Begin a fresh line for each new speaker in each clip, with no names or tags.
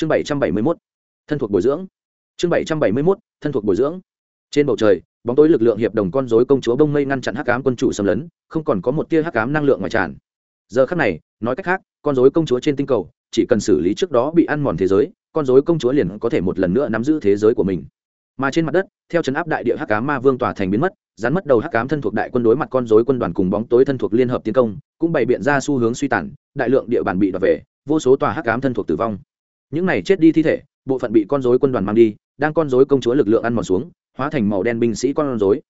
chương bảy trăm bảy mươi mốt, thân thuộc bồi dưỡng. Chương bảy trăm bảy mươi mốt, thân thuộc bồi dưỡng. Trên bầu trời, bóng tối lực lượng hiệp đồng con dối công chúa bông mây ngăn chặn hắc ám quân chủ xâm lấn, không còn có một tia hắc ám năng lượng ngoài tràn. Giờ khắc này, nói cách khác, con dối công chúa trên tinh cầu, chỉ cần xử lý trước đó bị ăn mòn thế giới, con dối công chúa liền có thể một lần nữa nắm giữ thế giới của mình. Mà trên mặt đất, theo chấn áp đại địa hắc ám ma vương tòa thành biến mất, rắn mất đầu hắc ám thân thuộc đại quân đối mặt con dối quân đoàn cùng bóng tối thân thuộc liên hợp tiến công, cũng bày biện ra xu hướng suy tàn, đại lượng địa bàn bị đoạt về, vô số tòa hắc ám thân thuộc tử vong những này chết đi thi thể, bộ phận bị con dối quân đoàn mang đi, đang con dối công chúa lực lượng ăn mòn xuống, hóa thành màu đen binh sĩ con dối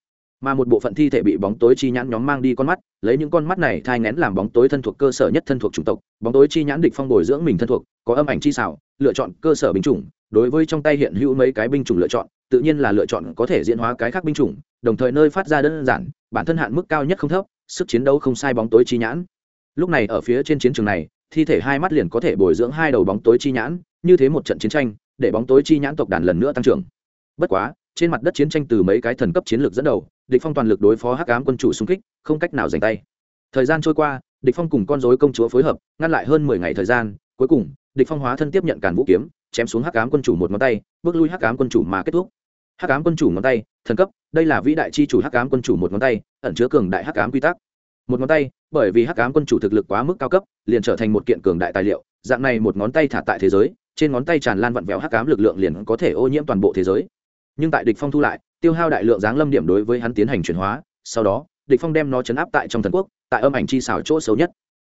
mà một bộ phận thi thể bị bóng tối chi nhãn nhóm mang đi con mắt, lấy những con mắt này thai ngén làm bóng tối thân thuộc cơ sở nhất thân thuộc chủng tộc. Bóng tối chi nhãn địch phong bồi dưỡng mình thân thuộc, có âm ảnh chi xảo, lựa chọn cơ sở binh chủng, đối với trong tay hiện hữu mấy cái binh chủng lựa chọn, tự nhiên là lựa chọn có thể diễn hóa cái khác binh chủng, đồng thời nơi phát ra đơn giản, bản thân hạn mức cao nhất không thấp, sức chiến đấu không sai bóng tối chi nhãn. Lúc này ở phía trên chiến trường này thi thể hai mắt liền có thể bồi dưỡng hai đầu bóng tối chi nhãn, như thế một trận chiến tranh, để bóng tối chi nhãn tộc đàn lần nữa tăng trưởng. Bất quá, trên mặt đất chiến tranh từ mấy cái thần cấp chiến lược dẫn đầu, địch phong toàn lực đối phó hắc ám quân chủ xung kích, không cách nào giành tay. Thời gian trôi qua, địch phong cùng con rối công chúa phối hợp, ngăn lại hơn mười ngày thời gian, cuối cùng, địch phong hóa thân tiếp nhận càn vũ kiếm, chém xuống hắc ám quân chủ một ngón tay, bước lui hắc ám quân chủ mà kết thúc. Hắc ám quân chủ ngón tay, thần cấp, đây là vĩ đại chi chủ hắc ám quân chủ một ngón tay, ẩn chứa cường đại hắc ám quy tắc. Một ngón tay bởi vì hắc ám quân chủ thực lực quá mức cao cấp, liền trở thành một kiện cường đại tài liệu, dạng này một ngón tay thả tại thế giới, trên ngón tay tràn lan vặn vẹo hắc ám lực lượng liền có thể ô nhiễm toàn bộ thế giới. Nhưng tại địch phong thu lại, tiêu hao đại lượng dáng lâm điểm đối với hắn tiến hành chuyển hóa, sau đó, địch phong đem nó chấn áp tại trong thần quốc, tại âm ảnh chi xảo chỗ xấu nhất.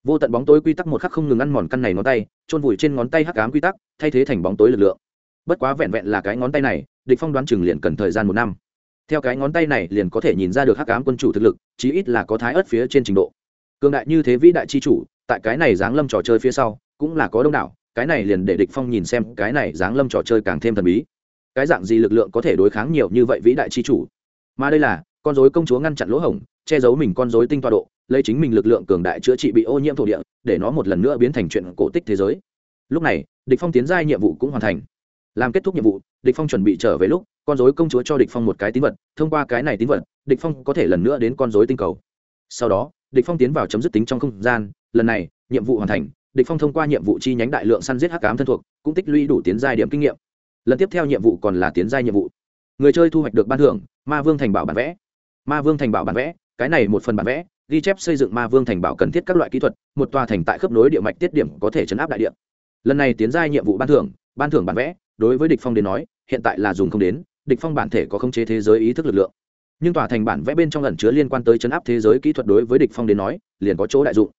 Vô tận bóng tối quy tắc một khắc không ngừng ăn mòn căn này ngón tay trôn vùi trên ngón tay hắc ám quy tắc, thay thế thành bóng tối lực lượng. Bất quá vẹn vẹn là cái ngón tay này, địch phong đoán chừng liền cần thời gian một năm. Theo cái ngón tay này liền có thể nhìn ra được hắc ám quân chủ thực lực, chí ít là có thái ớt phía trên trình độ cường đại như thế vĩ đại chi chủ, tại cái này giáng lâm trò chơi phía sau, cũng là có đông đảo, cái này liền để địch phong nhìn xem cái này giáng lâm trò chơi càng thêm thần bí. Cái dạng gì lực lượng có thể đối kháng nhiều như vậy vĩ đại chi chủ? Mà đây là, con rối công chúa ngăn chặn lỗ hổng, che giấu mình con rối tinh toa độ, lấy chính mình lực lượng cường đại chữa trị bị ô nhiễm thổ địa, để nó một lần nữa biến thành chuyện cổ tích thế giới. Lúc này, địch phong tiến giai nhiệm vụ cũng hoàn thành. Làm kết thúc nhiệm vụ, địch phong chuẩn bị trở về lúc, con rối công chúa cho địch phong một cái tín vật, thông qua cái này tín vật, địch phong có thể lần nữa đến con rối tinh cầu sau đó, địch phong tiến vào chấm dứt tính trong không gian. Lần này, nhiệm vụ hoàn thành, địch phong thông qua nhiệm vụ chi nhánh đại lượng săn giết hắc ám thân thuộc, cũng tích lũy đủ tiến giai điểm kinh nghiệm. Lần tiếp theo nhiệm vụ còn là tiến giai nhiệm vụ. Người chơi thu hoạch được ban thưởng, ma vương thành bảo bản vẽ. Ma vương thành bảo bản vẽ, cái này một phần bản vẽ, ghi chép xây dựng ma vương thành bảo cần thiết các loại kỹ thuật, một tòa thành tại khớp nối địa mạch tiết điểm có thể chấn áp đại địa. Lần này tiến giai nhiệm vụ ban thưởng ban thưởng bản vẽ, đối với địch phong đến nói, hiện tại là dùng không đến, địch phong bản thể có khống chế thế giới ý thức lực lượng nhưng tòa thành bản vẽ bên trong ẩn chứa liên quan tới chấn áp thế giới kỹ thuật đối với địch phong đến nói, liền có chỗ đại dụng.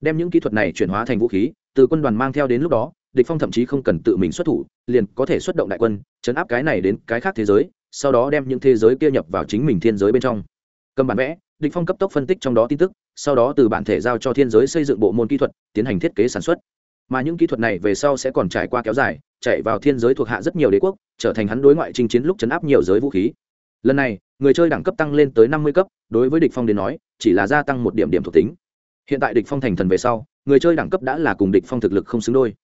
Đem những kỹ thuật này chuyển hóa thành vũ khí, từ quân đoàn mang theo đến lúc đó, địch phong thậm chí không cần tự mình xuất thủ, liền có thể xuất động đại quân, chấn áp cái này đến cái khác thế giới, sau đó đem những thế giới kia nhập vào chính mình thiên giới bên trong. Cầm bản vẽ, địch phong cấp tốc phân tích trong đó tin tức, sau đó từ bản thể giao cho thiên giới xây dựng bộ môn kỹ thuật, tiến hành thiết kế sản xuất. Mà những kỹ thuật này về sau sẽ còn trải qua kéo dài, chạy vào thiên giới thuộc hạ rất nhiều đế quốc, trở thành hắn đối ngoại chinh chiến lúc chấn áp nhiều giới vũ khí. Lần này người chơi đẳng cấp tăng lên tới năm mươi cấp, đối với địch phong đến nói, chỉ là gia tăng một điểm điểm thuộc tính. Hiện tại địch phong thành thần về sau, người chơi đẳng cấp đã là cùng địch phong thực lực không xứng đôi.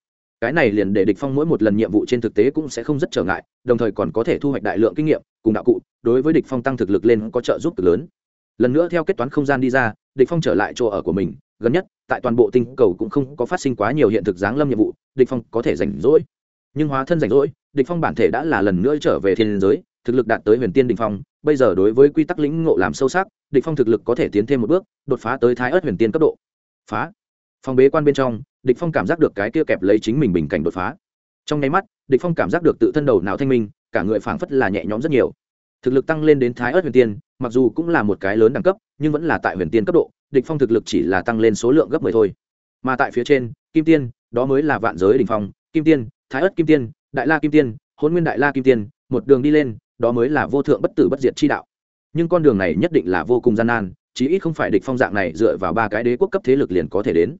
Cái này liền để địch phong mỗi một lần nhiệm vụ trên thực tế cũng sẽ không rất trở ngại, đồng thời còn có thể thu hoạch đại lượng kinh nghiệm, cùng đạo cụ, đối với địch phong tăng thực lực lên có trợ giúp cực lớn. Lần nữa theo kết toán không gian đi ra, địch phong trở lại chỗ ở của mình, gần nhất, tại toàn bộ tinh cầu cũng không có phát sinh quá nhiều hiện thực giáng lâm nhiệm vụ, địch phong có thể rảnh rỗi. Nhưng hóa thân rảnh rỗi, địch phong bản thể đã là lần nữa trở về thiên giới thực lực đạt tới huyền tiên đỉnh phong, bây giờ đối với quy tắc lĩnh ngộ làm sâu sắc địch phong thực lực có thể tiến thêm một bước, đột phá tới thái ớt huyền tiên cấp độ. Phá. Phòng bế quan bên trong, địch phong cảm giác được cái kia kẹp lấy chính mình bình cảnh đột phá. Trong nháy mắt, địch phong cảm giác được tự thân đầu não thanh minh, cả người phảng phất là nhẹ nhõm rất nhiều. Thực lực tăng lên đến thái ớt huyền tiên, mặc dù cũng là một cái lớn đẳng cấp, nhưng vẫn là tại huyền tiên cấp độ, địch phong thực lực chỉ là tăng lên số lượng gấp 10 thôi. Mà tại phía trên, kim tiên, đó mới là vạn giới đỉnh phong, kim tiên, thái ớt kim tiên, đại la kim tiên, hôn nguyên đại la kim tiên, một đường đi lên đó mới là vô thượng bất tử bất diệt chi đạo. Nhưng con đường này nhất định là vô cùng gian nan, chí ít không phải địch phong dạng này dựa vào ba cái đế quốc cấp thế lực liền có thể đến.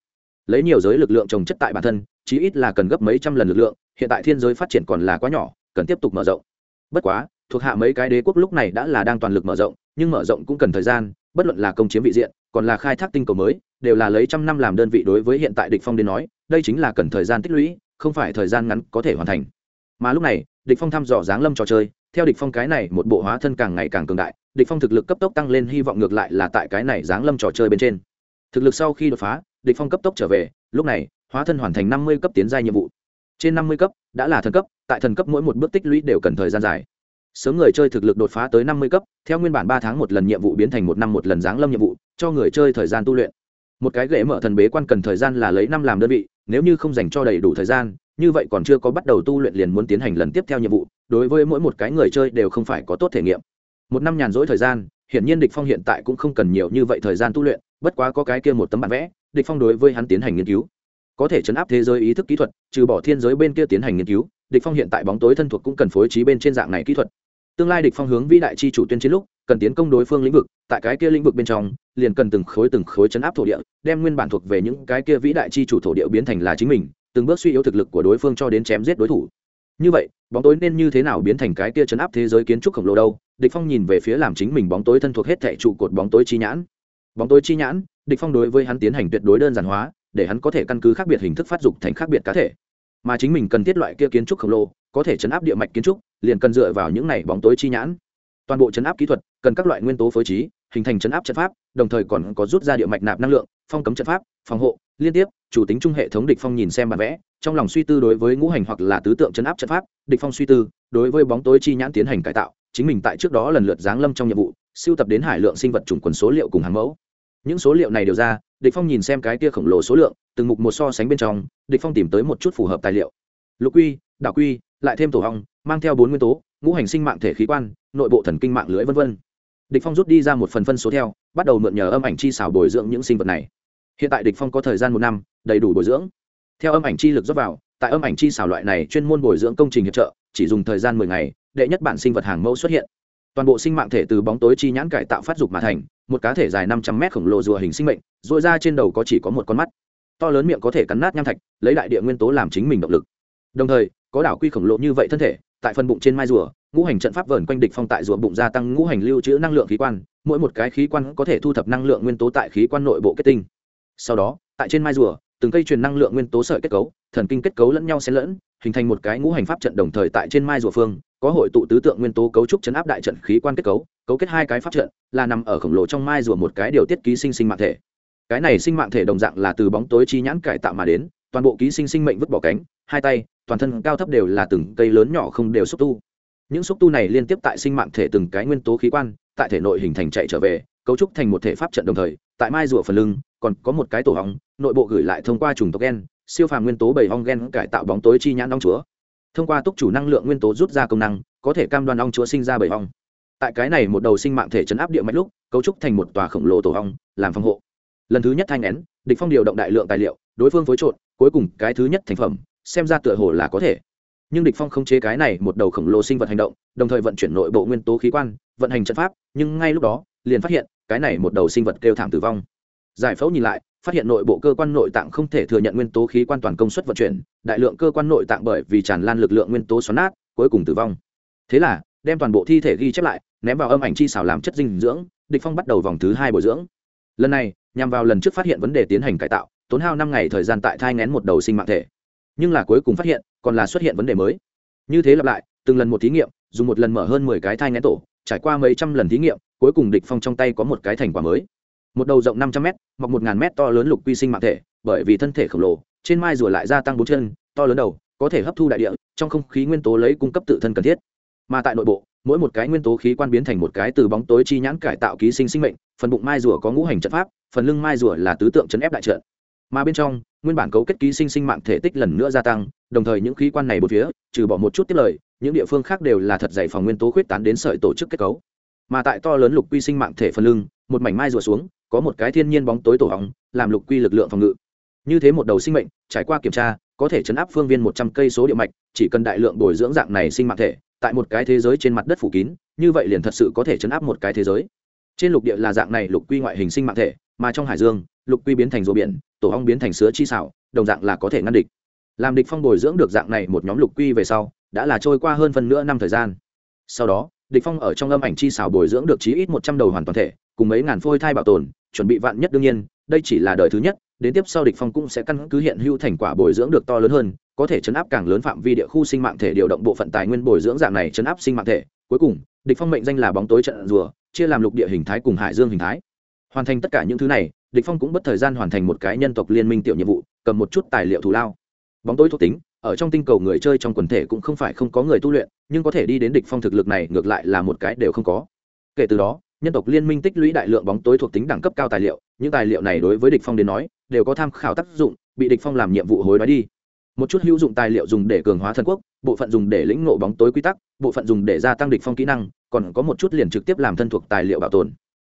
Lấy nhiều giới lực lượng trồng chất tại bản thân, chí ít là cần gấp mấy trăm lần lực lượng, hiện tại thiên giới phát triển còn là quá nhỏ, cần tiếp tục mở rộng. Bất quá, thuộc hạ mấy cái đế quốc lúc này đã là đang toàn lực mở rộng, nhưng mở rộng cũng cần thời gian, bất luận là công chiếm vị diện, còn là khai thác tinh cầu mới, đều là lấy trăm năm làm đơn vị đối với hiện tại địch phong đến nói, đây chính là cần thời gian tích lũy, không phải thời gian ngắn có thể hoàn thành. Mà lúc này, địch phong thăm dò dáng lâm trò chơi theo địch phong cái này, một bộ hóa thân càng ngày càng cường đại, địch phong thực lực cấp tốc tăng lên, hy vọng ngược lại là tại cái này dáng lâm trò chơi bên trên. Thực lực sau khi đột phá, địch phong cấp tốc trở về, lúc này, hóa thân hoàn thành năm mươi cấp tiến giai nhiệm vụ. Trên năm mươi cấp, đã là thần cấp, tại thần cấp mỗi một bước tích lũy đều cần thời gian dài. Sớm người chơi thực lực đột phá tới năm mươi cấp, theo nguyên bản ba tháng một lần nhiệm vụ biến thành một năm một lần giáng lâm nhiệm vụ, cho người chơi thời gian tu luyện. Một cái ghế mở thần bế quan cần thời gian là lấy năm làm đơn vị, nếu như không dành cho đầy đủ thời gian như vậy còn chưa có bắt đầu tu luyện liền muốn tiến hành lần tiếp theo nhiệm vụ, đối với mỗi một cái người chơi đều không phải có tốt thể nghiệm. Một năm nhàn rỗi thời gian, hiển nhiên địch phong hiện tại cũng không cần nhiều như vậy thời gian tu luyện, bất quá có cái kia một tấm bản vẽ, địch phong đối với hắn tiến hành nghiên cứu. Có thể chấn áp thế giới ý thức kỹ thuật, trừ bỏ thiên giới bên kia tiến hành nghiên cứu, địch phong hiện tại bóng tối thân thuộc cũng cần phối trí bên trên dạng này kỹ thuật. Tương lai địch phong hướng vĩ đại chi chủ tuyên chiến lúc, cần tiến công đối phương lĩnh vực, tại cái kia lĩnh vực bên trong, liền cần từng khối từng khối chấn áp thổ địa, đem nguyên bản thuộc về những cái kia vĩ đại chi chủ thổ địa biến thành là chính mình từng bước suy yếu thực lực của đối phương cho đến chém giết đối thủ. Như vậy, bóng tối nên như thế nào biến thành cái kia chấn áp thế giới kiến trúc khổng lồ đâu? Địch phong nhìn về phía làm chính mình bóng tối thân thuộc hết thảy trụ cột bóng tối chi nhãn. Bóng tối chi nhãn, địch phong đối với hắn tiến hành tuyệt đối đơn giản hóa, để hắn có thể căn cứ khác biệt hình thức phát dục thành khác biệt cá thể. Mà chính mình cần thiết loại kia kiến trúc khổng lồ, có thể chấn áp địa mạch kiến trúc, liền cần dựa vào những này bóng tối chi nhãn. Toàn bộ chấn áp kỹ thuật, cần các loại nguyên tố phối trí, hình thành chấn áp trận pháp, đồng thời còn có rút ra địa mạch nạp năng lượng, phong cấm trận pháp, phòng hộ, liên tiếp chủ tính trung hệ thống địch phong nhìn xem bản vẽ, trong lòng suy tư đối với ngũ hành hoặc là tứ tượng chấn áp trận pháp, địch phong suy tư, đối với bóng tối chi nhãn tiến hành cải tạo, chính mình tại trước đó lần lượt giáng lâm trong nhiệm vụ, siêu tập đến hải lượng sinh vật chủng quần số liệu cùng hàng mẫu. Những số liệu này đều ra, địch phong nhìn xem cái kia khổng lồ số lượng, từng mục một so sánh bên trong, địch phong tìm tới một chút phù hợp tài liệu. Lục quy đảo quy, lại thêm tổ hong, mang theo bốn nguyên tố, ngũ hành sinh mạng thể khí quan, nội bộ thần kinh mạng lưới vân vân. Địch phong rút đi ra một phần phân số theo, bắt đầu mượn nhờ âm ảnh chi xảo bồi dưỡng những sinh vật này. Hiện tại địch phong có thời gian một năm đầy đủ bồi dưỡng. Theo âm ảnh chi lực rót vào, tại âm ảnh chi xảo loại này chuyên môn bồi dưỡng công trình hiệp trợ, chỉ dùng thời gian mười ngày, đệ nhất bản sinh vật hàng mẫu xuất hiện. Toàn bộ sinh mạng thể từ bóng tối chi nhãn cải tạo phát dục mà thành, một cá thể dài năm trăm mét khổng lồ rùa hình sinh mệnh dội ra trên đầu có chỉ có một con mắt. To lớn miệng có thể cắn nát nham thạch, lấy đại địa nguyên tố làm chính mình động lực. Đồng thời, có đảo quy khổng lồ như vậy thân thể, tại phần bụng trên mai rùa, ngũ hành trận pháp vờn quanh địch phong tại rùa bụng gia tăng ngũ hành lưu trữ năng lượng khí quan, mỗi một cái khí quan có thể thu thập năng lượng nguyên tố tại khí quan nội bộ kết tinh. Sau đó, tại trên mai rùa từng cây truyền năng lượng nguyên tố sợi kết cấu, thần kinh kết cấu lẫn nhau xen lẫn, hình thành một cái ngũ hành pháp trận đồng thời tại trên mai rùa phương, có hội tụ tứ tượng nguyên tố cấu trúc chấn áp đại trận khí quan kết cấu cấu kết hai cái pháp trận, là nằm ở khổng lồ trong mai rùa một cái điều tiết ký sinh sinh mạng thể. Cái này sinh mạng thể đồng dạng là từ bóng tối chi nhãn cải tạo mà đến, toàn bộ ký sinh sinh mệnh vứt bỏ cánh, hai tay, toàn thân cao thấp đều là từng cây lớn nhỏ không đều xúc tu. Những xúc tu này liên tiếp tại sinh mạng thể từng cái nguyên tố khí quan, tại thể nội hình thành chạy trở về cấu trúc thành một thể pháp trận đồng thời, tại mai rùa phần lưng, còn có một cái tổ hóng, nội bộ gửi lại thông qua trùng tộc gen, siêu phàm nguyên tố bảy hong gen cải tạo bóng tối chi nhãn ong chúa. Thông qua túc chủ năng lượng nguyên tố rút ra công năng, có thể cam đoan ong chúa sinh ra bảy hong. Tại cái này một đầu sinh mạng thể chấn áp địa mạch lúc, cấu trúc thành một tòa khổng lồ tổ hong làm phòng hộ. Lần thứ nhất thanh nén, địch phong điều động đại lượng tài liệu, đối phương phối trộn, cuối cùng cái thứ nhất thành phẩm, xem ra tựa hồ là có thể. Nhưng địch phong không chế cái này một đầu khổng lồ sinh vật hành động, đồng thời vận chuyển nội bộ nguyên tố khí quan, vận hành trận pháp, nhưng ngay lúc đó, liền phát hiện cái này một đầu sinh vật kêu thảm tử vong. Giải phẫu nhìn lại, phát hiện nội bộ cơ quan nội tạng không thể thừa nhận nguyên tố khí quan toàn công suất vận chuyển, đại lượng cơ quan nội tạng bởi vì tràn lan lực lượng nguyên tố xoắn nát, cuối cùng tử vong. Thế là, đem toàn bộ thi thể ghi chép lại, ném vào âm ảnh chi xảo làm chất dinh dưỡng, địch phong bắt đầu vòng thứ hai bồi dưỡng. Lần này, nhằm vào lần trước phát hiện vấn đề tiến hành cải tạo, tốn hao năm ngày thời gian tại thai ngén một đầu sinh mạng thể. Nhưng là cuối cùng phát hiện, còn là xuất hiện vấn đề mới. Như thế lặp lại, từng lần một thí nghiệm, dùng một lần mở hơn mười cái thai ngén tổ trải qua mấy trăm lần thí nghiệm, cuối cùng địch phong trong tay có một cái thành quả mới. Một đầu rộng năm trăm m mọc một ngàn m to lớn lục quy sinh mạng thể, bởi vì thân thể khổng lồ, trên mai rùa lại gia tăng bốn chân, to lớn đầu, có thể hấp thu đại địa, trong không khí nguyên tố lấy cung cấp tự thân cần thiết. Mà tại nội bộ, mỗi một cái nguyên tố khí quan biến thành một cái từ bóng tối chi nhãn cải tạo ký sinh sinh mệnh, phần bụng mai rùa có ngũ hành trận pháp, phần lưng mai rùa là tứ tượng chấn ép đại trận. Mà bên trong, nguyên bản cấu kết ký sinh sinh mạng thể tích lần nữa gia tăng, đồng thời những khí quan này một phía, trừ bỏ một chút tiết lời những địa phương khác đều là thật dày phòng nguyên tố khuyết tán đến sợi tổ chức kết cấu. Mà tại to lớn lục quy sinh mạng thể phần lưng, một mảnh mai rùa xuống, có một cái thiên nhiên bóng tối tổ hóng, làm lục quy lực lượng phòng ngự. Như thế một đầu sinh mệnh, trải qua kiểm tra, có thể chấn áp phương viên một trăm cây số địa mạch, chỉ cần đại lượng bồi dưỡng dạng này sinh mạng thể, tại một cái thế giới trên mặt đất phủ kín, như vậy liền thật sự có thể chấn áp một cái thế giới. Trên lục địa là dạng này lục quy ngoại hình sinh mạng thể, mà trong hải dương, lục quy biến thành rùa biển, tổ hong biến thành sứa chi xảo, đồng dạng là có thể ngăn địch. Làm địch phong bồi dưỡng được dạng này một nhóm lục quy về sau đã là trôi qua hơn phân nửa năm thời gian. Sau đó, địch phong ở trong âm ảnh chi xảo bồi dưỡng được chí ít một trăm đầu hoàn toàn thể, cùng mấy ngàn phôi thai bảo tồn, chuẩn bị vạn nhất đương nhiên, đây chỉ là đời thứ nhất, đến tiếp sau địch phong cũng sẽ căn cứ hiện hữu thành quả bồi dưỡng được to lớn hơn, có thể chấn áp càng lớn phạm vi địa khu sinh mạng thể điều động bộ phận tài nguyên bồi dưỡng dạng này chấn áp sinh mạng thể. Cuối cùng, địch phong mệnh danh là bóng tối trận rùa, chia làm lục địa hình thái cùng hải dương hình thái. Hoàn thành tất cả những thứ này, địch phong cũng bất thời gian hoàn thành một cái nhân tộc liên minh tiểu nhiệm vụ, cầm một chút tài liệu thù lao. Bóng tối thuộc tính ở trong tinh cầu người chơi trong quần thể cũng không phải không có người tu luyện, nhưng có thể đi đến địch phong thực lực này ngược lại là một cái đều không có. Kể từ đó, nhân tộc liên minh tích lũy đại lượng bóng tối thuộc tính đẳng cấp cao tài liệu, những tài liệu này đối với địch phong đến nói, đều có tham khảo tác dụng, bị địch phong làm nhiệm vụ hối đoái đi. Một chút hữu dụng tài liệu dùng để cường hóa thần quốc, bộ phận dùng để lĩnh ngộ bóng tối quy tắc, bộ phận dùng để gia tăng địch phong kỹ năng, còn có một chút liền trực tiếp làm thân thuộc tài liệu bảo tồn.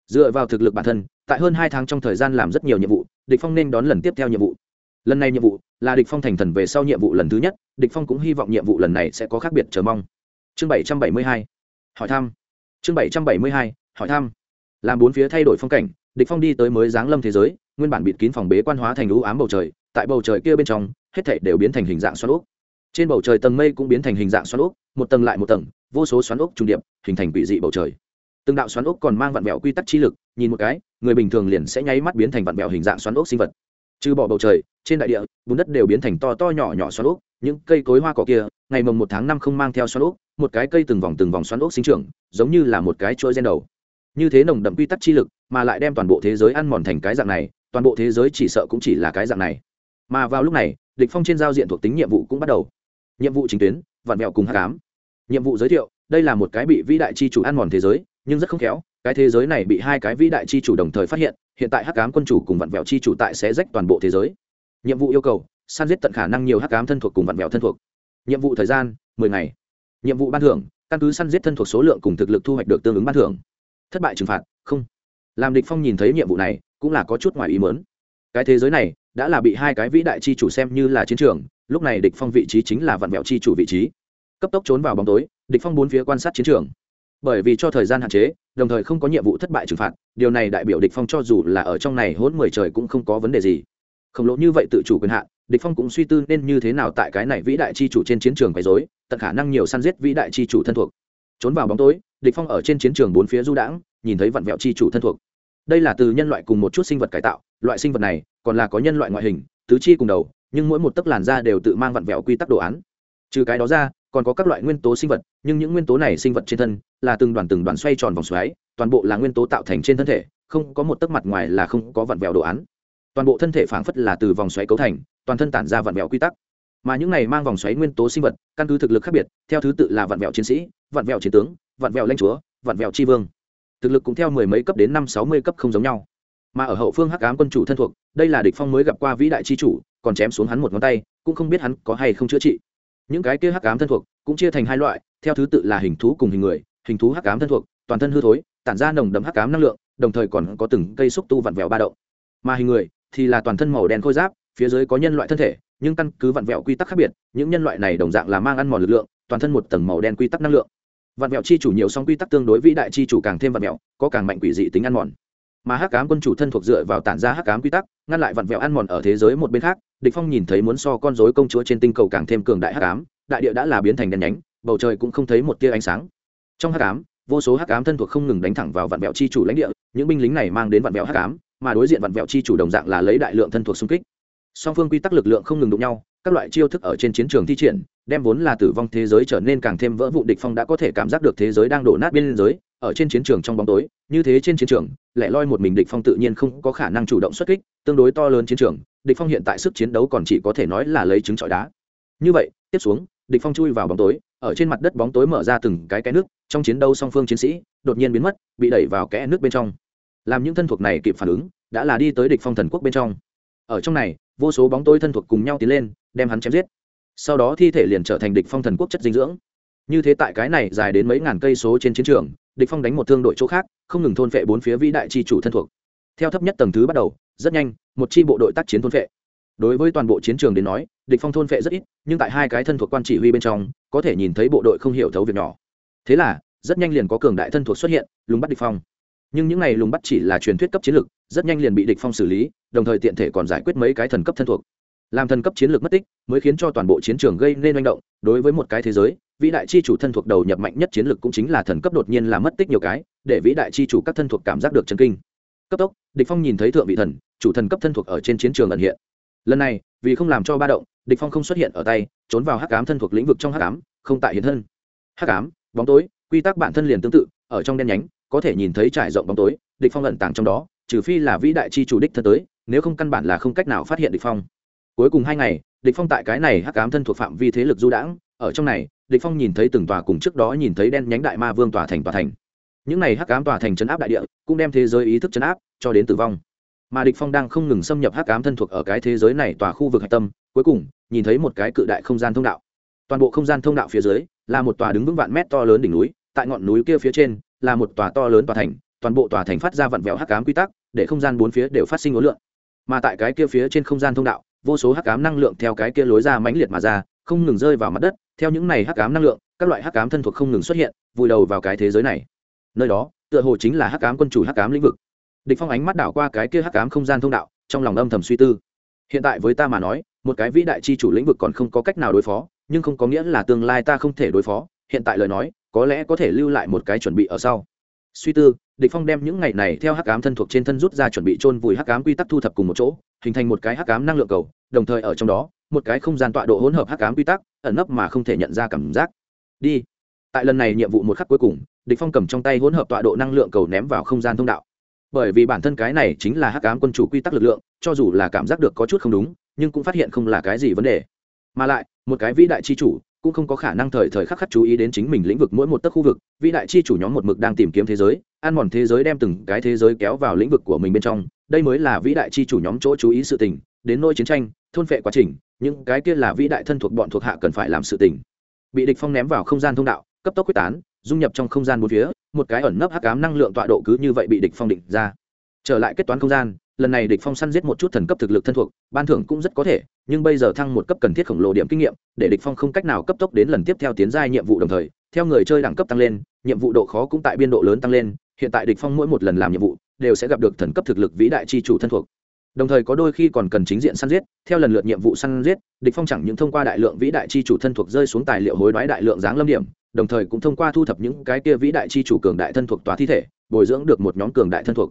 Dựa vào thực lực bản thân, tại hơn hai tháng trong thời gian làm rất nhiều nhiệm vụ, địch phong nên đón lần tiếp theo nhiệm vụ lần này nhiệm vụ là địch phong thành thần về sau nhiệm vụ lần thứ nhất, địch phong cũng hy vọng nhiệm vụ lần này sẽ có khác biệt chờ mong. Chương bảy trăm bảy mươi hai, hỏi thăm. Chương bảy trăm bảy mươi hai, hỏi thăm. Làm bốn phía thay đổi phong cảnh, địch phong đi tới mới giáng lâm thế giới, nguyên bản bịt kín phòng bế quan hóa thành lũ ám bầu trời, tại bầu trời kia bên trong, hết thảy đều biến thành hình dạng xoắn ốc. Trên bầu trời tầng mây cũng biến thành hình dạng xoắn ốc, một tầng lại một tầng, vô số xoắn ốc trùng điệp, hình thành quỷ dị bầu trời. Từng đạo xoắn ốc còn mang vạn vẹo quy tắc chi lực, nhìn một cái, người bình thường liền sẽ nháy mắt biến thành vạn vẹo hình dạng xoắn ốc sinh vật trừ bỏ bầu trời, trên đại địa, bùn đất đều biến thành to to nhỏ nhỏ xoắn ốc, những cây cối hoa cỏ kia, ngày mồng một tháng năm không mang theo xoắn ốc, một cái cây từng vòng từng vòng xoắn ốc sinh trưởng, giống như là một cái chuỗi gen đầu. Như thế nồng đậm quy tắc chi lực, mà lại đem toàn bộ thế giới ăn mòn thành cái dạng này, toàn bộ thế giới chỉ sợ cũng chỉ là cái dạng này. Mà vào lúc này, địch phong trên giao diện thuộc tính nhiệm vụ cũng bắt đầu. Nhiệm vụ chính tuyến, vạn mẹo cùng hắc cám nhiệm vụ giới thiệu, đây là một cái bị vĩ đại chi chủ ăn mòn thế giới nhưng rất không khéo, cái thế giới này bị hai cái vĩ đại chi chủ đồng thời phát hiện hiện tại hắc cám quân chủ cùng vặn vẹo chi chủ tại sẽ rách toàn bộ thế giới. Nhiệm vụ yêu cầu, săn giết tận khả năng nhiều hắc cám thân thuộc cùng vặn vẹo thân thuộc. Nhiệm vụ thời gian 10 ngày. Nhiệm vụ ban thưởng, căn cứ săn giết thân thuộc số lượng cùng thực lực thu hoạch được tương ứng ban thưởng. Thất bại trừng phạt, không. Làm địch phong nhìn thấy nhiệm vụ này, cũng là có chút ngoài ý muốn. Cái thế giới này đã là bị hai cái vĩ đại chi chủ xem như là chiến trường, lúc này địch phong vị trí chính là vạn vẹo chi chủ vị trí. Cấp tốc trốn vào bóng tối, địch phong bốn phía quan sát chiến trường bởi vì cho thời gian hạn chế, đồng thời không có nhiệm vụ thất bại trừng phạt, điều này đại biểu địch phong cho dù là ở trong này hỗn mười trời cũng không có vấn đề gì. Khổng lồ như vậy tự chủ quyền hạn, địch phong cũng suy tư nên như thế nào tại cái này vĩ đại chi chủ trên chiến trường quấy rối, tận khả năng nhiều săn giết vĩ đại chi chủ thân thuộc. Trốn vào bóng tối, địch phong ở trên chiến trường bốn phía du đãng, nhìn thấy vạn vẹo chi chủ thân thuộc. Đây là từ nhân loại cùng một chút sinh vật cải tạo, loại sinh vật này còn là có nhân loại ngoại hình, tứ chi cùng đầu, nhưng mỗi một tấc làn da đều tự mang vặn vẹo quy tắc đồ án. Trừ cái đó ra còn có các loại nguyên tố sinh vật, nhưng những nguyên tố này sinh vật trên thân là từng đoàn từng đoàn xoay tròn vòng xoáy, toàn bộ là nguyên tố tạo thành trên thân thể, không có một tấc mặt ngoài là không có vặn vẹo đồ án. Toàn bộ thân thể phảng phất là từ vòng xoáy cấu thành, toàn thân tản ra vặn vẹo quy tắc. Mà những này mang vòng xoáy nguyên tố sinh vật, căn cứ thực lực khác biệt, theo thứ tự là vặn vẹo chiến sĩ, vặn vẹo chiến tướng, vặn vẹo lãnh chúa, vặn vẹo tri vương. Thực lực cũng theo mười mấy cấp đến năm sáu mươi cấp không giống nhau. Mà ở hậu phương hắc ám quân chủ thân thuộc, đây là địch phong mới gặp qua vĩ đại chi chủ, còn chém xuống hắn một ngón tay, cũng không biết hắn có hay không chữa trị những cái kia hắc ám thân thuộc cũng chia thành hai loại, theo thứ tự là hình thú cùng hình người. Hình thú hắc ám thân thuộc, toàn thân hư thối, tản ra nồng đậm hắc ám năng lượng, đồng thời còn có từng cây xúc tu vặn vẹo ba động. Mà hình người thì là toàn thân màu đen khôi giáp, phía dưới có nhân loại thân thể, nhưng căn cứ vặn vẹo quy tắc khác biệt, những nhân loại này đồng dạng là mang ăn mòn lực lượng, toàn thân một tầng màu đen quy tắc năng lượng. Vạn mẹo chi chủ nhiều song quy tắc tương đối vĩ đại, chi chủ càng thêm vạn mẹo có càng mạnh quỷ dị tính ăn mòn mà hắc cám quân chủ thân thuộc dựa vào tản ra hắc cám quy tắc, ngăn lại vạn vẹo ăn mòn ở thế giới một bên khác, địch phong nhìn thấy muốn so con rối công chúa trên tinh cầu càng thêm cường đại hắc cám đại địa đã là biến thành đen nhánh, bầu trời cũng không thấy một tia ánh sáng. Trong hắc cám vô số hắc cám thân thuộc không ngừng đánh thẳng vào vạn vẹo chi chủ lãnh địa, những binh lính này mang đến vạn vẹo hắc cám mà đối diện vạn vẹo chi chủ đồng dạng là lấy đại lượng thân thuộc xung kích. Song phương quy tắc lực lượng không ngừng đụng nhau, các loại chiêu thức ở trên chiến trường thi triển, đem vốn là tử vong thế giới trở nên càng thêm vỡ vụ địch phong đã có thể cảm giác được thế giới đang đổ nát bên giới ở trên chiến trường trong bóng tối, như thế trên chiến trường, lẻ loi một mình địch phong tự nhiên không có khả năng chủ động xuất kích, tương đối to lớn chiến trường, địch phong hiện tại sức chiến đấu còn chỉ có thể nói là lấy trứng trọi đá. Như vậy, tiếp xuống, địch phong chui vào bóng tối, ở trên mặt đất bóng tối mở ra từng cái cái nước, trong chiến đấu song phương chiến sĩ, đột nhiên biến mất, bị đẩy vào kẽ nước bên trong. Làm những thân thuộc này kịp phản ứng, đã là đi tới địch phong thần quốc bên trong. Ở trong này, vô số bóng tối thân thuộc cùng nhau tiến lên, đem hắn chém giết. Sau đó thi thể liền trở thành địch phong thần quốc chất dinh dưỡng. Như thế tại cái này dài đến mấy ngàn cây số trên chiến trường địch phong đánh một thương đội chỗ khác, không ngừng thôn phệ bốn phía vĩ đại chi chủ thân thuộc. Theo thấp nhất tầng thứ bắt đầu, rất nhanh, một chi bộ đội tác chiến thôn phệ. Đối với toàn bộ chiến trường đến nói, địch phong thôn phệ rất ít, nhưng tại hai cái thân thuộc quan chỉ huy bên trong, có thể nhìn thấy bộ đội không hiểu thấu việc nhỏ. Thế là, rất nhanh liền có cường đại thân thuộc xuất hiện, lùng bắt địch phong. Nhưng những này lùng bắt chỉ là truyền thuyết cấp chiến lược rất nhanh liền bị địch phong xử lý, đồng thời tiện thể còn giải quyết mấy cái thần cấp thân thuộc làm thần cấp chiến lược mất tích, mới khiến cho toàn bộ chiến trường gây nên manh động. Đối với một cái thế giới, vĩ đại chi chủ thân thuộc đầu nhập mạnh nhất chiến lược cũng chính là thần cấp đột nhiên làm mất tích nhiều cái, để vĩ đại chi chủ các thân thuộc cảm giác được chân kinh. Cấp tốc, địch phong nhìn thấy thượng vị thần, chủ thần cấp thân thuộc ở trên chiến trường ẩn hiện. Lần này, vì không làm cho ba động, địch phong không xuất hiện ở tay, trốn vào hắc ám thân thuộc lĩnh vực trong hắc ám, không tại hiện thân. Hắc ám, bóng tối, quy tắc bản thân liền tương tự, ở trong đen nhánh, có thể nhìn thấy trải rộng bóng tối, địch phong ẩn tàng trong đó, trừ phi là vĩ đại chi chủ đích thân tới, nếu không căn bản là không cách nào phát hiện địch phong cuối cùng hai ngày, địch phong tại cái này hắc ám thân thuộc phạm vi thế lực du đãng, ở trong này, địch phong nhìn thấy từng tòa cùng trước đó nhìn thấy đen nhánh đại ma vương tòa thành tòa thành. Những này hắc ám tòa thành chấn áp đại địa, cũng đem thế giới ý thức chấn áp, cho đến tử vong. Mà địch phong đang không ngừng xâm nhập hắc ám thân thuộc ở cái thế giới này tòa khu vực hạch tâm, cuối cùng, nhìn thấy một cái cự đại không gian thông đạo. Toàn bộ không gian thông đạo phía dưới, là một tòa đứng vững vạn mét to lớn đỉnh núi, tại ngọn núi kia phía trên, là một tòa to lớn tòa thành, toàn bộ tòa thành phát ra vặn vẹo hắc ám quy tắc, để không gian bốn phía đều phát sinh ố lượng mà tại cái kia phía trên không gian thông đạo vô số hắc ám năng lượng theo cái kia lối ra mãnh liệt mà ra, không ngừng rơi vào mặt đất. Theo những này hắc ám năng lượng, các loại hắc ám thân thuộc không ngừng xuất hiện, vùi đầu vào cái thế giới này. Nơi đó, tựa hồ chính là hắc ám quân chủ, hắc ám lĩnh vực. Địch phong ánh mắt đảo qua cái kia hắc ám không gian thông đạo, trong lòng âm thầm suy tư. Hiện tại với ta mà nói, một cái vĩ đại chi chủ lĩnh vực còn không có cách nào đối phó, nhưng không có nghĩa là tương lai ta không thể đối phó. Hiện tại lời nói, có lẽ có thể lưu lại một cái chuẩn bị ở sau. Suy tư, địch phong đem những ngày này theo hắc ám thân thuộc trên thân rút ra chuẩn bị chôn vùi hắc ám quy tắc thu thập cùng một chỗ, hình thành một cái hắc ám năng lượng cầu đồng thời ở trong đó, một cái không gian tọa độ hỗn hợp hắc ám quy tắc, ẩn nấp mà không thể nhận ra cảm giác. Đi. Tại lần này nhiệm vụ một khắc cuối cùng, địch phong cầm trong tay hỗn hợp tọa độ năng lượng cầu ném vào không gian thông đạo. Bởi vì bản thân cái này chính là hắc ám quân chủ quy tắc lực lượng, cho dù là cảm giác được có chút không đúng, nhưng cũng phát hiện không là cái gì vấn đề. Mà lại, một cái vĩ đại chi chủ, cũng không có khả năng thời thời khắc khắc chú ý đến chính mình lĩnh vực mỗi một tấc khu vực. Vĩ đại chi chủ nhóm một mực đang tìm kiếm thế giới, ăn mòn thế giới đem từng cái thế giới kéo vào lĩnh vực của mình bên trong. Đây mới là vĩ đại chi chủ nhóm chỗ chú ý sự tình đến nôi chiến tranh, thôn phệ quá trình, những cái kia là vĩ đại thân thuộc bọn thuộc hạ cần phải làm sự tình. Bị địch phong ném vào không gian thông đạo, cấp tốc quyết tán, dung nhập trong không gian bốn phía, một cái ẩn nấp hắc ám năng lượng tọa độ cứ như vậy bị địch phong định ra. Trở lại kết toán không gian, lần này địch phong săn giết một chút thần cấp thực lực thân thuộc, ban thưởng cũng rất có thể, nhưng bây giờ thăng một cấp cần thiết khổng lồ điểm kinh nghiệm, để địch phong không cách nào cấp tốc đến lần tiếp theo tiến giai nhiệm vụ đồng thời, theo người chơi đẳng cấp tăng lên, nhiệm vụ độ khó cũng tại biên độ lớn tăng lên, hiện tại địch phong mỗi một lần làm nhiệm vụ, đều sẽ gặp được thần cấp thực lực vĩ đại chi chủ thân thuộc đồng thời có đôi khi còn cần chính diện săn giết, theo lần lượt nhiệm vụ săn giết, địch phong chẳng những thông qua đại lượng vĩ đại chi chủ thân thuộc rơi xuống tài liệu hối đoái đại lượng dáng lâm điểm, đồng thời cũng thông qua thu thập những cái kia vĩ đại chi chủ cường đại thân thuộc tòa thi thể, bồi dưỡng được một nhóm cường đại thân thuộc.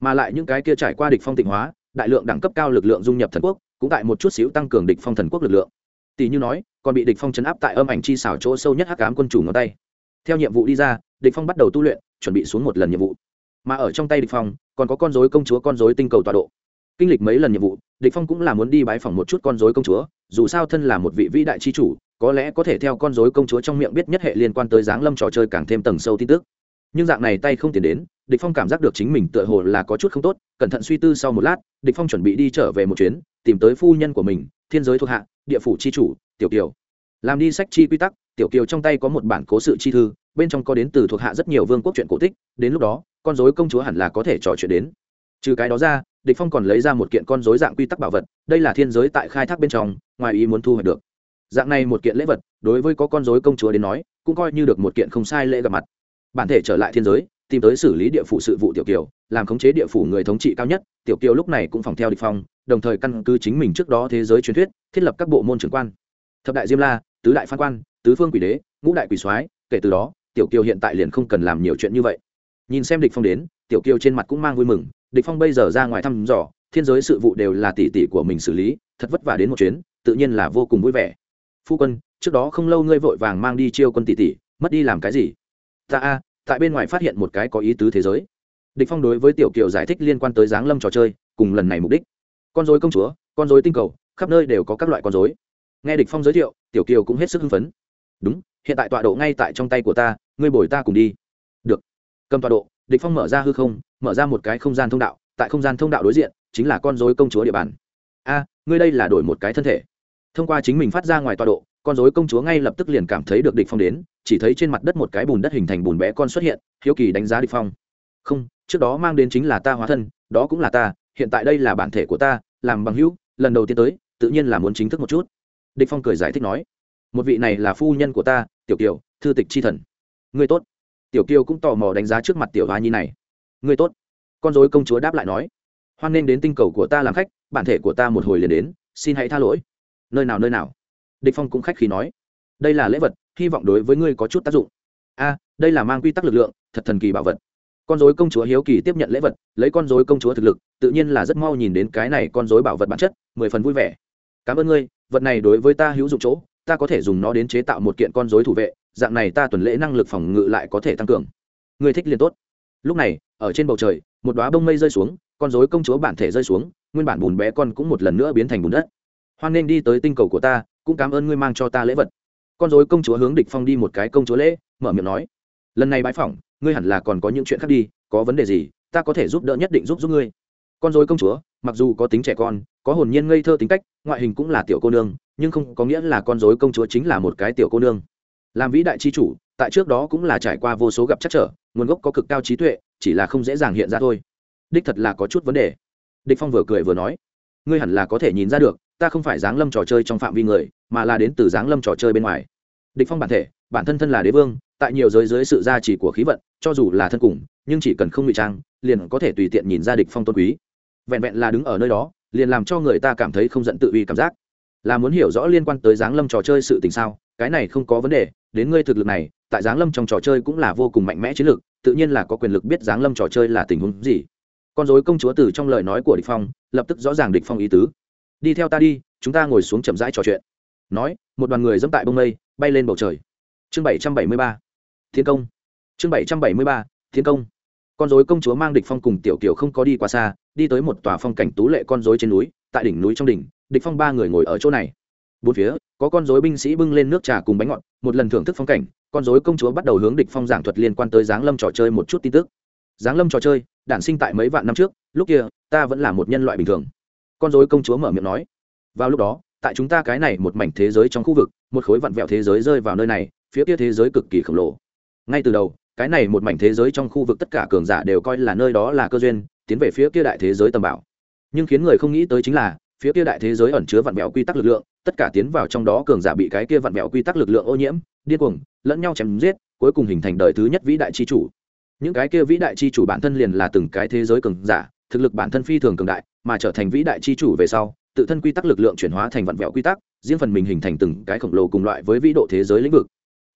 Mà lại những cái kia trải qua địch phong tịnh hóa, đại lượng đẳng cấp cao lực lượng dung nhập thần quốc, cũng tại một chút xíu tăng cường địch phong thần quốc lực lượng. Tỷ như nói, còn bị địch phong chấn áp tại âm ảnh chi xảo chỗ sâu nhất hắc ám quân chủ ngón tay. Theo nhiệm vụ đi ra, địch phong bắt đầu tu luyện, chuẩn bị xuống một lần nhiệm vụ. Mà ở trong tay địch phong, còn có con rối công chúa con rối tinh cầu tọa độ kinh lịch mấy lần nhiệm vụ, địch phong cũng là muốn đi bái phỏng một chút con rối công chúa, dù sao thân là một vị vĩ đại chi chủ, có lẽ có thể theo con rối công chúa trong miệng biết nhất hệ liên quan tới dáng lâm trò chơi càng thêm tầng sâu tin tức. Nhưng dạng này tay không tiền đến, địch phong cảm giác được chính mình tựa hồ là có chút không tốt, cẩn thận suy tư sau một lát, địch phong chuẩn bị đi trở về một chuyến, tìm tới phu nhân của mình, thiên giới thuộc hạ, địa phủ chi chủ, tiểu kiều. Làm đi sách chi quy tắc, tiểu kiều trong tay có một bản cố sự chi thư, bên trong có đến từ thuộc hạ rất nhiều vương quốc chuyện cổ tích, đến lúc đó, con rối công chúa hẳn là có thể trò chuyện đến. Trừ cái đó ra địch phong còn lấy ra một kiện con rối dạng quy tắc bảo vật, đây là thiên giới tại khai thác bên trong, ngoài ý muốn thu hoạch được. Dạng này một kiện lễ vật, đối với có con rối công chúa đến nói, cũng coi như được một kiện không sai lễ gặp mặt. Bản thể trở lại thiên giới, tìm tới xử lý địa phủ sự vụ tiểu kiều, làm khống chế địa phủ người thống trị cao nhất, tiểu kiều lúc này cũng phòng theo địch phong, đồng thời căn cứ chính mình trước đó thế giới truyền thuyết, thiết lập các bộ môn trưởng quan. Thập đại diêm la, tứ đại phan quan, tứ phương quỷ đế, ngũ đại quỷ soái, kể từ đó, tiểu kiều hiện tại liền không cần làm nhiều chuyện như vậy. Nhìn xem địch phong đến, tiểu kiều trên mặt cũng mang vui mừng địch phong bây giờ ra ngoài thăm dò, thiên giới sự vụ đều là tỷ tỷ của mình xử lý, thật vất vả đến một chuyến, tự nhiên là vô cùng vui vẻ. Phu quân, trước đó không lâu ngươi vội vàng mang đi chiêu quân tỷ tỷ mất đi làm cái gì? Ta a, tại bên ngoài phát hiện một cái có ý tứ thế giới. Địch phong đối với tiểu kiều giải thích liên quan tới dáng lâm trò chơi, cùng lần này mục đích. Con rối công chúa, con rối tinh cầu, khắp nơi đều có các loại con rối. Nghe địch phong giới thiệu, tiểu kiều cũng hết sức hưng phấn. Đúng, hiện tại tọa độ ngay tại trong tay của ta, ngươi bồi ta cùng đi. Được. Cầm tọa độ, địch phong mở ra hư không mở ra một cái không gian thông đạo, tại không gian thông đạo đối diện chính là con rối công chúa địa bàn. A, ngươi đây là đổi một cái thân thể. Thông qua chính mình phát ra ngoài tọa độ, con rối công chúa ngay lập tức liền cảm thấy được địch phong đến, chỉ thấy trên mặt đất một cái bùn đất hình thành bùn bé con xuất hiện, hiếu kỳ đánh giá địch phong. Không, trước đó mang đến chính là ta hóa thân, đó cũng là ta, hiện tại đây là bản thể của ta, làm bằng hữu, lần đầu tiên tới, tự nhiên là muốn chính thức một chút. Địch phong cười giải thích nói, một vị này là phu nhân của ta, tiểu kiều, thư tịch chi thần. Ngươi tốt. Tiểu kiều cũng tò mò đánh giá trước mặt tiểu hoa nhi này ngươi tốt. Con rối công chúa đáp lại nói, hoan nên đến tinh cầu của ta làm khách, bản thể của ta một hồi liền đến, xin hãy tha lỗi. Nơi nào nơi nào? Địch phong cũng khách khí nói, đây là lễ vật, hy vọng đối với ngươi có chút tác dụng. A, đây là mang quy tắc lực lượng, thật thần kỳ bảo vật. Con dối công chúa hiếu kỳ tiếp nhận lễ vật, lấy con dối công chúa thực lực, tự nhiên là rất mau nhìn đến cái này con dối bảo vật bản chất, mười phần vui vẻ. Cảm ơn ngươi, vật này đối với ta hữu dụng chỗ, ta có thể dùng nó đến chế tạo một kiện con dối thủ vệ, dạng này ta tuần lễ năng lực phòng ngự lại có thể tăng cường. Ngươi thích liền tốt. Lúc này ở trên bầu trời, một đoá bông mây rơi xuống, con dối công chúa bản thể rơi xuống, nguyên bản bùn bé con cũng một lần nữa biến thành bùn đất. Hoan nghênh đi tới tinh cầu của ta, cũng cảm ơn ngươi mang cho ta lễ vật. Con dối công chúa hướng địch phong đi một cái công chúa lễ, mở miệng nói, lần này bãi phỏng, ngươi hẳn là còn có những chuyện khác đi, có vấn đề gì, ta có thể giúp đỡ nhất định giúp giúp ngươi. Con dối công chúa, mặc dù có tính trẻ con, có hồn nhiên ngây thơ tính cách, ngoại hình cũng là tiểu cô nương, nhưng không có nghĩa là con dối công chúa chính là một cái tiểu cô nương. Làm vĩ đại chi chủ, tại trước đó cũng là trải qua vô số gặp chắc trở, nguồn gốc có cực cao trí tuệ chỉ là không dễ dàng hiện ra thôi. Đích thật là có chút vấn đề. Địch phong vừa cười vừa nói, ngươi hẳn là có thể nhìn ra được, ta không phải giáng lâm trò chơi trong phạm vi người, mà là đến từ giáng lâm trò chơi bên ngoài. Địch phong bản thể, bản thân thân là đế vương, tại nhiều giới dưới sự gia trì của khí vận, cho dù là thân cùng, nhưng chỉ cần không ngụy trang, liền có thể tùy tiện nhìn ra địch phong tôn quý. Vẹn vẹn là đứng ở nơi đó, liền làm cho người ta cảm thấy không giận tự uy cảm giác. Là muốn hiểu rõ liên quan tới giáng lâm trò chơi sự tình sao? Cái này không có vấn đề, đến ngươi thực lực này, tại giáng lâm trong trò chơi cũng là vô cùng mạnh mẽ chiến lược tự nhiên là có quyền lực biết giáng lâm trò chơi là tình huống gì. Con dối công chúa từ trong lời nói của địch phong, lập tức rõ ràng địch phong ý tứ. Đi theo ta đi, chúng ta ngồi xuống chậm rãi trò chuyện. Nói, một đoàn người dẫm tại bông mây, bay lên bầu trời. Chương bảy trăm bảy mươi ba, thiên công. Chương bảy trăm bảy mươi ba, thiên công. Con dối công chúa mang địch phong cùng tiểu kiều không có đi quá xa, đi tới một tòa phong cảnh tú lệ con dối trên núi, tại đỉnh núi trong đỉnh, địch phong ba người ngồi ở chỗ này. Bốn phía, có con dối binh sĩ bưng lên nước trà cùng bánh ngọt, một lần thưởng thức phong cảnh con dối công chúa bắt đầu hướng địch phong giảng thuật liên quan tới giáng lâm trò chơi một chút tin tức. Giáng lâm trò chơi, đản sinh tại mấy vạn năm trước, lúc kia, ta vẫn là một nhân loại bình thường. Con dối công chúa mở miệng nói, vào lúc đó, tại chúng ta cái này một mảnh thế giới trong khu vực, một khối vặn vẹo thế giới rơi vào nơi này, phía kia thế giới cực kỳ khổng lồ. Ngay từ đầu, cái này một mảnh thế giới trong khu vực tất cả cường giả đều coi là nơi đó là cơ duyên, tiến về phía kia đại thế giới tầm bảo. Nhưng khiến người không nghĩ tới chính là, phía kia đại thế giới ẩn chứa vặn vẹo quy tắc lực lượng, tất cả tiến vào trong đó cường giả bị cái kia vặn vẹo quy tắc lực lượng ô nhiễm điên cuồng, lẫn nhau chém giết, cuối cùng hình thành đời thứ nhất vĩ đại chi chủ. Những cái kia vĩ đại chi chủ bản thân liền là từng cái thế giới cường giả, thực lực bản thân phi thường cường đại, mà trở thành vĩ đại chi chủ về sau, tự thân quy tắc lực lượng chuyển hóa thành vặn vẹo quy tắc, riêng phần mình hình thành từng cái khổng lồ cùng loại với vĩ độ thế giới lĩnh vực.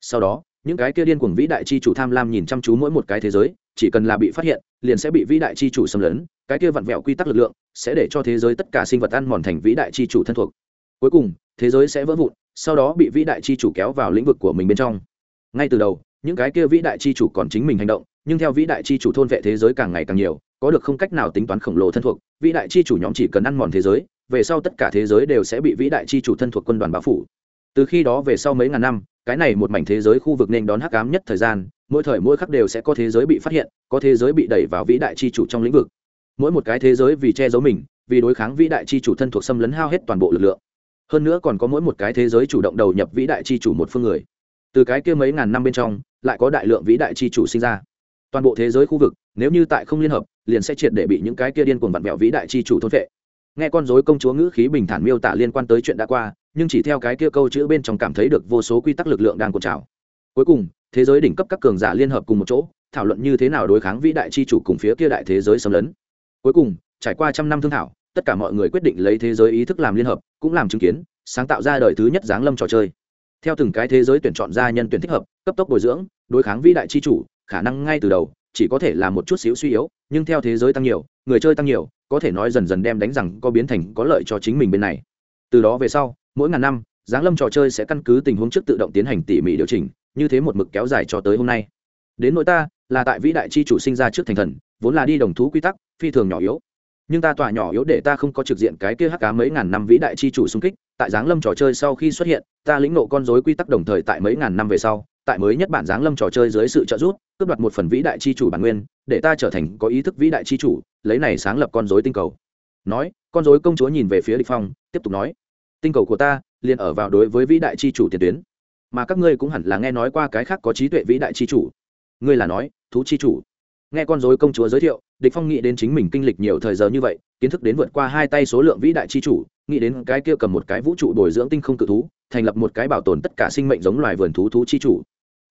Sau đó, những cái kia điên cuồng vĩ đại chi chủ tham lam nhìn chăm chú mỗi một cái thế giới, chỉ cần là bị phát hiện, liền sẽ bị vĩ đại chi chủ xâm lấn, cái kia vặn vẹo quy tắc lực lượng sẽ để cho thế giới tất cả sinh vật ăn mòn thành vĩ đại chi chủ thân thuộc. Cuối cùng, thế giới sẽ vỡ vụn sau đó bị vĩ đại chi chủ kéo vào lĩnh vực của mình bên trong. Ngay từ đầu, những cái kia vĩ đại chi chủ còn chính mình hành động, nhưng theo vĩ đại chi chủ thôn vệ thế giới càng ngày càng nhiều, có được không cách nào tính toán khổng lồ thân thuộc, vĩ đại chi chủ nhóm chỉ cần ăn mòn thế giới, về sau tất cả thế giới đều sẽ bị vĩ đại chi chủ thân thuộc quân đoàn báo phủ. Từ khi đó về sau mấy ngàn năm, cái này một mảnh thế giới khu vực nên đón hắc ám nhất thời gian, mỗi thời mỗi khắc đều sẽ có thế giới bị phát hiện, có thế giới bị đẩy vào vĩ đại chi chủ trong lĩnh vực. Mỗi một cái thế giới vì che giấu mình, vì đối kháng vĩ đại chi chủ thân thuộc xâm lấn hao hết toàn bộ lực lượng hơn nữa còn có mỗi một cái thế giới chủ động đầu nhập vĩ đại chi chủ một phương người. Từ cái kia mấy ngàn năm bên trong, lại có đại lượng vĩ đại chi chủ sinh ra. Toàn bộ thế giới khu vực, nếu như tại không liên hợp, liền sẽ triệt để bị những cái kia điên cuồng vặn vẹo vĩ đại chi chủ thôn vệ nghe con dối công chúa ngữ khí bình thản miêu tả liên quan tới chuyện đã qua, nhưng chỉ theo cái kia câu chữ bên trong cảm thấy được vô số quy tắc lực lượng đang cột trào. Cuối cùng, thế giới đỉnh cấp các cường giả liên hợp cùng một chỗ, thảo luận như thế nào đối kháng vĩ đại chi chủ cùng phía kia đại thế giới xâm lấn. Cuối cùng, trải qua trăm năm thương thảo tất cả mọi người quyết định lấy thế giới ý thức làm liên hợp, cũng làm chứng kiến, sáng tạo ra đời thứ nhất giáng lâm trò chơi. Theo từng cái thế giới tuyển chọn ra nhân tuyển thích hợp, cấp tốc bồi dưỡng, đối kháng vĩ đại chi chủ, khả năng ngay từ đầu, chỉ có thể là một chút xíu suy yếu, nhưng theo thế giới tăng nhiều, người chơi tăng nhiều, có thể nói dần dần đem đánh rằng có biến thành có lợi cho chính mình bên này. Từ đó về sau, mỗi ngàn năm, giáng lâm trò chơi sẽ căn cứ tình huống trước tự động tiến hành tỉ mỉ điều chỉnh, như thế một mực kéo dài cho tới hôm nay. Đến nỗi ta, là tại vĩ đại chi chủ sinh ra trước thành thần, vốn là đi đồng thú quy tắc, phi thường nhỏ yếu nhưng ta tỏa nhỏ yếu để ta không có trực diện cái kia hắc cá mấy ngàn năm vĩ đại chi chủ xung kích, tại giáng lâm trò chơi sau khi xuất hiện, ta lĩnh nộ con dối quy tắc đồng thời tại mấy ngàn năm về sau, tại mới nhất bản giáng lâm trò chơi dưới sự trợ giúp, cướp đoạt một phần vĩ đại chi chủ bản nguyên, để ta trở thành có ý thức vĩ đại chi chủ, lấy này sáng lập con dối tinh cầu. Nói, con dối công chúa nhìn về phía địch phong, tiếp tục nói, tinh cầu của ta liền ở vào đối với vĩ đại chi chủ tiền tuyến, mà các ngươi cũng hẳn là nghe nói qua cái khác có trí tuệ vĩ đại chi chủ. Ngươi là nói, thú chi chủ. Nghe con dối công chúa giới thiệu địch phong nghĩ đến chính mình kinh lịch nhiều thời giờ như vậy, kiến thức đến vượt qua hai tay số lượng vĩ đại chi chủ, nghĩ đến cái kia cầm một cái vũ trụ bồi dưỡng tinh không cự thú, thành lập một cái bảo tồn tất cả sinh mệnh giống loài vườn thú thú chi chủ.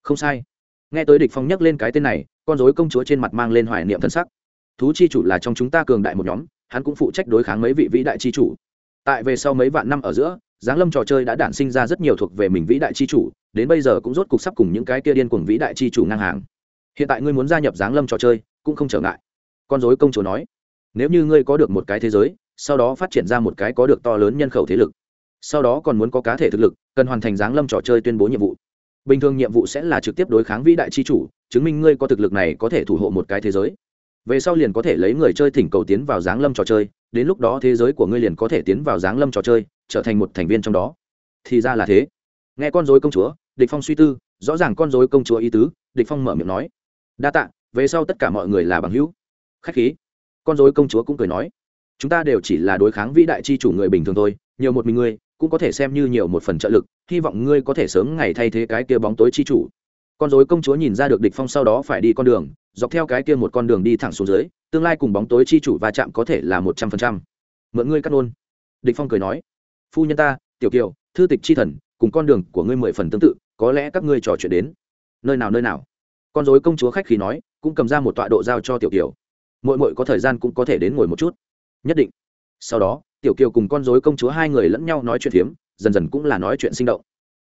Không sai. Nghe tới địch phong nhắc lên cái tên này, con rối công chúa trên mặt mang lên hoài niệm thân sắc. Thú chi chủ là trong chúng ta cường đại một nhóm, hắn cũng phụ trách đối kháng mấy vị vĩ đại chi chủ. Tại về sau mấy vạn năm ở giữa, giáng lâm trò chơi đã đản sinh ra rất nhiều thuộc về mình vĩ đại chi chủ, đến bây giờ cũng rốt cục sắp cùng những cái kia điên cuồng vĩ đại chi chủ ngang hàng. Hiện tại ngươi muốn gia nhập giáng lâm trò chơi, cũng không trở ngại con dối công chúa nói, nếu như ngươi có được một cái thế giới, sau đó phát triển ra một cái có được to lớn nhân khẩu thế lực, sau đó còn muốn có cá thể thực lực, cần hoàn thành giáng lâm trò chơi tuyên bố nhiệm vụ. Bình thường nhiệm vụ sẽ là trực tiếp đối kháng vĩ đại chi chủ, chứng minh ngươi có thực lực này có thể thủ hộ một cái thế giới. Về sau liền có thể lấy người chơi thỉnh cầu tiến vào giáng lâm trò chơi, đến lúc đó thế giới của ngươi liền có thể tiến vào giáng lâm trò chơi, trở thành một thành viên trong đó. Thì ra là thế. Nghe con dối công chúa, địch phong suy tư, rõ ràng con dối công chúa ý tứ, địch phong mở miệng nói, đa tạ, về sau tất cả mọi người là bằng hữu khách khí. Con dối công chúa cũng cười nói, chúng ta đều chỉ là đối kháng vĩ đại chi chủ người bình thường thôi, nhiều một mình ngươi, cũng có thể xem như nhiều một phần trợ lực, hy vọng ngươi có thể sớm ngày thay thế cái kia bóng tối chi chủ. Con dối công chúa nhìn ra được địch phong sau đó phải đi con đường, dọc theo cái kia một con đường đi thẳng xuống dưới, tương lai cùng bóng tối chi chủ va chạm có thể là một trăm phần trăm. Mượn ngươi cắt nôn địch phong cười nói, phu nhân ta, tiểu kiều, thư tịch chi thần, cùng con đường của ngươi mười phần tương tự, có lẽ các ngươi trò chuyện đến. Nơi nào nơi nào? Con dối công chúa khách khí nói, cũng cầm ra một tọa độ giao cho tiểu kiều mỗi mỗi có thời gian cũng có thể đến ngồi một chút. Nhất định. Sau đó, tiểu kiều cùng con dối công chúa hai người lẫn nhau nói chuyện phiếm, dần dần cũng là nói chuyện sinh động.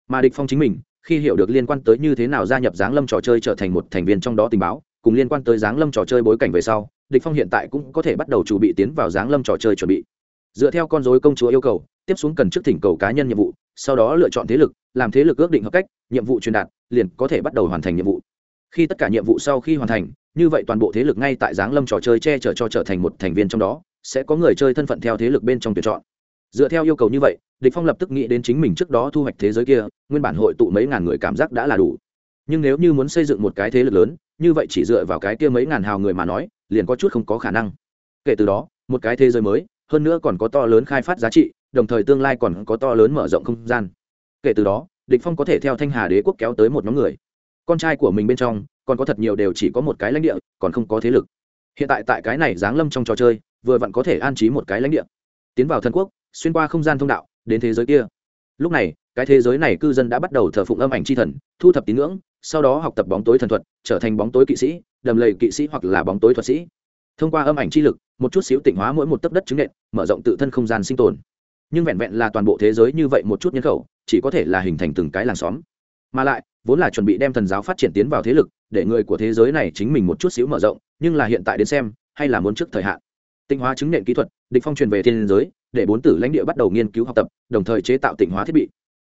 Mà địch phong chính mình, khi hiểu được liên quan tới như thế nào gia nhập giáng lâm trò chơi trở thành một thành viên trong đó tình báo, cùng liên quan tới giáng lâm trò chơi bối cảnh về sau, địch phong hiện tại cũng có thể bắt đầu chuẩn bị tiến vào giáng lâm trò chơi chuẩn bị. Dựa theo con dối công chúa yêu cầu, tiếp xuống cần trước thỉnh cầu cá nhân nhiệm vụ, sau đó lựa chọn thế lực, làm thế lực ước định hợp cách, nhiệm vụ truyền đạt, liền có thể bắt đầu hoàn thành nhiệm vụ. Khi tất cả nhiệm vụ sau khi hoàn thành như vậy toàn bộ thế lực ngay tại giáng lâm trò chơi che chở cho trở thành một thành viên trong đó, sẽ có người chơi thân phận theo thế lực bên trong tuyển chọn. Dựa theo yêu cầu như vậy, địch phong lập tức nghĩ đến chính mình trước đó thu hoạch thế giới kia, nguyên bản hội tụ mấy ngàn người cảm giác đã là đủ. Nhưng nếu như muốn xây dựng một cái thế lực lớn, như vậy chỉ dựa vào cái kia mấy ngàn hào người mà nói, liền có chút không có khả năng. Kể từ đó, một cái thế giới mới, hơn nữa còn có to lớn khai phát giá trị, đồng thời tương lai còn có to lớn mở rộng không gian. Kể từ đó, địch phong có thể theo thanh hà đế quốc kéo tới một nhóm người. Con trai của mình bên trong còn có thật nhiều đều chỉ có một cái lãnh địa, còn không có thế lực. Hiện tại tại cái này giáng lâm trong trò chơi, vừa vặn có thể an trí một cái lãnh địa. Tiến vào thần quốc, xuyên qua không gian thông đạo, đến thế giới kia. Lúc này, cái thế giới này cư dân đã bắt đầu thờ phụng âm ảnh c h i thần, thu thập tín ngưỡng, sau đó học tập bóng tối thần thuật, trở thành bóng tối kỵ sĩ, đầm lầy kỵ sĩ hoặc là bóng tối thuật sĩ. Thông qua âm ảnh chi lực, một chút xíu tỉnh hóa mỗi một tấc đất chứng nện, mở rộng tự thân không gian sinh tồn. Nhưng vẹn vẹn là toàn bộ thế giới như vậy một chút nhân khẩu, chỉ có thể là hình thành từng cái làng xóm. Mà lại vốn là chuẩn bị đem thần giáo phát triển tiến vào thế lực, để người của thế giới này chính mình một chút xíu mở rộng, nhưng là hiện tại đến xem, hay là muốn trước thời hạn. Tinh hóa chứng nện kỹ thuật, địch phong truyền về thiên giới, để bốn tử lãnh địa bắt đầu nghiên cứu học tập, đồng thời chế tạo tinh hóa thiết bị.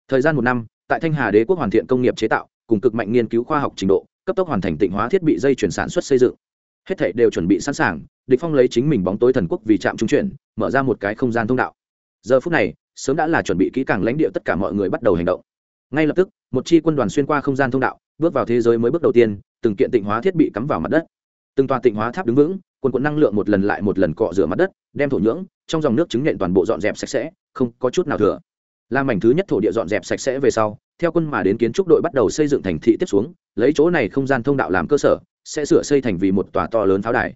Thời gian một năm, tại thanh hà đế quốc hoàn thiện công nghiệp chế tạo, cùng cực mạnh nghiên cứu khoa học trình độ, cấp tốc hoàn thành tịnh hóa thiết bị dây chuyển sản xuất xây dựng. Hết thảy đều chuẩn bị sẵn sàng, địch phong lấy chính mình bóng tối thần quốc vì trạm trung chuyển, mở ra một cái không gian thông đạo. Giờ phút này, sớm đã là chuẩn bị kỹ càng lãnh địa tất cả mọi người bắt đầu hành động ngay lập tức, một chi quân đoàn xuyên qua không gian thông đạo, bước vào thế giới mới bước đầu tiên, từng kiện tịnh hóa thiết bị cắm vào mặt đất. Từng tòa tịnh hóa tháp đứng vững, quần quận năng lượng một lần lại một lần cọ rửa mặt đất, đem thổ nhưỡng, trong dòng nước chứng nhện toàn bộ dọn dẹp sạch sẽ, không có chút nào thừa. Làm mảnh thứ nhất thổ địa dọn dẹp sạch sẽ về sau, theo quân mà đến kiến trúc đội bắt đầu xây dựng thành thị tiếp xuống, lấy chỗ này không gian thông đạo làm cơ sở, sẽ sửa xây thành vì một tòa to lớn pháo đài.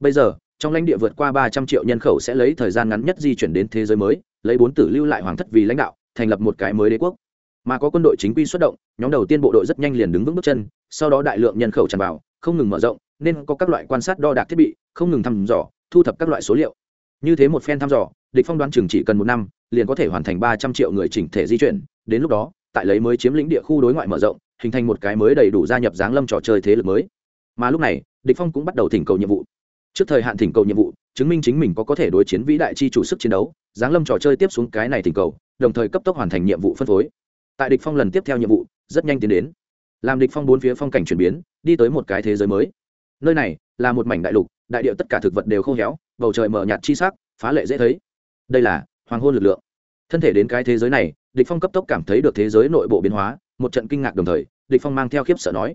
Bây giờ, trong lãnh địa vượt qua ba trăm triệu nhân khẩu sẽ lấy thời gian ngắn nhất di chuyển đến thế giới mới, lấy bốn tử lưu lại hoàng thất vì lãnh đạo, thành lập một cái mới đế quốc mà có quân đội chính quy xuất động, nhóm đầu tiên bộ đội rất nhanh liền đứng vững bước chân, sau đó đại lượng nhân khẩu tràn vào, không ngừng mở rộng, nên có các loại quan sát đo đạc thiết bị, không ngừng thăm dò, thu thập các loại số liệu. Như thế một phen thăm dò, địch phong đoán chừng chỉ cần một năm, liền có thể hoàn thành ba trăm triệu người chỉnh thể di chuyển. Đến lúc đó, tại lấy mới chiếm lĩnh địa khu đối ngoại mở rộng, hình thành một cái mới đầy đủ gia nhập giáng lâm trò chơi thế lực mới. Mà lúc này, địch phong cũng bắt đầu thỉnh cầu nhiệm vụ. Trước thời hạn thỉnh cầu nhiệm vụ, chứng minh chính mình có có thể đối chiến vĩ đại chi chủ sức chiến đấu giáng lâm trò chơi tiếp xuống cái này thỉnh cầu, đồng thời cấp tốc hoàn thành nhiệm vụ phân phối tại địch phong lần tiếp theo nhiệm vụ, rất nhanh tiến đến. Làm địch phong bốn phía phong cảnh chuyển biến, đi tới một cái thế giới mới. Nơi này là một mảnh đại lục, đại địa tất cả thực vật đều khô héo, bầu trời mở nhạt chi sắc, phá lệ dễ thấy. Đây là hoàng hôn lực lượng. Thân thể đến cái thế giới này, địch phong cấp tốc cảm thấy được thế giới nội bộ biến hóa, một trận kinh ngạc đồng thời, địch phong mang theo khiếp sợ nói,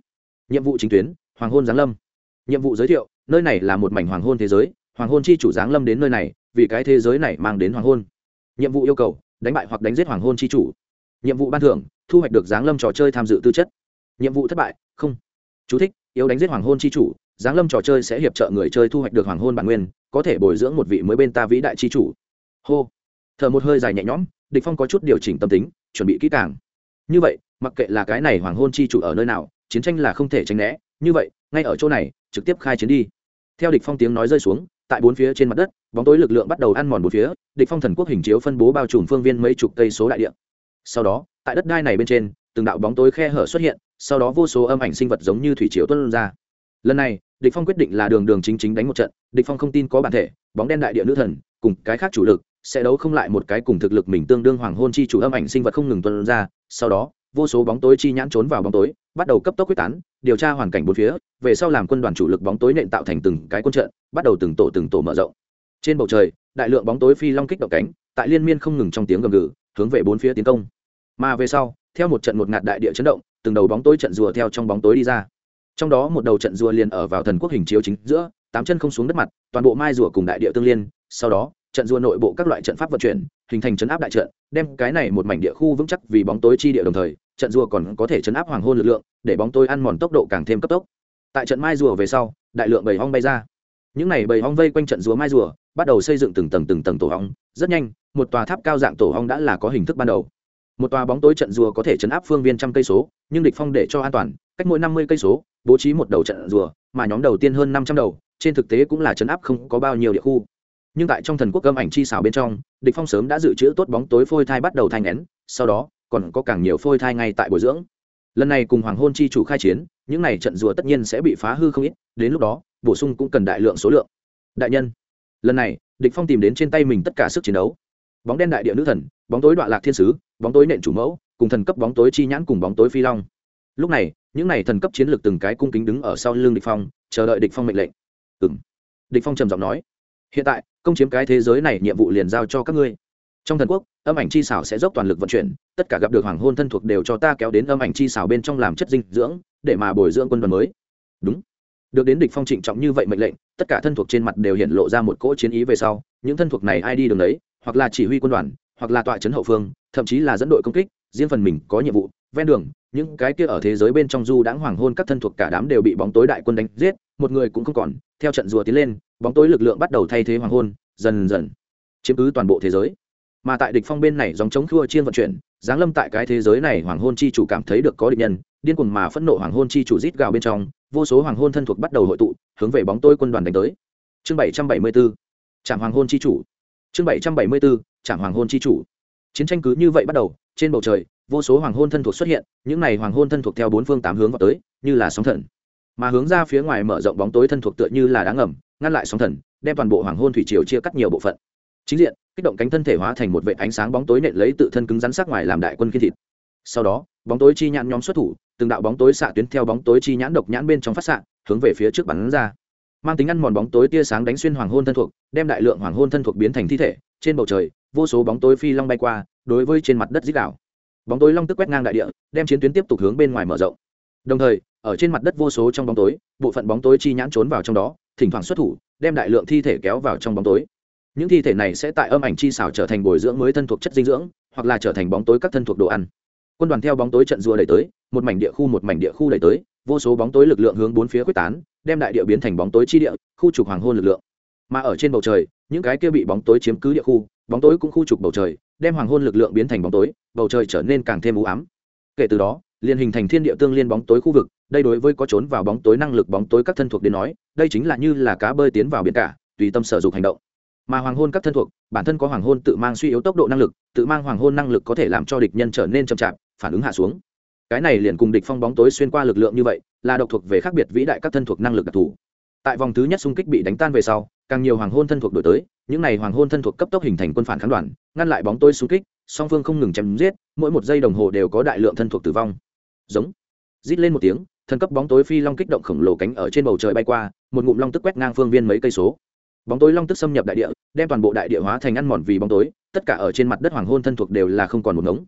nhiệm vụ chính tuyến, hoàng hôn giáng lâm. Nhiệm vụ giới thiệu, nơi này là một mảnh hoàng hôn thế giới, hoàng hôn chi chủ giáng lâm đến nơi này, vì cái thế giới này mang đến hoàng hôn. Nhiệm vụ yêu cầu, đánh bại hoặc đánh giết hoàng hôn chi chủ nhiệm vụ ban thưởng thu hoạch được giáng lâm trò chơi tham dự tư chất. Nhiệm vụ thất bại không. Chú thích, yếu đánh giết hoàng hôn chi chủ giáng lâm trò chơi sẽ hiệp trợ người chơi thu hoạch được hoàng hôn bản nguyên có thể bồi dưỡng một vị mới bên ta vĩ đại chi chủ. Hô. Thở một hơi dài nhẹ nhõm địch phong có chút điều chỉnh tâm tính chuẩn bị kỹ càng. Như vậy mặc kệ là cái này hoàng hôn chi chủ ở nơi nào chiến tranh là không thể tránh né. Như vậy ngay ở chỗ này trực tiếp khai chiến đi. Theo địch phong tiếng nói rơi xuống tại bốn phía trên mặt đất bóng tối lực lượng bắt đầu ăn mòn bốn phía địch phong thần quốc hình chiếu phân bố bao trùm phương viên mấy chục cây số đại địa sau đó, tại đất đai này bên trên, từng đạo bóng tối khe hở xuất hiện, sau đó vô số âm ảnh sinh vật giống như thủy chiếu tuôn ra. Lần này, địch phong quyết định là đường đường chính chính đánh một trận, địch phong không tin có bản thể, bóng đen đại địa nữ thần, cùng cái khác chủ lực, sẽ đấu không lại một cái cùng thực lực mình tương đương hoàng hôn chi chủ âm ảnh sinh vật không ngừng tuôn ra. Sau đó, vô số bóng tối chi nhãn trốn vào bóng tối, bắt đầu cấp tốc quyết tán, điều tra hoàn cảnh bốn phía, về sau làm quân đoàn chủ lực bóng tối nện tạo thành từng cái quân trận, bắt đầu từng tổ từng tổ mở rộng. Trên bầu trời, đại lượng bóng tối phi long kích động cánh, tại liên miên không ngừng trong tiếng gầm gừ, hướng về bốn phía tiến công mà về sau, theo một trận một ngạt đại địa chấn động, từng đầu bóng tối trận rùa theo trong bóng tối đi ra. Trong đó một đầu trận rùa liền ở vào thần quốc hình chiếu chính giữa, tám chân không xuống đất mặt, toàn bộ mai rùa cùng đại địa tương liên. Sau đó, trận rùa nội bộ các loại trận pháp vận chuyển, hình thành chấn áp đại trận, đem cái này một mảnh địa khu vững chắc vì bóng tối chi địa đồng thời, trận rùa còn có thể chấn áp hoàng hôn lực lượng, để bóng tối ăn mòn tốc độ càng thêm cấp tốc. Tại trận mai rùa về sau, đại lượng bầy hong bay ra. Những này bầy hong vây quanh trận rùa mai rùa, bắt đầu xây dựng từng tầng từng tầng tổ hong rất nhanh, một tòa tháp cao dạng tổ hong đã là có hình thức ban đầu một tòa bóng tối trận rùa có thể chấn áp phương viên trăm cây số, nhưng địch phong để cho an toàn, cách mỗi năm mươi cây số, bố trí một đầu trận rùa, mà nhóm đầu tiên hơn năm trăm đầu, trên thực tế cũng là chấn áp không có bao nhiêu địa khu. Nhưng tại trong thần quốc âm ảnh chi xảo bên trong, địch phong sớm đã dự trữ tốt bóng tối phôi thai bắt đầu thanh nén sau đó, còn có càng nhiều phôi thai ngay tại bồi dưỡng. Lần này cùng hoàng hôn chi chủ khai chiến, những này trận rùa tất nhiên sẽ bị phá hư không ít, đến lúc đó, bổ sung cũng cần đại lượng số lượng. Đại nhân, lần này, địch phong tìm đến trên tay mình tất cả sức chiến đấu. Bóng đen đại địa nữ thần bóng tối đoạn lạc thiên sứ, bóng tối nện chủ mẫu, cùng thần cấp bóng tối chi nhãn cùng bóng tối phi long. Lúc này, những này thần cấp chiến lược từng cái cung kính đứng ở sau lưng địch phong, chờ đợi địch phong mệnh lệnh. Ừm. Địch phong trầm giọng nói, hiện tại, công chiếm cái thế giới này, nhiệm vụ liền giao cho các ngươi. Trong thần quốc, âm ảnh chi xảo sẽ dốc toàn lực vận chuyển, tất cả gặp được hoàng hôn thân thuộc đều cho ta kéo đến âm ảnh chi xảo bên trong làm chất dinh dưỡng, để mà bồi dưỡng quân đoàn mới. Đúng. Được đến địch phong trịnh trọng như vậy mệnh lệnh, tất cả thân thuộc trên mặt đều hiện lộ ra một cỗ chiến ý về sau, những thân thuộc này ai đi đường đấy, hoặc là chỉ huy quân đoàn hoặc là tọa trấn hậu phương, thậm chí là dẫn đội công kích, riêng phần mình có nhiệm vụ, ven đường, những cái kia ở thế giới bên trong du đãng hoàng hôn các thân thuộc cả đám đều bị bóng tối đại quân đánh giết, một người cũng không còn, theo trận rùa tiến lên, bóng tối lực lượng bắt đầu thay thế hoàng hôn, dần dần chiếm cứ toàn bộ thế giới. Mà tại địch phong bên này dòng chống khua chiên vận chuyển, giáng lâm tại cái thế giới này hoàng hôn chi chủ cảm thấy được có địch nhân, điên cuồng mà phẫn nộ hoàng hôn chi chủ rít gào bên trong, vô số hoàng hôn thân thuộc bắt đầu hội tụ, hướng về bóng tối quân đoàn đánh tới. Chương 774 trạm hoàng hôn chi chủ chương 774 trạm hoàng hôn chi chủ. Chiến tranh cứ như vậy bắt đầu, trên bầu trời, vô số hoàng hôn thân thuộc xuất hiện, những này hoàng hôn thân thuộc theo bốn phương tám hướng vào tới, như là sóng thần. Mà hướng ra phía ngoài mở rộng bóng tối thân thuộc tựa như là đá ngầm, ngăn lại sóng thần, đem toàn bộ hoàng hôn thủy triều chia cắt nhiều bộ phận. Chính diện, kích động cánh thân thể hóa thành một vệ ánh sáng bóng tối nện lấy tự thân cứng rắn sắc ngoài làm đại quân kiên thịt. Sau đó, bóng tối chi nhãn nhóm xuất thủ, từng đạo bóng tối xạ tuyến theo bóng tối chi nhãn độc nhãn bên trong phát xạ, hướng về phía trước bắn ra mang tính ăn mòn bóng tối tia sáng đánh xuyên hoàng hôn thân thuộc, đem đại lượng hoàng hôn thân thuộc biến thành thi thể, trên bầu trời, vô số bóng tối phi long bay qua, đối với trên mặt đất dích đảo bóng tối long tức quét ngang đại địa, đem chiến tuyến tiếp tục hướng bên ngoài mở rộng. Đồng thời, ở trên mặt đất vô số trong bóng tối, bộ phận bóng tối chi nhãn trốn vào trong đó, thỉnh thoảng xuất thủ, đem đại lượng thi thể kéo vào trong bóng tối. Những thi thể này sẽ tại âm ảnh chi xảo trở thành bồi dưỡng mới thân thuộc chất dinh dưỡng, hoặc là trở thành bóng tối các thân thuộc đồ ăn. Quân đoàn theo bóng tối trận rùa đẩy tới, một mảnh địa khu một mảnh địa khu đẩy tới, vô số bóng tối lực lượng hướng bốn phía quyết tán đem đại địa biến thành bóng tối chi địa, khu trục hoàng hôn lực lượng. Mà ở trên bầu trời, những cái kia bị bóng tối chiếm cứ địa khu, bóng tối cũng khu trục bầu trời, đem hoàng hôn lực lượng biến thành bóng tối, bầu trời trở nên càng thêm u ám. Kể từ đó, liền hình thành thiên địa tương liên bóng tối khu vực, đây đối với có trốn vào bóng tối năng lực bóng tối các thân thuộc đến nói, đây chính là như là cá bơi tiến vào biển cả, tùy tâm sở dục hành động. Mà hoàng hôn các thân thuộc, bản thân có hoàng hôn tự mang suy yếu tốc độ năng lực, tự mang hoàng hôn năng lực có thể làm cho địch nhân trở nên chậm chạp, phản ứng hạ xuống. Cái này liền cùng địch phong bóng tối xuyên qua lực lượng như vậy là độc thuộc về khác biệt vĩ đại các thân thuộc năng lực đặc thù. Tại vòng thứ nhất xung kích bị đánh tan về sau, càng nhiều hoàng hôn thân thuộc đổi tới, những này hoàng hôn thân thuộc cấp tốc hình thành quân phản kháng đoàn, ngăn lại bóng tối xung kích, song phương không ngừng chém giết, mỗi một giây đồng hồ đều có đại lượng thân thuộc tử vong. Giống. Rít lên một tiếng, thân cấp bóng tối phi long kích động khổng lồ cánh ở trên bầu trời bay qua, một ngụm long tức quét ngang phương viên mấy cây số. Bóng tối long tức xâm nhập đại địa, đem toàn bộ đại địa hóa thành ăn mòn vì bóng tối, tất cả ở trên mặt đất hoàng hôn thân thuộc đều là không còn một ngống.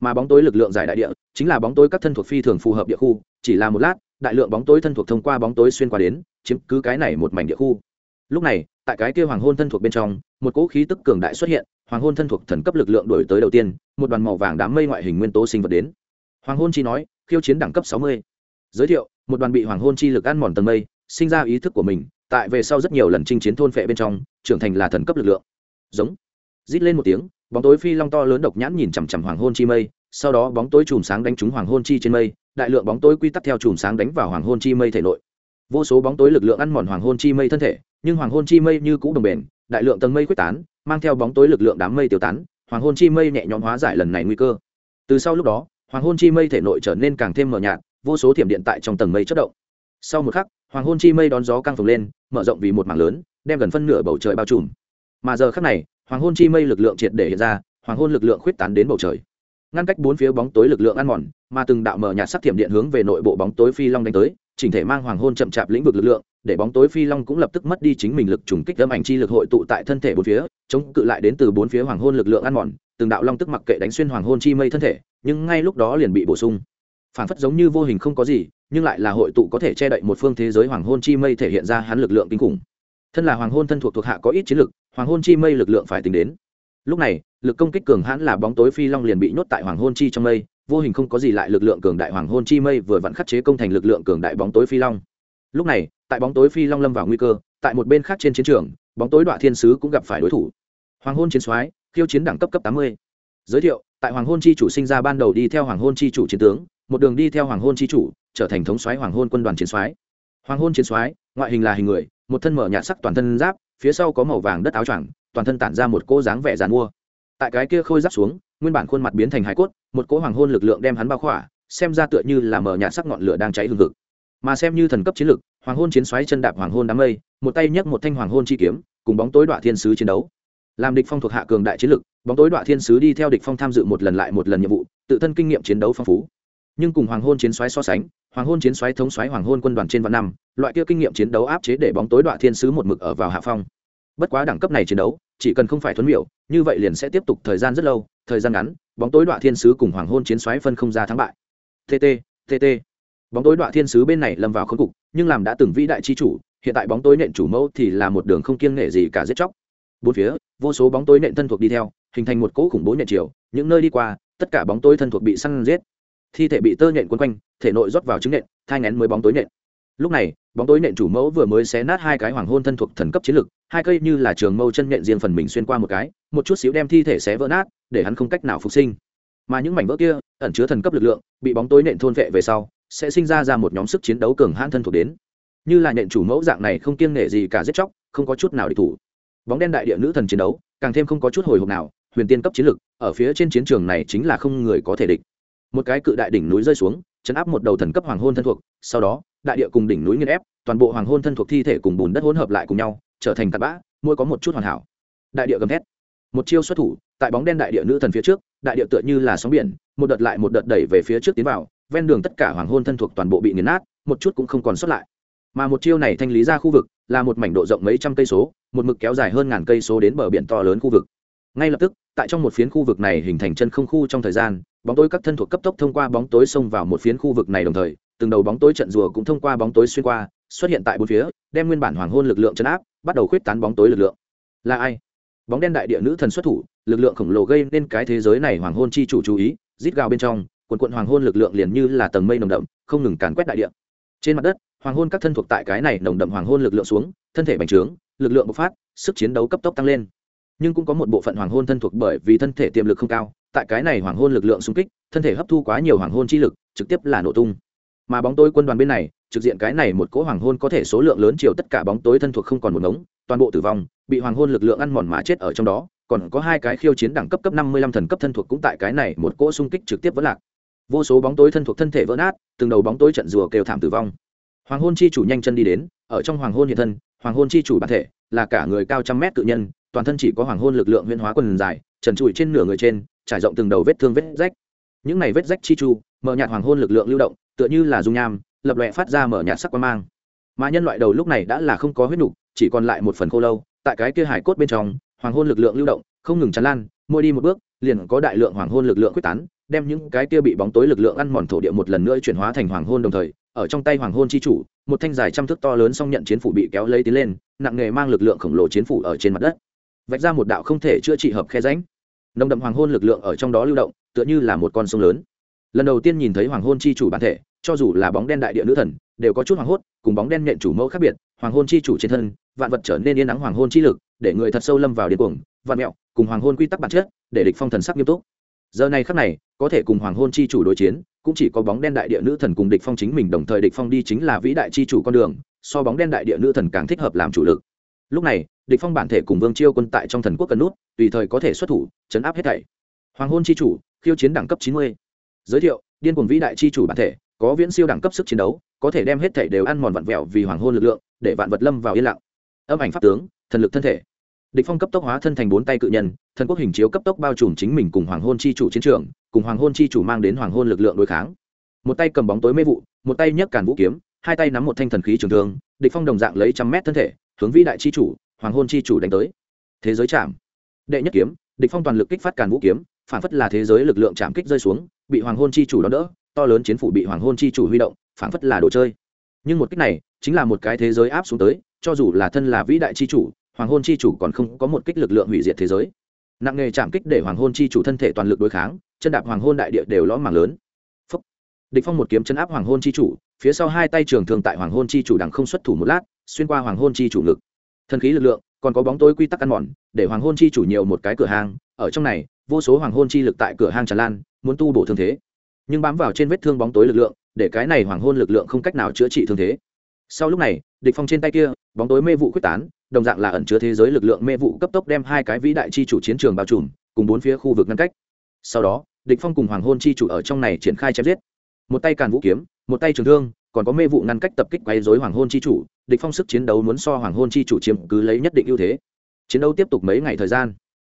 Mà bóng tối lực lượng giải đại địa, chính là bóng tối các thân thuộc phi thường phù hợp địa khu, chỉ là một lát đại lượng bóng tối thân thuộc thông qua bóng tối xuyên qua đến, chiếm cứ cái này một mảnh địa khu. Lúc này, tại cái kia hoàng hôn thân thuộc bên trong, một cỗ khí tức cường đại xuất hiện, hoàng hôn thân thuộc thần cấp lực lượng đổi tới đầu tiên, một đoàn màu vàng đám mây ngoại hình nguyên tố sinh vật đến. Hoàng hôn chi nói, khiêu chiến đẳng cấp sáu mươi. Giới thiệu, một đoàn bị hoàng hôn chi lực ăn mòn tầng mây, sinh ra ý thức của mình, tại về sau rất nhiều lần chinh chiến thôn phệ bên trong, trưởng thành là thần cấp lực lượng. Giống. Rít lên một tiếng, bóng tối phi long to lớn độc nhãn nhìn chằm chằm hoàng hôn chi mây, sau đó bóng tối chùm sáng đánh trúng hoàng hôn chi trên mây đại lượng bóng tối quy tắc theo chùm sáng đánh vào hoàng hôn chi mây thể nội. Vô số bóng tối lực lượng ăn mòn hoàng hôn chi mây thân thể, nhưng hoàng hôn chi mây như cũ đồng bền, đại lượng tầng mây quyết tán, mang theo bóng tối lực lượng đám mây tiêu tán, hoàng hôn chi mây nhẹ nhõm hóa giải lần này nguy cơ. Từ sau lúc đó, hoàng hôn chi mây thể nội trở nên càng thêm mờ nhạt, vô số thiểm điện tại trong tầng mây chất động. Sau một khắc, hoàng hôn chi mây đón gió căng phồng lên, mở rộng vì một mảng lớn, đem gần phân nửa bầu trời bao trùm. Mà giờ khắc này, hoàng hôn chi mây lực lượng triệt để hiện ra, hoàng hôn lực lượng khuyết tán đến bầu trời ngăn cách bốn phía bóng tối lực lượng ăn mòn, mà từng đạo mở nhạt sắc thiểm điện hướng về nội bộ bóng tối phi long đánh tới, chỉnh thể mang hoàng hôn chậm chạp lĩnh vực lực lượng, để bóng tối phi long cũng lập tức mất đi chính mình lực trùng kích âm ảnh chi lực hội tụ tại thân thể bốn phía, chống cự lại đến từ bốn phía hoàng hôn lực lượng ăn mòn, từng đạo long tức mặc kệ đánh xuyên hoàng hôn chi mây thân thể, nhưng ngay lúc đó liền bị bổ sung. Phản phất giống như vô hình không có gì, nhưng lại là hội tụ có thể che đậy một phương thế giới hoàng hôn chi mây thể hiện ra hắn lực lượng kinh khủng. Thân là hoàng hôn thân thuộc thuộc hạ có ít chiến lực, hoàng hôn chi mây lực lượng phải tính đến lúc này, lực công kích cường hãn là bóng tối phi long liền bị nhốt tại hoàng hôn chi trong mây, vô hình không có gì lại lực lượng cường đại hoàng hôn chi mây vừa vặn khắc chế công thành lực lượng cường đại bóng tối phi long. Lúc này, tại bóng tối phi long lâm vào nguy cơ, tại một bên khác trên chiến trường, bóng tối đoạn thiên sứ cũng gặp phải đối thủ. Hoàng hôn chiến soái, khiêu chiến đẳng cấp cấp tám mươi. Giới thiệu, tại hoàng hôn chi chủ sinh ra ban đầu đi theo hoàng hôn chi chủ chiến tướng, một đường đi theo hoàng hôn chi chủ, trở thành thống soái hoàng hôn quân đoàn chiến soái. Hoàng hôn chiến soái, ngoại hình là hình người, một thân mở nhạt sắc toàn thân giáp, phía sau có màu vàng đất áo choàng toàn thân tản ra một cỗ dáng vẻ dàn mua. Tại cái kia khôi giáp xuống, nguyên bản khuôn mặt biến thành hải cốt, một cỗ hoàng hôn lực lượng đem hắn bao khỏa, xem ra tựa như là mở nhạt sắc ngọn lửa đang cháy hừng hực. Mà xem như thần cấp chiến lực, hoàng hôn chiến xoáy chân đạp hoàng hôn đám mây, một tay nhấc một thanh hoàng hôn chi kiếm, cùng bóng tối đoạ thiên sứ chiến đấu. Làm địch phong thuộc hạ cường đại chiến lực, bóng tối đoạ thiên sứ đi theo địch phong tham dự một lần lại một lần nhiệm vụ, tự thân kinh nghiệm chiến đấu phong phú. Nhưng cùng hoàng hôn chiến xoáy so sánh, hoàng hôn chiến xoáy thống xoáy hoàng hôn quân đoàn trên vạn năm, loại kia kinh nghiệm chiến đấu áp chế để bóng tối đoạ thiên sứ một mực ở vào hạ phong bất quá đẳng cấp này chiến đấu, chỉ cần không phải thuấn miểu, như vậy liền sẽ tiếp tục thời gian rất lâu, thời gian ngắn, bóng tối đoạn thiên sứ cùng hoàng hôn chiến xoáy phân không ra thắng bại. Tt tt bóng tối đoạn thiên sứ bên này lâm vào khốn cục, nhưng làm đã từng vĩ đại chi chủ, hiện tại bóng tối nện chủ mẫu thì là một đường không kiêng nghệ gì cả giết chóc. Bốn phía, vô số bóng tối nện thân thuộc đi theo, hình thành một cỗ khủng bố nện chiều, những nơi đi qua, tất cả bóng tối thân thuộc bị săn giết. Thi thể bị tơ nện quấn quanh, thể nội rót vào trứng nện, thai ngén mới bóng tối nện. Lúc này, bóng tối nện chủ mẫu vừa mới xé nát hai cái hoàng hôn thân thuộc thần cấp chiến lực hai cây như là trường mâu chân nhện riêng phần mình xuyên qua một cái, một chút xíu đem thi thể xé vỡ nát, để hắn không cách nào phục sinh. Mà những mảnh vỡ kia, ẩn chứa thần cấp lực lượng, bị bóng tối nện thôn vệ về sau, sẽ sinh ra ra một nhóm sức chiến đấu cường hãn thân thuộc đến. Như là nện chủ mẫu dạng này không kiêng nể gì cả giết chóc, không có chút nào để thủ. Bóng đen đại địa nữ thần chiến đấu, càng thêm không có chút hồi hộp nào, huyền tiên cấp chiến lực, ở phía trên chiến trường này chính là không người có thể địch. Một cái cự đại đỉnh núi rơi xuống, chấn áp một đầu thần cấp hoàng hôn thân thuộc, sau đó, đại địa cùng đỉnh núi nghiên ép, toàn bộ hoàng hôn thân thuộc thi thể cùng bùn đất hỗn hợp lại cùng nhau trở thành cặn bã, mỗi có một chút hoàn hảo. Đại địa gầm thét. Một chiêu xuất thủ, tại bóng đen đại địa nữ thần phía trước, đại địa tựa như là sóng biển, một đợt lại một đợt đẩy về phía trước tiến vào, ven đường tất cả hoàng hôn thân thuộc toàn bộ bị nghiền nát, một chút cũng không còn sót lại. Mà một chiêu này thanh lý ra khu vực, là một mảnh độ rộng mấy trăm cây số, một mực kéo dài hơn ngàn cây số đến bờ biển to lớn khu vực. Ngay lập tức, tại trong một phiến khu vực này hình thành chân không khu trong thời gian, bóng tối các thân thuộc cấp tốc thông qua bóng tối xông vào một phiến khu vực này đồng thời, từng đầu bóng tối trận rùa cũng thông qua bóng tối xuyên qua, xuất hiện tại bốn phía, đem nguyên bản hoàng hôn lực lượng chấn áp bắt đầu khuyết tán bóng tối lực lượng. Là ai? Bóng đen đại địa nữ thần xuất thủ, lực lượng khổng lồ gây nên cái thế giới này hoàng hôn chi chủ chú ý, rít gào bên trong, quần quận hoàng hôn lực lượng liền như là tầng mây nồng đậm, không ngừng càn quét đại địa. Trên mặt đất, hoàng hôn các thân thuộc tại cái này nồng đậm hoàng hôn lực lượng xuống, thân thể bành trướng, lực lượng bộc phát, sức chiến đấu cấp tốc tăng lên. Nhưng cũng có một bộ phận hoàng hôn thân thuộc bởi vì thân thể tiềm lực không cao, tại cái này hoàng hôn lực lượng xung kích, thân thể hấp thu quá nhiều hoàng hôn chi lực, trực tiếp là nổ tung. Mà bóng tối quân đoàn bên này trực diện cái này một cỗ hoàng hôn có thể số lượng lớn chiều tất cả bóng tối thân thuộc không còn một ngống, toàn bộ tử vong, bị hoàng hôn lực lượng ăn mòn mà chết ở trong đó, còn có hai cái khiêu chiến đẳng cấp cấp năm mươi lăm thần cấp thân thuộc cũng tại cái này một cỗ xung kích trực tiếp vẫn lạc. Vô số bóng tối thân thuộc thân thể vỡ nát, từng đầu bóng tối trận rùa kêu thảm tử vong. Hoàng hôn chi chủ nhanh chân đi đến, ở trong hoàng hôn hiện thân, hoàng hôn chi chủ bản thể là cả người cao trăm mét tự nhân, toàn thân chỉ có hoàng hôn lực lượng huyên hóa quần dài, trần trụi trên nửa người trên, trải rộng từng đầu vết thương vết rách. Những này vết rách chi chu mở nhạt hoàng hôn lực lượng lưu động, tựa như là dung nham lập lòe phát ra mở nhạt sắc quan mang. Mà nhân loại đầu lúc này đã là không có huyết nục chỉ còn lại một phần khô lâu, tại cái kia hải cốt bên trong, hoàng hôn lực lượng lưu động, không ngừng tràn lan, mỗi đi một bước, liền có đại lượng hoàng hôn lực lượng quyết tán, đem những cái kia bị bóng tối lực lượng ăn mòn thổ địa một lần nữa chuyển hóa thành hoàng hôn đồng thời, ở trong tay hoàng hôn chi chủ, một thanh dài trăm thước to lớn song nhận chiến phủ bị kéo lấy tiến lên, nặng nghề mang lực lượng khổng lồ chiến phủ ở trên mặt đất. Vạch ra một đạo không thể chữa trị hợp khe ránh nồng đậm hoàng hôn lực lượng ở trong đó lưu động, tựa như là một con sông lớn lần đầu tiên nhìn thấy hoàng hôn chi chủ bản thể, cho dù là bóng đen đại địa nữ thần, đều có chút hoàng hốt, cùng bóng đen nhện chủ mẫu khác biệt, hoàng hôn chi chủ trên thân, vạn vật trở nên yên nắng hoàng hôn chi lực, để người thật sâu lâm vào điên cuồng, vạn mẹo, cùng hoàng hôn quy tắc bản chất, để địch phong thần sắc nghiêm túc. Giờ này khắc này, có thể cùng hoàng hôn chi chủ đối chiến, cũng chỉ có bóng đen đại địa nữ thần cùng địch phong chính mình đồng thời địch phong đi chính là vĩ đại chi chủ con đường, so bóng đen đại địa nữ thần càng thích hợp làm chủ lực. Lúc này, địch phong bản thể cùng vương chiêu quân tại trong thần quốc cần nút, tùy thời có thể xuất thủ, chấn áp hết thảy. Hoàng hôn chi chủ, khiêu chiến đẳng cấp 90 giới thiệu, điên cuồng vĩ đại chi chủ bản thể, có viễn siêu đẳng cấp sức chiến đấu, có thể đem hết thể đều ăn mòn vặn vẹo vì hoàng hôn lực lượng, để vạn vật lâm vào yên lặng. Âm ảnh pháp tướng, thần lực thân thể. Địch phong cấp tốc hóa thân thành bốn tay cự nhân, thần quốc hình chiếu cấp tốc bao trùm chính mình cùng hoàng hôn chi chủ chiến trường, cùng hoàng hôn chi chủ mang đến hoàng hôn lực lượng đối kháng. Một tay cầm bóng tối mê vụ, một tay nhấc càn vũ kiếm, hai tay nắm một thanh thần khí trường thương, địch phong đồng dạng lấy trăm mét thân thể, hướng vĩ đại chi chủ, hoàng hôn chi chủ đánh tới. Thế giới chạm. Đệ nhất kiếm, địch phong toàn lực kích phát càn vũ kiếm, phản phất là thế giới lực lượng chạm kích rơi xuống bị hoàng hôn chi chủ đón đỡ to lớn chiến phủ bị hoàng hôn chi chủ huy động phản phất là đồ chơi nhưng một kích này chính là một cái thế giới áp xuống tới cho dù là thân là vĩ đại chi chủ hoàng hôn chi chủ còn không có một kích lực lượng hủy diệt thế giới nặng nghề chạm kích để hoàng hôn chi chủ thân thể toàn lực đối kháng chân đạp hoàng hôn đại địa đều lõm mảng lớn Phúc. địch phong một kiếm chân áp hoàng hôn chi chủ phía sau hai tay trường thường tại hoàng hôn chi chủ đằng không xuất thủ một lát xuyên qua hoàng hôn chi chủ ngực thần khí lực lượng còn có bóng tối quy tắc ăn mòn để hoàng hôn chi chủ nhiều một cái cửa hàng ở trong này vô số hoàng hôn chi lực tại cửa hàng tràn lan muốn tu bổ thương thế. Nhưng bám vào trên vết thương bóng tối lực lượng, để cái này hoàng hôn lực lượng không cách nào chữa trị thương thế. Sau lúc này, địch phong trên tay kia, bóng tối mê vụ quyết tán, đồng dạng là ẩn chứa thế giới lực lượng mê vụ cấp tốc đem hai cái vĩ đại chi chủ chiến trường bao trùm, cùng bốn phía khu vực ngăn cách. Sau đó, địch phong cùng hoàng hôn chi chủ ở trong này triển khai chém giết. Một tay càn vũ kiếm, một tay trường thương, còn có mê vụ ngăn cách tập kích quấy rối hoàng hôn chi chủ, địch phong sức chiến đấu muốn so hoàng hôn chi chủ chiếm cứ lấy nhất định ưu thế. Chiến đấu tiếp tục mấy ngày thời gian.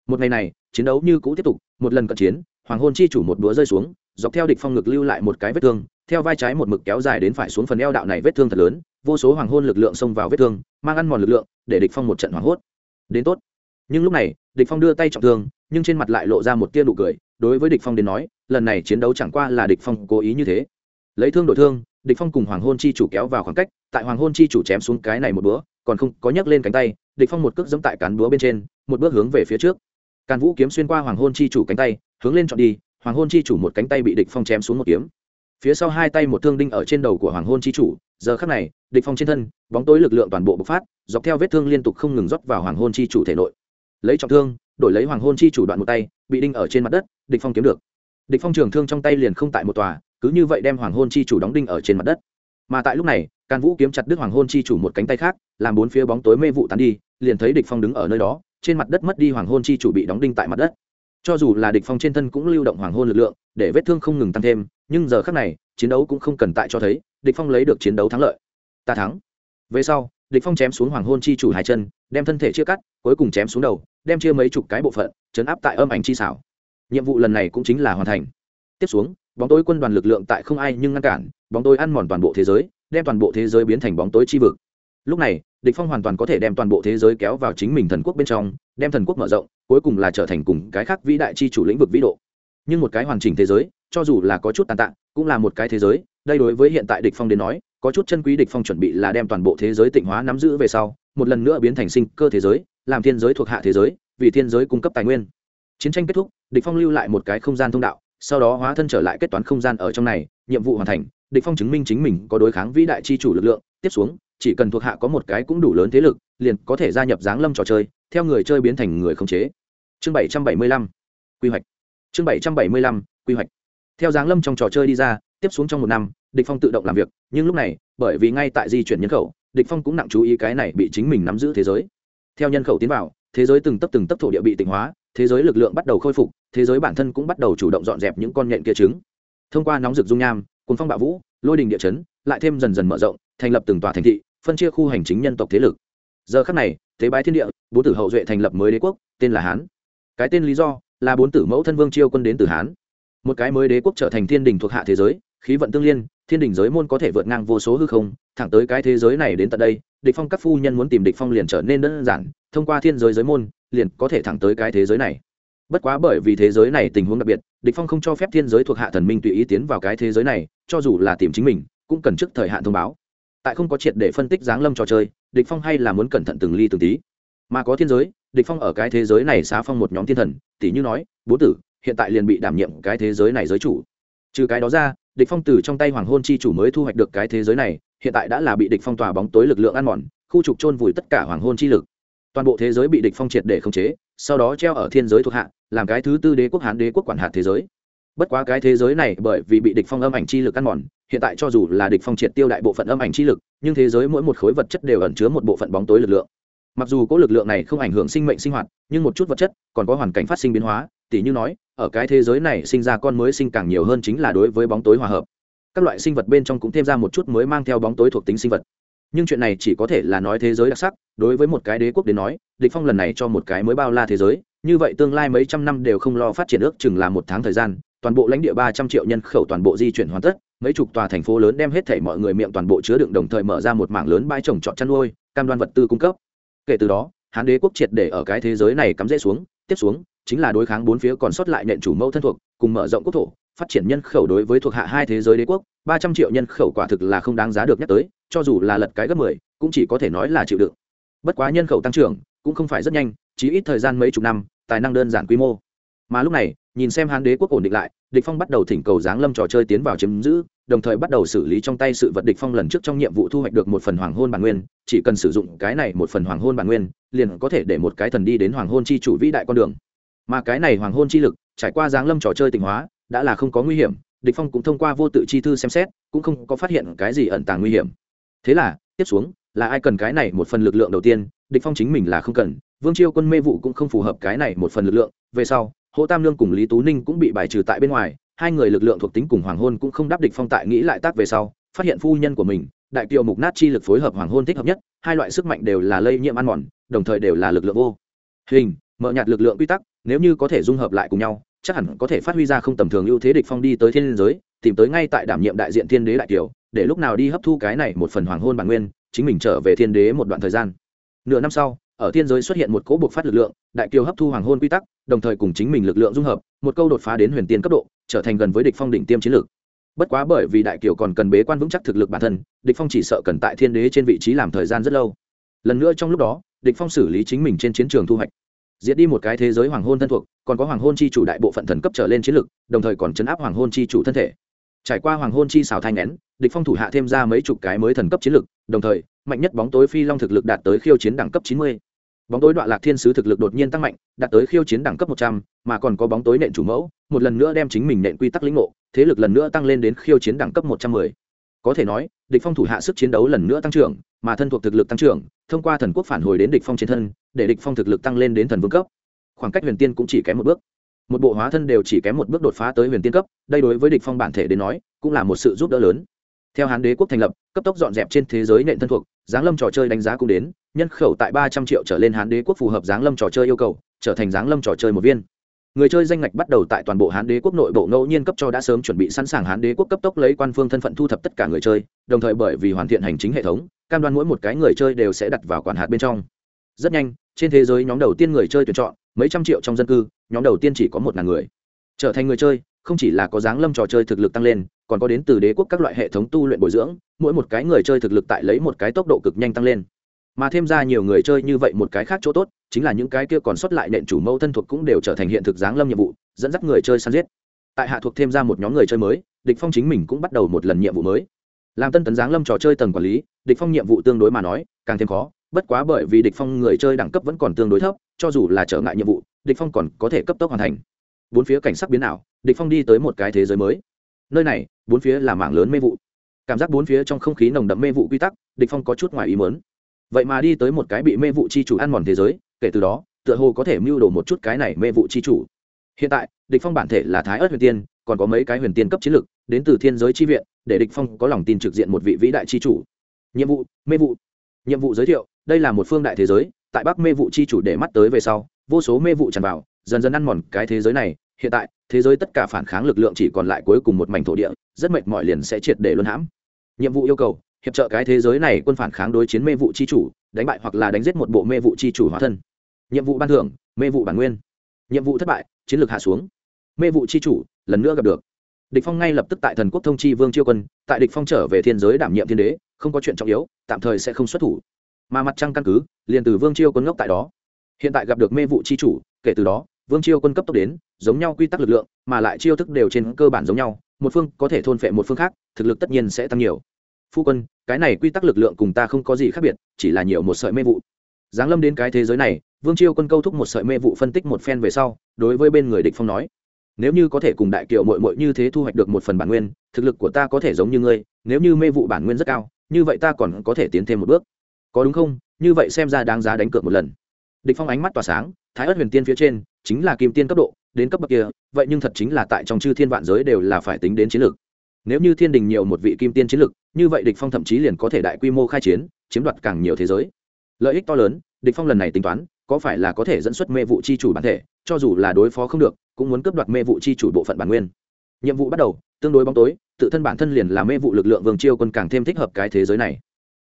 Một ngày này, chiến đấu như cũ tiếp tục, một lần cận chiến hoàng hôn chi chủ một búa rơi xuống, dọc theo địch phong ngực lưu lại một cái vết thương, theo vai trái một mực kéo dài đến phải xuống phần eo đạo này vết thương thật lớn, vô số hoàng hôn lực lượng xông vào vết thương, mang ăn mòn lực lượng, để địch phong một trận hoảng hốt. Đến tốt. Nhưng lúc này, địch phong đưa tay trọng thương, nhưng trên mặt lại lộ ra một tia nụ cười, đối với địch phong đến nói, lần này chiến đấu chẳng qua là địch phong cố ý như thế. Lấy thương đổi thương, địch phong cùng hoàng hôn chi chủ kéo vào khoảng cách, tại hoàng hôn chi chủ chém xuống cái này một búa, còn không có nhấc lên cánh tay, địch phong một cước giẫm tại cán búa bên trên, một bước hướng về phía trước càn vũ kiếm xuyên qua hoàng hôn chi chủ cánh tay, hướng lên chọn đi, hoàng hôn chi chủ một cánh tay bị địch phong chém xuống một kiếm. Phía sau hai tay một thương đinh ở trên đầu của hoàng hôn chi chủ, giờ khắc này, địch phong trên thân, bóng tối lực lượng toàn bộ bộc phát, dọc theo vết thương liên tục không ngừng rót vào hoàng hôn chi chủ thể nội. Lấy trọng thương, đổi lấy hoàng hôn chi chủ đoạn một tay, bị đinh ở trên mặt đất, địch phong kiếm được. Địch phong trường thương trong tay liền không tại một tòa, cứ như vậy đem hoàng hôn chi chủ đóng đinh ở trên mặt đất. Mà tại lúc này, càn vũ kiếm chặt đứt hoàng hôn chi chủ một cánh tay khác, làm bốn phía bóng tối mê vụ tán đi, liền thấy địch phong đứng ở nơi đó trên mặt đất mất đi hoàng hôn chi chủ bị đóng đinh tại mặt đất. Cho dù là địch phong trên thân cũng lưu động hoàng hôn lực lượng, để vết thương không ngừng tăng thêm, nhưng giờ khắc này, chiến đấu cũng không cần tại cho thấy, địch phong lấy được chiến đấu thắng lợi. Ta thắng. Về sau, địch phong chém xuống hoàng hôn chi chủ hai chân, đem thân thể chia cắt, cuối cùng chém xuống đầu, đem chia mấy chục cái bộ phận, chấn áp tại âm ảnh chi xảo. Nhiệm vụ lần này cũng chính là hoàn thành. Tiếp xuống, bóng tối quân đoàn lực lượng tại không ai nhưng ngăn cản, bóng tối ăn mòn toàn bộ thế giới, đem toàn bộ thế giới biến thành bóng tối chi vực. Lúc này địch phong hoàn toàn có thể đem toàn bộ thế giới kéo vào chính mình thần quốc bên trong, đem thần quốc mở rộng, cuối cùng là trở thành cùng cái khác vĩ đại chi chủ lĩnh vực vĩ độ. Nhưng một cái hoàn chỉnh thế giới, cho dù là có chút tàn tạ, cũng là một cái thế giới, đây đối với hiện tại địch phong đến nói, có chút chân quý địch phong chuẩn bị là đem toàn bộ thế giới tịnh hóa nắm giữ về sau, một lần nữa biến thành sinh cơ thế giới, làm thiên giới thuộc hạ thế giới, vì thiên giới cung cấp tài nguyên. Chiến tranh kết thúc, địch phong lưu lại một cái không gian thông đạo, sau đó hóa thân trở lại kết toán không gian ở trong này, nhiệm vụ hoàn thành, địch phong chứng minh chính mình có đối kháng vĩ đại chi chủ lực lượng, tiếp xuống chỉ cần thuộc hạ có một cái cũng đủ lớn thế lực, liền có thể gia nhập giáng lâm trò chơi, theo người chơi biến thành người khống chế. Chương 775 quy hoạch. Chương 775 quy hoạch. Theo giáng lâm trong trò chơi đi ra, tiếp xuống trong một năm, địch phong tự động làm việc, nhưng lúc này, bởi vì ngay tại di chuyển nhân khẩu, địch phong cũng nặng chú ý cái này bị chính mình nắm giữ thế giới. Theo nhân khẩu tiến vào, thế giới từng tấp từng tấp thổ địa bị tịnh hóa, thế giới lực lượng bắt đầu khôi phục, thế giới bản thân cũng bắt đầu chủ động dọn dẹp những con nhện kia trứng. Thông qua nóng rực dung nham cuốn phong bạo vũ, lôi đình địa chấn, lại thêm dần dần mở rộng, thành lập từng tòa thành thị phân chia khu hành chính nhân tộc thế lực. Giờ khắc này tế bái thiên địa, bốn tử hậu duệ thành lập mới đế quốc, tên là hán. Cái tên lý do là bốn tử mẫu thân vương chiêu quân đến từ hán. Một cái mới đế quốc trở thành thiên đình thuộc hạ thế giới, khí vận tương liên, thiên đình giới môn có thể vượt ngang vô số hư không, thẳng tới cái thế giới này đến tận đây, địch phong các phu nhân muốn tìm địch phong liền trở nên đơn giản, thông qua thiên giới giới môn, liền có thể thẳng tới cái thế giới này. Bất quá bởi vì thế giới này tình huống đặc biệt, địch phong không cho phép thiên giới thuộc hạ thần minh tùy ý tiến vào cái thế giới này, cho dù là tìm chính mình, cũng cần trước thời hạn thông báo tại không có triệt để phân tích dáng lâm trò chơi, địch phong hay là muốn cẩn thận từng ly từng tí. Mà có thiên giới, địch phong ở cái thế giới này xá phong một nhóm thiên thần tỷ như nói, bố tử, hiện tại liền bị đảm nhiệm cái thế giới này giới chủ. Trừ cái đó ra, địch phong từ trong tay hoàng hôn chi chủ mới thu hoạch được cái thế giới này, hiện tại đã là bị địch phong tỏa bóng tối lực lượng ăn mòn, khu trục trôn vùi tất cả hoàng hôn chi lực. Toàn bộ thế giới bị địch phong triệt để khống chế, sau đó treo ở thiên giới thuộc hạ, làm cái thứ tư đế quốc, hán đế quốc quản hạt thế giới bất quá cái thế giới này bởi vì bị địch phong âm ảnh chi lực ăn mòn, hiện tại cho dù là địch phong triệt tiêu đại bộ phận âm ảnh chi lực, nhưng thế giới mỗi một khối vật chất đều ẩn chứa một bộ phận bóng tối lực lượng. Mặc dù có lực lượng này không ảnh hưởng sinh mệnh sinh hoạt, nhưng một chút vật chất còn có hoàn cảnh phát sinh biến hóa, tỉ như nói, ở cái thế giới này sinh ra con mới sinh càng nhiều hơn chính là đối với bóng tối hòa hợp. Các loại sinh vật bên trong cũng thêm ra một chút mới mang theo bóng tối thuộc tính sinh vật. Nhưng chuyện này chỉ có thể là nói thế giới đặc sắc, đối với một cái đế quốc đến nói, địch phong lần này cho một cái mới bao la thế giới, như vậy tương lai mấy trăm năm đều không lo phát triển ước chừng là một tháng thời gian toàn bộ lãnh địa ba trăm triệu nhân khẩu toàn bộ di chuyển hoàn tất, mấy chục tòa thành phố lớn đem hết thảy mọi người miệng toàn bộ chứa đựng đồng thời mở ra một mảng lớn bãi trồng trọt chăn nuôi, cam đoan vật tư cung cấp. Kể từ đó, hán đế quốc triệt để ở cái thế giới này cắm rễ xuống, tiếp xuống, chính là đối kháng bốn phía còn sót lại nện chủ mẫu thân thuộc, cùng mở rộng quốc thổ, phát triển nhân khẩu đối với thuộc hạ hai thế giới đế quốc, ba trăm triệu nhân khẩu quả thực là không đáng giá được nhắc tới, cho dù là lật cái gấp mười, cũng chỉ có thể nói là chịu đựng. Bất quá nhân khẩu tăng trưởng, cũng không phải rất nhanh, chỉ ít thời gian mấy chục năm, tài năng đơn giản quy mô mà lúc này, nhìn xem hán đế quốc ổn định lại, địch phong bắt đầu thỉnh cầu giáng lâm trò chơi tiến vào chiếm giữ, đồng thời bắt đầu xử lý trong tay sự vật địch phong lần trước trong nhiệm vụ thu hoạch được một phần hoàng hôn bản nguyên, chỉ cần sử dụng cái này một phần hoàng hôn bản nguyên, liền có thể để một cái thần đi đến hoàng hôn chi chủ vĩ đại con đường. Mà cái này hoàng hôn chi lực, trải qua giáng lâm trò chơi tình hóa, đã là không có nguy hiểm, địch phong cũng thông qua vô tự chi thư xem xét, cũng không có phát hiện cái gì ẩn tàng nguy hiểm. Thế là, tiếp xuống, là ai cần cái này một phần lực lượng đầu tiên, địch phong chính mình là không cần, vương chiêu quân mê vụ cũng không phù hợp cái này một phần lực lượng, về sau Hồ Tam Lương cùng Lý Tú Ninh cũng bị bài trừ tại bên ngoài, hai người lực lượng thuộc tính cùng Hoàng Hôn cũng không đáp địch phong tại nghĩ lại tác về sau, phát hiện phu nhân của mình, đại kiều mục nát chi lực phối hợp Hoàng Hôn thích hợp nhất, hai loại sức mạnh đều là lây nhiễm ăn mòn, đồng thời đều là lực lượng vô hình, mở nhạt lực lượng quy tắc, nếu như có thể dung hợp lại cùng nhau, chắc hẳn có thể phát huy ra không tầm thường ưu thế địch phong đi tới thiên giới, tìm tới ngay tại đảm nhiệm đại diện thiên đế đại kiều, để lúc nào đi hấp thu cái này một phần Hoàng Hôn bản nguyên, chính mình trở về thiên đế một đoạn thời gian. Nửa năm sau, ở thiên giới xuất hiện một cỗ buộc phát lực lượng, đại kiều hấp thu hoàng hôn quy tắc, đồng thời cùng chính mình lực lượng dung hợp, một câu đột phá đến huyền tiên cấp độ, trở thành gần với địch phong đỉnh tiêm chiến lược. Bất quá bởi vì đại kiều còn cần bế quan vững chắc thực lực bản thân, địch phong chỉ sợ cần tại thiên đế trên vị trí làm thời gian rất lâu. Lần nữa trong lúc đó, địch phong xử lý chính mình trên chiến trường thu hoạch. Diệt đi một cái thế giới hoàng hôn thân thuộc, còn có hoàng hôn chi chủ đại bộ phận thần cấp trở lên chiến lực đồng thời còn chấn áp hoàng hôn chi chủ thân thể. Trải qua hoàng hôn chi xào thanh nén, địch phong thủ hạ thêm ra mấy chục cái mới thần cấp chiến lực đồng thời, mạnh nhất bóng tối phi long thực lực đạt tới khiêu chiến đẳng cấp 90 bóng tối đoạn lạc thiên sứ thực lực đột nhiên tăng mạnh, đạt tới khiêu chiến đẳng cấp một trăm, mà còn có bóng tối nện chủ mẫu, một lần nữa đem chính mình nện quy tắc lĩnh ngộ, thế lực lần nữa tăng lên đến khiêu chiến đẳng cấp một trăm mười. Có thể nói, địch phong thủ hạ sức chiến đấu lần nữa tăng trưởng, mà thân thuộc thực lực tăng trưởng, thông qua thần quốc phản hồi đến địch phong chiến thân, để địch phong thực lực tăng lên đến thần vương cấp. Khoảng cách huyền tiên cũng chỉ kém một bước. Một bộ hóa thân đều chỉ kém một bước đột phá tới huyền tiên cấp, đây đối với địch phong bản thể đến nói, cũng là một sự giúp đỡ lớn theo hán đế quốc thành lập, cấp tốc dọn dẹp trên thế giới nện thân thuộc, giáng lâm trò chơi đánh giá cũng đến, nhân khẩu tại ba trăm triệu trở lên hán đế quốc phù hợp giáng lâm trò chơi yêu cầu, trở thành giáng lâm trò chơi một viên. Người chơi danh ngạch bắt đầu tại toàn bộ hán đế quốc nội bộ ngẫu nhiên cấp cho đã sớm chuẩn bị sẵn sàng hán đế quốc cấp tốc lấy quan phương thân phận thu thập tất cả người chơi, đồng thời bởi vì hoàn thiện hành chính hệ thống, cam đoan mỗi một cái người chơi đều sẽ đặt vào quản hạt bên trong. Rất nhanh, trên thế giới nhóm đầu tiên người chơi tuyển chọn, mấy trăm triệu trong dân cư, nhóm đầu tiên chỉ có một ngàn người. Trở thành người chơi, không chỉ là có dáng lâm trò chơi thực lực tăng lên còn có đến từ đế quốc các loại hệ thống tu luyện bồi dưỡng, mỗi một cái người chơi thực lực tại lấy một cái tốc độ cực nhanh tăng lên. Mà thêm ra nhiều người chơi như vậy một cái khác chỗ tốt, chính là những cái kia còn sót lại nện chủ mâu thân thuộc cũng đều trở thành hiện thực giáng lâm nhiệm vụ, dẫn dắt người chơi săn giết. Tại hạ thuộc thêm ra một nhóm người chơi mới, địch phong chính mình cũng bắt đầu một lần nhiệm vụ mới. Làm tân tấn giáng lâm trò chơi tầng quản lý, địch phong nhiệm vụ tương đối mà nói, càng thêm khó, bất quá bởi vì địch phong người chơi đẳng cấp vẫn còn tương đối thấp, cho dù là trở ngại nhiệm vụ, địch phong còn có thể cấp tốc hoàn thành. Bốn phía cảnh sắc biến ảo, địch phong đi tới một cái thế giới mới nơi này, bốn phía là mảng lớn mê vụ. Cảm giác bốn phía trong không khí nồng đậm mê vụ quy tắc, địch phong có chút ngoài ý muốn. Vậy mà đi tới một cái bị mê vụ chi chủ ăn mòn thế giới, kể từ đó, tựa hồ có thể mưu đồ một chút cái này mê vụ chi chủ. Hiện tại, địch phong bản thể là thái ớt huyền tiên, còn có mấy cái huyền tiên cấp chiến lực, đến từ thiên giới chi viện, để địch phong có lòng tin trực diện một vị vĩ đại chi chủ. Nhiệm vụ, mê vụ. Nhiệm vụ giới thiệu, đây là một phương đại thế giới, tại bắc mê vụ chi chủ để mắt tới về sau, vô số mê vụ tràn vào, dần dần ăn mòn cái thế giới này. Hiện tại thế giới tất cả phản kháng lực lượng chỉ còn lại cuối cùng một mảnh thổ địa, rất mệt mỏi liền sẽ triệt để luân hãm. Nhiệm vụ yêu cầu, hiệp trợ cái thế giới này quân phản kháng đối chiến mê vụ c h i chủ, đánh bại hoặc là đánh giết một bộ mê vụ c h i chủ hóa thân. Nhiệm vụ ban thưởng, mê vụ bản nguyên. Nhiệm vụ thất bại, chiến lược hạ xuống. Mê vụ c h i chủ, lần nữa gặp được. Địch phong ngay lập tức tại thần quốc thông chi vương chiêu quân, tại địch phong trở về thiên giới đảm nhiệm thiên đế, không có chuyện trọng yếu, tạm thời sẽ không xuất thủ. Mà mặt trăng căn cứ, liền từ vương chiêu quân ngốc tại đó. Hiện tại gặp được mê vụ c h i chủ, kể từ đó vương chiêu quân cấp tốc đến, giống nhau quy tắc lực lượng, mà lại chiêu thức đều trên cơ bản giống nhau, một phương có thể thôn phệ một phương khác, thực lực tất nhiên sẽ tăng nhiều. Phu quân, cái này quy tắc lực lượng cùng ta không có gì khác biệt, chỉ là nhiều một sợi mê vụ. Giáng lâm đến cái thế giới này, vương chiêu quân câu thúc một sợi mê vụ phân tích một phen về sau, đối với bên người địch phong nói, nếu như có thể cùng đại kiều mội mội như thế thu hoạch được một phần bản nguyên, thực lực của ta có thể giống như ngươi, nếu như mê vụ bản nguyên rất cao, như vậy ta còn có thể tiến thêm một bước. Có đúng không? Như vậy xem ra đáng giá đánh cược một lần địch phong ánh mắt tỏa sáng thái ất huyền tiên phía trên chính là kim tiên cấp độ đến cấp bậc kia vậy nhưng thật chính là tại trong chư thiên vạn giới đều là phải tính đến chiến lược. Nếu như thiên đình nhiều một vị kim tiên chiến lược, như vậy địch phong thậm chí liền có thể đại quy mô khai chiến chiếm đoạt càng nhiều thế giới. Lợi ích to lớn địch phong lần này tính toán có phải là có thể dẫn xuất mê vụ chi chủ bản thể cho dù là đối phó không được cũng muốn cướp đoạt mê vụ chi chủ bộ phận bản nguyên. Nhiệm vụ bắt đầu tương đối bóng tối tự thân bản thân liền là mê vụ lực lượng vương chiêu quân càng thêm thích hợp cái thế giới này.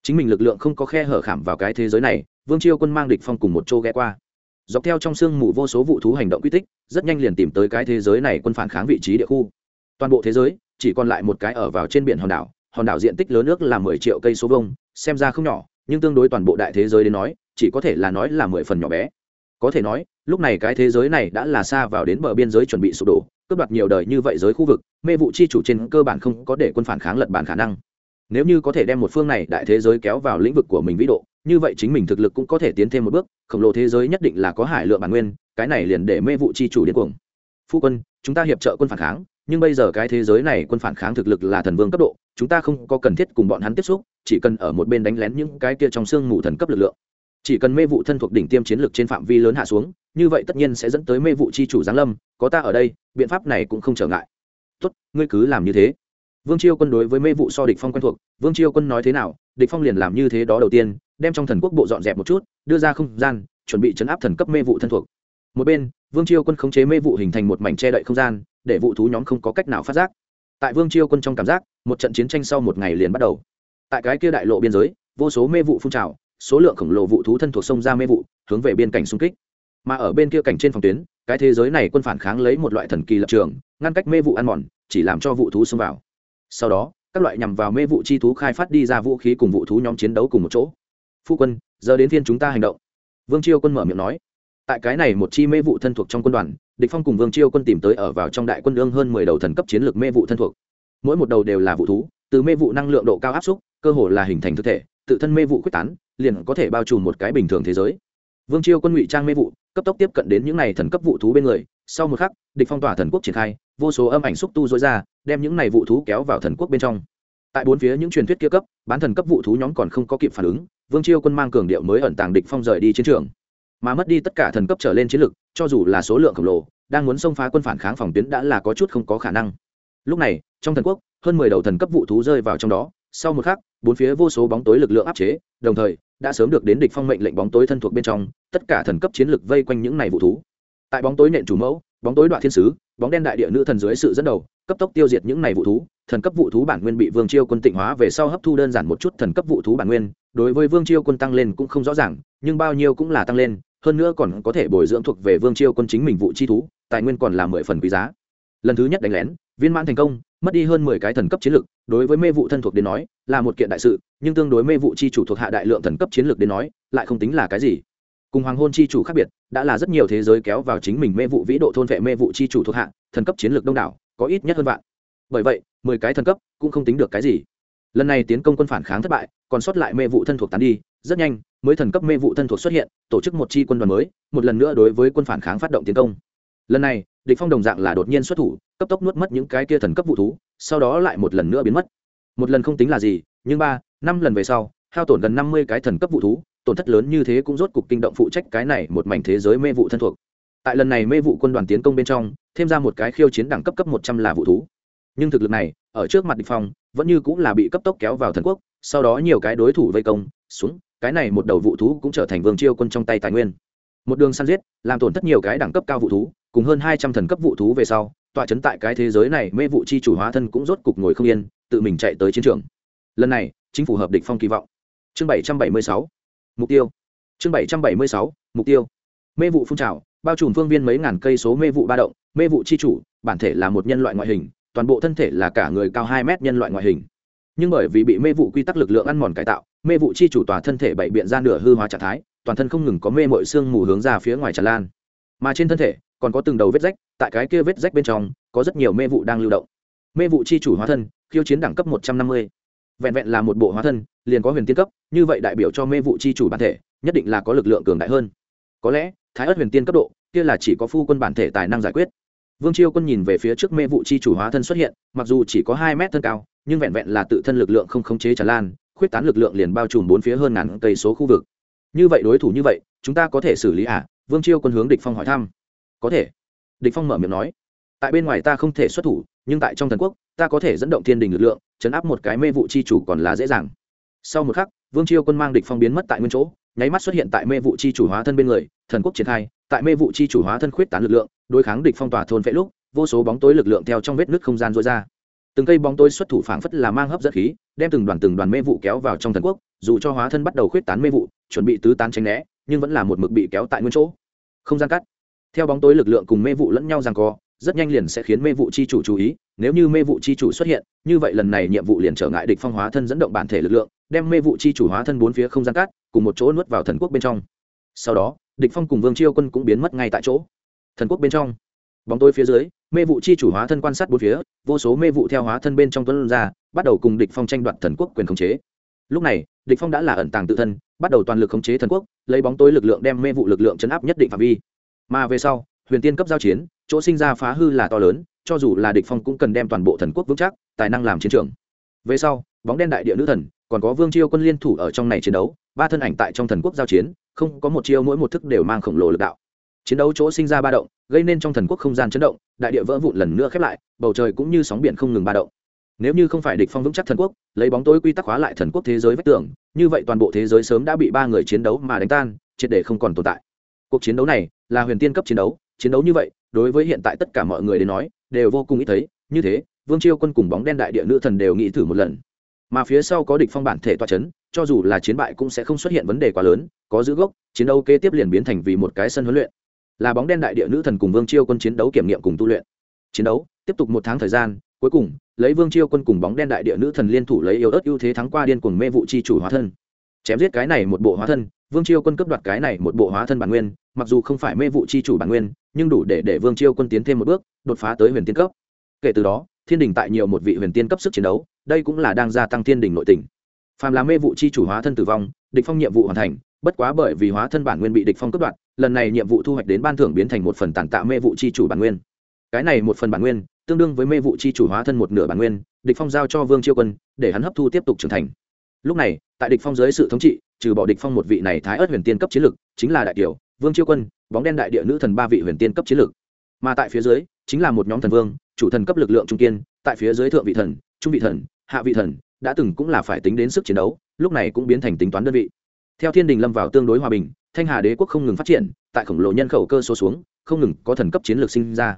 Chính mình lực lượng không có khe hở khảm vào cái thế giới này vương chiêu quân mang địch phong cùng một chỗ ghé qua. Dọc theo trong sương mù vô số vụ thú hành động quy tích, rất nhanh liền tìm tới cái thế giới này quân phản kháng vị trí địa khu. Toàn bộ thế giới, chỉ còn lại một cái ở vào trên biển hòn đảo. Hòn đảo diện tích lớn nước là mười triệu cây số vông xem ra không nhỏ, nhưng tương đối toàn bộ đại thế giới đến nói, chỉ có thể là nói là mười phần nhỏ bé. Có thể nói, lúc này cái thế giới này đã là xa vào đến bờ biên giới chuẩn bị sụp đổ, cướp đoạt nhiều đời như vậy giới khu vực, mê vụ chi chủ trên cơ bản không có để quân phản kháng lật bản khả năng. Nếu như có thể đem một phương này đại thế giới kéo vào lĩnh vực của mình vĩ độ như vậy chính mình thực lực cũng có thể tiến thêm một bước, khổng lồ thế giới nhất định là có hải lượng bản nguyên, cái này liền để mê vụ chi chủ điên cuồng. Phu quân, chúng ta hiệp trợ quân phản kháng, nhưng bây giờ cái thế giới này quân phản kháng thực lực là thần vương cấp độ, chúng ta không có cần thiết cùng bọn hắn tiếp xúc, chỉ cần ở một bên đánh lén những cái kia trong xương mù thần cấp lực lượng. Chỉ cần mê vụ thân thuộc đỉnh tiêm chiến lược trên phạm vi lớn hạ xuống, như vậy tất nhiên sẽ dẫn tới mê vụ chi chủ giáng lâm, có ta ở đây, biện pháp này cũng không trở ngại. Tốt, ngươi cứ làm như thế. Vương chiêu quân đối với mê vụ so địch phong quen thuộc, vương chiêu quân nói thế nào, địch phong liền làm như thế đó đầu tiên đem trong thần quốc bộ dọn dẹp một chút, đưa ra không gian, chuẩn bị chấn áp thần cấp mê vụ thân thuộc. Một bên, vương chiêu quân khống chế mê vụ hình thành một mảnh che đậy không gian, để vụ thú nhóm không có cách nào phát giác. Tại vương chiêu quân trong cảm giác, một trận chiến tranh sau một ngày liền bắt đầu. Tại cái kia đại lộ biên giới, vô số mê vụ phun trào, số lượng khổng lồ vụ thú thân thuộc sông ra mê vụ, hướng về biên cảnh xung kích. Mà ở bên kia cảnh trên phòng tuyến, cái thế giới này quân phản kháng lấy một loại thần kỳ lập trường, ngăn cách mê vụ ăn mòn, chỉ làm cho vụ thú xông vào. Sau đó, các loại nhằm vào mê vụ chi thú khai phát đi ra vũ khí cùng vụ thú nhóm chiến đấu cùng một chỗ phu quân, giờ đến phiên chúng ta hành động. Vương chiêu quân mở miệng nói. Tại cái này một chi mê vụ thân thuộc trong quân đoàn, địch phong cùng vương chiêu quân tìm tới ở vào trong đại quân lương hơn mười đầu thần cấp chiến lược mê vụ thân thuộc. Mỗi một đầu đều là vụ thú, từ mê vụ năng lượng độ cao áp xúc, cơ hồ là hình thành thực thể, tự thân mê vụ quyết tán, liền có thể bao trùm một cái bình thường thế giới. Vương chiêu quân ngụy trang mê vụ, cấp tốc tiếp cận đến những này thần cấp vụ thú bên người. Sau một khắc, địch phong tỏa thần quốc triển khai, vô số âm ảnh xúc tu dối ra, đem những này vụ thú kéo vào thần quốc bên trong tại bốn phía những truyền thuyết kia cấp, bán thần cấp vụ thú nhóm còn không có kịp phản ứng, vương chiêu quân mang cường điệu mới ẩn tàng địch phong rời đi chiến trường. Mà mất đi tất cả thần cấp trở lên chiến lực, cho dù là số lượng khổng lồ, đang muốn xông phá quân phản kháng phòng tuyến đã là có chút không có khả năng. Lúc này, trong thần quốc, hơn mười đầu thần cấp vụ thú rơi vào trong đó. Sau một khắc, bốn phía vô số bóng tối lực lượng áp chế, đồng thời, đã sớm được đến địch phong mệnh lệnh bóng tối thân thuộc bên trong, tất cả thần cấp chiến lực vây quanh những này vụ thú. Tại bóng tối nện chủ mẫu, bóng tối đoạn thiên sứ, bóng đen đại địa nữ thần dưới sự dẫn đầu cấp tốc tiêu diệt những này vụ thú, thần cấp vụ thú bản nguyên bị vương chiêu quân tịnh hóa về sau hấp thu đơn giản một chút thần cấp vụ thú bản nguyên, đối với vương chiêu quân tăng lên cũng không rõ ràng, nhưng bao nhiêu cũng là tăng lên, hơn nữa còn có thể bồi dưỡng thuộc về vương chiêu quân chính mình vụ chi thú, tài nguyên còn là mười phần quý giá. Lần thứ nhất đánh lén, viên mãn thành công, mất đi hơn mười cái thần cấp chiến lực, đối với mê vụ thân thuộc đến nói, là một kiện đại sự, nhưng tương đối mê vụ chi chủ thuộc hạ đại lượng thần cấp chiến lược đến nói, lại không tính là cái gì. Cùng hoàng hôn chi chủ khác biệt, đã là rất nhiều thế giới kéo vào chính mình mê vụ vĩ độ thôn vệ mê vụ chi chủ thuộc hạ, thần cấp chiến lược đông đảo có ít nhất hơn vạn. Bởi vậy, mười cái thần cấp cũng không tính được cái gì. Lần này tiến công quân phản kháng thất bại, còn sót lại mê vụ thân thuộc tán đi, rất nhanh, mới thần cấp mê vụ thân thuộc xuất hiện, tổ chức một chi quân đoàn mới, một lần nữa đối với quân phản kháng phát động tiến công. Lần này, địch phong đồng dạng là đột nhiên xuất thủ, cấp tốc nuốt mất những cái kia thần cấp vụ thú, sau đó lại một lần nữa biến mất. Một lần không tính là gì, nhưng ba, năm lần về sau, hao tổn gần năm mươi cái thần cấp vụ thú, tổn thất lớn như thế cũng rốt cục kinh động phụ trách cái này một mảnh thế giới mê vụ thân thuộc tại lần này mê vụ quân đoàn tiến công bên trong, thêm ra một cái khiêu chiến đẳng cấp cấp một trăm là vụ thú. Nhưng thực lực này, ở trước mặt địch phong, vẫn như cũng là bị cấp tốc kéo vào thần quốc, sau đó nhiều cái đối thủ vây công, xuống, cái này một đầu vụ thú cũng trở thành vương chiêu quân trong tay tài nguyên. Một đường săn giết, làm tổn thất nhiều cái đẳng cấp cao vụ thú, cùng hơn hai trăm thần cấp vụ thú về sau, tọa chấn tại cái thế giới này mê vụ chi chủ hóa thân cũng rốt cục ngồi không yên, tự mình chạy tới chiến trường. Lần này, chính phủ hợp địch phong kỳ vọng. Chương bảy trăm bảy mươi sáu, mục tiêu. Chương bảy trăm bảy mươi sáu, mục tiêu mê vụ phun trào, bao trùm phương viên mấy ngàn cây số mê vụ ba động, mê vụ chi chủ, bản thể là một nhân loại ngoại hình, toàn bộ thân thể là cả người cao hai mét nhân loại ngoại hình. Nhưng bởi vì bị mê vụ quy tắc lực lượng ăn mòn cải tạo, mê vụ chi chủ tòa thân thể bảy biện ra nửa hư hóa trạng thái, toàn thân không ngừng có mê mội xương mù hướng ra phía ngoài tràn lan. Mà trên thân thể, còn có từng đầu vết rách, tại cái kia vết rách bên trong, có rất nhiều mê vụ đang lưu động. Mê vụ chi chủ hóa thân, khiêu chiến đẳng cấp một trăm năm mươi. Vẹn vẹn là một bộ hóa thân, liền có huyền tiên cấp, như vậy đại biểu cho mê vụ chi chủ bản thể, nhất định là có lực lượng cường đại hơn. Có lẽ thái ớt huyền tiên cấp độ, kia là chỉ có phu quân bản thể tài năng giải quyết. Vương chiêu quân nhìn về phía trước mê vụ chi chủ hóa thân xuất hiện, mặc dù chỉ có hai mét thân cao, nhưng vẹn vẹn là tự thân lực lượng không khống chế tràn lan, khuyết tán lực lượng liền bao trùm bốn phía hơn ngàn cây số khu vực. Như vậy đối thủ như vậy, chúng ta có thể xử lý à? Vương chiêu quân hướng địch phong hỏi thăm. Có thể. Địch phong mở miệng nói. Tại bên ngoài ta không thể xuất thủ, nhưng tại trong thần quốc, ta có thể dẫn động thiên đình lực lượng, chấn áp một cái mê vụ chi chủ còn là dễ dàng. Sau một khắc, vương chiêu quân mang địch phong biến mất tại nguyên chỗ nháy mắt xuất hiện tại mê vụ chi chủ hóa thân bên người, thần quốc triển khai, tại mê vụ chi chủ hóa thân khuyết tán lực lượng, đối kháng địch phong tỏa thôn phệ lúc, vô số bóng tối lực lượng theo trong vết nứt không gian rối ra. Từng cây bóng tối xuất thủ phảng phất là mang hấp dẫn khí, đem từng đoàn từng đoàn mê vụ kéo vào trong thần quốc, dù cho hóa thân bắt đầu khuyết tán mê vụ, chuẩn bị tứ tán tránh né, nhưng vẫn là một mực bị kéo tại nguyên chỗ. Không gian cắt. Theo bóng tối lực lượng cùng mê vụ lẫn nhau rằng co, rất nhanh liền sẽ khiến mê vụ chi chủ chú ý nếu như mê vụ chi chủ xuất hiện, như vậy lần này nhiệm vụ liền trở ngại địch phong hóa thân dẫn động bản thể lực lượng, đem mê vụ chi chủ hóa thân bốn phía không gian cắt cùng một chỗ nuốt vào thần quốc bên trong. Sau đó, địch phong cùng vương chiêu quân cũng biến mất ngay tại chỗ. Thần quốc bên trong. Bóng tối phía dưới, mê vụ chi chủ hóa thân quan sát bốn phía, vô số mê vụ theo hóa thân bên trong tuấn ra, bắt đầu cùng địch phong tranh đoạt thần quốc quyền khống chế. Lúc này, địch phong đã là ẩn tàng tự thân, bắt đầu toàn lực khống chế thần quốc, lấy bóng tối lực lượng đem mê vụ lực lượng chấn áp nhất định phạm vi. Mà về sau huyền tiên cấp giao chiến, chỗ sinh ra phá hư là to lớn, cho dù là địch phong cũng cần đem toàn bộ thần quốc vững chắc, tài năng làm chiến trường. Về sau, bóng đen đại địa nữ thần, còn có vương chiêu quân liên thủ ở trong này chiến đấu, ba thân ảnh tại trong thần quốc giao chiến, không có một chiêu mỗi một thức đều mang khổng lồ lực đạo. Chiến đấu chỗ sinh ra ba động, gây nên trong thần quốc không gian chấn động, đại địa vỡ vụn lần nữa khép lại, bầu trời cũng như sóng biển không ngừng ba động. Nếu như không phải địch phong vững chắc thần quốc, lấy bóng tối quy tắc hóa lại thần quốc thế giới vách tường, như vậy toàn bộ thế giới sớm đã bị ba người chiến đấu mà đánh tan, triệt để không còn tồn tại. Cuộc chiến đấu này là huyền tiên cấp chiến đấu chiến đấu như vậy, đối với hiện tại tất cả mọi người đến nói, đều vô cùng ít thấy. Như thế, vương chiêu quân cùng bóng đen đại địa nữ thần đều nghĩ thử một lần. Mà phía sau có địch phong bản thể toa chấn, cho dù là chiến bại cũng sẽ không xuất hiện vấn đề quá lớn, có giữ gốc, chiến đấu kế tiếp liền biến thành vì một cái sân huấn luyện. Là bóng đen đại địa nữ thần cùng vương chiêu quân chiến đấu kiểm nghiệm cùng tu luyện. Chiến đấu, tiếp tục một tháng thời gian, cuối cùng, lấy vương chiêu quân cùng bóng đen đại địa nữ thần liên thủ lấy yếu ớt ưu thế thắng qua điên cuồng mê vụ chi chủ hóa thân. Chém giết cái này một bộ hóa thân, vương chiêu quân cấp đoạt cái này một bộ hóa thân bản nguyên mặc dù không phải mê vụ chi chủ bản nguyên, nhưng đủ để để vương chiêu quân tiến thêm một bước, đột phá tới huyền tiên cấp. Kể từ đó, thiên đình tại nhiều một vị huyền tiên cấp sức chiến đấu, đây cũng là đang gia tăng thiên đình nội tình. Phàm là mê vụ chi chủ hóa thân tử vong, địch phong nhiệm vụ hoàn thành, bất quá bởi vì hóa thân bản nguyên bị địch phong cướp đoạt, lần này nhiệm vụ thu hoạch đến ban thưởng biến thành một phần tàn tạ mê vụ chi chủ bản nguyên. Cái này một phần bản nguyên, tương đương với mê vụ chi chủ hóa thân một nửa bản nguyên, địch phong giao cho vương chiêu quân, để hắn hấp thu tiếp tục trưởng thành. Lúc này, tại địch phong dưới sự thống trị, trừ bỏ địch phong một vị này thái ớt huyền tiên cấp chiến lực, chính là đại tiểu vương chiêu quân, bóng đen đại địa nữ thần ba vị huyền tiên cấp chiến lực mà tại phía dưới, chính là một nhóm thần vương, chủ thần cấp lực lượng trung kiên, tại phía dưới thượng vị thần, trung vị thần, hạ vị thần, đã từng cũng là phải tính đến sức chiến đấu, lúc này cũng biến thành tính toán đơn vị. Theo thiên đình lâm vào tương đối hòa bình, thanh hà đế quốc không ngừng phát triển, tại khổng lồ nhân khẩu cơ số xuống, không ngừng có thần cấp chiến lược sinh ra.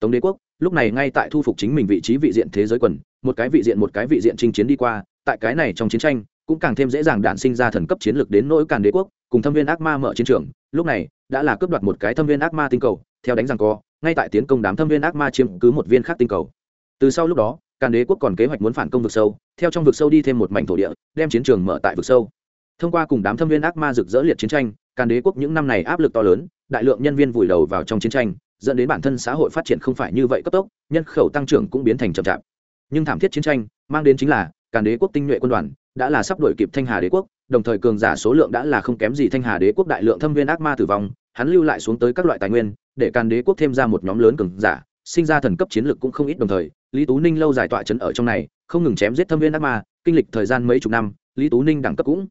Tống đế quốc, lúc này ngay tại thu phục chính mình vị trí vị diện thế giới quần, một cái vị diện một cái vị diện chinh chiến đi qua, tại cái này trong chiến tranh, cũng càng thêm dễ dàng đản sinh ra thần cấp chiến lược đến nỗi càn đế quốc, cùng thâm viên ác ma mở chiến trường lúc này, đã là cướp đoạt một cái thâm viên ác ma tinh cầu, theo đánh rằng co, ngay tại tiến công đám thâm viên ác ma chiếm cứ một viên khác tinh cầu. Từ sau lúc đó, càn đế quốc còn kế hoạch muốn phản công vực sâu, theo trong vực sâu đi thêm một mảnh thổ địa, đem chiến trường mở tại vực sâu. Thông qua cùng đám thâm viên ác ma rực rỡ liệt chiến tranh, càn đế quốc những năm này áp lực to lớn, đại lượng nhân viên vùi đầu vào trong chiến tranh, dẫn đến bản thân xã hội phát triển không phải như vậy cấp tốc, nhân khẩu tăng trưởng cũng biến thành chậm chạp. Nhưng thảm thiết chiến tranh, mang đến chính là, càn đế quốc tinh nhuệ quân đoàn, đã là sắp đổi kịp thanh hà đế quốc đồng thời cường giả số lượng đã là không kém gì thanh hà đế quốc đại lượng thâm viên ác ma tử vong, hắn lưu lại xuống tới các loại tài nguyên, để càn đế quốc thêm ra một nhóm lớn cường giả, sinh ra thần cấp chiến lược cũng không ít đồng thời, lý tú ninh lâu dài tọa trấn ở trong này, không ngừng chém giết thâm viên ác ma, kinh lịch thời gian mấy chục năm, lý tú ninh đẳng cấp cũng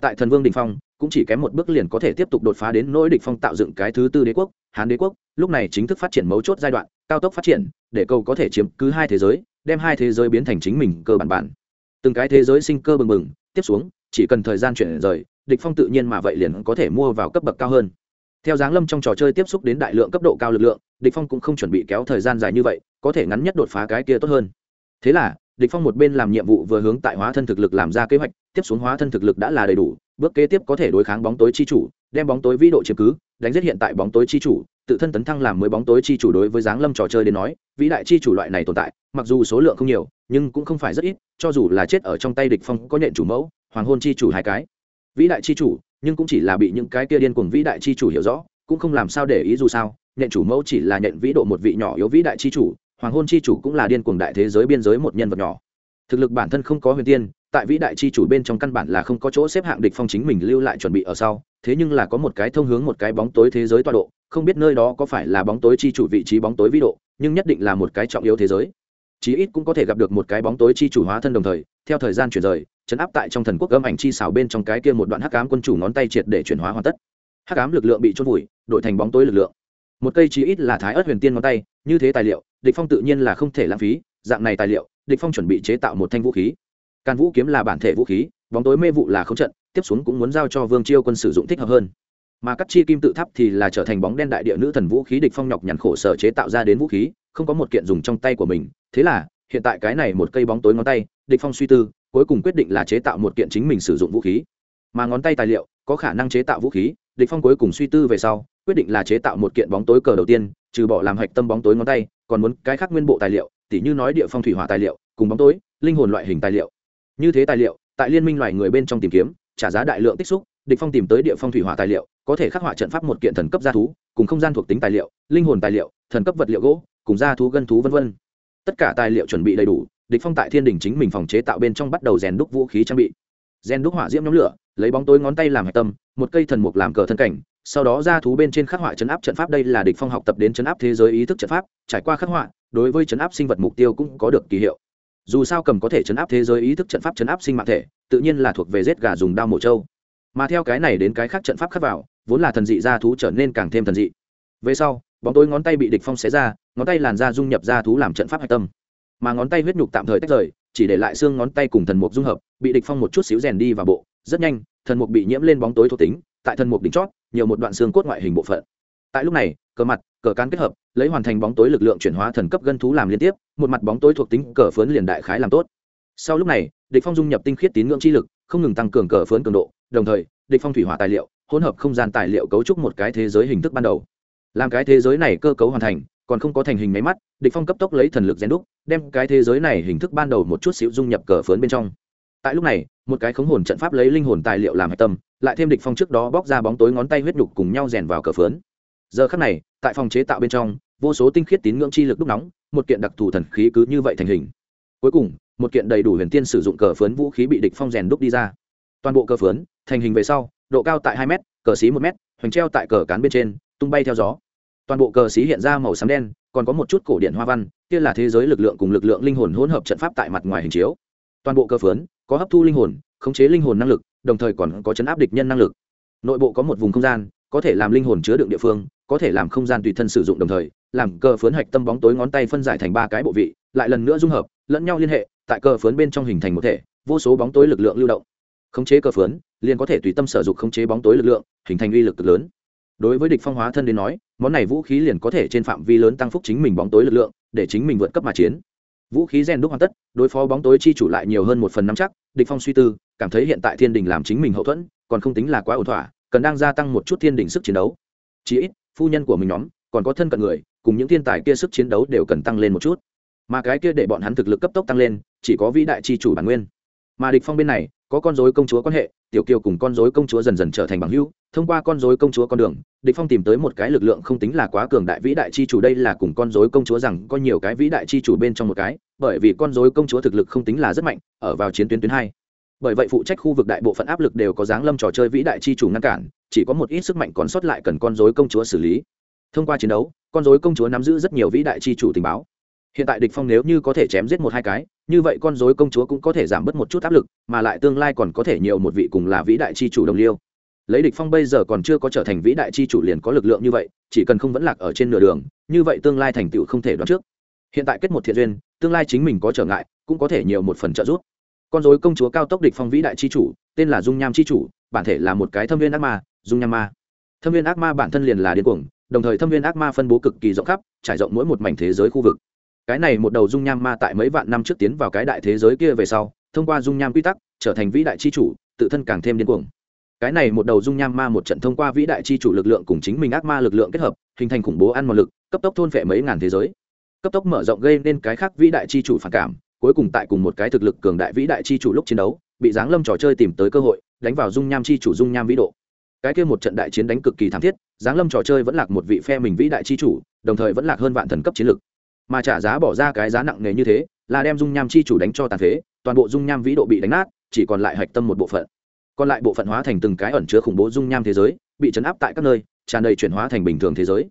tại thần vương đình phong, cũng chỉ kém một bước liền có thể tiếp tục đột phá đến nỗi địch phong tạo dựng cái thứ tư đế quốc, hán đế quốc, lúc này chính thức phát triển mấu chốt giai đoạn, cao tốc phát triển, để cầu có thể chiếm cứ hai thế giới, đem hai thế giới biến thành chính mình cơ bản bản. Từng cái thế giới sinh cơ bừng bừng, tiếp xuống chỉ cần thời gian chuyển rời, địch phong tự nhiên mà vậy liền có thể mua vào cấp bậc cao hơn. Theo giáng lâm trong trò chơi tiếp xúc đến đại lượng cấp độ cao lực lượng, địch phong cũng không chuẩn bị kéo thời gian dài như vậy, có thể ngắn nhất đột phá cái kia tốt hơn. Thế là, địch phong một bên làm nhiệm vụ vừa hướng tại hóa thân thực lực làm ra kế hoạch, tiếp xuống hóa thân thực lực đã là đầy đủ, bước kế tiếp có thể đối kháng bóng tối chi chủ, đem bóng tối vĩ độ chiếm cứ, đánh giết hiện tại bóng tối chi chủ, tự thân tấn thăng làm mới bóng tối chi chủ đối với giáng lâm trò chơi đến nói, vĩ đại chi chủ loại này tồn tại, mặc dù số lượng không nhiều, nhưng cũng không phải rất ít, cho dù là chết ở trong tay địch phong có nhện chủ mẫu hoàng hôn chi chủ hai cái. Vĩ đại chi chủ, nhưng cũng chỉ là bị những cái kia điên cuồng vĩ đại chi chủ hiểu rõ, cũng không làm sao để ý dù sao, nhện chủ mẫu chỉ là nhận vĩ độ một vị nhỏ yếu vĩ đại chi chủ, hoàng hôn chi chủ cũng là điên cuồng đại thế giới biên giới một nhân vật nhỏ. Thực lực bản thân không có huyền tiên, tại vĩ đại chi chủ bên trong căn bản là không có chỗ xếp hạng địch phong chính mình lưu lại chuẩn bị ở sau, thế nhưng là có một cái thông hướng một cái bóng tối thế giới tọa độ, không biết nơi đó có phải là bóng tối chi chủ vị trí bóng tối vĩ độ, nhưng nhất định là một cái trọng yếu thế giới chí ít cũng có thể gặp được một cái bóng tối chi chủ hóa thân đồng thời, theo thời gian chuyển rời, chấn áp tại trong thần quốc âm ảnh chi xào bên trong cái kia một đoạn hắc ám quân chủ ngón tay triệt để chuyển hóa hoàn tất. Hắc ám lực lượng bị trôn vùi, đổi thành bóng tối lực lượng. Một cây chí ít là thái ớt huyền tiên ngón tay, như thế tài liệu, địch phong tự nhiên là không thể lãng phí, dạng này tài liệu, địch phong chuẩn bị chế tạo một thanh vũ khí. Can vũ kiếm là bản thể vũ khí, bóng tối mê vụ là không trận, tiếp xuống cũng muốn giao cho vương chiêu quân sử dụng thích hợp hơn. Mà cắt chi kim tự tháp thì là trở thành bóng đen đại địa nữ thần vũ khí địch phong nhọc nhằn khổ sở chế tạo ra đến vũ khí không có một kiện dùng trong tay của mình, thế là, hiện tại cái này một cây bóng tối ngón tay, địch phong suy tư, cuối cùng quyết định là chế tạo một kiện chính mình sử dụng vũ khí. Mà ngón tay tài liệu, có khả năng chế tạo vũ khí, địch phong cuối cùng suy tư về sau, quyết định là chế tạo một kiện bóng tối cờ đầu tiên, trừ bỏ làm hạch tâm bóng tối ngón tay, còn muốn cái khác nguyên bộ tài liệu, tỉ như nói địa phong thủy hỏa tài liệu, cùng bóng tối, linh hồn loại hình tài liệu. Như thế tài liệu, tại liên minh loài người bên trong tìm kiếm, trả giá đại lượng tích xúc, địch phong tìm tới địa phong thủy hỏa tài liệu, có thể khắc họa trận pháp một kiện thần cấp gia thú, cùng không gian thuộc tính tài liệu, linh hồn tài liệu, thần cấp vật liệu gỗ cùng gia thú gân thú vân vân. Tất cả tài liệu chuẩn bị đầy đủ, địch phong tại thiên đình chính mình phòng chế tạo bên trong bắt đầu rèn đúc vũ khí trang bị. Rèn đúc hỏa diễm nhóm lửa, lấy bóng tối ngón tay làm hạch tâm, một cây thần mục làm cờ thân cảnh, sau đó ra thú bên trên khắc họa chấn áp trận pháp đây là địch phong học tập đến chấn áp thế giới ý thức trận pháp, trải qua khắc họa, đối với chấn áp sinh vật mục tiêu cũng có được kỳ hiệu. Dù sao cầm có thể chấn áp thế giới ý thức trận pháp chấn áp sinh mạng thể, tự nhiên là thuộc về giết gà dùng đao mổ trâu. Mà theo cái này đến cái khác trận pháp khắc vào, vốn là thần dị ra thú trở nên càng thêm thần dị. Về sau bóng tối ngón tay bị địch phong xé ra, ngón tay làn da dung nhập ra thú làm trận pháp hạch tâm. Mà ngón tay huyết nhục tạm thời tách rời, chỉ để lại xương ngón tay cùng thần mục dung hợp, bị địch phong một chút xíu rèn đi vào bộ. Rất nhanh, thần mục bị nhiễm lên bóng tối thuộc tính, tại thần mục đỉnh chót, nhiều một đoạn xương cốt ngoại hình bộ phận. Tại lúc này, cờ mặt, cờ cán kết hợp, lấy hoàn thành bóng tối lực lượng chuyển hóa thần cấp gân thú làm liên tiếp, một mặt bóng tối thuộc tính cờ phớn liền đại khái làm tốt. Sau lúc này, địch phong dung nhập tinh khiết tín ngưỡng chi lực, không ngừng tăng cường cờ phớn cường độ, đồng thời, địch phong thủy hỏa tài liệu, hỗn hợp không gian tài liệu cấu trúc một cái thế giới hình thức ban đầu làm cái thế giới này cơ cấu hoàn thành, còn không có thành hình máy mắt, địch phong cấp tốc lấy thần lực rèn đúc, đem cái thế giới này hình thức ban đầu một chút xíu dung nhập cờ phớn bên trong. Tại lúc này, một cái khống hồn trận pháp lấy linh hồn tài liệu làm hạch tâm, lại thêm địch phong trước đó bóc ra bóng tối ngón tay huyết nhục cùng nhau rèn vào cờ phớn giờ khắc này, tại phòng chế tạo bên trong, vô số tinh khiết tín ngưỡng chi lực đúc nóng, một kiện đặc thù thần khí cứ như vậy thành hình. Cuối cùng, một kiện đầy đủ huyền tiên sử dụng cờ phớn vũ khí bị địch phong rèn đúc đi ra. Toàn bộ cờ phớn thành hình về sau, độ cao tại hai mét, cờ xí một mét, hoành treo tại cờ cán bên trên, tung bay theo gió toàn bộ cờ xí hiện ra màu xám đen, còn có một chút cổ điện hoa văn, kia là thế giới lực lượng cùng lực lượng linh hồn hỗn hợp trận pháp tại mặt ngoài hình chiếu. Toàn bộ cơ phớn có hấp thu linh hồn, khống chế linh hồn năng lực, đồng thời còn có chấn áp địch nhân năng lực. Nội bộ có một vùng không gian, có thể làm linh hồn chứa đựng địa phương, có thể làm không gian tùy thân sử dụng đồng thời, làm cờ phớn hạch tâm bóng tối ngón tay phân giải thành ba cái bộ vị, lại lần nữa dung hợp, lẫn nhau liên hệ, tại cờ phớn bên trong hình thành một thể, vô số bóng tối lực lượng lưu động. Khống chế cờ phớn liền có thể tùy tâm sử dụng khống chế bóng tối lực lượng, hình thành uy lực cực lớn. Đối với địch phong hóa thân đến nói món này vũ khí liền có thể trên phạm vi lớn tăng phúc chính mình bóng tối lực lượng, để chính mình vượt cấp mà chiến. Vũ khí gen đúc hoàn tất, đối phó bóng tối chi chủ lại nhiều hơn một phần năm chắc, địch phong suy tư, cảm thấy hiện tại thiên đình làm chính mình hậu thuẫn, còn không tính là quá ổn thỏa, cần đang gia tăng một chút thiên đình sức chiến đấu. Chí ít, phu nhân của mình nhóm, còn có thân cận người, cùng những thiên tài kia sức chiến đấu đều cần tăng lên một chút. Mà cái kia để bọn hắn thực lực cấp tốc tăng lên, chỉ có vĩ đại chi chủ bản nguyên. Mà địch phong bên này có con rối công chúa quan hệ, tiểu kiều cùng con rối công chúa dần dần trở thành bằng hữu, thông qua con rối công chúa con đường, địch phong tìm tới một cái lực lượng không tính là quá cường đại vĩ đại chi chủ đây là cùng con rối công chúa rằng có nhiều cái vĩ đại chi chủ bên trong một cái, bởi vì con rối công chúa thực lực không tính là rất mạnh, ở vào chiến tuyến tuyến hai. Bởi vậy phụ trách khu vực đại bộ phận áp lực đều có dáng lâm trò chơi vĩ đại chi chủ ngăn cản, chỉ có một ít sức mạnh còn sót lại cần con rối công chúa xử lý. Thông qua chiến đấu, con rối công chúa nắm giữ rất nhiều vĩ đại chi chủ tình báo. Hiện tại địch phong nếu như có thể chém giết một hai cái như vậy con rối công chúa cũng có thể giảm bớt một chút áp lực, mà lại tương lai còn có thể nhiều một vị cùng là vĩ đại chi chủ đồng liêu. Lấy địch phong bây giờ còn chưa có trở thành vĩ đại chi chủ liền có lực lượng như vậy, chỉ cần không vẫn lạc ở trên nửa đường, như vậy tương lai thành tựu không thể đoán trước. Hiện tại kết một thiện duyên, tương lai chính mình có trở ngại, cũng có thể nhiều một phần trợ giúp. Con rối công chúa cao tốc địch phong vĩ đại chi chủ, tên là dung nham chi chủ, bản thể là một cái thâm viên ác ma, dung nham ma. Thâm viên ác ma bản thân liền là điên cuồng, đồng thời thâm viên ác ma phân bố cực kỳ rộng khắp, trải rộng mỗi một mảnh thế giới khu vực cái này một đầu dung nham ma tại mấy vạn năm trước tiến vào cái đại thế giới kia về sau, thông qua dung nham quy tắc, trở thành vĩ đại chi chủ, tự thân càng thêm điên cuồng. Cái này một đầu dung nham ma một trận thông qua vĩ đại chi chủ lực lượng cùng chính mình ác ma lực lượng kết hợp, hình thành khủng bố ăn mòn lực, cấp tốc thôn phệ mấy ngàn thế giới. Cấp tốc mở rộng gây nên cái khác vĩ đại chi chủ phản cảm, cuối cùng tại cùng một cái thực lực cường đại vĩ đại chi chủ lúc chiến đấu, bị giáng lâm trò chơi tìm tới cơ hội, đánh vào dung nham chi chủ dung nham vĩ độ. Cái kia một trận đại chiến đánh cực kỳ thảm thiết, giáng lâm trò chơi vẫn lạc một vị phe mình vĩ đại chi chủ, đồng thời vẫn lạc hơn vạn thần cấp chiến lực mà trả giá bỏ ra cái giá nặng nề như thế là đem dung nham chi chủ đánh cho tàn phế, toàn bộ dung nham vĩ độ bị đánh nát, chỉ còn lại hạch tâm một bộ phận. Còn lại bộ phận hóa thành từng cái ẩn chứa khủng bố dung nham thế giới, bị chấn áp tại các nơi, tràn đầy chuyển hóa thành bình thường thế giới.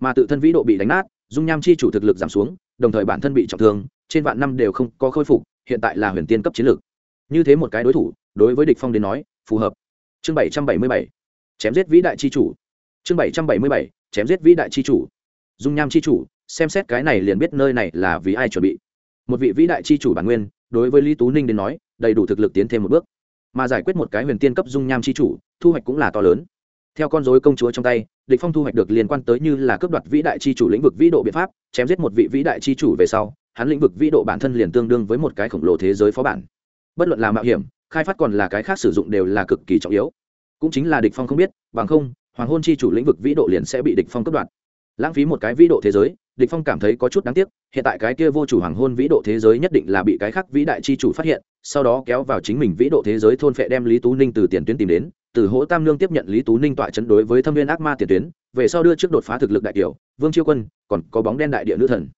Mà tự thân vĩ độ bị đánh nát, dung nham chi chủ thực lực giảm xuống, đồng thời bản thân bị trọng thương, trên vạn năm đều không có khôi phục, hiện tại là huyền tiên cấp chiến lược. Như thế một cái đối thủ, đối với địch phong đến nói, phù hợp. Chương bảy trăm bảy mươi bảy, chém giết vĩ đại chi chủ. Chương bảy trăm bảy mươi bảy, chém giết vĩ đại chi chủ. Dung nham chi chủ xem xét cái này liền biết nơi này là vì ai chuẩn bị. Một vị vĩ đại chi chủ bản nguyên, đối với lý tú ninh đến nói, đầy đủ thực lực tiến thêm một bước. Mà giải quyết một cái huyền tiên cấp dung nham chi chủ, thu hoạch cũng là to lớn. Theo con dối công chúa trong tay, địch phong thu hoạch được liên quan tới như là cướp đoạt vĩ đại chi chủ lĩnh vực vĩ độ biện pháp, chém giết một vị vĩ đại chi chủ về sau, hắn lĩnh vực vĩ độ bản thân liền tương đương với một cái khổng lồ thế giới phó bản. Bất luận là mạo hiểm, khai phát còn là cái khác sử dụng đều là cực kỳ trọng yếu. Cũng chính là địch phong không biết, bằng không, hoàng hôn chi chủ lĩnh vực vĩ độ liền sẽ bị địch phong cướp đoạt. Lãng phí một cái vĩ độ thế giới địch phong cảm thấy có chút đáng tiếc, hiện tại cái kia vô chủ hoàng hôn vĩ độ thế giới nhất định là bị cái khác vĩ đại chi chủ phát hiện, sau đó kéo vào chính mình vĩ độ thế giới thôn phệ đem lý tú ninh từ tiền tuyến tìm đến, từ hỗ tam lương tiếp nhận lý tú ninh tọa chấn đối với thâm viên ác ma tiền tuyến, về sau đưa trước đột phá thực lực đại tiểu, vương chiêu quân, còn có bóng đen đại địa nữ thần.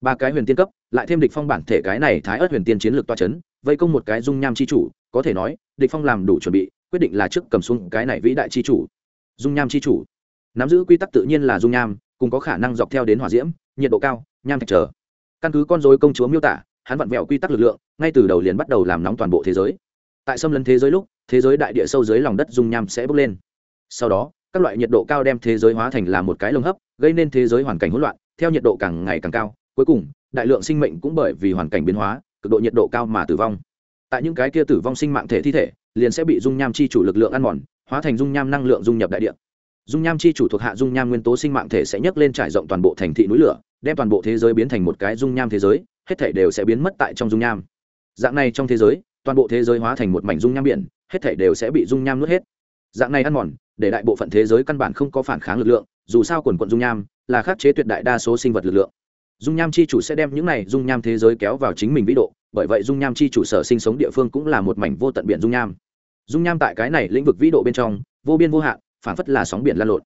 Ba cái huyền tiên cấp, lại thêm địch phong bản thể cái này thái ớt huyền tiên chiến lược tọa chấn, vây công một cái dung nham chi chủ, có thể nói, địch phong làm đủ chuẩn bị, quyết định là trước cầm xuống cái này vĩ đại chi chủ. Dung nham chi chủ. Nắm giữ quy tắc tự nhiên là dung nham cùng có khả năng dọc theo đến hỏa diễm, nhiệt độ cao, nham thạch trở căn cứ con dối công chúa miêu tả, hắn vặn vẹo quy tắc lực lượng, ngay từ đầu liền bắt đầu làm nóng toàn bộ thế giới. Tại xâm lấn thế giới lúc, thế giới đại địa sâu dưới lòng đất dung nham sẽ bốc lên. Sau đó, các loại nhiệt độ cao đem thế giới hóa thành là một cái lồng hấp, gây nên thế giới hoàn cảnh hỗn loạn, theo nhiệt độ càng ngày càng cao, cuối cùng, đại lượng sinh mệnh cũng bởi vì hoàn cảnh biến hóa, cực độ nhiệt độ cao mà tử vong. Tại những cái kia tử vong sinh mạng thể thi thể, liền sẽ bị dung nham chi chủ lực lượng ăn mòn, hóa thành dung nham năng lượng dung nhập đại địa dung nham chi chủ thuộc hạ dung nham nguyên tố sinh mạng thể sẽ nhấc lên trải rộng toàn bộ thành thị núi lửa đem toàn bộ thế giới biến thành một cái dung nham thế giới hết thể đều sẽ biến mất tại trong dung nham dạng này trong thế giới toàn bộ thế giới hóa thành một mảnh dung nham biển hết thể đều sẽ bị dung nham nuốt hết dạng này ăn mòn để đại bộ phận thế giới căn bản không có phản kháng lực lượng dù sao quần quận dung nham là khắc chế tuyệt đại đa số sinh vật lực lượng dung nham chi chủ sẽ đem những này dung nham thế giới kéo vào chính mình vĩ độ bởi vậy dung nham chi chủ sở sinh sống địa phương cũng là một mảnh vô tận biển dung nham dung nham tại cái này lĩnh vực vĩ độ bên trong vô biên vô hạn phản phất là sóng biển lan lộn.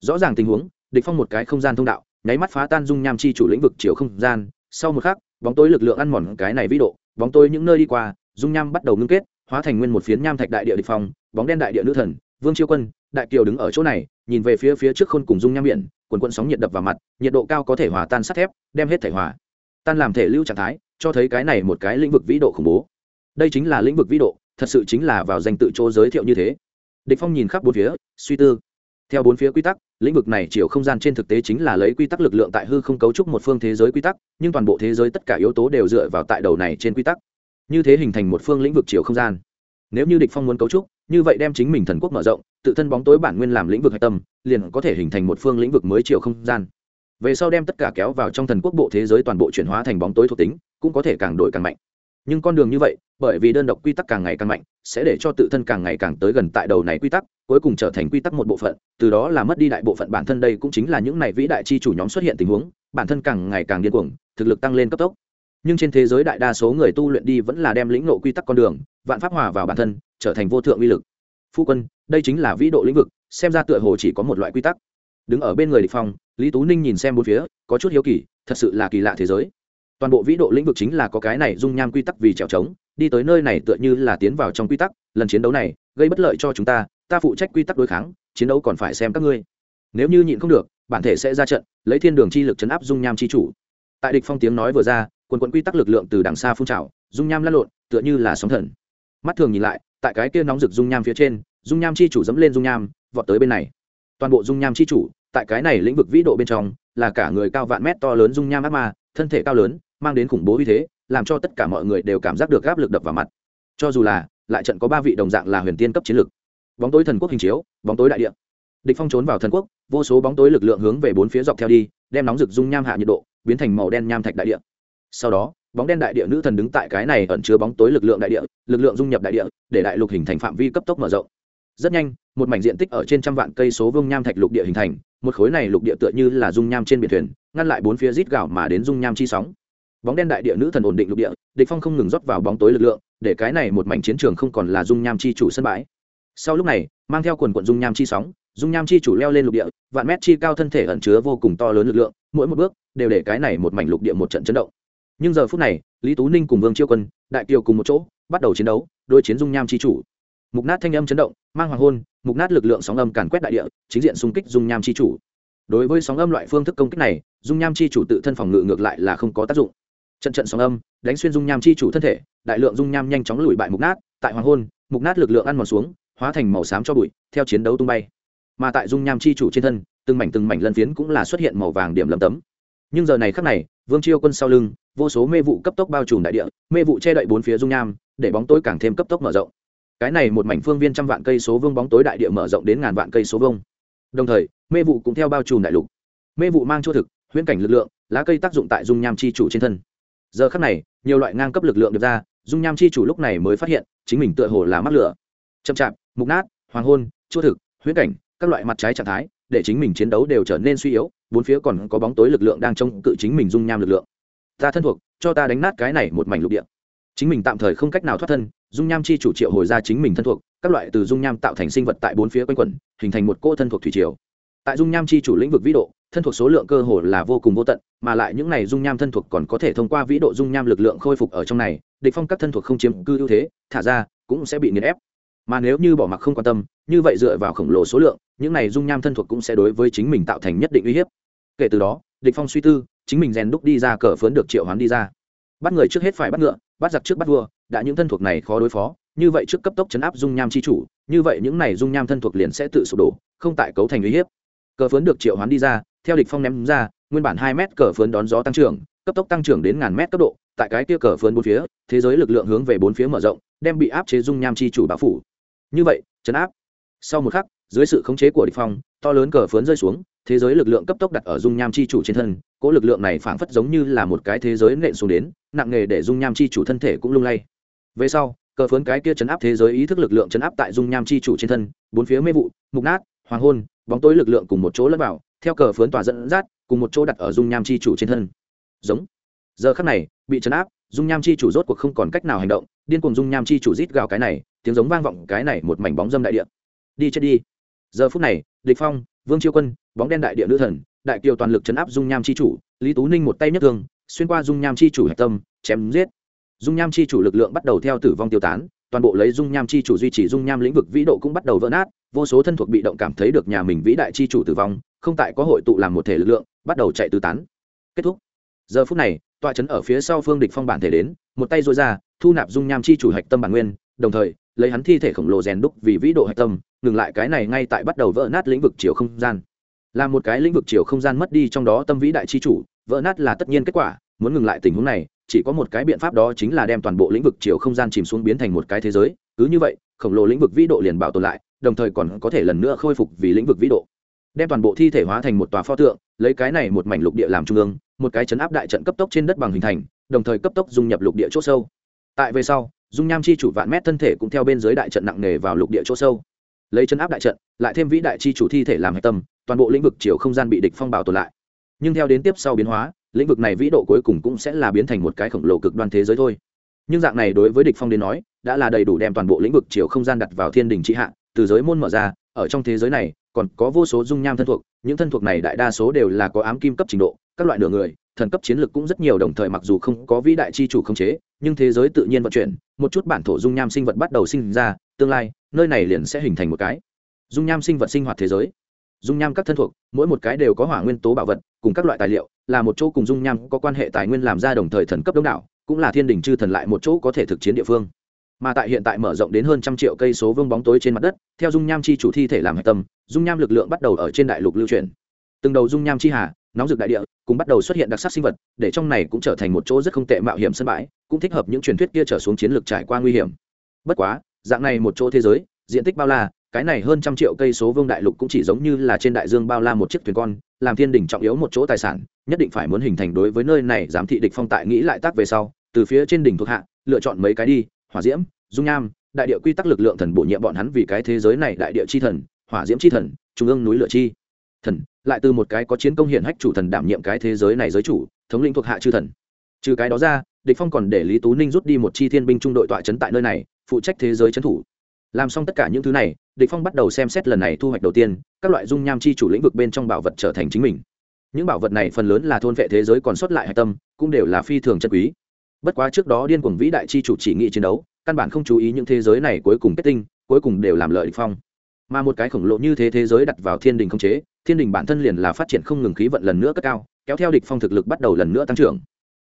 Rõ ràng tình huống, địch phong một cái không gian thông đạo, nháy mắt phá tan dung nham chi chủ lĩnh vực chiều không gian. Sau một khắc, bóng tối lực lượng ăn mòn cái này vĩ độ, bóng tối những nơi đi qua, dung nham bắt đầu ngưng kết, hóa thành nguyên một phiến nham thạch đại địa địch phong, bóng đen đại địa nữ thần, vương chiêu quân, đại kiều đứng ở chỗ này, nhìn về phía phía trước khôn cùng dung nham biển, quần quần sóng nhiệt đập vào mặt, nhiệt độ cao có thể hòa tan sắt thép, đem hết thể hòa, tan làm thể lưu trạng thái, cho thấy cái này một cái lĩnh vực vĩ độ khủng bố. Đây chính là lĩnh vực vĩ độ, thật sự chính là vào danh tự chỗ giới thiệu như thế địch phong nhìn khắp bốn phía, suy tư. Theo bốn phía quy tắc, lĩnh vực này chiều không gian trên thực tế chính là lấy quy tắc lực lượng tại hư không cấu trúc một phương thế giới quy tắc, nhưng toàn bộ thế giới tất cả yếu tố đều dựa vào tại đầu này trên quy tắc. Như thế hình thành một phương lĩnh vực chiều không gian. Nếu như địch phong muốn cấu trúc, như vậy đem chính mình thần quốc mở rộng, tự thân bóng tối bản nguyên làm lĩnh vực hạch tâm, liền có thể hình thành một phương lĩnh vực mới chiều không gian. Về sau đem tất cả kéo vào trong thần quốc bộ thế giới toàn bộ chuyển hóa thành bóng tối thuộc tính, cũng có thể càng đổi càng mạnh nhưng con đường như vậy, bởi vì đơn độc quy tắc càng ngày càng mạnh, sẽ để cho tự thân càng ngày càng tới gần tại đầu này quy tắc, cuối cùng trở thành quy tắc một bộ phận, từ đó là mất đi đại bộ phận bản thân đây cũng chính là những này vĩ đại chi chủ nhóm xuất hiện tình huống, bản thân càng ngày càng điên cuồng, thực lực tăng lên cấp tốc. Nhưng trên thế giới đại đa số người tu luyện đi vẫn là đem lĩnh nộ quy tắc con đường, vạn pháp hòa vào bản thân, trở thành vô thượng uy lực. Phu quân, đây chính là vĩ độ lĩnh vực, xem ra tựa hồ chỉ có một loại quy tắc. Đứng ở bên người địch phong, lý tú ninh nhìn xem bốn phía, có chút hiếu kỳ, thật sự là kỳ lạ thế giới toàn bộ vĩ độ lĩnh vực chính là có cái này dung nham quy tắc vì trèo trống, đi tới nơi này tựa như là tiến vào trong quy tắc, lần chiến đấu này gây bất lợi cho chúng ta ta phụ trách quy tắc đối kháng, chiến đấu còn phải xem các ngươi. Nếu như nhịn không được, bản thể sẽ ra trận, lấy thiên đường chi lực chấn áp dung nham chi chủ. Tại địch phong tiếng nói vừa ra, quần quận quy tắc lực lượng từ đằng xa phun trào, dung nham lăn lộn, tựa như là sóng thần. Mắt thường nhìn lại, tại cái kia nóng rực dung nham phía trên, dung nham chi chủ dẫm lên dung nham, vọt tới bên này. Toàn bộ dung nham chi chủ, tại cái này lĩnh vực vĩ độ bên trong, là cả người cao vạn mét to lớn dung nham ác ma thân thể cao lớn, mang đến khủng bố uy thế, làm cho tất cả mọi người đều cảm giác được áp lực đập vào mặt. Cho dù là, lại trận có ba vị đồng dạng là huyền tiên cấp chiến lực. Bóng tối thần quốc hình chiếu, bóng tối đại địa. Địch phong trốn vào thần quốc, vô số bóng tối lực lượng hướng về bốn phía dọc theo đi, đem nóng rực dung nham hạ nhiệt độ, biến thành màu đen nham thạch đại địa. Sau đó, bóng đen đại địa nữ thần đứng tại cái này ẩn chứa bóng tối lực lượng đại địa, lực lượng dung nhập đại địa, để đại lục hình thành phạm vi cấp tốc mở rộng. Rất nhanh, một mảnh diện tích ở trên trăm vạn cây số vương nham thạch lục địa hình thành một khối này lục địa tựa như là dung nham trên biển thuyền, ngăn lại bốn phía rít gạo mà đến dung nham chi sóng. Bóng đen đại địa nữ thần ổn định lục địa, địch phong không ngừng rót vào bóng tối lực lượng, để cái này một mảnh chiến trường không còn là dung nham chi chủ sân bãi. Sau lúc này, mang theo quần quận dung nham chi sóng, dung nham chi chủ leo lên lục địa, vạn mét chi cao thân thể ẩn chứa vô cùng to lớn lực lượng, mỗi một bước đều để cái này một mảnh lục địa một trận chấn động. Nhưng giờ phút này, lý tú ninh cùng vương chiêu quân, đại kiều cùng một chỗ, bắt đầu chiến đấu đôi chiến dung nham chi chủ mục nát thanh âm chấn động, mang hoàng hôn, mục nát lực lượng sóng âm càn quét đại địa, chính diện xung kích dung nham chi chủ. Đối với sóng âm loại phương thức công kích này, dung nham chi chủ tự thân phòng ngự ngược lại là không có tác dụng. Trận trận sóng âm, đánh xuyên dung nham chi chủ thân thể, đại lượng dung nham nhanh chóng lùi bại mục nát, tại hoàng hôn, mục nát lực lượng ăn mòn xuống, hóa thành màu xám cho bụi, theo chiến đấu tung bay. Mà tại dung nham chi chủ trên thân, từng mảnh từng mảnh lân phiến cũng là xuất hiện màu vàng điểm lầm tấm. Nhưng giờ này khắc này, vương chiêu quân sau lưng, vô số mê vụ cấp tốc bao trùm đại địa, mê vụ che đậy bốn phía dung nham, để bóng tối càng thêm cấp tốc mở rộng cái này một mảnh phương viên trăm vạn cây số vương bóng tối đại địa mở rộng đến ngàn vạn cây số vương. Đồng thời, mê vụ cũng theo bao trùm đại lục. Mê vụ mang chỗ thực, huyễn cảnh lực lượng, lá cây tác dụng tại dung nham chi chủ trên thân. Giờ khắc này, nhiều loại ngang cấp lực lượng được ra, dung nham chi chủ lúc này mới phát hiện, chính mình tựa hồ là mắc lửa. Chậm chạp, mục nát, hoàng hôn chỗ thực, huyễn cảnh, các loại mặt trái trạng thái, để chính mình chiến đấu đều trở nên suy yếu, bốn phía còn có bóng tối lực lượng đang trông cự chính mình dung nham lực lượng. Ta thân thuộc, cho ta đánh nát cái này một mảnh lục địa. Chính mình tạm thời không cách nào thoát thân dung nham chi chủ triệu hồi ra chính mình thân thuộc, các loại từ dung nham tạo thành sinh vật tại bốn phía quanh quẩn, hình thành một cô thân thuộc thủy triều. Tại dung nham chi chủ lĩnh vực vĩ độ, thân thuộc số lượng cơ hồ là vô cùng vô tận, mà lại những này dung nham thân thuộc còn có thể thông qua vĩ độ dung nham lực lượng khôi phục ở trong này, địch phong các thân thuộc không chiếm cư ưu thế, thả ra, cũng sẽ bị nghiền ép. Mà nếu như bỏ mặc không quan tâm, như vậy dựa vào khổng lồ số lượng, những này dung nham thân thuộc cũng sẽ đối với chính mình tạo thành nhất định uy hiếp. Kể từ đó, địch phong suy tư, chính mình rèn đúc đi ra cờ phớn được triệu hoán đi ra. Bắt người trước hết phải bắt ngựa, bắt giặc trước bắt vua đã những thân thuộc này khó đối phó, như vậy trước cấp tốc chấn áp dung nham chi chủ, như vậy những này dung nham thân thuộc liền sẽ tự sụp đổ, không tại cấu thành uy hiếp. Cờ phớn được triệu hoán đi ra, theo địch phong ném ra, nguyên bản hai mét cờ phớn đón gió tăng trưởng, cấp tốc tăng trưởng đến ngàn mét cấp độ, tại cái kia cờ phớn bốn phía, thế giới lực lượng hướng về bốn phía mở rộng, đem bị áp chế dung nham chi chủ bao phủ. Như vậy, chấn áp. Sau một khắc, dưới sự khống chế của địch phong, to lớn cờ phớn rơi xuống, thế giới lực lượng cấp tốc đặt ở dung nham chi chủ trên thân, cỗ lực lượng này phảng phất giống như là một cái thế giới nện xuống đến, nặng nghề để dung nham chi chủ thân thể cũng lung lay về sau, cờ phớn cái kia chấn áp thế giới ý thức lực lượng chấn áp tại dung nham chi chủ trên thân, bốn phía mê vụ, mục nát, hoàng hôn, bóng tối lực lượng cùng một chỗ lẫn vào, theo cờ phớn tỏa dẫn dắt, cùng một chỗ đặt ở dung nham chi chủ trên thân. Giống. Giờ khắc này, bị chấn áp, dung nham chi chủ rốt cuộc không còn cách nào hành động, điên cuồng dung nham chi chủ rít gào cái này, tiếng giống vang vọng cái này một mảnh bóng dâm đại địa. Đi chết đi. Giờ phút này, địch phong, vương chiêu quân, bóng đen đại địa nữ thần, đại kiều toàn lực chấn áp dung nham chi chủ, lý tú ninh một tay nhất thương, xuyên qua dung nham chi chủ hạch tâm, chém giết dung nham chi chủ lực lượng bắt đầu theo tử vong tiêu tán, toàn bộ lấy dung nham chi chủ duy trì dung nham lĩnh vực vĩ độ cũng bắt đầu vỡ nát, vô số thân thuộc bị động cảm thấy được nhà mình vĩ đại chi chủ tử vong, không tại có hội tụ làm một thể lực lượng, bắt đầu chạy tứ tán. Kết thúc. Giờ phút này, tọa chấn ở phía sau phương địch phong bản thể đến, một tay dôi ra, thu nạp dung nham chi chủ hạch tâm bản nguyên, đồng thời, lấy hắn thi thể khổng lồ rèn đúc vì vĩ độ hạch tâm, ngừng lại cái này ngay tại bắt đầu vỡ nát lĩnh vực chiều không gian. Là một cái lĩnh vực chiều không gian mất đi trong đó tâm vĩ đại chi chủ, vỡ nát là tất nhiên kết quả, muốn ngừng lại tình huống này chỉ có một cái biện pháp đó chính là đem toàn bộ lĩnh vực chiều không gian chìm xuống biến thành một cái thế giới. Cứ như vậy, khổng lồ lĩnh vực vĩ độ liền bảo tồn lại, đồng thời còn có thể lần nữa khôi phục vì lĩnh vực vĩ độ. Đem toàn bộ thi thể hóa thành một tòa pho tượng, lấy cái này một mảnh lục địa làm trung ương, một cái chấn áp đại trận cấp tốc trên đất bằng hình thành, đồng thời cấp tốc dung nhập lục địa chỗ sâu. Tại về sau, dung nham chi chủ vạn mét thân thể cũng theo bên dưới đại trận nặng nề vào lục địa chỗ sâu. Lấy chấn áp đại trận, lại thêm vĩ đại chi chủ thi thể làm hạch tâm, toàn bộ lĩnh vực chiều không gian bị địch phong bảo tồn lại. Nhưng theo đến tiếp sau biến hóa lĩnh vực này vĩ độ cuối cùng cũng sẽ là biến thành một cái khổng lồ cực đoan thế giới thôi. Nhưng dạng này đối với địch phong đến nói, đã là đầy đủ đem toàn bộ lĩnh vực chiều không gian đặt vào thiên đình trị hạ, từ giới môn mở ra, ở trong thế giới này, còn có vô số dung nham thân thuộc, những thân thuộc này đại đa số đều là có ám kim cấp trình độ, các loại nửa người, thần cấp chiến lược cũng rất nhiều đồng thời mặc dù không có vĩ đại chi chủ không chế, nhưng thế giới tự nhiên vận chuyển, một chút bản thổ dung nham sinh vật bắt đầu sinh ra, tương lai, nơi này liền sẽ hình thành một cái dung nham sinh vật sinh hoạt thế giới. Dung nham các thân thuộc, mỗi một cái đều có hỏa nguyên tố bảo vật, cùng các loại tài liệu là một chỗ cùng dung nham có quan hệ tài nguyên làm ra đồng thời thần cấp đông đảo, cũng là thiên đình chư thần lại một chỗ có thể thực chiến địa phương. Mà tại hiện tại mở rộng đến hơn trăm triệu cây số vương bóng tối trên mặt đất, theo dung nham chi chủ thi thể làm hạch tâm, dung nham lực lượng bắt đầu ở trên đại lục lưu truyền từng đầu dung nham chi hà, nóng rực đại địa, cũng bắt đầu xuất hiện đặc sắc sinh vật, để trong này cũng trở thành một chỗ rất không tệ mạo hiểm sân bãi, cũng thích hợp những truyền thuyết kia trở xuống chiến lược trải qua nguy hiểm. Bất quá, dạng này một chỗ thế giới, diện tích bao la, cái này hơn trăm triệu cây số vương đại lục cũng chỉ giống như là trên đại dương bao la một chiếc thuyền con làm thiên đỉnh trọng yếu một chỗ tài sản, nhất định phải muốn hình thành đối với nơi này giám thị địch phong tại nghĩ lại tác về sau, từ phía trên đỉnh thuộc hạ, lựa chọn mấy cái đi, hỏa diễm, dung nham, đại địa quy tắc lực lượng thần bổ nhiệm bọn hắn vì cái thế giới này đại địa chi thần, hỏa diễm chi thần, trung ương núi lửa chi thần, lại từ một cái có chiến công hiển hách chủ thần đảm nhiệm cái thế giới này giới chủ, thống lĩnh thuộc hạ chư thần. Trừ cái đó ra, địch phong còn để lý tú ninh rút đi một chi thiên binh trung đội tọa chấn tại nơi này, phụ trách thế giới chấn thủ. Làm xong tất cả những thứ này địch phong bắt đầu xem xét lần này thu hoạch đầu tiên, các loại dung nham chi chủ lĩnh vực bên trong bảo vật trở thành chính mình. Những bảo vật này phần lớn là thôn vệ thế giới còn sót lại hạch tâm, cũng đều là phi thường chân quý. Bất quá trước đó điên cuồng vĩ đại chi chủ chỉ nghị chiến đấu, căn bản không chú ý những thế giới này cuối cùng kết tinh, cuối cùng đều làm lợi địch phong. Mà một cái khổng lồ như thế thế giới đặt vào thiên đình không chế, thiên đình bản thân liền là phát triển không ngừng khí vận lần nữa cất cao, kéo theo địch phong thực lực bắt đầu lần nữa tăng trưởng.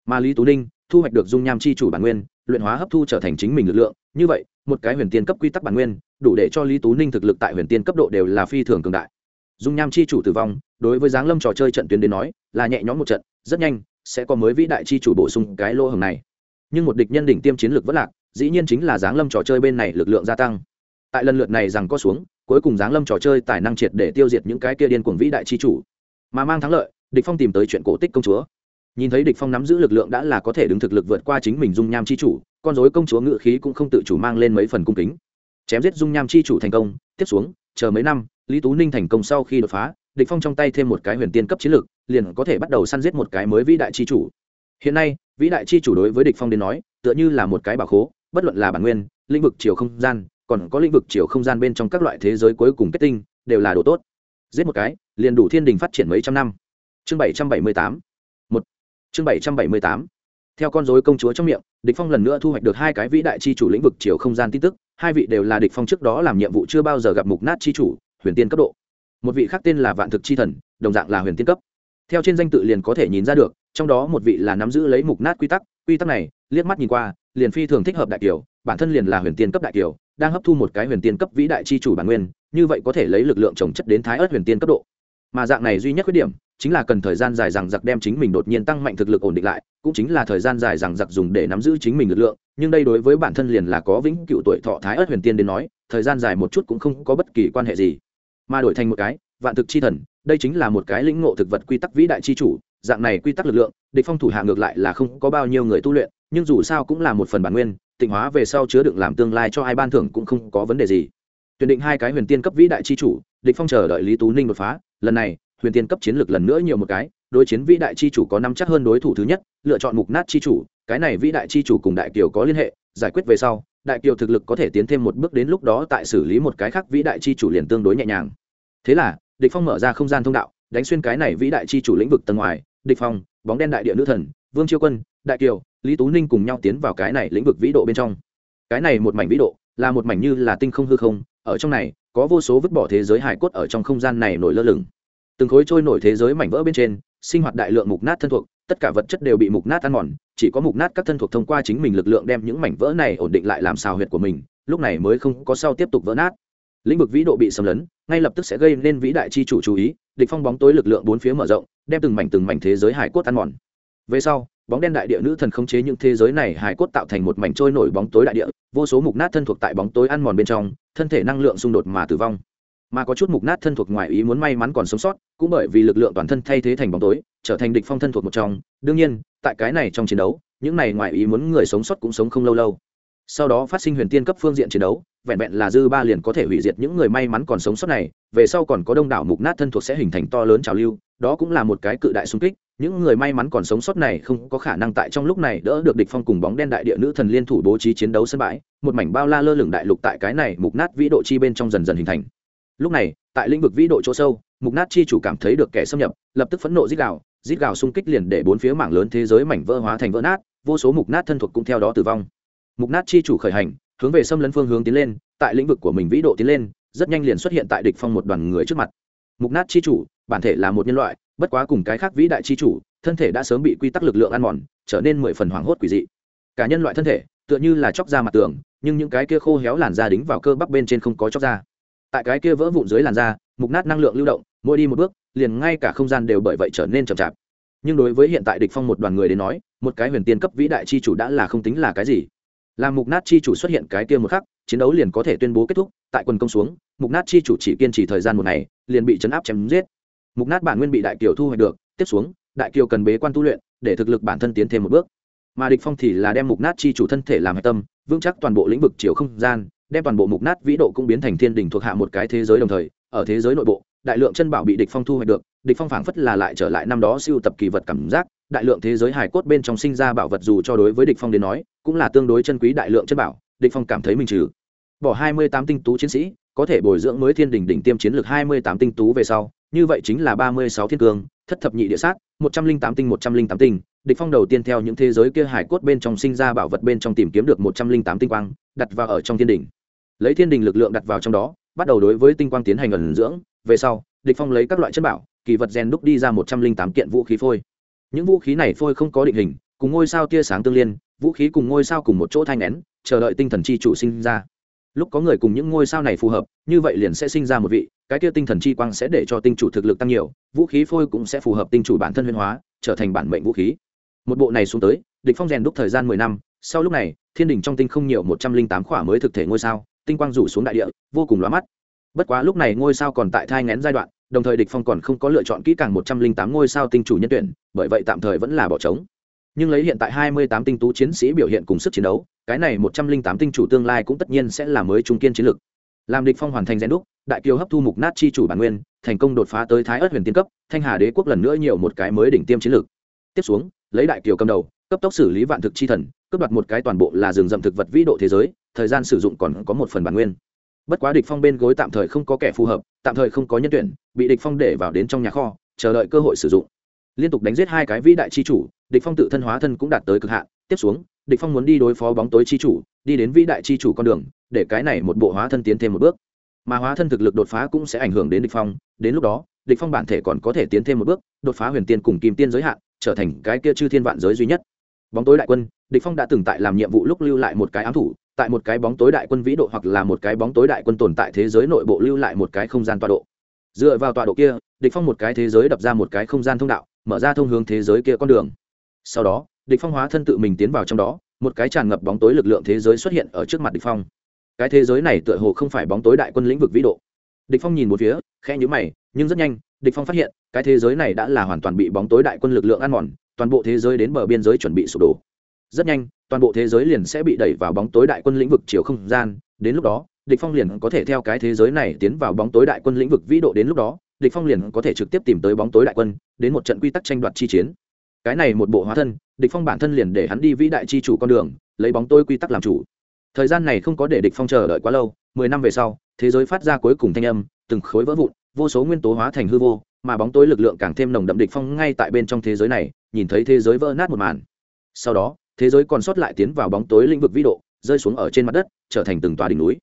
Mà lý tú ninh thu hoạch được dung nham chi chủ bản nguyên luyện hóa hấp thu trở thành chính mình lực lượng. Như vậy, một cái huyền tiên cấp quy tắc bản nguyên, đủ để cho lý tú ninh thực lực tại huyền tiên cấp độ đều là phi thường cường đại. Dung nham chi chủ tử vong, đối với giáng lâm trò chơi trận tuyến đến nói, là nhẹ nhõm một trận, rất nhanh sẽ có mới vĩ đại chi chủ bổ sung cái lô hồng này. Nhưng một địch nhân đỉnh tiêm chiến lược vất lạc, dĩ nhiên chính là giáng lâm trò chơi bên này lực lượng gia tăng. Tại lần lượt này rằng có xuống, cuối cùng giáng lâm trò chơi tài năng triệt để tiêu diệt những cái kia điên cuồng vĩ đại chi chủ. Mà mang thắng lợi, địch phong tìm tới chuyện cổ tích công chúa nhìn thấy địch phong nắm giữ lực lượng đã là có thể đứng thực lực vượt qua chính mình dung nham chi chủ, con rối công chúa ngự khí cũng không tự chủ mang lên mấy phần cung kính. Chém giết dung nham chi chủ thành công, tiếp xuống, chờ mấy năm, lý tú ninh thành công sau khi đột phá, địch phong trong tay thêm một cái huyền tiên cấp chiến lược liền có thể bắt đầu săn giết một cái mới vĩ đại chi chủ. Hiện nay, vĩ đại chi chủ đối với địch phong đến nói, tựa như là một cái bảo khố, bất luận là bản nguyên, lĩnh vực chiều không gian, còn có lĩnh vực chiều không gian bên trong các loại thế giới cuối cùng kết tinh, đều là đồ tốt. Giết một cái, liền đủ thiên đình phát triển mấy trăm năm. Chương bảy trăm bảy mươi tám một chương bảy trăm bảy mươi tám. Theo con dối công chúa trong miệng, địch phong lần nữa thu hoạch được hai cái vĩ đại chi chủ lĩnh vực chiều không gian tin tức, hai vị đều là địch phong trước đó làm nhiệm vụ chưa bao giờ gặp mục nát chi chủ, huyền tiên cấp độ. Một vị khác tên là vạn thực chi thần, đồng dạng là huyền tiên cấp. Theo trên danh tự liền có thể nhìn ra được, trong đó một vị là nắm giữ lấy mục nát quy tắc quy tắc này, liếc mắt nhìn qua, liền phi thường thích hợp đại kiều, bản thân liền là huyền tiên cấp đại kiều, đang hấp thu một cái huyền tiên cấp vĩ đại chi chủ bản nguyên, như vậy có thể lấy lực lượng trồng chất đến thái ớt huyền tiên cấp độ. Mà dạng này duy nhất khuyết điểm chính là cần thời gian dài rằng giặc đem chính mình đột nhiên tăng mạnh thực lực ổn định lại, cũng chính là thời gian dài rằng giặc dùng để nắm giữ chính mình lực lượng, nhưng đây đối với bản thân liền là có vĩnh cựu tuổi thọ thái ớt huyền tiên đến nói, thời gian dài một chút cũng không có bất kỳ quan hệ gì. Mà đổi thành một cái, vạn thực chi thần, đây chính là một cái lĩnh ngộ thực vật quy tắc vĩ đại chi chủ, dạng này quy tắc lực lượng, địch phong thủ hạ ngược lại là không có bao nhiêu người tu luyện, nhưng dù sao cũng là một phần bản nguyên, tịnh hóa về sau chứa đựng làm tương lai cho ai ban thưởng cũng không có vấn đề gì. Tuyển định hai cái huyền tiên cấp vĩ đại chi chủ, địch phong chờ đợi lý tú ninh đột phá, lần này huyền tiên cấp chiến lược lần nữa nhiều một cái, đối chiến vĩ đại chi chủ có năm chắc hơn đối thủ thứ nhất, lựa chọn mục nát chi chủ, cái này vĩ đại chi chủ cùng đại kiều có liên hệ, giải quyết về sau, đại kiều thực lực có thể tiến thêm một bước đến lúc đó tại xử lý một cái khác vĩ đại chi chủ liền tương đối nhẹ nhàng. Thế là, địch phong mở ra không gian thông đạo, đánh xuyên cái này vĩ đại chi chủ lĩnh vực tầng ngoài, địch phong, bóng đen đại địa nữ thần, vương chiêu quân, đại kiều, lý tú ninh cùng nhau tiến vào cái này lĩnh vực vĩ độ bên trong. Cái này một mảnh vĩ độ, là một mảnh như là tinh không hư không, ở trong này, có vô số vứt bỏ thế giới hải cốt ở trong không gian này nổi lơ lửng từng khối trôi nổi thế giới mảnh vỡ bên trên, sinh hoạt đại lượng mục nát thân thuộc, tất cả vật chất đều bị mục nát ăn mòn, chỉ có mục nát các thân thuộc thông qua chính mình lực lượng đem những mảnh vỡ này ổn định lại làm xào huyệt của mình, lúc này mới không có sau tiếp tục vỡ nát. Lĩnh vực vĩ độ bị xâm lấn, ngay lập tức sẽ gây nên vĩ đại chi chủ chú ý, địch phong bóng tối lực lượng bốn phía mở rộng, đem từng mảnh từng mảnh thế giới hải cốt ăn mòn. Về sau, bóng đen đại địa nữ thần khống chế những thế giới này hải cốt tạo thành một mảnh trôi nổi bóng tối đại địa, vô số mục nát thân thuộc tại bóng tối ăn mòn bên trong, thân thể năng lượng xung đột mà tử vong mà có chút mục nát thân thuộc ngoài ý muốn may mắn còn sống sót, cũng bởi vì lực lượng toàn thân thay thế thành bóng tối, trở thành địch phong thân thuộc một trong. Đương nhiên, tại cái này trong chiến đấu, những này ngoài ý muốn người sống sót cũng sống không lâu lâu. Sau đó phát sinh huyền tiên cấp phương diện chiến đấu, vẹn vẹn là dư ba liền có thể hủy diệt những người may mắn còn sống sót này. Về sau còn có đông đảo mục nát thân thuộc sẽ hình thành to lớn trào lưu, đó cũng là một cái cự đại xung kích. Những người may mắn còn sống sót này không có khả năng tại trong lúc này đỡ được địch phong cùng bóng đen đại địa nữ thần liên thủ bố trí chiến đấu sân bãi. Một mảnh bao la lơ lửng đại lục tại cái này mục nát vĩ độ chi bên trong dần dần hình thành lúc này, tại lĩnh vực vĩ độ chỗ sâu, mục nát chi chủ cảm thấy được kẻ xâm nhập, lập tức phẫn nộ dít gạo dít gạo xung kích liền để bốn phía mảng lớn thế giới mảnh vỡ hóa thành vỡ nát, vô số mục nát thân thuộc cũng theo đó tử vong. Mục nát chi chủ khởi hành, hướng về xâm lấn phương hướng tiến lên, tại lĩnh vực của mình vĩ độ tiến lên, rất nhanh liền xuất hiện tại địch phong một đoàn người trước mặt. Mục nát chi chủ, bản thể là một nhân loại, bất quá cùng cái khác vĩ đại chi chủ, thân thể đã sớm bị quy tắc lực lượng ăn mòn, trở nên mười phần hoảng hốt quỷ dị. Cả nhân loại thân thể, tựa như là chóc ra mặt tường, nhưng những cái kia khô héo làn da đính vào cơ bắp bên trên không có chóc ra tại cái kia vỡ vụn dưới làn da, mục nát năng lượng lưu động, mỗi đi một bước, liền ngay cả không gian đều bởi vậy trở nên chậm chạp. Nhưng đối với hiện tại địch phong một đoàn người đến nói, một cái huyền tiên cấp vĩ đại chi chủ đã là không tính là cái gì. Làm mục nát chi chủ xuất hiện cái kia một khắc, chiến đấu liền có thể tuyên bố kết thúc, tại quần công xuống, mục nát chi chủ chỉ kiên trì thời gian một ngày, liền bị chấn áp chém giết. Mục nát bản nguyên bị đại kiều thu hoạch được, tiếp xuống, đại kiều cần bế quan tu luyện, để thực lực bản thân tiến thêm một bước. Mà địch phong thì là đem mục nát chi chủ thân thể làm hạch tâm, vững chắc toàn bộ lĩnh vực chiều không gian đem toàn bộ mục nát vĩ độ cũng biến thành thiên đỉnh thuộc hạ một cái thế giới đồng thời, ở thế giới nội bộ, đại lượng chân bảo bị địch phong thu hoạch được, địch phong phảng phất là lại trở lại năm đó siêu tập kỳ vật cảm giác, đại lượng thế giới hài cốt bên trong sinh ra bảo vật dù cho đối với địch phong đến nói, cũng là tương đối chân quý đại lượng chân bảo, địch phong cảm thấy mình trừ. Bỏ 28 tinh tú chiến sĩ, có thể bồi dưỡng mới thiên đỉnh đỉnh tiêm chiến lược 28 tinh tú về sau, như vậy chính là 36 thiên cương thất thập nhị địa sát 108 tinh 108 tinh, địch phong đầu tiên theo những thế giới kia hải cốt bên trong sinh ra bảo vật bên trong tìm kiếm được 108 tinh quang, đặt vào ở trong thiên đỉnh lấy thiên đình lực lượng đặt vào trong đó, bắt đầu đối với tinh quang tiến hành ẩn dưỡng. Về sau, địch phong lấy các loại chất bảo, kỳ vật rèn đúc đi ra 108 kiện vũ khí phôi. Những vũ khí này phôi không có định hình, cùng ngôi sao tia sáng tương liên, vũ khí cùng ngôi sao cùng một chỗ thanh nén, chờ đợi tinh thần chi chủ sinh ra. Lúc có người cùng những ngôi sao này phù hợp, như vậy liền sẽ sinh ra một vị, cái kia tinh thần chi quang sẽ để cho tinh chủ thực lực tăng nhiều, vũ khí phôi cũng sẽ phù hợp tinh chủ bản thân huyên hóa, trở thành bản mệnh vũ khí. Một bộ này xuống tới, địch phong rèn đúc thời gian mười năm, sau lúc này, thiên đình trong tinh không nhiều một trăm linh tám khỏa mới thực thể ngôi sao tinh quang rủ xuống đại địa, vô cùng lóa mắt. Bất quá lúc này ngôi sao còn tại thai ngén giai đoạn, đồng thời địch phong còn không có lựa chọn kỹ càng một trăm linh tám ngôi sao tinh chủ nhân tuyển, bởi vậy tạm thời vẫn là bỏ trống. Nhưng lấy hiện tại hai mươi tám tinh tú chiến sĩ biểu hiện cùng sức chiến đấu, cái này một trăm linh tám tinh chủ tương lai cũng tất nhiên sẽ là mới trung kiên chiến lực làm địch phong hoàn thành rèn đúc, đại kiều hấp thu mục nát chi chủ bản nguyên, thành công đột phá tới thái ớt huyền tiên cấp, thanh hà đế quốc lần nữa nhiều một cái mới đỉnh tiêm chiến lược. Tiếp xuống, lấy đại kiều cầm đầu, cấp tốc xử lý vạn thực chi thần, cướp đoạt một cái toàn bộ là rừng rậm thực vật vĩ độ thế giới thời gian sử dụng còn có một phần bản nguyên. Bất quá địch phong bên gối tạm thời không có kẻ phù hợp, tạm thời không có nhân tuyển, bị địch phong để vào đến trong nhà kho, chờ đợi cơ hội sử dụng. Liên tục đánh giết hai cái vĩ đại chi chủ, địch phong tự thân hóa thân cũng đạt tới cực hạn. Tiếp xuống, địch phong muốn đi đối phó bóng tối chi chủ, đi đến vĩ đại chi chủ con đường, để cái này một bộ hóa thân tiến thêm một bước. Mà hóa thân thực lực đột phá cũng sẽ ảnh hưởng đến địch phong, đến lúc đó, địch phong bản thể còn có thể tiến thêm một bước, đột phá huyền tiên cùng kim tiên giới hạn, trở thành cái kia chư thiên vạn giới duy nhất. Bóng tối đại quân, địch phong đã từng tại làm nhiệm vụ lúc lưu lại một cái ám thủ tại một cái bóng tối đại quân vĩ độ hoặc là một cái bóng tối đại quân tồn tại thế giới nội bộ lưu lại một cái không gian tọa độ. Dựa vào tọa độ kia, địch phong một cái thế giới đập ra một cái không gian thông đạo, mở ra thông hướng thế giới kia con đường. Sau đó, địch phong hóa thân tự mình tiến vào trong đó, một cái tràn ngập bóng tối lực lượng thế giới xuất hiện ở trước mặt địch phong. Cái thế giới này tựa hồ không phải bóng tối đại quân lĩnh vực vĩ độ. Địch phong nhìn một phía, khẽ nhíu mày, nhưng rất nhanh, địch phong phát hiện, cái thế giới này đã là hoàn toàn bị bóng tối đại quân lực lượng ăn mòn, toàn bộ thế giới đến bờ biên giới chuẩn bị sụp đổ. Rất nhanh toàn bộ thế giới liền sẽ bị đẩy vào bóng tối đại quân lĩnh vực chiều không gian. Đến lúc đó, địch phong liền có thể theo cái thế giới này tiến vào bóng tối đại quân lĩnh vực vĩ độ. Đến lúc đó, địch phong liền có thể trực tiếp tìm tới bóng tối đại quân, đến một trận quy tắc tranh đoạt chi chiến. Cái này một bộ hóa thân, địch phong bản thân liền để hắn đi vĩ đại chi chủ con đường, lấy bóng tối quy tắc làm chủ. Thời gian này không có để địch phong chờ đợi quá lâu, mười năm về sau, thế giới phát ra cuối cùng thanh âm, từng khối vỡ vụn, vô số nguyên tố hóa thành hư vô, mà bóng tối lực lượng càng thêm nồng đậm địch phong ngay tại bên trong thế giới này, nhìn thấy thế giới vỡ nát một màn. Sau đó thế giới còn sót lại tiến vào bóng tối lĩnh vực vĩ độ, rơi xuống ở trên mặt đất, trở thành từng tòa đỉnh núi.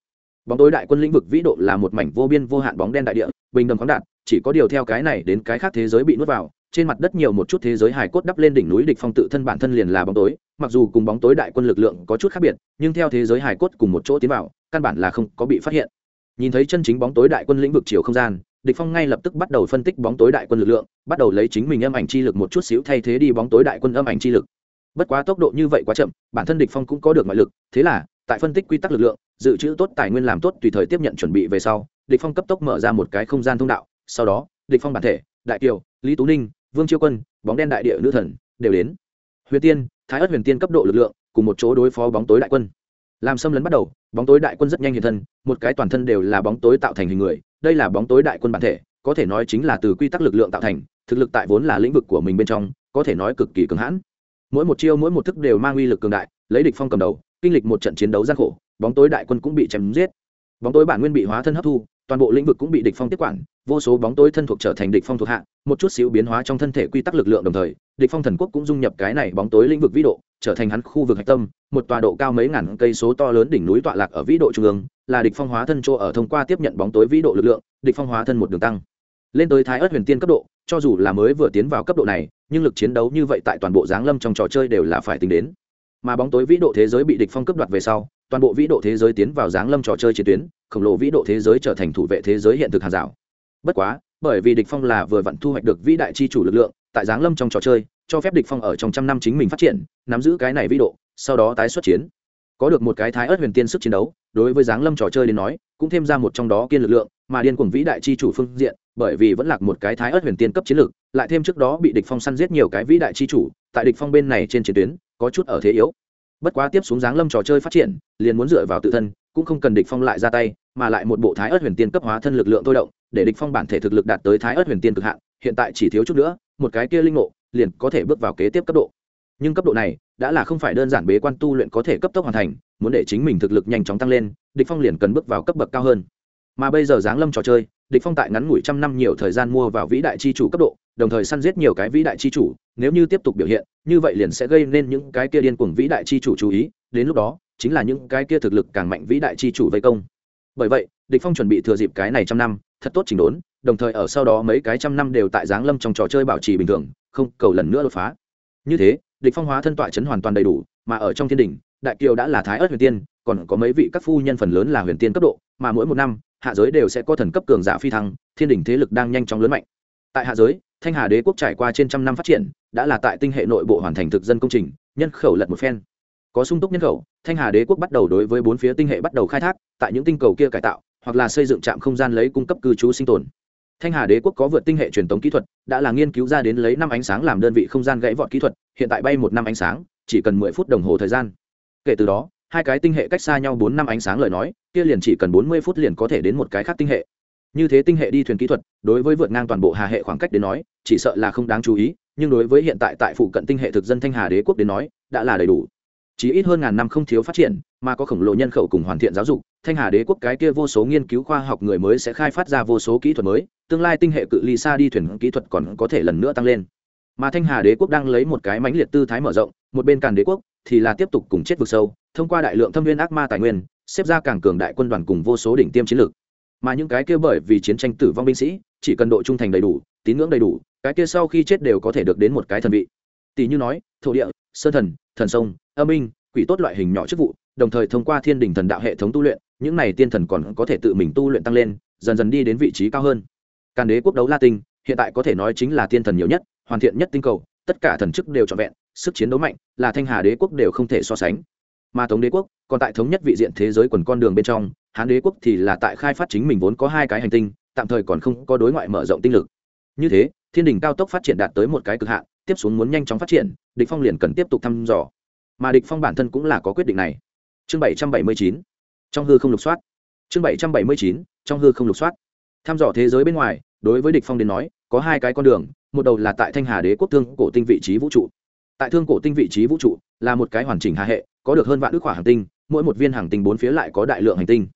Bóng tối đại quân lĩnh vực vĩ độ là một mảnh vô biên vô hạn bóng đen đại địa, bình đầm khoáng đạt, chỉ có điều theo cái này đến cái khác thế giới bị nuốt vào, trên mặt đất nhiều một chút thế giới hài cốt đắp lên đỉnh núi địch phong tự thân bản thân liền là bóng tối, mặc dù cùng bóng tối đại quân lực lượng có chút khác biệt, nhưng theo thế giới hài cốt cùng một chỗ tiến vào, căn bản là không có bị phát hiện. Nhìn thấy chân chính bóng tối đại quân lĩnh vực chiều không gian, địch phong ngay lập tức bắt đầu phân tích bóng tối đại quân lực lượng, bắt đầu lấy chính mình âm ảnh chi lực một chút xíu thay thế đi bóng tối đại quân âm ảnh chi lực bất quá tốc độ như vậy quá chậm, bản thân địch phong cũng có được ngoại lực, thế là, tại phân tích quy tắc lực lượng, dự trữ tốt tài nguyên làm tốt tùy thời tiếp nhận chuẩn bị về sau, địch phong cấp tốc mở ra một cái không gian thông đạo, sau đó, địch phong bản thể, đại kiều, lý tú ninh, vương chiêu quân, bóng đen đại địa nữ thần, đều đến. Huyền tiên, thái ất huyền tiên cấp độ lực lượng, cùng một chỗ đối phó bóng tối đại quân. Làm xâm lấn bắt đầu, bóng tối đại quân rất nhanh hiện thân, một cái toàn thân đều là bóng tối tạo thành hình người, đây là bóng tối đại quân bản thể, có thể nói chính là từ quy tắc lực lượng tạo thành, thực lực tại vốn là lĩnh vực của mình bên trong, có thể nói cực kỳ cứng hãn mỗi một chiêu mỗi một thức đều mang uy lực cường đại, lấy địch phong cầm đầu, kinh lịch một trận chiến đấu gian khổ, bóng tối đại quân cũng bị chém giết. Bóng tối bản nguyên bị hóa thân hấp thu, toàn bộ lĩnh vực cũng bị địch phong tiếp quản, vô số bóng tối thân thuộc trở thành địch phong thuộc hạ, một chút xíu biến hóa trong thân thể quy tắc lực lượng đồng thời, địch phong thần quốc cũng dung nhập cái này bóng tối lĩnh vực vĩ độ, trở thành hắn khu vực hạch tâm, một tòa độ cao mấy ngàn cây số to lớn đỉnh núi tọa lạc ở vĩ độ trung ương, là địch phong hóa thân chỗ ở thông qua tiếp nhận bóng tối vĩ độ lực lượng, địch phong hóa thân một đường tăng lên tới thái ớt huyền tiên cấp độ, cho dù là mới vừa tiến vào cấp độ này, nhưng lực chiến đấu như vậy tại toàn bộ giáng lâm trong trò chơi đều là phải tính đến. Mà bóng tối vĩ độ thế giới bị địch phong cấp đoạt về sau, toàn bộ vĩ độ thế giới tiến vào giáng lâm trò chơi chiến tuyến, khổng lồ vĩ độ thế giới trở thành thủ vệ thế giới hiện thực hàng rào. Bất quá, bởi vì địch phong là vừa vặn thu hoạch được vĩ đại chi chủ lực lượng, tại giáng lâm trong trò chơi, cho phép địch phong ở trong trăm năm chính mình phát triển, nắm giữ cái này vĩ độ, sau đó tái xuất chiến. Có được một cái thái ớt huyền tiên sức chiến đấu, đối với giáng lâm trò chơi đến nói cũng thêm ra một trong đó kiên lực lượng mà điên cuồng vĩ đại chi chủ phương diện bởi vì vẫn lạc một cái thái ớt huyền tiên cấp chiến lược, lại thêm trước đó bị địch phong săn giết nhiều cái vĩ đại chi chủ tại địch phong bên này trên chiến tuyến có chút ở thế yếu. Bất quá tiếp xuống giáng lâm trò chơi phát triển liền muốn dựa vào tự thân cũng không cần địch phong lại ra tay mà lại một bộ thái ớt huyền tiên cấp hóa thân lực lượng thôi động để địch phong bản thể thực lực đạt tới thái ớt huyền tiên cực hạn hiện tại chỉ thiếu chút nữa một cái kia linh ngộ liền có thể bước vào kế tiếp cấp độ. Nhưng cấp độ này đã là không phải đơn giản bế quan tu luyện có thể cấp tốc hoàn thành muốn để chính mình thực lực nhanh chóng tăng lên địch phong liền cần bước vào cấp bậc cao hơn. Mà bây giờ giáng lâm trò chơi, địch phong tại ngắn ngủi trăm năm nhiều thời gian mua vào vĩ đại chi chủ cấp độ, đồng thời săn giết nhiều cái vĩ đại chi chủ, nếu như tiếp tục biểu hiện, như vậy liền sẽ gây nên những cái kia điên cuồng vĩ đại chi chủ chú ý, đến lúc đó, chính là những cái kia thực lực càng mạnh vĩ đại chi chủ vây công. Bởi vậy, địch phong chuẩn bị thừa dịp cái này trăm năm, thật tốt chỉnh đốn, đồng thời ở sau đó mấy cái trăm năm đều tại giáng lâm trong trò chơi bảo trì bình thường, không cầu lần nữa đột phá. Như thế, địch phong hóa thân tọa chấn hoàn toàn đầy đủ, mà ở trong thiên đỉnh đại kiều đã là thái ớt huyền tiên, còn có mấy vị các phu nhân phần lớn là huyền tiên cấp độ, mà mỗi một năm, hạ giới đều sẽ có thần cấp cường giả phi thăng, thiên đỉnh thế lực đang nhanh chóng lớn mạnh. Tại hạ giới, thanh hà đế quốc trải qua trên trăm năm phát triển, đã là tại tinh hệ nội bộ hoàn thành thực dân công trình, nhân khẩu lật một phen. Có sung túc nhân khẩu, thanh hà đế quốc bắt đầu đối với bốn phía tinh hệ bắt đầu khai thác, tại những tinh cầu kia cải tạo, hoặc là xây dựng trạm không gian lấy cung cấp cư trú sinh tồn. Thanh hà đế quốc có vượt tinh hệ truyền thống kỹ thuật, đã là nghiên cứu ra đến lấy năm ánh sáng làm đơn vị không gian gãy vọt kỹ thuật, hiện tại bay một năm ánh sáng, chỉ cần mười phút đồng hồ thời gian kể từ đó, hai cái tinh hệ cách xa nhau bốn năm ánh sáng lời nói, kia liền chỉ cần bốn mươi phút liền có thể đến một cái khác tinh hệ. Như thế tinh hệ đi thuyền kỹ thuật, đối với vượt ngang toàn bộ hà hệ khoảng cách đến nói, chỉ sợ là không đáng chú ý, nhưng đối với hiện tại tại phụ cận tinh hệ thực dân thanh hà đế quốc đến nói, đã là đầy đủ. Chỉ ít hơn ngàn năm không thiếu phát triển, mà có khổng lồ nhân khẩu cùng hoàn thiện giáo dục, thanh hà đế quốc cái kia vô số nghiên cứu khoa học người mới sẽ khai phát ra vô số kỹ thuật mới, tương lai tinh hệ cự ly xa đi thuyền kỹ thuật còn có thể lần nữa tăng lên. Mà thanh hà đế quốc đang lấy một cái mãnh liệt tư thái mở rộng, một bên càn đế quốc thì là tiếp tục cùng chết vực sâu, thông qua đại lượng thâm viên ác ma tài nguyên, xếp ra càng cường đại quân đoàn cùng vô số đỉnh tiêm chiến lược. Mà những cái kia bởi vì chiến tranh tử vong binh sĩ, chỉ cần độ trung thành đầy đủ, tín ngưỡng đầy đủ, cái kia sau khi chết đều có thể được đến một cái thần vị. Tỷ như nói, thổ địa, sơn thần thần sông, âm minh quỷ tốt loại hình nhỏ chức vụ, đồng thời thông qua thiên đình thần đạo hệ thống tu luyện, những này tiên thần còn có thể tự mình tu luyện tăng lên, dần dần đi đến vị trí cao hơn. Càn đế quốc đấu la tinh, hiện tại có thể nói chính là tiên thần nhiều nhất, hoàn thiện nhất tinh cầu, tất cả thần chức đều trọn vẹn sức chiến đấu mạnh, là thanh hà đế quốc đều không thể so sánh. Mà tống đế quốc, còn tại thống nhất vị diện thế giới quần con đường bên trong, hán đế quốc thì là tại khai phát chính mình vốn có hai cái hành tinh, tạm thời còn không có đối ngoại mở rộng tinh lực. Như thế, thiên đình cao tốc phát triển đạt tới một cái cực hạn, tiếp xuống muốn nhanh chóng phát triển, địch phong liền cần tiếp tục thăm dò. Mà địch phong bản thân cũng là có quyết định này. Chương bảy trăm bảy mươi chín, trong hư không lục soát. Chương bảy trăm bảy mươi chín, trong hư không lục soát. Thăm dò thế giới bên ngoài, đối với địch phong đến nói, có hai cái con đường, một đầu là tại thanh hà đế quốc thương cổ tinh vị trí vũ trụ tại thương cổ tinh vị trí vũ trụ, là một cái hoàn chỉnh hà hệ, có được hơn vạn ước quả hành tinh, mỗi một viên hành tinh bốn phía lại có đại lượng hành tinh.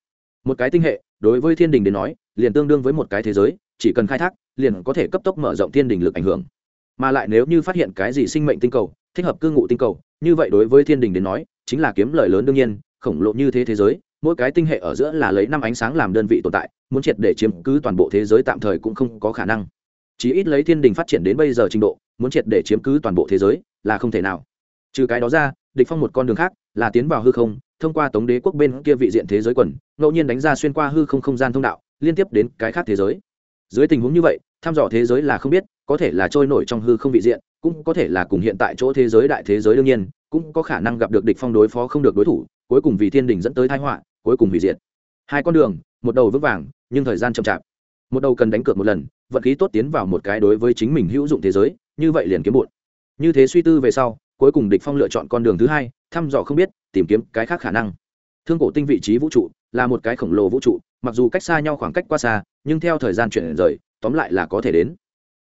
Một cái tinh hệ, đối với thiên đình đến nói, liền tương đương với một cái thế giới, chỉ cần khai thác, liền có thể cấp tốc mở rộng thiên đình lực ảnh hưởng. Mà lại nếu như phát hiện cái gì sinh mệnh tinh cầu, thích hợp cư ngụ tinh cầu, như vậy đối với thiên đình đến nói, chính là kiếm lời lớn đương nhiên, khổng lồ như thế thế giới, mỗi cái tinh hệ ở giữa là lấy năm ánh sáng làm đơn vị tồn tại, muốn triệt để chiếm cứ toàn bộ thế giới tạm thời cũng không có khả năng. Chỉ ít lấy thiên đình phát triển đến bây giờ trình độ, muốn triệt để chiếm cứ toàn bộ thế giới là không thể nào. Trừ cái đó ra, địch phong một con đường khác là tiến vào hư không, thông qua tống đế quốc bên kia vị diện thế giới quần, ngẫu nhiên đánh ra xuyên qua hư không không gian thông đạo, liên tiếp đến cái khác thế giới. Dưới tình huống như vậy, thăm dò thế giới là không biết, có thể là trôi nổi trong hư không vị diện, cũng có thể là cùng hiện tại chỗ thế giới đại thế giới đương nhiên, cũng có khả năng gặp được địch phong đối phó không được đối thủ, cuối cùng vì thiên đình dẫn tới tai họa, cuối cùng hủy diệt. Hai con đường, một đầu vững vàng, nhưng thời gian chậm chạp. Một đầu cần đánh cược một lần, vận khí tốt tiến vào một cái đối với chính mình hữu dụng thế giới, như vậy liền kiếm bụn như thế suy tư về sau, cuối cùng địch phong lựa chọn con đường thứ hai, thăm dò không biết, tìm kiếm cái khác khả năng. Thương cổ tinh vị trí vũ trụ là một cái khổng lồ vũ trụ, mặc dù cách xa nhau khoảng cách quá xa, nhưng theo thời gian chuyển rời, tóm lại là có thể đến.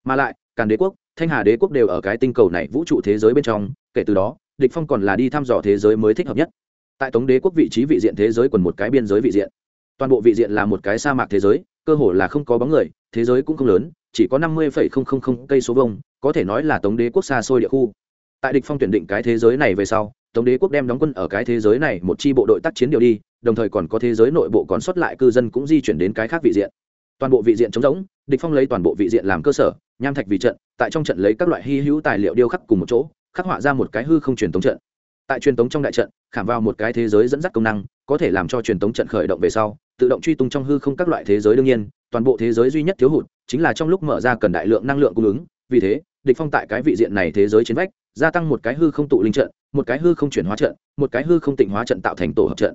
Mà lại, càn đế quốc, thanh hà đế quốc đều ở cái tinh cầu này vũ trụ thế giới bên trong, kể từ đó, địch phong còn là đi thăm dò thế giới mới thích hợp nhất. Tại tống đế quốc vị trí vị diện thế giới còn một cái biên giới vị diện. Toàn bộ vị diện là một cái sa mạc thế giới, cơ hồ là không có bóng người, thế giới cũng không lớn chỉ có năm mươi cây số vông có thể nói là tống đế quốc xa xôi địa khu. Tại địch phong tuyển định cái thế giới này về sau, tống đế quốc đem đóng quân ở cái thế giới này một chi bộ đội tác chiến điều đi, đồng thời còn có thế giới nội bộ còn sót lại cư dân cũng di chuyển đến cái khác vị diện. Toàn bộ vị diện trống rỗng, địch phong lấy toàn bộ vị diện làm cơ sở, nham thạch vì trận, tại trong trận lấy các loại hy hữu tài liệu điêu khắc cùng một chỗ, khắc họa ra một cái hư không truyền tống trận. Tại truyền tống trong đại trận, khảm vào một cái thế giới dẫn dắt công năng, có thể làm cho truyền tống trận khởi động về sau, tự động truy tung trong hư không các loại thế giới đương nhiên, toàn bộ thế giới duy nhất thiếu hụt chính là trong lúc mở ra cần đại lượng năng lượng cung ứng, vì thế, địch phong tại cái vị diện này thế giới chiến vách, gia tăng một cái hư không tụ linh trận, một cái hư không chuyển hóa trận, một cái hư không tịnh hóa trận tạo thành tổ hợp trận.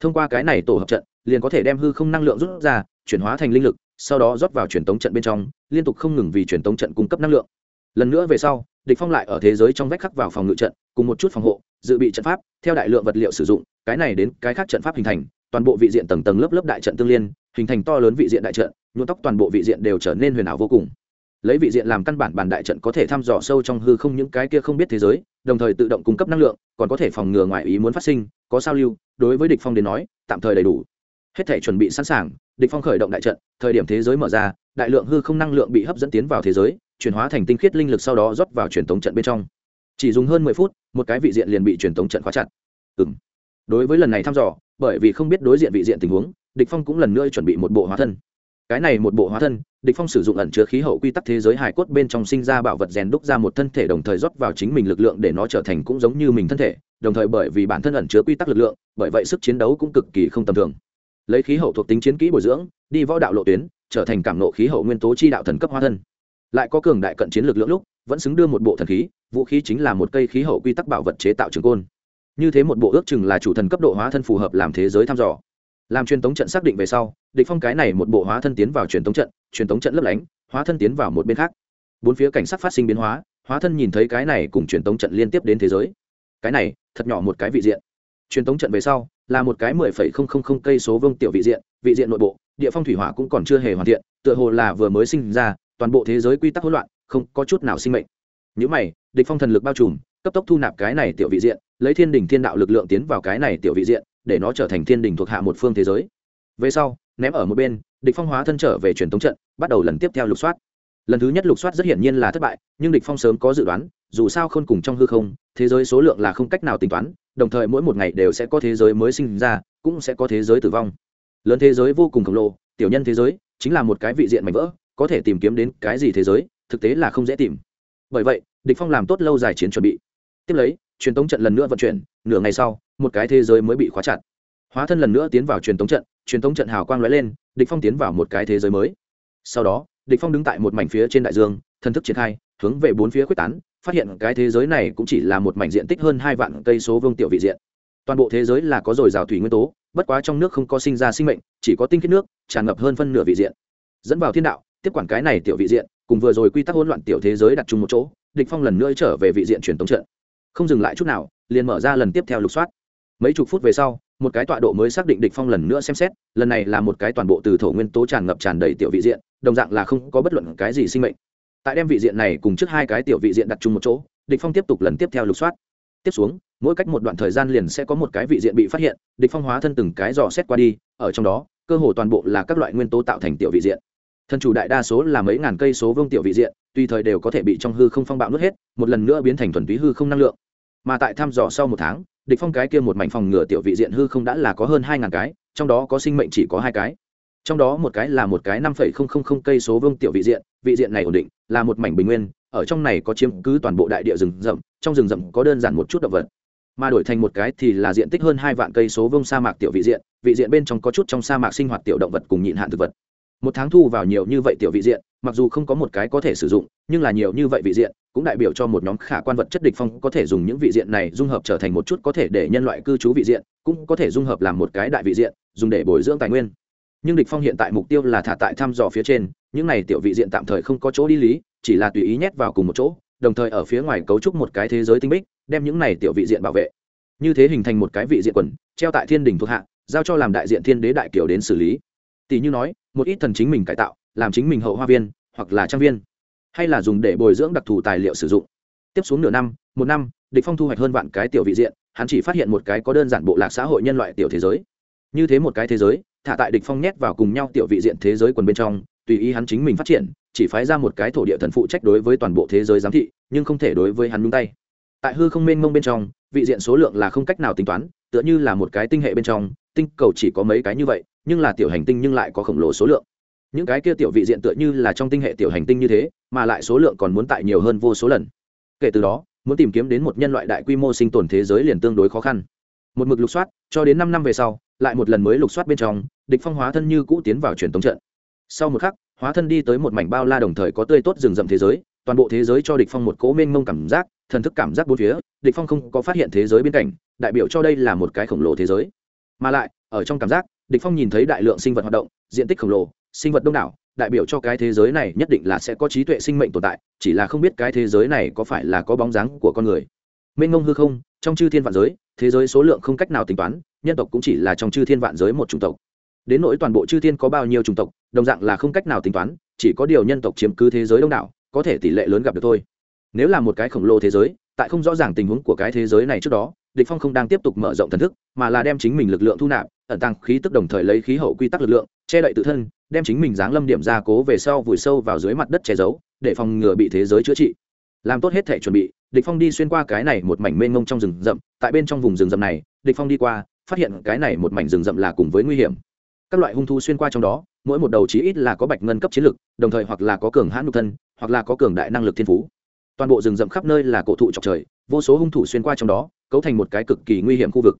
Thông qua cái này tổ hợp trận, liền có thể đem hư không năng lượng rút ra, chuyển hóa thành linh lực, sau đó rót vào truyền tống trận bên trong, liên tục không ngừng vì truyền tống trận cung cấp năng lượng. Lần nữa về sau, địch phong lại ở thế giới trong vách khắc vào phòng ngự trận, cùng một chút phòng hộ, dự bị trận pháp, theo đại lượng vật liệu sử dụng, cái này đến cái khác trận pháp hình thành, toàn bộ vị diện tầng tầng lớp lớp đại trận tương liên hình thành to lớn vị diện đại trận, nhuộm tóc toàn bộ vị diện đều trở nên huyền ảo vô cùng. Lấy vị diện làm căn bản bản đại trận có thể thăm dò sâu trong hư không những cái kia không biết thế giới, đồng thời tự động cung cấp năng lượng, còn có thể phòng ngừa ngoại ý muốn phát sinh, có sao lưu, đối với địch phong đến nói, tạm thời đầy đủ. Hết thể chuẩn bị sẵn sàng, địch phong khởi động đại trận, thời điểm thế giới mở ra, đại lượng hư không năng lượng bị hấp dẫn tiến vào thế giới, chuyển hóa thành tinh khiết linh lực sau đó rót vào truyền tống trận bên trong. Chỉ dùng hơn mười phút, một cái vị diện liền bị truyền tống trận khóa chặt. Ừm. Đối với lần này thăm dò, bởi vì không biết đối diện vị diện tình huống địch phong cũng lần nữa chuẩn bị một bộ hóa thân. Cái này một bộ hóa thân, địch phong sử dụng ẩn chứa khí hậu quy tắc thế giới hải cốt bên trong sinh ra bảo vật rèn đúc ra một thân thể đồng thời rót vào chính mình lực lượng để nó trở thành cũng giống như mình thân thể, đồng thời bởi vì bản thân ẩn chứa quy tắc lực lượng, bởi vậy sức chiến đấu cũng cực kỳ không tầm thường. Lấy khí hậu thuộc tính chiến kỹ bồi dưỡng, đi võ đạo lộ tuyến, trở thành cảm nộ khí hậu nguyên tố chi đạo thần cấp hóa thân. Lại có cường đại cận chiến lực lượng lúc, vẫn xứng đưa một bộ thần khí, vũ khí chính là một cây khí hậu quy tắc bảo vật chế tạo trường côn. Như thế một bộ ước chừng là chủ thần cấp độ hóa thân phù hợp làm thế giới thăm dò làm truyền tống trận xác định về sau, địch phong cái này một bộ hóa thân tiến vào truyền tống trận, truyền tống trận lấp lánh, hóa thân tiến vào một bên khác. Bốn phía cảnh sắc phát sinh biến hóa hóa thân nhìn thấy cái này cùng truyền tống trận liên tiếp đến thế giới. Cái này, thật nhỏ một cái vị diện. Truyền tống trận về sau, là một cái mười phẩy không không không cây số vương tiểu vị diện vị diện nội bộ, địa phong thủy hỏa cũng còn chưa hề hoàn thiện, tựa hồ là vừa mới sinh ra, toàn bộ thế giới quy tắc hỗn loạn, không có chút nào sinh mệnh. Những mày, địch phong thần lực bao trùm, cấp tốc thu nạp cái này tiểu vị diện, lấy thiên đỉnh thiên đạo lực lượng tiến vào cái này tiểu vị diện để nó trở thành thiên đình thuộc hạ một phương thế giới. Về sau, ném ở một bên, địch phong hóa thân trở về truyền thống trận, bắt đầu lần tiếp theo lục soát. Lần thứ nhất lục soát rất hiển nhiên là thất bại, nhưng địch phong sớm có dự đoán, dù sao khôn cùng trong hư không, thế giới số lượng là không cách nào tính toán, đồng thời mỗi một ngày đều sẽ có thế giới mới sinh ra, cũng sẽ có thế giới tử vong. Lớn thế giới vô cùng khổng lồ, tiểu nhân thế giới, chính là một cái vị diện mảnh vỡ, có thể tìm kiếm đến cái gì thế giới, thực tế là không dễ tìm. Bởi vậy, địch phong làm tốt lâu dài chiến chuẩn bị. Tiếp lấy truyền tống trận lần nữa vận chuyển, nửa ngày sau, một cái thế giới mới bị khóa chặt. Hóa thân lần nữa tiến vào truyền tống trận, truyền tống trận hào quang lóe lên, địch phong tiến vào một cái thế giới mới. Sau đó, địch phong đứng tại một mảnh phía trên đại dương, thần thức triển khai, hướng về bốn phía quyết tán, phát hiện cái thế giới này cũng chỉ là một mảnh diện tích hơn hai vạn cây số vương tiểu vị diện. Toàn bộ thế giới là có dồi dào thủy nguyên tố, bất quá trong nước không có sinh ra sinh mệnh, chỉ có tinh khiết nước, tràn ngập hơn phân nửa vị diện. Dẫn vào thiên đạo, tiếp quản cái này tiểu vị diện, cùng vừa rồi quy tắc hỗn loạn tiểu thế giới đặt chung một chỗ, địch phong lần nữa trở về vị diện truyền tống trận không dừng lại chút nào, liền mở ra lần tiếp theo lục soát. Mấy chục phút về sau, một cái tọa độ mới xác định địch phong lần nữa xem xét, lần này là một cái toàn bộ từ thổ nguyên tố tràn ngập tràn đầy tiểu vị diện, đồng dạng là không có bất luận cái gì sinh mệnh. Tại đem vị diện này cùng trước hai cái tiểu vị diện đặt chung một chỗ, địch phong tiếp tục lần tiếp theo lục soát. Tiếp xuống, mỗi cách một đoạn thời gian liền sẽ có một cái vị diện bị phát hiện, địch phong hóa thân từng cái dò xét qua đi, ở trong đó, cơ hồ toàn bộ là các loại nguyên tố tạo thành tiểu vị diện. Thần chủ đại đa số là mấy ngàn cây số vương tiểu vị diện tùy thời đều có thể bị trong hư không phong bạo nuốt hết, một lần nữa biến thành thuần túy hư không năng lượng. Mà tại thăm dò sau một tháng, địch phong cái kia một mảnh phòng ngừa tiểu vị diện hư không đã là có hơn hai ngàn cái, trong đó có sinh mệnh chỉ có hai cái. Trong đó một cái là một cái năm phẩy không không không cây số vương tiểu vị diện vị diện này ổn định, là một mảnh bình nguyên, ở trong này có chiếm cứ toàn bộ đại địa rừng rậm, trong rừng rậm có đơn giản một chút động vật. Mà đổi thành một cái thì là diện tích hơn hai vạn cây số vương sa mạc tiểu vị diện vị diện bên trong có chút trong sa mạc sinh hoạt tiểu động vật cùng nhịn hạn thực vật một tháng thu vào nhiều như vậy tiểu vị diện, mặc dù không có một cái có thể sử dụng, nhưng là nhiều như vậy vị diện, cũng đại biểu cho một nhóm khả quan vật chất địch phong có thể dùng những vị diện này dung hợp trở thành một chút có thể để nhân loại cư trú vị diện, cũng có thể dung hợp làm một cái đại vị diện, dùng để bồi dưỡng tài nguyên. Nhưng địch phong hiện tại mục tiêu là thả tại thăm dò phía trên, những này tiểu vị diện tạm thời không có chỗ đi lý, chỉ là tùy ý nhét vào cùng một chỗ, đồng thời ở phía ngoài cấu trúc một cái thế giới tinh bích, đem những này tiểu vị diện bảo vệ. Như thế hình thành một cái vị diện quần, treo tại thiên đình thuộc hạ, giao cho làm đại diện thiên đế đại kiều đến xử lý tỷ như nói, một ít thần chính mình cải tạo, làm chính mình hậu hoa viên, hoặc là trang viên. Hay là dùng để bồi dưỡng đặc thù tài liệu sử dụng. Tiếp xuống nửa năm, một năm, địch phong thu hoạch hơn vạn cái tiểu vị diện, hắn chỉ phát hiện một cái có đơn giản bộ lạc xã hội nhân loại tiểu thế giới. Như thế một cái thế giới, thả tại địch phong nhét vào cùng nhau tiểu vị diện thế giới quần bên trong, tùy ý hắn chính mình phát triển, chỉ phái ra một cái thổ địa thần phụ trách đối với toàn bộ thế giới giám thị, nhưng không thể đối với hắn nhúng tay. Tại hư không mênh mông bên trong, vị diện số lượng là không cách nào tính toán, tựa như là một cái tinh hệ bên trong, tinh cầu chỉ có mấy cái như vậy nhưng là tiểu hành tinh nhưng lại có khổng lồ số lượng. Những cái kia tiểu vị diện tựa như là trong tinh hệ tiểu hành tinh như thế, mà lại số lượng còn muốn tại nhiều hơn vô số lần. Kể từ đó, muốn tìm kiếm đến một nhân loại đại quy mô sinh tồn thế giới liền tương đối khó khăn. Một mực lục soát, cho đến năm năm về sau, lại một lần mới lục soát bên trong, địch phong hóa thân như cũ tiến vào truyền tống trận. Sau một khắc, hóa thân đi tới một mảnh bao la đồng thời có tươi tốt rừng rậm thế giới, toàn bộ thế giới cho địch phong một cố mênh mông cảm giác, thần thức cảm giác bốn phía, địch phong không có phát hiện thế giới bên cạnh, đại biểu cho đây là một cái khổng lồ thế giới. Mà lại, ở trong cảm giác địch phong nhìn thấy đại lượng sinh vật hoạt động, diện tích khổng lồ, sinh vật đông đảo, đại biểu cho cái thế giới này nhất định là sẽ có trí tuệ sinh mệnh tồn tại, chỉ là không biết cái thế giới này có phải là có bóng dáng của con người. Mênh ngông hư không, trong chư thiên vạn giới, thế giới số lượng không cách nào tính toán, nhân tộc cũng chỉ là trong chư thiên vạn giới một chủng tộc. Đến nỗi toàn bộ chư thiên có bao nhiêu chủng tộc, đồng dạng là không cách nào tính toán, chỉ có điều nhân tộc chiếm cứ thế giới đông đảo, có thể tỷ lệ lớn gặp được thôi. Nếu là một cái khổng lồ thế giới, tại không rõ ràng tình huống của cái thế giới này trước đó địch phong không đang tiếp tục mở rộng thần thức, mà là đem chính mình lực lượng thu nạp, ẩn tăng khí tức đồng thời lấy khí hậu quy tắc lực lượng, che đậy tự thân, đem chính mình dáng lâm điểm ra cố về sau vùi sâu vào dưới mặt đất che giấu, để phòng ngừa bị thế giới chữa trị. Làm tốt hết thể chuẩn bị, địch phong đi xuyên qua cái này một mảnh mênh mông trong rừng rậm, tại bên trong vùng rừng rậm này, địch phong đi qua, phát hiện cái này một mảnh rừng rậm là cùng với nguy hiểm. Các loại hung thú xuyên qua trong đó, mỗi một đầu chí ít là có bạch ngân cấp chiến lực, đồng thời hoặc là có cường hãn nhục thân, hoặc là có cường đại năng lực thiên phú. Toàn bộ rừng rậm khắp nơi là cổ thụ chọc trời, vô số hung thủ xuyên qua trong đó cấu thành một cái cực kỳ nguy hiểm khu vực.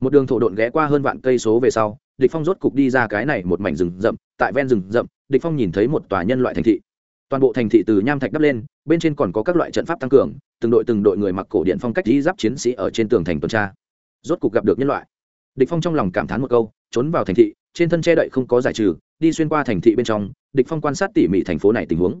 Một đường thổ độn ghé qua hơn vạn cây số về sau, địch phong rốt cục đi ra cái này một mảnh rừng rậm, tại ven rừng rậm, địch phong nhìn thấy một tòa nhân loại thành thị. Toàn bộ thành thị từ nham thạch đắp lên, bên trên còn có các loại trận pháp tăng cường, từng đội từng đội người mặc cổ điện phong cách đi giáp chiến sĩ ở trên tường thành tuần tra. Rốt cục gặp được nhân loại. Địch phong trong lòng cảm thán một câu, trốn vào thành thị, trên thân che đậy không có giải trừ, đi xuyên qua thành thị bên trong, địch phong quan sát tỉ mỉ thành phố này tình huống.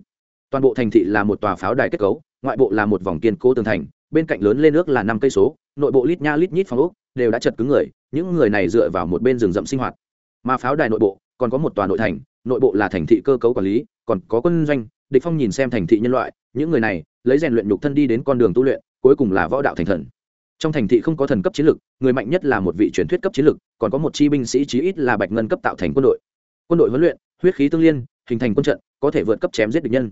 Toàn bộ thành thị là một tòa pháo đài kết cấu, ngoại bộ là một vòng kiên cố tường thành, bên cạnh lớn lên nước là năm cây số nội bộ lít nha lít nhít phòng ốc đều đã chật cứng người, những người này dựa vào một bên rừng rậm sinh hoạt. Mà pháo đài nội bộ còn có một tòa nội thành, nội bộ là thành thị cơ cấu quản lý, còn có quân doanh, địch phong nhìn xem thành thị nhân loại, những người này lấy rèn luyện nhục thân đi đến con đường tu luyện, cuối cùng là võ đạo thành thần. Trong thành thị không có thần cấp chiến lực, người mạnh nhất là một vị truyền thuyết cấp chiến lực, còn có một chi binh sĩ chí ít là bạch ngân cấp tạo thành quân đội. Quân đội huấn luyện, huyết khí tương liên, hình thành quân trận, có thể vượt cấp chém giết địch nhân.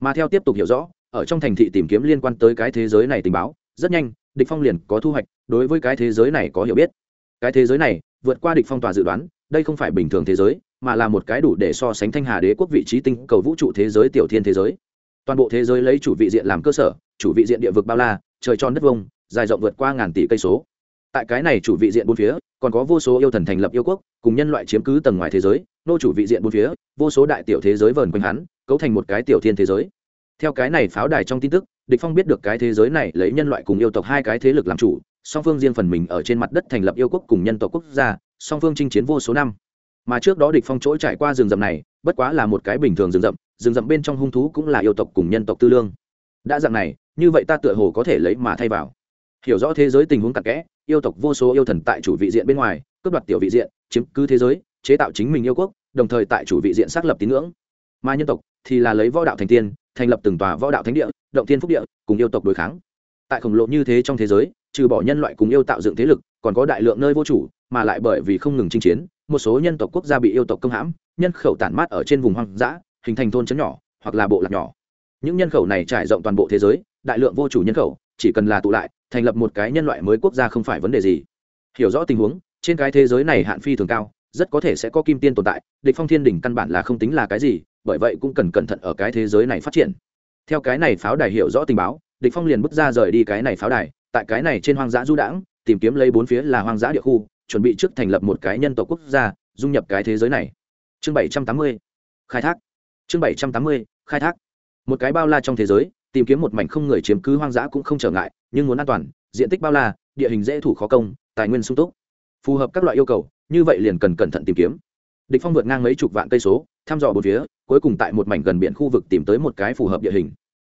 Mà theo tiếp tục hiểu rõ, ở trong thành thị tìm kiếm liên quan tới cái thế giới này tình báo, rất nhanh địch phong liền có thu hoạch, đối với cái thế giới này có hiểu biết. Cái thế giới này, vượt qua địch phong tòa dự đoán, đây không phải bình thường thế giới, mà là một cái đủ để so sánh thanh hà đế quốc vị trí tinh cầu vũ trụ thế giới, tiểu thiên thế giới. Toàn bộ thế giới lấy chủ vị diện làm cơ sở, chủ vị diện địa vực bao la, trời tròn đất vông, dài rộng vượt qua ngàn tỷ cây số. Tại cái này chủ vị diện bốn phía, còn có vô số yêu thần thành lập yêu quốc, cùng nhân loại chiếm cứ tầng ngoài thế giới, nô chủ vị diện bốn phía, vô số đại tiểu thế giới vờn quanh hắn, cấu thành một cái tiểu thiên thế giới. Theo cái này pháo đài trong tin tức địch phong biết được cái thế giới này lấy nhân loại cùng yêu tộc hai cái thế lực làm chủ, song phương riêng phần mình ở trên mặt đất thành lập yêu quốc cùng nhân tộc quốc gia, song phương chinh chiến vô số năm. Mà trước đó địch phong chỗ trải qua rừng rậm này, bất quá là một cái bình thường rừng rậm rừng rậm bên trong hung thú cũng là yêu tộc cùng nhân tộc tư lương. Đã dạng này, như vậy ta tựa hồ có thể lấy mà thay vào. Hiểu rõ thế giới tình huống cặn kẽ, yêu tộc vô số yêu thần tại chủ vị diện bên ngoài, cướp đoạt tiểu vị diện, chiếm cứ thế giới, chế tạo chính mình yêu quốc, đồng thời tại chủ vị diện xác lập tín ngưỡng. Mà nhân tộc thì là lấy võ đạo thành tiên thành lập từng tòa võ đạo thánh địa, động thiên phúc địa, cùng yêu tộc đối kháng. Tại khổng lồ như thế trong thế giới, trừ bỏ nhân loại cùng yêu tạo dựng thế lực, còn có đại lượng nơi vô chủ, mà lại bởi vì không ngừng chinh chiến, một số nhân tộc quốc gia bị yêu tộc công hãm, nhân khẩu tản mát ở trên vùng hoang dã, hình thành thôn trấn nhỏ, hoặc là bộ lạc nhỏ. Những nhân khẩu này trải rộng toàn bộ thế giới, đại lượng vô chủ nhân khẩu, chỉ cần là tụ lại, thành lập một cái nhân loại mới quốc gia không phải vấn đề gì. Hiểu rõ tình huống, trên cái thế giới này hạn phi thường cao rất có thể sẽ có kim tiên tồn tại, địch phong thiên đỉnh căn bản là không tính là cái gì, bởi vậy cũng cần cẩn thận ở cái thế giới này phát triển. Theo cái này pháo đài hiểu rõ tình báo, địch phong liền bước ra rời đi cái này pháo đài, tại cái này trên hoang dã du đãng, tìm kiếm lấy bốn phía là hoang dã địa khu, chuẩn bị trước thành lập một cái nhân tộc quốc gia, dung nhập cái thế giới này. Chương 780 khai thác. Chương 780 khai thác. Một cái bao la trong thế giới, tìm kiếm một mảnh không người chiếm cứ hoang dã cũng không trở ngại, nhưng muốn an toàn, diện tích bao la, địa hình dễ thủ khó công, tài nguyên sung túc. Phù hợp các loại yêu cầu như vậy liền cần cẩn thận tìm kiếm. Địch phong vượt ngang mấy chục vạn cây số, thăm dò bốn phía, cuối cùng tại một mảnh gần biển khu vực tìm tới một cái phù hợp địa hình.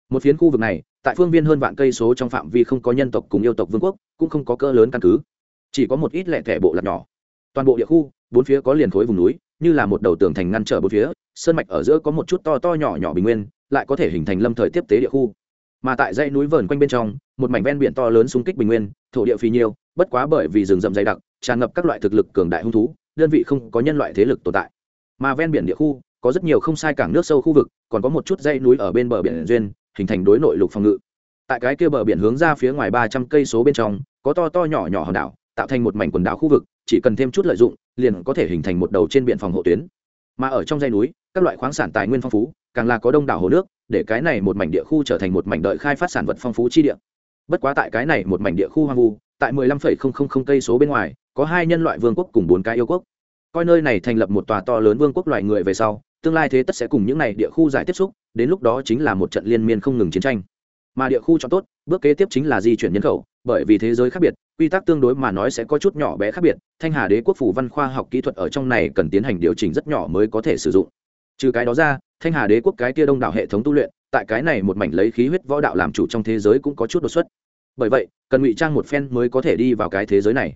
Một phiến khu vực này, tại phương viên hơn vạn cây số trong phạm vi không có nhân tộc cùng yêu tộc vương quốc, cũng không có cỡ lớn căn cứ. Chỉ có một ít lẻ thẻ bộ lạc nhỏ. Toàn bộ địa khu, bốn phía có liền khối vùng núi, như là một đầu tường thành ngăn trở bốn phía, sơn mạch ở giữa có một chút to to nhỏ nhỏ bình nguyên, lại có thể hình thành lâm thời tiếp tế địa khu. Mà tại dãy núi vờn quanh bên trong, một mảnh ven biển to lớn xung kích bình nguyên, thổ địa phì nhiêu bất quá bởi vì rừng rậm dày đặc tràn ngập các loại thực lực cường đại hung thú, đơn vị không có nhân loại thế lực tồn tại. Mà ven biển địa khu, có rất nhiều không sai cảng nước sâu khu vực, còn có một chút dãy núi ở bên bờ biển duyên, hình thành đối nội lục phòng ngự. Tại cái kia bờ biển hướng ra phía ngoài ba trăm cây số bên trong, có to to nhỏ nhỏ hòn đảo, tạo thành một mảnh quần đảo khu vực, chỉ cần thêm chút lợi dụng, liền có thể hình thành một đầu trên biển phòng hộ tuyến. Mà ở trong dãy núi, các loại khoáng sản tài nguyên phong phú, càng là có đông đảo hồ nước, để cái này một mảnh địa khu trở thành một mảnh đợi khai phát sản vật phong phú chi địa. Bất quá tại cái này một mảnh địa khu hoang vu, tại mười lăm phẩy không không không cây số bên ngoài có hai nhân loại vương quốc cùng bốn cái yêu quốc. Coi nơi này thành lập một tòa to lớn vương quốc loài người về sau, tương lai thế tất sẽ cùng những này địa khu giải tiếp xúc, đến lúc đó chính là một trận liên miên không ngừng chiến tranh. Mà địa khu cho tốt, bước kế tiếp chính là di chuyển nhân khẩu, bởi vì thế giới khác biệt, quy tắc tương đối mà nói sẽ có chút nhỏ bé khác biệt, thanh hà đế quốc phủ văn khoa học kỹ thuật ở trong này cần tiến hành điều chỉnh rất nhỏ mới có thể sử dụng. Trừ cái đó ra, thanh hà đế quốc cái kia đông đảo hệ thống tu luyện, tại cái này một mảnh lấy khí huyết võ đạo làm chủ trong thế giới cũng có chút đột xuất. Bởi vậy, cần ngụy trang một phen mới có thể đi vào cái thế giới này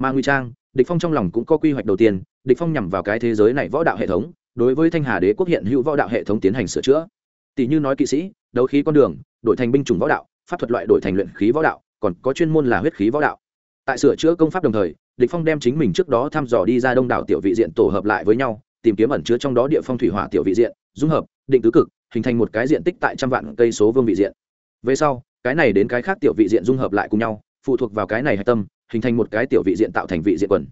mà ngụy trang, địch phong trong lòng cũng có quy hoạch đầu tiên, địch phong nhằm vào cái thế giới này võ đạo hệ thống, đối với thanh hà đế quốc hiện hữu võ đạo hệ thống tiến hành sửa chữa. Tỷ như nói kỵ sĩ, đấu khí con đường, đổi thành binh chủng võ đạo, pháp thuật loại đổi thành luyện khí võ đạo, còn có chuyên môn là huyết khí võ đạo. Tại sửa chữa công pháp đồng thời, địch phong đem chính mình trước đó thăm dò đi ra đông đảo tiểu vị diện tổ hợp lại với nhau, tìm kiếm ẩn chứa trong đó địa phong thủy hỏa tiểu vị diện, dung hợp, định tứ cực, hình thành một cái diện tích tại trăm vạn cây số vương vị diện. Về sau, cái này đến cái khác tiểu vị diện dung hợp lại cùng nhau, phụ thuộc vào cái này hạch tâm hình thành một cái tiểu vị diện tạo thành vị diện quần.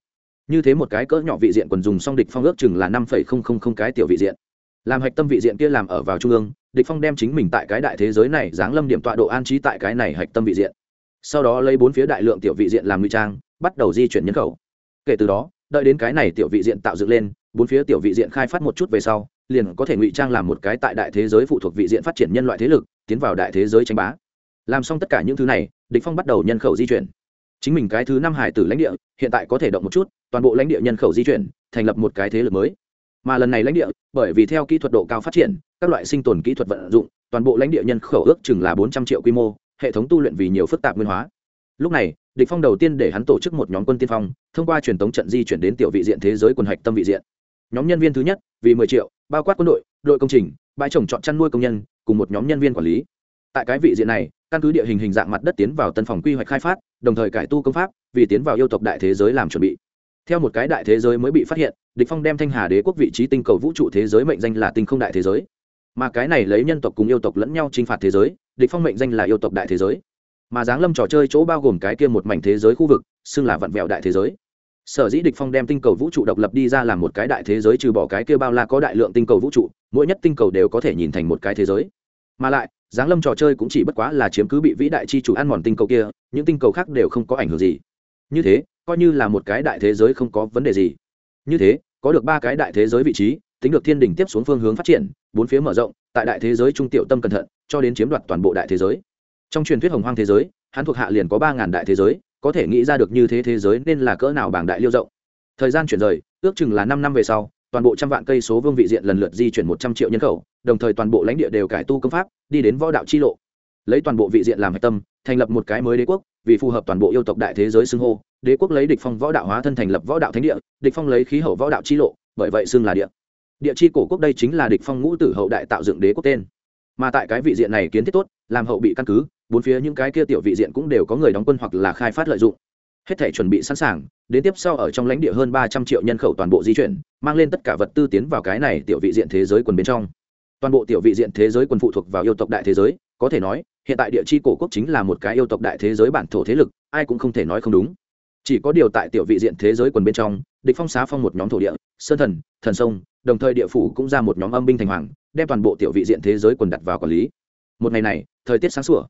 Như thế một cái cỡ nhỏ vị diện quần dùng xong địch phong ước chừng là năm phẩy không không không cái tiểu vị diện. Làm hạch tâm vị diện kia làm ở vào trung ương, địch phong đem chính mình tại cái đại thế giới này giáng lâm điểm tọa độ an trí tại cái này hạch tâm vị diện. Sau đó lấy bốn phía đại lượng tiểu vị diện làm nguy trang, bắt đầu di chuyển nhân khẩu. Kể từ đó, đợi đến cái này tiểu vị diện tạo dựng lên, bốn phía tiểu vị diện khai phát một chút về sau, liền có thể ngụy trang làm một cái tại đại thế giới phụ thuộc vị diện phát triển nhân loại thế lực, tiến vào đại thế giới tranh bá. Làm xong tất cả những thứ này, địch phong bắt đầu nhân khẩu di chuyển chính mình cái thứ năm hải tử lãnh địa, hiện tại có thể động một chút, toàn bộ lãnh địa nhân khẩu di chuyển, thành lập một cái thế lực mới. Mà lần này lãnh địa, bởi vì theo kỹ thuật độ cao phát triển, các loại sinh tồn kỹ thuật vận dụng, toàn bộ lãnh địa nhân khẩu ước chừng là bốn trăm triệu quy mô, hệ thống tu luyện vì nhiều phức tạp nguyên hóa. Lúc này, địch phong đầu tiên để hắn tổ chức một nhóm quân tiên phong, thông qua truyền thống trận di chuyển đến tiểu vị diện thế giới quần hạch tâm vị diện. Nhóm nhân viên thứ nhất, vì mười triệu, bao quát quân đội đội công trình, bãi trồng chọn chăn nuôi công nhân, cùng một nhóm nhân viên quản lý tại cái vị diện này, căn cứ địa hình hình dạng mặt đất tiến vào tân phòng quy hoạch khai phát, đồng thời cải tu công pháp, vì tiến vào yêu tộc đại thế giới làm chuẩn bị. Theo một cái đại thế giới mới bị phát hiện, địch phong đem thanh hà đế quốc vị trí tinh cầu vũ trụ thế giới mệnh danh là tinh không đại thế giới. Mà cái này lấy nhân tộc cùng yêu tộc lẫn nhau chinh phạt thế giới, địch phong mệnh danh là yêu tộc đại thế giới. Mà giáng lâm trò chơi chỗ bao gồm cái kia một mảnh thế giới khu vực, xưng là vặn vẹo đại thế giới. Sở dĩ địch phong đem tinh cầu vũ trụ độc lập đi ra làm một cái đại thế giới trừ bỏ cái kia bao la có đại lượng tinh cầu vũ trụ, mỗi nhất tinh cầu đều có thể nhìn thành một cái thế giới. Mà lại giáng lâm trò chơi cũng chỉ bất quá là chiếm cứ bị vĩ đại chi chủ ăn mòn tinh cầu kia, những tinh cầu khác đều không có ảnh hưởng gì. Như thế, coi như là một cái đại thế giới không có vấn đề gì. Như thế, có được ba cái đại thế giới vị trí, tính được thiên đình tiếp xuống phương hướng phát triển, bốn phía mở rộng, tại đại thế giới trung tiểu tâm cẩn thận, cho đến chiếm đoạt toàn bộ đại thế giới. Trong truyền thuyết hồng hoang thế giới, hắn thuộc hạ liền có ba ngàn đại thế giới, có thể nghĩ ra được như thế thế giới nên là cỡ nào bảng đại liêu rộng. Thời gian chuyển rời, ước chừng là năm năm về sau toàn bộ trăm vạn cây số vương vị diện lần lượt di chuyển một trăm triệu nhân khẩu, đồng thời toàn bộ lãnh địa đều cải tu công pháp, đi đến võ đạo chi lộ. Lấy toàn bộ vị diện làm hạch tâm, thành lập một cái mới đế quốc, vì phù hợp toàn bộ yêu tộc đại thế giới xưng hô, đế quốc lấy địch phong võ đạo hóa thân thành lập võ đạo thánh địa, địch phong lấy khí hậu võ đạo chi lộ, bởi vậy xưng là địa. Địa chi cổ quốc đây chính là địch phong ngũ tử hậu đại tạo dựng đế quốc tên. Mà tại cái vị diện này kiến thiết tốt, làm hậu bị căn cứ, bốn phía những cái kia tiểu vị diện cũng đều có người đóng quân hoặc là khai phát lợi dụng hết thể chuẩn bị sẵn sàng, đến tiếp sau ở trong lãnh địa hơn ba trăm triệu nhân khẩu toàn bộ di chuyển, mang lên tất cả vật tư tiến vào cái này tiểu vị diện thế giới quần bên trong. Toàn bộ tiểu vị diện thế giới quần phụ thuộc vào yêu tộc đại thế giới, có thể nói, hiện tại địa chi cổ quốc chính là một cái yêu tộc đại thế giới bản thổ thế lực, ai cũng không thể nói không đúng. Chỉ có điều tại tiểu vị diện thế giới quần bên trong, địch phong xá phong một nhóm thổ địa, sơn thần thần sông, đồng thời địa phủ cũng ra một nhóm âm binh thành hoàng, đem toàn bộ tiểu vị diện thế giới quần đặt vào quản lý. Một ngày này, thời tiết sáng sủa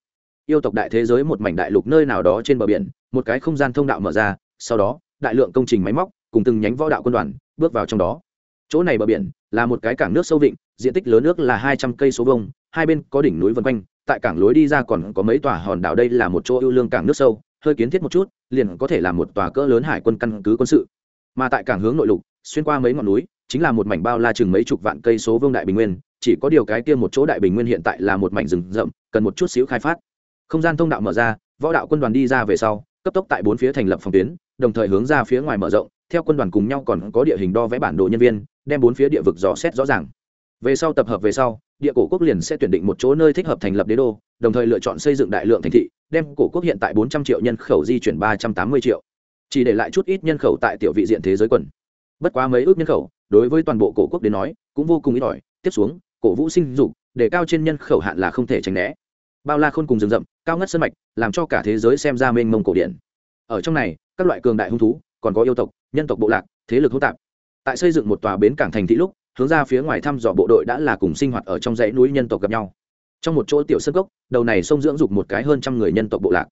yêu tộc đại thế giới một mảnh đại lục nơi nào đó trên bờ biển, một cái không gian thông đạo mở ra, sau đó, đại lượng công trình máy móc cùng từng nhánh võ đạo quân đoàn bước vào trong đó. Chỗ này bờ biển là một cái cảng nước sâu vịnh, diện tích lớn nước là hai trăm cây số vông hai bên có đỉnh núi vân quanh, tại cảng lối đi ra còn có mấy tòa hòn đảo đây là một chỗ ưu lương cảng nước sâu, hơi kiến thiết một chút, liền có thể là một tòa cỡ lớn hải quân căn cứ quân sự. Mà tại cảng hướng nội lục, xuyên qua mấy ngọn núi, chính là một mảnh bao la chừng mấy chục vạn cây số vương đại bình nguyên, chỉ có điều cái kia một chỗ đại bình nguyên hiện tại là một mảnh rừng rậm, cần một chút xíu khai phát không gian thông đạo mở ra, võ đạo quân đoàn đi ra về sau, cấp tốc tại bốn phía thành lập phòng tuyến, đồng thời hướng ra phía ngoài mở rộng, theo quân đoàn cùng nhau còn có địa hình đo vẽ bản đồ nhân viên, đem bốn phía địa vực dò xét rõ ràng. Về sau tập hợp về sau, địa cổ quốc liền sẽ tuyển định một chỗ nơi thích hợp thành lập đế đô, đồng thời lựa chọn xây dựng đại lượng thành thị, đem cổ quốc hiện tại bốn trăm triệu nhân khẩu di chuyển ba trăm tám mươi triệu. Chỉ để lại chút ít nhân khẩu tại tiểu vị diện thế giới quần. Bất quá mấy ước nhân khẩu, đối với toàn bộ cổ quốc đến nói, cũng vô cùng ít ỏi. Tiếp xuống, cổ vũ sinh dục, để cao trên nhân khẩu hạn là không thể tránh né bao la khôn cùng rừng rậm, cao ngất sân mạch, làm cho cả thế giới xem ra mênh mông cổ điển. Ở trong này, các loại cường đại hung thú, còn có yêu tộc, nhân tộc bộ lạc, thế lực hỗn tạp. Tại xây dựng một tòa bến cảng thành thị lúc, hướng ra phía ngoài thăm dò bộ đội đã là cùng sinh hoạt ở trong dãy núi nhân tộc gặp nhau. Trong một chỗ tiểu sân cốc, đầu này sông dưỡng dục một cái hơn trăm người nhân tộc bộ lạc.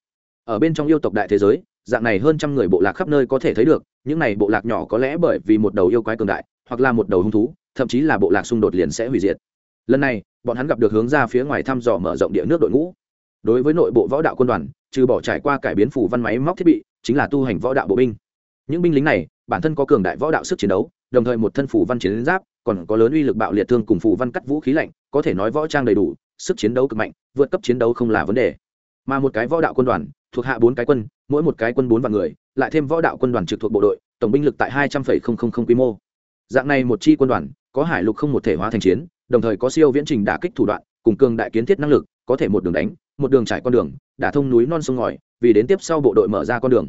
Ở bên trong yêu tộc đại thế giới, dạng này hơn trăm người bộ lạc khắp nơi có thể thấy được, những này bộ lạc nhỏ có lẽ bởi vì một đầu yêu quái cường đại, hoặc là một đầu hung thú, thậm chí là bộ lạc xung đột liền sẽ hủy diệt lần này, bọn hắn gặp được hướng ra phía ngoài thăm dò mở rộng địa nước đội ngũ. Đối với nội bộ võ đạo quân đoàn, trừ bỏ trải qua cải biến phủ văn máy móc thiết bị, chính là tu hành võ đạo bộ binh. Những binh lính này, bản thân có cường đại võ đạo sức chiến đấu, đồng thời một thân phủ văn chiến giáp, còn có lớn uy lực bạo liệt thương cùng phủ văn cắt vũ khí lạnh, có thể nói võ trang đầy đủ, sức chiến đấu cực mạnh, vượt cấp chiến đấu không là vấn đề. Mà một cái võ đạo quân đoàn, thuộc hạ bốn cái quân, mỗi một cái quân bốn vạn người, lại thêm võ đạo quân đoàn trực thuộc bộ đội, tổng binh lực tại hai trăm linh quy mô. Dạng này một chi quân đoàn, có hải lục không một thể hóa thành chiến đồng thời có siêu viễn trình đả kích thủ đoạn, cùng cường đại kiến thiết năng lực, có thể một đường đánh, một đường trải con đường, đả thông núi non sông ngòi, vì đến tiếp sau bộ đội mở ra con đường.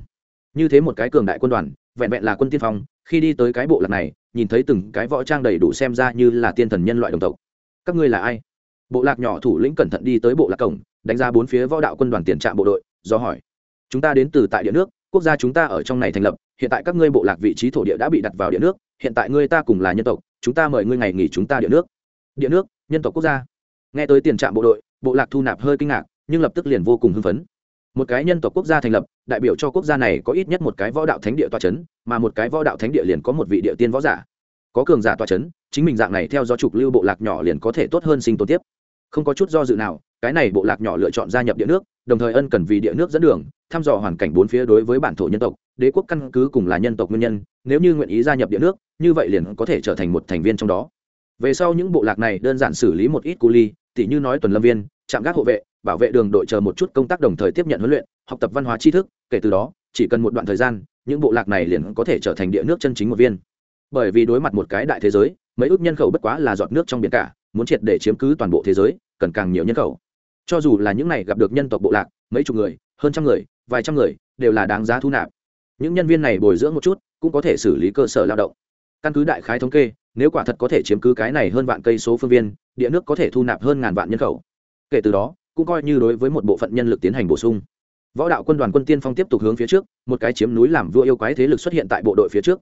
Như thế một cái cường đại quân đoàn, vẹn vẹn là quân tiên phong, khi đi tới cái bộ lạc này, nhìn thấy từng cái võ trang đầy đủ xem ra như là tiên thần nhân loại đồng tộc. Các ngươi là ai? Bộ lạc nhỏ thủ lĩnh cẩn thận đi tới bộ lạc cổng, đánh ra bốn phía võ đạo quân đoàn tiền trạm bộ đội, do hỏi. Chúng ta đến từ tại địa nước, quốc gia chúng ta ở trong này thành lập, hiện tại các ngươi bộ lạc vị trí thổ địa đã bị đặt vào địa nước, hiện tại ngươi ta cùng là nhân tộc, chúng ta mời ngươi ngày nghỉ chúng ta địa nước địa nước, nhân tộc quốc gia. Nghe tới tiền trạm bộ đội, bộ lạc thu nạp hơi kinh ngạc, nhưng lập tức liền vô cùng hưng phấn. Một cái nhân tộc quốc gia thành lập, đại biểu cho quốc gia này có ít nhất một cái võ đạo thánh địa toa c h ấ n mà một cái võ đạo thánh địa liền có một vị địa tiên võ giả. Có cường giả toa c h ấ n chính mình dạng này theo do trục lưu bộ lạc nhỏ liền có thể tốt hơn sinh tồn tiếp. Không có chút do dự nào, cái này bộ lạc nhỏ lựa chọn gia nhập địa nước, đồng thời ân cần vì địa nước dẫn đường, thăm dò hoàn cảnh bốn phía đối với bản thổ nhân tộc, đế quốc căn cứ cùng là nhân tộc nguyên nhân, nếu như nguyện ý gia nhập địa nước, như vậy liền có thể trở thành một thành viên trong đó về sau những bộ lạc này đơn giản xử lý một ít cu ly, tỉ như nói tuần lâm viên, trạm gác hộ vệ, bảo vệ đường đội chờ một chút công tác đồng thời tiếp nhận huấn luyện, học tập văn hóa tri thức, kể từ đó, chỉ cần một đoạn thời gian, những bộ lạc này liền có thể trở thành địa nước chân chính một viên. Bởi vì đối mặt một cái đại thế giới, mấy ước nhân khẩu bất quá là giọt nước trong biển cả, muốn triệt để chiếm cứ toàn bộ thế giới, cần càng nhiều nhân khẩu. Cho dù là những này gặp được nhân tộc bộ lạc, mấy chục người, hơn trăm người, vài trăm người, đều là đáng giá thu nạp. Những nhân viên này bồi dưỡng một chút, cũng có thể xử lý cơ sở lao động. Căn cứ đại khái thống kê nếu quả thật có thể chiếm cứ cái này hơn vạn cây số phương viên, địa nước có thể thu nạp hơn ngàn vạn nhân khẩu. Kể từ đó, cũng coi như đối với một bộ phận nhân lực tiến hành bổ sung. Võ đạo quân đoàn quân tiên phong tiếp tục hướng phía trước, một cái chiếm núi làm vua yêu quái thế lực xuất hiện tại bộ đội phía trước.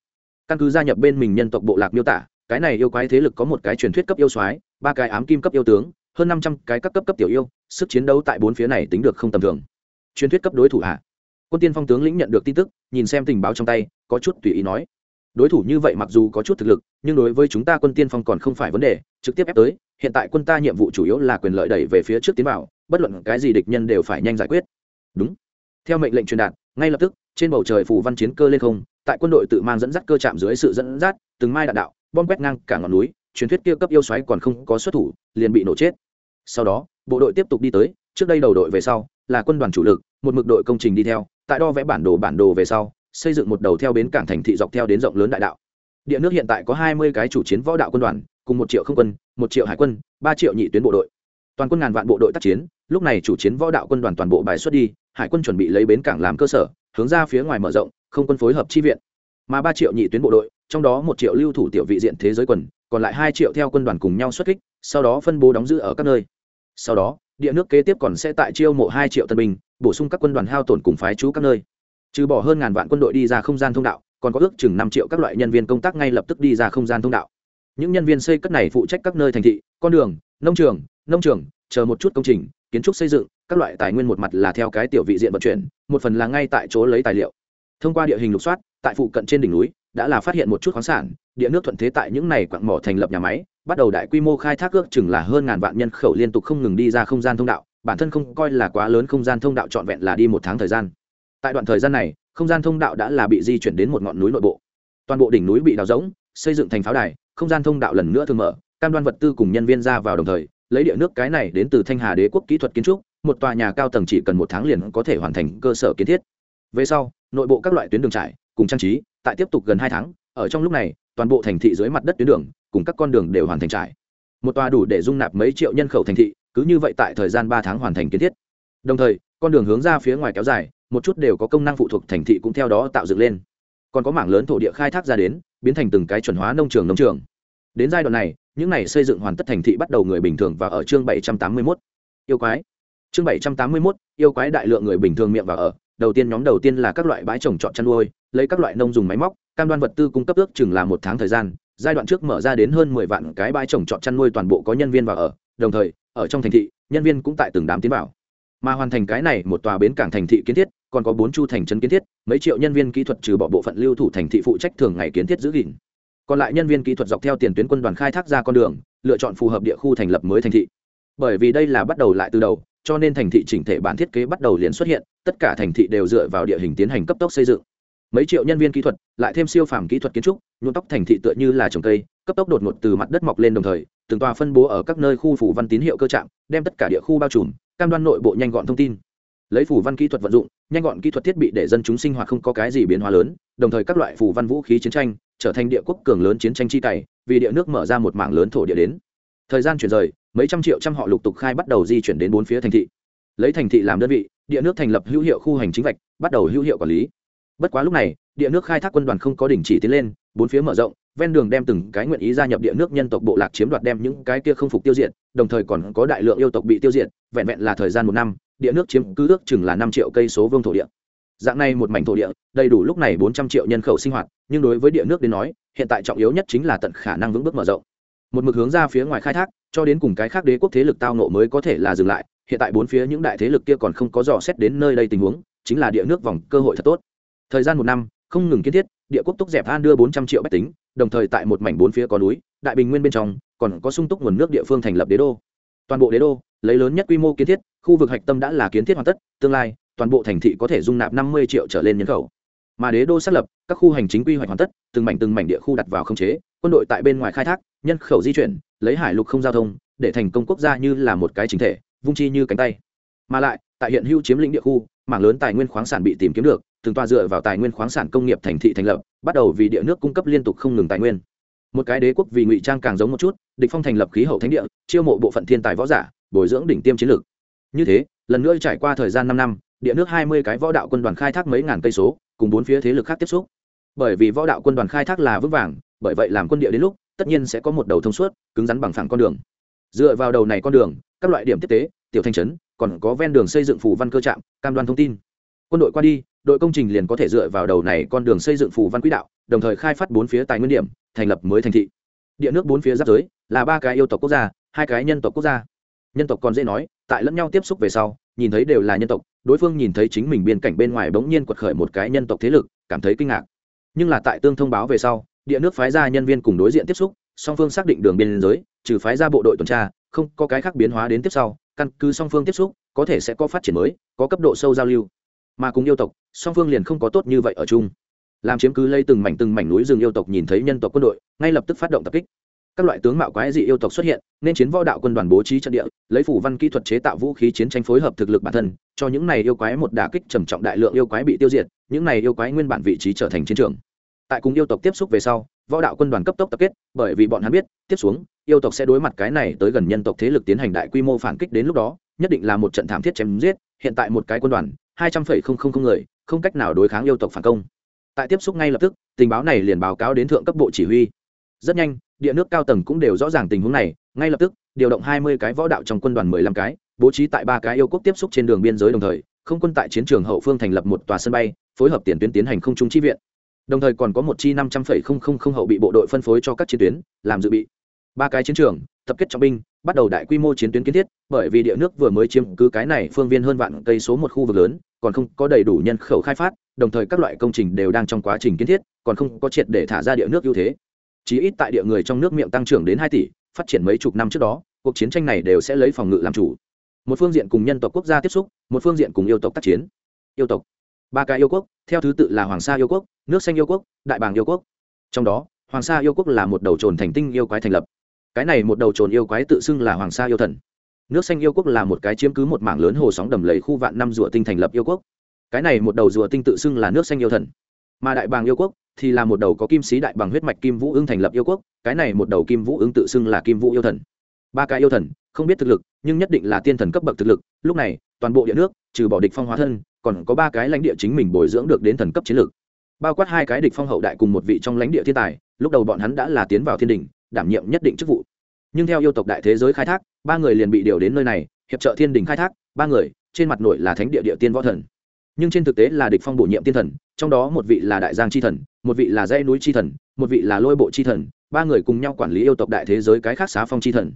Căn cứ gia nhập bên mình nhân tộc bộ lạc miêu tả, cái này yêu quái thế lực có một cái truyền thuyết cấp yêu soái, ba cái ám kim cấp yêu tướng, hơn năm trăm cái các cấp cấp tiểu yêu, sức chiến đấu tại bốn phía này tính được không tầm thường. Truyền thuyết cấp đối thủ hạ quân tiên phong tướng lĩnh nhận được tin tức, nhìn xem tình báo trong tay, có chút tùy ý nói đối thủ như vậy mặc dù có chút thực lực, nhưng đối với chúng ta quân tiên phong còn không phải vấn đề, trực tiếp ép tới, hiện tại quân ta nhiệm vụ chủ yếu là quyền lợi đẩy về phía trước tiến vào, bất luận cái gì địch nhân đều phải nhanh giải quyết. Đúng. Theo mệnh lệnh truyền đạt, ngay lập tức, trên bầu trời phủ văn chiến cơ lên không, tại quân đội tự mang dẫn dắt cơ chạm dưới sự dẫn dắt, từng mai đạn đạo, bom quét ngang cả ngọn núi, truyền thuyết kia cấp yêu xoáy còn không có xuất thủ, liền bị nổ chết. Sau đó, bộ đội tiếp tục đi tới, trước đây đầu đội về sau, là quân đoàn chủ lực, một mực đội công trình đi theo, tại đo vẽ bản đồ bản đồ về sau xây dựng một đầu theo bến cảng thành thị dọc theo đến rộng lớn đại đạo. Địa nước hiện tại có hai mươi cái chủ chiến võ đạo quân đoàn, cùng một triệu không quân, một triệu hải quân, ba triệu nhị tuyến bộ đội. Toàn quân ngàn vạn bộ đội tác chiến, lúc này chủ chiến võ đạo quân đoàn toàn bộ bài xuất đi, hải quân chuẩn bị lấy bến cảng làm cơ sở, hướng ra phía ngoài mở rộng, không quân phối hợp chi viện. Mà ba triệu nhị tuyến bộ đội, trong đó một triệu lưu thủ tiểu vị diện thế giới quần, còn lại hai triệu theo quân đoàn cùng nhau xuất kích, sau đó phân bố đóng giữ ở các nơi. Sau đó, địa nước kế tiếp còn sẽ tại chiêu mộ hai triệu tân binh, bổ sung các quân đoàn hao tổn cùng phái trú các nơi trừ bỏ hơn ngàn vạn quân đội đi ra không gian thông đạo, còn có ước chừng năm triệu các loại nhân viên công tác ngay lập tức đi ra không gian thông đạo. Những nhân viên xây cất này phụ trách các nơi thành thị, con đường, nông trường nông trường, chờ một chút công trình, kiến trúc xây dựng, các loại tài nguyên một mặt là theo cái tiểu vị diện vận chuyển, một phần là ngay tại chỗ lấy tài liệu. Thông qua địa hình lục soát, tại phụ cận trên đỉnh núi, đã là phát hiện một chút khoáng sản, địa nước thuận thế tại những này quặng mỏ thành lập nhà máy, bắt đầu đại quy mô khai thác ước chừng là hơn ngàn vạn nhân khẩu liên tục không ngừng đi ra không gian thông đạo, bản thân không coi là quá lớn không gian thông đạo trọn vẹn là đi một tháng thời gian tại đoạn thời gian này, không gian thông đạo đã là bị di chuyển đến một ngọn núi nội bộ. Toàn bộ đỉnh núi bị đào rỗng, xây dựng thành pháo đài, không gian thông đạo lần nữa thường mở, cam đoan vật tư cùng nhân viên ra vào đồng thời, lấy địa nước cái này đến từ thanh hà đế quốc kỹ thuật kiến trúc, một tòa nhà cao tầng chỉ cần một tháng liền có thể hoàn thành cơ sở kiến thiết. Về sau, nội bộ các loại tuyến đường trải, cùng trang trí, tại tiếp tục gần hai tháng, ở trong lúc này, toàn bộ thành thị dưới mặt đất tuyến đường, cùng các con đường đều hoàn thành trải. Một tòa đủ để dung nạp mấy triệu nhân khẩu thành thị, cứ như vậy tại thời gian ba tháng hoàn thành kiến thiết. Đồng thời, con đường hướng ra phía ngoài kéo dài một chút đều có công năng phụ thuộc thành thị cũng theo đó tạo dựng lên. Còn có mảng lớn thổ địa khai thác ra đến biến thành từng cái chuẩn hóa nông trường nông trường. Đến giai đoạn này những này xây dựng hoàn tất thành thị bắt đầu người bình thường và ở chương bảy trăm tám mươi 781. yêu quái. Chương bảy trăm tám mươi 781, yêu quái đại lượng người bình thường miệng và ở. Đầu tiên nhóm đầu tiên là các loại bãi trồng trọt chăn nuôi lấy các loại nông dùng máy móc cam đoan vật tư cung cấp ước chừng là một tháng thời gian. Giai đoạn trước mở ra đến hơn mười vạn cái bãi trồng trọt chăn nuôi toàn bộ có nhân viên vào ở. Đồng thời ở trong thành thị nhân viên cũng tại từng đám tiến vào mà hoàn thành cái này một tòa bến cảng thành thị kiến thiết, còn có bốn chu thành trấn kiến thiết, mấy triệu nhân viên kỹ thuật trừ bỏ bộ phận lưu thủ thành thị phụ trách thường ngày kiến thiết giữ gìn. Còn lại nhân viên kỹ thuật dọc theo tiền tuyến quân đoàn khai thác ra con đường, lựa chọn phù hợp địa khu thành lập mới thành thị. Bởi vì đây là bắt đầu lại từ đầu, cho nên thành thị chỉnh thể bản thiết kế bắt đầu liền xuất hiện, tất cả thành thị đều dựa vào địa hình tiến hành cấp tốc xây dựng. Mấy triệu nhân viên kỹ thuật, lại thêm siêu phàm kỹ thuật kiến trúc, nhuộm tóc thành thị tựa như là trồng cây, cấp tốc đột ngột từ mặt đất mọc lên đồng thời, từng tòa phân bố ở các nơi khu phủ văn tín hiệu cơ trạng đem tất cả địa khu bao trùm cam đoan nội bộ nhanh gọn thông tin. Lấy phủ văn kỹ thuật vận dụng, nhanh gọn kỹ thuật thiết bị để dân chúng sinh hoạt không có cái gì biến hóa lớn, đồng thời các loại phủ văn vũ khí chiến tranh trở thành địa quốc cường lớn chiến tranh chi cày vì địa nước mở ra một mảng lớn thổ địa đến. Thời gian chuyển rời, mấy trăm triệu trăm họ lục tục khai bắt đầu di chuyển đến bốn phía thành thị. Lấy thành thị làm đơn vị, địa nước thành lập hữu hiệu khu hành chính vạch, bắt đầu hữu hiệu quản lý. Bất quá lúc này, địa nước khai thác quân đoàn không có đình chỉ tiến lên, bốn phía mở rộng ven đường đem từng cái nguyện ý gia nhập địa nước nhân tộc bộ lạc chiếm đoạt đem những cái kia không phục tiêu diệt, đồng thời còn có đại lượng yêu tộc bị tiêu diệt, vẹn vẹn là thời gian một năm, địa nước chiếm cứ ước chừng là năm triệu cây số vương thổ địa. Dạng này một mảnh thổ địa, đầy đủ lúc này bốn trăm triệu nhân khẩu sinh hoạt, nhưng đối với địa nước đến nói, hiện tại trọng yếu nhất chính là tận khả năng vững bước mở rộng. Một mực hướng ra phía ngoài khai thác, cho đến cùng cái khác đế quốc thế lực tao ngộ mới có thể là dừng lại, hiện tại bốn phía những đại thế lực kia còn không có dò xét đến nơi đây tình huống, chính là địa nước vòng cơ hội thật tốt. Thời gian một năm, không ngừng kiến thiết, địa quốc túc dẹp an đưa bốn trăm triệu bách tính đồng thời tại một mảnh bốn phía có núi, đại bình nguyên bên trong, còn có sung túc nguồn nước địa phương thành lập đế đô. Toàn bộ đế đô, lấy lớn nhất quy mô kiến thiết, khu vực hạch tâm đã là kiến thiết hoàn tất, tương lai, toàn bộ thành thị có thể dung nạp năm mươi triệu trở lên nhân khẩu. Mà đế đô xác lập, các khu hành chính quy hoạch hoàn tất, từng mảnh từng mảnh địa khu đặt vào không chế, quân đội tại bên ngoài khai thác, nhân khẩu di chuyển, lấy hải lục không giao thông, để thành công quốc gia như là một cái chính thể, vung chi như cánh tay. Mà lại, tại hiện hữu chiếm lĩnh địa khu, mảng lớn tài nguyên khoáng sản bị tìm kiếm được từng toa dựa vào tài nguyên khoáng sản công nghiệp thành thị thành lập, bắt đầu vì địa nước cung cấp liên tục không ngừng tài nguyên. Một cái đế quốc vì ngụy trang càng giống một chút, địch phong thành lập khí hậu thánh địa, chiêu mộ bộ phận thiên tài võ giả, bồi dưỡng đỉnh tiêm chiến lược. Như thế, lần nữa trải qua thời gian năm năm, địa nước hai mươi cái võ đạo quân đoàn khai thác mấy ngàn cây số, cùng bốn phía thế lực khác tiếp xúc. Bởi vì võ đạo quân đoàn khai thác là vững vàng, bởi vậy làm quân địa đến lúc, tất nhiên sẽ có một đầu thông suốt, cứng rắn bằng phẳng con đường. Dựa vào đầu này con đường, các loại điểm tiếp tế, tiểu thành trấn, còn có ven đường xây dựng phủ văn cơ trạm, cam đoan thông tin. Quân đội qua đi đội công trình liền có thể dựa vào đầu này con đường xây dựng Phù văn quỹ đạo, đồng thời khai phát bốn phía tài nguyên điểm, thành lập mới thành thị. Địa nước bốn phía giáp giới là ba cái yêu tộc quốc gia, hai cái nhân tộc quốc gia. Nhân tộc còn dễ nói, tại lẫn nhau tiếp xúc về sau, nhìn thấy đều là nhân tộc, đối phương nhìn thấy chính mình biên cảnh bên ngoài bỗng nhiên quật khởi một cái nhân tộc thế lực, cảm thấy kinh ngạc. Nhưng là tại tương thông báo về sau, địa nước phái ra nhân viên cùng đối diện tiếp xúc, song phương xác định đường biên giới, trừ phái ra bộ đội tuần tra, không có cái khác biến hóa đến tiếp sau, căn cứ song phương tiếp xúc, có thể sẽ có phát triển mới, có cấp độ sâu giao lưu mà cùng yêu tộc, song phương liền không có tốt như vậy ở chung. Làm chiếm cứ lây từng mảnh từng mảnh núi rừng yêu tộc nhìn thấy nhân tộc quân đội, ngay lập tức phát động tập kích. Các loại tướng mạo quái dị yêu tộc xuất hiện, nên chiến võ đạo quân đoàn bố trí trận địa, lấy phủ văn kỹ thuật chế tạo vũ khí chiến tranh phối hợp thực lực bản thân, cho những này yêu quái một đả kích trầm trọng đại lượng yêu quái bị tiêu diệt, những này yêu quái nguyên bản vị trí trở thành chiến trường. Tại cùng yêu tộc tiếp xúc về sau, võ đạo quân đoàn cấp tốc tập kết, bởi vì bọn hắn biết, tiếp xuống, yêu tộc sẽ đối mặt cái này tới gần nhân tộc thế lực tiến hành đại quy mô phản kích đến lúc đó, nhất định là một trận thảm thiết chém giết, hiện tại một cái quân đoàn hai trăm phẩy không không không người, không cách nào đối kháng yêu tộc phản công. Tại tiếp xúc ngay lập tức, tình báo này liền báo cáo đến thượng cấp bộ chỉ huy. Rất nhanh, địa nước cao tầng cũng đều rõ ràng tình huống này. Ngay lập tức, điều động hai mươi cái võ đạo trong quân đoàn mười lăm cái, bố trí tại ba cái yêu quốc tiếp xúc trên đường biên giới đồng thời, không quân tại chiến trường hậu phương thành lập một tòa sân bay, phối hợp tiền tuyến tiến hành không trung chi viện. Đồng thời còn có một chi năm trăm phẩy không không không hậu bị bộ đội phân phối cho các chiến tuyến, làm dự bị. Ba cái chiến trường, tập kết trọng binh bắt đầu đại quy mô chiến tuyến kiến thiết, bởi vì địa nước vừa mới chiếm cứ cái này phương viên hơn vạn cây số một khu vực lớn, còn không có đầy đủ nhân khẩu khai phát, đồng thời các loại công trình đều đang trong quá trình kiến thiết, còn không có triệt để thả ra địa nước ưu thế. Chí ít tại địa người trong nước miệng tăng trưởng đến hai tỷ, phát triển mấy chục năm trước đó, cuộc chiến tranh này đều sẽ lấy phòng ngự làm chủ. Một phương diện cùng nhân tộc quốc gia tiếp xúc, một phương diện cùng yêu tộc tác chiến. Yêu tộc. Ba cái yêu quốc, theo thứ tự là hoàng sa yêu quốc, nước xanh yêu quốc, đại bàng yêu quốc. Trong đó, hoàng sa yêu quốc là một đầu trồn thành tinh yêu quái thành lập cái này một đầu trồn yêu quái tự xưng là hoàng sa yêu thần. Nước xanh yêu quốc là một cái chiếm cứ một mảng lớn hồ sóng đầm lầy khu vạn năm rùa tinh thành lập yêu quốc. Cái này một đầu rùa tinh tự xưng là nước xanh yêu thần. Mà đại bàng yêu quốc thì là một đầu có kim sĩ đại bằng huyết mạch kim vũ ưng thành lập yêu quốc, cái này một đầu kim vũ ưng tự xưng là kim vũ yêu thần. Ba cái yêu thần, không biết thực lực, nhưng nhất định là tiên thần cấp bậc thực lực, lúc này, toàn bộ địa nước, trừ bỏ địch phong hóa thân, còn có ba cái lãnh địa chính mình bồi dưỡng được đến thần cấp chiến lược. Bao quát hai cái địch phong hậu đại cùng một vị trong lãnh địa thiên tài, lúc đầu bọn hắn đã là tiến vào thiên đình đảm nhiệm nhất định chức vụ. Nhưng theo yêu tộc đại thế giới khai thác, ba người liền bị điều đến nơi này, hiệp trợ thiên đình khai thác, ba người, trên mặt nội là thánh địa địa tiên võ thần. Nhưng trên thực tế là địch phong bổ nhiệm tiên thần, trong đó một vị là đại giang chi thần, một vị là dãy núi chi thần, một vị là lôi bộ chi thần, ba người cùng nhau quản lý yêu tộc đại thế giới cái khác xá phong chi thần.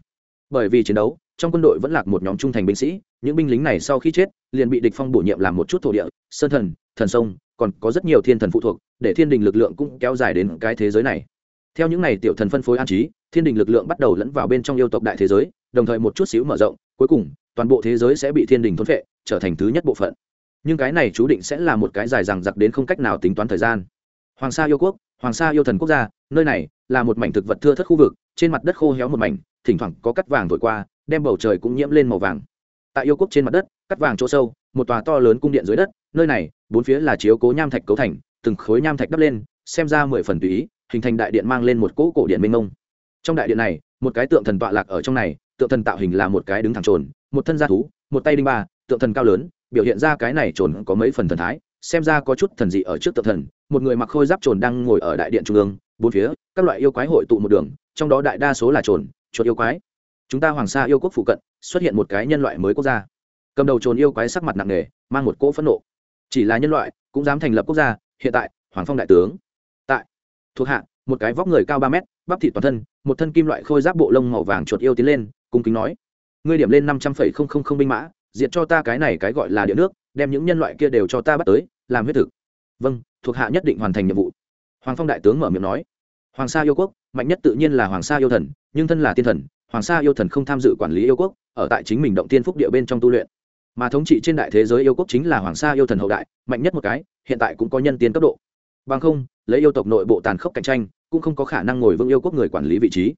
Bởi vì chiến đấu, trong quân đội vẫn lạc một nhóm trung thành binh sĩ, những binh lính này sau khi chết, liền bị địch phong bổ nhiệm làm một chút thổ địa, sơn thần thần sông, còn có rất nhiều thiên thần phụ thuộc, để thiên đình lực lượng cũng kéo dài đến cái thế giới này theo những này tiểu thần phân phối an trí, thiên đình lực lượng bắt đầu lẫn vào bên trong yêu tộc đại thế giới, đồng thời một chút xíu mở rộng, cuối cùng, toàn bộ thế giới sẽ bị thiên đình thôn phệ, trở thành thứ nhất bộ phận. Nhưng cái này chú định sẽ là một cái dài dằng dặc đến không cách nào tính toán thời gian. Hoàng sa yêu quốc, hoàng sa yêu thần quốc gia, nơi này là một mảnh thực vật thưa thất khu vực, trên mặt đất khô héo một mảnh, thỉnh thoảng có cắt vàng thổi qua, đem bầu trời cũng nhiễm lên màu vàng. Tại yêu quốc trên mặt đất, cắt vàng chỗ sâu, một tòa to lớn cung điện dưới đất, nơi này, bốn phía là chiếu cố nham thạch cấu thành, từng khối nham thạch đắp lên, xem ra mười phần tùy ý hình thành đại điện mang lên một cỗ cổ điện mênh mông. Trong đại điện này, một cái tượng thần tọa lạc ở trong này, tượng thần tạo hình là một cái đứng thẳng trồn, một thân gia thú, một tay đinh ba, tượng thần cao lớn, biểu hiện ra cái này trồn có mấy phần thần thái, xem ra có chút thần dị ở trước tượng thần. Một người mặc khôi giáp trồn đang ngồi ở đại điện trung ương, bốn phía, các loại yêu quái hội tụ một đường, trong đó đại đa số là trồn, chuột yêu quái. Chúng ta hoàng sa yêu quốc phụ cận, xuất hiện một cái nhân loại mới quốc gia. Cầm đầu trồn yêu quái sắc mặt nặng nề, mang một cỗ phẫn nộ. Chỉ là nhân loại, cũng dám thành lập quốc gia, hiện tại, hoàng phong đại tướng thuộc hạ, một cái vóc người cao ba mét, bắp thị toàn thân, một thân kim loại khôi giáp bộ lông màu vàng chuột yêu tiến lên, cung kính nói, ngươi điểm lên năm trăm phẩy không không không binh mã, diệt cho ta cái này cái gọi là địa nước, đem những nhân loại kia đều cho ta bắt tới, làm huyết thực. Vâng thuộc hạ nhất định hoàn thành nhiệm vụ. Hoàng phong đại tướng mở miệng nói, hoàng sa yêu quốc, mạnh nhất tự nhiên là hoàng sa yêu thần, nhưng thân là tiên thần, hoàng sa yêu thần không tham dự quản lý yêu quốc, ở tại chính mình động tiên phúc địa bên trong tu luyện. Mà thống trị trên đại thế giới yêu quốc chính là hoàng sa yêu thần hậu đại, mạnh nhất một cái, hiện tại cũng có nhân tiên cấp độ. Bằng không lấy yêu tộc nội bộ tàn khốc cạnh tranh, cũng không có khả năng ngồi vững yêu quốc người quản lý vị trí.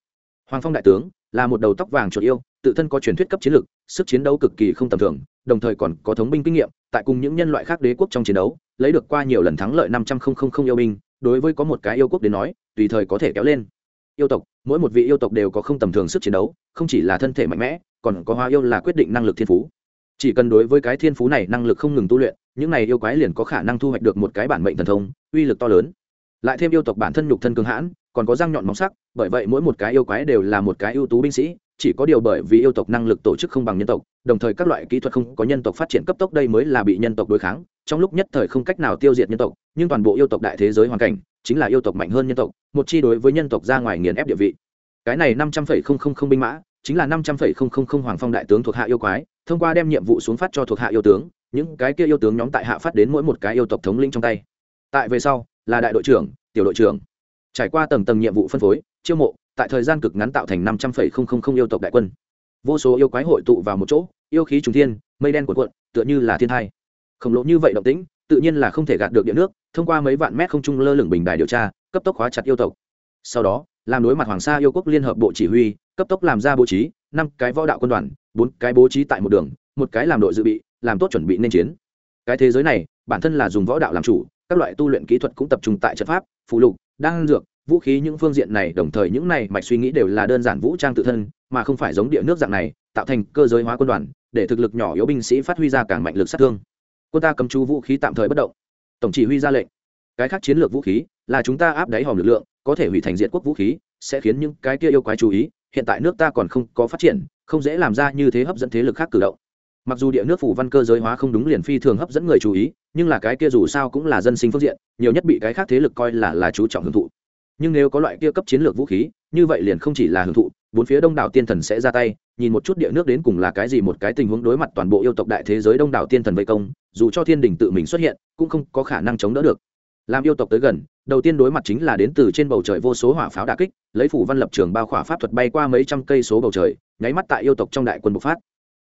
Hoàng phong đại tướng là một đầu tóc vàng chuột yêu, tự thân có truyền thuyết cấp chiến lược, sức chiến đấu cực kỳ không tầm thường, đồng thời còn có thống binh kinh nghiệm, tại cùng những nhân loại khác đế quốc trong chiến đấu, lấy được qua nhiều lần thắng lợi năm trăm linh yêu binh, đối với có một cái yêu quốc đến nói, tùy thời có thể kéo lên. Yêu tộc, mỗi một vị yêu tộc đều có không tầm thường sức chiến đấu, không chỉ là thân thể mạnh mẽ, còn có hoa yêu là quyết định năng lực thiên phú. Chỉ cần đối với cái thiên phú này năng lực không ngừng tu luyện, những này yêu quái liền có khả năng thu hoạch được một cái bản mệnh thần thông, uy lực to lớn lại thêm yêu tộc bản thân nhục thân cường hãn, còn có răng nhọn móng sắc, bởi vậy mỗi một cái yêu quái đều là một cái ưu tú binh sĩ, chỉ có điều bởi vì yêu tộc năng lực tổ chức không bằng nhân tộc, đồng thời các loại kỹ thuật không có nhân tộc phát triển cấp tốc đây mới là bị nhân tộc đối kháng, trong lúc nhất thời không cách nào tiêu diệt nhân tộc, nhưng toàn bộ yêu tộc đại thế giới hoàn cảnh chính là yêu tộc mạnh hơn nhân tộc, một chi đối với nhân tộc ra ngoài nghiền ép địa vị. Cái này năm trăm phẩy không không không binh mã, chính là năm trăm phẩy không không không hoàng phong đại tướng thuộc hạ yêu quái, thông qua đem nhiệm vụ xuống phát cho thuộc hạ yêu tướng, những cái kia yêu tướng nhóm tại hạ phát đến mỗi một cái yêu tộc thống lĩnh trong tay. Tại về sau là đại đội trưởng, tiểu đội trưởng. Trải qua tầng tầng nhiệm vụ phân phối, chiêu mộ, tại thời gian cực ngắn tạo thành năm trăm phẩy không không không yêu tộc đại quân. Vô số yêu quái hội tụ vào một chỗ, yêu khí trùng thiên, mây đen cuộn cuộn, tựa như là thiên thai. Khổng lồ như vậy động tĩnh, tự nhiên là không thể gạt được điện nước, thông qua mấy vạn mét không trung lơ lửng bình đài điều tra, cấp tốc khóa chặt yêu tộc. Sau đó, làm đối mặt hoàng sa yêu quốc liên hợp bộ chỉ huy, cấp tốc làm ra bố trí, năm cái võ đạo quân đoàn, bốn cái bố trí tại một đường, một cái làm đội dự bị, làm tốt chuẩn bị nên chiến. Cái thế giới này, bản thân là dùng võ đạo làm chủ các loại tu luyện kỹ thuật cũng tập trung tại trận pháp phụ lục, đan dược, vũ khí, những phương diện này, đồng thời những này mạch suy nghĩ đều là đơn giản vũ trang tự thân, mà không phải giống địa nước dạng này, tạo thành cơ giới hóa quân đoàn, để thực lực nhỏ yếu binh sĩ phát huy ra càng mạnh lực sát thương. Quân ta cầm chú vũ khí tạm thời bất động. Tổng chỉ huy ra lệnh. Cái khác chiến lược vũ khí là chúng ta áp đáy hòm lực lượng, có thể hủy thành diện quốc vũ khí, sẽ khiến những cái kia yêu quái chú ý, hiện tại nước ta còn không có phát triển, không dễ làm ra như thế hấp dẫn thế lực khác cử động mặc dù địa nước phủ văn cơ giới hóa không đúng liền phi thường hấp dẫn người chú ý, nhưng là cái kia dù sao cũng là dân sinh phương diện, nhiều nhất bị cái khác thế lực coi là là chú trọng hưởng thụ. Nhưng nếu có loại kia cấp chiến lược vũ khí, như vậy liền không chỉ là hưởng thụ, bốn phía đông đảo tiên thần sẽ ra tay, nhìn một chút địa nước đến cùng là cái gì một cái tình huống đối mặt toàn bộ yêu tộc đại thế giới đông đảo tiên thần vây công, dù cho thiên đình tự mình xuất hiện, cũng không có khả năng chống đỡ được. Làm yêu tộc tới gần, đầu tiên đối mặt chính là đến từ trên bầu trời vô số hỏa pháo đà kích, lấy phủ văn lập trường bao khỏa pháp thuật bay qua mấy trăm cây số bầu trời, nháy mắt tại yêu tộc trong đại quân bộc phát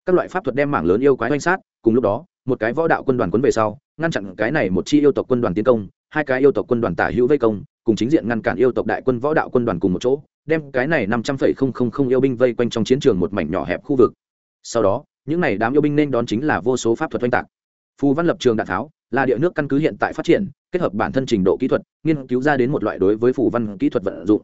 các loại pháp thuật đem mảng lớn yêu quái oanh sát, cùng lúc đó, một cái võ đạo quân đoàn quấn về sau, ngăn chặn cái này một chi yêu tộc quân đoàn tiến công, hai cái yêu tộc quân đoàn tả hữu vây công, cùng chính diện ngăn cản yêu tộc đại quân võ đạo quân đoàn cùng một chỗ, đem cái này năm trăm phẩy không không không yêu binh vây quanh trong chiến trường một mảnh nhỏ hẹp khu vực. Sau đó, những này đám yêu binh nên đón chính là vô số pháp thuật oanh tạc. Phù văn lập trường đạn tháo, là địa nước căn cứ hiện tại phát triển, kết hợp bản thân trình độ kỹ thuật, nghiên cứu ra đến một loại đối với phù văn kỹ thuật vận dụng.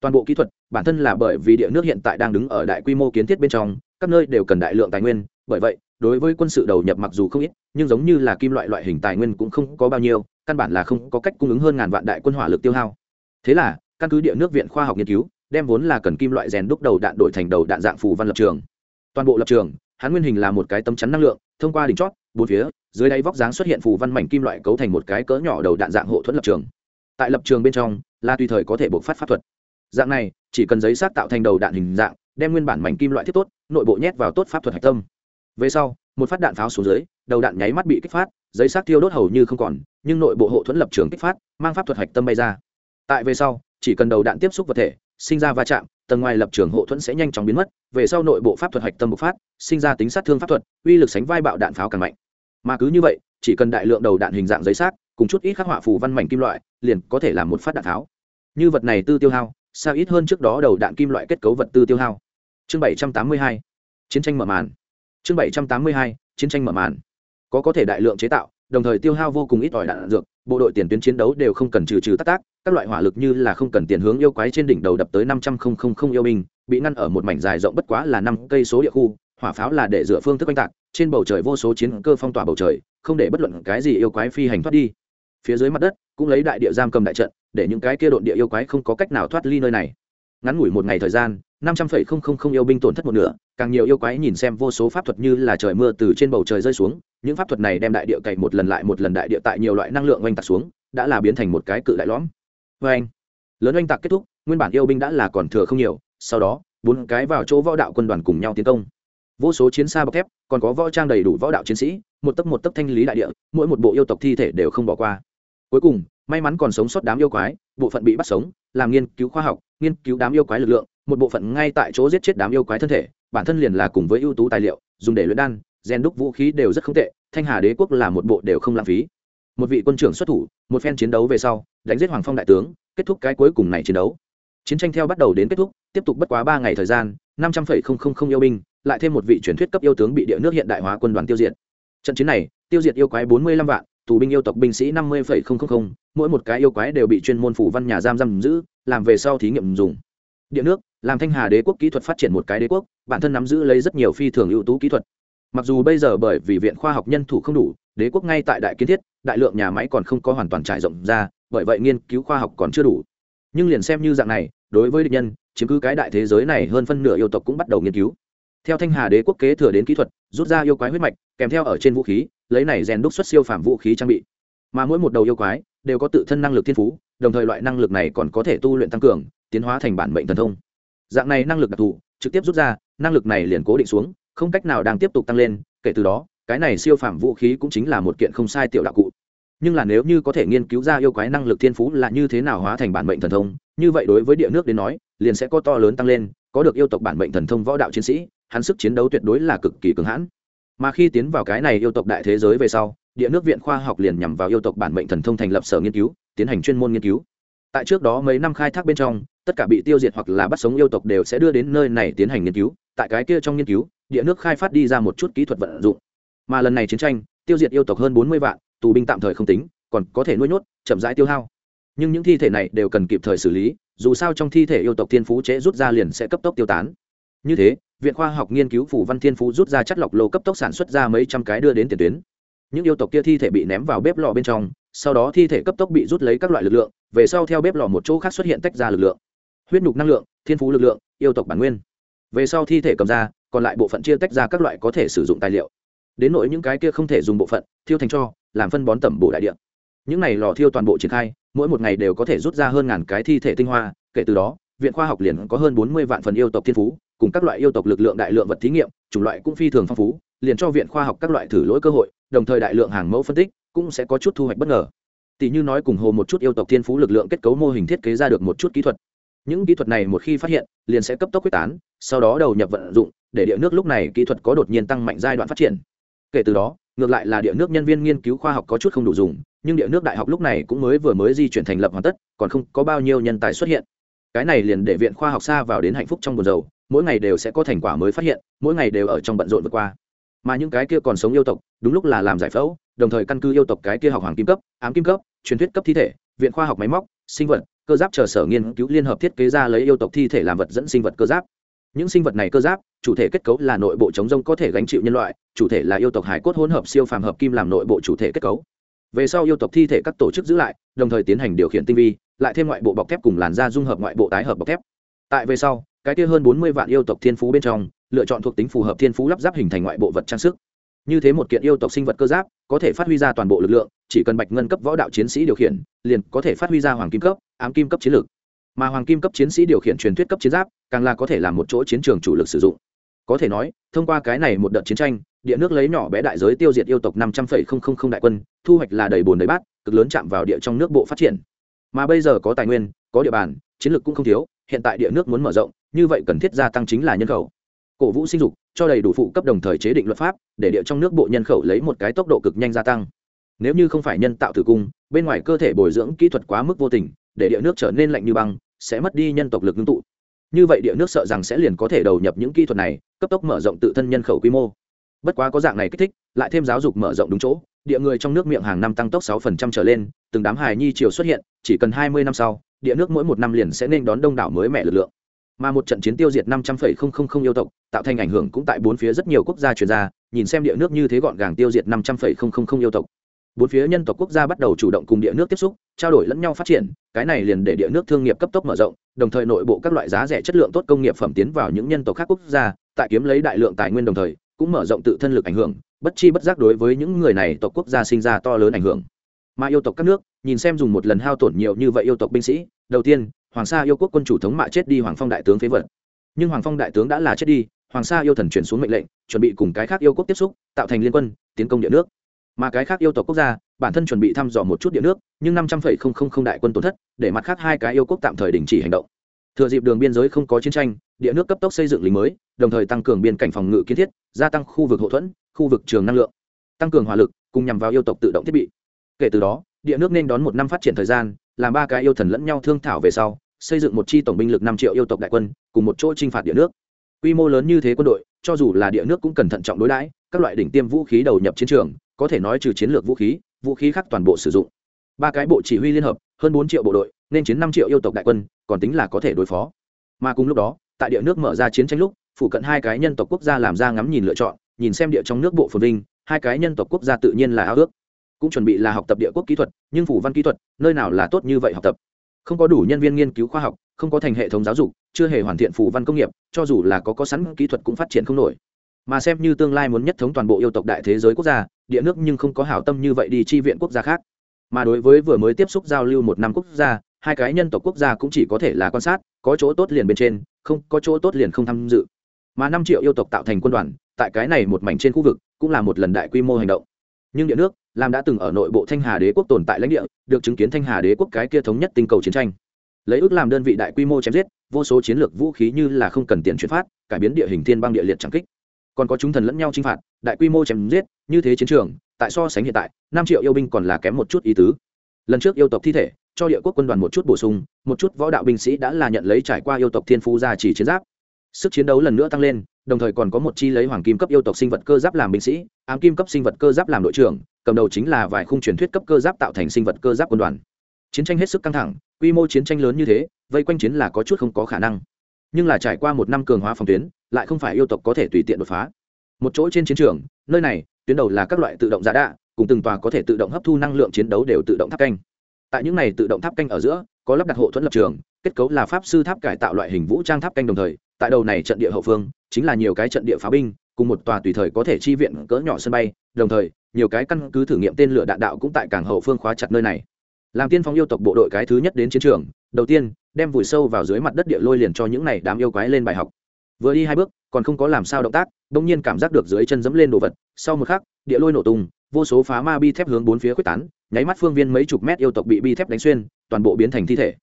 Toàn bộ kỹ thuật, bản thân là bởi vì địa nước hiện tại đang đứng ở đại quy mô kiến thiết bên trong các nơi đều cần đại lượng tài nguyên, bởi vậy, đối với quân sự đầu nhập mặc dù không ít, nhưng giống như là kim loại loại hình tài nguyên cũng không có bao nhiêu, căn bản là không có cách cung ứng hơn ngàn vạn đại quân hỏa lực tiêu hao. Thế là, căn cứ địa nước viện khoa học nghiên cứu, đem vốn là cần kim loại rèn đúc đầu đạn đổi thành đầu đạn dạng phù văn lập trường. Toàn bộ lập trường, hắn nguyên hình là một cái tấm chắn năng lượng, thông qua đỉnh chót, bốn phía, dưới đáy vóc dáng xuất hiện phù văn mảnh kim loại cấu thành một cái cỡ nhỏ đầu đạn dạng hộ thuẫn lập trường. Tại lập trường bên trong, là tùy thời có thể buộc phát pháp thuật. Dạng này, chỉ cần giấy sát tạo thành đầu đạn hình dạng đem nguyên bản mảnh kim loại thiết tốt, nội bộ nhét vào tốt pháp thuật hạch tâm. Về sau, một phát đạn pháo xuống dưới, đầu đạn nháy mắt bị kích phát, giấy sát tiêu đốt hầu như không còn, nhưng nội bộ hộ thuẫn lập trường kích phát, mang pháp thuật hạch tâm bay ra. Tại về sau, chỉ cần đầu đạn tiếp xúc vật thể, sinh ra va chạm, tầng ngoài lập trường hộ thuẫn sẽ nhanh chóng biến mất, về sau nội bộ pháp thuật hạch tâm bộc phát, sinh ra tính sát thương pháp thuật, uy lực sánh vai bạo đạn pháo càng mạnh. Mà cứ như vậy, chỉ cần đại lượng đầu đạn hình dạng giấy xác, cùng chút ít khắc họa phù văn mảnh kim loại, liền có thể làm một phát đạn pháo. như vật này tư tiêu hao, sao ít hơn trước đó đầu đạn kim loại kết cấu vật tư tiêu hao? Chương bảy trăm tám mươi hai, chiến tranh mở màn. Chương bảy trăm tám mươi hai, chiến tranh mở màn. Có có thể đại lượng chế tạo, đồng thời tiêu hao vô cùng ít ỏi đạn dược, bộ đội tiền tuyến chiến đấu đều không cần trừ trừ tác tác các loại hỏa lực như là không cần tiền hướng yêu quái trên đỉnh đầu đập tới năm trăm không không không yêu binh, bị ngăn ở một mảnh dài rộng bất quá là năm cây số địa khu, hỏa pháo là để dựa phương thức oanh tạc, trên bầu trời vô số chiến cơ phong tỏa bầu trời, không để bất luận cái gì yêu quái phi hành thoát đi. Phía dưới mặt đất, cũng lấy đại địa giam cầm đại trận, để những cái kia độn địa yêu quái không có cách nào thoát ly nơi này. Ngắn ngủi một ngày thời gian năm trăm phẩy không không không yêu binh tổn thất một nửa, càng nhiều yêu quái nhìn xem vô số pháp thuật như là trời mưa từ trên bầu trời rơi xuống, những pháp thuật này đem đại địa cày một lần lại một lần đại địa tại nhiều loại năng lượng oanh tạc xuống, đã là biến thành một cái cự đại lõm. Vê anh lớn oanh tạc kết thúc, nguyên bản yêu binh đã là còn thừa không nhiều, sau đó, bốn cái vào chỗ võ đạo quân đoàn cùng nhau tiến công. Vô số chiến xa bọc thép, còn có võ trang đầy đủ võ đạo chiến sĩ, một tấc một tấc thanh lý đại địa, mỗi một bộ yêu tộc thi thể đều không bỏ qua. Cuối cùng, may mắn còn sống sót đám yêu quái, bộ phận bị bắt sống, làm nghiên cứu khoa học, nghiên cứu đám yêu quái lực lượng một bộ phận ngay tại chỗ giết chết đám yêu quái thân thể, bản thân liền là cùng với ưu tú tài liệu, dùng để luyện đan gen đúc vũ khí đều rất không tệ, thanh hà đế quốc là một bộ đều không lãng phí. Một vị quân trưởng xuất thủ, một phen chiến đấu về sau, đánh giết hoàng phong đại tướng, kết thúc cái cuối cùng này chiến đấu. Chiến tranh theo bắt đầu đến kết thúc, tiếp tục bất quá ba ngày thời gian, năm trăm linh yêu binh, lại thêm một vị truyền thuyết cấp yêu tướng bị địa nước hiện đại hóa quân đoàn tiêu diệt. Trận chiến này, tiêu diệt yêu quái bốn mươi lăm vạn, tù binh yêu tộc binh sĩ năm mươi mỗi một cái yêu quái đều bị chuyên môn phủ văn nhà giam giam giữ, làm về sau thí nghiệm dùng địa nước, làm thanh hà đế quốc kỹ thuật phát triển một cái đế quốc, bản thân nắm giữ lấy rất nhiều phi thường ưu tú kỹ thuật. Mặc dù bây giờ bởi vì viện khoa học nhân thủ không đủ, đế quốc ngay tại đại kiến thiết, đại lượng nhà máy còn không có hoàn toàn trải rộng ra, bởi vậy nghiên cứu khoa học còn chưa đủ. Nhưng liền xem như dạng này, đối với địch nhân, chiếm cứ cái đại thế giới này hơn phân nửa yêu tộc cũng bắt đầu nghiên cứu. Theo thanh hà đế quốc kế thừa đến kỹ thuật, rút ra yêu quái huyết mạch, kèm theo ở trên vũ khí, lấy này rèn đúc xuất siêu phàm vũ khí trang bị. Mà mỗi một đầu yêu quái đều có tự thân năng lực thiên phú, đồng thời loại năng lực này còn có thể tu luyện tăng cường tiến hóa thành bản mệnh thần thông. Dạng này năng lực đặc thù, trực tiếp rút ra, năng lực này liền cố định xuống, không cách nào đang tiếp tục tăng lên, kể từ đó, cái này siêu phàm vũ khí cũng chính là một kiện không sai tiểu đạo cụ. Nhưng là nếu như có thể nghiên cứu ra yêu quái năng lực thiên phú là như thế nào hóa thành bản mệnh thần thông, như vậy đối với địa nước đến nói, liền sẽ có to lớn tăng lên, có được yêu tộc bản mệnh thần thông võ đạo chiến sĩ, hắn sức chiến đấu tuyệt đối là cực kỳ cứng hãn. Mà khi tiến vào cái này yêu tộc đại thế giới về sau, địa nước viện khoa học liền nhằm vào yêu tộc bản mệnh thần thông thành lập sở nghiên cứu, tiến hành chuyên môn nghiên cứu tại trước đó mấy năm khai thác bên trong, tất cả bị tiêu diệt hoặc là bắt sống yêu tộc đều sẽ đưa đến nơi này tiến hành nghiên cứu, tại cái kia trong nghiên cứu, địa nước khai phát đi ra một chút kỹ thuật vận dụng. Mà lần này chiến tranh, tiêu diệt yêu tộc hơn bốn mươi vạn, tù binh tạm thời không tính, còn có thể nuôi nhốt, chậm rãi tiêu hao. Nhưng những thi thể này đều cần kịp thời xử lý, dù sao trong thi thể yêu tộc thiên phú chế rút ra liền sẽ cấp tốc tiêu tán. Như thế, viện khoa học nghiên cứu phủ văn thiên phú rút ra chất lọc lô cấp tốc sản xuất ra mấy trăm cái đưa đến tiền tuyến. Những yêu tộc kia thi thể bị ném vào bếp lò bên trong, sau đó thi thể cấp tốc bị rút lấy các loại lực lượng về sau theo bếp lò một chỗ khác xuất hiện tách ra lực lượng. Huyết nhục năng lượng, thiên phú lực lượng, yêu tộc bản nguyên. Về sau thi thể cầm ra, còn lại bộ phận chia tách ra các loại có thể sử dụng tài liệu. Đến nỗi những cái kia không thể dùng bộ phận, thiêu thành cho, làm phân bón tẩm bổ đại địa. Những này lò thiêu toàn bộ triển khai, mỗi một ngày đều có thể rút ra hơn ngàn cái thi thể tinh hoa, kể từ đó, viện khoa học liền có hơn bốn mươi vạn phần yêu tộc thiên phú, cùng các loại yêu tộc lực lượng đại lượng vật thí nghiệm, chủng loại cũng phi thường phong phú, liền cho viện khoa học các loại thử lỗi cơ hội, đồng thời đại lượng hàng mẫu phân tích cũng sẽ có chút thu hoạch bất ngờ tỷ như nói cùng hồ một chút yêu tộc thiên phú lực lượng kết cấu mô hình thiết kế ra được một chút kỹ thuật. Những kỹ thuật này một khi phát hiện, liền sẽ cấp tốc quyết tán, sau đó đầu nhập vận dụng, để địa nước lúc này kỹ thuật có đột nhiên tăng mạnh giai đoạn phát triển. Kể từ đó, ngược lại là địa nước nhân viên nghiên cứu khoa học có chút không đủ dùng, nhưng địa nước đại học lúc này cũng mới vừa mới di chuyển thành lập hoàn tất, còn không có bao nhiêu nhân tài xuất hiện. Cái này liền để viện khoa học xa vào đến hạnh phúc trong buồn dầu mỗi ngày đều sẽ có thành quả mới phát hiện, mỗi ngày đều ở trong bận rộn vượt qua mà những cái kia còn sống yêu tộc, đúng lúc là làm giải phẫu, đồng thời căn cứ yêu tộc cái kia học hoàng kim cấp, ám kim cấp, truyền thuyết cấp thi thể, viện khoa học máy móc, sinh vật, cơ giáp chờ sở nghiên cứu liên hợp thiết kế ra lấy yêu tộc thi thể làm vật dẫn sinh vật cơ giáp. Những sinh vật này cơ giáp, chủ thể kết cấu là nội bộ chống rông có thể gánh chịu nhân loại, chủ thể là yêu tộc hải cốt hỗn hợp siêu phàm hợp kim làm nội bộ chủ thể kết cấu. Về sau yêu tộc thi thể các tổ chức giữ lại, đồng thời tiến hành điều khiển tinh vi, lại thêm ngoại bộ bọc thép cùng làn da dung hợp ngoại bộ tái hợp bọc thép. Tại về sau, cái kia hơn bốn mươi vạn yêu tộc thiên phú bên trong lựa chọn thuộc tính phù hợp thiên phú lắp ráp hình thành ngoại bộ vật trang sức. Như thế một kiện yêu tộc sinh vật cơ giáp, có thể phát huy ra toàn bộ lực lượng, chỉ cần bạch ngân cấp võ đạo chiến sĩ điều khiển, liền có thể phát huy ra hoàng kim cấp, ám kim cấp chiến lược mà hoàng kim cấp chiến sĩ điều khiển truyền thuyết cấp chiến giáp, càng là có thể làm một chỗ chiến trường chủ lực sử dụng. Có thể nói, thông qua cái này một đợt chiến tranh, địa nước lấy nhỏ bé đại giới tiêu diệt yêu tộc năm trăm linh đại quân, thu hoạch là đầy bồn đầy bát, cực lớn chạm vào địa trong nước bộ phát triển. Mà bây giờ có tài nguyên, có địa bàn, chiến lược cũng không thiếu, hiện tại địa nước muốn mở rộng, như vậy cần thiết gia tăng chính là nhân khẩu cổ vũ sinh dục, cho đầy đủ phụ cấp đồng thời chế định luật pháp, để địa trong nước bộ nhân khẩu lấy một cái tốc độ cực nhanh gia tăng. Nếu như không phải nhân tạo tử cung, bên ngoài cơ thể bồi dưỡng kỹ thuật quá mức vô tình, để địa nước trở nên lạnh như băng, sẽ mất đi nhân tộc lực ngưng tụ. Như vậy địa nước sợ rằng sẽ liền có thể đầu nhập những kỹ thuật này, cấp tốc mở rộng tự thân nhân khẩu quy mô. Bất quá có dạng này kích thích, lại thêm giáo dục mở rộng đúng chỗ, địa người trong nước miệng hàng năm tăng tốc 6% trở lên, từng đám hài nhi triều xuất hiện, chỉ cần 20 năm sau, địa nước mỗi một năm liền sẽ nên đón đông đảo mới mẻ lực lượng mà một trận chiến tiêu diệt 500,000 yêu tộc tạo thành ảnh hưởng cũng tại bốn phía rất nhiều quốc gia chuyển ra nhìn xem địa nước như thế gọn gàng tiêu diệt 500,000 yêu tộc. Bốn phía nhân tộc quốc gia bắt đầu chủ động cùng địa nước tiếp xúc trao đổi lẫn nhau phát triển cái này liền để địa nước thương nghiệp cấp tốc mở rộng đồng thời nội bộ các loại giá rẻ chất lượng tốt công nghiệp phẩm tiến vào những nhân tộc khác quốc gia tại kiếm lấy đại lượng tài nguyên đồng thời cũng mở rộng tự thân lực ảnh hưởng bất chi bất giác đối với những người này tộc quốc gia sinh ra to lớn ảnh hưởng. Mà yêu tộc các nước nhìn xem dùng một lần hao tổn nhiều như vậy yêu tộc binh sĩ đầu tiên hoàng sa yêu quốc quân chủ thống mạ chết đi, hoàng phong đại tướng phế vật. Nhưng hoàng phong đại tướng đã là chết đi, hoàng sa yêu thần chuyển xuống mệnh lệnh, chuẩn bị cùng cái khác yêu quốc tiếp xúc, tạo thành liên quân, tiến công địa nước. Mà cái khác yêu tộc quốc gia, bản thân chuẩn bị thăm dò một chút địa nước, nhưng năm trăm phẩy không không không đại quân tổn thất, để mặt khác hai cái yêu quốc tạm thời đình chỉ hành động. Thừa dịp đường biên giới không có chiến tranh, địa nước cấp tốc xây dựng lính mới, đồng thời tăng cường biên cảnh phòng ngự kiến thiết, gia tăng khu vực hậu thuẫn, khu vực trường năng lượng, tăng cường hỏa lực, cùng nhằm vào yêu tộc tự động thiết bị. Kể từ đó, địa nước nên đón một năm phát triển thời gian làm ba cái yêu thần lẫn nhau thương thảo về sau, xây dựng một chi tổng binh lực năm triệu yêu tộc đại quân, cùng một chỗ t r i n h phạt địa nước. Quy mô lớn như thế quân đội, cho dù là địa nước cũng cần thận trọng đối đãi, các loại đỉnh tiêm vũ khí đầu nhập chiến trường, có thể nói trừ chiến lược vũ khí vũ khí khác toàn bộ sử dụng. Ba cái bộ chỉ huy liên hợp, hơn bốn triệu bộ đội, nên chiến năm triệu yêu tộc đại quân, còn tính là có thể đối phó. Mà cùng lúc đó, tại địa nước mở ra chiến tranh lúc, phụ cận hai cái nhân tộc quốc gia làm ra ngắm nhìn lựa chọn, nhìn xem địa trong nước bộ phồn vinh, hai cái nhân tộc quốc gia tự nhiên là ao ước cũng chuẩn bị là học tập địa quốc kỹ thuật, nhưng phủ văn kỹ thuật, nơi nào là tốt như vậy học tập? Không có đủ nhân viên nghiên cứu khoa học, không có thành hệ thống giáo dục, chưa hề hoàn thiện phủ văn công nghiệp, cho dù là có có sẵn kỹ thuật cũng phát triển không nổi. Mà xem như tương lai muốn nhất thống toàn bộ yêu tộc đại thế giới quốc gia, địa nước nhưng không có hảo tâm như vậy đi chi viện quốc gia khác. Mà đối với vừa mới tiếp xúc giao lưu một năm quốc gia, hai cái nhân tộc quốc gia cũng chỉ có thể là quan sát, có chỗ tốt liền bên trên, không, có chỗ tốt liền không tham dự. Mà năm triệu yêu tộc tạo thành quân đoàn, tại cái này một mảnh trên khu vực, cũng là một lần đại quy mô hành động. Nhưng địa nước làm đã từng ở nội bộ thanh hà đế quốc tồn tại lãnh địa, được chứng kiến thanh hà đế quốc cái kia thống nhất tinh cầu chiến tranh. Lấy ước làm đơn vị đại quy mô chém giết, vô số chiến lược vũ khí như là không cần tiền chuyển phát, cải biến địa hình thiên băng địa liệt trắng kích. Còn có chúng thần lẫn nhau chinh phạt, đại quy mô chém giết, như thế chiến trường, tại so sánh hiện tại, năm triệu yêu binh còn là kém một chút ý tứ. Lần trước yêu tộc thi thể, cho địa quốc quân đoàn một chút bổ sung, một chút võ đạo binh sĩ đã là nhận lấy trải qua yêu tộc thiên phú gia chỉ chiến giáp. Sức chiến đấu lần nữa tăng lên đồng thời còn có một chi lấy hoàng kim cấp yêu tộc sinh vật cơ giáp làm binh sĩ, ám kim cấp sinh vật cơ giáp làm đội trưởng, cầm đầu chính là vài khung truyền thuyết cấp cơ giáp tạo thành sinh vật cơ giáp quân đoàn. Chiến tranh hết sức căng thẳng, quy mô chiến tranh lớn như thế, vây quanh chiến là có chút không có khả năng. Nhưng là trải qua một năm cường hóa phòng tuyến, lại không phải yêu tộc có thể tùy tiện đột phá. Một chỗ trên chiến trường, nơi này, tuyến đầu là các loại tự động giả đạ, cùng từng tòa có thể tự động hấp thu năng lượng chiến đấu đều tự động tháp canh. Tại những này tự động tháp canh ở giữa, có lắp đặt hộ thuẫn lập trường, kết cấu là pháp sư tháp cải tạo loại hình vũ trang tháp canh đồng thời tại đầu này trận địa hậu phương, chính là nhiều cái trận địa pháo binh, cùng một tòa tùy thời có thể chi viện cỡ nhỏ sân bay, đồng thời, nhiều cái căn cứ thử nghiệm tên lửa đạn đạo cũng tại cảng hậu phương khóa chặt nơi này. Làm tiên phong yêu tộc bộ đội cái thứ nhất đến chiến trường, đầu tiên, đem vùi sâu vào dưới mặt đất địa lôi liền cho những này đám yêu quái lên bài học. Vừa đi hai bước, còn không có làm sao động tác, bỗng nhiên cảm giác được dưới chân dẫm lên đồ vật, sau một khắc, địa lôi nổ tung, vô số phá ma bi thép hướng bốn phía quyết tán, nháy mắt phương viên mấy chục mét yêu tộc bị bi thép đánh xuyên, toàn bộ biến thành thi thể.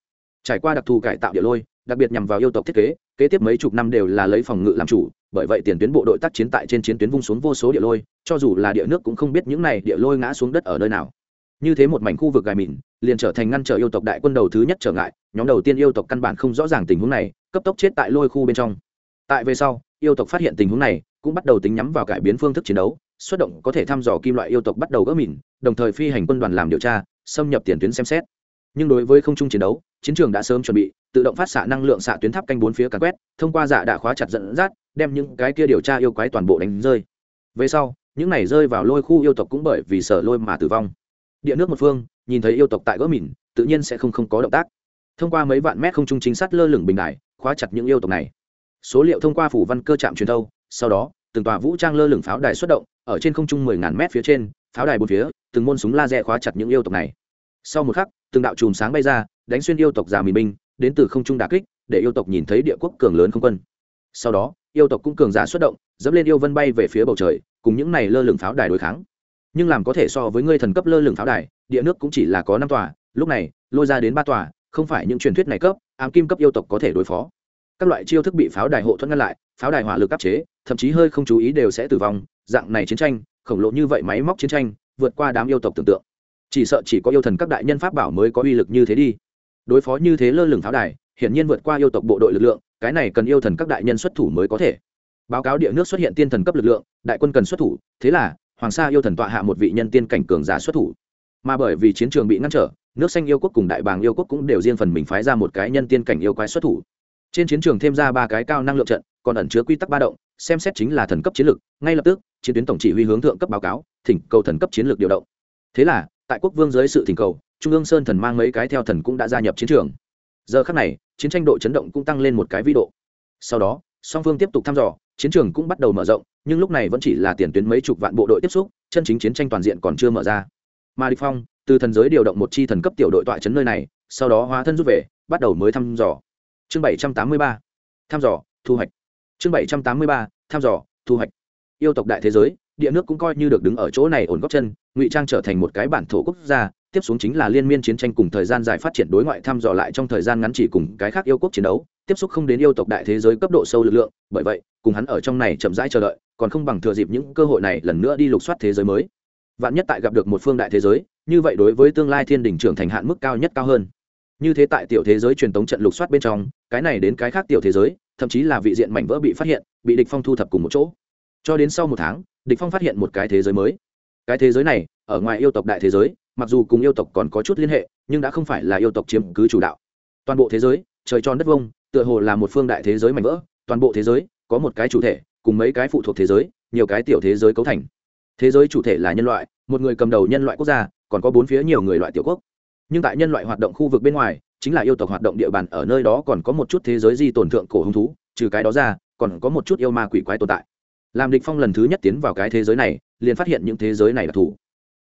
Trải qua đặc thù cải tạo địa lôi đặc biệt nhằm vào yêu tộc thiết kế kế tiếp mấy chục năm đều là lấy phòng ngự làm chủ, bởi vậy tiền tuyến bộ đội tác chiến tại trên chiến tuyến vung xuống vô số địa lôi, cho dù là địa nước cũng không biết những này địa lôi ngã xuống đất ở nơi nào. Như thế một mảnh khu vực gài mìn, liền trở thành ngăn trở yêu tộc đại quân đầu thứ nhất trở ngại, nhóm đầu tiên yêu tộc căn bản không rõ ràng tình huống này, cấp tốc chết tại lôi khu bên trong. Tại về sau, yêu tộc phát hiện tình huống này, cũng bắt đầu tính nhắm vào cải biến phương thức chiến đấu, xuất động có thể thăm dò kim loại yêu tộc bắt đầu gỡ mìn, đồng thời phi hành quân đoàn làm điều tra, xâm nhập tiền tuyến xem xét. Nhưng đối với không trung chiến đấu, chiến trường đã sớm chuẩn bị tự động phát xạ năng lượng xạ tuyến tháp canh bốn phía càn quét, thông qua dạ đã khóa chặt dẫn dắt, đem những cái kia điều tra yêu quái toàn bộ đánh rơi. Về sau, những này rơi vào lôi khu yêu tộc cũng bởi vì sở lôi mà tử vong. Địa nước một phương, nhìn thấy yêu tộc tại gỡ mìn, tự nhiên sẽ không không có động tác. Thông qua mấy vạn mét không trung chính sát lơ lửng bình đại khóa chặt những yêu tộc này. Số liệu thông qua phủ văn cơ trạm truyền thâu, sau đó, từng tòa vũ trang lơ lửng pháo đài xuất động, ở trên không trung mười ngàn mét phía trên, pháo đài bốn phía, từng môn súng laser khóa chặt những yêu tộc này. Sau một khắc, từng đạo chùm sáng bay ra, đánh xuyên yêu tộc già mìn binh đến từ không trung đà kích, để yêu tộc nhìn thấy địa quốc cường lớn không quân. Sau đó, yêu tộc cũng cường giả xuất động, dẫm lên yêu vân bay về phía bầu trời, cùng những này lơ lửng pháo đài đối kháng. Nhưng làm có thể so với ngươi thần cấp lơ lửng pháo đài, địa nước cũng chỉ là có năm tòa, lúc này, lôi ra đến ba tòa, không phải những truyền thuyết này cấp, ám kim cấp yêu tộc có thể đối phó. Các loại chiêu thức bị pháo đài hộ thuẫn ngăn lại, pháo đài hỏa lực áp chế, thậm chí hơi không chú ý đều sẽ tử vong, dạng này chiến tranh, khổng lồ như vậy máy móc chiến tranh, vượt qua đám yêu tộc tưởng tượng. Chỉ sợ chỉ có yêu thần các đại nhân pháp bảo mới có uy lực như thế đi đối phó như thế lơ lửng pháo đài, hiển nhiên vượt qua yêu tộc bộ đội lực lượng, cái này cần yêu thần các đại nhân xuất thủ mới có thể. Báo cáo địa nước xuất hiện tiên thần cấp lực lượng, đại quân cần xuất thủ, thế là, hoàng sa yêu thần tọa hạ một vị nhân tiên cảnh cường giả xuất thủ. Mà bởi vì chiến trường bị ngăn trở, nước xanh yêu quốc cùng đại bàng yêu quốc cũng đều riêng phần mình phái ra một cái nhân tiên cảnh yêu quái xuất thủ. Trên chiến trường thêm ra ba cái cao năng lượng trận, còn ẩn chứa quy tắc ba động, xem xét chính là thần cấp chiến lược, ngay lập tức, chiến tuyến tổng chỉ huy hướng thượng cấp báo cáo, thỉnh cầu thần cấp chiến lược điều động. Thế là tại quốc vương dưới sự thỉnh cầu, trung ương sơn thần mang mấy cái theo thần cũng đã gia nhập chiến trường. Giờ khắc này, chiến tranh độ chấn động cũng tăng lên một cái vĩ độ. Sau đó, song phương tiếp tục thăm dò, chiến trường cũng bắt đầu mở rộng, nhưng lúc này vẫn chỉ là tiền tuyến mấy chục vạn bộ đội tiếp xúc, chân chính chiến tranh toàn diện còn chưa mở ra. Mà địch phong, từ thần giới điều động một chi thần cấp tiểu đội tọa chấn nơi này, sau đó hóa thân rút về, bắt đầu mới thăm dò. Chương bảy trăm tám mươi ba, thăm dò, thu hoạch. Chương bảy trăm tám mươi ba, thăm dò, thu hoạch. Yêu tộc đại thế giới địa nước cũng coi như được đứng ở chỗ này ổn góc chân, ngụy trang trở thành một cái bản thổ quốc gia, tiếp xuống chính là liên miên chiến tranh cùng thời gian dài phát triển đối ngoại thăm dò lại trong thời gian ngắn chỉ cùng cái khác yêu quốc chiến đấu, tiếp xúc không đến yêu tộc đại thế giới cấp độ sâu lực lượng, bởi vậy, cùng hắn ở trong này chậm rãi chờ đợi, còn không bằng thừa dịp những cơ hội này lần nữa đi lục soát thế giới mới. Vạn nhất tại gặp được một phương đại thế giới, như vậy đối với tương lai thiên đình trưởng thành hạn mức cao nhất cao hơn. Như thế tại tiểu thế giới truyền thống trận lục soát bên trong, cái này đến cái khác tiểu thế giới, thậm chí là vị diện mảnh vỡ bị phát hiện, bị địch phong thu thập cùng một chỗ. Cho đến sau một tháng địch phong phát hiện một cái thế giới mới. Cái thế giới này, ở ngoài yêu tộc đại thế giới, mặc dù cùng yêu tộc còn có chút liên hệ, nhưng đã không phải là yêu tộc chiếm cứ chủ đạo. Toàn bộ thế giới, trời tròn đất vông, tựa hồ là một phương đại thế giới mảnh vỡ, toàn bộ thế giới, có một cái chủ thể, cùng mấy cái phụ thuộc thế giới, nhiều cái tiểu thế giới cấu thành. Thế giới chủ thể là nhân loại, một người cầm đầu nhân loại quốc gia, còn có bốn phía nhiều người loại tiểu quốc. Nhưng tại nhân loại hoạt động khu vực bên ngoài, chính là yêu tộc hoạt động địa bàn, ở nơi đó còn có một chút thế giới di tổn thượng cổ hứng thú, trừ cái đó ra, còn có một chút yêu ma quỷ quái tồn tại làm địch phong lần thứ nhất tiến vào cái thế giới này, liền phát hiện những thế giới này là thủ.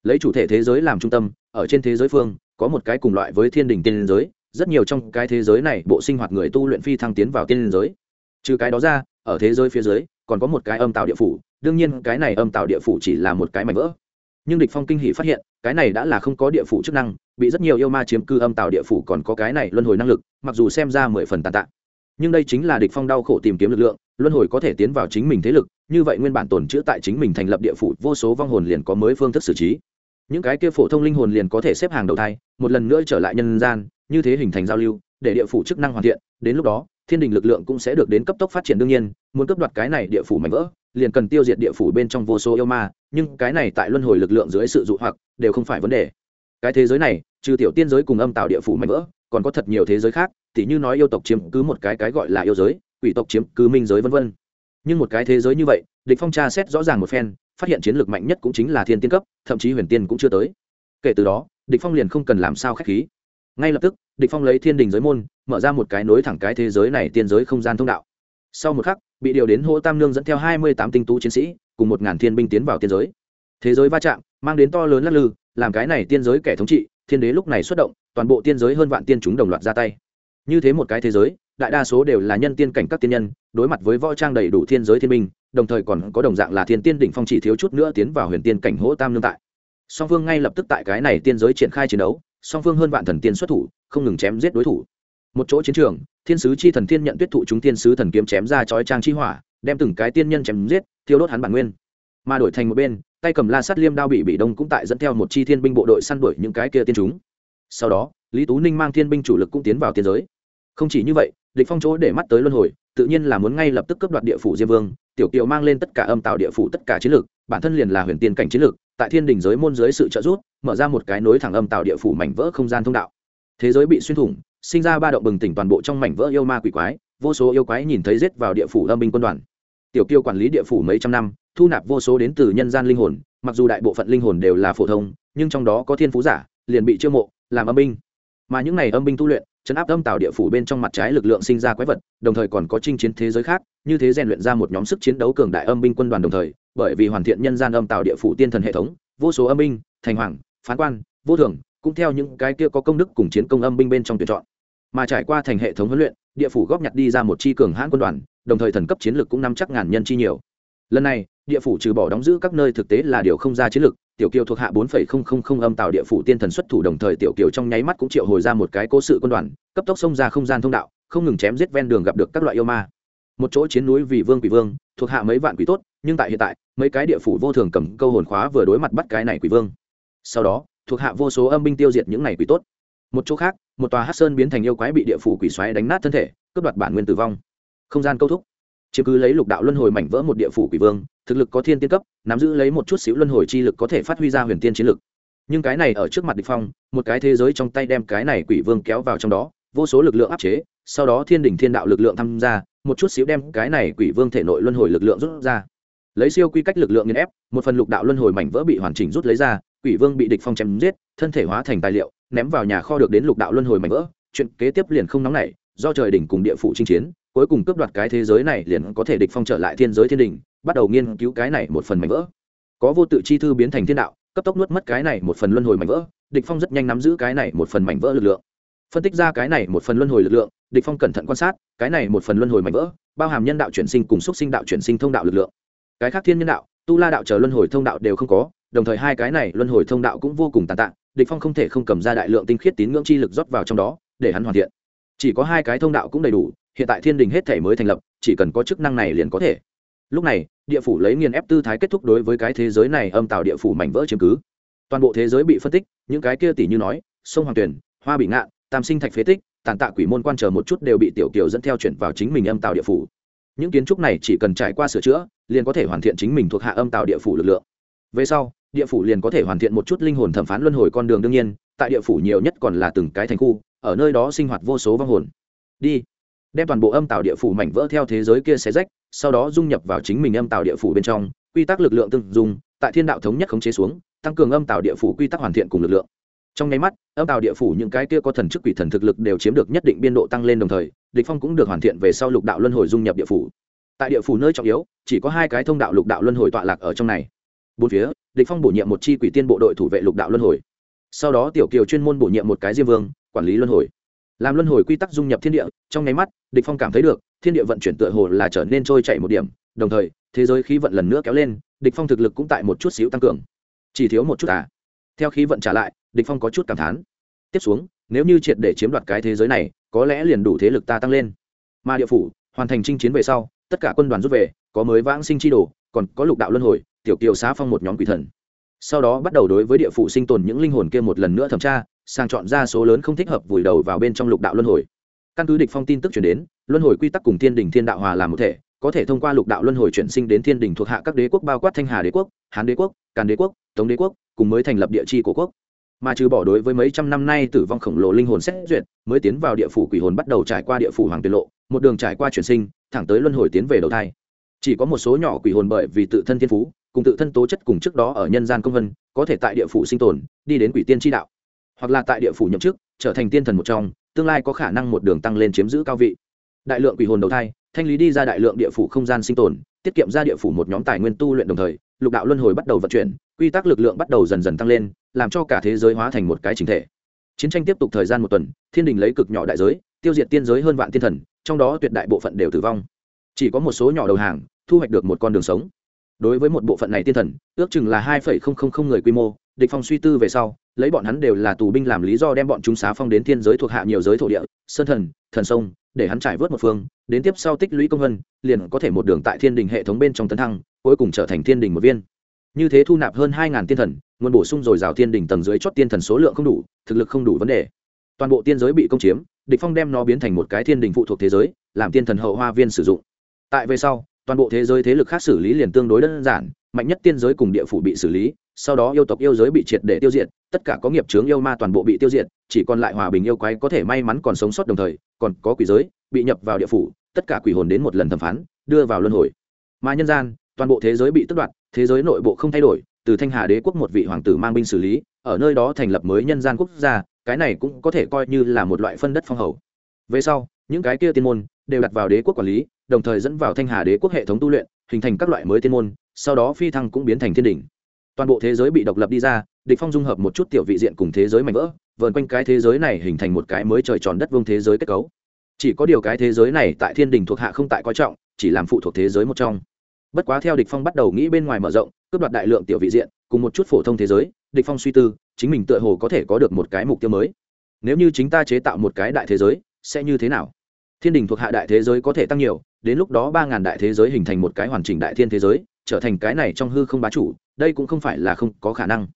Lấy chủ thể thế giới làm trung tâm, ở trên thế giới phương, có một cái cùng loại với thiên đình tiên giới, rất nhiều trong cái thế giới này bộ sinh hoạt người tu luyện phi thăng tiến vào tiên giới. Trừ cái đó ra, ở thế giới phía dưới, còn có một cái âm tạo địa phủ, đương nhiên cái này âm tạo địa phủ chỉ là một cái mảnh vỡ. Nhưng địch phong kinh hỉ phát hiện, cái này đã là không có địa phủ chức năng, bị rất nhiều yêu ma chiếm cư âm tạo địa phủ còn có cái này luân hồi năng lực, mặc dù xem ra mười phần tàn tạ. Nhưng đây chính là địch phong đau khổ tìm kiếm lực lượng, luân hồi có thể tiến vào chính mình thế lực như vậy nguyên bản tồn chữa tại chính mình thành lập địa phủ, vô số vong hồn liền có mới phương thức xử trí. Những cái kia phổ thông linh hồn liền có thể xếp hàng đầu thai, một lần nữa trở lại nhân gian, như thế hình thành giao lưu, để địa phủ chức năng hoàn thiện, đến lúc đó, thiên đình lực lượng cũng sẽ được đến cấp tốc phát triển đương nhiên, muốn cấp đoạt cái này địa phủ mảnh vỡ, liền cần tiêu diệt địa phủ bên trong vô số yêu ma, nhưng cái này tại luân hồi lực lượng dưới sự dụ hoặc, đều không phải vấn đề. Cái thế giới này, trừ tiểu tiên giới cùng âm tạo địa phủ mảnh vỡ, còn có thật nhiều thế giới khác, tỉ như nói yêu tộc chiếm cứ một cái cái gọi là yêu giới, quỷ tộc chiếm cứ minh giới vân vân nhưng một cái thế giới như vậy, địch phong tra xét rõ ràng một phen, phát hiện chiến lược mạnh nhất cũng chính là thiên tiên cấp, thậm chí huyền tiên cũng chưa tới. Kể từ đó, địch phong liền không cần làm sao khách khí. Ngay lập tức, địch phong lấy thiên đình giới môn, mở ra một cái nối thẳng cái thế giới này tiên giới không gian thông đạo. Sau một khắc, bị điều đến hỗ tam nương dẫn theo hai mươi tám tinh tú chiến sĩ, cùng một ngàn thiên binh tiến vào tiên giới. Thế giới va chạm, mang đến to lớn lắc lư, làm cái này tiên giới kẻ thống trị, thiên đế lúc này xuất động, toàn bộ tiên giới hơn vạn tiên chúng đồng loạt ra tay. Như thế một cái thế giới đại đa số đều là nhân tiên cảnh các tiên nhân, đối mặt với võ trang đầy đủ thiên giới thiên binh đồng thời còn có đồng dạng là thiên tiên đỉnh phong chỉ thiếu chút nữa tiến vào huyền tiên cảnh hỗ tam lương tại. Song phương ngay lập tức tại cái này tiên giới triển khai chiến đấu, song phương hơn vạn thần tiên xuất thủ, không ngừng chém giết đối thủ. Một chỗ chiến trường, thiên sứ chi thần tiên nhận tuyết thụ chúng thiên sứ thần kiếm chém ra chói trang chi hỏa, đem từng cái tiên nhân chém giết, thiêu đốt hắn bản nguyên. Mà đổi thành một bên, tay cầm la sắt liêm đao bị bị đông cũng tại dẫn theo một chi thiên binh bộ đội săn đuổi những cái kia tiên chúng. Sau đó, lý tú ninh mang thiên binh chủ lực cũng tiến vào tiên giới. Không chỉ như vậy địch phong chỗ để mắt tới luân hồi, tự nhiên là muốn ngay lập tức cướp đoạt địa phủ diêm vương. Tiểu kiều mang lên tất cả âm tạo địa phủ tất cả chiến lược bản thân liền là huyền tiên cảnh chiến lược tại thiên đình giới môn giới sự trợ giúp, mở ra một cái nối thẳng âm tạo địa phủ mảnh vỡ không gian thông đạo. Thế giới bị xuyên thủng, sinh ra ba động bừng tỉnh toàn bộ trong mảnh vỡ yêu ma quỷ quái, vô số yêu quái nhìn thấy giết vào địa phủ âm binh quân đoàn. Tiểu kiều quản lý địa phủ mấy trăm năm, thu nạp vô số đến từ nhân gian linh hồn, mặc dù đại bộ phận linh hồn đều là phổ thông, nhưng trong đó có thiên phú giả, liền bị chiêu mộ, làm âm binh. Mà những này âm binh tu luyện chấn áp âm tạo địa phủ bên trong mặt trái lực lượng sinh ra quái vật, đồng thời còn có chinh chiến thế giới khác, như thế rèn luyện ra một nhóm sức chiến đấu cường đại âm binh quân đoàn đồng thời, bởi vì hoàn thiện nhân gian âm tạo địa phủ tiên thần hệ thống, vô số âm binh, thành hoàng, phán quan, vô thường, cũng theo những cái kia có công đức cùng chiến công âm binh bên trong tuyển chọn. Mà trải qua thành hệ thống huấn luyện, địa phủ góp nhặt đi ra một chi cường hãn quân đoàn, đồng thời thần cấp chiến lược cũng nắm chắc ngàn nhân chi nhiều. Lần này, địa phủ trừ bỏ đóng giữ các nơi thực tế là điều không ra chiến lược tiểu kiều thuộc hạ bốn âm tạo địa phủ tiên thần xuất thủ đồng thời tiểu kiều trong nháy mắt cũng triệu hồi ra một cái cố sự quân đoàn, cấp tốc xông ra không gian thông đạo, không ngừng chém giết ven đường gặp được các loại yêu ma. Một chỗ chiến núi vì vương quỷ vương, thuộc hạ mấy vạn quỷ tốt, nhưng tại hiện tại, mấy cái địa phủ vô thường cầm câu hồn khóa vừa đối mặt bắt cái này quỷ vương. Sau đó, thuộc hạ vô số âm binh tiêu diệt những này quỷ tốt. Một chỗ khác, một tòa hát sơn biến thành yêu quái bị địa phủ quỷ xoáy đánh nát thân thể, cướp đoạt bản nguyên tử vong. Không gian câu thúc chứ cứ lấy lục đạo luân hồi mảnh vỡ một địa phủ quỷ vương, thực lực có thiên tiên cấp, nắm giữ lấy một chút xíu luân hồi chi lực có thể phát huy ra huyền tiên chiến lực. Nhưng cái này ở trước mặt địch phong, một cái thế giới trong tay đem cái này quỷ vương kéo vào trong đó, vô số lực lượng áp chế, sau đó thiên đỉnh thiên đạo lực lượng tham gia, một chút xíu đem cái này quỷ vương thể nội luân hồi lực lượng rút ra. Lấy siêu quy cách lực lượng nghiền ép, một phần lục đạo luân hồi mảnh vỡ bị hoàn chỉnh rút lấy ra, quỷ vương bị địch phong chém giết, thân thể hóa thành tài liệu, ném vào nhà kho được đến lục đạo luân hồi mảnh vỡ, chuyện kế tiếp liền không nóng nảy, do trời đỉnh cùng địa phủ chinh chiến cuối cùng cướp đoạt cái thế giới này liền có thể địch phong trở lại thiên giới thiên đình. bắt đầu nghiên cứu cái này một phần mảnh vỡ. Có vô tự chi thư biến thành thiên đạo, cấp tốc nuốt mất cái này một phần luân hồi mảnh vỡ, địch phong rất nhanh nắm giữ cái này một phần mảnh vỡ lực lượng. Phân tích ra cái này một phần luân hồi lực lượng, địch phong cẩn thận quan sát, cái này một phần luân hồi mảnh vỡ, bao hàm nhân đạo chuyển sinh cùng xúc sinh đạo chuyển sinh thông đạo lực lượng. Cái khác thiên nhân đạo, tu la đạo chờ luân hồi thông đạo đều không có, đồng thời hai cái này luân hồi thông đạo cũng vô cùng tàn tạ địch phong không thể không cầm ra đại lượng tinh khiết tín ngưỡng chi lực rót vào trong đó, để hắn hoàn thiện. Chỉ có hai cái thông đạo cũng đầy đủ hiện tại thiên đình hết thể mới thành lập, chỉ cần có chức năng này liền có thể. Lúc này, địa phủ lấy nghiền ép tư thái kết thúc đối với cái thế giới này âm tạo địa phủ mảnh vỡ chiếm cứ. Toàn bộ thế giới bị phân tích, những cái kia tỷ như nói, sông hoàng tuyển hoa bị ngạn, tam sinh thạch phế tích, tàn tạ quỷ môn quan chờ một chút đều bị tiểu kiều dẫn theo chuyển vào chính mình âm tạo địa phủ. Những kiến trúc này chỉ cần trải qua sửa chữa, liền có thể hoàn thiện chính mình thuộc hạ âm tạo địa phủ lực lượng. Về sau, địa phủ liền có thể hoàn thiện một chút linh hồn thẩm phán luân hồi con đường đương nhiên, tại địa phủ nhiều nhất còn là từng cái thành khu, ở nơi đó sinh hoạt vô số vong hồn. Đi đem toàn bộ âm tạo địa phủ mảnh vỡ theo thế giới kia xé rách, sau đó dung nhập vào chính mình âm tạo địa phủ bên trong, quy tắc lực lượng tương dung, tại thiên đạo thống nhất khống chế xuống, tăng cường âm tạo địa phủ quy tắc hoàn thiện cùng lực lượng. Trong nháy mắt, âm tạo địa phủ những cái kia có thần chức quỷ thần thực lực đều chiếm được nhất định biên độ tăng lên đồng thời, địch phong cũng được hoàn thiện về sau lục đạo luân hồi dung nhập địa phủ. Tại địa phủ nơi trọng yếu, chỉ có hai cái thông đạo lục đạo luân hồi tọa lạc ở trong này. Bốn phía, địch phong bổ nhiệm một chi quỷ tiên bộ đội thủ vệ lục đạo luân hồi. Sau đó tiểu kiều chuyên môn bổ nhiệm một cái diêm vương, quản lý luân hồi làm luân hồi quy tắc dung nhập thiên địa, trong nháy mắt, địch phong cảm thấy được, thiên địa vận chuyển tựa hồ là trở nên trôi chảy một điểm, đồng thời, thế giới khí vận lần nữa kéo lên, địch phong thực lực cũng tại một chút xíu tăng cường. Chỉ thiếu một chút à? Theo khí vận trả lại, địch phong có chút cảm thán. Tiếp xuống, nếu như triệt để chiếm đoạt cái thế giới này, có lẽ liền đủ thế lực ta tăng lên. Mà địa phủ, hoàn thành chinh chiến về sau, tất cả quân đoàn rút về, có mới vãng sinh chi đồ, còn có lục đạo luân hồi, tiểu kiều xá phong một nhóm quỷ thần. Sau đó bắt đầu đối với địa phủ sinh tồn những linh hồn kia một lần nữa thẩm tra sang chọn ra số lớn không thích hợp vùi đầu vào bên trong lục đạo luân hồi. Căn cứ địch phong tin tức chuyển đến, luân hồi quy tắc cùng thiên đình thiên đạo hòa làm một thể, có thể thông qua lục đạo luân hồi chuyển sinh đến thiên đình thuộc hạ các đế quốc bao quát thanh hà đế quốc, hán đế quốc, càn đế quốc, tống đế quốc, cùng mới thành lập địa chi của quốc. Mà trừ bỏ đối với mấy trăm năm nay tử vong khổng lồ linh hồn xét duyệt, mới tiến vào địa phủ quỷ hồn bắt đầu trải qua địa phủ hoàng tuyệt lộ, một đường trải qua chuyển sinh, thẳng tới luân hồi tiến về đầu thai. Chỉ có một số nhỏ quỷ hồn bởi vì tự thân thiên phú, cùng tự thân tố chất cùng trước đó ở nhân gian công vân, có thể tại địa phủ sinh tồn, đi đến quỷ tiên tri đạo hoặc là tại địa phủ nhậm chức, trở thành tiên thần một trong, tương lai có khả năng một đường tăng lên chiếm giữ cao vị. Đại lượng quỷ hồn đầu thai, thanh lý đi ra đại lượng địa phủ không gian sinh tồn, tiết kiệm ra địa phủ một nhóm tài nguyên tu luyện đồng thời, lục đạo luân hồi bắt đầu vận chuyển, quy tắc lực lượng bắt đầu dần dần tăng lên, làm cho cả thế giới hóa thành một cái chính thể. Chiến tranh tiếp tục thời gian một tuần, thiên đình lấy cực nhỏ đại giới, tiêu diệt tiên giới hơn vạn tiên thần, trong đó tuyệt đại bộ phận đều tử vong. Chỉ có một số nhỏ đầu hàng, thu hoạch được một con đường sống. Đối với một bộ phận này tiên thần, ước chừng là hai người quy mô địch phong suy tư về sau, lấy bọn hắn đều là tù binh làm lý do đem bọn chúng xá phong đến thiên giới thuộc hạ nhiều giới thổ địa, sơn thần thần sông, để hắn trải vớt một phương, đến tiếp sau tích lũy công vân, liền có thể một đường tại thiên đình hệ thống bên trong tấn thăng, cuối cùng trở thành thiên đình một viên. Như thế thu nạp hơn hai ngàn tiên thần, nguồn bổ sung rồi rào thiên đình tầng dưới chót tiên thần số lượng không đủ, thực lực không đủ vấn đề. Toàn bộ tiên giới bị công chiếm, địch phong đem nó biến thành một cái thiên đình phụ thuộc thế giới, làm tiên thần hậu hoa viên sử dụng. Tại về sau, toàn bộ thế giới thế lực khác xử lý liền tương đối đơn giản, mạnh nhất tiên giới cùng địa phủ bị xử lý sau đó yêu tộc yêu giới bị triệt để tiêu diệt, tất cả có nghiệp chướng yêu ma toàn bộ bị tiêu diệt, chỉ còn lại hòa bình yêu quái có thể may mắn còn sống sót đồng thời, còn có quỷ giới bị nhập vào địa phủ, tất cả quỷ hồn đến một lần thẩm phán, đưa vào luân hồi. Mà nhân gian, toàn bộ thế giới bị tước đoạt, thế giới nội bộ không thay đổi, từ thanh hà đế quốc một vị hoàng tử mang binh xử lý, ở nơi đó thành lập mới nhân gian quốc gia, cái này cũng có thể coi như là một loại phân đất phong hầu. Về sau, những cái kia tiên môn đều đặt vào đế quốc quản lý, đồng thời dẫn vào thanh hà đế quốc hệ thống tu luyện, hình thành các loại mới tiên môn, sau đó phi thăng cũng biến thành thiên đỉnh toàn bộ thế giới bị độc lập đi ra, địch phong dung hợp một chút tiểu vị diện cùng thế giới mạnh vỡ, vờn quanh cái thế giới này hình thành một cái mới trời tròn đất vương thế giới kết cấu. Chỉ có điều cái thế giới này tại thiên đình thuộc hạ không tại coi trọng, chỉ làm phụ thuộc thế giới một trong. Bất quá theo địch phong bắt đầu nghĩ bên ngoài mở rộng, cướp đoạt đại lượng tiểu vị diện, cùng một chút phổ thông thế giới, địch phong suy tư, chính mình tựa hồ có thể có được một cái mục tiêu mới. Nếu như chính ta chế tạo một cái đại thế giới, sẽ như thế nào? Thiên đình thuộc hạ đại thế giới có thể tăng nhiều, đến lúc đó ba ngàn đại thế giới hình thành một cái hoàn chỉnh đại thiên thế giới trở thành cái này trong hư không bá chủ, đây cũng không phải là không có khả năng.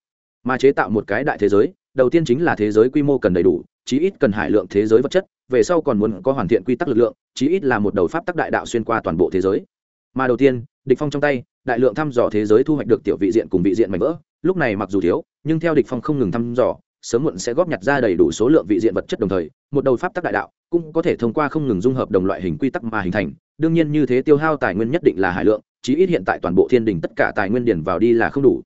Mà chế tạo một cái đại thế giới, đầu tiên chính là thế giới quy mô cần đầy đủ, chí ít cần hải lượng thế giới vật chất, về sau còn muốn có hoàn thiện quy tắc lực lượng, chí ít là một đầu pháp tắc đại đạo xuyên qua toàn bộ thế giới. Mà đầu tiên, địch phong trong tay, đại lượng thăm dò thế giới thu hoạch được tiểu vị diện cùng vị diện mảnh vỡ, lúc này mặc dù thiếu, nhưng theo địch phong không ngừng thăm dò, sớm muộn sẽ góp nhặt ra đầy đủ số lượng vị diện vật chất đồng thời, một đầu pháp tắc đại đạo cũng có thể thông qua không ngừng dung hợp đồng loại hình quy tắc mà hình thành. Đương nhiên như thế tiêu hao tài nguyên nhất định là hải lượng chí ít hiện tại toàn bộ thiên đình tất cả tài nguyên điển vào đi là không đủ.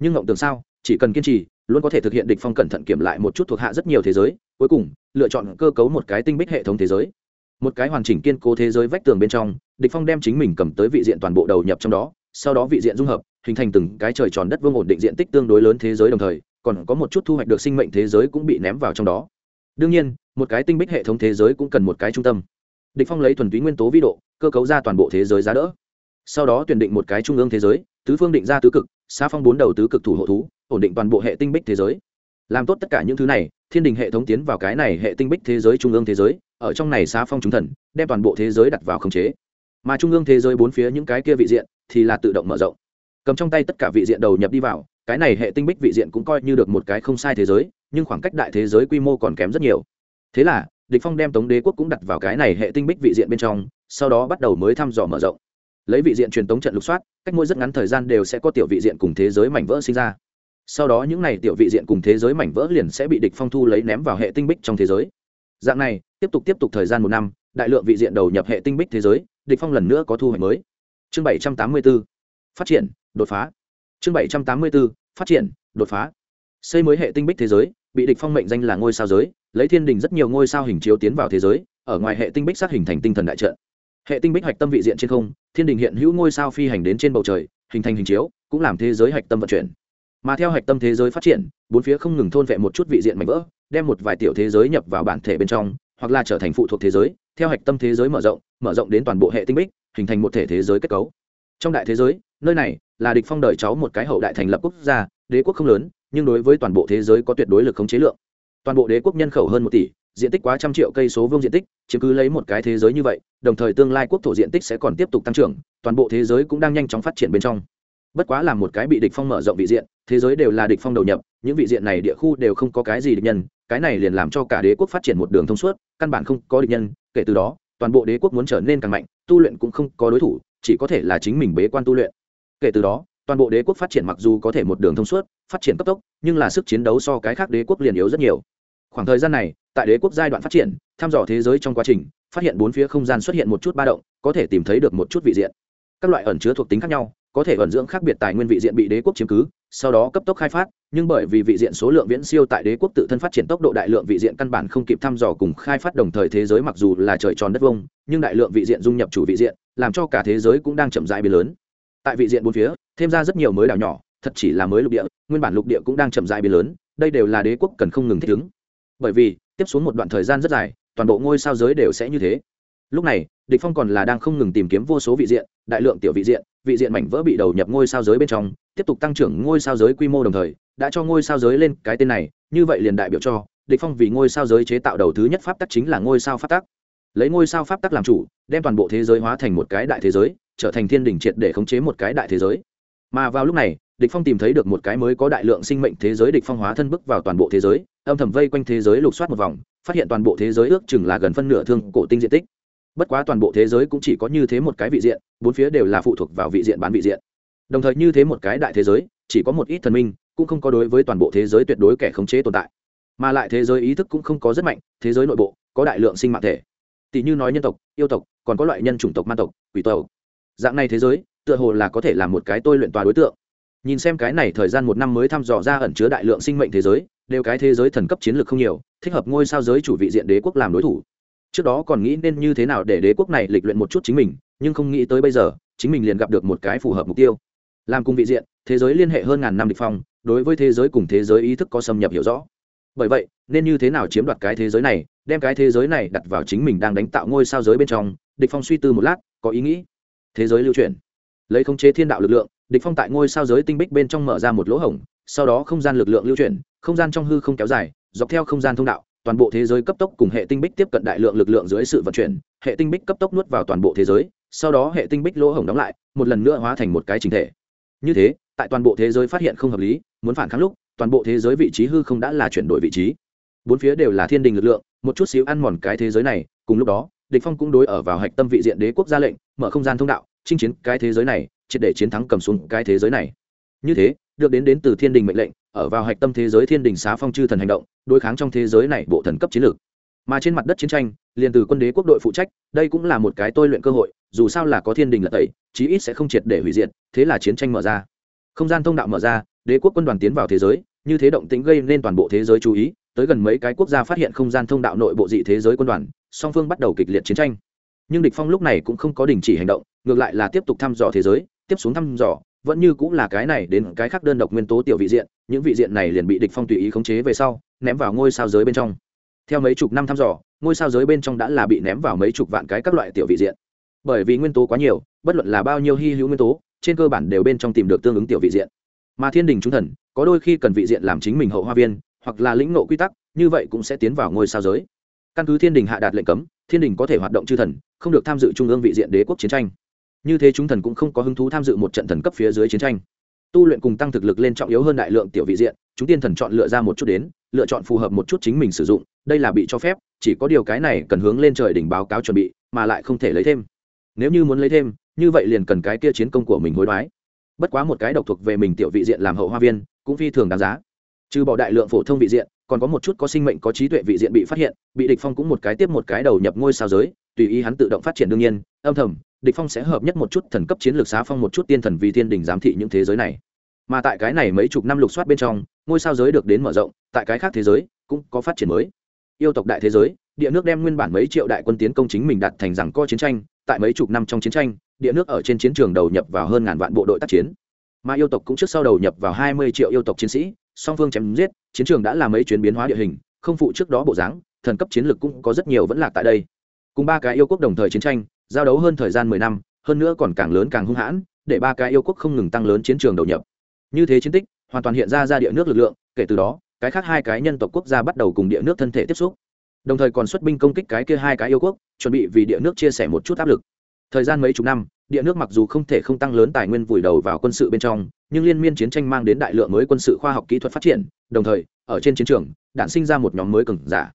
Nhưng ngộng tưởng sao, chỉ cần kiên trì, luôn có thể thực hiện địch phong cẩn thận kiểm lại một chút thuộc hạ rất nhiều thế giới, cuối cùng, lựa chọn cơ cấu một cái tinh bích hệ thống thế giới. Một cái hoàn chỉnh kiên cố thế giới vách tường bên trong, địch phong đem chính mình cầm tới vị diện toàn bộ đầu nhập trong đó, sau đó vị diện dung hợp, hình thành từng cái trời tròn đất vương ổn định diện tích tương đối lớn thế giới đồng thời, còn có một chút thu hoạch được sinh mệnh thế giới cũng bị ném vào trong đó. Đương nhiên, một cái tinh bích hệ thống thế giới cũng cần một cái trung tâm. Địch phong lấy thuần túy nguyên tố vi độ, cơ cấu ra toàn bộ thế giới giá đỡ sau đó tuyển định một cái trung ương thế giới, tứ phương định ra tứ cực xa phong bốn đầu tứ cực thủ hộ thú, ổn định toàn bộ hệ tinh bích thế giới. Làm tốt tất cả những thứ này, thiên đình hệ thống tiến vào cái này hệ tinh bích thế giới trung ương thế giới, ở trong này xa phong chúng thần, đem toàn bộ thế giới đặt vào khống chế. Mà trung ương thế giới bốn phía những cái kia vị diện, thì là tự động mở rộng. Cầm trong tay tất cả vị diện đầu nhập đi vào, cái này hệ tinh bích vị diện cũng coi như được một cái không sai thế giới, nhưng khoảng cách đại thế giới quy mô còn kém rất nhiều. Thế là, địch phong đem tống đế quốc cũng đặt vào cái này hệ tinh bích vị diện bên trong, sau đó bắt đầu mới thăm dò mở rộng lấy vị diện truyền tống trận lục soát, cách mỗi rất ngắn thời gian đều sẽ có tiểu vị diện cùng thế giới mảnh vỡ sinh ra. Sau đó những này tiểu vị diện cùng thế giới mảnh vỡ liền sẽ bị địch phong thu lấy ném vào hệ tinh bích trong thế giới. Dạng này, tiếp tục tiếp tục thời gian một năm, đại lượng vị diện đầu nhập hệ tinh bích thế giới, địch phong lần nữa có thu hoạch mới. Chương 784 phát triển, đột phá. Chương 784 phát triển, đột phá. Xây mới hệ tinh bích thế giới, bị địch phong mệnh danh là ngôi sao giới, lấy thiên đình rất nhiều ngôi sao hình chiếu tiến vào thế giới, ở ngoài hệ tinh bích sát hình thành tinh thần đại trận hệ tinh bích hạch tâm vị diện trên không, thiên đình hiện hữu ngôi sao phi hành đến trên bầu trời, hình thành hình chiếu, cũng làm thế giới hạch tâm vận chuyển. Mà theo hạch tâm thế giới phát triển, bốn phía không ngừng thôn vẹn một chút vị diện mạnh vỡ, đem một vài tiểu thế giới nhập vào bản thể bên trong, hoặc là trở thành phụ thuộc thế giới. Theo hạch tâm thế giới mở rộng mở rộng đến toàn bộ hệ tinh bích, hình thành một thể thế giới kết cấu. Trong đại thế giới, nơi này là địch phong đời cháu một cái hậu đại thành lập quốc gia, đế quốc không lớn, nhưng đối với toàn bộ thế giới có tuyệt đối lực khống chế lượng. Toàn bộ đế quốc nhân khẩu hơn một tỷ diện tích quá trăm triệu cây số vuông diện tích, chiếm cứ lấy một cái thế giới như vậy, đồng thời tương lai quốc thổ diện tích sẽ còn tiếp tục tăng trưởng, toàn bộ thế giới cũng đang nhanh chóng phát triển bên trong. Bất quá là một cái bị địch phong mở rộng vị diện, thế giới đều là địch phong đầu nhập, những vị diện này địa khu đều không có cái gì địch nhân, cái này liền làm cho cả đế quốc phát triển một đường thông suốt, căn bản không có địch nhân, kể từ đó, toàn bộ đế quốc muốn trở nên càng mạnh, tu luyện cũng không có đối thủ, chỉ có thể là chính mình bế quan tu luyện. Kể từ đó, toàn bộ đế quốc phát triển mặc dù có thể một đường thông suốt, phát triển cấp tốc, nhưng là sức chiến đấu so cái khác đế quốc liền yếu rất nhiều khoảng thời gian này, tại đế quốc giai đoạn phát triển, thăm dò thế giới trong quá trình, phát hiện bốn phía không gian xuất hiện một chút ba động, có thể tìm thấy được một chút vị diện. Các loại ẩn chứa thuộc tính khác nhau, có thể ẩn dưỡng khác biệt tài nguyên vị diện bị đế quốc chiếm cứ, sau đó cấp tốc khai phát, nhưng bởi vì vị diện số lượng viễn siêu tại đế quốc tự thân phát triển tốc độ đại lượng vị diện căn bản không kịp thăm dò cùng khai phát đồng thời thế giới mặc dù là trời tròn đất vông, nhưng đại lượng vị diện dung nhập chủ vị diện, làm cho cả thế giới cũng đang chậm rãi biến lớn. Tại vị diện bốn phía, thêm ra rất nhiều mới đảo nhỏ, thật chỉ là mới lục địa, nguyên bản lục địa cũng đang chậm rãi biến lớn, đây đều là đế quốc cần không ngừng thích ứng bởi vì, tiếp xuống một đoạn thời gian rất dài, toàn bộ ngôi sao giới đều sẽ như thế. Lúc này, địch phong còn là đang không ngừng tìm kiếm vô số vị diện, đại lượng tiểu vị diện vị diện mảnh vỡ bị đầu nhập ngôi sao giới bên trong, tiếp tục tăng trưởng ngôi sao giới quy mô đồng thời, đã cho ngôi sao giới lên cái tên này, như vậy liền đại biểu cho, địch phong vì ngôi sao giới chế tạo đầu thứ nhất pháp tắc chính là ngôi sao pháp tắc. Lấy ngôi sao pháp tắc làm chủ, đem toàn bộ thế giới hóa thành một cái đại thế giới, trở thành thiên đỉnh triệt để khống chế một cái đại thế giới. Mà vào lúc này địch phong tìm thấy được một cái mới có đại lượng sinh mệnh thế giới, địch phong hóa thân bước vào toàn bộ thế giới, âm thầm vây quanh thế giới lục soát một vòng, phát hiện toàn bộ thế giới ước chừng là gần phân nửa thương cổ tinh diện tích. Bất quá toàn bộ thế giới cũng chỉ có như thế một cái vị diện, bốn phía đều là phụ thuộc vào vị diện bán vị diện. Đồng thời như thế một cái đại thế giới, chỉ có một ít thần minh, cũng không có đối với toàn bộ thế giới tuyệt đối kẻ khống chế tồn tại. Mà lại thế giới ý thức cũng không có rất mạnh, thế giới nội bộ, có đại lượng sinh mạng thể. Tỷ như nói nhân tộc, yêu tộc, còn có loại nhân chủng tộc man tộc, quỷ tộc. Dạng này thế giới, tựa hồ là có thể là một cái tôi luyện tòa đối tượng nhìn xem cái này thời gian một năm mới thăm dò ra ẩn chứa đại lượng sinh mệnh thế giới, đều cái thế giới thần cấp chiến lược không nhiều, thích hợp ngôi sao giới chủ vị diện đế quốc làm đối thủ. Trước đó còn nghĩ nên như thế nào để đế quốc này lịch luyện một chút chính mình, nhưng không nghĩ tới bây giờ, chính mình liền gặp được một cái phù hợp mục tiêu. Làm cùng vị diện, thế giới liên hệ hơn ngàn năm địch phong, đối với thế giới cùng thế giới ý thức có xâm nhập hiểu rõ. Bởi vậy, nên như thế nào chiếm đoạt cái thế giới này, đem cái thế giới này đặt vào chính mình đang đánh tạo ngôi sao giới bên trong, địch phong suy tư một lát, có ý nghĩ. Thế giới lưu chuyển lấy khống chế thiên đạo lực lượng địch phong tại ngôi sao giới tinh bích bên trong mở ra một lỗ hổng, sau đó không gian lực lượng lưu chuyển, không gian trong hư không kéo dài, dọc theo không gian thông đạo, toàn bộ thế giới cấp tốc cùng hệ tinh bích tiếp cận đại lượng lực lượng dưới sự vận chuyển, hệ tinh bích cấp tốc nuốt vào toàn bộ thế giới, sau đó hệ tinh bích lỗ hổng đóng lại, một lần nữa hóa thành một cái chính thể. Như thế, tại toàn bộ thế giới phát hiện không hợp lý, muốn phản kháng lúc, toàn bộ thế giới vị trí hư không đã là chuyển đổi vị trí. Bốn phía đều là thiên đình lực lượng, một chút xíu ăn mòn cái thế giới này, cùng lúc đó, địch phong cũng đối ở vào hạch tâm vị diện đế quốc ra lệnh, mở không gian thông đạo, chinh chiến cái thế giới này triệt để chiến thắng cầm xuống cái thế giới này. Như thế, được đến đến từ thiên đình mệnh lệnh, ở vào hạch tâm thế giới thiên đình xá phong chư thần hành động, đối kháng trong thế giới này bộ thần cấp chiến lược. Mà trên mặt đất chiến tranh, liền từ quân đế quốc đội phụ trách, đây cũng là một cái tôi luyện cơ hội, dù sao là có thiên đình là tẩy, chí ít sẽ không triệt để hủy diệt, thế là chiến tranh mở ra. Không gian thông đạo mở ra, đế quốc quân đoàn tiến vào thế giới, như thế động tĩnh gây nên toàn bộ thế giới chú ý, tới gần mấy cái quốc gia phát hiện không gian thông đạo nội bộ dị thế giới quân đoàn, song phương bắt đầu kịch liệt chiến tranh. Nhưng địch phong lúc này cũng không có đình chỉ hành động, ngược lại là tiếp tục thăm dò thế giới tiếp xuống thăm dò, vẫn như cũng là cái này đến cái khác đơn độc nguyên tố tiểu vị diện, những vị diện này liền bị địch phong tùy ý khống chế về sau, ném vào ngôi sao giới bên trong. Theo mấy chục năm thăm dò, ngôi sao giới bên trong đã là bị ném vào mấy chục vạn cái các loại tiểu vị diện. Bởi vì nguyên tố quá nhiều, bất luận là bao nhiêu hy hữu nguyên tố, trên cơ bản đều bên trong tìm được tương ứng tiểu vị diện. Mà thiên đình trung thần, có đôi khi cần vị diện làm chính mình hậu hoa viên, hoặc là lĩnh ngộ quy tắc, như vậy cũng sẽ tiến vào ngôi sao giới. Căn cứ thiên đình hạ đạt lệnh cấm, thiên đình có thể hoạt động chư thần, không được tham dự trung ương vị diện đế quốc chiến tranh như thế chúng thần cũng không có hứng thú tham dự một trận thần cấp phía dưới chiến tranh. Tu luyện cùng tăng thực lực lên trọng yếu hơn đại lượng tiểu vị diện, chúng tiên thần chọn lựa ra một chút đến, lựa chọn phù hợp một chút chính mình sử dụng, đây là bị cho phép, chỉ có điều cái này cần hướng lên trời đỉnh báo cáo chuẩn bị, mà lại không thể lấy thêm. Nếu như muốn lấy thêm, như vậy liền cần cái kia chiến công của mình hối đoái. Bất quá một cái độc thuộc về mình tiểu vị diện làm hậu hoa viên, cũng phi thường đáng giá. Trừ bỏ đại lượng phổ thông vị diện, còn có một chút có sinh mệnh có trí tuệ vị diện bị phát hiện, bị địch phong cũng một cái tiếp một cái đầu nhập ngôi sao giới tùy ý hắn tự động phát triển đương nhiên, âm thầm, địch phong sẽ hợp nhất một chút thần cấp chiến lược xá phong một chút tiên thần vì thiên đình giám thị những thế giới này. Mà tại cái này mấy chục năm lục soát bên trong, ngôi sao giới được đến mở rộng, tại cái khác thế giới cũng có phát triển mới. Yêu tộc đại thế giới, địa nước đem nguyên bản mấy triệu đại quân tiến công chính mình đặt thành rằng co chiến tranh, tại mấy chục năm trong chiến tranh, địa nước ở trên chiến trường đầu nhập vào hơn ngàn vạn bộ đội tác chiến. Mà yêu tộc cũng trước sau đầu nhập vào hai mươi triệu yêu tộc chiến sĩ, song phương chém giết, chiến trường đã làm mấy chuyến biến hóa địa hình, không phụ trước đó bộ dáng, thần cấp chiến lược cũng có rất nhiều vẫn lạc tại đây cùng ba cái yêu quốc đồng thời chiến tranh, giao đấu hơn thời gian mười năm, hơn nữa còn càng lớn càng hung hãn, để ba cái yêu quốc không ngừng tăng lớn chiến trường đầu nhập. Như thế chiến tích, hoàn toàn hiện ra ra địa nước lực lượng, kể từ đó, cái khác hai cái nhân tộc quốc gia bắt đầu cùng địa nước thân thể tiếp xúc. Đồng thời còn xuất binh công kích cái kia hai cái yêu quốc, chuẩn bị vì địa nước chia sẻ một chút áp lực. Thời gian mấy chục năm, địa nước mặc dù không thể không tăng lớn tài nguyên vùi đầu vào quân sự bên trong, nhưng liên miên chiến tranh mang đến đại lượng mới quân sự khoa học kỹ thuật phát triển, đồng thời, ở trên chiến trường, đạn sinh ra một nhóm mới cường giả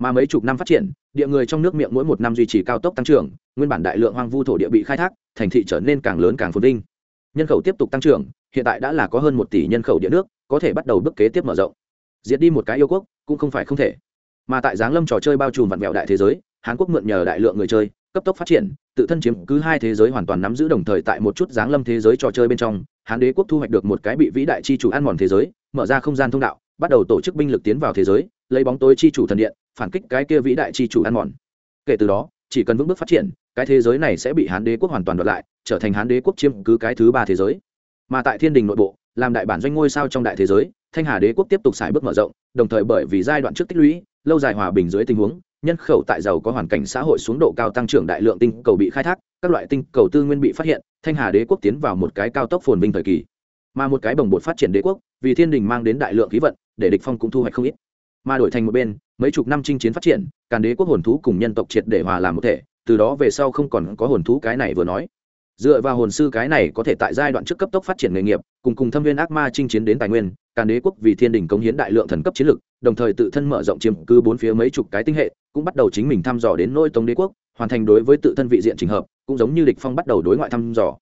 mà mấy chục năm phát triển, địa người trong nước miệng mỗi một năm duy trì cao tốc tăng trưởng, nguyên bản đại lượng hoang vu thổ địa bị khai thác, thành thị trở nên càng lớn càng phồn vinh. Nhân khẩu tiếp tục tăng trưởng, hiện tại đã là có hơn một tỷ nhân khẩu địa nước, có thể bắt đầu bước kế tiếp mở rộng. Diệt đi một cái yêu quốc, cũng không phải không thể. Mà tại giáng lâm trò chơi bao trùm vặn vẹo đại thế giới, hàn quốc mượn nhờ đại lượng người chơi, cấp tốc phát triển, tự thân chiếm cứ hai thế giới hoàn toàn nắm giữ đồng thời tại một chút giáng lâm thế giới trò chơi bên trong, hán đế quốc thu hoạch được một cái bị vĩ đại chi chủ ăn mòn thế giới, mở ra không gian thông đạo, bắt đầu tổ chức binh lực tiến vào thế giới, lấy bóng tối chi chủ thần điện phản kích cái kia vĩ đại chi chủ ăn mòn. Kể từ đó, chỉ cần vững bước phát triển, cái thế giới này sẽ bị hán đế quốc hoàn toàn đoạt lại, trở thành hán đế quốc chiếm cứ cái thứ ba thế giới. Mà tại thiên đình nội bộ, làm đại bản doanh ngôi sao trong đại thế giới, thanh hà đế quốc tiếp tục xài bước mở rộng, đồng thời bởi vì giai đoạn trước tích lũy, lâu dài hòa bình dưới tình huống, nhân khẩu tại giàu có hoàn cảnh xã hội xuống độ cao tăng trưởng đại lượng tinh cầu bị khai thác, các loại tinh cầu tư nguyên bị phát hiện, thanh hà đế quốc tiến vào một cái cao tốc phồn vinh thời kỳ. Mà một cái bồng bột phát triển đế quốc, vì thiên đình mang đến đại lượng khí vận, để địch phong cũng thu hoạch không ít. Mà đổi thành một bên mấy chục năm chinh chiến phát triển, càn đế quốc hồn thú cùng nhân tộc triệt để hòa làm một thể, từ đó về sau không còn có hồn thú cái này vừa nói. Dựa vào hồn sư cái này có thể tại giai đoạn trước cấp tốc phát triển nghề nghiệp, cùng cùng thâm viên ác ma chinh chiến đến tài nguyên, càn đế quốc vì thiên đình cống hiến đại lượng thần cấp chiến lực, đồng thời tự thân mở rộng chiếm cứ bốn phía mấy chục cái tinh hệ, cũng bắt đầu chính mình thăm dò đến nôi tống đế quốc, hoàn thành đối với tự thân vị diện trình hợp, cũng giống như địch phong bắt đầu đối ngoại thăm dò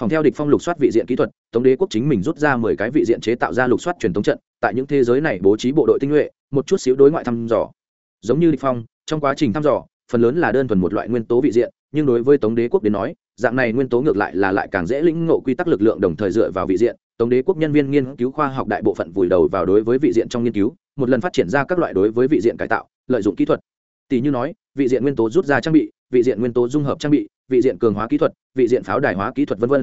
phòng theo địch phong lục soát vị diện kỹ thuật, tống đế quốc chính mình rút ra mười cái vị diện chế tạo ra lục soát truyền thống trận, tại những thế giới này bố trí bộ đội tinh nhuệ, một chút xíu đối ngoại thăm dò. Giống như địch phong, trong quá trình thăm dò, phần lớn là đơn thuần một loại nguyên tố vị diện, nhưng đối với tống đế quốc đến nói, dạng này nguyên tố ngược lại là lại càng dễ lĩnh ngộ quy tắc lực lượng đồng thời dựa vào vị diện. Tống đế quốc nhân viên nghiên cứu khoa học đại bộ phận vùi đầu vào đối với vị diện trong nghiên cứu, một lần phát triển ra các loại đối với vị diện cải tạo, lợi dụng kỹ thuật. Tỷ như nói, vị diện nguyên tố rút ra trang bị, vị diện nguyên tố dung hợp trang bị vị diện cường hóa kỹ thuật, vị diện pháo đài hóa kỹ thuật v v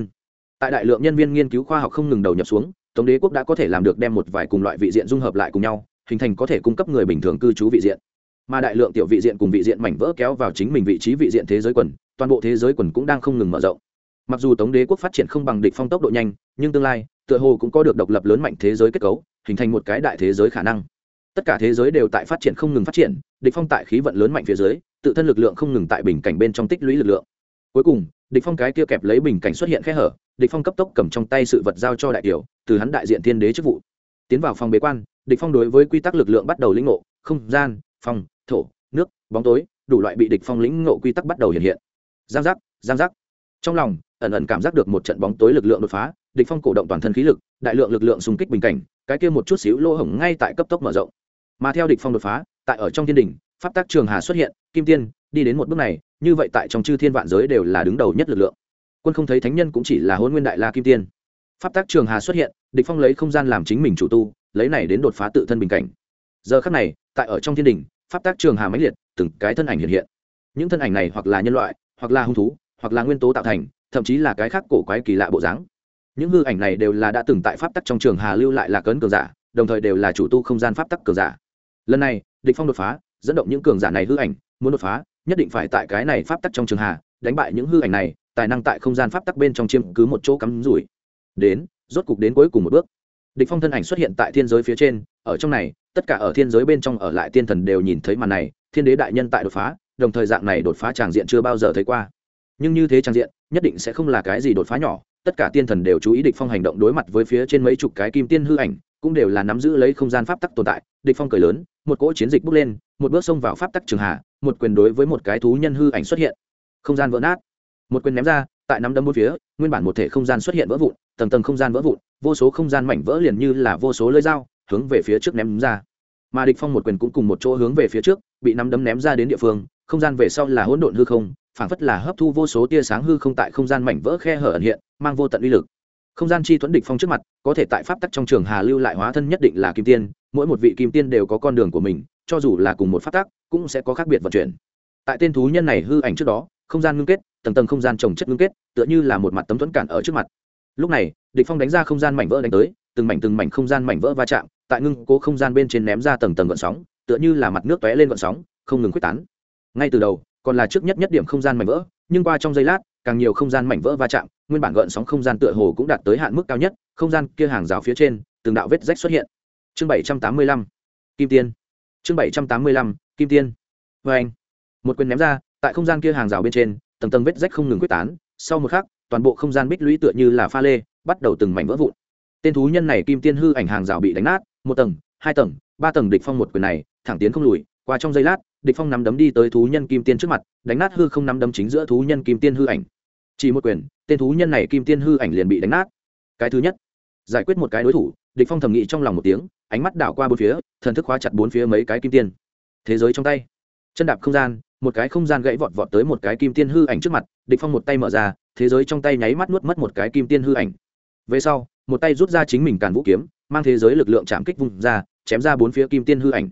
tại đại lượng nhân viên nghiên cứu khoa học không ngừng đầu nhập xuống, tống đế quốc đã có thể làm được đem một vài cùng loại vị diện dung hợp lại cùng nhau, hình thành có thể cung cấp người bình thường cư trú vị diện. Mà đại lượng tiểu vị diện cùng vị diện mảnh vỡ kéo vào chính mình vị trí vị diện thế giới quần, toàn bộ thế giới quần cũng đang không ngừng mở rộng. Mặc dù tống đế quốc phát triển không bằng địch phong tốc độ nhanh, nhưng tương lai, tựa hồ cũng có được độc lập lớn mạnh thế giới kết cấu, hình thành một cái đại thế giới khả năng. Tất cả thế giới đều tại phát triển không ngừng phát triển, địch phong tại khí vận lớn mạnh phía dưới, tự thân lực lượng không ngừng tại bình cảnh bên trong tích lũy lực lượng cuối cùng, địch phong cái kia kẹp lấy bình cảnh xuất hiện khe hở, địch phong cấp tốc cầm trong tay sự vật giao cho đại tiểu, từ hắn đại diện thiên đế chức vụ. Tiến vào phòng bế quan, địch phong đối với quy tắc lực lượng bắt đầu lĩnh ngộ, không gian, phòng, thổ, nước, bóng tối, đủ loại bị địch phong lĩnh ngộ quy tắc bắt đầu hiện hiện. Giang giác giang giác. Trong lòng, ẩn ẩn cảm giác được một trận bóng tối lực lượng đột phá, địch phong cổ động toàn thân khí lực, đại lượng lực lượng xung kích bình cảnh, cái kia một chút xíu lỗ hổng ngay tại cấp tốc mở rộng. Mà theo địch phong đột phá, tại ở trong thiên đỉnh, pháp tác trường hà xuất hiện, kim tiên đi đến một bước này, như vậy tại trong chư thiên vạn giới đều là đứng đầu nhất lực lượng. Quân không thấy thánh nhân cũng chỉ là hôn nguyên đại la kim tiên. Pháp tác trường hà xuất hiện, địch phong lấy không gian làm chính mình chủ tu, lấy này đến đột phá tự thân bình cảnh. Giờ khắc này, tại ở trong thiên đỉnh pháp tác trường hà mãnh liệt, từng cái thân ảnh hiện hiện. Những thân ảnh này hoặc là nhân loại, hoặc là hung thú, hoặc là nguyên tố tạo thành, thậm chí là cái khác cổ quái kỳ lạ bộ dáng. Những hư ảnh này đều là đã từng tại pháp tắc trong trường hà lưu lại là cấn cường giả, đồng thời đều là chủ tu không gian pháp tắc cường giả. Lần này, địch phong đột phá, dẫn động những cường giả này hư ảnh, muốn đột phá nhất định phải tại cái này pháp tắc trong trường hà, đánh bại những hư ảnh này, tài năng tại không gian pháp tắc bên trong chiếm cứ một chỗ cắm rủi. Đến, rốt cục đến cuối cùng một bước. Địch phong thân ảnh xuất hiện tại thiên giới phía trên, ở trong này, tất cả ở thiên giới bên trong ở lại tiên thần đều nhìn thấy màn này, thiên đế đại nhân tại đột phá, đồng thời dạng này đột phá tràng diện chưa bao giờ thấy qua. Nhưng như thế tràng diện, nhất định sẽ không là cái gì đột phá nhỏ, tất cả tiên thần đều chú ý địch phong hành động đối mặt với phía trên mấy chục cái kim tiên hư ảnh, cũng đều là nắm giữ lấy không gian pháp tắc tồn tại. Địch phong cười lớn một cỗ chiến dịch bước lên, một bước xông vào pháp tắc trường hạ, một quyền đối với một cái thú nhân hư ảnh xuất hiện. Không gian vỡ nát. Một quyền ném ra, tại nắm đấm bốn phía, nguyên bản một thể không gian xuất hiện vỡ vụn, tầng tầng không gian vỡ vụn, vô số không gian mảnh vỡ liền như là vô số lưỡi dao, hướng về phía trước ném ra. Mà địch phong một quyền cũng cùng một chỗ hướng về phía trước, bị nắm đấm ném ra đến địa phương, không gian về sau là hỗn độn hư không, phảng phất là hấp thu vô số tia sáng hư không tại không gian mảnh vỡ khe hở ẩn hiện, mang vô tận uy lực không gian chi thuẫn địch phong trước mặt, có thể tại pháp tắc trong trường hà lưu lại hóa thân nhất định là kim tiên, mỗi một vị kim tiên đều có con đường của mình, cho dù là cùng một pháp tắc, cũng sẽ có khác biệt vận chuyển. Tại tên thú nhân này hư ảnh trước đó, không gian ngưng kết, tầng tầng không gian trồng chất ngưng kết, tựa như là một mặt tấm thuẫn cản ở trước mặt. Lúc này, địch phong đánh ra không gian mảnh vỡ đánh tới, từng mảnh từng mảnh không gian mảnh vỡ va chạm, tại ngưng cố không gian bên trên ném ra tầng tầng gợn sóng, tựa như là mặt nước tóe lên gợn sóng, không ngừng quyết tán. Ngay từ đầu, còn là trước nhất nhất điểm không gian mảnh vỡ, nhưng qua trong giây lát càng nhiều không gian mảnh vỡ va chạm, nguyên bản gợn sóng không gian tựa hồ cũng đạt tới hạn mức cao nhất, không gian kia hàng rào phía trên, từng đạo vết rách xuất hiện. Chương bảy trăm tám mươi lăm, kim tiên. Chương bảy trăm tám mươi lăm, kim tiên. Vê anh, một quyền ném ra, tại không gian kia hàng rào bên trên, tầng tầng vết rách không ngừng quyết tán, sau một khắc, toàn bộ không gian bích lũy tựa như là pha lê, bắt đầu từng mảnh vỡ vụn. Tên thú nhân này kim tiên hư ảnh hàng rào bị đánh nát, một tầng, hai tầng, ba tầng địch phong một quyền này, thẳng tiến không lùi, qua trong giây lát, địch phong nắm đấm đi tới thú nhân kim tiên trước mặt, đánh nát hư không nắm đấm chính giữa thú nhân kim tiên hư ảnh chỉ một quyền, tên thú nhân này kim tiên hư ảnh liền bị đánh nát. Cái thứ nhất, giải quyết một cái đối thủ, địch phong thầm nghĩ trong lòng một tiếng, ánh mắt đảo qua bốn phía, thần thức khóa chặt bốn phía mấy cái kim tiên. Thế giới trong tay, chân đạp không gian, một cái không gian gãy vọt vọt tới một cái kim tiên hư ảnh trước mặt, địch phong một tay mở ra, thế giới trong tay nháy mắt nuốt mất một cái kim tiên hư ảnh. Về sau, một tay rút ra chính mình càn vũ kiếm, mang thế giới lực lượng chạm kích vùng ra, chém ra bốn phía kim tiên hư ảnh.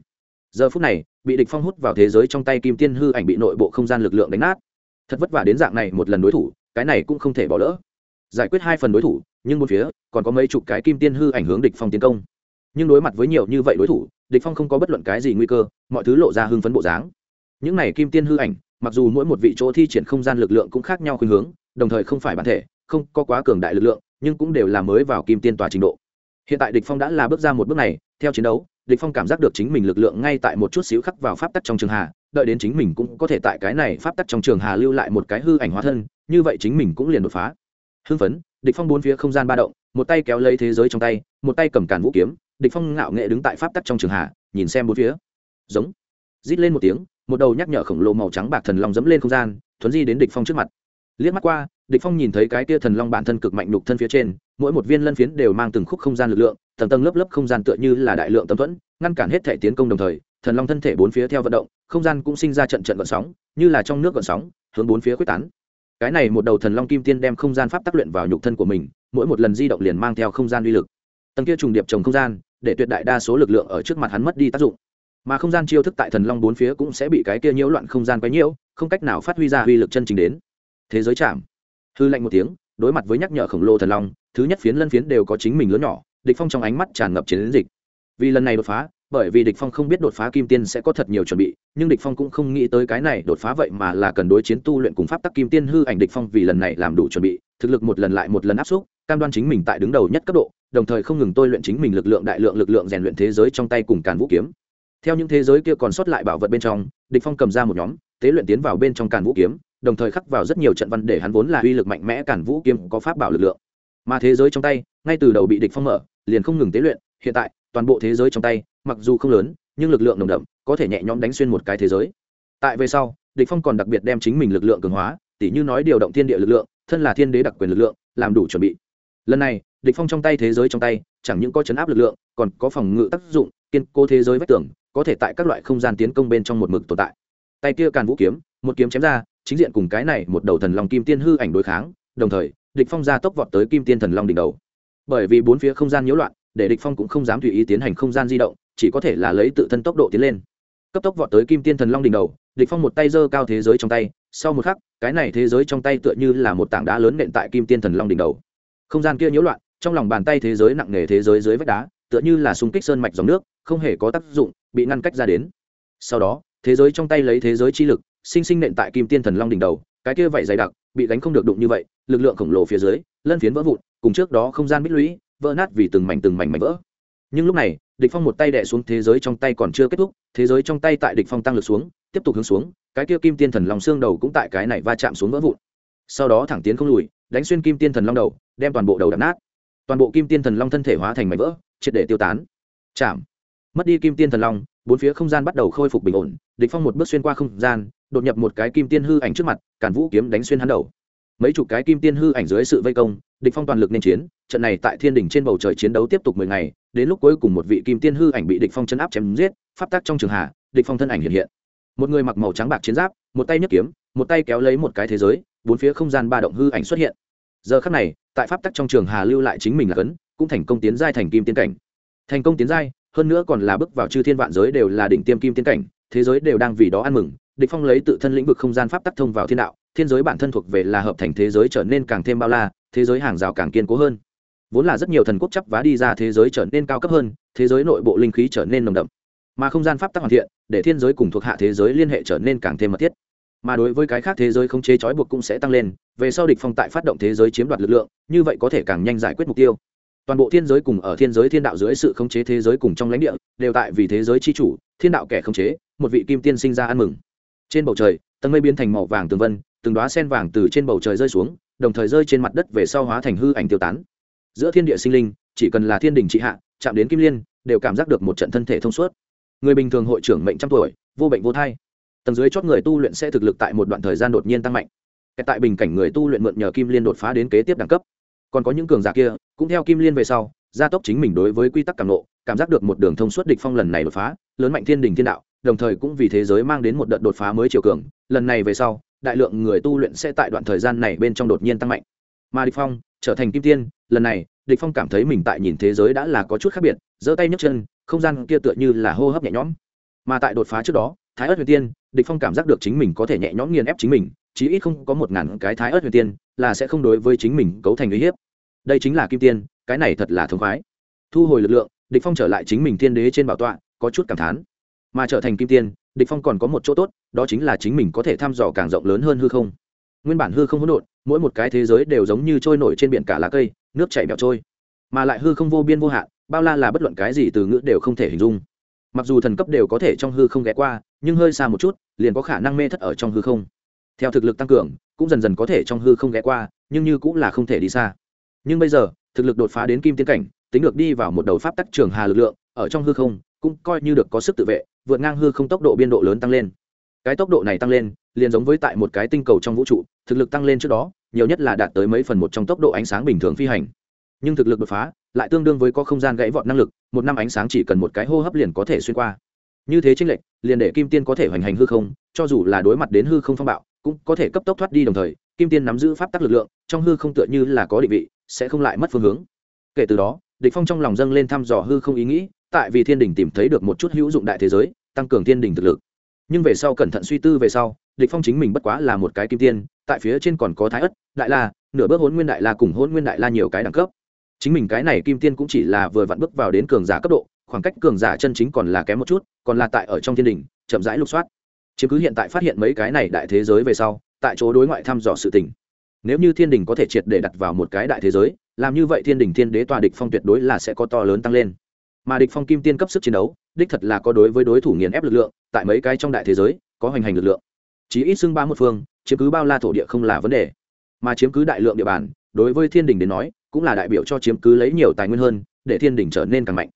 Giờ phút này, bị địch phong hút vào thế giới trong tay kim tiên hư ảnh bị nội bộ không gian lực lượng đánh nát. Thật vất vả đến dạng này một lần đối thủ cái này cũng không thể bỏ lỡ. Giải quyết hai phần đối thủ, nhưng một phía, còn có mấy chục cái kim tiên hư ảnh hướng địch phong tiến công. Nhưng đối mặt với nhiều như vậy đối thủ, địch phong không có bất luận cái gì nguy cơ, mọi thứ lộ ra hưng phấn bộ dáng. Những này kim tiên hư ảnh, mặc dù mỗi một vị chỗ thi triển không gian lực lượng cũng khác nhau khuynh hướng, đồng thời không phải bản thể, không có quá cường đại lực lượng, nhưng cũng đều là mới vào kim tiên tòa trình độ. Hiện tại địch phong đã là bước ra một bước này, theo chiến đấu, địch phong cảm giác được chính mình lực lượng ngay tại một chút xíu khắc vào pháp tắc trong trường hà, đợi đến chính mình cũng có thể tại cái này pháp tắc trong trường hà lưu lại một cái hư ảnh hóa thân như vậy chính mình cũng liền đột phá. Hưng phấn, địch phong bốn phía không gian ba động, một tay kéo lấy thế giới trong tay, một tay cầm càn vũ kiếm, địch phong ngạo nghệ đứng tại pháp tắc trong trường hạ, nhìn xem bốn phía. Giống. Rít lên một tiếng, một đầu nhắc nhở khổng lồ màu trắng bạc thần long dẫm lên không gian, thuấn di đến địch phong trước mặt. Liếc mắt qua, địch phong nhìn thấy cái kia thần long bản thân cực mạnh đục thân phía trên, mỗi một viên lân phiến đều mang từng khúc không gian lực lượng, tầng tầng lớp lớp không gian tựa như là đại lượng tâm thuẫn, ngăn cản hết thể tiến công đồng thời, thần long thân thể bốn phía theo vận động, không gian cũng sinh ra trận trận gợn sóng, như là trong nước gợn sóng, hướng bốn phía quyết tán cái này một đầu thần long kim tiên đem không gian pháp tác luyện vào nhục thân của mình, mỗi một lần di động liền mang theo không gian uy lực. Tầng kia trùng điệp trồng không gian, để tuyệt đại đa số lực lượng ở trước mặt hắn mất đi tác dụng. Mà không gian chiêu thức tại thần long bốn phía cũng sẽ bị cái kia nhiễu loạn không gian quấy nhiễu, không cách nào phát huy ra uy lực chân chính đến. Thế giới chạm. Hư lạnh một tiếng, đối mặt với nhắc nhở khổng lồ thần long, thứ nhất phiến lân phiến đều có chính mình lớn nhỏ, địch phong trong ánh mắt tràn ngập chiến dịch. Vì lần này đột phá bởi vì địch phong không biết đột phá kim tiên sẽ có thật nhiều chuẩn bị, nhưng địch phong cũng không nghĩ tới cái này đột phá vậy mà là cần đối chiến tu luyện cùng pháp tắc kim tiên hư ảnh địch phong vì lần này làm đủ chuẩn bị, thực lực một lần lại một lần áp xúc, cam đoan chính mình tại đứng đầu nhất cấp độ, đồng thời không ngừng tôi luyện chính mình lực lượng đại lượng lực lượng rèn luyện thế giới trong tay cùng càn vũ kiếm. Theo những thế giới kia còn sót lại bảo vật bên trong, địch phong cầm ra một nhóm, tế luyện tiến vào bên trong càn vũ kiếm, đồng thời khắc vào rất nhiều trận văn để hắn vốn là uy lực mạnh mẽ càn vũ kiếm có pháp bảo lực lượng. Mà thế giới trong tay, ngay từ đầu bị địch phong mở, liền không ngừng tế luyện, hiện tại toàn bộ thế giới trong tay, mặc dù không lớn, nhưng lực lượng nồng đậm, có thể nhẹ nhõm đánh xuyên một cái thế giới. Tại về sau, địch phong còn đặc biệt đem chính mình lực lượng cường hóa, tỉ như nói điều động thiên địa lực lượng, thân là thiên đế đặc quyền lực lượng, làm đủ chuẩn bị. Lần này, địch phong trong tay thế giới trong tay, chẳng những có chấn áp lực lượng, còn có phòng ngự tác dụng, kiên cố thế giới vách tường, có thể tại các loại không gian tiến công bên trong một mực tồn tại. Tay kia càn vũ kiếm, một kiếm chém ra, chính diện cùng cái này một đầu thần long kim tiên hư ảnh đối kháng, đồng thời, địch phong ra tốc vọt tới kim tiên thần long đỉnh đầu. Bởi vì bốn phía không gian nhiễu loạn để địch phong cũng không dám tùy ý tiến hành không gian di động, chỉ có thể là lấy tự thân tốc độ tiến lên. Cấp tốc vọt tới kim tiên thần long đỉnh đầu, địch phong một tay giơ cao thế giới trong tay, sau một khắc, cái này thế giới trong tay tựa như là một tảng đá lớn nện tại kim tiên thần long đỉnh đầu. Không gian kia nhiễu loạn, trong lòng bàn tay thế giới nặng nề thế giới dưới vách đá, tựa như là xung kích sơn mạch dòng nước, không hề có tác dụng, bị ngăn cách ra đến. Sau đó, thế giới trong tay lấy thế giới chi lực, sinh sinh nện tại kim tiên thần long đỉnh đầu, cái kia vậy dày đặc, bị đánh không được đụng như vậy, lực lượng khổng lồ phía dưới, lân phiến vỡ vụn, cùng trước đó không gian bích lũy vỡ nát vì từng mảnh từng mảnh mảnh vỡ. Nhưng lúc này, địch phong một tay đè xuống thế giới trong tay còn chưa kết thúc, thế giới trong tay tại địch phong tăng lực xuống, tiếp tục hướng xuống, cái kia kim tiên thần long xương đầu cũng tại cái này va chạm xuống vỡ vụn. Sau đó thẳng tiến không lùi, đánh xuyên kim tiên thần long đầu, đem toàn bộ đầu đập nát. Toàn bộ kim tiên thần long thân thể hóa thành mảnh vỡ, triệt để tiêu tán. Chạm. Mất đi kim tiên thần long, bốn phía không gian bắt đầu khôi phục bình ổn, địch phong một bước xuyên qua không gian, đột nhập một cái kim tiên hư ảnh trước mặt cản vũ kiếm đánh xuyên hắn đầu. Mấy chục cái kim tiên hư ảnh dưới sự vây công địch phong toàn lực nên chiến, trận này tại thiên đỉnh trên bầu trời chiến đấu tiếp tục mười ngày, đến lúc cuối cùng một vị kim tiên hư ảnh bị địch phong chấn áp chém giết, pháp tắc trong trường hạ, địch phong thân ảnh hiện hiện. Một người mặc màu trắng bạc chiến giáp, một tay nhấc kiếm, một tay kéo lấy một cái thế giới, bốn phía không gian ba động hư ảnh xuất hiện. Giờ khắc này, tại pháp tắc trong trường hà lưu lại chính mình là cấn cũng thành công tiến giai thành kim tiên cảnh. Thành công tiến giai, hơn nữa còn là bước vào chư thiên vạn giới đều là đỉnh tiêm kim tiên cảnh, thế giới đều đang vì đó ăn mừng địch phong lấy tự thân lĩnh vực không gian pháp tắc thông vào thiên đạo, thiên giới bản thân thuộc về là hợp thành thế giới trở nên càng thêm bao la, thế giới hàng rào càng kiên cố hơn. Vốn là rất nhiều thần quốc chấp vá đi ra thế giới trở nên cao cấp hơn, thế giới nội bộ linh khí trở nên nồng đậm. Mà không gian pháp tắc hoàn thiện, để thiên giới cùng thuộc hạ thế giới liên hệ trở nên càng thêm mật thiết. Mà đối với cái khác thế giới không chế trói buộc cũng sẽ tăng lên, về sau địch phong tại phát động thế giới chiếm đoạt lực lượng, như vậy có thể càng nhanh giải quyết mục tiêu. Toàn bộ thiên giới cùng ở thiên giới thiên đạo dưới sự khống chế thế giới cùng trong lãnh địa, đều tại vì thế giới chi chủ, thiên đạo kẻ khống chế, một vị kim tiên sinh ra ăn mừng trên bầu trời, tầng mây biến thành màu vàng tường vân, từng đóa sen vàng từ trên bầu trời rơi xuống, đồng thời rơi trên mặt đất về sau hóa thành hư ảnh tiêu tán. Giữa thiên địa sinh linh, chỉ cần là thiên đình trị hạ, chạm đến kim liên, đều cảm giác được một trận thân thể thông suốt. Người bình thường hội trưởng mệnh trăm tuổi, vô bệnh vô thai. Tầng dưới chót người tu luyện sẽ thực lực tại một đoạn thời gian đột nhiên tăng mạnh. Tại bình cảnh người tu luyện mượn nhờ kim liên đột phá đến kế tiếp đẳng cấp. Còn có những cường giả kia, cũng theo kim liên về sau gia tốc chính mình đối với quy tắc cảm nộ cảm giác được một đường thông suốt địch phong lần này đột phá, lớn mạnh thiên đình thiên đạo, đồng thời cũng vì thế giới mang đến một đợt đột phá mới chiều cường, lần này về sau, đại lượng người tu luyện sẽ tại đoạn thời gian này bên trong đột nhiên tăng mạnh. Mà địch phong trở thành kim tiên, lần này, địch phong cảm thấy mình tại nhìn thế giới đã là có chút khác biệt, giơ tay nhấc chân, không gian kia tựa như là hô hấp nhẹ nhõm. Mà tại đột phá trước đó, thái ớt huyền tiên, địch phong cảm giác được chính mình có thể nhẹ nhõm nghiền ép chính mình, chí ít không có một ngàn cái thái ớt huyền tiên là sẽ không đối với chính mình cấu thành uy hiếp. Đây chính là kim tiên cái này thật là thống khoái. Thu hồi lực lượng, địch phong trở lại chính mình thiên đế trên bảo tọa, có chút cảm thán. Mà trở thành kim tiên, địch phong còn có một chỗ tốt, đó chính là chính mình có thể thăm dò càng rộng lớn hơn hư không. Nguyên bản hư không hỗn độn, mỗi một cái thế giới đều giống như trôi nổi trên biển cả lá cây, nước chảy bẹo trôi. Mà lại hư không vô biên vô hạn, bao la là bất luận cái gì từ ngữ đều không thể hình dung. Mặc dù thần cấp đều có thể trong hư không ghé qua, nhưng hơi xa một chút, liền có khả năng mê thất ở trong hư không. Theo thực lực tăng cường, cũng dần dần có thể trong hư không ghé qua, nhưng như cũng là không thể đi xa. Nhưng bây giờ thực lực đột phá đến kim tiên cảnh, tính được đi vào một đầu pháp tắc trường hà lực lượng, ở trong hư không, cũng coi như được có sức tự vệ, vượt ngang hư không tốc độ biên độ lớn tăng lên. Cái tốc độ này tăng lên, liền giống với tại một cái tinh cầu trong vũ trụ, thực lực tăng lên trước đó, nhiều nhất là đạt tới mấy phần một trong tốc độ ánh sáng bình thường phi hành. Nhưng thực lực đột phá, lại tương đương với có không gian gãy vọt năng lực, một năm ánh sáng chỉ cần một cái hô hấp liền có thể xuyên qua. Như thế tranh lệch, liền để kim tiên có thể hoành hành hư không, cho dù là đối mặt đến hư không phong bạo, cũng có thể cấp tốc thoát đi đồng thời, kim tiên nắm giữ pháp tắc lực lượng, trong hư không tựa như là có định vị sẽ không lại mất phương hướng. Kể từ đó, địch phong trong lòng dâng lên thăm dò hư không ý nghĩ, tại vì thiên đình tìm thấy được một chút hữu dụng đại thế giới, tăng cường thiên đình thực lực. Nhưng về sau cẩn thận suy tư về sau, địch phong chính mình bất quá là một cái kim tiên, tại phía trên còn có thái ất, đại la, nửa bước hỗn nguyên đại la cùng hỗn nguyên đại la nhiều cái đẳng cấp. Chính mình cái này kim tiên cũng chỉ là vừa vặn bước vào đến cường giả cấp độ, khoảng cách cường giả chân chính còn là kém một chút, còn là tại ở trong thiên đình chậm rãi lục soát. Chỉ cứ hiện tại phát hiện mấy cái này đại thế giới về sau, tại chỗ đối ngoại thăm dò sự tình nếu như thiên đình có thể triệt để đặt vào một cái đại thế giới, làm như vậy thiên đình thiên đế tòa địch phong tuyệt đối là sẽ có to lớn tăng lên. Mà địch phong kim tiên cấp sức chiến đấu, đích thật là có đối với đối thủ nghiền ép lực lượng, tại mấy cái trong đại thế giới, có hoành hành lực lượng. Chỉ ít xưng ba một phương, chiếm cứ bao la thổ địa không là vấn đề. Mà chiếm cứ đại lượng địa bàn, đối với thiên đình đến nói, cũng là đại biểu cho chiếm cứ lấy nhiều tài nguyên hơn, để thiên đình trở nên càng mạnh.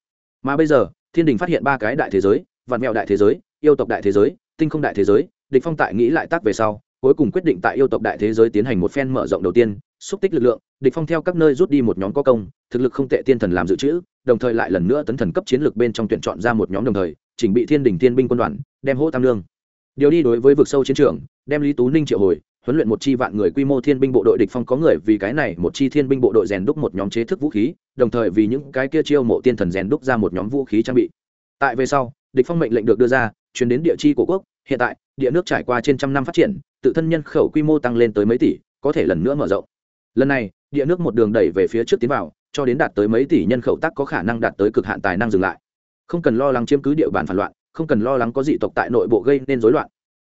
Mà bây giờ, thiên đình phát hiện ba cái đại thế giới, vạn mèo đại thế giới, yêu tộc đại thế giới, tinh không đại thế giới, địch phong tại nghĩ lại tác về sau cuối cùng quyết định tại yêu tộc đại thế giới tiến hành một phen mở rộng đầu tiên, xúc tích lực lượng, địch phong theo các nơi rút đi một nhóm có công, thực lực không tệ tiên thần làm dự trữ, đồng thời lại lần nữa tấn thần cấp chiến lược bên trong tuyển chọn ra một nhóm đồng thời, chỉnh bị thiên đình thiên binh quân đoàn, đem hỗ tam lương. Điều đi đối với vực sâu chiến trường, đem lý tú ninh triệu hồi, huấn luyện một chi vạn người quy mô thiên binh bộ đội địch phong có người vì cái này một chi thiên binh bộ đội rèn đúc một nhóm chế thức vũ khí, đồng thời vì những cái kia chiêu mộ tiên thần rèn đúc ra một nhóm vũ khí trang bị. Tại về sau, địch phong mệnh lệnh được đưa ra truyền đến địa chi của quốc hiện tại, địa nước trải qua trên trăm năm phát triển, tự thân nhân khẩu quy mô tăng lên tới mấy tỷ, có thể lần nữa mở rộng. Lần này, địa nước một đường đẩy về phía trước tiến vào, cho đến đạt tới mấy tỷ nhân khẩu tác có khả năng đạt tới cực hạn tài năng dừng lại. Không cần lo lắng chiếm cứ địa bàn phản loạn, không cần lo lắng có dị tộc tại nội bộ gây nên rối loạn.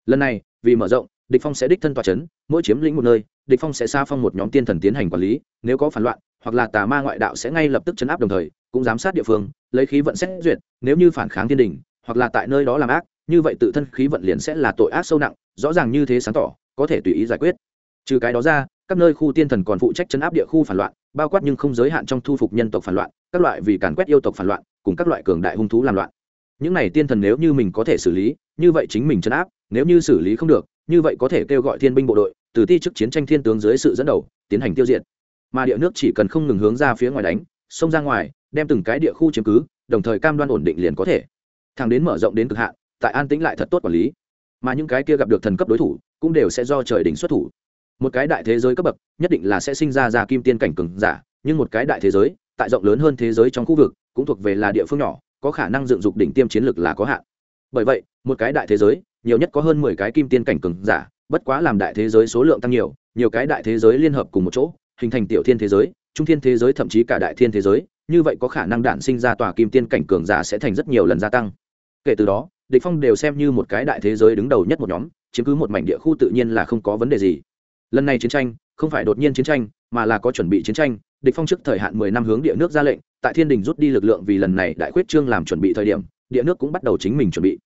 Lần này, vì mở rộng, địch phong sẽ đích thân tòa chấn, mỗi chiếm lĩnh một nơi, địch phong sẽ xa phong một nhóm tiên thần tiến hành quản lý, nếu có phản loạn, hoặc là tà ma ngoại đạo sẽ ngay lập tức chấn áp đồng thời, cũng giám sát địa phương, lấy khí vận xét duyệt, nếu như phản kháng thiên đình, hoặc là tại nơi đó làm ác như vậy tự thân khí vận liền sẽ là tội ác sâu nặng, rõ ràng như thế sáng tỏ, có thể tùy ý giải quyết. Trừ cái đó ra, các nơi khu tiên thần còn phụ trách chấn áp địa khu phản loạn, bao quát nhưng không giới hạn trong thu phục nhân tộc phản loạn, các loại vì càn quét yêu tộc phản loạn, cùng các loại cường đại hung thú làm loạn. Những này tiên thần nếu như mình có thể xử lý, như vậy chính mình chấn áp, nếu như xử lý không được, như vậy có thể kêu gọi thiên binh bộ đội, từ ti chức chiến tranh thiên tướng dưới sự dẫn đầu, tiến hành tiêu diệt. Mà địa nước chỉ cần không ngừng hướng ra phía ngoài đánh, xông ra ngoài, đem từng cái địa khu chiếm cứ, đồng thời cam đoan ổn định liền có thể. Thẳng đến mở rộng đến cực hạn tại an tĩnh lại thật tốt quản lý. Mà những cái kia gặp được thần cấp đối thủ, cũng đều sẽ do trời đỉnh xuất thủ. Một cái đại thế giới cấp bậc, nhất định là sẽ sinh ra ra kim tiên cảnh cường giả, nhưng một cái đại thế giới, tại rộng lớn hơn thế giới trong khu vực, cũng thuộc về là địa phương nhỏ, có khả năng dựng dục đỉnh tiêm chiến lược là có hạn. Bởi vậy, một cái đại thế giới, nhiều nhất có hơn mười cái kim tiên cảnh cường giả, bất quá làm đại thế giới số lượng tăng nhiều nhiều cái đại thế giới liên hợp cùng một chỗ, hình thành tiểu thiên thế giới, trung thiên thế giới thậm chí cả đại thiên thế giới, như vậy có khả năng đản sinh ra tòa kim tiên cảnh cường giả sẽ thành rất nhiều lần gia tăng. Kể từ đó địch phong đều xem như một cái đại thế giới đứng đầu nhất một nhóm, chiếm cứ một mảnh địa khu tự nhiên là không có vấn đề gì. Lần này chiến tranh, không phải đột nhiên chiến tranh, mà là có chuẩn bị chiến tranh. Địch phong trước thời hạn mười năm hướng địa nước ra lệnh, tại thiên đình rút đi lực lượng vì lần này đại quyết trương làm chuẩn bị thời điểm, địa nước cũng bắt đầu chính mình chuẩn bị.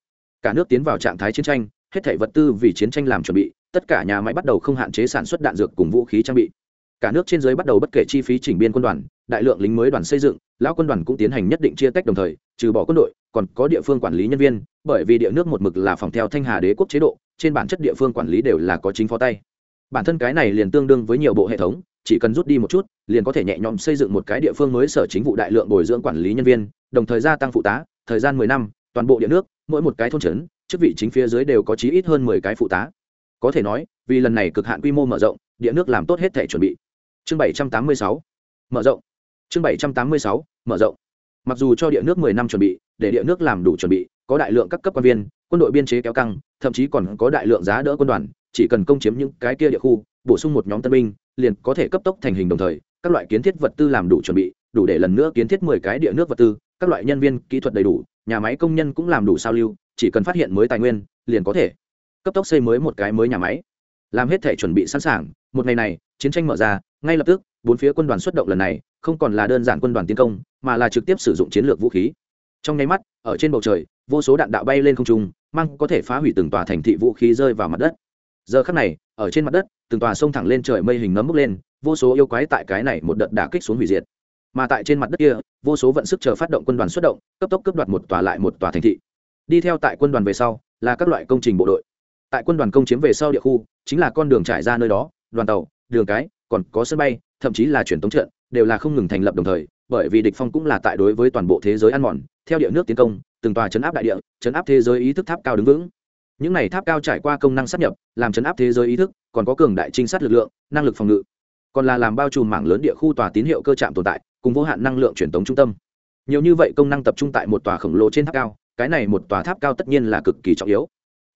Cả nước tiến vào trạng thái chiến tranh, hết thảy vật tư vì chiến tranh làm chuẩn bị, tất cả nhà máy bắt đầu không hạn chế sản xuất đạn dược cùng vũ khí trang bị. Cả nước trên dưới bắt đầu bất kể chi phí chỉnh biên quân đoàn, đại lượng lính mới đoàn xây dựng, lão quân đoàn cũng tiến hành nhất định chia tách đồng thời, trừ bỏ quân đội còn có địa phương quản lý nhân viên, bởi vì địa nước một mực là phòng theo thanh hà đế quốc chế độ, trên bản chất địa phương quản lý đều là có chính phó tay. Bản thân cái này liền tương đương với nhiều bộ hệ thống, chỉ cần rút đi một chút, liền có thể nhẹ nhõm xây dựng một cái địa phương mới sở chính vụ đại lượng bồi dưỡng quản lý nhân viên, đồng thời gia tăng phụ tá, thời gian mười năm, toàn bộ địa nước, mỗi một cái thôn trấn, chức vị chính phía dưới đều có chí ít hơn mười cái phụ tá. Có thể nói, vì lần này cực hạn quy mô mở rộng, địa nước làm tốt hết thể chuẩn bị. Chương bảy trăm tám mươi sáu, mở rộng. Chương bảy trăm tám mươi sáu, mở rộng mặc dù cho địa nước mười năm chuẩn bị, để địa nước làm đủ chuẩn bị, có đại lượng các cấp quan viên, quân đội biên chế kéo căng, thậm chí còn có đại lượng giá đỡ quân đoàn, chỉ cần công chiếm những cái kia địa khu, bổ sung một nhóm tân binh, liền có thể cấp tốc thành hình đồng thời, các loại kiến thiết vật tư làm đủ chuẩn bị, đủ để lần nữa kiến thiết mười cái địa nước vật tư, các loại nhân viên kỹ thuật đầy đủ, nhà máy công nhân cũng làm đủ sao lưu, chỉ cần phát hiện mới tài nguyên, liền có thể cấp tốc xây mới một cái mới nhà máy. Làm hết thể chuẩn bị sẵn sàng, một ngày này, chiến tranh mở ra, ngay lập tức bốn phía quân đoàn xuất động lần này, không còn là đơn giản quân đoàn tiến công, mà là trực tiếp sử dụng chiến lược vũ khí. Trong nháy mắt, ở trên bầu trời, vô số đạn đạo bay lên không trung, mang có thể phá hủy từng tòa thành thị vũ khí rơi vào mặt đất. Giờ khắc này, ở trên mặt đất, từng tòa sông thẳng lên trời mây hình nấm bốc lên, vô số yêu quái tại cái này một đợt đả kích xuống hủy diệt. Mà tại trên mặt đất kia, vô số vận sức chờ phát động quân đoàn xuất động, cấp tốc cấp đoạt một tòa lại một tòa thành thị. Đi theo tại quân đoàn về sau, là các loại công trình bộ đội. Tại quân đoàn công chiếm về sau địa khu, chính là con đường trải ra nơi đó, đoàn tàu, đường cái còn có sân bay, thậm chí là truyền tống trận, đều là không ngừng thành lập đồng thời, bởi vì địch phong cũng là tại đối với toàn bộ thế giới ăn mòn, theo địa nước tiến công, từng tòa chấn áp đại địa, chấn áp thế giới ý thức tháp cao đứng vững. Những này tháp cao trải qua công năng sắp nhập, làm chấn áp thế giới ý thức, còn có cường đại trinh sát lực lượng, năng lực phòng ngự. Còn là làm bao trùm mảng lớn địa khu tòa tín hiệu cơ trạm tồn tại, cùng vô hạn năng lượng truyền tống trung tâm. Nhiều như vậy công năng tập trung tại một tòa khổng lồ trên tháp cao, cái này một tòa tháp cao tất nhiên là cực kỳ trọng yếu.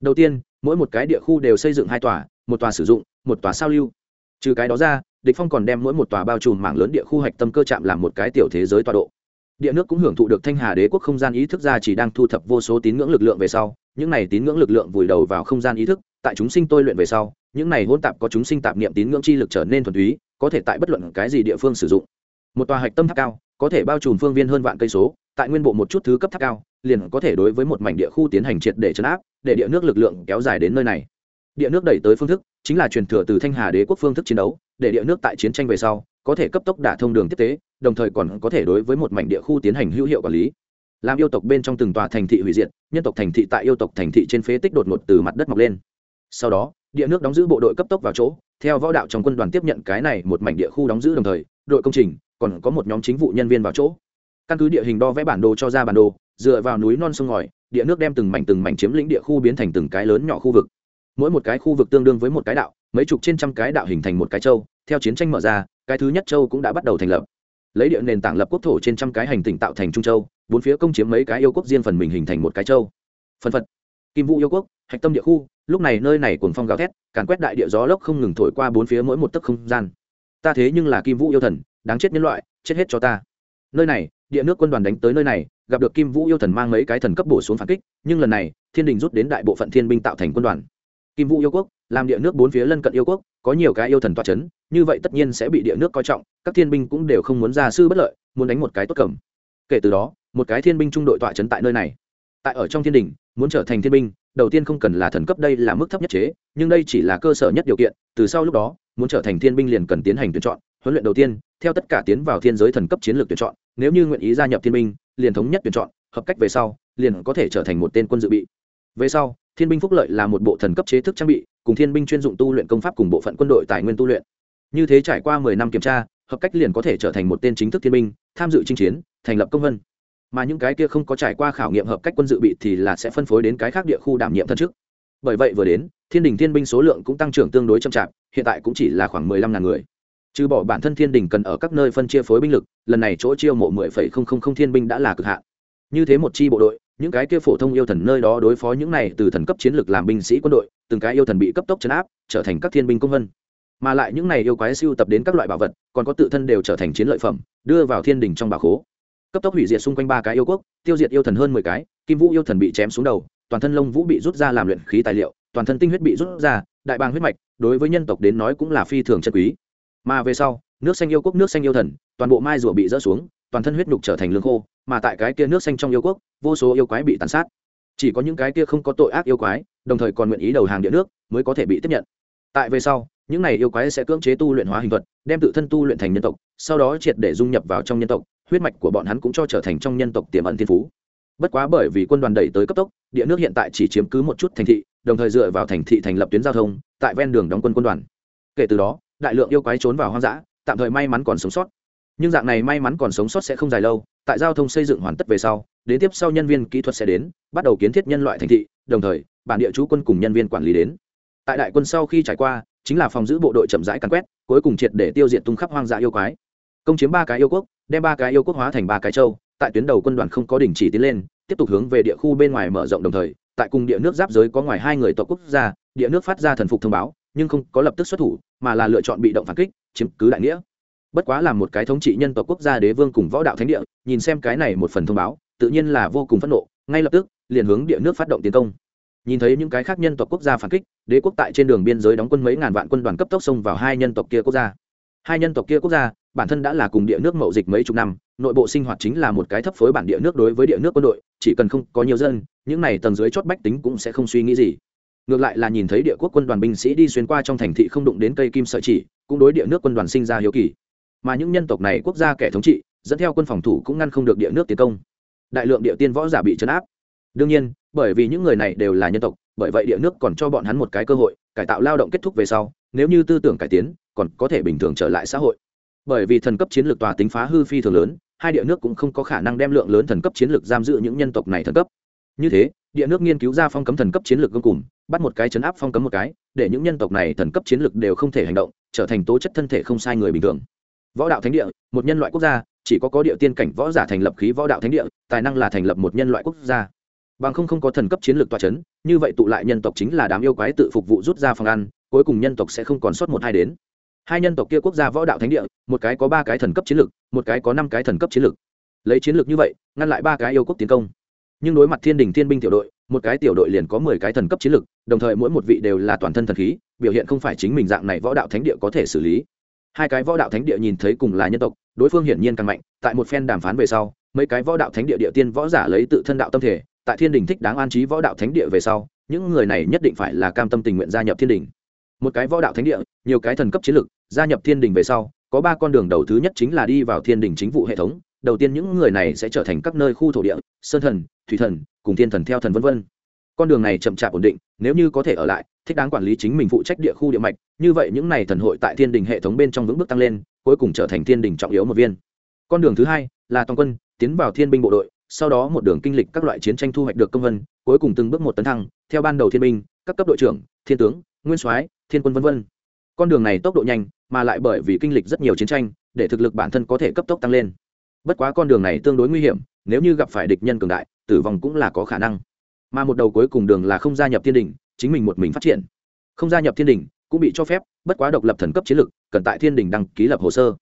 Đầu tiên, mỗi một cái địa khu đều xây dựng hai tòa, một tòa sử dụng, một tòa sao lưu trừ cái đó ra, địch phong còn đem mỗi một tòa bao trùm mảng lớn địa khu hạch tâm cơ chạm làm một cái tiểu thế giới tọa độ. Địa nước cũng hưởng thụ được thanh hà đế quốc không gian ý thức ra chỉ đang thu thập vô số tín ngưỡng lực lượng về sau, những này tín ngưỡng lực lượng vùi đầu vào không gian ý thức, tại chúng sinh tôi luyện về sau, những này hỗn tạp có chúng sinh tạp niệm tín ngưỡng chi lực trở nên thuần túy, có thể tại bất luận cái gì địa phương sử dụng. Một tòa hạch tâm tháp cao, có thể bao trùm phương viên hơn vạn cây số, tại nguyên bộ một chút thứ cấp tháp cao, liền có thể đối với một mảnh địa khu tiến hành triệt để chấn áp, để địa nước lực lượng kéo dài đến nơi này địa nước đẩy tới phương thức chính là truyền thừa từ thanh hà đế quốc phương thức chiến đấu, để địa nước tại chiến tranh về sau có thể cấp tốc đả thông đường tiếp tế, đồng thời còn có thể đối với một mảnh địa khu tiến hành hữu hiệu quản lý. Làm yêu tộc bên trong từng tòa thành thị hủy diệt, nhân tộc thành thị tại yêu tộc thành thị trên phế tích đột ngột từ mặt đất mọc lên. Sau đó, địa nước đóng giữ bộ đội cấp tốc vào chỗ, theo võ đạo trong quân đoàn tiếp nhận cái này một mảnh địa khu đóng giữ đồng thời, đội công trình còn có một nhóm chính vụ nhân viên vào chỗ. Căn cứ địa hình đo vẽ bản đồ cho ra bản đồ, dựa vào núi non sông ngòi, địa nước đem từng mảnh từng mảnh chiếm lĩnh địa khu biến thành từng cái lớn nhỏ khu vực mỗi một cái khu vực tương đương với một cái đạo, mấy chục trên trăm cái đạo hình thành một cái châu, theo chiến tranh mở ra, cái thứ nhất châu cũng đã bắt đầu thành lập. Lấy địa nền tảng lập quốc thổ trên trăm cái hành tinh tạo thành trung châu, bốn phía công chiếm mấy cái yêu quốc riêng phần mình hình thành một cái châu. Phân phật. Kim vũ yêu quốc, hạch tâm địa khu, lúc này nơi này cuồng phong gào thét, càn quét đại địa gió lốc không ngừng thổi qua bốn phía mỗi một tấc không gian. Ta thế nhưng là kim vũ yêu thần, đáng chết nhân loại, chết hết cho ta. Nơi này, địa nước quân đoàn đánh tới nơi này, gặp được kim vũ yêu thần mang mấy cái thần cấp bổ xuống phản kích, nhưng lần này, thiên đình rút đến đại bộ phận thiên binh tạo thành quân đoàn kim vũ yêu quốc, làm địa nước bốn phía lân cận yêu quốc, có nhiều cái yêu thần toa c h ấ n như vậy tất nhiên sẽ bị địa nước coi trọng, các thiên binh cũng đều không muốn ra sư bất lợi, muốn đánh một cái tốt cầm. Kể từ đó, một cái thiên binh trung đội tọa c h ấ n tại nơi này. Tại ở trong thiên đình, muốn trở thành thiên binh, đầu tiên không cần là thần cấp đây là mức thấp nhất chế, nhưng đây chỉ là cơ sở nhất điều kiện, từ sau lúc đó, muốn trở thành thiên binh liền cần tiến hành tuyển chọn, huấn luyện đầu tiên, theo tất cả tiến vào thiên giới thần cấp chiến lược tuyển chọn, nếu như nguyện ý gia nhập thiên binh, liền thống nhất tuyển chọn, hợp cách về sau, liền có thể trở thành một tên quân dự bị. Về sau thiên binh phúc lợi là một bộ thần cấp chế thức trang bị, cùng thiên binh chuyên dụng tu luyện công pháp cùng bộ phận quân đội tài nguyên tu luyện. Như thế trải qua mười năm kiểm tra, hợp cách liền có thể trở thành một tên chính thức thiên binh, tham dự chinh chiến, thành lập công vân. Mà những cái kia không có trải qua khảo nghiệm hợp cách quân dự bị thì là sẽ phân phối đến cái khác địa khu đảm nhiệm thân chức. Bởi vậy vừa đến, thiên đình thiên binh số lượng cũng tăng trưởng tương đối chậm chạp, hiện tại cũng chỉ là khoảng mười lăm ngàn người. Trừ bỏ bản thân thiên đình cần ở các nơi phân chia phối binh lực, lần này chỗ chiêu mộ mười phẩy không không không thiên binh đã là cực hạn. Như thế một chi bộ đội những cái kia phổ thông yêu thần nơi đó đối phó những này từ thần cấp chiến lược làm binh sĩ quân đội, từng cái yêu thần bị cấp tốc chấn áp, trở thành các thiên binh công vân. Mà lại những này yêu quái siêu tập đến các loại bảo vật, còn có tự thân đều trở thành chiến lợi phẩm, đưa vào thiên đình trong bảo khố. Cấp tốc hủy diệt xung quanh ba cái yêu quốc, tiêu diệt yêu thần hơn mười cái, kim vũ yêu thần bị chém xuống đầu, toàn thân lông vũ bị rút ra làm luyện khí tài liệu, toàn thân tinh huyết bị rút ra, đại bàng huyết mạch, đối với nhân tộc đến nói cũng là phi thường chân quý. Mà về sau, nước xanh yêu quốc, nước xanh yêu thần, toàn bộ mai rùa bị rỡ xuống toàn thân huyết nhục trở thành lương khô, mà tại cái kia nước xanh trong yêu quốc, vô số yêu quái bị tàn sát. Chỉ có những cái kia không có tội ác yêu quái, đồng thời còn nguyện ý đầu hàng địa nước, mới có thể bị tiếp nhận. Tại về sau, những này yêu quái sẽ cưỡng chế tu luyện hóa hình thuật, đem tự thân tu luyện thành nhân tộc, sau đó triệt để dung nhập vào trong nhân tộc, huyết mạch của bọn hắn cũng cho trở thành trong nhân tộc tiềm ẩn thiên phú. Bất quá bởi vì quân đoàn đẩy tới cấp tốc, địa nước hiện tại chỉ chiếm cứ một chút thành thị, đồng thời dựa vào thành thị thành lập tuyến giao thông, tại ven đường đóng quân quân đoàn. Kể từ đó, đại lượng yêu quái trốn vào hoang dã, tạm thời may mắn còn sống sót nhưng dạng này may mắn còn sống sót sẽ không dài lâu, tại giao thông xây dựng hoàn tất về sau, đến tiếp sau nhân viên kỹ thuật sẽ đến, bắt đầu kiến thiết nhân loại thành thị, đồng thời, bản địa chú quân cùng nhân viên quản lý đến. Tại đại quân sau khi trải qua, chính là phòng giữ bộ đội chậm rãi càn quét, cuối cùng triệt để tiêu diệt tung khắp hoang dã yêu quái. Công chiếm ba cái yêu quốc, đem ba cái yêu quốc hóa thành ba cái châu, tại tuyến đầu quân đoàn không có đình chỉ tiến lên, tiếp tục hướng về địa khu bên ngoài mở rộng đồng thời, tại cùng địa nước giáp giới có ngoài hai người tộc quốc gia, địa nước phát ra thần phục thông báo, nhưng không có lập tức xuất thủ, mà là lựa chọn bị động phản kích, chiếm cứ đại nghĩa bất quá là một cái thống trị nhân tộc quốc gia đế vương cùng võ đạo thánh địa, nhìn xem cái này một phần thông báo, tự nhiên là vô cùng phẫn nộ, ngay lập tức, liền hướng địa nước phát động tiến công. Nhìn thấy những cái khác nhân tộc quốc gia phản kích, đế quốc tại trên đường biên giới đóng quân mấy ngàn vạn quân đoàn cấp tốc xông vào hai nhân tộc kia quốc gia. Hai nhân tộc kia quốc gia, bản thân đã là cùng địa nước mậu dịch mấy chục năm, nội bộ sinh hoạt chính là một cái thấp phối bản địa nước đối với địa nước quân đội, chỉ cần không có nhiều dân, những này tầng dưới chót bách tính cũng sẽ không suy nghĩ gì. Ngược lại là nhìn thấy địa quốc quân đoàn binh sĩ đi xuyên qua trong thành thị không đụng đến cây kim sợi chỉ, cũng đối địa nước quân đoàn sinh ra hiếu kỳ mà những nhân tộc này quốc gia kẻ thống trị, dẫn theo quân phòng thủ cũng ngăn không được địa nước tiến công. Đại lượng địa tiên võ giả bị chấn áp. Đương nhiên, bởi vì những người này đều là nhân tộc, bởi vậy địa nước còn cho bọn hắn một cái cơ hội, cải tạo lao động kết thúc về sau, nếu như tư tưởng cải tiến, còn có thể bình thường trở lại xã hội. Bởi vì thần cấp chiến lược tòa tính phá hư phi thường lớn, hai địa nước cũng không có khả năng đem lượng lớn thần cấp chiến lược giam giữ những nhân tộc này thần cấp. Như thế, địa nước nghiên cứu ra phong cấm thần cấp chiến lược gương cùng, bắt một cái chấn áp phong cấm một cái, để những nhân tộc này thần cấp chiến lược đều không thể hành động, trở thành tố chất thân thể không sai người bình thường võ đạo thánh địa, một nhân loại quốc gia, chỉ có có địa tiên cảnh võ giả thành lập khí võ đạo thánh địa, tài năng là thành lập một nhân loại quốc gia. Bằng không không có thần cấp chiến lược toa c h ấ n như vậy tụ lại nhân tộc chính là đám yêu quái tự phục vụ rút ra phòng ăn, cuối cùng nhân tộc sẽ không còn sót một hai đến. Hai nhân tộc kia quốc gia võ đạo thánh địa, một cái có ba cái thần cấp chiến lược, một cái có năm cái thần cấp chiến lược. Lấy chiến lược như vậy, ngăn lại ba cái yêu quốc tiến công. Nhưng đối mặt thiên đình thiên binh tiểu đội, một cái tiểu đội liền có mười cái thần cấp chiến lược, đồng thời mỗi một vị đều là toàn thân thần khí, biểu hiện không phải chính mình dạng này võ đạo thánh địa có thể xử lý hai cái võ đạo thánh địa nhìn thấy cùng là nhân tộc, đối phương hiển nhiên càng mạnh, tại một phen đàm phán về sau, mấy cái võ đạo thánh địa địa tiên võ giả lấy tự thân đạo tâm thể, tại thiên đình thích đáng an trí võ đạo thánh địa về sau, những người này nhất định phải là cam tâm tình nguyện gia nhập thiên đình. Một cái võ đạo thánh địa, nhiều cái thần cấp chiến lực, gia nhập thiên đình về sau, có ba con đường đầu thứ nhất chính là đi vào thiên đình chính vụ hệ thống, đầu tiên những người này sẽ trở thành các nơi khu thổ địa, sơn thần, thủy thần, cùng thiên thần theo thần vân vân. Con đường này chậm chạp ổn định, nếu như có thể ở lại thích đáng quản lý chính mình phụ trách địa khu địa mạch, như vậy những n à y thần hội tại thiên đình hệ thống bên trong vững bước tăng lên, cuối cùng trở thành thiên đình trọng yếu một viên. Con đường thứ hai là toàn quân tiến vào thiên binh bộ đội, sau đó một đường kinh lịch các loại chiến tranh thu hoạch được công vân, cuối cùng từng bước một tấn thăng, theo ban đầu thiên binh, các cấp đội trưởng, thiên tướng, nguyên soái, thiên quân v v con đường này tốc độ nhanh, mà lại bởi vì kinh lịch rất nhiều chiến tranh, để thực lực bản thân có thể cấp tốc tăng lên. Bất quá con đường này tương đối nguy hiểm, nếu như gặp phải địch nhân cường đại, tử vong cũng là có khả năng. Mà một đầu cuối cùng đường là không gia nhập thiên đình chính mình một mình phát triển. Không gia nhập thiên đình cũng bị cho phép, bất quá độc lập thần cấp chiến lược cần tại thiên đình đăng ký lập hồ sơ.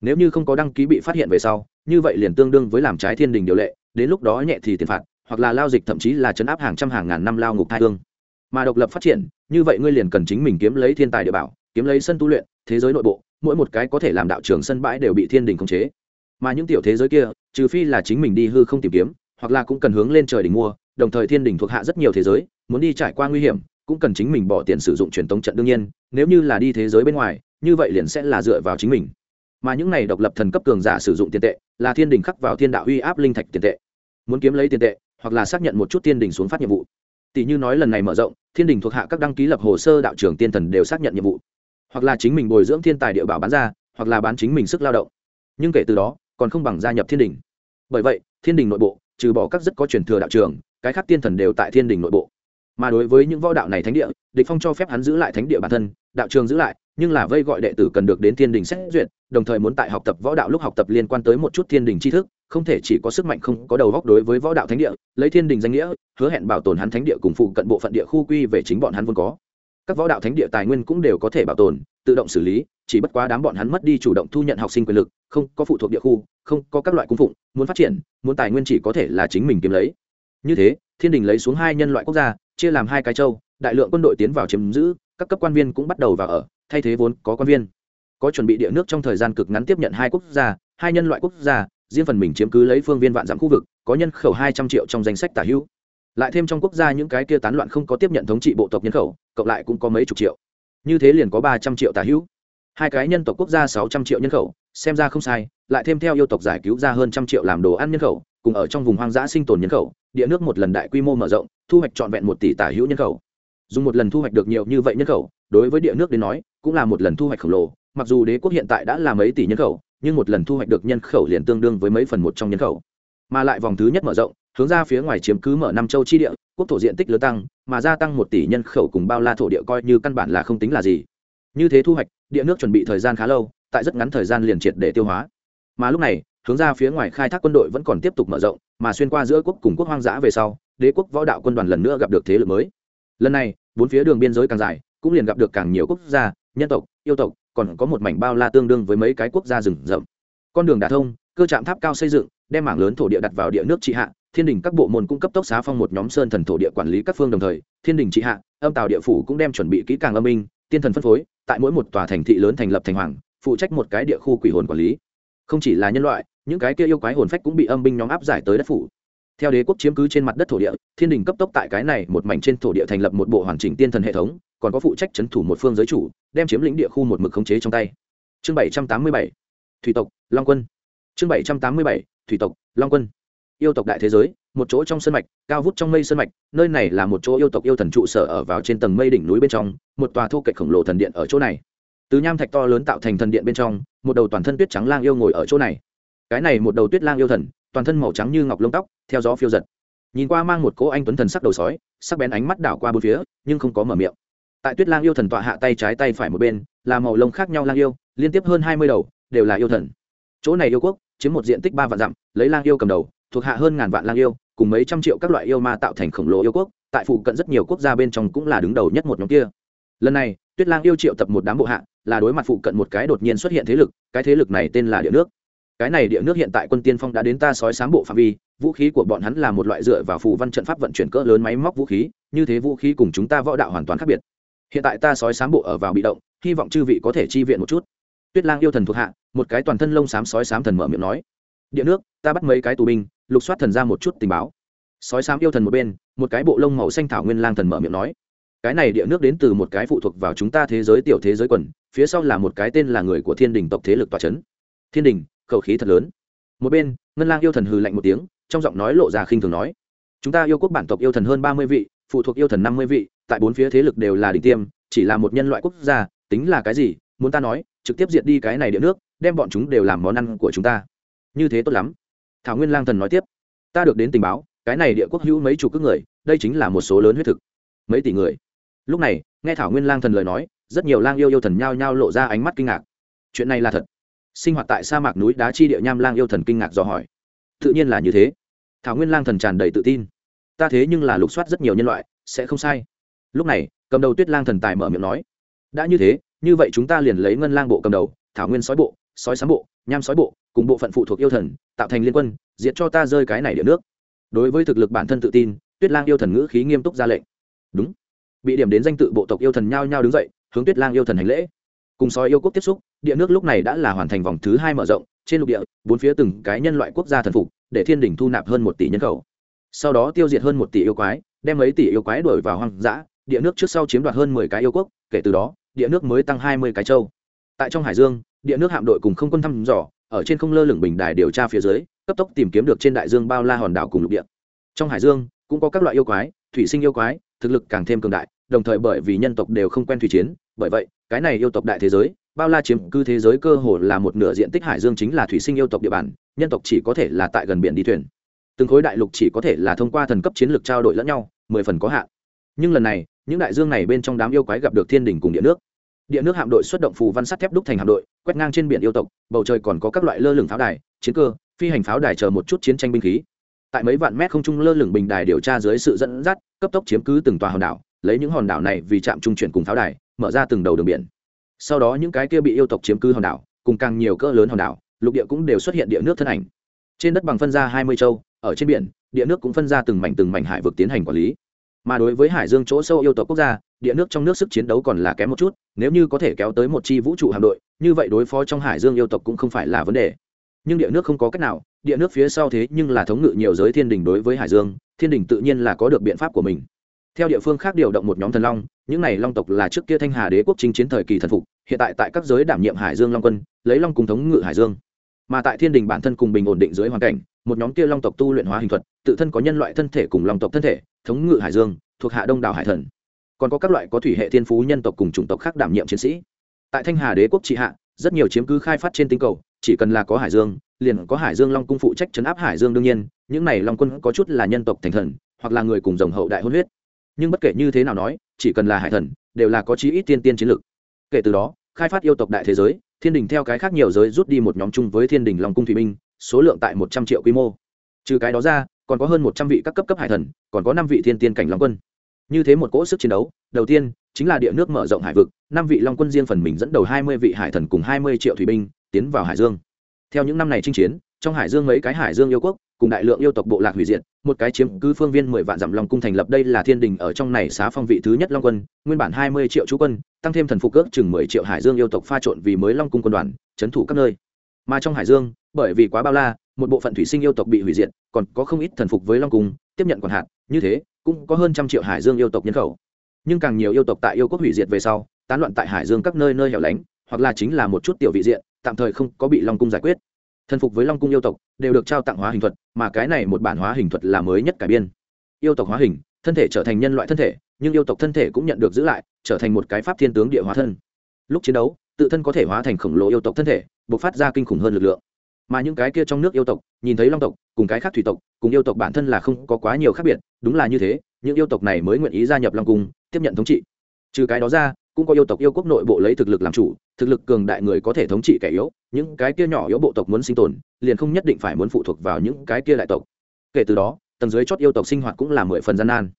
Nếu như không có đăng ký bị phát hiện về sau, như vậy liền tương đương với làm trái thiên đình điều lệ, đến lúc đó nhẹ thì tiền phạt, hoặc là lao dịch thậm chí là chấn áp hàng trăm hàng ngàn năm lao ngục thai thương mà độc lập phát triển, như vậy ngươi liền cần chính mình kiếm lấy thiên tài địa bảo, kiếm lấy sân tu luyện, thế giới nội bộ, mỗi một cái có thể làm đạo trường sân bãi đều bị thiên đình khống chế. Mà những tiểu thế giới kia, trừ phi là chính mình đi hư không tìm kiếm, hoặc là cũng cần hướng lên trời đỉnh mua, đồng thời thiên đình thuộc hạ rất nhiều thế giới muốn đi trải qua nguy hiểm, cũng cần chính mình bỏ tiền sử dụng truyền tống trận đương nhiên, nếu như là đi thế giới bên ngoài, như vậy liền sẽ là dựa vào chính mình. Mà những này độc lập thần cấp cường giả sử dụng tiền tệ, là thiên đình khắc vào thiên đạo uy áp linh thạch tiền tệ. Muốn kiếm lấy tiền tệ, hoặc là xác nhận một chút thiên đình xuống phát nhiệm vụ. Tỷ như nói lần này mở rộng, thiên đình thuộc hạ các đăng ký lập hồ sơ đạo trưởng tiên thần đều xác nhận nhiệm vụ. Hoặc là chính mình bồi dưỡng thiên tài địa bảo bán ra, hoặc là bán chính mình sức lao động. Nhưng kể từ đó, còn không bằng gia nhập thiên đình. Bởi vậy, thiên đình nội bộ, trừ bỏ các rất có truyền thừa đạo trường cái khác tiên thần đều tại thiên đình nội bộ mà đối với những võ đạo này thánh địa, địch phong cho phép hắn giữ lại thánh địa bản thân, đạo trường giữ lại, nhưng là vây gọi đệ tử cần được đến thiên đình xét duyệt, đồng thời muốn tại học tập võ đạo lúc học tập liên quan tới một chút thiên đình tri thức, không thể chỉ có sức mạnh không có đầu góc đối với võ đạo thánh địa, lấy thiên đình danh nghĩa, hứa hẹn bảo tồn hắn thánh địa cùng phụ cận bộ phận địa khu quy về chính bọn hắn vốn có. Các võ đạo thánh địa tài nguyên cũng đều có thể bảo tồn, tự động xử lý, chỉ bất quá đám bọn hắn mất đi chủ động thu nhận học sinh quyền lực, không có phụ thuộc địa khu, không có các loại cung phụng, muốn phát triển, muốn tài nguyên chỉ có thể là chính mình kiếm lấy. Như thế, thiên đình lấy xuống hai nhân loại quốc gia chia làm hai cái châu, đại lượng quân đội tiến vào chiếm giữ, các cấp quan viên cũng bắt đầu vào ở, thay thế vốn có quan viên. Có chuẩn bị địa nước trong thời gian cực ngắn tiếp nhận hai quốc gia, hai nhân loại quốc gia, riêng phần mình chiếm cứ lấy phương viên vạn dặm khu vực, có nhân khẩu hai trăm triệu trong danh sách tả hữu. Lại thêm trong quốc gia những cái kia tán loạn không có tiếp nhận thống trị bộ tộc nhân khẩu, cộng lại cũng có mấy chục triệu. Như thế liền có ba trăm triệu tả hữu. Hai cái nhân tộc quốc gia sáu trăm triệu nhân khẩu, xem ra không sai, lại thêm theo yêu tộc giải cứu ra hơn trăm triệu làm đồ ăn nhân khẩu, cùng ở trong vùng hoang dã sinh tồn nhân khẩu địa nước một lần đại quy mô mở rộng, thu hoạch trọn vẹn một tỷ tả hữu nhân khẩu. Dùng một lần thu hoạch được nhiều như vậy nhân khẩu, đối với địa nước đến nói, cũng là một lần thu hoạch khổng lồ. Mặc dù đế quốc hiện tại đã là mấy tỷ nhân khẩu, nhưng một lần thu hoạch được nhân khẩu liền tương đương với mấy phần một trong nhân khẩu. Mà lại vòng thứ nhất mở rộng, hướng ra phía ngoài chiếm cứ mở năm châu chi địa, quốc thổ diện tích lớn tăng, mà gia tăng một tỷ nhân khẩu cùng bao la thổ địa coi như căn bản là không tính là gì. Như thế thu hoạch, địa nước chuẩn bị thời gian khá lâu, tại rất ngắn thời gian liền triệt để tiêu hóa. Mà lúc này, hướng ra phía ngoài khai thác quân đội vẫn còn tiếp tục mở rộng mà xuyên qua giữa quốc cùng quốc hoang dã về sau, đế quốc võ đạo quân đoàn lần nữa gặp được thế lực mới. Lần này, bốn phía đường biên giới càng dài, cũng liền gặp được càng nhiều quốc gia, nhân tộc, yêu tộc, còn có một mảnh bao la tương đương với mấy cái quốc gia rừng rậm. Con đường đà thông, cơ trạm tháp cao xây dựng, đem mảng lớn thổ địa đặt vào địa nước trị hạ, thiên đình các bộ môn cung cấp tốc xá phong một nhóm sơn thần thổ địa quản lý các phương đồng thời, thiên đình trị hạ, âm tàu địa phủ cũng đem chuẩn bị kỹ càng âm minh tiên thần phân phối, tại mỗi một tòa thành thị lớn thành lập thành hoàng, phụ trách một cái địa khu quỷ hồn quản lý. Không chỉ là nhân loại những cái kia yêu quái hồn phách cũng bị âm binh nhóm áp giải tới đất phủ. Theo đế quốc chiếm cứ trên mặt đất thổ địa, thiên đình cấp tốc tại cái này một mảnh trên thổ địa thành lập một bộ hoàn chỉnh tiên thần hệ thống, còn có phụ trách c thủ một phương giới chủ, đem chiếm lĩnh địa khu một mực khống chế trong tay. Chương bảy trăm tám mươi bảy, thủy tộc, long quân. Chương bảy trăm tám mươi bảy, thủy tộc, long quân. Yêu tộc đại thế giới, một chỗ trong sân mạch, cao vút trong mây sân mạch, nơi này là một chỗ yêu tộc yêu thần trụ sở ở vào trên tầng mây đỉnh núi bên trong, một tòa thô kệch khổng lồ thần điện ở chỗ này. Từ nham thạch to lớn tạo thành thần điện bên trong, một đầu toàn thân tuyết trắng lang yêu ngồi ở chỗ này cái này một đầu tuyết lang yêu thần, toàn thân màu trắng như ngọc lông tóc, theo gió phiêu giật. Nhìn qua mang một cỗ anh tuấn thần sắc đầu sói, sắc bén ánh mắt đảo qua bốn phía, nhưng không có mở miệng. Tại tuyết lang yêu thần tọa hạ tay trái tay phải một bên, là màu lông khác nhau lang yêu, liên tiếp hơn hai mươi đầu, đều là yêu thần. Chỗ này yêu quốc, chiếm một diện tích ba vạn dặm, lấy lang yêu cầm đầu, thuộc hạ hơn ngàn vạn lang yêu, cùng mấy trăm triệu các loại yêu ma tạo thành khổng lồ yêu quốc, tại phụ cận rất nhiều quốc gia bên trong cũng là đứng đầu nhất một nhóm kia. Lần này, tuyết lang yêu triệu tập một đám bộ hạ, là đối mặt phụ cận một cái đột nhiên xuất hiện thế lực, cái thế lực này tên là địa nước cái này địa nước hiện tại quân tiên phong đã đến ta sói sám bộ phạm vi, vũ khí của bọn hắn là một loại dựa vào phù văn trận pháp vận chuyển cỡ lớn máy móc vũ khí, như thế vũ khí cùng chúng ta võ đạo hoàn toàn khác biệt. Hiện tại ta sói sám bộ ở vào bị động, hy vọng chư vị có thể chi viện một chút. Tuyết lang yêu thần thuộc hạ, một cái toàn thân lông xám sói xám thần mở miệng nói. Địa nước, ta bắt mấy cái tù binh, lục soát thần ra một chút tình báo. Sói xám yêu thần một bên, một cái bộ lông màu xanh thảo nguyên lang thần mở miệng nói. Cái này địa nước đến từ một cái phụ thuộc vào chúng ta thế giới tiểu thế giới quần, phía sau là một cái tên là người của thiên đình tộc thế lực tòa c h ấ n thiên đình khẩu khí thật lớn. Một bên, ngân lang yêu thần hừ lạnh một tiếng, trong giọng nói lộ ra khinh thường nói, chúng ta yêu quốc bản tộc yêu thần hơn ba mươi vị, phụ thuộc yêu thần năm mươi vị, tại bốn phía thế lực đều là đỉnh tiêm, chỉ là một nhân loại quốc gia, tính là cái gì, muốn ta nói, trực tiếp diệt đi cái này địa nước, đem bọn chúng đều làm món ăn của chúng ta. Như thế tốt lắm. Thảo nguyên lang thần nói tiếp, ta được đến tình báo, cái này địa quốc hữu mấy chục cước người, đây chính là một số lớn huyết thực. Mấy tỷ người. Lúc này, nghe thảo nguyên lang thần lời nói, rất nhiều lang yêu yêu thần nhao nhao lộ ra ánh mắt kinh ngạc. Chuyện này là thật sinh hoạt tại sa mạc núi đá chi địa nham lang yêu thần kinh ngạc dò hỏi. Tự nhiên là như thế. Thảo nguyên lang thần tràn đầy tự tin. Ta thế nhưng là lục soát rất nhiều nhân loại, sẽ không sai. Lúc này, cầm đầu tuyết lang thần tài mở miệng nói. Đã như thế, như vậy chúng ta liền lấy ngân lang bộ cầm đầu, thảo nguyên sói bộ, sói sám bộ, nham sói bộ, cùng bộ phận phụ thuộc yêu thần, tạo thành liên quân, diệt cho ta rơi cái này địa nước. Đối với thực lực bản thân tự tin, tuyết lang yêu thần ngữ khí nghiêm túc ra lệnh. Đúng. Bị điểm đến danh tự bộ tộc yêu thần nhao nhao đứng dậy, hướng tuyết lang yêu thần hành lễ. Cùng sói yêu quốc tiếp xúc địa nước lúc này đã là hoàn thành vòng thứ hai mở rộng, trên lục địa, bốn phía từng cái nhân loại quốc gia thần phục, để thiên đình thu nạp hơn một tỷ nhân khẩu. Sau đó tiêu diệt hơn một tỷ yêu quái, đem mấy tỷ yêu quái đuổi vào hoang dã, địa nước trước sau chiếm đoạt hơn mười cái yêu quốc, kể từ đó, địa nước mới tăng hai mươi cái châu. Tại trong hải dương, địa nước hạm đội cùng không quân thăm dò, ở trên không lơ lửng bình đài điều tra phía dưới, cấp tốc tìm kiếm được trên đại dương bao la hòn đảo cùng lục địa. Trong hải dương, cũng có các loại yêu quái, thủy sinh yêu quái, thực lực càng thêm cường đại, đồng thời bởi vì nhân tộc đều không quen thủy chiến, bởi vậy, cái này yêu tộc đại thế giới bao la chiếm cư thế giới cơ hồ là một nửa diện tích hải dương chính là thủy sinh yêu tộc địa bàn, nhân tộc chỉ có thể là tại gần biển đi thuyền. Từng khối đại lục chỉ có thể là thông qua thần cấp chiến lược trao đổi lẫn nhau, mười phần có hạn. Nhưng lần này, những đại dương này bên trong đám yêu quái gặp được thiên đình cùng địa nước. Địa nước hạm đội xuất động phù văn sắt thép đúc thành hạm đội, quét ngang trên biển yêu tộc, bầu trời còn có các loại lơ lửng pháo đài, chiến cơ, phi hành pháo đài chờ một chút chiến tranh binh khí. Tại mấy vạn mét không trung lơ lửng bình đài điều tra dưới sự dẫn dắt, cấp tốc chiếm cứ từng tòa hòn đảo, lấy những hòn đảo này vì trạm trung chuyển cùng pháo đài, mở ra từng đầu đường biển sau đó những cái kia bị yêu tộc chiếm cứ hòn đảo, cùng càng nhiều cỡ lớn hòn đảo, lục địa cũng đều xuất hiện địa nước thân ảnh. Trên đất bằng phân ra hai mươi châu, ở trên biển, địa nước cũng phân ra từng mảnh từng mảnh hải vực tiến hành quản lý. Mà đối với hải dương chỗ sâu yêu tộc quốc gia, địa nước trong nước sức chiến đấu còn là kém một chút, nếu như có thể kéo tới một chi vũ trụ hạm đội, như vậy đối phó trong hải dương yêu tộc cũng không phải là vấn đề. Nhưng địa nước không có cách nào, địa nước phía sau thế nhưng là thống ngự nhiều giới thiên đình đối với hải dương, thiên đình tự nhiên là có được biện pháp của mình theo địa phương khác điều động một nhóm thần long, những này long tộc là trước kia thanh hà đế quốc chính chiến thời kỳ thần phục, hiện tại tại các giới đảm nhiệm hải dương long quân, lấy long cùng thống ngự hải dương. Mà tại thiên đình bản thân cùng bình ổn định dưới hoàn cảnh, một nhóm kia long tộc tu luyện hóa hình thuật, tự thân có nhân loại thân thể cùng long tộc thân thể, thống ngự hải dương, thuộc hạ đông đảo hải thần. Còn có các loại có thủy hệ thiên phú nhân tộc cùng chủng tộc khác đảm nhiệm chiến sĩ. Tại thanh hà đế quốc trị hạ, rất nhiều chiếm cứ khai phát trên tinh cầu, chỉ cần là có hải dương, liền có hải dương long cung phụ trách chấn áp hải dương đương nhiên, những này long quân có chút là nhân tộc thành thần, hoặc là người cùng dòng hậu đại hôn huyết nhưng bất kể như thế nào nói chỉ cần là hải thần đều là có chí ít tiên tiên chiến lược kể từ đó khai phát yêu tộc đại thế giới thiên đình theo cái khác nhiều giới rút đi một nhóm chung với thiên đình long cung thủy minh, số lượng tại một trăm triệu quy mô. Trừ cái đó ra còn có hơn một trăm vị các cấp cấp hải thần còn có năm vị thiên tiên cảnh long quân. Như thế một cỗ sức chiến đấu đầu tiên chính là địa nước mở rộng hải vực năm vị long quân riêng phần mình dẫn đầu hai mươi vị hải thần cùng hai mươi triệu thủy binh tiến vào hải dương. Theo những năm này chinh chiến trong hải dương mấy cái hải dương yêu quốc cùng đại lượng yêu tộc bộ lạc hủy diệt, một cái chiếm cứ phương viên mười vạn dặm long cung thành lập đây là thiên đình ở trong này xá phong vị thứ nhất long quân, nguyên bản hai mươi triệu chú quân, tăng thêm thần phục cước chừng mười triệu hải dương yêu tộc pha trộn vì mới long cung quân đoàn, trấn thủ các nơi. Mà trong hải dương, bởi vì quá bao la, một bộ phận thủy sinh yêu tộc bị hủy diệt, còn có không ít thần phục với long cung, tiếp nhận quản hạt như thế, cũng có hơn trăm triệu hải dương yêu tộc nhân khẩu. Nhưng càng nhiều yêu tộc tại yêu quốc hủy diệt về sau, tán loạn tại hải dương các nơi nơi hẻo lánh, hoặc là chính là một chút tiểu vị diện, tạm thời không có bị long cung giải quyết thần phục với long cung yêu tộc, đều được trao tặng hóa hình thuật, mà cái này một bản hóa hình thuật là mới nhất cải biên. Yêu tộc hóa hình, thân thể trở thành nhân loại thân thể, nhưng yêu tộc thân thể cũng nhận được giữ lại, trở thành một cái pháp thiên tướng địa hóa thân. Lúc chiến đấu, tự thân có thể hóa thành khổng lồ yêu tộc thân thể, bộc phát ra kinh khủng hơn lực lượng. Mà những cái kia trong nước yêu tộc, nhìn thấy long tộc, cùng cái khác thủy tộc, cùng yêu tộc bản thân là không có quá nhiều khác biệt, đúng là như thế, những yêu tộc này mới nguyện ý gia nhập long cung, tiếp nhận thống trị. Trừ cái đó ra cũng có yêu tộc yêu quốc nội bộ lấy thực lực làm chủ, thực lực cường đại người có thể thống trị kẻ yếu, những cái kia nhỏ yếu bộ tộc muốn sinh tồn, liền không nhất định phải muốn phụ thuộc vào những cái kia đại tộc. Kể từ đó, tầng dưới chót yêu tộc sinh hoạt cũng là mười phần gian nan.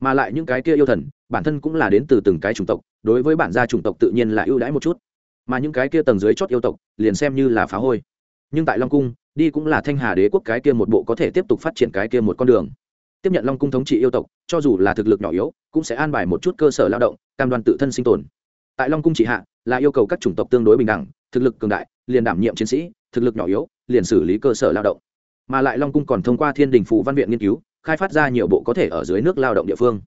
Mà lại những cái kia yêu thần, bản thân cũng là đến từ từng cái chủng tộc, đối với bản gia chủng tộc tự nhiên là ưu đãi một chút. Mà những cái kia tầng dưới chót yêu tộc, liền xem như là phá hôi. Nhưng tại long cung, đi cũng là thanh hà đế quốc cái kia một bộ có thể tiếp tục phát triển cái kia một con đường tiếp nhận long cung thống trị yêu tộc, cho dù là thực lực nhỏ yếu, cũng sẽ an bài một chút cơ sở lao động, cam đoan tự thân sinh tồn. Tại long cung trị hạ, là yêu cầu các chủng tộc tương đối bình đẳng, thực lực cường đại, liền đảm nhiệm chiến sĩ, thực lực nhỏ yếu, liền xử lý cơ sở lao động. Mà lại long cung còn thông qua thiên đình phụ văn viện nghiên cứu, khai phát ra nhiều bộ có thể ở dưới nước lao động địa phương.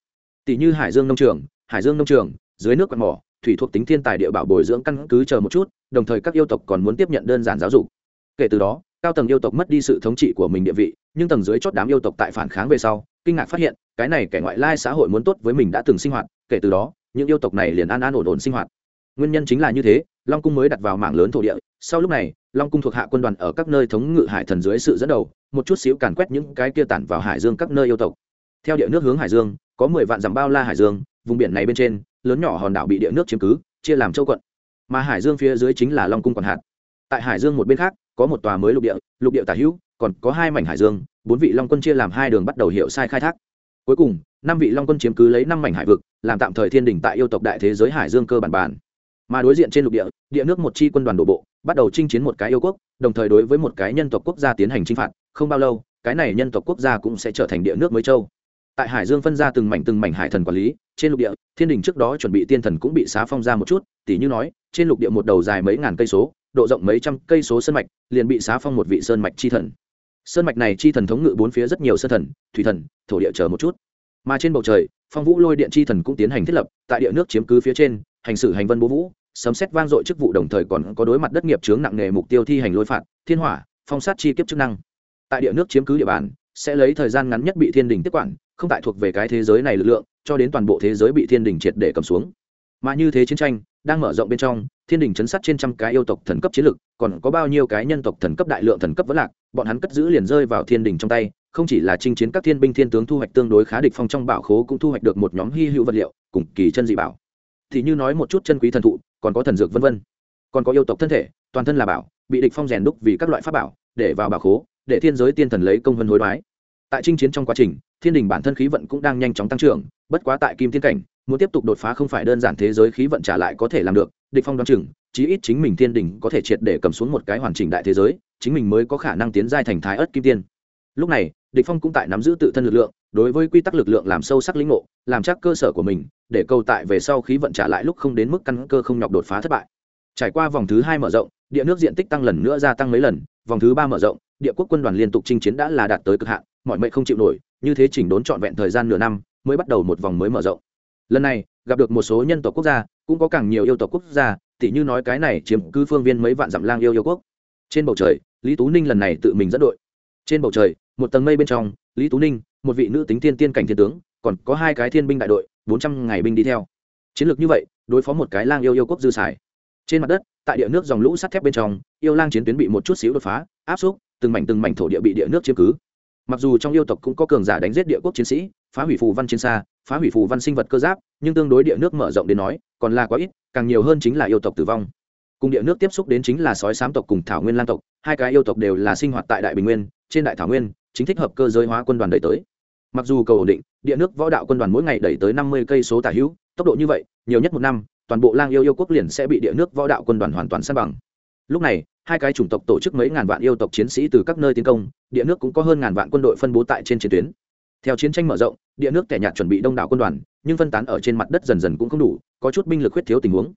Tỷ như hải dương nông trường, hải dương nông trường, dưới nước quạt mỏ, thủy thuộc tính thiên tài địa bảo bồi dưỡng căn cứ chờ một chút, đồng thời các yêu tộc còn muốn tiếp nhận đơn giản giáo dục. Kể từ đó, cao tầng yêu tộc mất đi sự thống trị của mình địa vị, nhưng tầng dưới chót đám yêu tộc tại phản kháng về sau kinh ngạc phát hiện, cái này kẻ ngoại lai xã hội muốn tốt với mình đã từng sinh hoạt, kể từ đó, những yêu tộc này liền an an ổn ổn sinh hoạt. Nguyên nhân chính là như thế, long cung mới đặt vào mảng lớn thổ địa, sau lúc này, long cung thuộc hạ quân đoàn ở các nơi thống ngự hải thần dưới sự dẫn đầu, một chút xíu càn quét những cái kia tản vào hải dương các nơi yêu tộc. Theo địa nước hướng hải dương, có mười vạn dặm bao la hải dương, vùng biển này bên trên, lớn nhỏ hòn đảo bị địa nước chiếm cứ, chia làm châu quận. Mà hải dương phía dưới chính là long cung còn hạt tại hải dương một bên khác, có một tòa mới lục địa lục địa tả hữu, còn có hai mảnh hải dương bốn vị long quân chia làm hai đường bắt đầu hiệu sai khai thác. Cuối cùng, năm vị long quân chiếm cứ lấy năm mảnh hải vực, làm tạm thời thiên đình tại yêu tộc đại thế giới hải dương cơ bản bản mà đối diện trên lục địa địa nước một chi quân đoàn đổ bộ, bắt đầu chinh chiến một cái yêu quốc, đồng thời đối với một cái nhân tộc quốc gia tiến hành chinh phạt, không bao lâu, cái này nhân tộc quốc gia cũng sẽ trở thành địa nước mới châu. Tại hải dương phân ra từng mảnh từng mảnh hải thần quản lý, trên lục địa, thiên đình trước đó chuẩn bị tiên thần cũng bị xá phong ra một chút, tỉ như nói, trên lục địa một đầu dài mấy ngàn cây số, độ rộng mấy trăm cây số sơn mạch, liền bị xá phong một vị sơn mạch chi thần sơn mạch này chi thần thống ngự bốn phía rất nhiều sơn thần, thủy thần, thổ địa chờ một chút. Mà trên bầu trời, phong vũ lôi điện chi thần cũng tiến hành thiết lập, tại địa nước chiếm cứ phía trên, hành xử hành vân bố vũ, sấm xét vang dội chức vụ đồng thời còn có đối mặt đất nghiệp chướng nặng nghề mục tiêu thi hành lôi phạt, thiên hỏa, phong sát chi kiếp chức năng. Tại địa nước chiếm cứ địa bàn, sẽ lấy thời gian ngắn nhất bị thiên đình tiếp quản, không tại thuộc về cái thế giới này lực lượng, cho đến toàn bộ thế giới bị thiên đình triệt để cầm xuống. Mà như thế chiến tranh, đang mở rộng bên trong thiên đình chấn sát trên trăm cái yêu tộc thần cấp chiến lực, còn có bao nhiêu cái nhân tộc thần cấp đại lượng thần cấp vẫn lạc, bọn hắn cất giữ liền rơi vào thiên đình trong tay, không chỉ là chinh chiến các thiên binh thiên tướng thu hoạch tương đối khá địch phong trong bảo khố cũng thu hoạch được một nhóm hy hữu vật liệu, cùng kỳ chân dị bảo. Thì như nói một chút chân quý thần thụ, còn có thần dược vân vân. Còn có yêu tộc thân thể, toàn thân là bảo, bị địch phong rèn đúc vì các loại pháp bảo, để vào bảo khố, để thiên giới tiên thần lấy công vân hối đoái. Tại chinh chiến trong quá trình, thiên đình bản thân khí vận cũng đang nhanh chóng tăng trưởng, bất quá tại kim thiên cảnh, muốn tiếp tục đột phá không phải đơn giản thế giới khí vận trả lại có thể làm được địch phong đoán chừng, chí ít chính mình thiên đình có thể triệt để cầm xuống một cái hoàn chỉnh đại thế giới, chính mình mới có khả năng tiến giai thành thái ất kim tiên. Lúc này, địch phong cũng tại nắm giữ tự thân lực lượng, đối với quy tắc lực lượng làm sâu sắc lĩnh ngộ, làm chắc cơ sở của mình, để câu tại về sau khí vận trả lại lúc không đến mức căn cơ không nhọc đột phá thất bại. Trải qua vòng thứ hai mở rộng, địa nước diện tích tăng lần nữa gia tăng mấy lần, vòng thứ ba mở rộng, địa quốc quân đoàn liên tục chinh chiến đã là đạt tới cực hạn, mọi mệnh không chịu nổi, như thế chỉnh đốn trọn vẹn thời gian nửa năm, mới bắt đầu một vòng mới mở rộng. Lần này gặp được một số nhân tộc quốc gia, cũng có càng nhiều yêu tộc quốc gia, tỉ như nói cái này chiếm cứ phương viên mấy vạn dặm lang yêu yêu quốc. Trên bầu trời, lý tú ninh lần này tự mình dẫn đội. Trên bầu trời, một tầng mây bên trong, lý tú ninh, một vị nữ tính thiên tiên cảnh thiên tướng, còn có hai cái thiên binh đại đội, bốn trăm ngày binh đi theo. Chiến lược như vậy, đối phó một cái lang yêu yêu quốc dư xài. Trên mặt đất, tại địa nước dòng lũ sắt thép bên trong, yêu lang chiến tuyến bị một chút xíu đột phá, áp xúc, từng mảnh từng mảnh thổ địa bị địa nước chiếm cứ. Mặc dù trong yêu tộc cũng có cường giả đánh giết địa quốc chiến sĩ phá hủy phù văn chiến xa, phá hủy phù văn sinh vật cơ giáp, nhưng tương đối địa nước mở rộng đến nói, còn là quá ít, càng nhiều hơn chính là yêu tộc tử vong. Cùng địa nước tiếp xúc đến chính là sói sám tộc cùng thảo nguyên lan tộc, hai cái yêu tộc đều là sinh hoạt tại đại bình nguyên, trên đại thảo nguyên, chính thích hợp cơ giới hóa quân đoàn đẩy tới. Mặc dù cầu ổn định, địa nước võ đạo quân đoàn mỗi ngày đẩy tới năm mươi cây số tả hữu, tốc độ như vậy, nhiều nhất một năm, toàn bộ lang yêu yêu quốc liền sẽ bị địa nước võ đạo quân đoàn hoàn toàn san bằng. Lúc này, hai cái chủng tộc tổ chức mấy ngàn vạn yêu tộc chiến sĩ từ các nơi tiến công, địa nước cũng có hơn ngàn vạn quân đội phân bố tại trên chiến tuyến theo chiến tranh mở rộng, địa nước kẻ nhạt chuẩn bị đông đảo quân đoàn, nhưng phân tán ở trên mặt đất dần dần cũng không đủ, có chút binh lực huyết thiếu tình huống.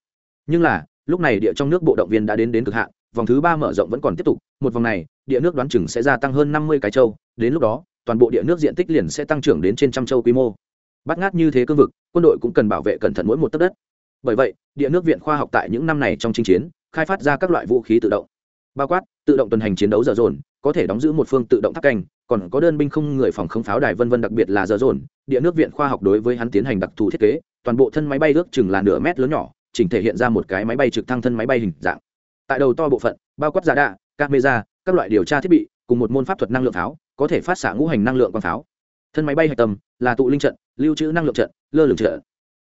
Nhưng là, lúc này địa trong nước bộ động viên đã đến đến cực hạn, vòng thứ ba mở rộng vẫn còn tiếp tục, một vòng này, địa nước đoán chừng sẽ gia tăng hơn năm mươi cái châu, đến lúc đó, toàn bộ địa nước diện tích liền sẽ tăng trưởng đến trên trăm châu quy mô. Bắt ngát như thế cương vực, quân đội cũng cần bảo vệ cẩn thận mỗi một tấc đất. Bởi vậy, địa nước viện khoa học tại những năm này trong chinh chiến, khai phát ra các loại vũ khí tự động. Bao quát, tự động tuần hành chiến đấu dở dồn có thể đóng giữ một phương tự động tháp canh, còn có đơn binh không người phòng không pháo đài vân vân đặc biệt là giờ dồn, địa nước viện khoa học đối với hắn tiến hành đặc thù thiết kế, toàn bộ thân máy bay ước chừng là nửa mét lớn nhỏ, chỉnh thể hiện ra một cái máy bay trực thăng thân máy bay hình dạng. Tại đầu to bộ phận, bao quát giả đạ, camera, các loại điều tra thiết bị, cùng một môn pháp thuật năng lượng pháo, có thể phát xạ ngũ hành năng lượng quang pháo. Thân máy bay hạch tâm là tụ linh trận, lưu trữ năng lượng trận, lơ lửng trận.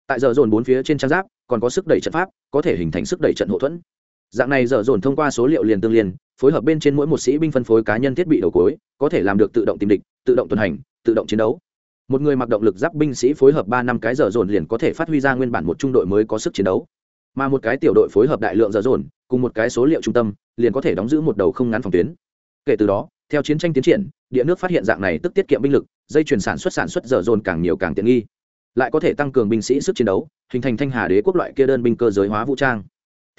Tại giờ dồn bốn phía trên trang giáp, còn có sức đẩy trận pháp, có thể hình thành sức đẩy trận hậu thuẫn. Dạng này giờ dồn thông qua số liệu liền tương liên phối hợp bên trên mỗi một sĩ binh phân phối cá nhân thiết bị đầu cối, có thể làm được tự động tìm địch, tự động tuần hành, tự động chiến đấu. Một người mặc động lực giáp binh sĩ phối hợp ba năm cái dở dồn liền có thể phát huy ra nguyên bản một trung đội mới có sức chiến đấu. Mà một cái tiểu đội phối hợp đại lượng dở dồn, cùng một cái số liệu trung tâm, liền có thể đóng giữ một đầu không ngắn phòng tuyến. Kể từ đó, theo chiến tranh tiến triển, địa nước phát hiện dạng này tức tiết kiệm binh lực, dây chuyển sản xuất sản xuất dở dồn càng nhiều càng tiện nghi. Lại có thể tăng cường binh sĩ sức chiến đấu, hình thành thanh hà đế quốc loại kia đơn binh cơ giới hóa vũ trang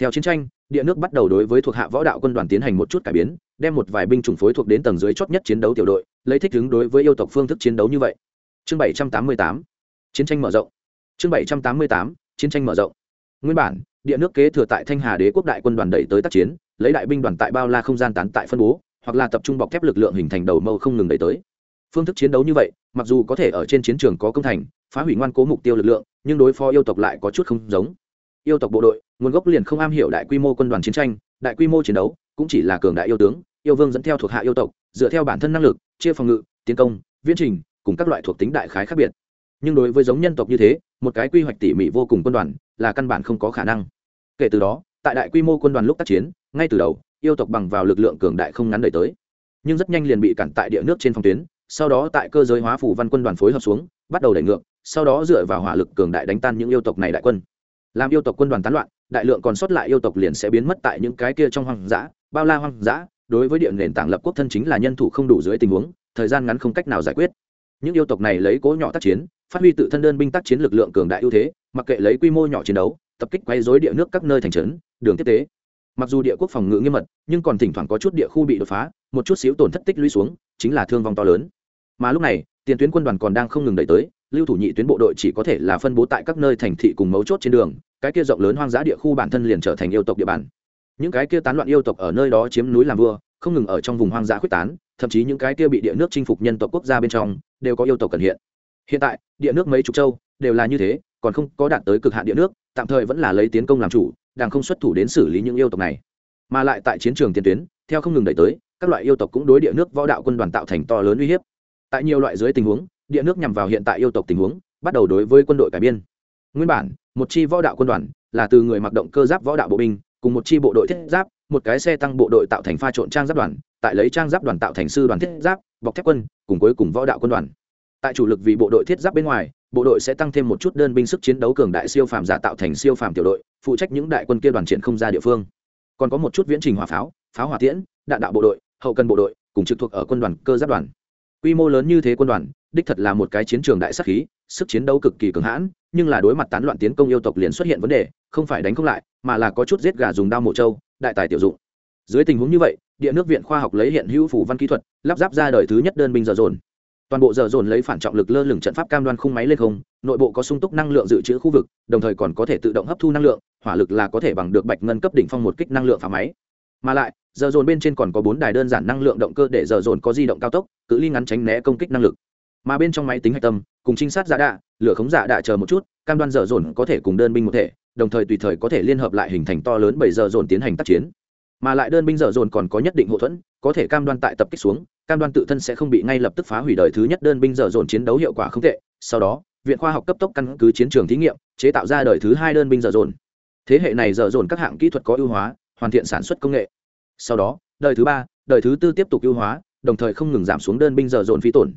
theo chiến tranh, địa nước bắt đầu đối với thuộc hạ võ đạo quân đoàn tiến hành một chút cải biến, đem một vài binh chủng phối thuộc đến tầng dưới chót nhất chiến đấu tiểu đội, lấy thích ứng đối với yêu tộc phương thức chiến đấu như vậy. Chương bảy trăm tám mươi tám. Chiến tranh mở rộng. Chương bảy trăm tám mươi tám. Chiến tranh mở rộng. Nguyên bản, địa nước kế thừa tại thanh hà đế quốc đại quân đoàn đẩy tới tác chiến, lấy đại binh đoàn tại bao la không gian tán tại phân bố, hoặc là tập trung bọc thép lực lượng hình thành đầu mâu không ngừng đẩy tới. Phương thức chiến đấu như vậy, mặc dù có thể ở trên chiến trường có công thành, phá hủy ngoan cố mục tiêu lực lượng, nhưng đối phó yêu tộc lại có chút không giống. Yêu tộc bộ đội nguồn gốc liền không am hiểu đại quy mô quân đoàn chiến tranh, đại quy mô chiến đấu, cũng chỉ là cường đại yêu tướng, yêu vương dẫn theo thuộc hạ yêu tộc, dựa theo bản thân năng lực, chia phòng ngự, tiến công, viễn trình, cùng các loại thuộc tính đại khái khác biệt. Nhưng đối với giống nhân tộc như thế, một cái quy hoạch tỉ mỉ vô cùng quân đoàn, là căn bản không có khả năng. Kể từ đó, tại đại quy mô quân đoàn lúc tác chiến, ngay từ đầu, yêu tộc bằng vào lực lượng cường đại không ngắn đời tới. Nhưng rất nhanh liền bị cản tại địa nước trên phòng tuyến, sau đó tại cơ giới hóa phủ văn quân đoàn phối hợp xuống, bắt đầu đẩy ngược, sau đó dựa vào hỏa lực cường đại đánh tan những yêu tộc này đại quân. Làm yêu tộc quân đoàn tán loạn đại lượng còn sót lại yêu tộc liền sẽ biến mất tại những cái kia trong hoang dã, bao la hoang dã, đối với địa nền tảng lập quốc thân chính là nhân thủ không đủ dưới tình huống, thời gian ngắn không cách nào giải quyết. Những yêu tộc này lấy cố nhỏ tác chiến, phát huy tự thân đơn binh tác chiến lực lượng cường đại ưu thế, mặc kệ lấy quy mô nhỏ chiến đấu, tập kích quay dối địa nước các nơi thành trấn, đường tiếp tế. Mặc dù địa quốc phòng ngự nghiêm mật, nhưng còn thỉnh thoảng có chút địa khu bị đột phá, một chút xíu tổn thất tích lũy xuống, chính là thương vong to lớn. Mà lúc này, tiền tuyến quân đoàn còn đang không ngừng đẩy tới lưu thủ nhị tuyến bộ đội chỉ có thể là phân bố tại các nơi thành thị cùng mấu chốt trên đường, cái kia rộng lớn hoang dã địa khu bản thân liền trở thành yêu tộc địa bàn. Những cái kia tán loạn yêu tộc ở nơi đó chiếm núi làm vua, không ngừng ở trong vùng hoang dã quyết tán, thậm chí những cái kia bị địa nước chinh phục nhân tộc quốc gia bên trong, đều có yêu tộc cần hiện. Hiện tại, địa nước mấy chục châu, đều là như thế, còn không có đạt tới cực hạn địa nước, tạm thời vẫn là lấy tiến công làm chủ, đang không xuất thủ đến xử lý những yêu tộc này. Mà lại tại chiến trường tiền tuyến, theo không ngừng đẩy tới, các loại yêu tộc cũng đối địa nước võ đạo quân đoàn tạo thành to lớn uy hiếp. Tại nhiều loại dưới tình huống địa nước nhằm vào hiện tại yêu tộc tình huống, bắt đầu đối với quân đội cải biên. Nguyên bản, một chi võ đạo quân đoàn là từ người mặc động cơ giáp võ đạo bộ binh, cùng một chi bộ đội thiết giáp, một cái xe tăng bộ đội tạo thành pha trộn trang giáp đoàn, tại lấy trang giáp đoàn tạo thành sư đoàn thiết giáp, bọc thép quân, cùng cuối cùng võ đạo quân đoàn. Tại chủ lực vì bộ đội thiết giáp bên ngoài, bộ đội sẽ tăng thêm một chút đơn binh sức chiến đấu cường đại siêu phàm giả tạo thành siêu phàm tiểu đội, phụ trách những đại quân kia đoàn triển không ra địa phương. Còn có một chút viễn trình hỏa pháo pháo hỏa tiễn, đạn đạo bộ đội, hậu cần bộ đội, cùng trực thuộc ở quân đoàn, cơ giáp đoàn. Quy mô lớn như thế quân đoàn đích thật là một cái chiến trường đại sắc khí, sức chiến đấu cực kỳ cường hãn, nhưng là đối mặt tán loạn tiến công yêu tộc liền xuất hiện vấn đề, không phải đánh không lại, mà là có chút giết gà dùng đao mổ trâu, đại tài tiểu dụng. Dưới tình huống như vậy, địa nước viện khoa học lấy hiện hữu phủ văn kỹ thuật, lắp ráp ra đời thứ nhất đơn binh giờ dồn. Toàn bộ giờ dồn lấy phản trọng lực lơ lửng trận pháp cam đoan khung máy lên không, nội bộ có sung túc năng lượng dự trữ khu vực, đồng thời còn có thể tự động hấp thu năng lượng, hỏa lực là có thể bằng được bạch ngân cấp đỉnh phong một kích năng lượng phá máy. Mà lại giờ dồn bên trên còn có bốn đài đơn giản năng lượng động cơ để giờ dồn có di động cao tốc, cự ly ngắn tránh né công kích năng lực mà bên trong máy tính hạch tâm, cùng trinh sát giả đạ, lửa khống giả đạ chờ một chút, cam đoan dở dồn có thể cùng đơn binh một thể, đồng thời tùy thời có thể liên hợp lại hình thành to lớn bảy giờ dồn tiến hành tác chiến. Mà lại đơn binh dở dồn còn có nhất định hậu thuẫn, có thể cam đoan tại tập kích xuống, cam đoan tự thân sẽ không bị ngay lập tức phá hủy đời thứ nhất đơn binh dở dồn chiến đấu hiệu quả không tệ. Sau đó, viện khoa học cấp tốc căn cứ chiến trường thí nghiệm, chế tạo ra đời thứ hai đơn binh dở dồn. Thế hệ này dở dồn các hạng kỹ thuật có ưu hóa, hoàn thiện sản xuất công nghệ. Sau đó, đời thứ ba, đời thứ tư tiếp tục ưu hóa, đồng thời không ngừng giảm xuống đơn binh dở dồn phí tổn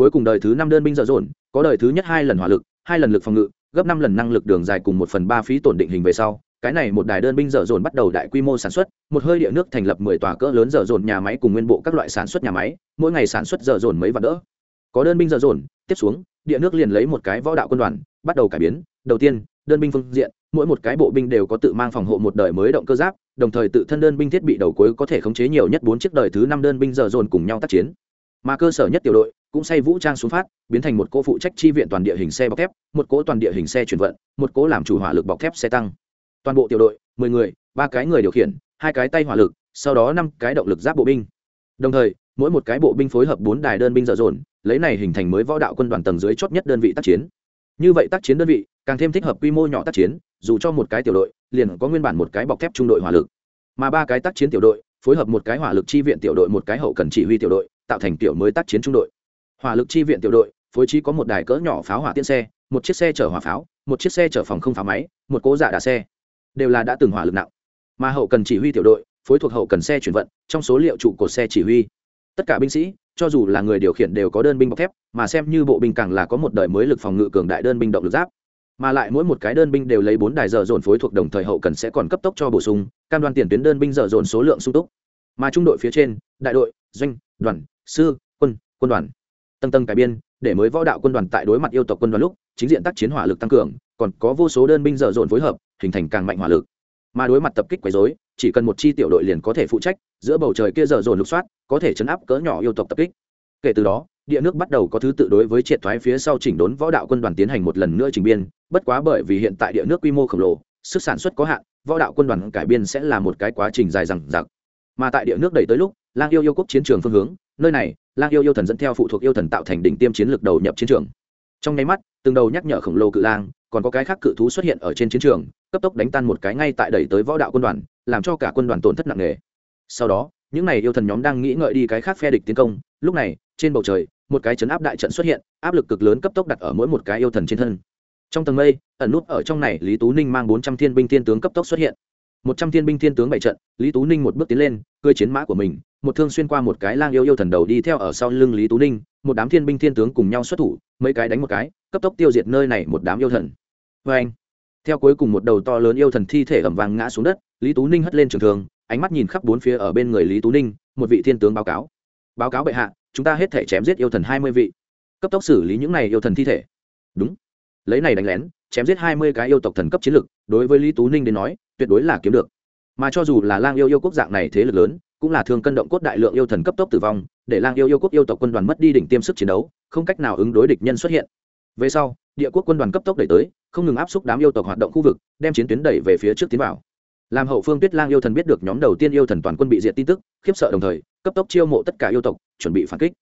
cuối cùng đời thứ năm đơn binh dở dồn, có đời thứ nhất hai lần hỏa lực, hai lần lực phòng ngự, gấp năm lần năng lực đường dài cùng một phần ba phí tổn định hình về sau. Cái này một đài đơn binh dở dồn bắt đầu đại quy mô sản xuất, một hơi địa nước thành lập mười tòa cỡ lớn dở dồn nhà máy cùng nguyên bộ các loại sản xuất nhà máy, mỗi ngày sản xuất dở dồn mấy vạn đỡ. Có đơn binh dở dồn, tiếp xuống, địa nước liền lấy một cái võ đạo quân đoàn, bắt đầu cải biến. Đầu tiên, đơn binh phương diện, mỗi một cái bộ binh đều có tự mang phòng hộ một đời mới động cơ giáp, đồng thời tự thân đơn binh thiết bị đầu cuối có thể khống chế nhiều nhất bốn chiếc đời thứ năm đơn binh dở dồn cùng nhau tác chiến. Mà cơ sở nhất tiểu đội cũng xây vũ trang xuống phát, biến thành một cỗ phụ trách chi viện toàn địa hình xe bọc thép, một cỗ toàn địa hình xe chuyển vận, một cỗ làm chủ hỏa lực bọc thép xe tăng. Toàn bộ tiểu đội, mười người, ba cái người điều khiển, hai cái tay hỏa lực, sau đó năm cái động lực giáp bộ binh. Đồng thời, mỗi một cái bộ binh phối hợp bốn đài đơn binh dở dồn, lấy này hình thành mới võ đạo quân đoàn tầng dưới chót nhất đơn vị tác chiến. Như vậy tác chiến đơn vị, càng thêm thích hợp quy mô nhỏ tác chiến, dù cho một cái tiểu đội, liền có nguyên bản một cái bọc thép trung đội hỏa lực. Mà ba cái tác chiến tiểu đội, phối hợp một cái hỏa lực chi viện tiểu đội, một cái hậu cần chỉ huy tiểu đội, tạo thành tiểu mới tác chiến trung đội hỏa lực chi viện tiểu đội, phối trí có một đài cỡ nhỏ pháo hỏa tiễn xe, một chiếc xe chở hỏa pháo, một chiếc xe chở phòng không pháo máy, một cố giả dạ đà xe. Đều là đã từng hỏa lực nặng. Mà hậu cần chỉ huy tiểu đội, phối thuộc hậu cần xe chuyển vận, trong số liệu trụ cột xe chỉ huy. Tất cả binh sĩ, cho dù là người điều khiển đều có đơn binh bọc thép, mà xem như bộ binh càng là có một đời mới lực phòng ngự cường đại đơn binh động lực giáp. Mà lại mỗi một cái đơn binh đều lấy bốn đài giờ dồn phối thuộc đồng thời hậu cần sẽ còn cấp tốc cho bổ sung, cam đoan tiền tuyến đơn binh giờ dồn số lượng sung túc. Mà trung đội phía trên, đại đội, doanh, đoàn, sư, quân quân đoàn tầng tầng cải biên, để mới võ đạo quân đoàn tại đối mặt yêu tộc quân đoàn lúc, chính diện tác chiến hỏa lực tăng cường, còn có vô số đơn binh dở dồn phối hợp, hình thành càng mạnh hỏa lực. Mà đối mặt tập kích quấy dối chỉ cần một chi tiểu đội liền có thể phụ trách, giữa bầu trời kia dở dồn lục soát, có thể chấn áp cỡ nhỏ yêu tộc tập kích. Kể từ đó, địa nước bắt đầu có thứ tự đối với triệt thoái phía sau chỉnh đốn võ đạo quân đoàn tiến hành một lần nữa trình biên, bất quá bởi vì hiện tại địa nước quy mô khổng lồ, sức sản xuất có hạn, võ đạo quân đoàn cải biên sẽ là một cái quá trình dài dằng dặc. Mà tại địa nước đẩy tới lúc, lang yêu yêu quốc chiến trường phương hướng, nơi này lang yêu yêu thần dẫn theo phụ thuộc yêu thần tạo thành đỉnh tiêm chiến lược đầu nhập chiến trường. Trong nháy mắt, từng đầu nhắc nhở khổng lồ cự lang, còn có cái khác cự thú xuất hiện ở trên chiến trường, cấp tốc đánh tan một cái ngay tại đẩy tới võ đạo quân đoàn, làm cho cả quân đoàn tổn thất nặng nề. Sau đó, những n à y yêu thần nhóm đang nghĩ ngợi đi cái khác phe địch tiến công, lúc này, trên bầu trời, một cái chấn áp đại trận xuất hiện, áp lực cực lớn cấp tốc đặt ở mỗi một cái yêu thần trên thân. Trong tầng mây, ẩn nút ở trong này, lý tú ninh mang bốn trăm thiên binh thiên tướng cấp tốc xuất hiện. Một trăm thiên binh thiên tướng bảy trận, lý tú ninh một bước tiến lên cưới chiến mã của mình một thương xuyên qua một cái lang yêu yêu thần đầu đi theo ở sau lưng lý tú ninh, một đám thiên binh thiên tướng cùng nhau xuất thủ, mấy cái đánh một cái, cấp tốc tiêu diệt nơi này một đám yêu thần. Vê anh, theo cuối cùng một đầu to lớn yêu thần thi thể ẩm vàng ngã xuống đất, lý tú ninh hất lên trường thường ánh mắt nhìn khắp bốn phía ở bên người lý tú ninh, một vị thiên tướng báo cáo. Báo cáo bệ hạ, chúng ta hết thể chém giết yêu thần hai mươi vị. Cấp tốc xử lý những này yêu thần thi thể. Đúng. Lấy này đánh lén, chém giết hai mươi cái yêu tộc thần cấp chiến lực đối với lý tú ninh đến nói, tuyệt đối là kiếm được. Mà cho dù là lang yêu yêu quốc dạng này thế lực lớn cũng là thường cân động cốt đại lượng yêu thần cấp tốc tử vong, để lang yêu yêu quốc yêu tộc quân đoàn mất đi đỉnh tiêm sức chiến đấu, không cách nào ứng đối địch nhân xuất hiện. Về sau, địa quốc quân đoàn cấp tốc đẩy tới, không ngừng áp xúc đám yêu tộc hoạt động khu vực, đem chiến tuyến đẩy về phía trước tiến vào. Làm hậu phương tuyết lang yêu thần biết được nhóm đầu tiên yêu thần toàn quân bị diệt tin tức, khiếp sợ đồng thời, cấp tốc chiêu mộ tất cả yêu tộc, chuẩn bị phản kích.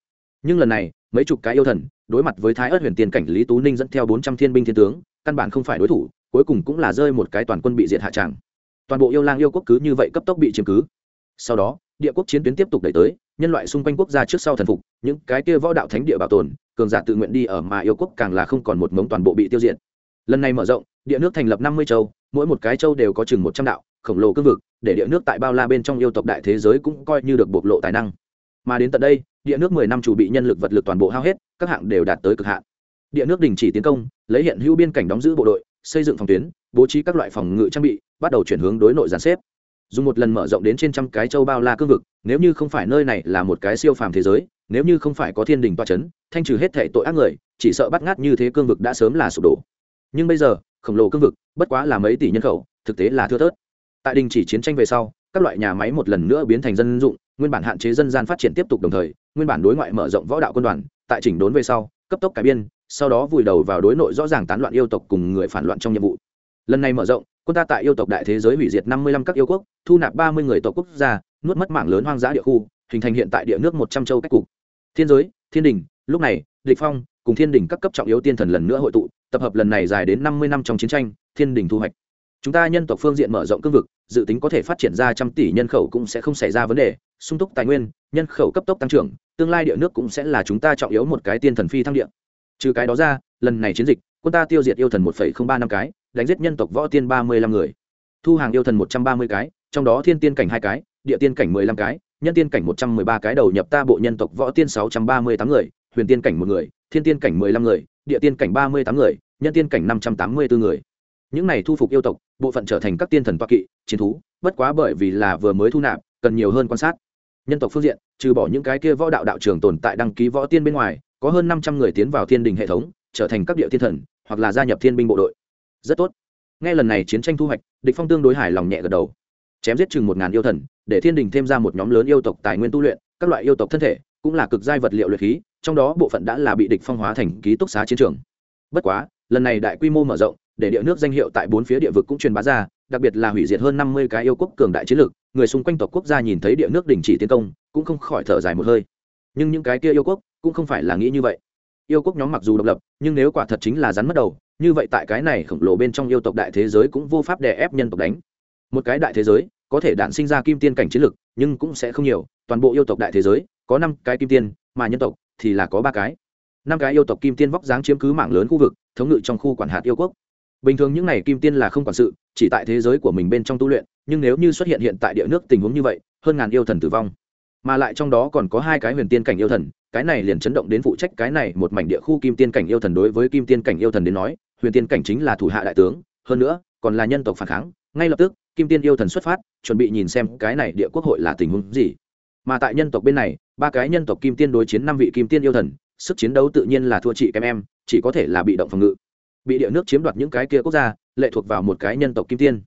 Nhưng lần này, mấy chục cái yêu thần, đối mặt với thái ớt huyền tiền cảnh lý tú ninh dẫn theo bốn trăm thiên binh thiên tướng, căn bản không phải đối thủ, cuối cùng cũng là rơi một cái toàn quân bị diệt hạ tràng. Toàn bộ yêu lang yêu quốc cứ như vậy cấp tốc bị chiếm cứ. Sau đó địa quốc chiến tuyến tiếp tục đẩy tới, nhân loại xung quanh quốc gia trước sau thần phục, những cái kia võ đạo thánh địa bảo tồn, cường giả tự nguyện đi ở mà yêu quốc càng là không còn một mống toàn bộ bị tiêu diệt. Lần này mở rộng, địa nước thành lập năm mươi châu, mỗi một cái châu đều có chừng một trăm đạo, khổng lồ cương vực, để địa nước tại bao la bên trong yêu tộc đại thế giới cũng coi như được bộc lộ tài năng. Mà đến tận đây, địa nước mười năm chủ bị nhân lực vật lực toàn bộ hao hết, các hạng đều đạt tới cực hạn. Địa nước đình chỉ tiến công, lấy hiện hữu biên cảnh đóng giữ bộ đội, xây dựng phòng tuyến, bố trí các loại phòng ngự trang bị, bắt đầu chuyển hướng đối nội giàn xếp dùng một lần mở rộng đến trên trăm cái châu bao la cương vực, nếu như không phải nơi này là một cái siêu phàm thế giới, nếu như không phải có thiên đình toa c h ấ n thanh trừ hết thể tội ác người, chỉ sợ bắt ngát như thế cương vực đã sớm là sụp đổ. Nhưng bây giờ, khổng lồ cương vực, bất quá là mấy tỷ nhân khẩu, thực tế là thưa thớt. Tại đình chỉ chiến tranh về sau, các loại nhà máy một lần nữa biến thành dân dụng, nguyên bản hạn chế dân gian phát triển tiếp tục đồng thời, nguyên bản đối ngoại mở rộng võ đạo quân đoàn, tại chỉnh đốn về sau, cấp tốc cải biên, sau đó vùi đầu vào đối nội rõ ràng tán loạn yêu tộc cùng người phản loạn trong nhiệm vụ. Lần này mở rộng quân ta tại yêu tộc đại thế giới hủy diệt năm mươi lăm các yêu quốc, thu nạp ba mươi người tộc quốc gia, nuốt mất mảng lớn hoang dã địa khu, hình thành hiện tại địa nước một trăm châu cách cục. Thiên giới, thiên đình, lúc này địch phong cùng thiên đình các cấp trọng yếu tiên thần lần nữa hội tụ, tập hợp lần này dài đến năm mươi năm trong chiến tranh, thiên đình thu hoạch. Chúng ta nhân tộc phương diện mở rộng cương vực, dự tính có thể phát triển ra trăm tỷ nhân khẩu cũng sẽ không xảy ra vấn đề, sung túc tài nguyên, nhân khẩu cấp tốc tăng trưởng, tương lai địa nước cũng sẽ là chúng ta trọng yếu một cái tiên thần phi thăng địa. Trừ cái đó ra, lần này chiến dịch, quân ta tiêu diệt yêu thần một ba năm cái đánh giết nhân tộc võ tiên ba mươi lăm người. Thu hàng yêu thần một trăm ba mươi cái, trong đó thiên tiên cảnh hai cái, địa tiên cảnh mười lăm cái, nhân tiên cảnh một trăm mười ba cái đầu nhập ta bộ nhân tộc võ tiên sáu trăm ba mươi tám người, huyền tiên cảnh một người, thiên tiên cảnh mười lăm người, địa tiên cảnh ba mươi tám người, nhân tiên cảnh năm trăm tám mươi bốn người. Những này thu phục yêu tộc, bộ phận trở thành các tiên thần toa kỵ, chiến thú, bất quá bởi vì là vừa mới thu nạp, cần nhiều hơn quan sát. Nhân tộc phương diện, trừ bỏ những cái kia võ đạo đạo trường tồn tại đăng ký võ tiên bên ngoài, có hơn năm trăm người tiến vào thiên đình hệ thống, trở thành các địa thiên thần, hoặc là gia nhập thiên binh bộ đội rất tốt. Nghe lần này chiến tranh thu hoạch, địch phong tương đối hài lòng nhẹ gật đầu. Chém giết chừng một ngàn yêu thần, để thiên đình thêm ra một nhóm lớn yêu tộc tài nguyên tu luyện, các loại yêu tộc thân thể, cũng là cực giai vật liệu luyện khí, trong đó bộ phận đã là bị địch phong hóa thành ký túc xá chiến trường. Bất quá, lần này đại quy mô mở rộng, để địa nước danh hiệu tại bốn phía địa vực cũng truyền bá ra, đặc biệt là hủy diệt hơn năm mươi cái yêu quốc cường đại chiến lược, người xung quanh tộc quốc gia nhìn thấy địa nước đình chỉ tiến công, cũng không khỏi thở dài một hơi. Nhưng những cái kia yêu quốc, cũng không phải là nghĩ như vậy. Yêu quốc nhóm mặc dù độc lập, nhưng nếu quả thật chính là rắn mất đầu như vậy tại cái này khổng lồ bên trong yêu tộc đại thế giới cũng vô pháp đè ép nhân tộc đánh. Một cái đại thế giới, có thể đản sinh ra kim tiên cảnh chiến lực, nhưng cũng sẽ không nhiều. Toàn bộ yêu tộc đại thế giới, có năm cái kim tiên, mà nhân tộc thì là có ba cái. Năm cái yêu tộc kim tiên vóc dáng chiếm cứ mạng lớn khu vực, thống ngự trong khu quản hạt yêu quốc. Bình thường những n à y kim tiên là không quản sự, chỉ tại thế giới của mình bên trong tu luyện, nhưng nếu như xuất hiện hiện tại địa nước tình huống như vậy, hơn ngàn yêu thần tử vong. Mà lại trong đó còn có hai cái huyền tiên cảnh yêu thần, cái này liền chấn động đến phụ trách cái này một mảnh địa khu kim tiên cảnh yêu thần đối với kim tiên cảnh yêu thần đến nói huyền tiên cảnh chính là thủ hạ đại tướng, hơn nữa, còn là nhân tộc phản kháng, ngay lập tức, kim tiên yêu thần xuất phát, chuẩn bị nhìn xem cái này địa quốc hội là tình huống gì. Mà tại nhân tộc bên này, ba cái nhân tộc kim tiên đối chiến năm vị kim tiên yêu thần, sức chiến đấu tự nhiên là thua chị kém em, chỉ có thể là bị động phòng ngự. Bị địa nước chiếm đoạt những cái kia quốc gia, lệ thuộc vào một cái nhân tộc kim tiên.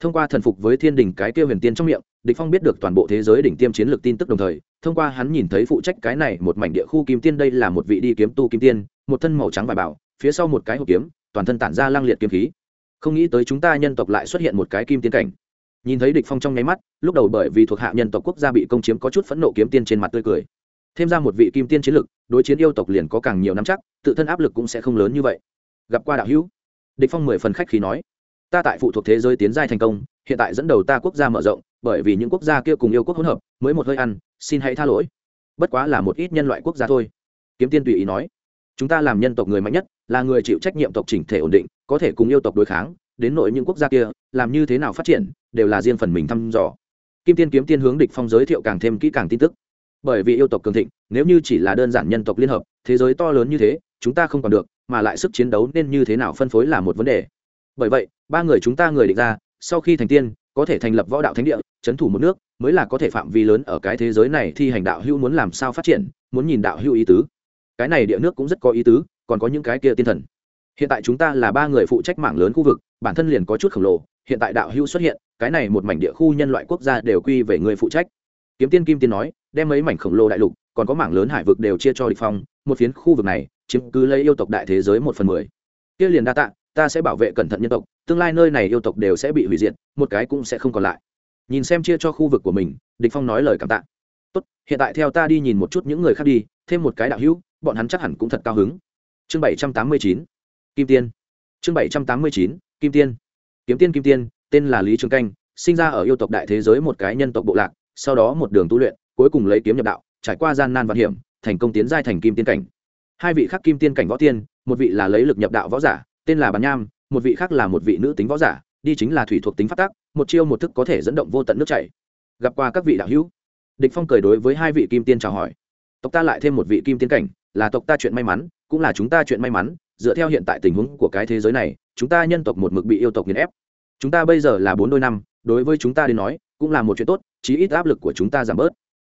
Thông qua thần phục với thiên đình cái kia huyền tiên trong miệng, địch phong biết được toàn bộ thế giới đỉnh tiêm chiến lược tin tức đồng thời, thông qua hắn nhìn thấy phụ trách cái này một mảnh địa khu kim tiên đây là một vị đi kiếm tu kim tiên, một thân màu trắng vải bảo, phía sau một cái hộp kiếm toàn thân tản ra lang liệt kiếm khí. Không nghĩ tới chúng ta nhân tộc lại xuất hiện một cái kim tiên cảnh. Nhìn thấy địch phong trong nháy mắt, lúc đầu bởi vì thuộc hạ nhân tộc quốc gia bị công chiếm có chút phẫn nộ kiếm tiên trên mặt tươi cười. Thêm ra một vị kim tiên chiến lực, đối chiến yêu tộc liền có càng nhiều nắm chắc, tự thân áp lực cũng sẽ không lớn như vậy. Gặp qua đạo hữu. Địch phong mười phần khách khí nói. Ta tại phụ thuộc thế giới tiến giai thành công, hiện tại dẫn đầu ta quốc gia mở rộng, bởi vì những quốc gia kia cùng yêu quốc hỗn hợp, mới một hơi ăn, xin hãy tha lỗi. Bất quá là một ít nhân loại quốc gia thôi. Kiếm tiên tùy ý nói chúng ta làm nhân tộc người mạnh nhất, là người chịu trách nhiệm tộc chỉnh thể ổn định, có thể cùng yêu tộc đối kháng, đến nội những quốc gia kia, làm như thế nào phát triển, đều là riêng phần mình thăm dò. Kim tiên kiếm tiên hướng địch phong giới thiệu càng thêm kỹ càng tin tức. Bởi vì yêu tộc cường thịnh, nếu như chỉ là đơn giản nhân tộc liên hợp, thế giới to lớn như thế, chúng ta không còn được, mà lại sức chiến đấu nên như thế nào phân phối là một vấn đề. Bởi vậy, ba người chúng ta người định ra, sau khi thành tiên, có thể thành lập võ đạo thánh địa chấn thủ một nước, mới là có thể phạm vi lớn ở cái thế giới này thi hành đạo hữu muốn làm sao phát triển, muốn nhìn đạo hữu ý tứ cái này địa nước cũng rất có ý tứ, còn có những cái kia tiên thần. Hiện tại chúng ta là ba người phụ trách mảng lớn khu vực, bản thân liền có chút khổng lồ, hiện tại đạo hưu xuất hiện, cái này một mảnh địa khu nhân loại quốc gia đều quy về người phụ trách. Kiếm tiên kim tiên nói, đem mấy mảnh khổng lồ đại lục, còn có mảng lớn hải vực đều chia cho địch phong, một phiến khu vực này, chiếm cứ lấy yêu tộc đại thế giới một phần mười. Kia liền đa tạ, ta sẽ bảo vệ cẩn thận nhân tộc, tương lai nơi này yêu tộc đều sẽ bị hủy diệt, một cái cũng sẽ không còn lại. Nhìn xem chia cho khu vực của mình, địch phong nói lời cảm tạ. Tốt, hiện tại theo ta đi nhìn một chút những người khác đi thêm một cái đạo hữu, bọn hắn chắc hẳn cũng thật cao hứng. Chương bảy trăm tám mươi chín, kim tiên. Chương bảy trăm tám mươi chín, kim tiên. Kiếm tiên, kim tiên, tên là lý trường canh, sinh ra ở yêu tộc đại thế giới một cái nhân tộc bộ lạc, sau đó một đường tu luyện, cuối cùng lấy kiếm nhập đạo, trải qua gian nan vạn hiểm, thành công tiến giai thành kim tiên cảnh. Hai vị khác kim tiên cảnh võ tiên, một vị là lấy lực nhập đạo võ giả, tên là bàn nham, một vị khác là một vị nữ tính võ giả, đi chính là thủy thuộc tính phát tác một chiêu một thức có thể dẫn động vô tận nước chảy. Gặp qua các vị đạo hữu, địch phong cười đối với hai vị kim tiên chào hỏi tộc ta lại thêm một vị kim tiên cảnh, là tộc ta chuyện may mắn, cũng là chúng ta chuyện may mắn, dựa theo hiện tại tình huống của cái thế giới này, chúng ta nhân tộc một mực bị yêu tộc nghiền ép. Chúng ta bây giờ là bốn đôi năm, đối với chúng ta đến nói, cũng là một chuyện tốt, chí ít áp lực của chúng ta giảm bớt.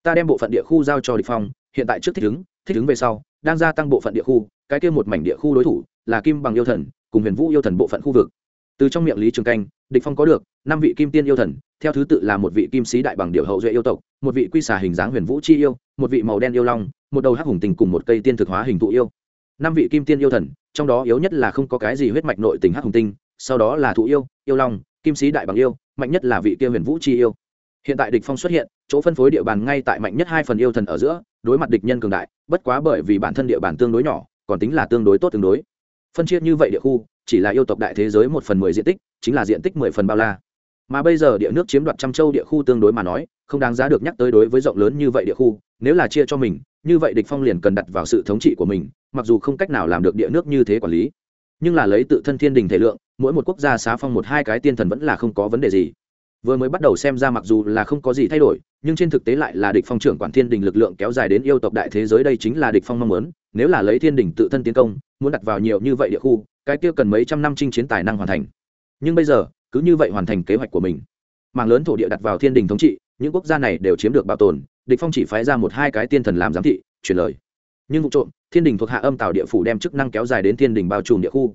Ta đem bộ phận địa khu giao cho địch phong, hiện tại trước thích ứng thích ứng về sau, đang gia tăng bộ phận địa khu, cái kia một mảnh địa khu đối thủ là kim bằng yêu thần, cùng huyền vũ yêu thần bộ phận khu vực. Từ trong miệng lý trường canh địch phong có được, năm vị kim tiên yêu thần, theo thứ tự là một vị kim sĩ đại bằng điệu hậu duệ yêu tộc, một vị quy xà hình dáng huyền vũ chi yêu, một vị màu đen yêu long, một đầu hắc hùng tình cùng một cây tiên thực hóa hình thụ yêu. Năm vị kim tiên yêu thần, trong đó yếu nhất là không có cái gì huyết mạch nội tình hắc hùng tinh, sau đó là thụ yêu yêu long, kim sĩ đại bằng yêu, mạnh nhất là vị kia huyền vũ chi yêu. Hiện tại địch phong xuất hiện, chỗ phân phối địa bàn ngay tại mạnh nhất hai phần yêu thần ở giữa, đối mặt địch nhân cường đại, bất quá bởi vì bản thân địa bàn tương đối nhỏ, còn tính là tương đối tốt tương đối. Phân chia như vậy địa khu chỉ là yêu tộc đại thế giới một phần mười diện tích, chính là diện tích mười phần bao la. Mà bây giờ địa nước chiếm đoạt trăm châu địa khu tương đối mà nói, không đáng giá được nhắc tới đối với rộng lớn như vậy địa khu, nếu là chia cho mình, như vậy địch phong liền cần đặt vào sự thống trị của mình, mặc dù không cách nào làm được địa nước như thế quản lý. Nhưng là lấy tự thân thiên đình thể lượng, mỗi một quốc gia xá phong một hai cái tiên thần vẫn là không có vấn đề gì. Vừa mới bắt đầu xem ra mặc dù là không có gì thay đổi, nhưng trên thực tế lại là địch phong trưởng quản thiên đình lực lượng kéo dài đến yêu tộc đại thế giới đây chính là địch phong mong muốn nếu là lấy thiên đình tự thân tiến công, muốn đặt vào nhiều như vậy địa khu, cái kia cần mấy trăm năm chinh chiến tài năng hoàn thành. Nhưng bây giờ, cứ như vậy hoàn thành kế hoạch của mình. Mạng lớn thổ địa đặt vào thiên đình thống trị, những quốc gia này đều chiếm được bảo tồn, địch phong chỉ phái ra một hai cái tiên thần làm giám thị, truyền lời. Nhưng vụ trộm, thiên đình thuộc hạ âm tạo địa phủ đem chức năng kéo dài đến thiên đình bao trùm địa khu.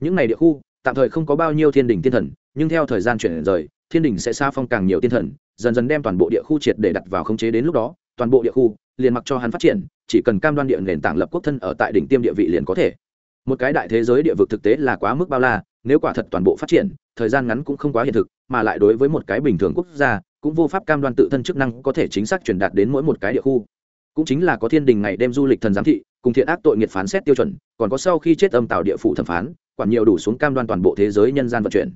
Những này địa khu, tạm thời không có bao nhiêu thiên đình tiên thần, nhưng theo thời gian chuyển rời, thiên đình sẽ xa phong càng nhiều tiên thần, dần dần đem toàn bộ địa khu triệt để đặt vào khống chế đến lúc đó, toàn bộ địa khu liền mặc cho hắn phát triển chỉ cần cam đoan địa nền tảng lập quốc thân ở tại đỉnh tiêm địa vị liền có thể. Một cái đại thế giới địa vực thực tế là quá mức bao la, nếu quả thật toàn bộ phát triển, thời gian ngắn cũng không quá hiện thực, mà lại đối với một cái bình thường quốc gia, cũng vô pháp cam đoan tự thân chức năng có thể chính xác truyền đạt đến mỗi một cái địa khu. Cũng chính là có thiên đình ngày đem du lịch thần giám thị, cùng thiện ác tội nghiệt phán xét tiêu chuẩn, còn có sau khi chết âm tạo địa phủ thẩm phán, quản nhiều đủ xuống cam đoan toàn bộ thế giới nhân gian vận chuyển.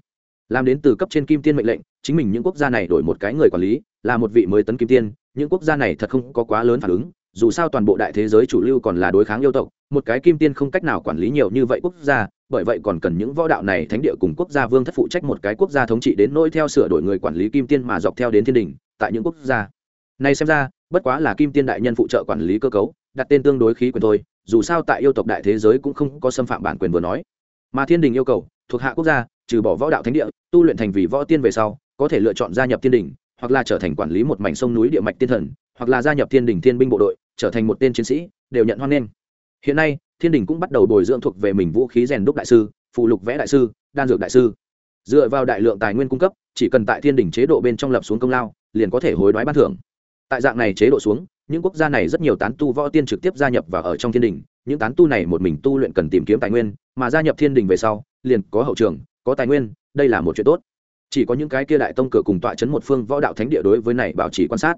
Làm đến từ cấp trên kim tiên mệnh lệnh, chính mình những quốc gia này đổi một cái người quản lý, là một vị mới tấn kim tiên, những quốc gia này thật không có quá lớn phản ứng dù sao toàn bộ đại thế giới chủ lưu còn là đối kháng yêu tộc, một cái kim tiên không cách nào quản lý nhiều như vậy quốc gia, bởi vậy còn cần những võ đạo này thánh địa cùng quốc gia vương thất phụ trách một cái quốc gia thống trị đến nỗi theo sửa đổi người quản lý kim tiên mà dọc theo đến thiên đình, tại những quốc gia này xem ra, bất quá là kim tiên đại nhân phụ trợ quản lý cơ cấu, đặt tên tương đối khí quyền thôi, dù sao tại yêu tộc đại thế giới cũng không có xâm phạm bản quyền vừa nói. Mà thiên đình yêu cầu, thuộc hạ quốc gia, trừ bỏ võ đạo thánh địa, tu luyện thành vì võ tiên về sau, có thể lựa chọn gia nhập thiên đình, hoặc là trở thành quản lý một mảnh sông núi địa mạch tiên thần, hoặc là gia nhập thiên đình thiên binh bộ đội trở thành một tên chiến sĩ, đều nhận hoan nghênh. Hiện nay, thiên đình cũng bắt đầu bồi dưỡng thuộc về mình vũ khí rèn đúc đại sư, phụ lục vẽ đại sư, đan dược đại sư. Dựa vào đại lượng tài nguyên cung cấp, chỉ cần tại thiên đình chế độ bên trong lập xuống công lao, liền có thể hối đoái ban thưởng. Tại dạng này chế độ xuống, những quốc gia này rất nhiều tán tu võ tiên trực tiếp gia nhập và ở trong thiên đình, những tán tu này một mình tu luyện cần tìm kiếm tài nguyên, mà gia nhập thiên đình về sau, liền có hậu trường, có tài nguyên, đây là một chuyện tốt. Chỉ có những cái kia đại tông cửa cùng tọa chấn một phương võ đạo thánh địa đối với này bảo trì quan sát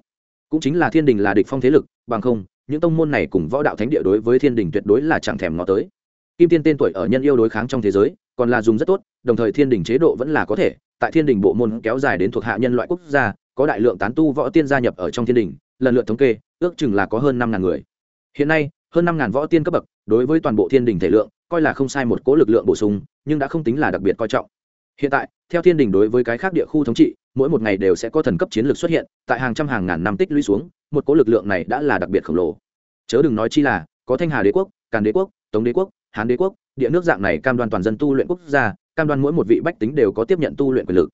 cũng chính là thiên đình là địch phong thế lực, bằng không, những tông môn này cùng võ đạo thánh địa đối với thiên đình tuyệt đối là chẳng thèm ngó tới. Kim tiên tên tuổi ở nhân yêu đối kháng trong thế giới, còn là dùng rất tốt, đồng thời thiên đình chế độ vẫn là có thể. Tại thiên đình bộ môn kéo dài đến thuộc hạ nhân loại quốc gia, có đại lượng tán tu võ tiên gia nhập ở trong thiên đình, lần lượt thống kê, ước chừng là có hơn năm ngàn người. Hiện nay, hơn năm ngàn võ tiên cấp bậc, đối với toàn bộ thiên đình thể lượng, coi là không sai một cố lực lượng bổ sung, nhưng đã không tính là đặc biệt coi trọng. Hiện tại, theo thiên đình đối với cái khác địa khu thống trị mỗi một ngày đều sẽ có thần cấp chiến lược xuất hiện, tại hàng trăm hàng ngàn năm tích lũy xuống, một cố lực lượng này đã là đặc biệt khổng lồ. Chớ đừng nói chi là, có thanh hà đế quốc, càn đế quốc, tống đế quốc, hán đế quốc, địa nước dạng này cam đoan toàn dân tu luyện quốc gia, cam đoan mỗi một vị bách tính đều có tiếp nhận tu luyện quyền lực.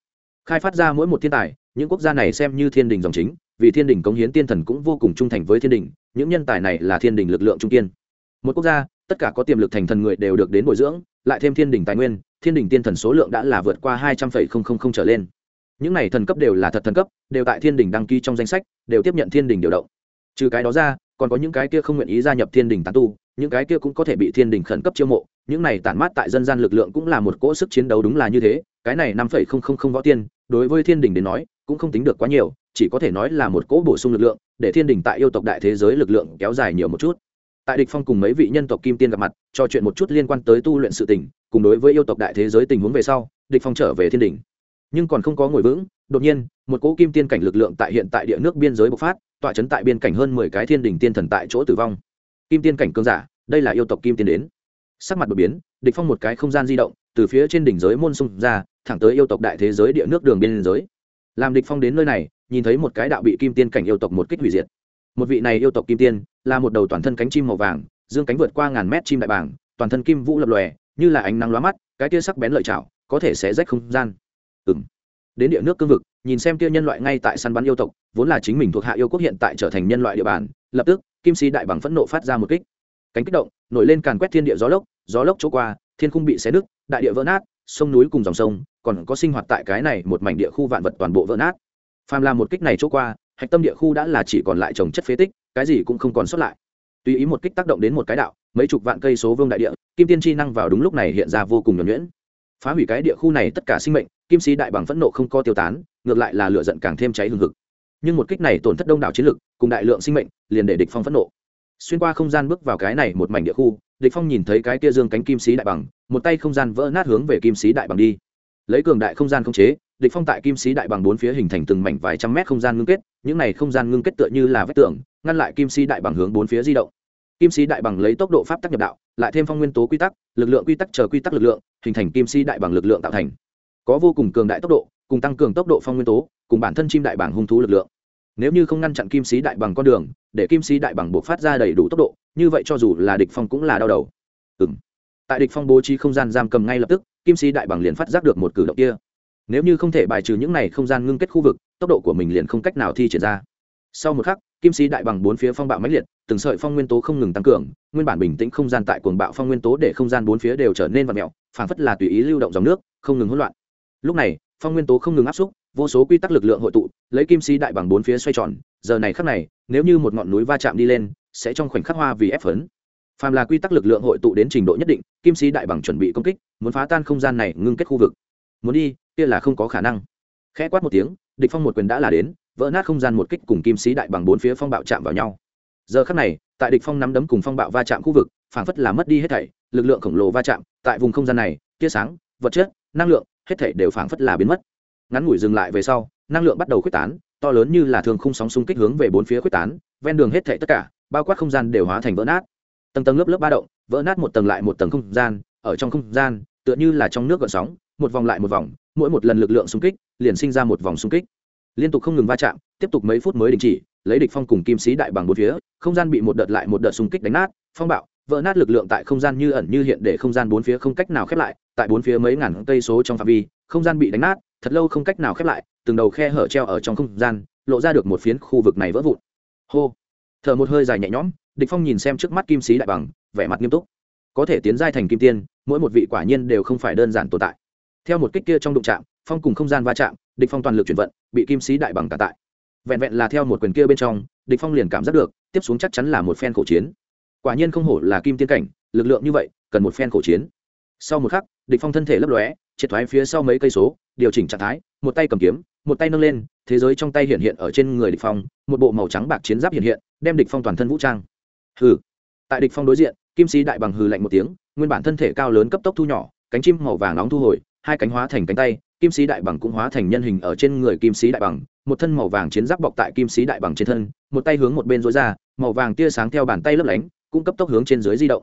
Khai phát ra mỗi một thiên tài, những quốc gia này xem như thiên đình dòng chính, vì thiên đình cống hiến tiên thần cũng vô cùng trung thành với thiên đình, những nhân tài này là thiên đình lực lượng trung kiên. Một quốc gia, tất cả có tiềm lực thành thần người đều được đến bồi dưỡng, lại thêm thiên đình tài nguyên, thiên đình tiên thần số lượng đã là vượt qua hai trăm linh trở lên những này thần cấp đều là thật thần cấp, đều tại thiên đình đăng ký trong danh sách, đều tiếp nhận thiên đình điều động. Trừ cái đó ra, còn có những cái kia không nguyện ý gia nhập thiên đình tán tu, những cái kia cũng có thể bị thiên đình khẩn cấp chiêu mộ. Những này tản mát tại dân gian lực lượng cũng là một cỗ sức chiến đấu đúng là như thế, cái này năm phẩy không không không võ tiên, đối với thiên đình đến nói, cũng không tính được quá nhiều, chỉ có thể nói là một cỗ bổ sung lực lượng, để thiên đình tại yêu tộc đại thế giới lực lượng kéo dài nhiều một chút. Tại địch phong cùng mấy vị nhân tộc kim tiên gặp mặt trò chuyện một chút liên quan tới tu luyện sự tình, cùng đối với yêu tộc đại thế giới tình huống về sau, địch phong trở về thiên đình nhưng còn không có ngồi vững, đột nhiên, một cỗ kim tiên cảnh lực lượng tại hiện tại địa nước biên giới bộc phát, tọa chấn tại biên cảnh hơn mười cái thiên đình tiên thần tại chỗ tử vong. Kim tiên cảnh cương giả, đây là yêu tộc kim tiên đến. Sắc mặt đột biến, địch phong một cái không gian di động, từ phía trên đỉnh giới môn sung ra, thẳng tới yêu tộc đại thế giới địa nước đường biên giới. Làm địch phong đến nơi này, nhìn thấy một cái đạo bị kim tiên cảnh yêu tộc một kích hủy diệt. Một vị này yêu tộc kim tiên, là một đầu toàn thân cánh chim màu vàng, dương cánh vượt qua ngàn mét chim đại bàng, toàn thân kim vũ lập lòe, như là ánh nắng lóa mắt, cái tia sắc bén lợi chảo, có thể sẽ rách không gian ừm. Đến địa nước cương vực, nhìn xem kia nhân loại ngay tại săn bắn yêu tộc, vốn là chính mình thuộc hạ yêu quốc hiện tại trở thành nhân loại địa bàn, lập tức, kim sĩ đại bằng phẫn nộ phát ra một kích. Cánh kích động, nổi lên càn quét thiên địa gió lốc gió lốc chỗ qua, thiên khung bị xé nứt, đại địa vỡ nát, sông núi cùng dòng sông, còn có sinh hoạt tại cái này một mảnh địa khu vạn vật toàn bộ vỡ nát. Phàm là một kích này chỗ qua, hạch tâm địa khu đã là chỉ còn lại trồng chất phế tích, cái gì cũng không còn sót lại. Tùy ý một kích tác động đến một cái đạo, mấy chục vạn cây số vương đại địa, kim tiên chi năng vào đúng lúc này hiện ra vô cùng nhuẩn nhuyễn. Phá hủy cái địa khu này tất cả sinh mệnh kim sĩ đại bằng phẫn nộ không co tiêu tán, ngược lại là lửa giận càng thêm cháy hừng hực. Nhưng một kích này tổn thất đông đảo chiến lực, cùng đại lượng sinh mệnh, liền để địch phong phẫn nộ. Xuyên qua không gian bước vào cái này một mảnh địa khu, địch phong nhìn thấy cái kia dương cánh kim sĩ đại bằng, một tay không gian vỡ nát hướng về kim sĩ đại bằng đi. Lấy cường đại không gian không chế, địch phong tại kim sĩ đại bằng bốn phía hình thành từng mảnh vài trăm mét không gian ngưng kết, những này không gian ngưng kết tựa như là vách tường, ngăn lại kim sĩ đại bằng hướng bốn phía di động. Kim sĩ đại bằng lấy tốc độ pháp tắc nhập đạo, lại thêm phong nguyên tố quy tắc, lực lượng quy tắc chờ quy tắc lực lượng, hình thành kim sĩ đại bằng lực lượng tạo thành có vô cùng cường đại tốc độ, cùng tăng cường tốc độ phong nguyên tố, cùng bản thân chim đại bảng hung thú lực lượng. Nếu như không ngăn chặn kim sĩ đại bằng con đường, để kim sĩ đại bằng buộc phát ra đầy đủ tốc độ, như vậy cho dù là địch phong cũng là đau đầu. Ừ tại địch phong bố trí không gian giam cầm ngay lập tức, kim sĩ đại bằng liền phát giác được một cử động kia. Nếu như không thể bài trừ những này không gian ngưng kết khu vực, tốc độ của mình liền không cách nào thi triển ra. Sau một khắc, kim sĩ đại bằng bốn phía phong bạo mãnh liệt, từng sợi phong nguyên tố không ngừng tăng cường, nguyên bản bình tĩnh không gian tại cuồng bạo phong nguyên tố để không gian bốn phía đều trở nên vặn mèo, phảng phất là tùy ý lưu động dòng nước, không ngừng hỗn loạn lúc này, phong nguyên tố không ngừng áp xúc, vô số quy tắc lực lượng hội tụ, lấy kim sĩ đại bằng bốn phía xoay tròn, giờ này khắc này, nếu như một ngọn núi va chạm đi lên, sẽ trong khoảnh khắc hoa vì ép phấn. Phàm là quy tắc lực lượng hội tụ đến trình độ nhất định, kim sĩ đại bằng chuẩn bị công kích, muốn phá tan không gian này, ngưng kết khu vực. Muốn đi, kia là không có khả năng. Khẽ quát một tiếng, địch phong một quyền đã là đến, vỡ nát không gian một kích cùng kim sĩ đại bằng bốn phía phong bạo chạm vào nhau. Giờ khắc này, tại địch phong nắm đấm cùng phong bạo va chạm khu vực, phảng phất là mất đi hết thảy, lực lượng khổng lồ va chạm, tại vùng không gian này, tia sáng, vật chất, năng lượng hết thảy đều phảng phất là biến mất. Ngắn ngủi dừng lại về sau, năng lượng bắt đầu khuếch tán, to lớn như là thường khung sóng xung kích hướng về bốn phía khuếch tán, ven đường hết thảy tất cả, bao quát không gian đều hóa thành vỡ nát. Tầng tầng lớp lớp ba động, vỡ nát một tầng lại một tầng không gian, ở trong không gian, tựa như là trong nước gợn sóng, một vòng lại một vòng, mỗi một lần lực lượng xung kích, liền sinh ra một vòng xung kích. Liên tục không ngừng va chạm, tiếp tục mấy phút mới đình chỉ, lấy địch phong cùng kim sĩ đại bằng bốn phía, không gian bị một đợt lại một đợt xung kích đánh nát, phong bạo, vỡ nát lực lượng tại không gian như ẩn như hiện để không gian bốn phía không cách nào khép lại tại bốn phía mấy ngàn cây số trong phạm vi, không gian bị đánh nát, thật lâu không cách nào khép lại, từng đầu khe hở treo ở trong không gian, lộ ra được một phiến khu vực này vỡ vụn. Hô. Thở một hơi dài nhẹ nhõm, địch phong nhìn xem trước mắt kim sĩ đại bằng, vẻ mặt nghiêm túc. Có thể tiến giai thành kim tiên, mỗi một vị quả nhiên đều không phải đơn giản tồn tại. Theo một kích kia trong đụng chạm, phong cùng không gian va chạm, địch phong toàn lực chuyển vận, bị kim sĩ đại bằng cả tại. Vẹn vẹn là theo một quyền kia bên trong, địch phong liền cảm giác được, tiếp xuống chắc chắn là một phen khổ chiến. Quả nhiên không hổ là kim tiên cảnh, lực lượng như vậy, cần một phen khổ chiến sau một khắc, địch phong thân thể lấp lóe, triệt thoái phía sau mấy cây số, điều chỉnh trạng thái, một tay cầm kiếm, một tay nâng lên, thế giới trong tay hiện hiện ở trên người địch phong, một bộ màu trắng bạc chiến giáp hiện hiện, đem địch phong toàn thân vũ trang. Hừ. Tại địch phong đối diện, kim sĩ đại bằng hừ lạnh một tiếng, nguyên bản thân thể cao lớn cấp tốc thu nhỏ, cánh chim màu vàng nóng thu hồi, hai cánh hóa thành cánh tay, kim sĩ đại bằng cũng hóa thành nhân hình ở trên người kim sĩ đại bằng, một thân màu vàng chiến giáp bọc tại kim sĩ đại bằng trên thân, một tay hướng một bên rối ra, màu vàng tia sáng theo bàn tay lấp lánh, cũng cấp tốc hướng trên dưới di động.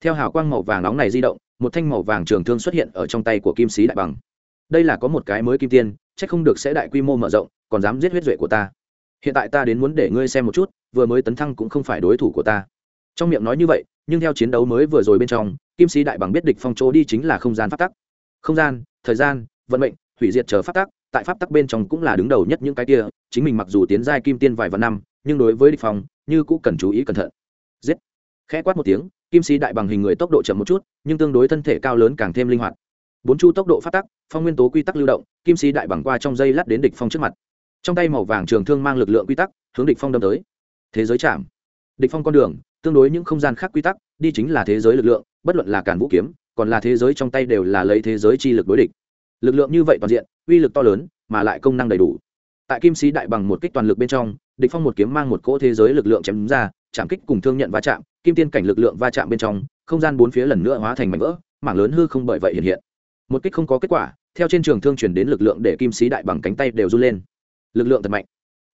Theo hào quang màu vàng nóng này di động một thanh màu vàng trường thương xuất hiện ở trong tay của kim sĩ đại bằng. Đây là có một cái mới kim tiên, chắc không được sẽ đại quy mô mở rộng, còn dám giết huyết duệ của ta. Hiện tại ta đến muốn để ngươi xem một chút, vừa mới tấn thăng cũng không phải đối thủ của ta. Trong miệng nói như vậy, nhưng theo chiến đấu mới vừa rồi bên trong, kim sĩ đại bằng biết địch phong chỗ đi chính là không gian pháp tắc. Không gian, thời gian, vận mệnh, hủy diệt chờ pháp tắc, tại pháp tắc bên trong cũng là đứng đầu nhất những cái kia, chính mình mặc dù tiến giai kim tiên vài vạn năm, nhưng đối với địch phong, như cũng cần chú ý cẩn thận. Giết. Khẽ quát một tiếng kim sĩ đại bằng hình người tốc độ chậm một chút, nhưng tương đối thân thể cao lớn càng thêm linh hoạt. Bốn chu tốc độ phát tắc, phong nguyên tố quy tắc lưu động, kim sĩ đại bằng qua trong dây lát đến địch phong trước mặt. Trong tay màu vàng trường thương mang lực lượng quy tắc, hướng địch phong đâm tới. Thế giới chạm. Địch phong con đường, tương đối những không gian khác quy tắc, đi chính là thế giới lực lượng, bất luận là cản vũ kiếm, còn là thế giới trong tay đều là lấy thế giới chi lực đối địch. Lực lượng như vậy toàn diện, uy lực to lớn, mà lại công năng đầy đủ. Tại kim sĩ đại bằng một kích toàn lực bên trong, địch phong một kiếm mang một cỗ thế giới lực lượng chém ra, chạm kích cùng thương nhận va chạm kim tiên cảnh lực lượng va chạm bên trong, không gian bốn phía lần nữa hóa thành mảnh vỡ, mảng lớn hư không bởi vậy hiện hiện. Một kích không có kết quả, theo trên trường thương chuyển đến lực lượng để kim sĩ đại bằng cánh tay đều run lên. Lực lượng thật mạnh.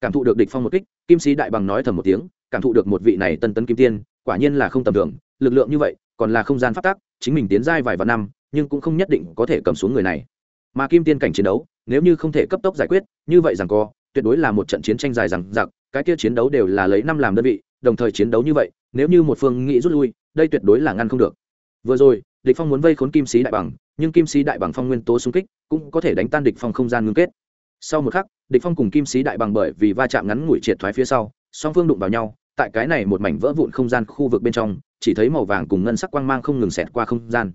Cảm thụ được địch phong một kích, kim sĩ đại bằng nói thầm một tiếng, cảm thụ được một vị này tân tấn kim tiên, quả nhiên là không tầm thường. Lực lượng như vậy, còn là không gian phát tác, chính mình tiến giai vài vạn năm, nhưng cũng không nhất định có thể cầm xuống người này. Mà kim tiên cảnh chiến đấu, nếu như không thể cấp tốc giải quyết, như vậy rằng co, tuyệt đối là một trận chiến tranh dài rằng giặc cái kia chiến đấu đều là lấy năm làm đơn vị đồng thời chiến đấu như vậy, nếu như một phương nghĩ rút lui, đây tuyệt đối là ngăn không được. Vừa rồi, địch phong muốn vây khốn kim sĩ đại bằng, nhưng kim sĩ đại bằng phong nguyên tố xung kích, cũng có thể đánh tan địch phong không gian ngưng kết. Sau một khắc, địch phong cùng kim sĩ đại bằng bởi vì va chạm ngắn ngủi triệt thoái phía sau, song phương đụng vào nhau, tại cái này một mảnh vỡ vụn không gian khu vực bên trong, chỉ thấy màu vàng cùng ngân sắc quang mang không ngừng xẹt qua không gian.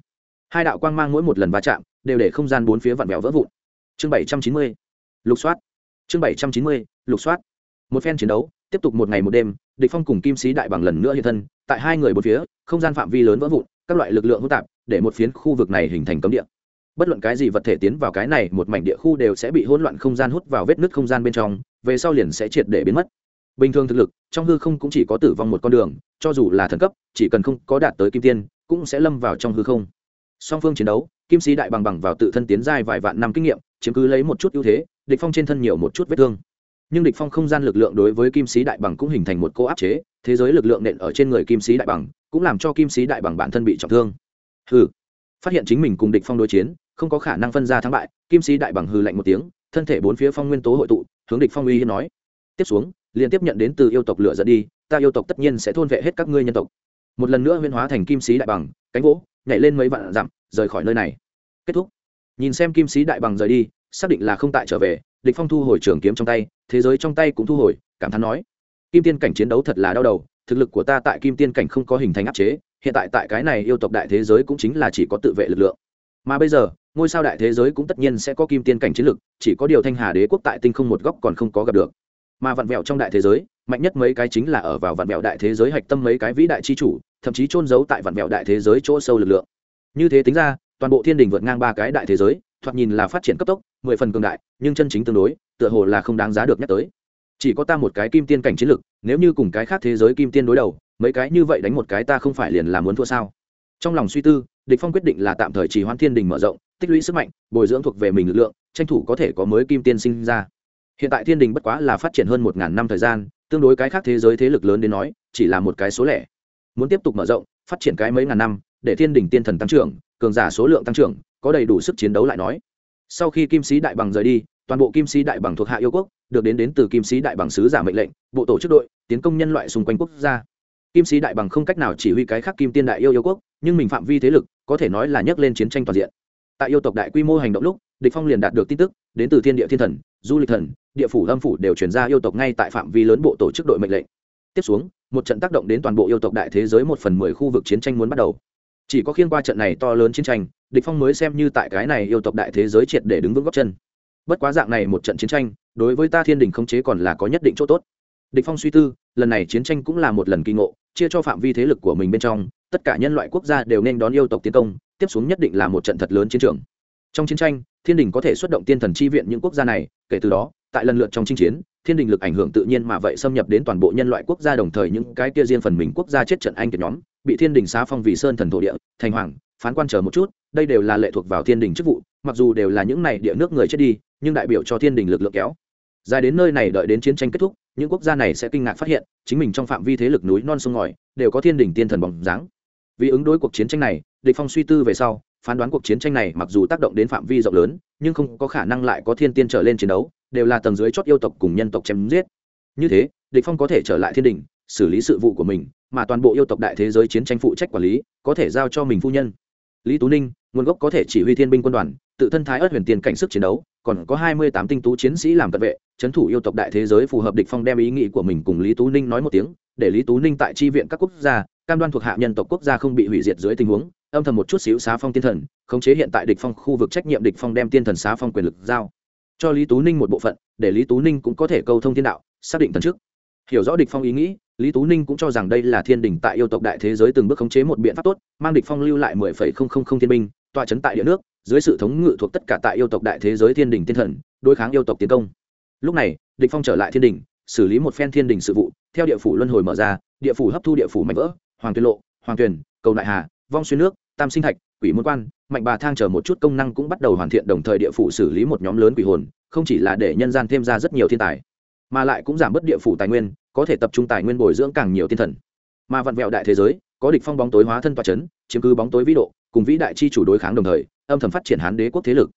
Hai đạo quang mang mỗi một lần va chạm, đều để không gian bốn phía vặn vẹo vỡ vụn. Chương bảy trăm chín mươi, lục soát. Chương bảy trăm chín mươi, lục soát một phen chiến đấu, tiếp tục một ngày một đêm, địch phong cùng kim sĩ đại bằng lần nữa hiện thân, tại hai người bốn phía, không gian phạm vi lớn vỡ vụn, các loại lực lượng hỗn tạp, để một phiến khu vực này hình thành cấm địa. Bất luận cái gì vật thể tiến vào cái này một mảnh địa khu đều sẽ bị hỗn loạn không gian hút vào vết nứt không gian bên trong, về sau liền sẽ triệt để biến mất. Bình thường thực lực, trong hư không cũng chỉ có tử vong một con đường, cho dù là thần cấp, chỉ cần không có đạt tới kim tiên, cũng sẽ lâm vào trong hư không. Song phương chiến đấu, kim sĩ đại bằng bằng vào tự thân tiến giai vài vạn năm kinh nghiệm, chiếm cứ lấy một chút ưu thế, địch phong trên thân nhiều một chút vết thương nhưng địch phong không gian lực lượng đối với kim sĩ đại bằng cũng hình thành một cô áp chế, thế giới lực lượng nện ở trên người kim sĩ đại bằng cũng làm cho kim sĩ đại bằng bản thân bị trọng thương. Hừ, phát hiện chính mình cùng địch phong đối chiến, không có khả năng phân ra thắng bại, kim sĩ đại bằng hừ lạnh một tiếng, thân thể bốn phía phong nguyên tố hội tụ, hướng địch phong uy hiên nói. Tiếp xuống liên tiếp nhận đến từ yêu tộc lửa dẫn đi, ta yêu tộc tất nhiên sẽ thôn vệ hết các ngươi nhân tộc. Một lần nữa huyên hóa thành kim sĩ đại bằng, cánh gỗ nhảy lên mấy vạn dặm, rời khỏi nơi này. Kết thúc. Nhìn xem kim sĩ đại bằng rời đi, xác định là không tại trở về địch phong thu hồi trường kiếm trong tay, thế giới trong tay cũng thu hồi, cảm thán nói, kim tiên cảnh chiến đấu thật là đau đầu, thực lực của ta tại kim tiên cảnh không có hình thành áp chế, hiện tại tại cái này yêu tộc đại thế giới cũng chính là chỉ có tự vệ lực lượng. Mà bây giờ, ngôi sao đại thế giới cũng tất nhiên sẽ có kim tiên cảnh chiến lực, chỉ có điều thanh hà đế quốc tại tinh không một góc còn không có gặp được. Mà vạn vẹo trong đại thế giới, mạnh nhất mấy cái chính là ở vào vạn vẹo đại thế giới hạch tâm mấy cái vĩ đại chi chủ, thậm chí trôn giấu tại vạn vẹo đại thế giới chỗ sâu lực lượng. Như thế tính ra, toàn bộ thiên đình vượt ngang ba cái đại thế giới thoạt nhìn là phát triển cấp tốc, mười phần cường đại, nhưng chân chính tương đối, tựa hồ là không đáng giá được nhắc tới. Chỉ có ta một cái kim tiên cảnh chiến lực nếu như cùng cái khác thế giới kim tiên đối đầu, mấy cái như vậy đánh một cái ta không phải liền là muốn thua sao? Trong lòng suy tư, địch phong quyết định là tạm thời chỉ hoãn thiên đình mở rộng, tích lũy sức mạnh, bồi dưỡng thuộc về mình lực lượng, tranh thủ có thể có mới kim tiên sinh ra. Hiện tại thiên đình bất quá là phát triển hơn một ngàn năm thời gian, tương đối cái khác thế giới thế lực lớn đến nói, chỉ là một cái số lẻ. Muốn tiếp tục mở rộng, phát triển cái mấy ngàn năm, để thiên đình tiên thần tăng trưởng, cường giả số lượng tăng trưởng có đầy đủ sức chiến đấu lại nói. Sau khi kim sĩ đại bằng rời đi, toàn bộ kim sĩ đại bằng thuộc hạ yêu quốc được đến đến từ kim sĩ đại bằng sứ giả mệnh lệnh, bộ tổ chức đội, tiến công nhân loại xung quanh quốc gia. Kim sĩ đại bằng không cách nào chỉ huy cái khác kim tiên đại yêu yêu quốc, nhưng mình phạm vi thế lực, có thể nói là nhấc lên chiến tranh toàn diện. Tại yêu tộc đại quy mô hành động lúc, địch phong liền đạt được tin tức, đến từ thiên địa thiên thần, du lịch thần, địa phủ âm phủ đều chuyển ra yêu tộc ngay tại phạm vi lớn bộ tổ chức đội mệnh lệnh. Tiếp xuống, một trận tác động đến toàn bộ yêu tộc đại thế giới một phần mười khu vực chiến tranh muốn bắt đầu chỉ có khiên qua trận này to lớn chiến tranh, địch phong mới xem như tại cái này yêu tộc đại thế giới triệt để đứng vững góc chân. Bất quá dạng này một trận chiến tranh, đối với ta thiên đình không chế còn là có nhất định chỗ tốt. Địch phong suy tư, lần này chiến tranh cũng là một lần kinh ngộ, chia cho phạm vi thế lực của mình bên trong, tất cả nhân loại quốc gia đều nên đón yêu tộc tiến công, tiếp xuống nhất định là một trận thật lớn chiến trường. Trong chiến tranh, thiên đình có thể xuất động tiên thần chi viện những quốc gia này, kể từ đó, tại lần lượt trong chinh chiến, thiên đình lực ảnh hưởng tự nhiên mà vậy xâm nhập đến toàn bộ nhân loại quốc gia, đồng thời những cái kia riêng phần mình quốc gia chết trận anh kiệt nhóm bị thiên đình xá phong vì sơn thần thổ địa, thành hoàng, phán quan chờ một chút, đây đều là lệ thuộc vào thiên đình chức vụ, mặc dù đều là những này địa nước người chết đi, nhưng đại biểu cho thiên đình lực lượng kéo. Dài đến nơi này đợi đến chiến tranh kết thúc, những quốc gia này sẽ kinh ngạc phát hiện, chính mình trong phạm vi thế lực núi non sông ngòi, đều có thiên đình tiên thần bóng dáng. Vì ứng đối cuộc chiến tranh này, địch phong suy tư về sau, phán đoán cuộc chiến tranh này mặc dù tác động đến phạm vi rộng lớn, nhưng không có khả năng lại có thiên tiên trở lên chiến đấu, đều là tầng dưới chót yêu tộc cùng nhân tộc chém giết. Như thế, địch phong có thể trở lại thiên đình xử lý sự vụ của mình, mà toàn bộ yêu tộc đại thế giới chiến tranh phụ trách quản lý, có thể giao cho mình phu nhân. Lý tú ninh, nguồn gốc có thể chỉ huy thiên binh quân đoàn, tự thân thái ớt huyền tiền cảnh sức chiến đấu, còn có hai mươi tám tinh tú chiến sĩ làm cận vệ trấn thủ yêu tộc đại thế giới phù hợp địch phong đem ý nghĩ của mình cùng lý tú ninh nói một tiếng, để lý tú ninh tại tri viện các quốc gia, cam đoan thuộc hạ nhân tộc quốc gia không bị hủy diệt dưới tình huống, âm thầm một chút xíu xá phong tiên thần, khống chế hiện tại địch phong khu vực trách nhiệm địch phong đem tiên thần xá phong quyền lực giao. Cho lý tú ninh một bộ phận, để lý tú ninh cũng có thể câu thông thiên đạo, xác định thần trước. Hiểu rõ địch phong ý nghĩ lý tú ninh cũng cho rằng đây là thiên đình tại yêu tộc đại thế giới từng bước khống chế một biện pháp tốt, mang địch phong lưu lại mười phẩy không không không thiên binh, tọa chấn tại địa nước, dưới sự thống ngự thuộc tất cả tại yêu tộc đại thế giới thiên đình thiên thần, đối kháng yêu tộc tiến công. Lúc này, địch phong trở lại thiên đình, xử lý một phen thiên đình sự vụ, theo địa phủ luân hồi mở ra, địa phủ hấp thu địa phủ mạnh vỡ, hoàng tuyên lộ, hoàng tuyền, cầu đại hà, vong xuyên nước, tam sinh thạch, quỷ môn quan, mạnh bà thang chờ một chút công năng cũng bắt đầu hoàn thiện đồng thời địa phủ xử lý một nhóm lớn quỷ hồn, không chỉ là để nhân gian thêm ra rất nhiều thiên tài mà lại cũng giảm bớt địa phủ tài nguyên, có thể tập trung tài nguyên bồi dưỡng càng nhiều thiên thần. Mà vặn vẹo đại thế giới, có địch phong bóng tối hóa thân tòa chấn, chiếm cứ bóng tối vĩ độ, cùng vĩ đại chi chủ đối kháng đồng thời, âm thầm phát triển hán đế quốc thế lực.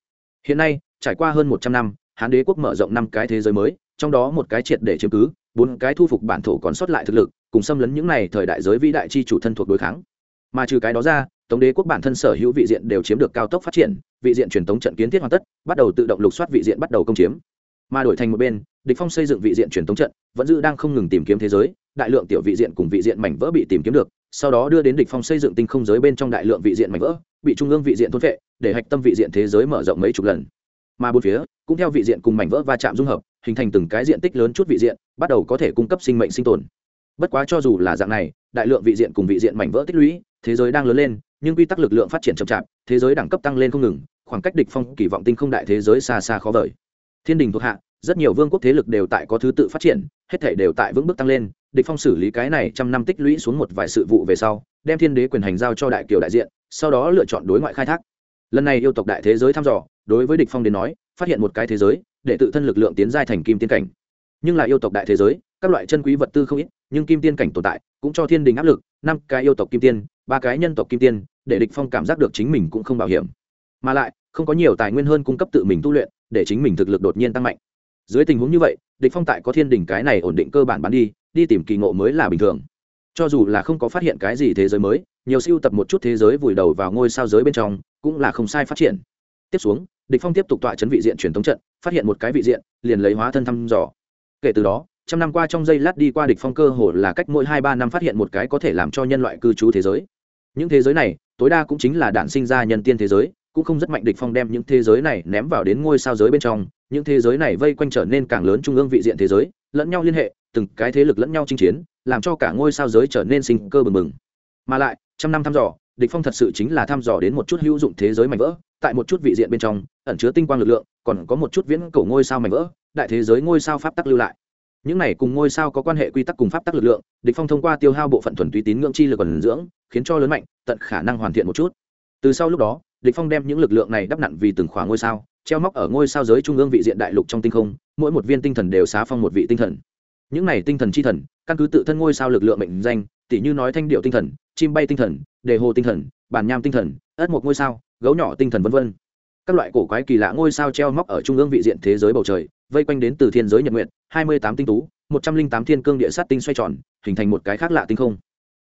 Hiện nay, trải qua hơn một trăm năm, hán đế quốc mở rộng năm cái thế giới mới, trong đó một cái triệt để chiếm cứ, bốn cái thu phục bản thổ còn sót lại thực lực, cùng xâm lấn những này thời đại giới vĩ đại chi chủ thân thuộc đối kháng. Mà trừ cái đó ra, tống đế quốc bản thân sở hữu vị diện đều chiếm được cao tốc phát triển, vị diện truyền tống trận kiến thiết hoàn tất, bắt đầu tự động lục soát vị diện bắt đầu công chiếm. Mà đổi thành một bên địch phong xây dựng vị diện truyền thống trận, vẫn giữ đang không ngừng tìm kiếm thế giới, đại lượng tiểu vị diện cùng vị diện mảnh vỡ bị tìm kiếm được, sau đó đưa đến địch phong xây dựng tinh không giới bên trong đại lượng vị diện mảnh vỡ, bị trung ương vị diện thôn vệ để hạch tâm vị diện thế giới mở rộng mấy chục lần. Mà bốn phía, cũng theo vị diện cùng mảnh vỡ va chạm dung hợp, hình thành từng cái diện tích lớn chút vị diện, bắt đầu có thể cung cấp sinh mệnh sinh tồn. Bất quá cho dù là dạng này, đại lượng vị diện cùng vị diện mảnh vỡ tích lũy, thế giới đang lớn lên, nhưng quy tắc lực lượng phát triển chậm chạp, thế giới đẳng cấp tăng lên không ngừng, khoảng cách địch phong kỳ vọng tinh không đại thế giới xa xa khó vời. Thiên đình thuộc hạ rất nhiều vương quốc thế lực đều tại có thứ tự phát triển, hết thể đều tại vững bước tăng lên, địch phong xử lý cái này trăm năm tích lũy xuống một vài sự vụ về sau, đem thiên đế quyền hành giao cho đại kiều đại diện, sau đó lựa chọn đối ngoại khai thác. Lần này yêu tộc đại thế giới thăm dò, đối với địch phong đến nói, phát hiện một cái thế giới, để tự thân lực lượng tiến giai thành kim tiên cảnh. Nhưng là yêu tộc đại thế giới, các loại chân quý vật tư không ít, nhưng kim tiên cảnh tồn tại, cũng cho thiên đình áp lực, năm cái yêu tộc kim tiên, ba cái nhân tộc kim tiên, để địch phong cảm giác được chính mình cũng không bảo hiểm. Mà lại, không có nhiều tài nguyên hơn cung cấp tự mình tu luyện, để chính mình thực lực đột nhiên tăng mạnh dưới tình huống như vậy, địch phong tại có thiên đình cái này ổn định cơ bản bán đi đi tìm kỳ ngộ mới là bình thường. Cho dù là không có phát hiện cái gì thế giới mới, nhiều siêu tập một chút thế giới vùi đầu vào ngôi sao giới bên trong, cũng là không sai phát triển. Tiếp xuống, địch phong tiếp tục tọa chấn vị diện truyền thống trận, phát hiện một cái vị diện, liền lấy hóa thân thăm dò. Kể từ đó, trăm năm qua trong giây lát đi qua địch phong cơ hồ là cách mỗi hai ba năm phát hiện một cái có thể làm cho nhân loại cư trú thế giới. Những thế giới này, tối đa cũng chính là đản sinh ra nhân tiên thế giới cũng không rất mạnh địch phong đem những thế giới này ném vào đến ngôi sao giới bên trong, những thế giới này vây quanh trở nên càng lớn trung ương vị diện thế giới, lẫn nhau liên hệ, từng cái thế lực lẫn nhau chinh chiến, làm cho cả ngôi sao giới trở nên sinh cơ bừng bừng. Mà lại, trăm năm thăm dò, địch phong thật sự chính là thăm dò đến một chút hữu dụng thế giới mảnh vỡ, tại một chút vị diện bên trong, ẩn chứa tinh quang lực lượng, còn có một chút viễn cổ ngôi sao mảnh vỡ, đại thế giới ngôi sao pháp tắc lưu lại. Những này cùng ngôi sao có quan hệ quy tắc cùng pháp tắc lực lượng, địch phong thông qua tiêu hao bộ phận thuần túy tín ngưỡng chi lực còn dưỡng, khiến cho lớn mạnh, tận khả năng hoàn thiện một chút. Từ sau lúc đó địch phong đem những lực lượng này đắp nặn vì từng khóa ngôi sao, treo móc ở ngôi sao giới trung ương vị diện đại lục trong tinh không, mỗi một viên tinh thần đều xá phong một vị tinh thần. Những này tinh thần chi thần, căn cứ tự thân ngôi sao lực lượng mệnh danh tỷ như nói thanh điệu tinh thần, chim bay tinh thần, đề hồ tinh thần, bản nham tinh thần, ất một ngôi sao, gấu nhỏ tinh thần vân vân. Các loại cổ quái kỳ lạ ngôi sao treo móc ở trung ương vị diện thế giới bầu trời, vây quanh đến từ thiên giới nhật nguyện hai mươi tám tinh tú, một trăm linh tám thiên cương địa sát tinh xoay tròn, hình thành một cái khác lạ tinh không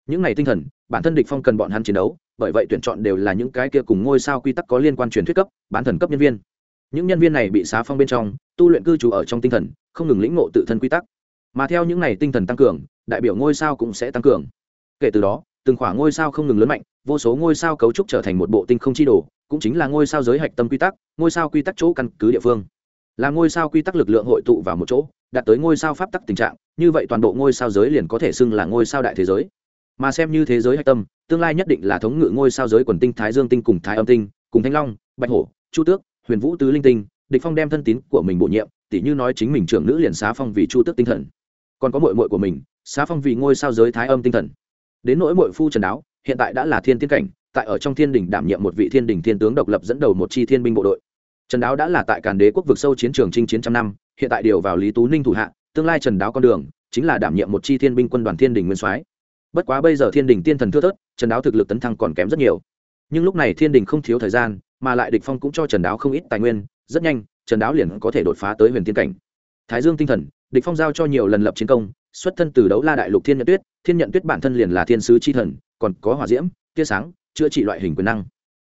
những này tinh thần bản thân địch phong cần bọn hắn chiến đấu bởi vậy tuyển chọn đều là những cái kia cùng ngôi sao quy tắc có liên quan truyền thuyết cấp bán thần cấp nhân viên những nhân viên này bị xá phong bên trong tu luyện cư trú ở trong tinh thần không ngừng lĩnh ngộ tự thân quy tắc mà theo những này tinh thần tăng cường đại biểu ngôi sao cũng sẽ tăng cường kể từ đó từng khoảng ngôi sao không ngừng lớn mạnh vô số ngôi sao cấu trúc trở thành một bộ tinh không chi đồ cũng chính là ngôi sao giới hạch tâm quy tắc ngôi sao quy tắc chỗ căn cứ địa phương là ngôi sao quy tắc lực lượng hội tụ vào một chỗ đạt tới ngôi sao pháp tắc tình trạng như vậy toàn bộ ngôi sao giới liền có thể xưng là ngôi sao đại thế giới mà xem như thế giới hạch tâm, tương lai nhất định là thống ngự ngôi sao giới quần tinh thái dương tinh cùng thái âm tinh, cùng thanh long, bạch hổ, chu tước, huyền vũ tứ linh tinh, địch phong đem thân tín của mình bổ nhiệm tỷ như nói chính mình trưởng nữ liền xá phong vì chu tước tinh thần. Còn có muội muội của mình, xá phong vì ngôi sao giới thái âm tinh thần. Đến nỗi muội phu trần đáo, hiện tại đã là thiên tiên cảnh, tại ở trong thiên đình đảm nhiệm một vị thiên đình thiên tướng độc lập dẫn đầu một chi thiên binh bộ đội. Trần đáo đã là tại càn đế quốc vực sâu chiến trường chinh chiến trăm năm, hiện tại điều vào lý tú ninh thủ hạ, tương lai trần đáo con đường, chính là đảm nhiệm một chi thiên binh quân đoàn thiên đình nguyên soái bất quá bây giờ thiên đình tiên thần thưa thớt, trần đáo thực lực tấn thăng còn kém rất nhiều. Nhưng lúc này thiên đình không thiếu thời gian, mà lại địch phong cũng cho trần đáo không ít tài nguyên, rất nhanh, trần đáo liền có thể đột phá tới huyền tiên cảnh. Thái dương tinh thần, địch phong giao cho nhiều lần lập chiến công, xuất thân từ đấu la đại lục thiên nhận tuyết, thiên nhận tuyết bản thân liền là thiên sứ chi thần, còn có hỏa diễm, tia sáng, chữa trị loại hình quyền năng.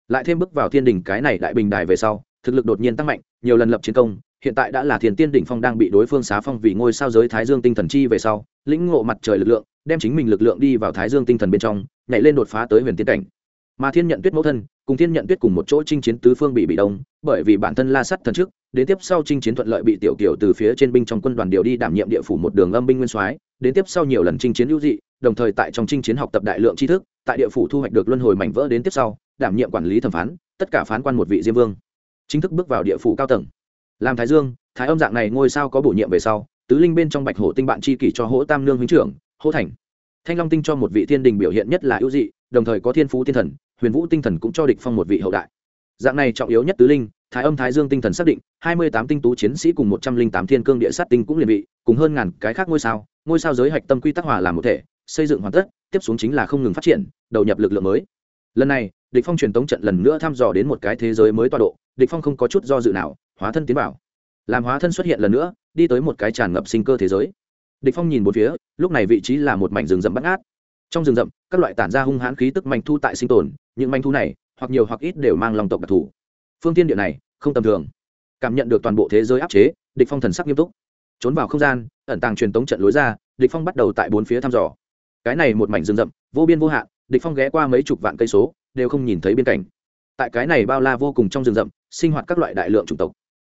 Lại thêm bước vào thiên đình cái này đại bình đài về sau, thực lực đột nhiên tăng mạnh, nhiều lần lập chiến công, hiện tại đã là thiên tiên đỉnh phong đang bị đối phương xá phong vì ngôi sao giới thái dương tinh thần chi về sau, lĩnh ngộ mặt trời lực lượng đem chính mình lực lượng đi vào thái dương tinh thần bên trong, nhảy lên đột phá tới huyền tiên cảnh. Mà thiên nhận tuyết mẫu thân, cùng thiên nhận tuyết cùng một chỗ chinh chiến tứ phương bị bị đông, bởi vì bản thân la sắt thần trước, đến tiếp sau chinh chiến thuận lợi bị tiểu kiểu từ phía trên binh trong quân đoàn điều đi đảm nhiệm địa phủ một đường âm binh nguyên soái, đến tiếp sau nhiều lần chinh chiến hữu dị, đồng thời tại trong chinh chiến học tập đại lượng tri thức, tại địa phủ thu hoạch được luân hồi mảnh vỡ đến tiếp sau, đảm nhiệm quản lý thẩm phán, tất cả phán quan một vị diêm vương. Chính thức bước vào địa phủ cao tầng. Làm thái dương, thái âm dạng này ngôi sao có bổ nhiệm về sau, tứ linh bên trong bạch hổ tinh bạn chi kỷ cho hỗ tam lương huynh trưởng hỗ thành. Thanh long tinh cho một vị thiên đình biểu hiện nhất là ưu dị, đồng thời có thiên phú thiên thần, huyền vũ tinh thần cũng cho địch phong một vị hậu đại. Dạng này trọng yếu nhất tứ linh, thái âm thái dương tinh thần xác định, hai mươi tám tinh tú chiến sĩ cùng một trăm linh tám thiên cương địa sát tinh cũng liền vị cùng hơn ngàn cái khác ngôi sao ngôi sao giới hạch tâm quy tắc hòa làm một thể, xây dựng hoàn tất, tiếp xuống chính là không ngừng phát triển, đầu nhập lực lượng mới. Lần này, địch phong truyền tống trận lần nữa thăm dò đến một cái thế giới mới tọa độ, địch phong không có chút do dự nào, hóa thân tiến vào. Làm hóa thân xuất hiện lần nữa, đi tới một cái tràn ngập sinh cơ thế giới địch phong nhìn một phía, lúc này vị trí là một mảnh rừng rậm bắt ngát. Trong rừng rậm, các loại tản ra hung hãn khí tức manh thu tại sinh tồn, những manh thu này, hoặc nhiều hoặc ít đều mang lòng tộc đặc thù. Phương tiên địa này, không tầm thường. Cảm nhận được toàn bộ thế giới áp chế, địch phong thần sắc nghiêm túc. Trốn vào không gian, ẩn tàng truyền tống trận lối ra, địch phong bắt đầu tại bốn phía thăm dò. Cái này một mảnh rừng rậm, vô biên vô hạn, địch phong ghé qua mấy chục vạn cây số, đều không nhìn thấy biên cảnh. Tại cái này bao la vô cùng trong rừng rậm, sinh hoạt các loại đại lượng chủng tộc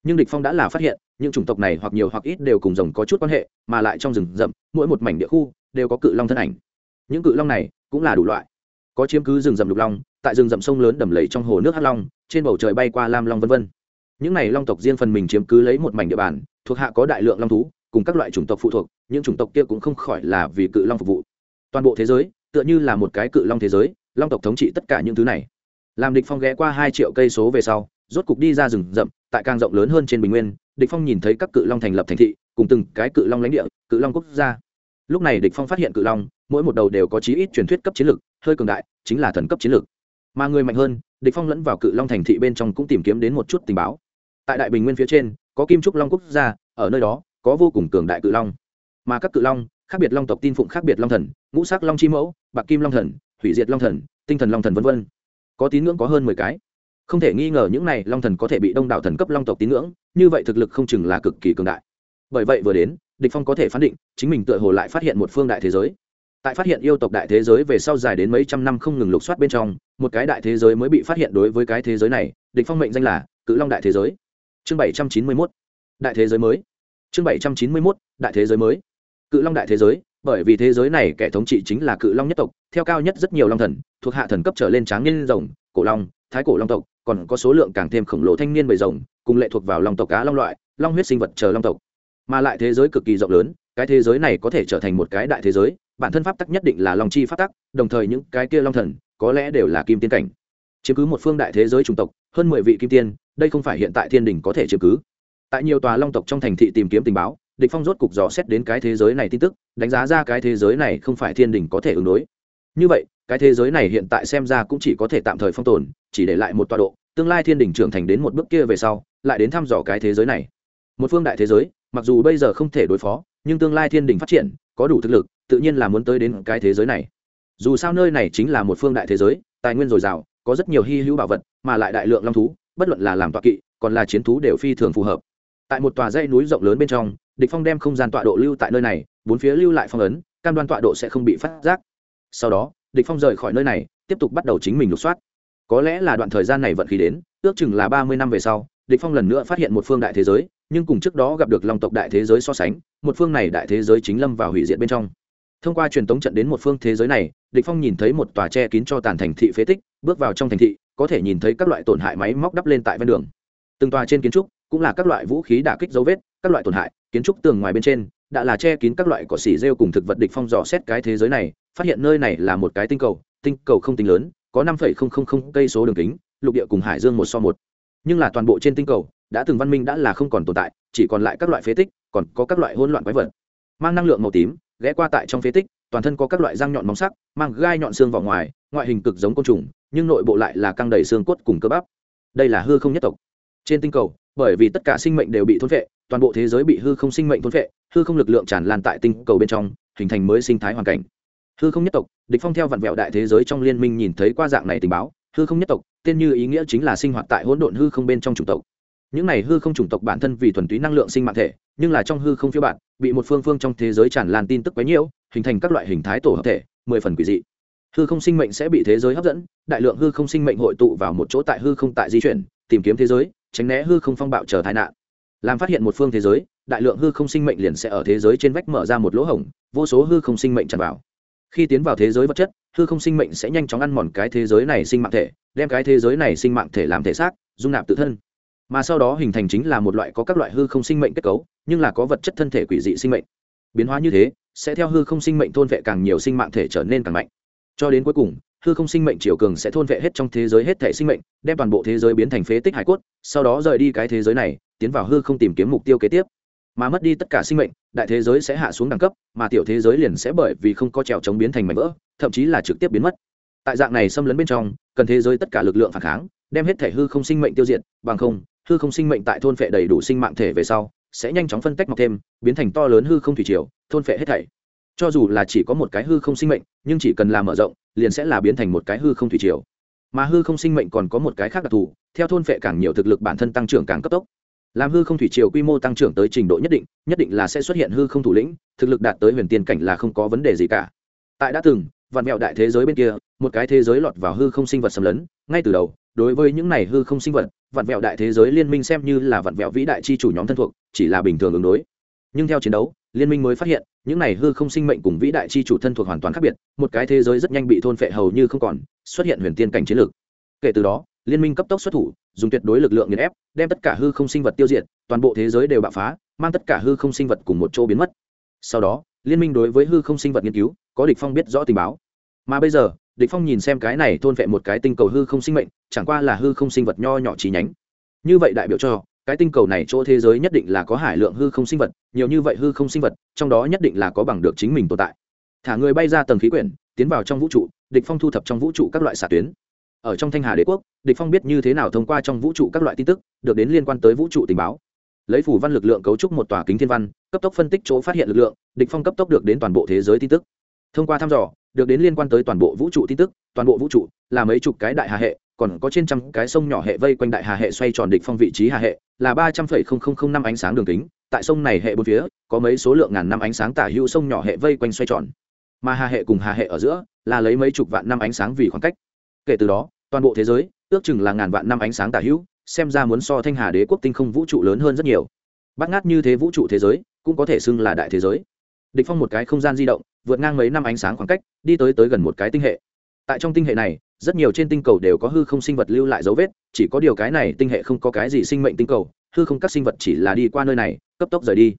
nhưng địch phong đã là phát hiện, những chủng tộc này hoặc nhiều hoặc ít đều cùng rồng có chút quan hệ, mà lại trong rừng rậm, mỗi một mảnh địa khu đều có cự long thân ảnh. Những cự long này cũng là đủ loại. Có chiếm cứ rừng rậm lục long, tại rừng rậm sông lớn đầm lầy trong hồ nước hắc long, trên bầu trời bay qua lam long vân vân. Những này long tộc riêng phần mình chiếm cứ lấy một mảnh địa bàn, thuộc hạ có đại lượng long thú, cùng các loại chủng tộc phụ thuộc, những chủng tộc kia cũng không khỏi là vì cự long phục vụ. Toàn bộ thế giới, tựa như là một cái cự long thế giới, long tộc thống trị tất cả những thứ này. Làm địch phong ghé qua hai triệu cây số về sau, rốt cục đi ra rừng rậm tại càng rộng lớn hơn trên bình nguyên, địch phong nhìn thấy các cự long thành lập thành thị, cùng từng cái cự long lãnh địa, cự long quốc gia. Lúc này địch phong phát hiện cự long, mỗi một đầu đều có chí ít truyền thuyết cấp chiến lược hơi cường đại, chính là thần cấp chiến lược mà người mạnh hơn, địch phong lẫn vào cự long thành thị bên trong cũng tìm kiếm đến một chút tình báo. Tại đại bình nguyên phía trên, có kim trúc long quốc gia, ở nơi đó, có vô cùng cường đại cự long. Mà các cự long, khác biệt long tộc tin phụng khác biệt long thần, ngũ sắc long chi mẫu, bạc kim long thần, hủy diệt long thần, tinh thần long thần vân vân. Có tín ngưỡng có hơn mười cái không thể nghi ngờ những này long thần có thể bị đông đảo thần cấp long tộc tín ngưỡng, như vậy thực lực không chừng là cực kỳ cường đại. Bởi vậy vừa đến, địch phong có thể phán định, chính mình tựa hồ lại phát hiện một phương đại thế giới. Tại phát hiện yêu tộc đại thế giới về sau dài đến mấy trăm năm không ngừng lục soát bên trong, một cái đại thế giới mới bị phát hiện đối với cái thế giới này, địch phong mệnh danh là cự long đại thế giới. Chương bảy trăm chín mươi 791 đại thế giới mới. Chương bảy trăm chín mươi 791 đại thế giới mới. Cự long đại thế giới, bởi vì thế giới này kẻ thống trị chính là cự long nhất tộc, theo cao nhất rất nhiều long thần, thuộc hạ thần cấp trở lên tráng niên rồng, cổ long thái cổ long tộc, còn có số lượng càng thêm khổng lồ thanh niên bầy rồng, cùng lệ thuộc vào long tộc cá long loại, long huyết sinh vật chờ long tộc. Mà lại thế giới cực kỳ rộng lớn, cái thế giới này có thể trở thành một cái đại thế giới, bản thân pháp tắc nhất định là long chi pháp tắc, đồng thời những cái kia long thần, có lẽ đều là kim tiên cảnh. Chiếm cứ một phương đại thế giới chủng tộc, hơn mười vị kim tiên, đây không phải hiện tại thiên đình có thể chiếm cứ. Tại nhiều tòa long tộc trong thành thị tìm kiếm tình báo, địch phong rốt cục dò xét đến cái thế giới này tin tức, đánh giá ra cái thế giới này không phải thiên đình có thể ứng đối. Như vậy cái thế giới này hiện tại xem ra cũng chỉ có thể tạm thời phong tồn, chỉ để lại một tọa độ, tương lai thiên đình trưởng thành đến một bước kia về sau, lại đến thăm dò cái thế giới này. Một phương đại thế giới, mặc dù bây giờ không thể đối phó, nhưng tương lai thiên đình phát triển, có đủ thực lực, tự nhiên là muốn tới đến cái thế giới này. Dù sao nơi này chính là một phương đại thế giới, tài nguyên dồi dào, có rất nhiều hy hữu bảo vật, mà lại đại lượng long thú, bất luận là làm tọa kỵ, còn là chiến thú đều phi thường phù hợp. Tại một tòa dãy núi rộng lớn bên trong, địch phong đem không gian tọa độ lưu tại nơi này, bốn phía lưu lại phong ấn, cam đoan tọa độ sẽ không bị phát giác. Sau đó địch phong rời khỏi nơi này, tiếp tục bắt đầu chính mình lục soát. Có lẽ là đoạn thời gian này vận khí đến, ước chừng là ba mươi năm về sau, địch phong lần nữa phát hiện một phương đại thế giới, nhưng cùng trước đó gặp được long tộc đại thế giới so sánh, một phương này đại thế giới chính lâm vào hủy diệt bên trong. Thông qua truyền tống trận đến một phương thế giới này, địch phong nhìn thấy một tòa che kín cho tàn thành thị phế tích, bước vào trong thành thị, có thể nhìn thấy các loại tổn hại máy móc đắp lên tại ven đường. Từng tòa trên kiến trúc cũng là các loại vũ khí đả kích dấu vết, các loại tổn hại, kiến trúc tường ngoài bên trên đã là che kín các loại cỏ xỉ rêu cùng thực vật địch phong dò xét cái thế giới này phát hiện nơi này là một cái tinh cầu tinh cầu không tính lớn, có năm cây số đường kính, lục địa cùng hải dương một so một. Nhưng là toàn bộ trên tinh cầu, đã từng văn minh đã là không còn tồn tại, chỉ còn lại các loại phế tích, còn có các loại hỗn loạn quái vật. Mang năng lượng màu tím, ghé qua tại trong phế tích, toàn thân có các loại răng nhọn móng sắc, mang gai nhọn xương vào ngoài, ngoại hình cực giống côn trùng, nhưng nội bộ lại là căng đầy xương cốt cùng cơ bắp. Đây là hư không nhất tộc. Trên tinh cầu, bởi vì tất cả sinh mệnh đều bị thôn vệ toàn bộ thế giới bị hư không sinh mệnh thôn vệ hư không lực lượng tràn lan tại tinh cầu bên trong, hình thành mới sinh thái hoàn cảnh hư không nhất tộc, địch phong theo vạn vẹo đại thế giới trong liên minh nhìn thấy qua dạng này tình báo, hư không nhất tộc, tên như ý nghĩa chính là sinh hoạt tại hỗn độn hư không bên trong chủng tộc. Những này hư không chủng tộc bản thân vì thuần túy năng lượng sinh mạng thể, nhưng là trong hư không phiêu bạn bị một phương phương trong thế giới tràn lan tin tức quấy nhiễu, hình thành các loại hình thái tổ hợp thể, mười phần quỷ dị. Hư không sinh mệnh sẽ bị thế giới hấp dẫn, đại lượng hư không sinh mệnh hội tụ vào một chỗ tại hư không tại di chuyển, tìm kiếm thế giới, tránh né hư không phong bạo chờ tai nạn. Làm phát hiện một phương thế giới, đại lượng hư không sinh mệnh liền sẽ ở thế giới trên vách mở ra một lỗ hổng, vô số hư không sinh mệnh tràn vào khi tiến vào thế giới vật chất, hư không sinh mệnh sẽ nhanh chóng ăn mòn cái thế giới này sinh mạng thể, đem cái thế giới này sinh mạng thể làm thể xác, dung nạp tự thân. Mà sau đó hình thành chính là một loại có các loại hư không sinh mệnh kết cấu, nhưng là có vật chất thân thể quỷ dị sinh mệnh. Biến hóa như thế, sẽ theo hư không sinh mệnh thôn vệ càng nhiều sinh mạng thể trở nên càng mạnh. Cho đến cuối cùng, hư không sinh mệnh triều cường sẽ thôn vệ hết trong thế giới hết thể sinh mệnh, đem toàn bộ thế giới biến thành phế tích hải cốt, sau đó rời đi cái thế giới này, tiến vào hư không tìm kiếm mục tiêu kế tiếp mà mất đi tất cả sinh mệnh, đại thế giới sẽ hạ xuống đẳng cấp, mà tiểu thế giới liền sẽ bởi vì không có trèo chống biến thành mảnh vỡ, thậm chí là trực tiếp biến mất. Tại dạng này xâm lấn bên trong, cần thế giới tất cả lực lượng phản kháng, đem hết thể hư không sinh mệnh tiêu diệt, bằng không, hư không sinh mệnh tại thôn phệ đầy đủ sinh mạng thể về sau, sẽ nhanh chóng phân tách mọc thêm, biến thành to lớn hư không thủy triều, thôn phệ hết thảy. Cho dù là chỉ có một cái hư không sinh mệnh, nhưng chỉ cần làm mở rộng, liền sẽ là biến thành một cái hư không thủy triều. Mà hư không sinh mệnh còn có một cái khác đặc thù, theo thôn phệ càng nhiều thực lực bản thân tăng trưởng càng cấp tốc làm hư không thủy triều quy mô tăng trưởng tới trình độ nhất định nhất định là sẽ xuất hiện hư không thủ lĩnh, thực lực đạt tới huyền tiên cảnh là không có vấn đề gì cả. Tại đã từng, vạn mẹo đại thế giới bên kia, một cái thế giới lọt vào hư không sinh vật xâm lấn, ngay từ đầu, đối với những này hư không sinh vật, vạn mẹo đại thế giới liên minh xem như là vạn mẹo vĩ đại chi chủ nhóm thân thuộc, chỉ là bình thường ứng đối. Nhưng theo chiến đấu, liên minh mới phát hiện, những này hư không sinh mệnh cùng vĩ đại chi chủ thân thuộc hoàn toàn khác biệt, một cái thế giới rất nhanh bị thôn phệ hầu như không còn, xuất hiện huyền tiên cảnh chiến lược. Kể từ đó liên minh cấp tốc xuất thủ, dùng tuyệt đối lực lượng nghiền ép, đem tất cả hư không sinh vật tiêu diệt, toàn bộ thế giới đều bạo phá, mang tất cả hư không sinh vật cùng một chỗ biến mất. Sau đó, liên minh đối với hư không sinh vật nghiên cứu, có địch phong biết rõ tình báo. Mà bây giờ, địch phong nhìn xem cái này thôn vệ một cái tinh cầu hư không sinh mệnh, chẳng qua là hư không sinh vật nho nhỏ chi nhánh. Như vậy đại biểu cho, cái tinh cầu này chỗ thế giới nhất định là có hải lượng hư không sinh vật, nhiều như vậy hư không sinh vật, trong đó nhất định là có bằng được chính mình tồn tại. Thả người bay ra tầng khí quyển, tiến vào trong vũ trụ, địch phong thu thập trong vũ trụ các loại xạ tuyến ở trong thanh hà đế quốc, địch phong biết như thế nào thông qua trong vũ trụ các loại tin tức, được đến liên quan tới vũ trụ tình báo. Lấy phủ văn lực lượng cấu trúc một tòa kính thiên văn, cấp tốc phân tích chỗ phát hiện lực lượng, địch phong cấp tốc được đến toàn bộ thế giới tin tức. Thông qua thăm dò, được đến liên quan tới toàn bộ vũ trụ tin tức, toàn bộ vũ trụ, là mấy chục cái đại hà hệ, còn có trên trăm cái sông nhỏ hệ vây quanh đại hà hệ xoay tròn địch phong vị trí hà hệ, là ba trăm phẩy không không không năm ánh sáng đường kính, tại sông này hệ bốn phía, có mấy số lượng ngàn năm ánh sáng tả hữu sông nhỏ hệ vây quanh xoay tròn. Mà hà hệ cùng hà hệ ở giữa, là lấy mấy chục vạn năm ánh sáng vì khoảng cách. Kể từ đó toàn bộ thế giới, ước chừng là ngàn vạn năm ánh sáng tả hữu, xem ra muốn so thanh hà đế quốc tinh không vũ trụ lớn hơn rất nhiều. Bắt ngát như thế vũ trụ thế giới, cũng có thể xưng là đại thế giới. Địch phong một cái không gian di động, vượt ngang mấy năm ánh sáng khoảng cách, đi tới tới gần một cái tinh hệ. Tại trong tinh hệ này, rất nhiều trên tinh cầu đều có hư không sinh vật lưu lại dấu vết, chỉ có điều cái này tinh hệ không có cái gì sinh mệnh tinh cầu, hư không các sinh vật chỉ là đi qua nơi này, cấp tốc rời đi.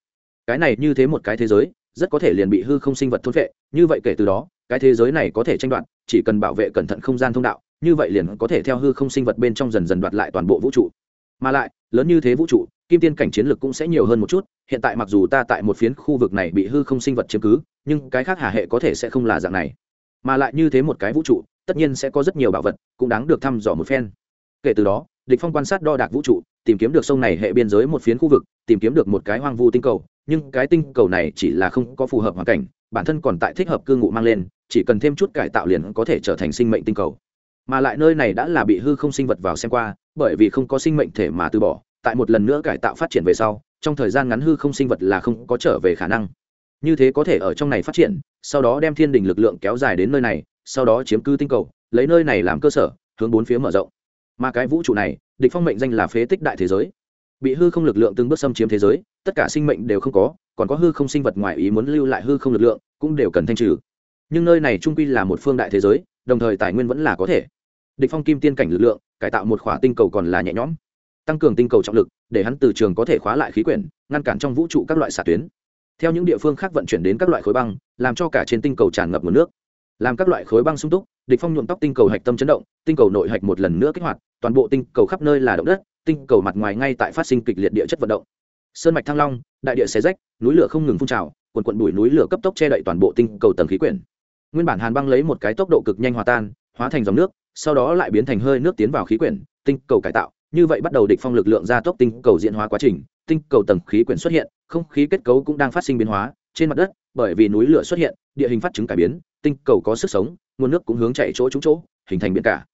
Cái này như thế một cái thế giới, rất có thể liền bị hư không sinh vật thôn vệ như vậy kể từ đó, cái thế giới này có thể tranh đoạt, chỉ cần bảo vệ cẩn thận không gian thông đạo như vậy liền có thể theo hư không sinh vật bên trong dần dần đoạt lại toàn bộ vũ trụ. Mà lại, lớn như thế vũ trụ, kim tiên cảnh chiến lực cũng sẽ nhiều hơn một chút, hiện tại mặc dù ta tại một phiến khu vực này bị hư không sinh vật chiếm cứ, nhưng cái khác hà hệ có thể sẽ không là dạng này. Mà lại như thế một cái vũ trụ, tất nhiên sẽ có rất nhiều bảo vật, cũng đáng được thăm dò một phen. Kể từ đó, địch phong quan sát đo đạc vũ trụ, tìm kiếm được sông này hệ biên giới một phiến khu vực, tìm kiếm được một cái hoang vu tinh cầu, nhưng cái tinh cầu này chỉ là không có phù hợp hoàn cảnh, bản thân còn tại thích hợp cư ngụ mang lên, chỉ cần thêm chút cải tạo liền có thể trở thành sinh mệnh tinh cầu mà lại nơi này đã là bị hư không sinh vật vào xem qua, bởi vì không có sinh mệnh thể mà từ bỏ, tại một lần nữa cải tạo phát triển về sau, trong thời gian ngắn hư không sinh vật là không có trở về khả năng. Như thế có thể ở trong này phát triển, sau đó đem thiên đình lực lượng kéo dài đến nơi này, sau đó chiếm cứ tinh cầu, lấy nơi này làm cơ sở, hướng bốn phía mở rộng. Mà cái vũ trụ này, địch phong mệnh danh là phế tích đại thế giới. Bị hư không lực lượng từng bước xâm chiếm thế giới, tất cả sinh mệnh đều không có, còn có hư không sinh vật ngoài ý muốn lưu lại hư không lực lượng, cũng đều cần thanh trừ. Nhưng nơi này trung quy là một phương đại thế giới, đồng thời tài nguyên vẫn là có thể địch phong kim tiên cảnh lực lượng, cải tạo một khỏa tinh cầu còn là nhẹ nhõm, tăng cường tinh cầu trọng lực, để hắn từ trường có thể khóa lại khí quyển, ngăn cản trong vũ trụ các loại xạ tuyến. Theo những địa phương khác vận chuyển đến các loại khối băng, làm cho cả trên tinh cầu tràn ngập nguồn nước. Làm các loại khối băng sung túc, địch phong nhuộm tóc tinh cầu hạch tâm chấn động, tinh cầu nội hạch một lần nữa kích hoạt, toàn bộ tinh cầu khắp nơi là động đất, tinh cầu mặt ngoài ngay tại phát sinh kịch liệt địa chất vận động. Sơn mạch thăng long, đại địa xé rách, núi lửa không ngừng phun trào quần cuộn bụi núi lửa cấp tốc che đậy toàn bộ tinh cầu tầng khí quyển. Nguyên bản hàn băng lấy một cái tốc độ cực nhanh hòa tan, hóa thành dòng nước sau đó lại biến thành hơi nước tiến vào khí quyển, tinh cầu cải tạo. Như vậy bắt đầu địch phong lực lượng gia tốc tinh cầu diễn hóa quá trình, tinh cầu tầng khí quyển xuất hiện, không khí kết cấu cũng đang phát sinh biến hóa. Trên mặt đất, bởi vì núi lửa xuất hiện, địa hình phát chứng cải biến, tinh cầu có sức sống, nguồn nước cũng hướng chạy chỗ trúng chỗ, hình thành biển cả.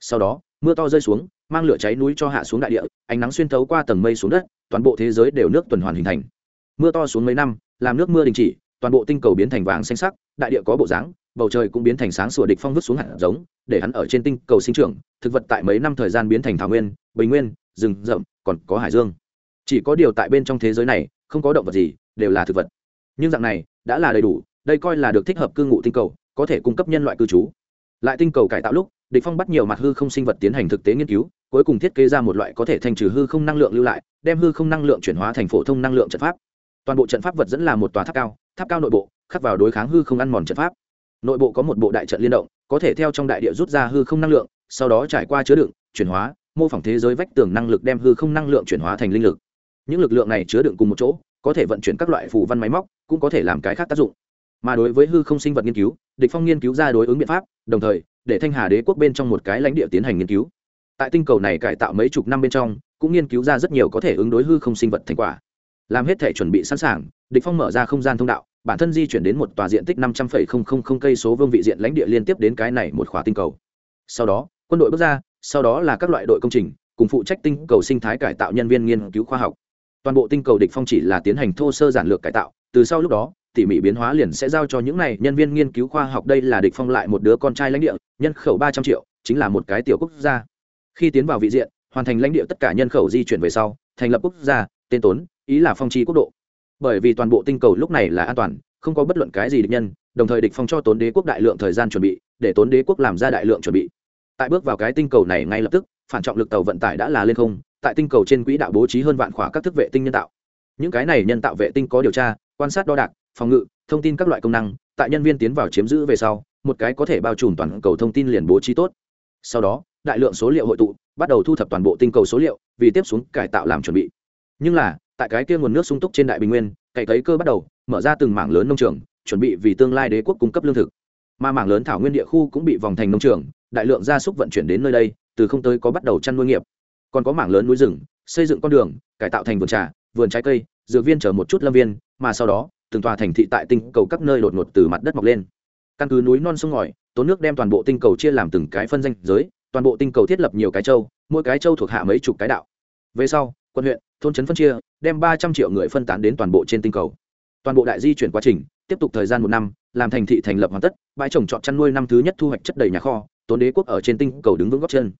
Sau đó, mưa to rơi xuống, mang lửa cháy núi cho hạ xuống đại địa, ánh nắng xuyên thấu qua tầng mây xuống đất, toàn bộ thế giới đều nước tuần hoàn hình thành. Mưa to xuống mấy năm, làm nước mưa đình chỉ, toàn bộ tinh cầu biến thành vàng xanh sắc, đại địa có bộ dáng bầu trời cũng biến thành sáng sủa địch phong vứt xuống hạt giống, để hắn ở trên tinh cầu sinh trưởng, thực vật tại mấy năm thời gian biến thành thảo nguyên, bình nguyên, rừng rậm, còn có hải dương. Chỉ có điều tại bên trong thế giới này, không có động vật gì, đều là thực vật. Nhưng dạng này, đã là đầy đủ, đây coi là được thích hợp cư ngụ tinh cầu, có thể cung cấp nhân loại cư trú. Lại tinh cầu cải tạo lúc, địch phong bắt nhiều mặt hư không sinh vật tiến hành thực tế nghiên cứu, cuối cùng thiết kế ra một loại có thể thanh trừ hư không năng lượng lưu lại, đem hư không năng lượng chuyển hóa thành phổ thông năng lượng trận pháp. Toàn bộ trận pháp vật dẫn là một tòa tháp cao tháp cao nội bộ, khắc vào đối kháng hư không ăn mòn trận pháp nội bộ có một bộ đại trận liên động, có thể theo trong đại địa rút ra hư không năng lượng, sau đó trải qua chứa đựng, chuyển hóa, mô phỏng thế giới vách tường năng lực đem hư không năng lượng chuyển hóa thành linh lực. Những lực lượng này chứa đựng cùng một chỗ, có thể vận chuyển các loại phù văn máy móc, cũng có thể làm cái khác tác dụng. Mà đối với hư không sinh vật nghiên cứu, địch phong nghiên cứu ra đối ứng biện pháp, đồng thời, để thanh hà đế quốc bên trong một cái lãnh địa tiến hành nghiên cứu. Tại tinh cầu này cải tạo mấy chục năm bên trong, cũng nghiên cứu ra rất nhiều có thể ứng đối hư không sinh vật thành quả. Làm hết thể chuẩn bị sẵn sàng, địch phong mở ra không gian thông đạo bản thân di chuyển đến một tòa diện tích năm trăm linh cây số vương vị diện lãnh địa liên tiếp đến cái này một khóa tinh cầu. Sau đó, quân đội bước ra, sau đó là các loại đội công trình, cùng phụ trách tinh cầu sinh thái cải tạo nhân viên nghiên cứu khoa học. Toàn bộ tinh cầu địch phong chỉ là tiến hành thô sơ giản lược cải tạo, từ sau lúc đó, tỉ mỉ biến hóa liền sẽ giao cho những này nhân viên nghiên cứu khoa học. Đây là địch phong lại một đứa con trai lãnh địa, nhân khẩu ba trăm triệu, chính là một cái tiểu quốc gia. Khi tiến vào vị diện, hoàn thành lãnh địa tất cả nhân khẩu di chuyển về sau, thành lập quốc gia, tên tốn, ý là phong tri quốc độ bởi vì toàn bộ tinh cầu lúc này là an toàn, không có bất luận cái gì địch nhân, đồng thời địch phong cho tốn đế quốc đại lượng thời gian chuẩn bị, để tốn đế quốc làm ra đại lượng chuẩn bị. Tại bước vào cái tinh cầu này ngay lập tức, phản trọng lực tàu vận tải đã là lên không, tại tinh cầu trên quỹ đạo bố trí hơn vạn khỏa các thức vệ tinh nhân tạo. Những cái này nhân tạo vệ tinh có điều tra, quan sát đo đạc, phòng ngự, thông tin các loại công năng, tại nhân viên tiến vào chiếm giữ về sau, một cái có thể bao trùm toàn cầu thông tin liền bố trí tốt. Sau đó, đại lượng số liệu hội tụ, bắt đầu thu thập toàn bộ tinh cầu số liệu, vì tiếp xuống cải tạo làm chuẩn bị. Nhưng là tại cái kia nguồn nước sung túc trên đại bình nguyên, cày cấy cơ bắt đầu, mở ra từng mảng lớn nông trường, chuẩn bị vì tương lai đế quốc cung cấp lương thực. Mà mảng lớn thảo nguyên địa khu cũng bị vòng thành nông trường, đại lượng gia súc vận chuyển đến nơi đây, từ không tới có bắt đầu chăn nuôi nghiệp. Còn có mảng lớn núi rừng, xây dựng con đường, cải tạo thành vườn trà, vườn trái cây, dược viên chở một chút lâm viên, mà sau đó, từng tòa thành thị tại tinh cầu các nơi đột ngột từ mặt đất mọc lên. Căn cứ núi non sông ngòi, tốn nước đem toàn bộ tinh cầu chia làm từng cái phân danh giới, toàn bộ tinh cầu thiết lập nhiều cái châu, mỗi cái châu thuộc hạ mấy chục cái đạo. Về sau quận huyện, thôn trấn phân chia, đem ba trăm triệu người phân tán đến toàn bộ trên tinh cầu. Toàn bộ đại di chuyển quá trình, tiếp tục thời gian một năm, làm thành thị thành lập hoàn tất, bãi trồng trọt chăn nuôi năm thứ nhất thu hoạch chất đầy nhà kho, tốn đế quốc ở trên tinh cầu đứng vững góc chân.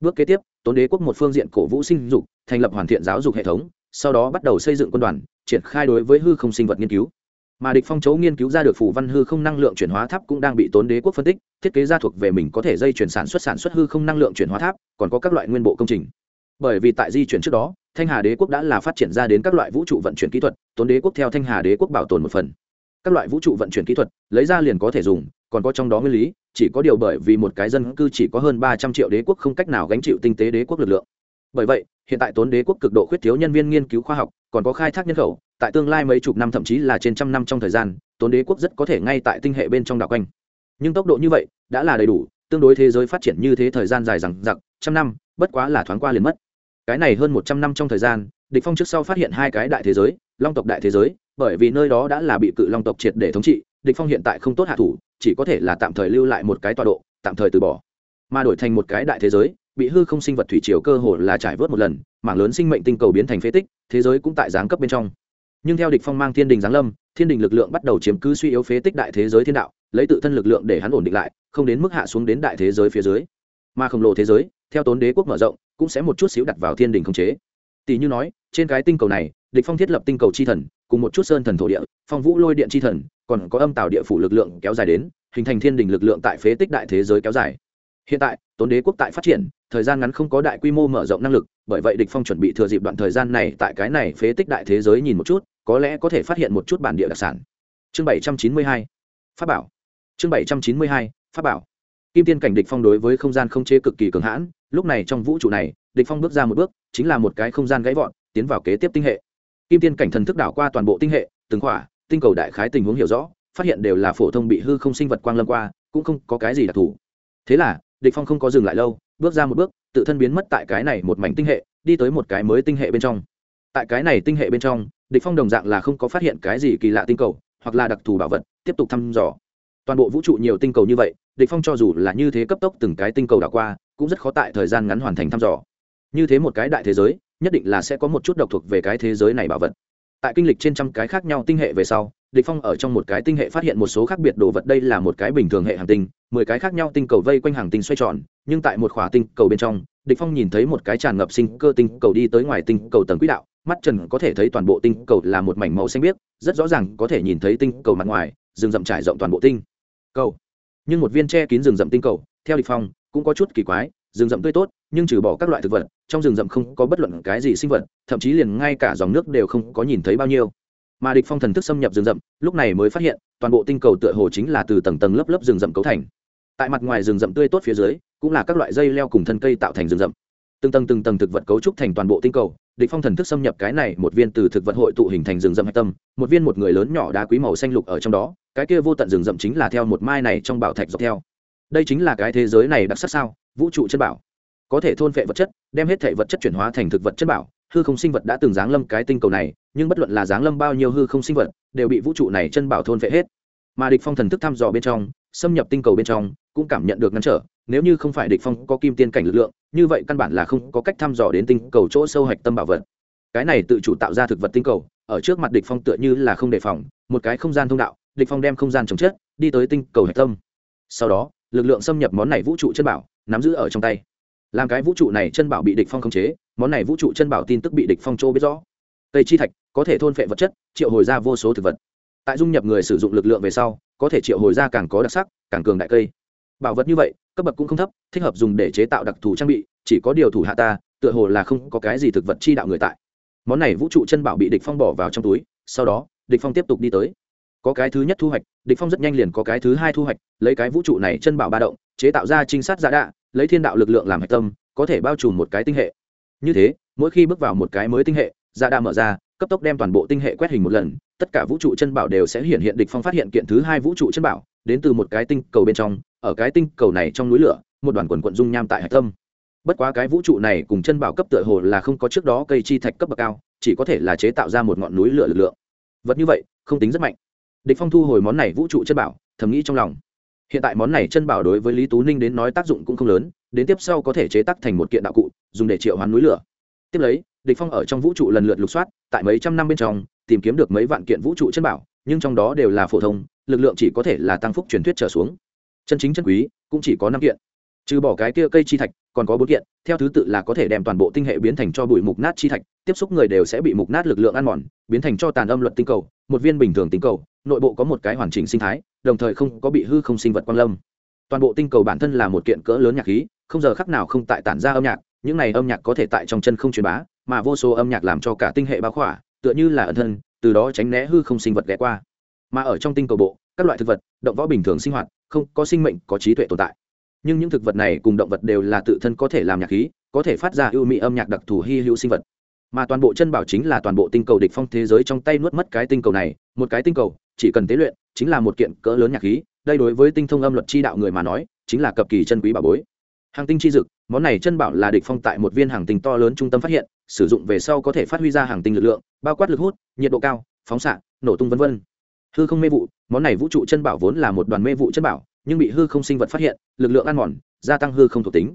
Bước kế tiếp, tốn đế quốc một phương diện cổ vũ sinh dục, thành lập hoàn thiện giáo dục hệ thống, sau đó bắt đầu xây dựng quân đoàn, triển khai đối với hư không sinh vật nghiên cứu. Mà địch phong chấu nghiên cứu ra được phủ văn hư không năng lượng chuyển hóa tháp cũng đang bị tốn đế quốc phân tích, thiết kế ra thuộc về mình có thể dây chuyển sản xuất sản xuất hư không năng lượng chuyển hóa tháp, còn có các loại nguyên bộ công trình. Bởi vì tại di chuyển trước đó thanh hà đế quốc đã là phát triển ra đến các loại vũ trụ vận chuyển kỹ thuật, tốn đế quốc theo thanh hà đế quốc bảo tồn một phần. Các loại vũ trụ vận chuyển kỹ thuật, lấy ra liền có thể dùng, còn có trong đó nguyên lý, chỉ có điều bởi vì một cái dân cư chỉ có hơn ba trăm triệu đế quốc không cách nào gánh chịu tinh tế đế quốc lực lượng. Bởi vậy, hiện tại tốn đế quốc cực độ khuyết thiếu nhân viên nghiên cứu khoa học, còn có khai thác nhân khẩu, tại tương lai mấy chục năm thậm chí là trên trăm năm trong thời gian, tốn đế quốc rất có thể ngay tại tinh hệ bên trong đảo quanh. Nhưng tốc độ như vậy, đã là đầy đủ, tương đối thế giới phát triển như thế thời gian dài rằng giặc trăm năm, bất quá là thoáng qua liền mất cái này hơn một trăm năm trong thời gian, địch phong trước sau phát hiện hai cái đại thế giới, long tộc đại thế giới, bởi vì nơi đó đã là bị cự long tộc triệt để thống trị, địch phong hiện tại không tốt hạ thủ, chỉ có thể là tạm thời lưu lại một cái tọa độ, tạm thời từ bỏ. Mà đổi thành một cái đại thế giới, bị hư không sinh vật thủy triều cơ hồ là trải vớt một lần, mảng lớn sinh mệnh tinh cầu biến thành phế tích, thế giới cũng tại giáng cấp bên trong. Nhưng theo địch phong mang thiên đình giáng lâm, thiên đình lực lượng bắt đầu chiếm cứ suy yếu phế tích đại thế giới thiên đạo, lấy tự thân lực lượng để hắn ổn định lại, không đến mức hạ xuống đến đại thế giới phía dưới. Mà khổng lồ thế giới, theo tốn đế quốc mở rộng cũng sẽ một chút xíu đặt vào thiên đình khống chế. Tỷ như nói, trên cái tinh cầu này, địch phong thiết lập tinh cầu chi thần, cùng một chút sơn thần thổ địa, phong vũ lôi điện chi thần, còn có âm tạo địa phủ lực lượng kéo dài đến, hình thành thiên đình lực lượng tại phế tích đại thế giới kéo dài. Hiện tại, tốn đế quốc tại phát triển, thời gian ngắn không có đại quy mô mở rộng năng lực, bởi vậy địch phong chuẩn bị thừa dịp đoạn thời gian này tại cái này phế tích đại thế giới nhìn một chút, có lẽ có thể phát hiện một chút bản địa đặc sản. Chương 792 pháp bảo. Chương 792 pháp bảo kim tiên cảnh địch phong đối với không gian không chế cực kỳ cường hãn, lúc này trong vũ trụ này, địch phong bước ra một bước, chính là một cái không gian gãy vọt tiến vào kế tiếp tinh hệ. Kim tiên cảnh thần thức đảo qua toàn bộ tinh hệ, từng khỏa, tinh cầu đại khái tình huống hiểu rõ, phát hiện đều là phổ thông bị hư không sinh vật quang lâm qua, cũng không có cái gì đặc thù. Thế là, địch phong không có dừng lại lâu, bước ra một bước, tự thân biến mất tại cái này một mảnh tinh hệ, đi tới một cái mới tinh hệ bên trong. Tại cái này tinh hệ bên trong, địch phong đồng dạng là không có phát hiện cái gì kỳ lạ tinh cầu, hoặc là đặc thù bảo vật, tiếp tục thăm dò toàn bộ vũ trụ nhiều tinh cầu như vậy, địch phong cho dù là như thế cấp tốc từng cái tinh cầu đảo qua, cũng rất khó tại thời gian ngắn hoàn thành thăm dò. Như thế một cái đại thế giới, nhất định là sẽ có một chút độc thuộc về cái thế giới này bảo vật. Tại kinh lịch trên trăm cái khác nhau tinh hệ về sau, địch phong ở trong một cái tinh hệ phát hiện một số khác biệt đồ vật, đây là một cái bình thường hệ hành tinh, mười cái khác nhau tinh cầu vây quanh hàng tinh xoay tròn, nhưng tại một khỏa tinh cầu bên trong, địch phong nhìn thấy một cái tràn ngập sinh cơ tinh cầu đi tới ngoài tinh cầu tầng quỹ đạo, mắt trần có thể thấy toàn bộ tinh cầu là một mảnh màu xanh biếc, rất rõ ràng có thể nhìn thấy tinh cầu mặt ngoài, rừng rậm trải rộng toàn bộ tinh cầu. Nhưng một viên tre kín rừng rậm tinh cầu, theo địch phong, cũng có chút kỳ quái, rừng rậm tươi tốt, nhưng trừ bỏ các loại thực vật, trong rừng rậm không có bất luận cái gì sinh vật, thậm chí liền ngay cả dòng nước đều không có nhìn thấy bao nhiêu. Mà địch phong thần thức xâm nhập rừng rậm, lúc này mới phát hiện, toàn bộ tinh cầu tựa hồ chính là từ tầng tầng lớp lớp rừng rậm cấu thành. Tại mặt ngoài rừng rậm tươi tốt phía dưới, cũng là các loại dây leo cùng thân cây tạo thành rừng rậm. Từng tầng từng tầng thực vật cấu trúc thành toàn bộ tinh cầu địch phong thần thức xâm nhập cái này một viên từ thực vật hội tụ hình thành rừng rậm hạch tâm, một viên một người lớn nhỏ đá quý màu xanh lục ở trong đó, cái kia vô tận rừng rậm chính là theo một mai này trong bảo thạch dọc theo. Đây chính là cái thế giới này đặc sắc sao, vũ trụ chân bảo. Có thể thôn phệ vật chất, đem hết thể vật chất chuyển hóa thành thực vật chất bảo, hư không sinh vật đã từng giáng lâm cái tinh cầu này, nhưng bất luận là giáng lâm bao nhiêu hư không sinh vật, đều bị vũ trụ này chân bảo thôn phệ hết. Mà địch phong thần thức thăm dò bên trong, xâm nhập tinh cầu bên trong, cũng cảm nhận được ngăn trở, nếu như không phải địch phong có kim tiên cảnh lực lượng như vậy căn bản là không có cách thăm dò đến tinh cầu chỗ sâu hạch tâm bảo vật. Cái này tự chủ tạo ra thực vật tinh cầu, ở trước mặt địch phong tựa như là không đề phòng, một cái không gian thông đạo, địch phong đem không gian chống chết đi tới tinh cầu hạch tâm. Sau đó, lực lượng xâm nhập món này vũ trụ chân bảo, nắm giữ ở trong tay. Làm cái vũ trụ này chân bảo bị địch phong khống chế, món này vũ trụ chân bảo tin tức bị địch phong trô biết rõ. Cây chi thạch, có thể thôn phệ vật chất, triệu hồi ra vô số thực vật. Tại dung nhập người sử dụng lực lượng về sau, có thể triệu hồi ra càng có đặc sắc, càng cường đại cây. Bảo vật như vậy cấp bậc cũng không thấp, thích hợp dùng để chế tạo đặc thù trang bị, chỉ có điều thủ hạ ta, tựa hồ là không có cái gì thực vật chi đạo người tại. Món này vũ trụ chân bảo bị địch phong bỏ vào trong túi, sau đó, địch phong tiếp tục đi tới. Có cái thứ nhất thu hoạch, địch phong rất nhanh liền có cái thứ hai thu hoạch, lấy cái vũ trụ này chân bảo ba động, chế tạo ra trinh sát giả đạ, lấy thiên đạo lực lượng làm hạch tâm, có thể bao trùm một cái tinh hệ. Như thế, mỗi khi bước vào một cái mới tinh hệ, giả đạ mở ra, cấp tốc đem toàn bộ tinh hệ quét hình một lần, tất cả vũ trụ chân bảo đều sẽ hiện hiện, địch phong phát hiện kiện thứ hai vũ trụ chân bảo, đến từ một cái tinh cầu bên trong ở cái tinh cầu này trong núi lửa, một đoàn quần quận dung nham tại hạch tâm. Bất quá cái vũ trụ này cùng chân bảo cấp tựa hồ là không có trước đó cây chi thạch cấp bậc cao, chỉ có thể là chế tạo ra một ngọn núi lửa lực lượng. Vật như vậy, không tính rất mạnh. Địch phong thu hồi món này vũ trụ chân bảo, thầm nghĩ trong lòng. Hiện tại món này chân bảo đối với lý tú ninh đến nói tác dụng cũng không lớn, đến tiếp sau có thể chế tác thành một kiện đạo cụ, dùng để triệu hoán núi lửa. Tiếp lấy, địch phong ở trong vũ trụ lần lượt lục soát, tại mấy trăm năm bên trong, tìm kiếm được mấy vạn kiện vũ trụ chân bảo, nhưng trong đó đều là phổ thông, lực lượng chỉ có thể là tăng phúc truyền thuyết trở xuống chân chính chân quý, cũng chỉ có năm kiện. Trừ bỏ cái kia cây chi thạch, còn có bốn kiện, theo thứ tự là có thể đem toàn bộ tinh hệ biến thành cho bụi mục nát chi thạch, tiếp xúc người đều sẽ bị mục nát lực lượng ăn mòn, biến thành cho tàn âm luật tinh cầu, một viên bình thường tinh cầu, nội bộ có một cái hoàn chỉnh sinh thái, đồng thời không có bị hư không sinh vật quan lâm. Toàn bộ tinh cầu bản thân là một kiện cỡ lớn nhạc khí, không giờ khắc nào không tại tản ra âm nhạc, những này âm nhạc có thể tại trong chân không truyền bá, mà vô số âm nhạc làm cho cả tinh hệ báo khỏa, tựa như là ẩn thân, từ đó tránh né hư không sinh vật ghé qua. Mà ở trong tinh cầu bộ các loại thực vật, động võ bình thường sinh hoạt, không có sinh mệnh, có trí tuệ tồn tại. Nhưng những thực vật này cùng động vật đều là tự thân có thể làm nhạc khí, có thể phát ra ưu mỹ âm nhạc đặc thù hy hữu sinh vật. Mà toàn bộ chân bảo chính là toàn bộ tinh cầu địch phong thế giới trong tay nuốt mất cái tinh cầu này, một cái tinh cầu, chỉ cần tế luyện, chính là một kiện cỡ lớn nhạc khí, đây đối với tinh thông âm luật chi đạo người mà nói, chính là cực kỳ chân quý bảo bối. Hàng tinh chi dực, món này chân bảo là địch phong tại một viên hàng tinh to lớn trung tâm phát hiện, sử dụng về sau có thể phát huy ra hàng tinh lực lượng, bao quát lực hút, nhiệt độ cao, phóng xạ, nổ tung vân vân hư không mê vụ, món này vũ trụ chân bảo vốn là một đoàn mê vụ chân bảo, nhưng bị hư không sinh vật phát hiện, lực lượng ăn mòn, gia tăng hư không thuộc tính.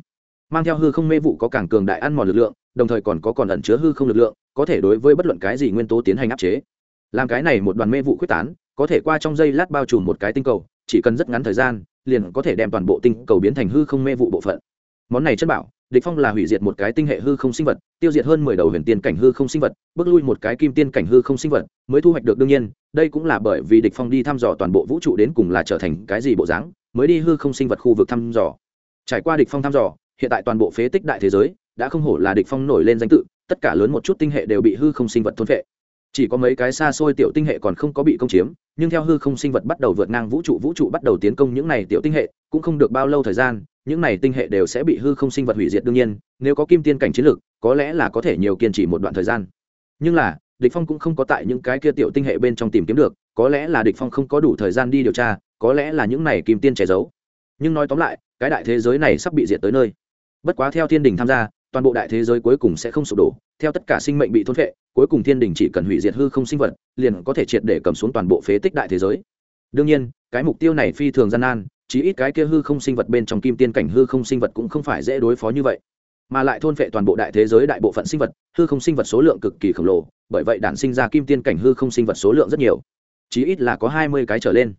Mang theo hư không mê vụ có càng cường đại ăn mòn lực lượng, đồng thời còn có còn ẩn chứa hư không lực lượng, có thể đối với bất luận cái gì nguyên tố tiến hành áp chế. Làm cái này một đoàn mê vụ quyết tán, có thể qua trong giây lát bao trùm một cái tinh cầu, chỉ cần rất ngắn thời gian, liền có thể đem toàn bộ tinh cầu biến thành hư không mê vụ bộ phận. Món này chân bảo địch phong là hủy diệt một cái tinh hệ hư không sinh vật, tiêu diệt hơn mười đầu huyền tiên cảnh hư không sinh vật, bước lui một cái kim tiên cảnh hư không sinh vật, mới thu hoạch được đương nhiên, đây cũng là bởi vì địch phong đi thăm dò toàn bộ vũ trụ đến cùng là trở thành cái gì bộ dáng, mới đi hư không sinh vật khu vực thăm dò. Trải qua địch phong thăm dò, hiện tại toàn bộ phế tích đại thế giới, đã không hổ là địch phong nổi lên danh tự, tất cả lớn một chút tinh hệ đều bị hư không sinh vật thôn phệ chỉ có mấy cái xa xôi tiểu tinh hệ còn không có bị công chiếm, nhưng theo hư không sinh vật bắt đầu vượt ngang vũ trụ vũ trụ bắt đầu tiến công những này tiểu tinh hệ, cũng không được bao lâu thời gian, những này tinh hệ đều sẽ bị hư không sinh vật hủy diệt đương nhiên, nếu có kim tiên cảnh chiến lược, có lẽ là có thể nhiều kiên trì một đoạn thời gian. Nhưng là, địch phong cũng không có tại những cái kia tiểu tinh hệ bên trong tìm kiếm được, có lẽ là địch phong không có đủ thời gian đi điều tra, có lẽ là những này kim tiên che giấu. Nhưng nói tóm lại, cái đại thế giới này sắp bị diệt tới nơi. Bất quá theo thiên đình tham gia toàn bộ đại thế giới cuối cùng sẽ không sụp đổ, theo tất cả sinh mệnh bị thôn phệ, cuối cùng thiên đình chỉ cần hủy diệt hư không sinh vật, liền có thể triệt để cầm xuống toàn bộ phế tích đại thế giới. Đương nhiên, cái mục tiêu này phi thường gian nan, chí ít cái kia hư không sinh vật bên trong kim tiên cảnh hư không sinh vật cũng không phải dễ đối phó như vậy. Mà lại thôn phệ toàn bộ đại thế giới đại bộ phận sinh vật, hư không sinh vật số lượng cực kỳ khổng lồ, bởi vậy đản sinh ra kim tiên cảnh hư không sinh vật số lượng rất nhiều, chí ít là có hai mươi cái trở lên.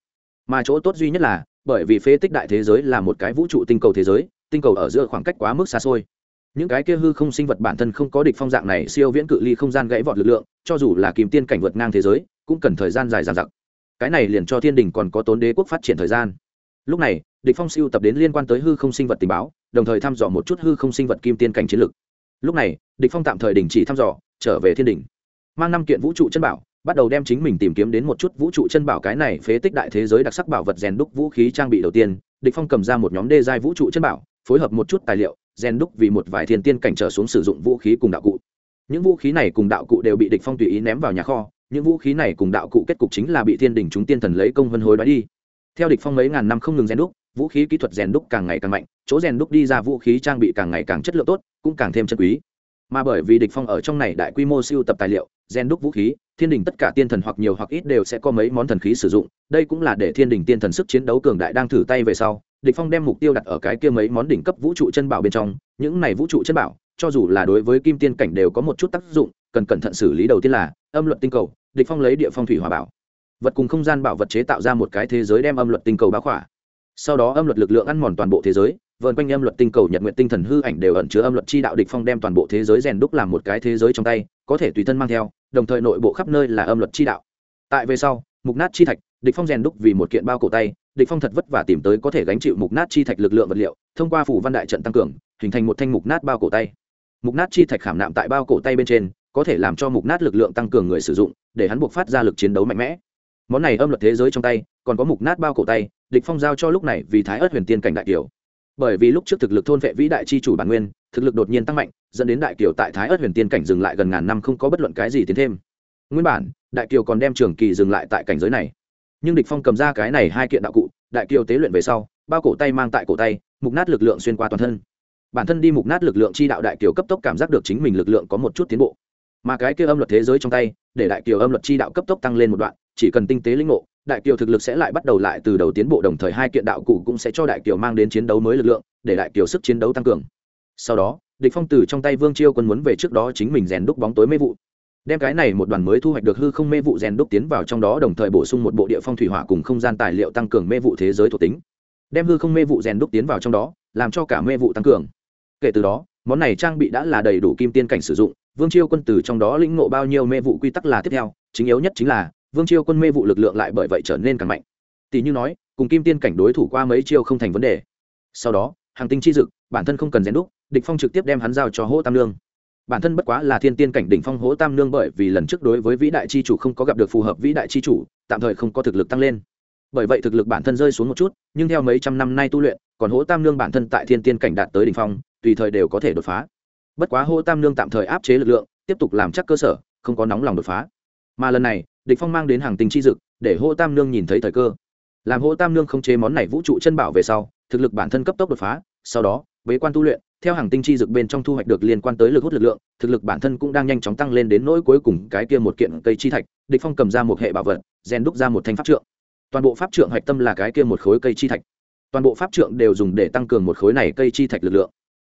Mà chỗ tốt duy nhất là, bởi vì phế tích đại thế giới là một cái vũ trụ tinh cầu thế giới, tinh cầu ở giữa khoảng cách quá mức xa xôi những cái kia hư không sinh vật bản thân không có địch phong dạng này, siêu viễn cự ly không gian gãy vọt lực lượng, cho dù là kìm tiên cảnh vượt ngang thế giới, cũng cần thời gian dài dằng dặc. Cái này liền cho thiên đình còn có tốn đế quốc phát triển thời gian. Lúc này, địch phong siêu tập đến liên quan tới hư không sinh vật tình báo, đồng thời thăm dò một chút hư không sinh vật kim tiên cảnh chiến lực lúc này, địch phong tạm thời đình chỉ thăm dò, trở về thiên đình. Mang năm kiện vũ trụ chân bảo, bắt đầu đem chính mình tìm kiếm đến một chút vũ trụ chân bảo cái này phế tích đại thế giới đặc sắc bảo vật rèn đúc vũ khí trang bị đầu tiên, địch phong cầm ra một nhóm đê giai vũ trụ chân bảo, phối hợp một chút tài liệu rèn đúc vì một vài thiên tiên cảnh trở xuống sử dụng vũ khí cùng đạo cụ. Những vũ khí này cùng đạo cụ đều bị địch phong tùy ý ném vào nhà kho, những vũ khí này cùng đạo cụ kết cục chính là bị thiên đình chúng tiên thần lấy công vân hối đoái đi. Theo địch phong mấy ngàn năm không ngừng rèn đúc, vũ khí kỹ thuật rèn đúc càng ngày càng mạnh, chỗ rèn đúc đi ra vũ khí trang bị càng ngày càng chất lượng tốt, cũng càng thêm chân quý mà bởi vì địch phong ở trong này đại quy mô siêu tập tài liệu, gen đúc vũ khí, thiên đình tất cả tiên thần hoặc nhiều hoặc ít đều sẽ có mấy món thần khí sử dụng. Đây cũng là để thiên đình tiên thần sức chiến đấu cường đại đang thử tay về sau, địch phong đem mục tiêu đặt ở cái kia mấy món đỉnh cấp vũ trụ chân bảo bên trong. Những này vũ trụ chân bảo, cho dù là đối với kim tiên cảnh đều có một chút tác dụng, cần cẩn thận xử lý đầu tiên là âm luật tinh cầu, địch phong lấy địa phong thủy hỏa bảo. Vật cùng không gian bảo vật chế tạo ra một cái thế giới đem âm luật tinh cầu bao khỏa. Sau đó âm luật lực lượng ăn mòn toàn bộ thế giới vờn quanh âm luật tinh cầu nhật nguyện tinh thần hư ảnh đều ẩn chứa âm luật chi đạo địch phong đem toàn bộ thế giới rèn đúc làm một cái thế giới trong tay, có thể tùy thân mang theo, đồng thời nội bộ khắp nơi là âm luật chi đạo. Tại về sau, mục nát chi thạch, địch phong rèn đúc vì một kiện bao cổ tay, địch phong thật vất vả tìm tới có thể gánh chịu mục nát chi thạch lực lượng vật liệu, thông qua phủ văn đại trận tăng cường, hình thành một thanh mục nát bao cổ tay. Mục nát chi thạch khảm nạm tại bao cổ tay bên trên, có thể làm cho mục nát lực lượng tăng cường người sử dụng, để hắn buộc phát ra lực chiến đấu mạnh mẽ. Món này âm luật thế giới trong tay, còn có mục nát bao cổ tay, địch phong giao cho lúc này vì thái ớt huyền tiên cảnh đại tiểu bởi vì lúc trước thực lực thôn vệ vĩ đại chi chủ bản nguyên, thực lực đột nhiên tăng mạnh, dẫn đến đại kiều tại thái ớt huyền tiên cảnh dừng lại gần ngàn năm không có bất luận cái gì tiến thêm. Nguyên bản, đại kiều còn đem trường kỳ dừng lại tại cảnh giới này. Nhưng địch phong cầm ra cái này hai kiện đạo cụ, đại kiều tế luyện về sau, bao cổ tay mang tại cổ tay, mục nát lực lượng xuyên qua toàn thân. Bản thân đi mục nát lực lượng chi đạo đại kiều cấp tốc cảm giác được chính mình lực lượng có một chút tiến bộ. Mà cái kia âm luật thế giới trong tay, để đại kiều âm luật chi đạo cấp tốc tăng lên một đoạn, chỉ cần tinh tế linh ngộ đại kiều thực lực sẽ lại bắt đầu lại từ đầu tiến bộ, đồng thời hai kiện đạo cụ cũng sẽ cho đại kiều mang đến chiến đấu mới lực lượng, để đại kiều sức chiến đấu tăng cường. Sau đó, địch phong từ trong tay vương chiêu quân muốn về trước đó chính mình rèn đúc bóng tối mê vụ. Đem cái này một đoàn mới thu hoạch được hư không mê vụ rèn đúc tiến vào trong đó, đồng thời bổ sung một bộ địa phong thủy hỏa cùng không gian tài liệu tăng cường mê vụ thế giới thuộc tính. Đem hư không mê vụ rèn đúc tiến vào trong đó, làm cho cả mê vụ tăng cường. Kể từ đó, món này trang bị đã là đầy đủ kim tiên cảnh sử dụng, vương chiêu quân từ trong đó lĩnh ngộ bao nhiêu mê vụ quy tắc là tiếp theo, chính yếu nhất chính là vương chiêu quân mê vụ lực lượng lại bởi vậy trở nên càng mạnh. Tỷ như nói, cùng kim tiên cảnh đối thủ qua mấy chiêu không thành vấn đề. Sau đó, hàng tinh chi dực, bản thân không cần rèn đúc, địch phong trực tiếp đem hắn giao cho hỗ tam lương bản thân bất quá là thiên tiên cảnh đỉnh phong hỗ tam lương bởi vì lần trước đối với vĩ đại chi chủ không có gặp được phù hợp vĩ đại chi chủ, tạm thời không có thực lực tăng lên. Bởi vậy thực lực bản thân rơi xuống một chút, nhưng theo mấy trăm năm nay tu luyện, còn hỗ tam lương bản thân tại thiên tiên cảnh đạt tới đỉnh phong, tùy thời đều có thể đột phá. Bất quá hỗ tam lương tạm thời áp chế lực lượng, tiếp tục làm chắc cơ sở, không có nóng lòng đột phá mà lần này, địch phong mang đến hàng tinh chi dực, để hỗ tam Nương nhìn thấy thời cơ. Làm hỗ tam Nương không chế món này vũ trụ chân bảo về sau, thực lực bản thân cấp tốc đột phá, sau đó, bế quan tu luyện, theo hàng tinh chi dực bên trong thu hoạch được liên quan tới lực hút lực lượng, thực lực bản thân cũng đang nhanh chóng tăng lên đến nỗi cuối cùng cái kia một kiện cây chi thạch, địch phong cầm ra một hệ bảo vật, rèn đúc ra một thanh pháp trượng. Toàn bộ pháp trượng hạch tâm là cái kia một khối cây chi thạch. Toàn bộ pháp trượng đều dùng để tăng cường một khối này cây chi thạch lực lượng.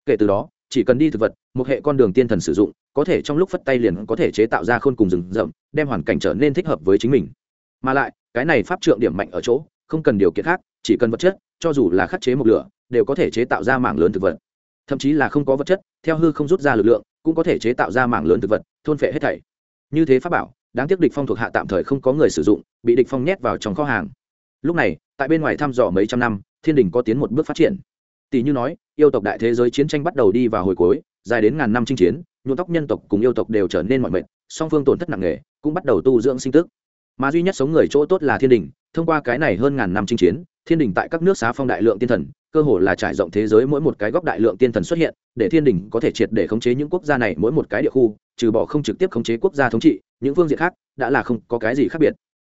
Kể từ đó chỉ cần đi thực vật, một hệ con đường tiên thần sử dụng, có thể trong lúc phất tay liền có thể chế tạo ra khôn cùng rừng rậm, đem hoàn cảnh trở nên thích hợp với chính mình. Mà lại, cái này pháp trượng điểm mạnh ở chỗ, không cần điều kiện khác, chỉ cần vật chất, cho dù là khắc chế một lửa, đều có thể chế tạo ra mảng lớn thực vật. Thậm chí là không có vật chất, theo hư không rút ra lực lượng, cũng có thể chế tạo ra mảng lớn thực vật, thôn phệ hết thảy. Như thế pháp bảo, đáng tiếc địch phong thuộc hạ tạm thời không có người sử dụng, bị địch phong nhét vào trong kho hàng. Lúc này, tại bên ngoài thăm dò mấy trăm năm, thiên đình có tiến một bước phát triển tỷ như nói, yêu tộc đại thế giới chiến tranh bắt đầu đi vào hồi cuối, dài đến ngàn năm chinh chiến, nhuộm tóc nhân tộc cùng yêu tộc đều trở nên mọi mệt, song phương tổn thất nặng nề, cũng bắt đầu tu dưỡng sinh tức. Mà duy nhất sống người chỗ tốt là thiên đình, thông qua cái này hơn ngàn năm chinh chiến, thiên đình tại các nước xá phong đại lượng tiên thần, cơ hồ là trải rộng thế giới mỗi một cái góc đại lượng tiên thần xuất hiện, để thiên đình có thể triệt để khống chế những quốc gia này mỗi một cái địa khu, trừ bỏ không trực tiếp khống chế quốc gia thống trị, những phương diện khác đã là không có cái gì khác biệt.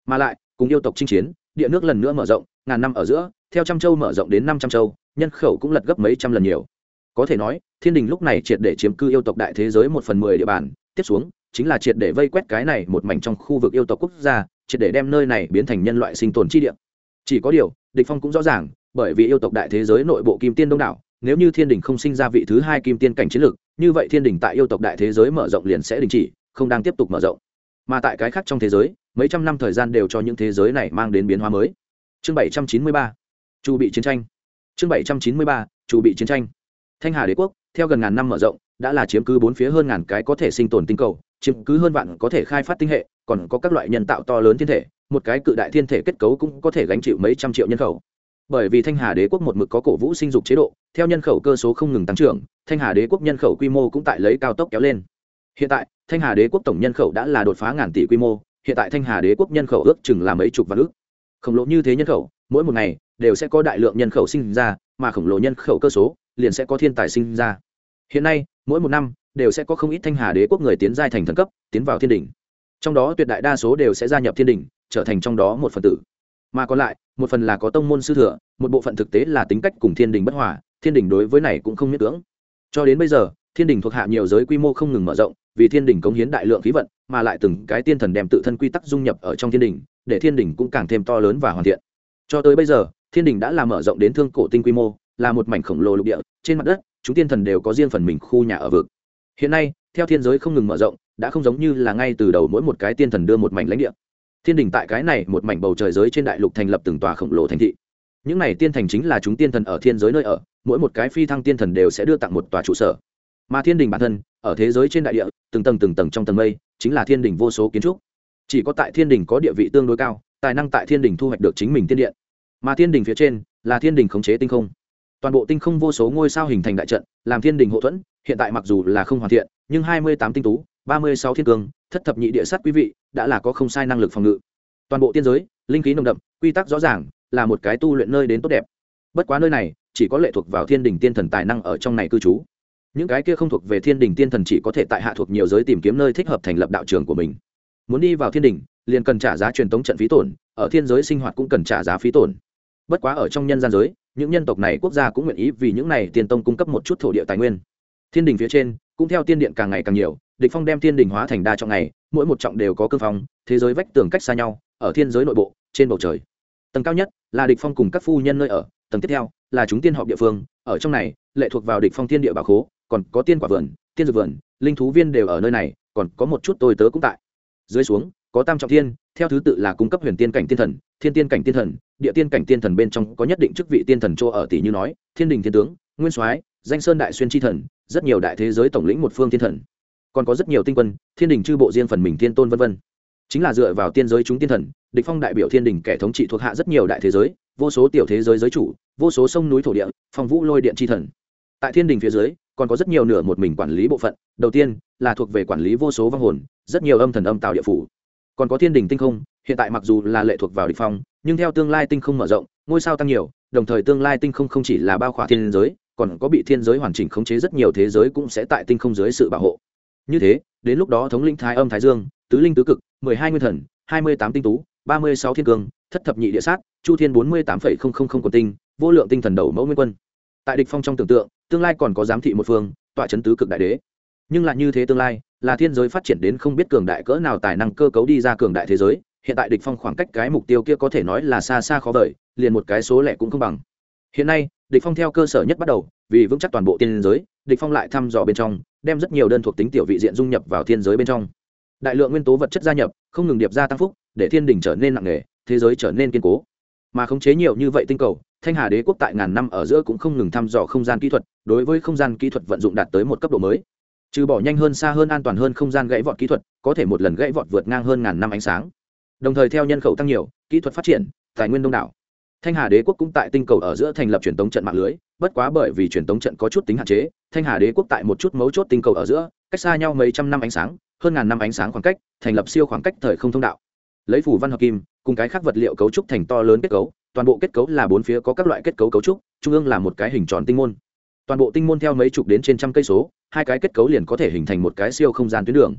Mà lại, cùng yêu tộc chinh chiến, địa nước lần nữa mở rộng, ngàn năm ở giữa theo trăm châu mở rộng đến năm trăm châu, nhân khẩu cũng lật gấp mấy trăm lần nhiều. Có thể nói, thiên đình lúc này triệt để chiếm cư yêu tộc đại thế giới một phần mười địa bàn, tiếp xuống, chính là triệt để vây quét cái này một mảnh trong khu vực yêu tộc quốc gia, triệt để đem nơi này biến thành nhân loại sinh tồn chi địa. Chỉ có điều, địch phong cũng rõ ràng, bởi vì yêu tộc đại thế giới nội bộ kim tiên đông đảo, nếu như thiên đình không sinh ra vị thứ hai kim tiên cảnh chiến lược, như vậy thiên đình tại yêu tộc đại thế giới mở rộng liền sẽ đình chỉ, không đang tiếp tục mở rộng. Mà tại cái khác trong thế giới, mấy trăm năm thời gian đều cho những thế giới này mang đến biến hóa mới. Chương bảy trăm chín mươi ba chu bị chiến tranh. Chương bảy trăm chín mươi ba, chu bị chiến tranh. Thanh hà đế quốc, theo gần ngàn năm mở rộng, đã là chiếm cứ bốn phía hơn ngàn cái có thể sinh tồn tinh cầu, chiếm cứ hơn vạn có thể khai phát tinh hệ, còn có các loại nhân tạo to lớn thiên thể, một cái cự đại thiên thể kết cấu cũng có thể gánh chịu mấy trăm triệu nhân khẩu. Bởi vì thanh hà đế quốc một mực có cổ vũ sinh dục chế độ, theo nhân khẩu cơ số không ngừng tăng trưởng, thanh hà đế quốc nhân khẩu quy mô cũng tại lấy cao tốc kéo lên. Hiện tại, thanh hà đế quốc tổng nhân khẩu đã là đột phá ngàn tỷ quy mô, hiện tại thanh hà đế quốc nhân khẩu ước chừng là mấy chục vạn ước. Khổng lồ như thế nhân khẩu, mỗi một ngày đều sẽ có đại lượng nhân khẩu sinh ra, mà khổng lồ nhân khẩu cơ số liền sẽ có thiên tài sinh ra. Hiện nay, mỗi một năm đều sẽ có không ít thanh hà đế quốc người tiến giai thành thần cấp, tiến vào thiên đình trong đó tuyệt đại đa số đều sẽ gia nhập thiên đình trở thành trong đó một phần tử. Mà còn lại, một phần là có tông môn sư thừa, một bộ phận thực tế là tính cách cùng thiên đình bất hòa, thiên đình đối với này cũng không miễn cưỡng. Cho đến bây giờ, thiên đình thuộc hạ nhiều giới quy mô không ngừng mở rộng, vì thiên đình cống hiến đại lượng khí vận, mà lại từng cái tiên thần đem tự thân quy tắc dung nhập ở trong thiên đình để thiên đình cũng càng thêm to lớn và hoàn thiện. Cho tới bây giờ thiên đình đã làm mở rộng đến thương cổ tinh quy mô, là một mảnh khổng lồ lục địa, trên mặt đất, chúng tiên thần đều có riêng phần mình khu nhà ở vực. Hiện nay, theo thiên giới không ngừng mở rộng, đã không giống như là ngay từ đầu mỗi một cái tiên thần đưa một mảnh lãnh địa. Thiên đình tại cái này một mảnh bầu trời giới trên đại lục thành lập từng tòa khổng lồ thành thị. Những này tiên thành chính là chúng tiên thần ở thiên giới nơi ở, mỗi một cái phi thăng tiên thần đều sẽ đưa tặng một tòa trụ sở. Mà thiên đình bản thân, ở thế giới trên đại địa, từng tầng từng tầng trong tầng mây, chính là thiên đình vô số kiến trúc. Chỉ có tại thiên đình có địa vị tương đối cao, tài năng tại thiên đình thu hoạch được chính mình tiên điện mà thiên đình phía trên là thiên đình khống chế tinh không. Toàn bộ tinh không vô số ngôi sao hình thành đại trận, làm thiên đình hậu thuẫn, hiện tại mặc dù là không hoàn thiện, nhưng hai mươi tám tinh tú, ba mươi sáu thiên cương thất thập nhị địa sát quý vị, đã là có không sai năng lực phòng ngự. Toàn bộ tiên giới, linh khí nồng đậm, quy tắc rõ ràng, là một cái tu luyện nơi đến tốt đẹp. Bất quá nơi này, chỉ có lệ thuộc vào thiên đình tiên thần tài năng ở trong này cư trú. Những cái kia không thuộc về thiên đình tiên thần chỉ có thể tại hạ thuộc nhiều giới tìm kiếm nơi thích hợp thành lập đạo trường của mình. Muốn đi vào thiên đình, liền cần trả giá truyền tống trận phí tổn, ở thiên giới sinh hoạt cũng cần trả giá phí tổn bất quá ở trong nhân gian giới, những nhân tộc này quốc gia cũng nguyện ý vì những này tiên tông cung cấp một chút thổ địa tài nguyên. Thiên đình phía trên, cũng theo tiên điện càng ngày càng nhiều, địch phong đem thiên đình hóa thành đa trọng ngày mỗi một trọng đều có cương phong, thế giới vách tường cách xa nhau, ở thiên giới nội bộ, trên bầu trời. Tầng cao nhất là địch phong cùng các phu nhân nơi ở, tầng tiếp theo là chúng tiên họp địa phương, ở trong này, lệ thuộc vào địch phong thiên địa bảo khố, còn có tiên quả vườn, tiên dược vườn, linh thú viên đều ở nơi này, còn có một chút tôi tớ cũng tại. Dưới xuống, có tam trọng thiên theo thứ tự là cung cấp huyền tiên cảnh tiên thần, thiên tiên cảnh tiên thần, địa tiên cảnh tiên thần bên trong có nhất định chức vị tiên thần chỗ ở tỷ như nói, thiên đình thiên tướng, nguyên soái, danh sơn đại xuyên tri thần, rất nhiều đại thế giới tổng lĩnh một phương thiên thần. Còn có rất nhiều tinh quân, thiên đình chư bộ riêng phần mình thiên tôn vân vân. Chính là dựa vào tiên giới chúng tiên thần, địch phong đại biểu thiên đình kẻ thống trị thuộc hạ rất nhiều đại thế giới, vô số tiểu thế giới giới chủ, vô số sông núi thổ địa, phong vũ lôi điện tri thần. Tại thiên đình phía dưới, còn có rất nhiều nửa một mình quản lý bộ phận. Đầu tiên là thuộc về quản lý vô số vong hồn, rất nhiều âm thần âm tạo địa phủ còn có thiên đình tinh không, hiện tại mặc dù là lệ thuộc vào địch phong, nhưng theo tương lai tinh không mở rộng, ngôi sao tăng nhiều, đồng thời tương lai tinh không không chỉ là bao khỏa thiên giới, còn có bị thiên giới hoàn chỉnh khống chế rất nhiều thế giới cũng sẽ tại tinh không dưới sự bảo hộ. Như thế, đến lúc đó thống lĩnh thái âm thái dương, tứ linh tứ cực, mười hai nguyên thần, hai mươi tám tinh tú, ba mươi sáu thiên cương thất thập nhị địa sát, chu thiên bốn mươi tám phẩy không không không của tinh, vô lượng tinh thần đầu mẫu nguyên quân. Tại địch phong trong tưởng tượng, tương lai còn có giám thị một phương, tọa chấn tứ cực đại đế. Nhưng lại như thế tương lai là thiên giới phát triển đến không biết cường đại cỡ nào tài năng cơ cấu đi ra cường đại thế giới, hiện tại địch phong khoảng cách cái mục tiêu kia có thể nói là xa xa khó vời, liền một cái số lẻ cũng không bằng. Hiện nay, địch phong theo cơ sở nhất bắt đầu, vì vững chắc toàn bộ thiên giới, địch phong lại thăm dò bên trong, đem rất nhiều đơn thuộc tính tiểu vị diện dung nhập vào thiên giới bên trong. Đại lượng nguyên tố vật chất gia nhập, không ngừng điệp ra tăng phúc, để thiên đình trở nên nặng nề, thế giới trở nên kiên cố. Mà khống chế nhiều như vậy tinh cầu, thanh hà đế quốc tại ngàn năm ở giữa cũng không ngừng thăm dò không gian kỹ thuật, đối với không gian kỹ thuật vận dụng đạt tới một cấp độ mới trừ bỏ nhanh hơn xa hơn an toàn hơn không gian gãy vọt kỹ thuật, có thể một lần gãy vọt vượt ngang hơn ngàn năm ánh sáng. Đồng thời theo nhân khẩu tăng nhiều, kỹ thuật phát triển, tài nguyên đông đảo. Thanh hà đế quốc cũng tại tinh cầu ở giữa thành lập truyền tống trận mạng lưới, bất quá bởi vì truyền tống trận có chút tính hạn chế, thanh hà đế quốc tại một chút mấu chốt tinh cầu ở giữa, cách xa nhau mấy trăm năm ánh sáng, hơn ngàn năm ánh sáng khoảng cách, thành lập siêu khoảng cách thời không thông đạo. Lấy phủ văn hợp kim, cùng cái khác vật liệu cấu trúc thành to lớn kết cấu, toàn bộ kết cấu là bốn phía có các loại kết cấu cấu trúc, trung ương là một cái hình tròn tinh môn. Toàn bộ tinh môn theo mấy chục đến trên trăm cây số hai cái kết cấu liền có thể hình thành một cái siêu không gian tuyến đường.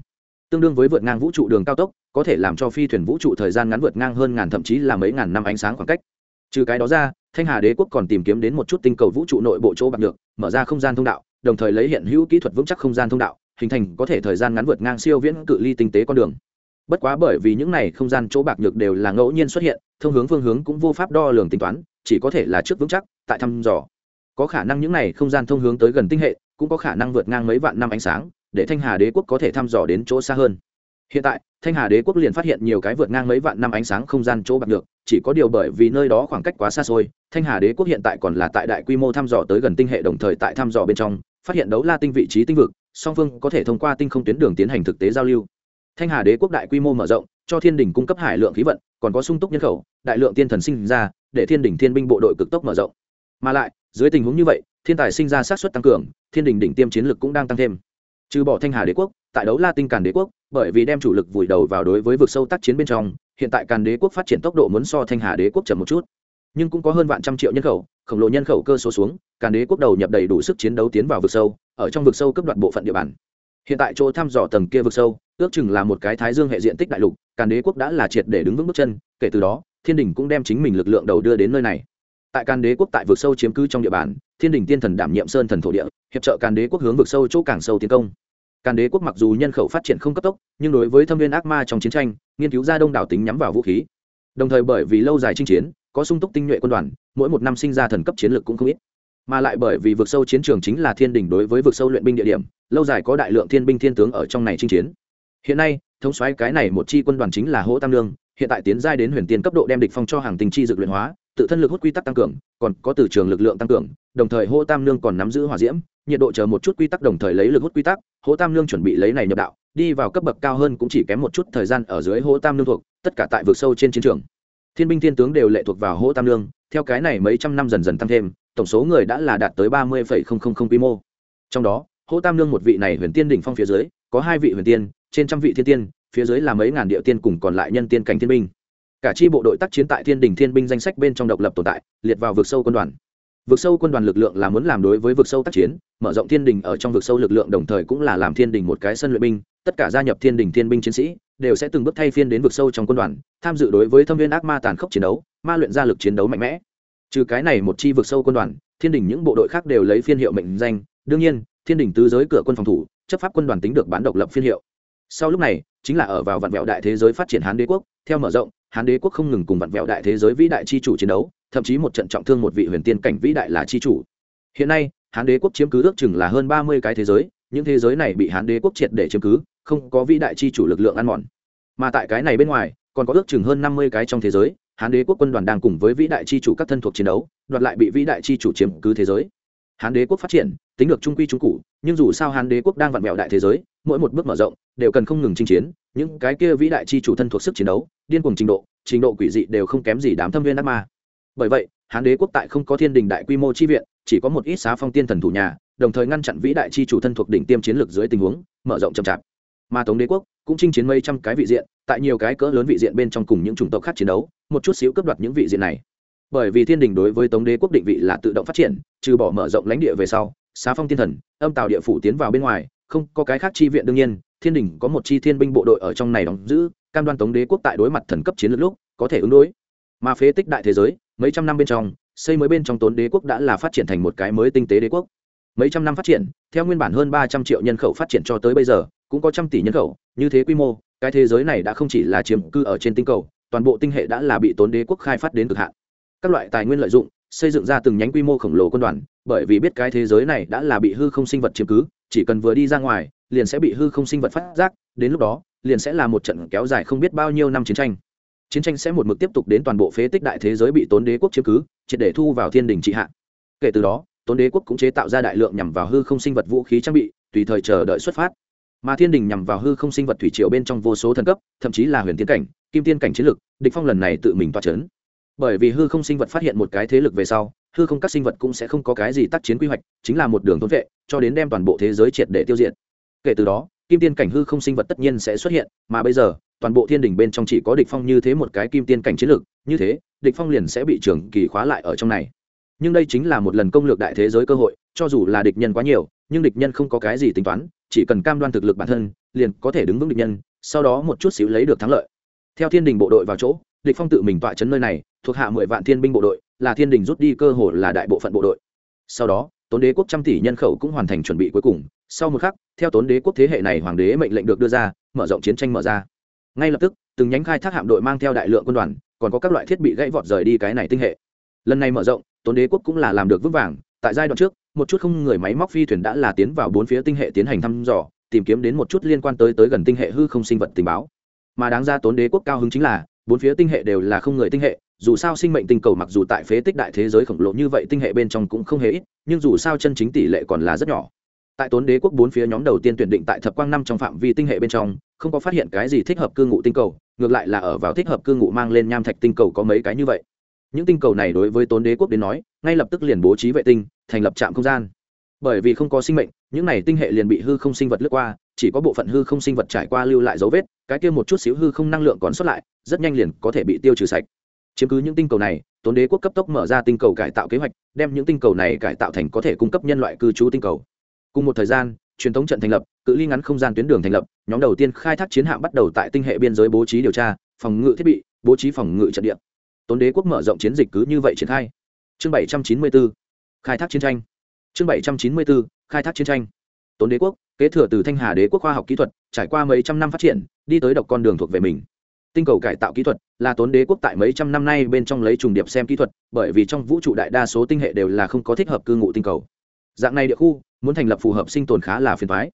Tương đương với vượt ngang vũ trụ đường cao tốc, có thể làm cho phi thuyền vũ trụ thời gian ngắn vượt ngang hơn ngàn thậm chí là mấy ngàn năm ánh sáng khoảng cách. Trừ cái đó ra, thanh hà đế quốc còn tìm kiếm đến một chút tinh cầu vũ trụ nội bộ chỗ bạc được mở ra không gian thông đạo, đồng thời lấy hiện hữu kỹ thuật vững chắc không gian thông đạo, hình thành có thể thời gian ngắn vượt ngang siêu viễn cự ly tinh tế con đường. Bất quá bởi vì những này không gian chỗ bạc nhược đều là ngẫu nhiên xuất hiện, thông hướng phương hướng cũng vô pháp đo lường tính toán, chỉ có thể là trước vững chắc, tại thăm dò có khả năng những này không gian thông hướng tới gần tinh hệ, cũng có khả năng vượt ngang mấy vạn năm ánh sáng, để thanh hà đế quốc có thể thăm dò đến chỗ xa hơn. Hiện tại, thanh hà đế quốc liền phát hiện nhiều cái vượt ngang mấy vạn năm ánh sáng không gian chỗ bạc được, chỉ có điều bởi vì nơi đó khoảng cách quá xa xôi, thanh hà đế quốc hiện tại còn là tại đại quy mô thăm dò tới gần tinh hệ đồng thời tại thăm dò bên trong, phát hiện đấu la tinh vị trí tinh vực, song phương có thể thông qua tinh không tuyến đường tiến hành thực tế giao lưu. Thanh hà đế quốc đại quy mô mở rộng, cho thiên đình cung cấp hải lượng khí vận, còn có sung túc nhân khẩu, đại lượng tiên thần sinh ra, để thiên đình thiên binh bộ đội cực tốc mở rộng. Mà lại dưới tình huống như vậy, thiên tài sinh ra sát xuất tăng cường, thiên đình đỉnh tiêm chiến lực cũng đang tăng thêm. Trừ bỏ thanh hà đế quốc, tại đấu la tinh càn đế quốc, bởi vì đem chủ lực vùi đầu vào đối với vực sâu tác chiến bên trong, hiện tại càn đế quốc phát triển tốc độ muốn so thanh hà đế quốc chậm một chút. Nhưng cũng có hơn vạn trăm triệu nhân khẩu, khổng lồ nhân khẩu cơ số xuống, càn đế quốc đầu nhập đầy đủ sức chiến đấu tiến vào vực sâu, ở trong vực sâu cấp đoạt bộ phận địa bàn. Hiện tại chỗ thăm dò tầng kia vực sâu, ước chừng là một cái thái dương hệ diện tích đại lục, càn đế quốc đã là triệt để đứng vững bước chân, kể từ đó, thiên đình cũng đem chính mình lực lượng đầu đưa đến nơi này tại càn đế quốc tại vực sâu chiếm cứ trong địa bàn, thiên đình tiên thần đảm nhiệm sơn thần thổ địa, hiệp trợ càn đế quốc hướng vực sâu chỗ càng sâu tiến công. Càn đế quốc mặc dù nhân khẩu phát triển không cấp tốc, nhưng đối với thâm viên ác ma trong chiến tranh, nghiên cứu ra đông đảo tính nhắm vào vũ khí. Đồng thời bởi vì lâu dài chinh chiến, có sung túc tinh nhuệ quân đoàn, mỗi một năm sinh ra thần cấp chiến lược cũng không ít. Mà lại bởi vì vực sâu chiến trường chính là thiên đình đối với vực sâu luyện binh địa điểm, lâu dài có đại lượng thiên binh thiên tướng ở trong này chinh chiến. Hiện nay, thống xoáy cái này một chi quân đoàn chính là hỗ tam lương hiện tại tiến giai đến huyền tiên cấp độ đem địch phong cho hàng tinh chi dược luyện hóa, tự thân lực hút quy tắc tăng cường, còn có từ trường lực lượng tăng cường, đồng thời hỗ tam Nương còn nắm giữ hỏa diễm, nhiệt độ chờ một chút quy tắc đồng thời lấy lực hút quy tắc hỗ tam Nương chuẩn bị lấy này nhập đạo, đi vào cấp bậc cao hơn cũng chỉ kém một chút thời gian ở dưới hỗ tam Nương thuộc, tất cả tại vực sâu trên chiến trường thiên binh thiên tướng đều lệ thuộc vào hỗ tam Nương. theo cái này mấy trăm năm dần dần tăng thêm, tổng số người đã là đạt tới ba mươi quy mô trong đó hỗ tam Nương một vị này huyền tiên đỉnh phong phía dưới, có hai vị huyền tiên, trên trăm vị thiên tiên phía dưới là mấy ngàn địa tiên cùng còn lại nhân tiên cảnh thiên binh. Cả chi bộ đội tác chiến tại thiên đình thiên binh danh sách bên trong độc lập tồn tại, liệt vào vực sâu quân đoàn. Vực sâu quân đoàn lực lượng là muốn làm đối với vực sâu tác chiến, mở rộng thiên đình ở trong vực sâu lực lượng đồng thời cũng là làm thiên đình một cái sân luyện binh, tất cả gia nhập thiên đình thiên binh chiến sĩ đều sẽ từng bước thay phiên đến vực sâu trong quân đoàn, tham dự đối với thâm viên ác ma tàn khốc chiến đấu, ma luyện ra lực chiến đấu mạnh mẽ. Trừ cái này một chi vực sâu quân đoàn, thiên đình những bộ đội khác đều lấy phiên hiệu mệnh danh. Đương nhiên, thiên đình tứ giới cửa quân phòng thủ, chấp pháp quân đoàn tính được bán độc lập phiên hiệu. Sau lúc này chính là ở vào vạn vẹo đại thế giới phát triển hán đế quốc, theo mở rộng, hán đế quốc không ngừng cùng vạn vẹo đại thế giới vĩ đại chi chủ chiến đấu, thậm chí một trận trọng thương một vị huyền tiên cảnh vĩ đại là chi chủ. Hiện nay, hán đế quốc chiếm cứ ước chừng là hơn ba mươi cái thế giới, những thế giới này bị hán đế quốc triệt để chiếm cứ, không có vĩ đại chi chủ lực lượng ăn mòn. Mà tại cái này bên ngoài, còn có ước chừng hơn năm mươi cái trong thế giới, hán đế quốc quân đoàn đang cùng với vĩ đại chi chủ các thân thuộc chiến đấu, đoạt lại bị vĩ đại chi chủ chiếm cứ thế giới hán đế quốc phát triển, tính được trung quy trung cụ nhưng dù sao hán đế quốc đang vặn vẹo đại thế giới, mỗi một bước mở rộng, đều cần không ngừng chinh chiến, những cái kia vĩ đại chi chủ thân thuộc sức chiến đấu, điên cuồng trình độ trình độ quỷ dị đều không kém gì đám thâm viên ác ma. Bởi vậy, hán đế quốc tại không có thiên đình đại quy mô chi viện, chỉ có một ít xá phong tiên thần thủ nhà, đồng thời ngăn chặn vĩ đại chi chủ thân thuộc đỉnh tiêm chiến lược dưới tình huống, mở rộng chậm chạp. Mà tống đế quốc cũng chinh chiến mấy trăm cái vị diện, tại nhiều cái cỡ lớn vị diện bên trong cùng những chủng tộc khác chiến đấu, một chút xíu cướp đoạt những vị diện này bởi vì thiên đình đối với tống đế quốc định vị là tự động phát triển, trừ bỏ mở rộng lãnh địa về sau, xá phong thiên thần, âm tạo địa phủ tiến vào bên ngoài, không có cái khác chi viện đương nhiên, thiên đình có một chi thiên binh bộ đội ở trong này đóng giữ, cam đoan tống đế quốc tại đối mặt thần cấp chiến lược lúc, có thể ứng đối. Mà phế tích đại thế giới, mấy trăm năm bên trong, xây mới bên trong tốn đế quốc đã là phát triển thành một cái mới tinh tế đế quốc. Mấy trăm năm phát triển, theo nguyên bản hơn ba trăm triệu nhân khẩu phát triển cho tới bây giờ, cũng có trăm tỷ nhân khẩu, như thế quy mô, cái thế giới này đã không chỉ là chiếm cư ở trên tinh cầu, toàn bộ tinh hệ đã là bị tốn đế quốc khai phát đến cực hạn các loại tài nguyên lợi dụng, xây dựng ra từng nhánh quy mô khổng lồ quân đoàn, bởi vì biết cái thế giới này đã là bị hư không sinh vật chiếm cứ, chỉ cần vừa đi ra ngoài, liền sẽ bị hư không sinh vật phát giác, đến lúc đó, liền sẽ là một trận kéo dài không biết bao nhiêu năm chiến tranh. Chiến tranh sẽ một mực tiếp tục đến toàn bộ phế tích đại thế giới bị tốn đế quốc chiếm cứ, triệt để thu vào thiên đình trị hạ. Kể từ đó, tốn đế quốc cũng chế tạo ra đại lượng nhằm vào hư không sinh vật vũ khí trang bị, tùy thời chờ đợi xuất phát. Mà thiên đình nhằm vào hư không sinh vật thủy triều bên trong vô số thần cấp, thậm chí là huyền tiên cảnh, kim tiên cảnh chiến lực địch phong lần này tự mình toa chấn bởi vì hư không sinh vật phát hiện một cái thế lực về sau, hư không các sinh vật cũng sẽ không có cái gì tác chiến quy hoạch, chính là một đường thôn vệ, cho đến đem toàn bộ thế giới triệt để tiêu diệt. Kể từ đó, kim tiên cảnh hư không sinh vật tất nhiên sẽ xuất hiện, mà bây giờ, toàn bộ thiên đình bên trong chỉ có địch phong như thế một cái kim tiên cảnh chiến lược, như thế, địch phong liền sẽ bị trường kỳ khóa lại ở trong này. Nhưng đây chính là một lần công lược đại thế giới cơ hội, cho dù là địch nhân quá nhiều, nhưng địch nhân không có cái gì tính toán, chỉ cần cam đoan thực lực bản thân, liền có thể đứng vững địch nhân, sau đó một chút xíu lấy được thắng lợi. Theo thiên đình bộ đội vào chỗ, địch phong tự mình tọa chấn nơi này thuộc hạ mười vạn thiên binh bộ đội, là thiên đình rút đi cơ hội là đại bộ phận bộ đội. Sau đó, tốn đế quốc trăm tỷ nhân khẩu cũng hoàn thành chuẩn bị cuối cùng. Sau một khắc, theo tốn đế quốc thế hệ này hoàng đế mệnh lệnh được đưa ra, mở rộng chiến tranh mở ra. Ngay lập tức, từng nhánh khai thác hạm đội mang theo đại lượng quân đoàn, còn có các loại thiết bị gãy vọt rời đi cái này tinh hệ. Lần này mở rộng, tốn đế quốc cũng là làm được vững vàng. Tại giai đoạn trước, một chút không người máy móc phi thuyền đã là tiến vào bốn phía tinh hệ tiến hành thăm dò, tìm kiếm đến một chút liên quan tới tới gần tinh hệ hư không sinh vật tình báo. Mà đáng ra tốn đế quốc cao hứng chính là, bốn phía tinh hệ đều là không người tinh hệ dù sao sinh mệnh tinh cầu mặc dù tại phế tích đại thế giới khổng lồ như vậy tinh hệ bên trong cũng không hề ít, nhưng dù sao chân chính tỷ lệ còn là rất nhỏ. Tại tốn đế quốc bốn phía nhóm đầu tiên tuyển định tại thập quang năm trong phạm vi tinh hệ bên trong, không có phát hiện cái gì thích hợp cư ngụ tinh cầu, ngược lại là ở vào thích hợp cư ngụ mang lên nham thạch tinh cầu có mấy cái như vậy. Những tinh cầu này đối với tốn đế quốc đến nói, ngay lập tức liền bố trí vệ tinh, thành lập trạm không gian. Bởi vì không có sinh mệnh, những này tinh hệ liền bị hư không sinh vật lướt qua, chỉ có bộ phận hư không sinh vật trải qua lưu lại dấu vết, cái kia một chút xíu hư không năng lượng còn sót lại, rất nhanh liền có thể bị tiêu trừ sạch chiếm cứ những tinh cầu này, tốn đế quốc cấp tốc mở ra tinh cầu cải tạo kế hoạch, đem những tinh cầu này cải tạo thành có thể cung cấp nhân loại cư trú tinh cầu. Cùng một thời gian, truyền thống trận thành lập, cự ly ngắn không gian tuyến đường thành lập, nhóm đầu tiên khai thác chiến hạm bắt đầu tại tinh hệ biên giới bố trí điều tra, phòng ngự thiết bị, bố trí phòng ngự trận địa. Tốn đế quốc mở rộng chiến dịch cứ như vậy triển khai. Chương bảy trăm chín mươi bốn khai thác chiến tranh. Chương bảy trăm chín mươi bốn khai thác chiến tranh. Tốn đế quốc, kế thừa từ thanh hà đế quốc khoa học kỹ thuật, trải qua mấy trăm năm phát triển, đi tới độc con đường thuộc về mình tinh cầu cải tạo kỹ thuật là tốn đế quốc tại mấy trăm năm nay bên trong lấy trùng điệp xem kỹ thuật, bởi vì trong vũ trụ đại đa số tinh hệ đều là không có thích hợp cư ngụ tinh cầu. Dạng này địa khu, muốn thành lập phù hợp sinh tồn khá là phiền thoái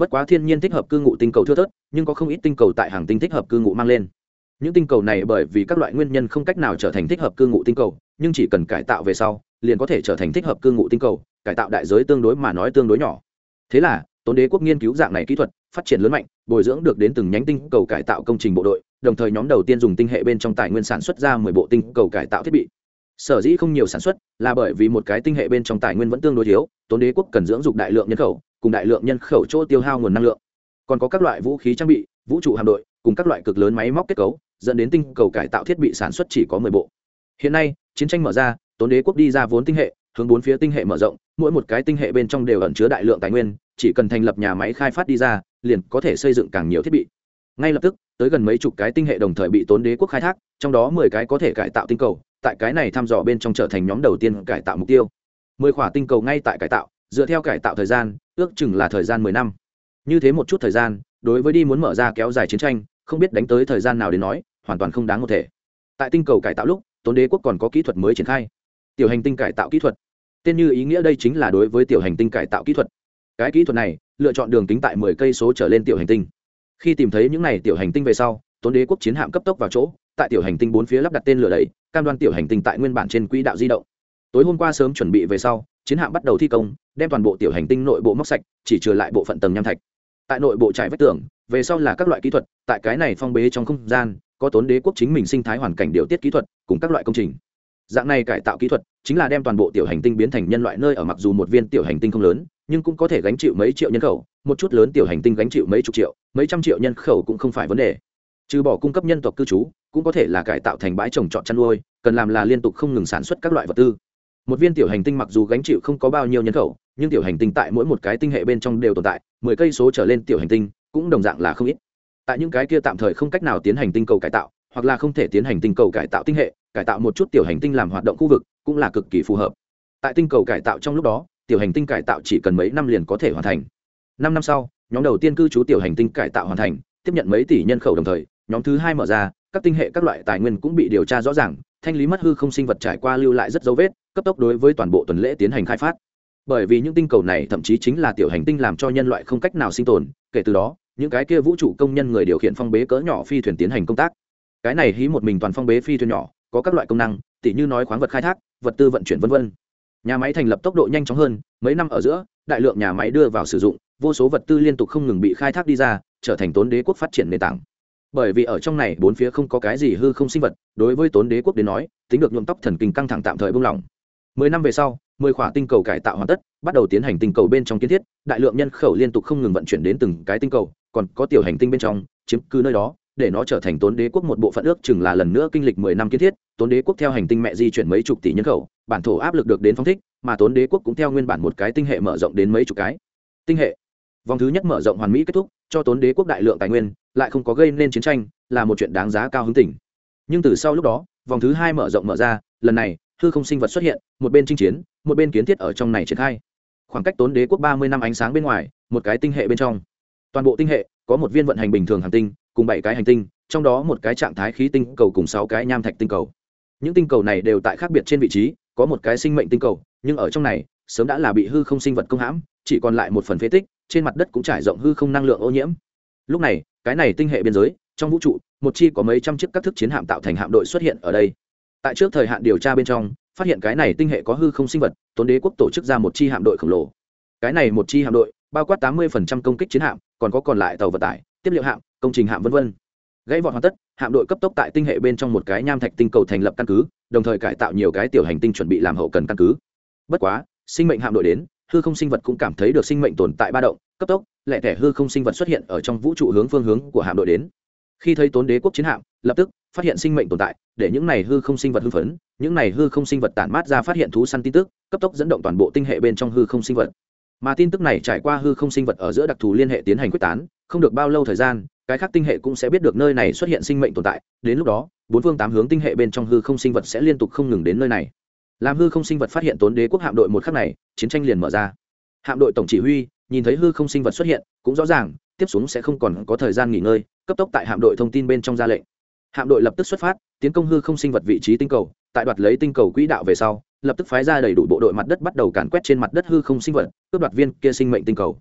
bất quá thiên nhiên thích hợp cư ngụ tinh cầu thưa thớt, nhưng có không ít tinh cầu tại hàng tinh thích hợp cư ngụ mang lên. Những tinh cầu này bởi vì các loại nguyên nhân không cách nào trở thành thích hợp cư ngụ tinh cầu, nhưng chỉ cần cải tạo về sau, liền có thể trở thành thích hợp cư ngụ tinh cầu, cải tạo đại giới tương đối mà nói tương đối nhỏ. Thế là, tốn đế quốc nghiên cứu dạng này kỹ thuật phát triển lớn mạnh, bồi dưỡng được đến từng nhánh tinh cầu cải tạo công trình bộ đội, đồng thời nhóm đầu tiên dùng tinh hệ bên trong tài nguyên sản xuất ra mười bộ tinh cầu cải tạo thiết bị. Sở dĩ không nhiều sản xuất là bởi vì một cái tinh hệ bên trong tài nguyên vẫn tương đối thiếu, tốn đế quốc cần dưỡng dục đại lượng nhân khẩu, cùng đại lượng nhân khẩu chỗ tiêu hao nguồn năng lượng. Còn có các loại vũ khí trang bị, vũ trụ hạm đội, cùng các loại cực lớn máy móc kết cấu, dẫn đến tinh cầu cải tạo thiết bị sản xuất chỉ có mười bộ. Hiện nay, chiến tranh mở ra, tốn đế quốc đi ra vốn tinh hệ, hướng bốn phía tinh hệ mở rộng, mỗi một cái tinh hệ bên trong đều ẩn chứa đại lượng tài nguyên, chỉ cần thành lập nhà máy khai phát đi ra liền có thể xây dựng càng nhiều thiết bị. Ngay lập tức, tới gần mấy chục cái tinh hệ đồng thời bị tốn đế quốc khai thác, trong đó mười cái có thể cải tạo tinh cầu, tại cái này thăm dò bên trong trở thành nhóm đầu tiên cải tạo mục tiêu. Mười khỏa tinh cầu ngay tại cải tạo, dựa theo cải tạo thời gian, ước chừng là thời gian mười năm. Như thế một chút thời gian, đối với đi muốn mở ra kéo dài chiến tranh, không biết đánh tới thời gian nào đến nói, hoàn toàn không đáng một thể. Tại tinh cầu cải tạo lúc, tốn đế quốc còn có kỹ thuật mới triển khai. Tiểu hành tinh cải tạo kỹ thuật. Tên như ý nghĩa đây chính là đối với tiểu hành tinh cải tạo kỹ thuật cái kỹ thuật này, lựa chọn đường kính tại mười cây số trở lên tiểu hành tinh. Khi tìm thấy những này tiểu hành tinh về sau, tốn đế quốc chiến hạm cấp tốc vào chỗ, tại tiểu hành tinh bốn phía lắp đặt tên lửa đẩy, cam đoan tiểu hành tinh tại nguyên bản trên quỹ đạo di động. Tối hôm qua sớm chuẩn bị về sau, chiến hạm bắt đầu thi công, đem toàn bộ tiểu hành tinh nội bộ móc sạch, chỉ trừ lại bộ phận tầng nham thạch. Tại nội bộ trải vách tường, về sau là các loại kỹ thuật, tại cái này phong bế trong không gian, có tốn đế quốc chính mình sinh thái hoàn cảnh điều tiết kỹ thuật, cùng các loại công trình. Dạng này cải tạo kỹ thuật, chính là đem toàn bộ tiểu hành tinh biến thành nhân loại nơi ở mặc dù một viên tiểu hành tinh không lớn nhưng cũng có thể gánh chịu mấy triệu nhân khẩu, một chút lớn tiểu hành tinh gánh chịu mấy chục triệu, mấy trăm triệu nhân khẩu cũng không phải vấn đề. Trừ bỏ cung cấp nhân tộc cư trú, cũng có thể là cải tạo thành bãi trồng trọt chăn nuôi, cần làm là liên tục không ngừng sản xuất các loại vật tư. Một viên tiểu hành tinh mặc dù gánh chịu không có bao nhiêu nhân khẩu, nhưng tiểu hành tinh tại mỗi một cái tinh hệ bên trong đều tồn tại, mười cây số trở lên tiểu hành tinh cũng đồng dạng là không ít. Tại những cái kia tạm thời không cách nào tiến hành tinh cầu cải tạo, hoặc là không thể tiến hành tinh cầu cải tạo tinh hệ, cải tạo một chút tiểu hành tinh làm hoạt động khu vực cũng là cực kỳ phù hợp. Tại tinh cầu cải tạo trong lúc đó tiểu hành tinh cải tạo chỉ cần mấy năm liền có thể hoàn thành. Năm năm sau, nhóm đầu tiên cư trú tiểu hành tinh cải tạo hoàn thành, tiếp nhận mấy tỷ nhân khẩu đồng thời, nhóm thứ hai mở ra, các tinh hệ các loại tài nguyên cũng bị điều tra rõ ràng, thanh lý mất hư không sinh vật trải qua lưu lại rất dấu vết, cấp tốc đối với toàn bộ tuần lễ tiến hành khai phát. Bởi vì những tinh cầu này thậm chí chính là tiểu hành tinh làm cho nhân loại không cách nào sinh tồn, kể từ đó, những cái kia vũ trụ công nhân người điều khiển phong bế cỡ nhỏ phi thuyền tiến hành công tác. Cái này hí một mình toàn phong bế phi thuyền nhỏ, có các loại công năng, tỉ như nói khoáng vật khai thác, vật tư vận chuyển v v nhà máy thành lập tốc độ nhanh chóng hơn, mấy năm ở giữa, đại lượng nhà máy đưa vào sử dụng, vô số vật tư liên tục không ngừng bị khai thác đi ra, trở thành tốn đế quốc phát triển nền tảng. Bởi vì ở trong này, bốn phía không có cái gì hư không sinh vật, đối với tốn đế quốc đến nói, tính được nhuộm tóc thần kinh căng thẳng tạm thời buông lỏng. Mười năm về sau, mười khỏa tinh cầu cải tạo hoàn tất, bắt đầu tiến hành tinh cầu bên trong kiến thiết, đại lượng nhân khẩu liên tục không ngừng vận chuyển đến từng cái tinh cầu, còn có tiểu hành tinh bên trong, chiếm cứ nơi đó để nó trở thành tốn đế quốc một bộ phận ước chừng là lần nữa kinh lịch mười năm kiến thiết, tốn đế quốc theo hành tinh mẹ di chuyển mấy chục tỷ nhân khẩu, bản thổ áp lực được đến phong thích, mà tốn đế quốc cũng theo nguyên bản một cái tinh hệ mở rộng đến mấy chục cái. Tinh hệ. Vòng thứ nhất mở rộng hoàn mỹ kết thúc, cho tốn đế quốc đại lượng tài nguyên, lại không có gây nên chiến tranh, là một chuyện đáng giá cao hứng tỉnh. Nhưng từ sau lúc đó, vòng thứ hai mở rộng mở ra, lần này, hư không sinh vật xuất hiện, một bên chinh chiến, một bên kiến thiết ở trong này triển khai. Khoảng cách tốn đế quốc ba mươi năm ánh sáng bên ngoài, một cái tinh hệ bên trong. Toàn bộ tinh hệ, có một viên vận hành bình thường hành tinh cùng bảy cái hành tinh, trong đó một cái trạng thái khí tinh cầu cùng sáu cái nham thạch tinh cầu. Những tinh cầu này đều tại khác biệt trên vị trí, có một cái sinh mệnh tinh cầu, nhưng ở trong này, sớm đã là bị hư không sinh vật công hãm, chỉ còn lại một phần phế tích, trên mặt đất cũng trải rộng hư không năng lượng ô nhiễm. Lúc này, cái này tinh hệ biên giới, trong vũ trụ, một chi có mấy trăm chiếc các thức chiến hạm tạo thành hạm đội xuất hiện ở đây. Tại trước thời hạn điều tra bên trong, phát hiện cái này tinh hệ có hư không sinh vật, tốn đế quốc tổ chức ra một chi hạm đội khổng lồ. Cái này một chi hạm đội, bao quát tám mươi công kích chiến hạm, còn có còn lại tàu vận tải tiếp liệu hạm, công trình hạm v v gãy vọt hoàn tất, hạm đội cấp tốc tại tinh hệ bên trong một cái nham thạch tinh cầu thành lập căn cứ, đồng thời cải tạo nhiều cái tiểu hành tinh chuẩn bị làm hậu cần căn cứ. Bất quá, sinh mệnh hạm đội đến, hư không sinh vật cũng cảm thấy được sinh mệnh tồn tại ba động, cấp tốc lẹ thẻ hư không sinh vật xuất hiện ở trong vũ trụ hướng phương hướng của hạm đội đến. Khi thấy tốn đế quốc chiến hạm, lập tức phát hiện sinh mệnh tồn tại, để những này hư không sinh vật hư phấn, những này hư không sinh vật tản mát ra phát hiện thú săn tin tức, cấp tốc dẫn động toàn bộ tinh hệ bên trong hư không sinh vật mà tin tức này trải qua hư không sinh vật ở giữa đặc thù liên hệ tiến hành quyết tán, không được bao lâu thời gian, cái khác tinh hệ cũng sẽ biết được nơi này xuất hiện sinh mệnh tồn tại. Đến lúc đó, bốn phương tám hướng tinh hệ bên trong hư không sinh vật sẽ liên tục không ngừng đến nơi này. Làm hư không sinh vật phát hiện tốn đế quốc hạm đội một khắc này, chiến tranh liền mở ra. Hạm đội tổng chỉ huy, nhìn thấy hư không sinh vật xuất hiện, cũng rõ ràng, tiếp xuống sẽ không còn có thời gian nghỉ ngơi, cấp tốc tại hạm đội thông tin bên trong ra lệnh. Hạm đội lập tức xuất phát, tiến công hư không sinh vật vị trí tinh cầu, tại đoạt lấy tinh cầu quỹ đạo về sau lập tức phái ra đầy đủ bộ đội mặt đất bắt đầu càn quét trên mặt đất hư không sinh vật, cướp đoạt viên kia sinh mệnh tinh cầu.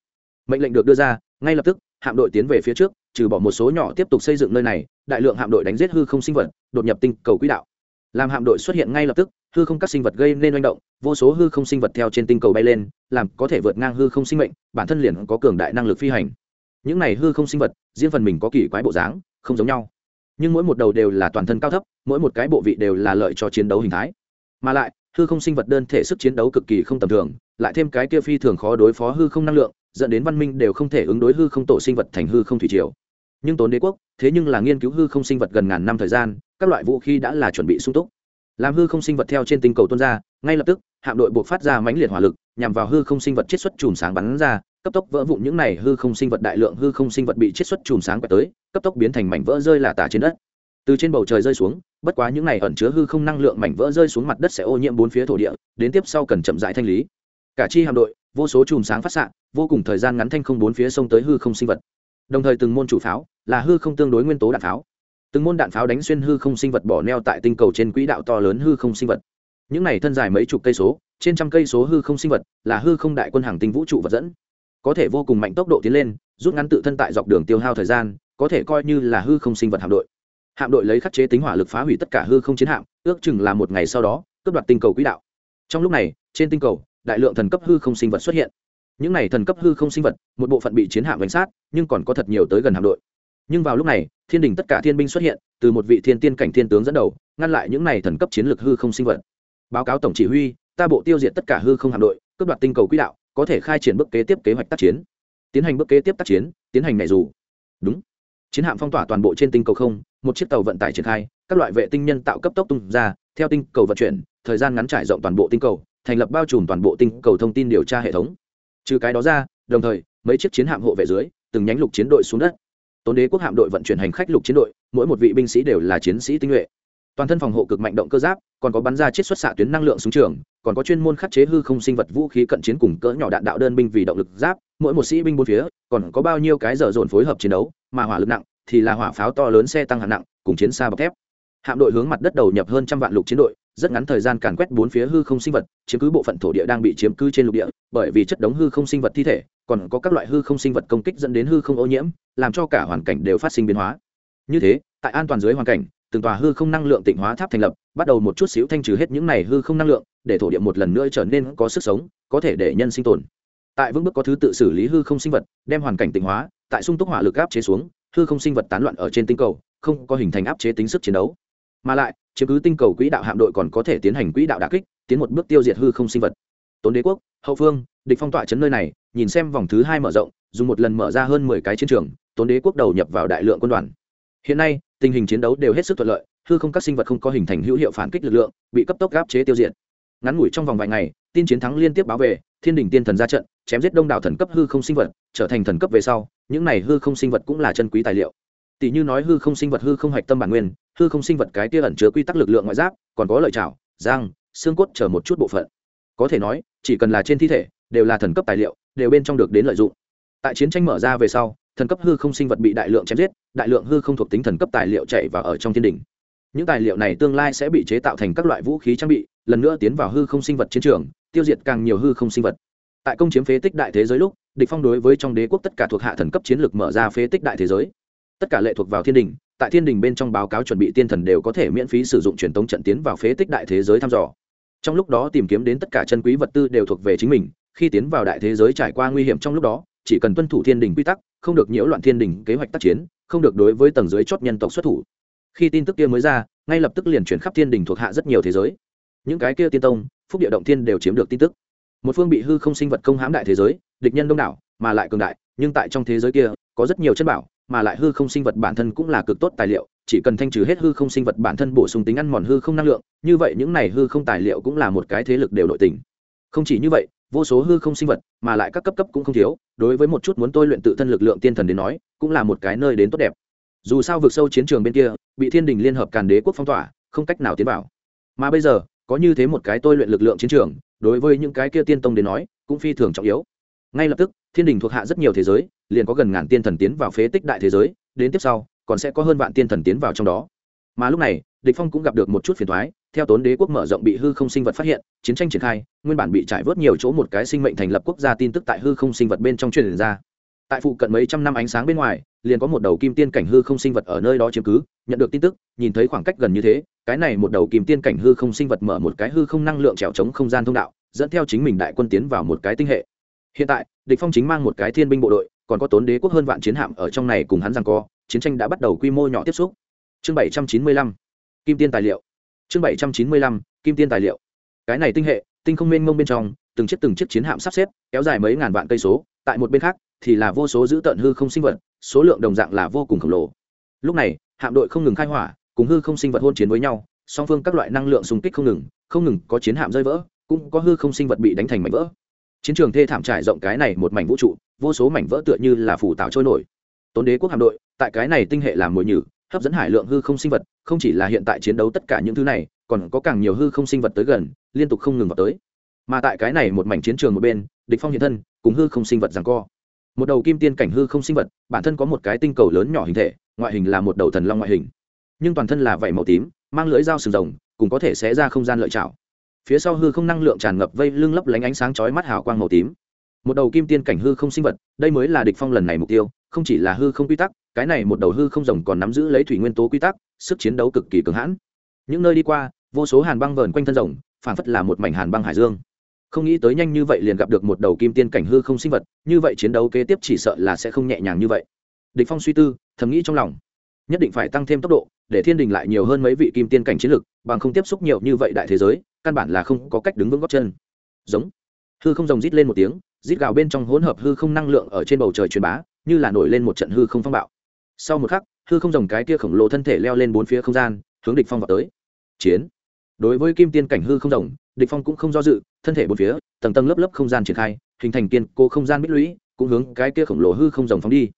Mệnh lệnh được đưa ra, ngay lập tức, hạm đội tiến về phía trước, trừ bỏ một số nhỏ tiếp tục xây dựng nơi này, đại lượng hạm đội đánh giết hư không sinh vật, đột nhập tinh cầu quỹ đạo. Làm hạm đội xuất hiện ngay lập tức, hư không các sinh vật gây nên manh động, vô số hư không sinh vật theo trên tinh cầu bay lên, làm có thể vượt ngang hư không sinh mệnh, bản thân liền có cường đại năng lực phi hành. Những này hư không sinh vật, riêng phần mình có kỳ quái bộ dáng, không giống nhau. Nhưng mỗi một đầu đều là toàn thân cao thấp, mỗi một cái bộ vị đều là lợi cho chiến đấu hình thái. Mà lại hư không sinh vật đơn thể sức chiến đấu cực kỳ không tầm thường, lại thêm cái kia phi thường khó đối phó hư không năng lượng, dẫn đến văn minh đều không thể ứng đối hư không tổ sinh vật thành hư không thủy triều. Nhưng tốn đế quốc, thế nhưng là nghiên cứu hư không sinh vật gần ngàn năm thời gian, các loại vũ khí đã là chuẩn bị sung túc. Làm hư không sinh vật theo trên tinh cầu tuôn ra, ngay lập tức, hạm đội buộc phát ra mãnh liệt hỏa lực, nhằm vào hư không sinh vật chiết xuất chùm sáng bắn ra, cấp tốc vỡ vụn những này hư không sinh vật đại lượng hư không sinh vật bị chiết xuất chùm sáng quẹt tới, cấp tốc biến thành mảnh vỡ rơi là tả trên đất từ trên bầu trời rơi xuống, bất quá những này ẩn chứa hư không năng lượng mảnh vỡ rơi xuống mặt đất sẽ ô nhiễm bốn phía thổ địa, đến tiếp sau cần chậm rãi thanh lý. Cả chi hạm đội, vô số chùm sáng phát xạ, vô cùng thời gian ngắn thanh không bốn phía sông tới hư không sinh vật. Đồng thời từng môn chủ pháo, là hư không tương đối nguyên tố đạn pháo. Từng môn đạn pháo đánh xuyên hư không sinh vật bỏ neo tại tinh cầu trên quỹ đạo to lớn hư không sinh vật. Những này thân dài mấy chục cây số, trên trăm cây số hư không sinh vật, là hư không đại quân hàng tinh vũ trụ vật dẫn. Có thể vô cùng mạnh tốc độ tiến lên, rút ngắn tự thân tại dọc đường tiêu hao thời gian, có thể coi như là hư không sinh vật hạm đội hạm đội lấy khắc chế tính hỏa lực phá hủy tất cả hư không chiến hạm, ước chừng là một ngày sau đó, cướp đoạt tinh cầu quỹ đạo. Trong lúc này, trên tinh cầu, đại lượng thần cấp hư không sinh vật xuất hiện. Những này thần cấp hư không sinh vật, một bộ phận bị chiến hạm đánh sát, nhưng còn có thật nhiều tới gần hạm đội. Nhưng vào lúc này, thiên đình tất cả thiên binh xuất hiện, từ một vị thiên tiên cảnh thiên tướng dẫn đầu, ngăn lại những này thần cấp chiến lược hư không sinh vật. Báo cáo tổng chỉ huy, ta bộ tiêu diệt tất cả hư không hạm đội, cướp đoạt tinh cầu quỹ đạo, có thể khai triển bước kế tiếp kế hoạch tác chiến. Tiến hành bước kế tiếp tác chiến, tiến hành nhảy dù. Đúng chiến hạm phong tỏa toàn bộ trên tinh cầu không, một chiếc tàu vận tải triển khai, các loại vệ tinh nhân tạo cấp tốc tung ra, theo tinh cầu vận chuyển, thời gian ngắn trải rộng toàn bộ tinh cầu, thành lập bao trùm toàn bộ tinh cầu thông tin điều tra hệ thống. Trừ cái đó ra, đồng thời, mấy chiếc chiến hạm hộ vệ dưới, từng nhánh lục chiến đội xuống đất. Tốn đế quốc hạm đội vận chuyển hành khách lục chiến đội, mỗi một vị binh sĩ đều là chiến sĩ tinh nhuệ. Toàn thân phòng hộ cực mạnh động cơ giáp, còn có bắn ra chiết xuất xạ tuyến năng lượng súng trường, còn có chuyên môn khắc chế hư không sinh vật vũ khí cận chiến cùng cỡ nhỏ đạn đạo đơn binh vì động lực giáp mỗi một sĩ binh bốn phía, còn có bao nhiêu cái dở dồn phối hợp chiến đấu, mà hỏa lực nặng thì là hỏa pháo to lớn xe tăng hạng nặng, cùng chiến xa bọc thép. Hạm đội hướng mặt đất đầu nhập hơn trăm vạn lục chiến đội, rất ngắn thời gian càn quét bốn phía hư không sinh vật, chiếm cứ bộ phận thổ địa đang bị chiếm cứ trên lục địa, bởi vì chất đống hư không sinh vật thi thể, còn có các loại hư không sinh vật công kích dẫn đến hư không ô nhiễm, làm cho cả hoàn cảnh đều phát sinh biến hóa. Như thế, tại an toàn dưới hoàn cảnh, từng tòa hư không năng lượng tịnh hóa tháp thành lập, bắt đầu một chút xíu thanh trừ hết những này hư không năng lượng, để thổ địa một lần nữa trở nên có sức sống, có thể để nhân sinh tồn tại vững bước có thứ tự xử lý hư không sinh vật, đem hoàn cảnh tịnh hóa, tại sung túc hỏa lực áp chế xuống, hư không sinh vật tán loạn ở trên tinh cầu, không có hình thành áp chế tính sức chiến đấu. Mà lại, chiếm cứ tinh cầu quỹ đạo hạm đội còn có thể tiến hành quỹ đạo đà kích, tiến một bước tiêu diệt hư không sinh vật. Tốn đế quốc, hậu phương, địch phong tỏa chấn nơi này, nhìn xem vòng thứ hai mở rộng, dùng một lần mở ra hơn mười cái chiến trường, tốn đế quốc đầu nhập vào đại lượng quân đoàn. Hiện nay, tình hình chiến đấu đều hết sức thuận lợi, hư không các sinh vật không có hình thành hữu hiệu phản kích lực lượng, bị cấp tốc áp chế tiêu diệt. Ngắn ngủi trong vòng vài ngày, tin chiến thắng liên tiếp báo về thiên đình tiên thần ra trận, chém giết đông đảo thần cấp hư không sinh vật, trở thành thần cấp về sau, những này hư không sinh vật cũng là chân quý tài liệu. Tỷ như nói hư không sinh vật hư không hạch tâm bản nguyên, hư không sinh vật cái tia ẩn chứa quy tắc lực lượng ngoại giáp, còn có lợi chảo giang, xương cốt chở một chút bộ phận. Có thể nói, chỉ cần là trên thi thể, đều là thần cấp tài liệu, đều bên trong được đến lợi dụng. Tại chiến tranh mở ra về sau, thần cấp hư không sinh vật bị đại lượng chém giết, đại lượng hư không thuộc tính thần cấp tài liệu chạy vào ở trong thiên đình. Những tài liệu này tương lai sẽ bị chế tạo thành các loại vũ khí trang bị, lần nữa tiến vào hư không sinh vật chiến trường tiêu diệt càng nhiều hư không sinh vật. Tại công chiếm phế tích đại thế giới lúc, địch phong đối với trong đế quốc tất cả thuộc hạ thần cấp chiến lược mở ra phế tích đại thế giới. Tất cả lệ thuộc vào thiên đình, tại thiên đình bên trong báo cáo chuẩn bị tiên thần đều có thể miễn phí sử dụng truyền tống trận tiến vào phế tích đại thế giới thăm dò. Trong lúc đó tìm kiếm đến tất cả chân quý vật tư đều thuộc về chính mình, khi tiến vào đại thế giới trải qua nguy hiểm trong lúc đó, chỉ cần tuân thủ thiên đình quy tắc, không được nhiễu loạn thiên đình kế hoạch tác chiến, không được đối với tầng dưới chót nhân tộc xuất thủ. Khi tin tức kia mới ra, ngay lập tức liền chuyển khắp thiên đình thuộc hạ rất nhiều thế giới. Những cái kia tiên tông phúc địa động thiên đều chiếm được tin tức. Một phương bị hư không sinh vật công hãm đại thế giới, địch nhân đông đảo, mà lại cường đại, nhưng tại trong thế giới kia, có rất nhiều chất bảo, mà lại hư không sinh vật bản thân cũng là cực tốt tài liệu, chỉ cần thanh trừ hết hư không sinh vật bản thân bổ sung tính ăn mòn hư không năng lượng, như vậy những này hư không tài liệu cũng là một cái thế lực đều nội tình. Không chỉ như vậy, vô số hư không sinh vật, mà lại các cấp cấp cũng không thiếu, đối với một chút muốn tôi luyện tự thân lực lượng tiên thần đến nói, cũng là một cái nơi đến tốt đẹp. Dù sao vực sâu chiến trường bên kia, bị thiên đình liên hợp càn đế quốc phong tỏa, không cách nào tiến vào. Mà bây giờ có như thế một cái tôi luyện lực lượng chiến trường, đối với những cái kia tiên tông đến nói, cũng phi thường trọng yếu. Ngay lập tức, thiên đình thuộc hạ rất nhiều thế giới, liền có gần ngàn tiên thần tiến vào phế tích đại thế giới, đến tiếp sau, còn sẽ có hơn vạn tiên thần tiến vào trong đó. Mà lúc này, địch phong cũng gặp được một chút phiền toái, theo tốn đế quốc mở rộng bị hư không sinh vật phát hiện, chiến tranh triển khai, nguyên bản bị trải vớt nhiều chỗ một cái sinh mệnh thành lập quốc gia tin tức tại hư không sinh vật bên trong truyền ra tại phụ cận mấy trăm năm ánh sáng bên ngoài, liền có một đầu kim tiên cảnh hư không sinh vật ở nơi đó chiếm cứ. Nhận được tin tức, nhìn thấy khoảng cách gần như thế, cái này một đầu kim tiên cảnh hư không sinh vật mở một cái hư không năng lượng trèo chống không gian thông đạo, dẫn theo chính mình đại quân tiến vào một cái tinh hệ. Hiện tại, địch phong chính mang một cái thiên binh bộ đội, còn có tốn đế quốc hơn vạn chiến hạm ở trong này cùng hắn giằng co, chiến tranh đã bắt đầu quy mô nhỏ tiếp xúc. Chương 795 kim tiên tài liệu. Chương 795 kim tiên tài liệu. Cái này tinh hệ, tinh không mênh mông bên trong, từng chiếc từng chiếc chiến hạm sắp xếp, kéo dài mấy ngàn vạn cây số tại một bên khác thì là vô số giữ tận hư không sinh vật, số lượng đồng dạng là vô cùng khổng lồ. Lúc này, hạm đội không ngừng khai hỏa, cùng hư không sinh vật hôn chiến với nhau, song phương các loại năng lượng xung kích không ngừng không ngừng có chiến hạm rơi vỡ, cũng có hư không sinh vật bị đánh thành mảnh vỡ. Chiến trường thê thảm trải rộng cái này một mảnh vũ trụ, vô số mảnh vỡ tựa như là phủ tạo trôi nổi. Tốn đế quốc hạm đội, tại cái này tinh hệ làm mồi nhử, hấp dẫn hải lượng hư không sinh vật, không chỉ là hiện tại chiến đấu tất cả những thứ này, còn có càng nhiều hư không sinh vật tới gần, liên tục không ngừng vào tới. Mà tại cái này một mảnh chiến trường một bên, địch phong hiện thân cùng hư không sinh vật rằng co. Một đầu kim tiên cảnh hư không sinh vật, bản thân có một cái tinh cầu lớn nhỏ hình thể, ngoại hình là một đầu thần long ngoại hình. Nhưng toàn thân là vảy màu tím, mang lưỡi dao sừng rồng, cùng có thể xé ra không gian lợi chảo phía sau hư không năng lượng tràn ngập vây lưng lấp lánh ánh sáng chói mắt hào quang màu tím. Một đầu kim tiên cảnh hư không sinh vật, đây mới là địch phong lần này mục tiêu, không chỉ là hư không quy tắc, cái này một đầu hư không rồng còn nắm giữ lấy thủy nguyên tố quy tắc, sức chiến đấu cực kỳ cường hãn. Những nơi đi qua, vô số hàn băng vờn quanh thân rồng phản phất là một mảnh hàn băng hải dương không nghĩ tới nhanh như vậy liền gặp được một đầu kim tiên cảnh hư không sinh vật, như vậy chiến đấu kế tiếp chỉ sợ là sẽ không nhẹ nhàng như vậy. Địch phong suy tư, thầm nghĩ trong lòng. Nhất định phải tăng thêm tốc độ, để thiên đình lại nhiều hơn mấy vị kim tiên cảnh chiến lực, bằng không tiếp xúc nhiều như vậy đại thế giới, căn bản là không có cách đứng vững gót chân. Giống. Hư không rồng rít lên một tiếng, rít gào bên trong hỗn hợp hư không năng lượng ở trên bầu trời truyền bá, như là nổi lên một trận hư không phong bạo. Sau một khắc, hư không rồng cái kia khổng lồ thân thể leo lên bốn phía không gian, hướng địch phong vào tới. Chiến. Đối với kim tiên cảnh hư không rồng địch phong cũng không do dự, thân thể bốn phía, tầng tầng lớp lớp không gian triển khai, hình thành kiên cố không gian bích lũy, cũng hướng cái kia khổng lồ hư không rồng phóng đi.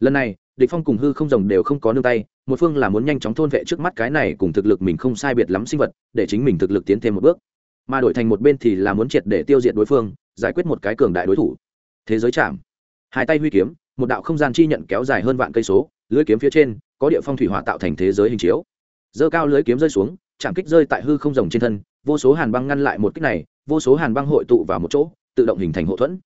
Lần này, địch phong cùng hư không rồng đều không có nương tay, một phương là muốn nhanh chóng thôn vệ trước mắt cái này cùng thực lực mình không sai biệt lắm sinh vật, để chính mình thực lực tiến thêm một bước. Mà đổi thành một bên thì là muốn triệt để tiêu diệt đối phương, giải quyết một cái cường đại đối thủ. Thế giới chạm. Hai tay huy kiếm, một đạo không gian chi nhận kéo dài hơn vạn cây số, lưới kiếm phía trên, có địa phong thủy hỏa tạo thành thế giới hình chiếu. Dơ cao lưới kiếm rơi xuống, chạm kích rơi tại hư không rồng trên thân vô số hàn băng ngăn lại một kích này, vô số hàn băng hội tụ vào một chỗ, tự động hình thành hộ thuẫn.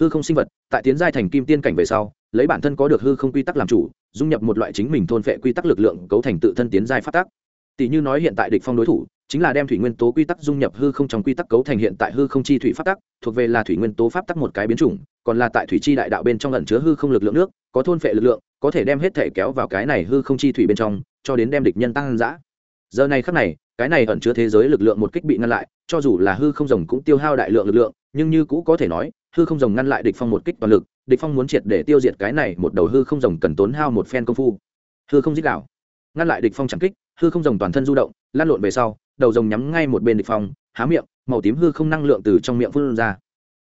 Hư không sinh vật, tại tiến giai thành kim tiên cảnh về sau, lấy bản thân có được hư không quy tắc làm chủ, dung nhập một loại chính mình thôn phệ quy tắc lực lượng cấu thành tự thân tiến giai phát tác. Tỷ như nói hiện tại địch phong đối thủ, chính là đem thủy nguyên tố quy tắc dung nhập hư không trong quy tắc cấu thành hiện tại hư không chi thủy pháp tắc thuộc về là thủy nguyên tố pháp tắc một cái biến chủng, còn là tại thủy chi đại đạo bên trong ẩn chứa hư không lực lượng nước, có thôn phệ lực lượng, có thể đem hết thể kéo vào cái này hư không chi thủy bên trong, cho đến đem địch nhân tăng dã giờ này khắc này cái này ẩn chứa thế giới lực lượng một kích bị ngăn lại, cho dù là hư không rồng cũng tiêu hao đại lượng lực lượng, nhưng như cũ có thể nói, hư không rồng ngăn lại địch phong một kích toàn lực, địch phong muốn triệt để tiêu diệt cái này một đầu hư không rồng cần tốn hao một phen công phu. Hư không giết đảo. Ngăn lại địch phong chẳng kích, hư không rồng toàn thân du động lan lộn về sau, đầu rồng nhắm ngay một bên địch phong, há miệng, màu tím hư không năng lượng từ trong miệng phun ra.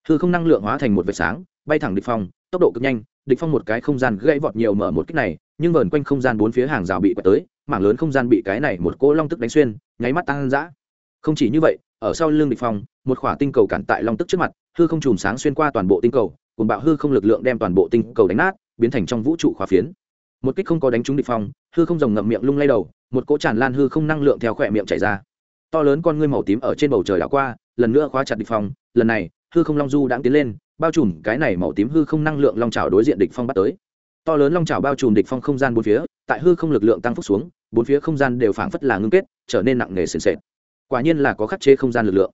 Hư không năng lượng hóa thành một vệt sáng, bay thẳng địch phong, tốc độ cực nhanh, địch phong một cái không gian gãy vọt nhiều mở một kích này, nhưng vờn quanh không gian bốn phía hàng rào bị quẹt tới mảng lớn không gian bị cái này một cỗ long tức đánh xuyên, nháy mắt tăng dã. Không chỉ như vậy, ở sau lưng địch phong, một khỏa tinh cầu cản tại long tức trước mặt, hư không chùm sáng xuyên qua toàn bộ tinh cầu cùng bạo hư không lực lượng đem toàn bộ tinh cầu đánh nát, biến thành trong vũ trụ khóa phiến. Một kích không có đánh trúng địch phong, hư không rồng ngậm miệng lung lay đầu, một cỗ tràn lan hư không năng lượng theo khỏe miệng chảy ra. To lớn con ngươi màu tím ở trên bầu trời đảo qua, lần nữa khóa chặt địch phong, lần này, hư không long du đã tiến lên, bao trùm cái này màu tím hư không năng lượng long chảo đối diện địch phong bắt tới to lớn long trào bao trùm địch phong không gian bốn phía, tại hư không lực lượng tăng phúc xuống, bốn phía không gian đều phảng phất là ngưng kết, trở nên nặng nề sền sệt. Quả nhiên là có khắc chế không gian lực lượng.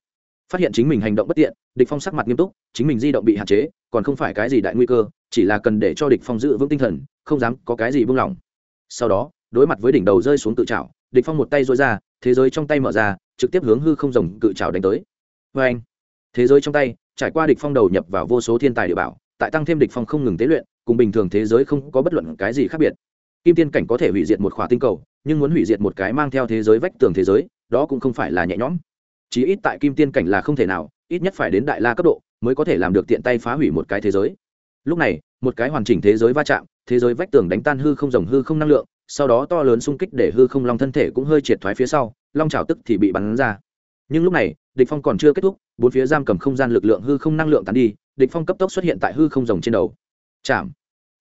Phát hiện chính mình hành động bất tiện, địch phong sắc mặt nghiêm túc, chính mình di động bị hạn chế, còn không phải cái gì đại nguy cơ, chỉ là cần để cho địch phong giữ vững tinh thần, không dám có cái gì buông lỏng. Sau đó, đối mặt với đỉnh đầu rơi xuống tự chảo, địch phong một tay duỗi ra, thế giới trong tay mở ra, trực tiếp hướng hư không rồng cự chảo đánh tới. Với anh, thế giới trong tay, trải qua địch phong đầu nhập vào vô số thiên tài địa bảo, tại tăng thêm địch phong không ngừng tế luyện cùng bình thường thế giới không có bất luận cái gì khác biệt. Kim tiên cảnh có thể hủy diệt một khỏa tinh cầu, nhưng muốn hủy diệt một cái mang theo thế giới vách tường thế giới, đó cũng không phải là nhẹ nhõm. Chí ít tại kim tiên cảnh là không thể nào, ít nhất phải đến đại la cấp độ mới có thể làm được tiện tay phá hủy một cái thế giới. Lúc này, một cái hoàn chỉnh thế giới va chạm, thế giới vách tường đánh tan hư không rồng hư không năng lượng, sau đó to lớn xung kích để hư không long thân thể cũng hơi triệt thoái phía sau, long trào tức thì bị bắn ra. Nhưng lúc này, địch phong còn chưa kết thúc, bốn phía giam cầm không gian lực lượng hư không năng lượng tán đi, địch phong cấp tốc xuất hiện tại hư không rồng trên đầu. Chạm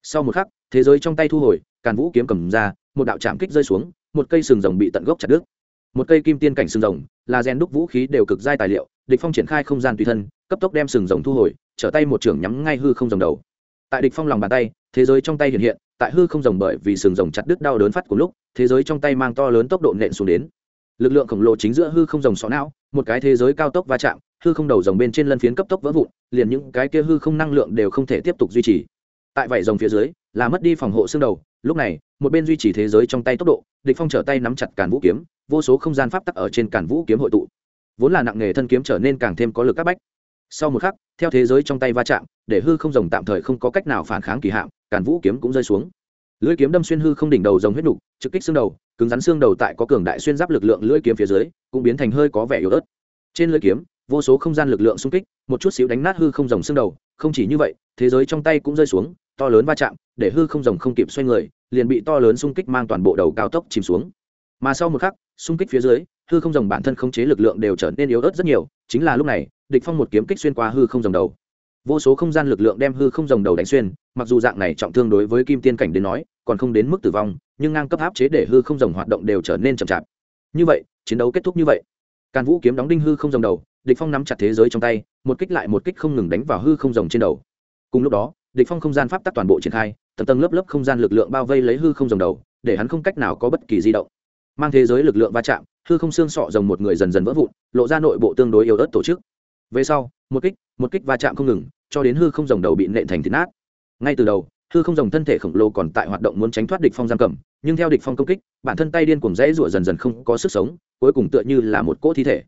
sau một khắc, thế giới trong tay thu hồi, càn vũ kiếm cầm ra, một đạo chạm kích rơi xuống, một cây sừng rồng bị tận gốc chặt đứt. Một cây kim tiên cảnh sừng rồng, là gen đúc vũ khí đều cực giai tài liệu, địch phong triển khai không gian tùy thân, cấp tốc đem sừng rồng thu hồi, trở tay một trưởng nhắm ngay hư không rồng đầu. Tại địch phong lòng bàn tay, thế giới trong tay hiện hiện, tại hư không rồng bởi vì sừng rồng chặt đứt đau đớn phát của lúc, thế giới trong tay mang to lớn tốc độ nện xuống đến. Lực lượng khổng lồ chính giữa hư không rồng xó não, một cái thế giới cao tốc va chạm, hư không đầu rồng bên trên lân phiến cấp tốc vỡ vụn, liền những cái kia hư không năng lượng đều không thể tiếp tục duy trì tại vảy rồng phía dưới, là mất đi phòng hộ xương đầu. Lúc này, một bên duy trì thế giới trong tay tốc độ, địch phong trở tay nắm chặt càn vũ kiếm, vô số không gian pháp tắc ở trên càn vũ kiếm hội tụ. Vốn là nặng nghề thân kiếm trở nên càng thêm có lực các bách. Sau một khắc, theo thế giới trong tay va chạm, để hư không rồng tạm thời không có cách nào phản kháng kỳ hạm, càn vũ kiếm cũng rơi xuống. Lưỡi kiếm đâm xuyên hư không đỉnh đầu rồng huyết nục, trực kích xương đầu, cứng rắn xương đầu tại có cường đại xuyên giáp lực lượng lưỡi kiếm phía dưới, cũng biến thành hơi có vẻ yếu ớt. Trên lưỡi kiếm, vô số không gian lực lượng xung kích, một chút xíu đánh nát hư không rồng xương đầu, không chỉ như vậy, thế giới trong tay cũng rơi xuống to lớn va chạm, để hư không rồng không kịp xoay người, liền bị to lớn xung kích mang toàn bộ đầu cao tốc chìm xuống. Mà sau một khắc, xung kích phía dưới, hư không rồng bản thân không chế lực lượng đều trở nên yếu ớt rất nhiều, chính là lúc này, địch phong một kiếm kích xuyên qua hư không rồng đầu. Vô số không gian lực lượng đem hư không rồng đầu đánh xuyên, mặc dù dạng này trọng thương đối với kim tiên cảnh đến nói, còn không đến mức tử vong, nhưng ngang cấp áp chế để hư không rồng hoạt động đều trở nên chậm chạp. Như vậy, chiến đấu kết thúc như vậy. Càn vũ kiếm đóng đinh hư không rồng đầu, địch phong nắm chặt thế giới trong tay, một kích lại một kích không ngừng đánh vào hư không rồng trên đầu. Cùng lúc đó địch phong không gian pháp tắc toàn bộ triển khai, tầng tầng lớp lớp không gian lực lượng bao vây lấy hư không rồng đầu, để hắn không cách nào có bất kỳ di động. Mang thế giới lực lượng va chạm, hư không xương sọ rồng một người dần dần vỡ vụn, lộ ra nội bộ tương đối yếu ớt tổ chức. Về sau, một kích một kích va chạm không ngừng, cho đến hư không rồng đầu bị nện thành thịt nát. Ngay từ đầu, hư không rồng thân thể khổng lồ còn tại hoạt động muốn tránh thoát địch phong giam cầm, nhưng theo địch phong công kích, bản thân tay điên cuồng rẽ rủa dần dần không có sức sống, cuối cùng tựa như là một cỗ thi thể.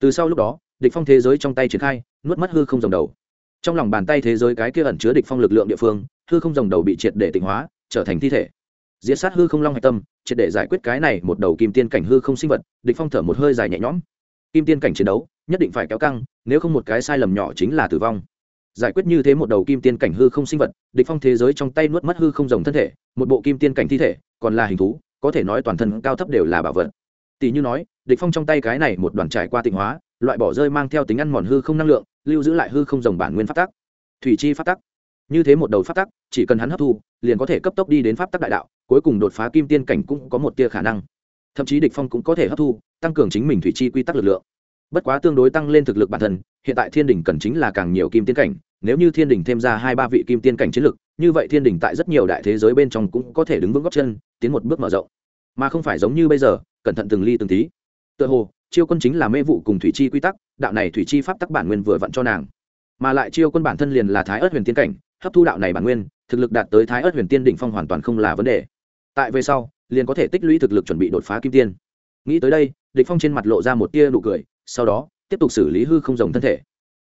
Từ sau lúc đó, địch phong thế giới trong tay triển khai, nuốt mất hư không rồng đầu trong lòng bàn tay thế giới cái kia ẩn chứa địch phong lực lượng địa phương, hư không rồng đầu bị triệt để tịnh hóa, trở thành thi thể. Diệt sát hư không long hạch tâm, triệt để giải quyết cái này một đầu kim tiên cảnh hư không sinh vật, địch phong thở một hơi dài nhẹ nhõm. Kim tiên cảnh chiến đấu, nhất định phải kéo căng, nếu không một cái sai lầm nhỏ chính là tử vong. Giải quyết như thế một đầu kim tiên cảnh hư không sinh vật, địch phong thế giới trong tay nuốt mất hư không rồng thân thể, một bộ kim tiên cảnh thi thể, còn là hình thú, có thể nói toàn thân cao thấp đều là bảo vật. Tỷ như nói, địch phong trong tay cái này một đoàn trải qua tịnh hóa, loại bỏ rơi mang theo tính ăn mòn hư không năng lượng lưu giữ lại hư không rồng bản nguyên pháp tắc, thủy chi pháp tắc. Như thế một đầu pháp tắc, chỉ cần hắn hấp thu, liền có thể cấp tốc đi đến pháp tắc đại đạo, cuối cùng đột phá kim tiên cảnh cũng có một tia khả năng. Thậm chí địch phong cũng có thể hấp thu, tăng cường chính mình thủy chi quy tắc lực lượng. Bất quá tương đối tăng lên thực lực bản thân, hiện tại thiên đỉnh cần chính là càng nhiều kim tiên cảnh, nếu như thiên đỉnh thêm ra hai ba vị kim tiên cảnh chiến lực, như vậy thiên đỉnh tại rất nhiều đại thế giới bên trong cũng có thể đứng vững góc chân, tiến một bước mở rộng. Mà không phải giống như bây giờ, cẩn thận từng ly từng tí. Tựa hồ chiêu quân chính là mê vụ cùng thủy chi quy tắc, đạo này thủy chi pháp tắc bản nguyên vừa vặn cho nàng. Mà lại chiêu quân bản thân liền là thái ớt huyền tiên cảnh, hấp thu đạo này bản nguyên, thực lực đạt tới thái ớt huyền tiên đỉnh phong hoàn toàn không là vấn đề. Tại về sau, liền có thể tích lũy thực lực chuẩn bị đột phá kim tiên. Nghĩ tới đây, địch phong trên mặt lộ ra một tia nụ cười, sau đó, tiếp tục xử lý hư không rồng thân thể.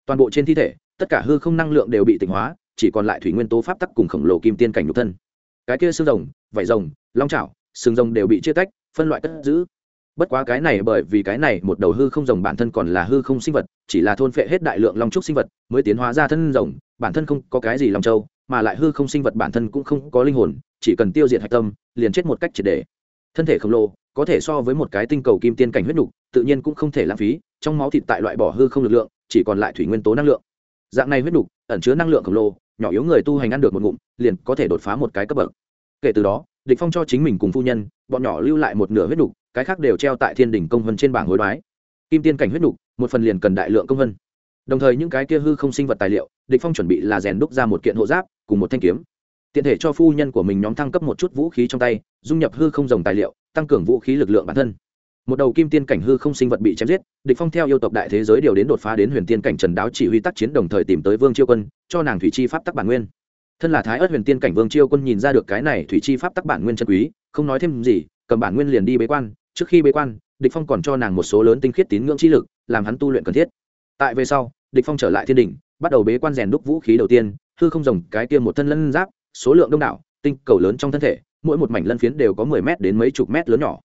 Toàn bộ trên thi thể, tất cả hư không năng lượng đều bị tỉnh hóa, chỉ còn lại thủy nguyên tố pháp tắc cùng khổng lồ kim tiên cảnh nhục thân. Cái kia xương rồng, vảy rồng, long chảo sừng rồng đều bị chia tách, phân loại cất giữ bất quá cái này bởi vì cái này một đầu hư không rồng bản thân còn là hư không sinh vật, chỉ là thôn phệ hết đại lượng long trúc sinh vật mới tiến hóa ra thân rồng, bản thân không có cái gì long châu, mà lại hư không sinh vật bản thân cũng không có linh hồn, chỉ cần tiêu diệt hạch tâm, liền chết một cách triệt để. Thân thể khổng lồ, có thể so với một cái tinh cầu kim tiên cảnh huyết nục, tự nhiên cũng không thể lãng phí, trong máu thịt tại loại bỏ hư không lực lượng, chỉ còn lại thủy nguyên tố năng lượng. Dạng này huyết nục, ẩn chứa năng lượng khổng lồ, nhỏ yếu người tu hành ăn được một ngụm, liền có thể đột phá một cái cấp bậc. Kể từ đó địch phong cho chính mình cùng phu nhân, bọn nhỏ lưu lại một nửa huyết đục cái khác đều treo tại thiên đỉnh công vân trên bảng hối đoái. Kim tiên cảnh huyết đục một phần liền cần đại lượng công vân. Đồng thời những cái kia hư không sinh vật tài liệu, địch phong chuẩn bị là rèn đúc ra một kiện hộ giáp, cùng một thanh kiếm. Tiện thể cho phu nhân của mình nhóm thăng cấp một chút vũ khí trong tay, dung nhập hư không rồng tài liệu, tăng cường vũ khí lực lượng bản thân. Một đầu kim tiên cảnh hư không sinh vật bị chém giết, địch phong theo yêu tộc đại thế giới điều đến đột phá đến huyền tiên cảnh trần đáo chỉ huy tác chiến đồng thời tìm tới vương chiêu quân, cho nàng thủy chi pháp tắc bản nguyên thân là thái ớt huyền tiên cảnh vương chiêu quân nhìn ra được cái này thủy chi pháp tắc bản nguyên chân quý, không nói thêm gì, cầm bản nguyên liền đi bế quan. Trước khi bế quan, địch phong còn cho nàng một số lớn tinh khiết tín ngưỡng chi lực, làm hắn tu luyện cần thiết. Tại về sau, địch phong trở lại thiên đỉnh, bắt đầu bế quan rèn đúc vũ khí đầu tiên, hư không rồng, cái tiêm một thân lân giáp, số lượng đông đảo, tinh cầu lớn trong thân thể, mỗi một mảnh lân phiến đều có mười mét đến mấy chục mét lớn nhỏ.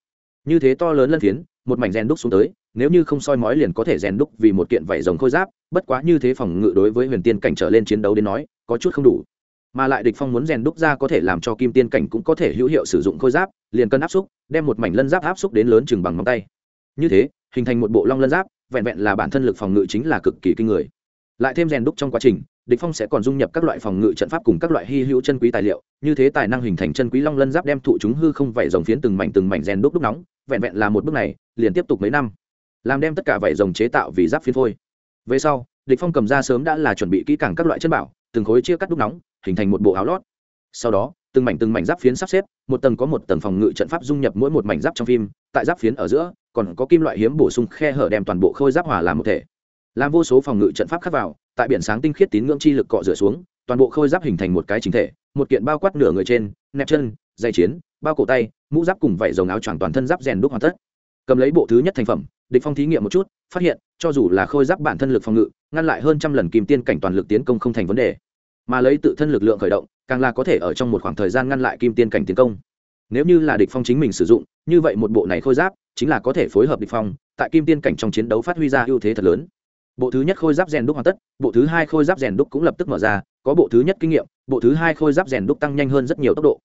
Như thế to lớn lân phiến, một mảnh rèn đúc xuống tới, nếu như không soi mói liền có thể rèn đúc vì một kiện vảy rồng khôi giáp, bất quá như thế phòng ngự đối với huyền tiên cảnh trở lên chiến đấu đến nói, có chút không đủ mà lại địch phong muốn rèn đúc ra có thể làm cho kim tiên cảnh cũng có thể hữu hiệu sử dụng khôi giáp, liền cân áp xúc, đem một mảnh lân giáp áp xúc đến lớn chừng bằng ngón tay. Như thế, hình thành một bộ long lân giáp, vẹn vẹn là bản thân lực phòng ngự chính là cực kỳ kinh người. Lại thêm rèn đúc trong quá trình, địch phong sẽ còn dung nhập các loại phòng ngự trận pháp cùng các loại hy hữu chân quý tài liệu, như thế tài năng hình thành chân quý long lân giáp đem thụ chúng hư không vảy rồng phiến từng mảnh từng mảnh rèn đúc đúc nóng, vẹn vẹn là một bước này, liền tiếp tục mấy năm. Làm đem tất cả vảy rồng chế tạo vì giáp phiến phôi. Về sau, địch phong cầm ra sớm đã là chuẩn bị kỹ càng các loại chân bảo từng khối chia cắt đúc nóng, hình thành một bộ áo lót. Sau đó, từng mảnh từng mảnh giáp phiến sắp xếp, một tầng có một tầng phòng ngự trận pháp dung nhập mỗi một mảnh giáp trong phim, tại giáp phiến ở giữa, còn có kim loại hiếm bổ sung khe hở đem toàn bộ khôi giáp hòa làm một thể. Làm vô số phòng ngự trận pháp khắc vào, tại biển sáng tinh khiết tín ngưỡng chi lực cọ rửa xuống, toàn bộ khôi giáp hình thành một cái chính thể, một kiện bao quát nửa người trên, nẹp chân, dây chiến, bao cổ tay, mũ giáp cùng vảy dòng áo choàng toàn thân giáp rèn đúc hoàn tất. Cầm lấy bộ thứ nhất thành phẩm, địch phong thí nghiệm một chút, phát hiện, cho dù là khôi giáp bản thân lực phòng ngự, ngăn lại hơn trăm lần kim tiên cảnh toàn lực tiến công không thành vấn đề mà lấy tự thân lực lượng khởi động, càng là có thể ở trong một khoảng thời gian ngăn lại kim tiên cảnh tiến công. Nếu như là địch phong chính mình sử dụng, như vậy một bộ này khôi giáp chính là có thể phối hợp địch phong, tại kim tiên cảnh trong chiến đấu phát huy ra ưu thế thật lớn. Bộ thứ nhất khôi giáp rèn đúc hoàn tất, bộ thứ hai khôi giáp rèn đúc cũng lập tức mở ra, có bộ thứ nhất kinh nghiệm, bộ thứ hai khôi giáp rèn đúc tăng nhanh hơn rất nhiều tốc độ.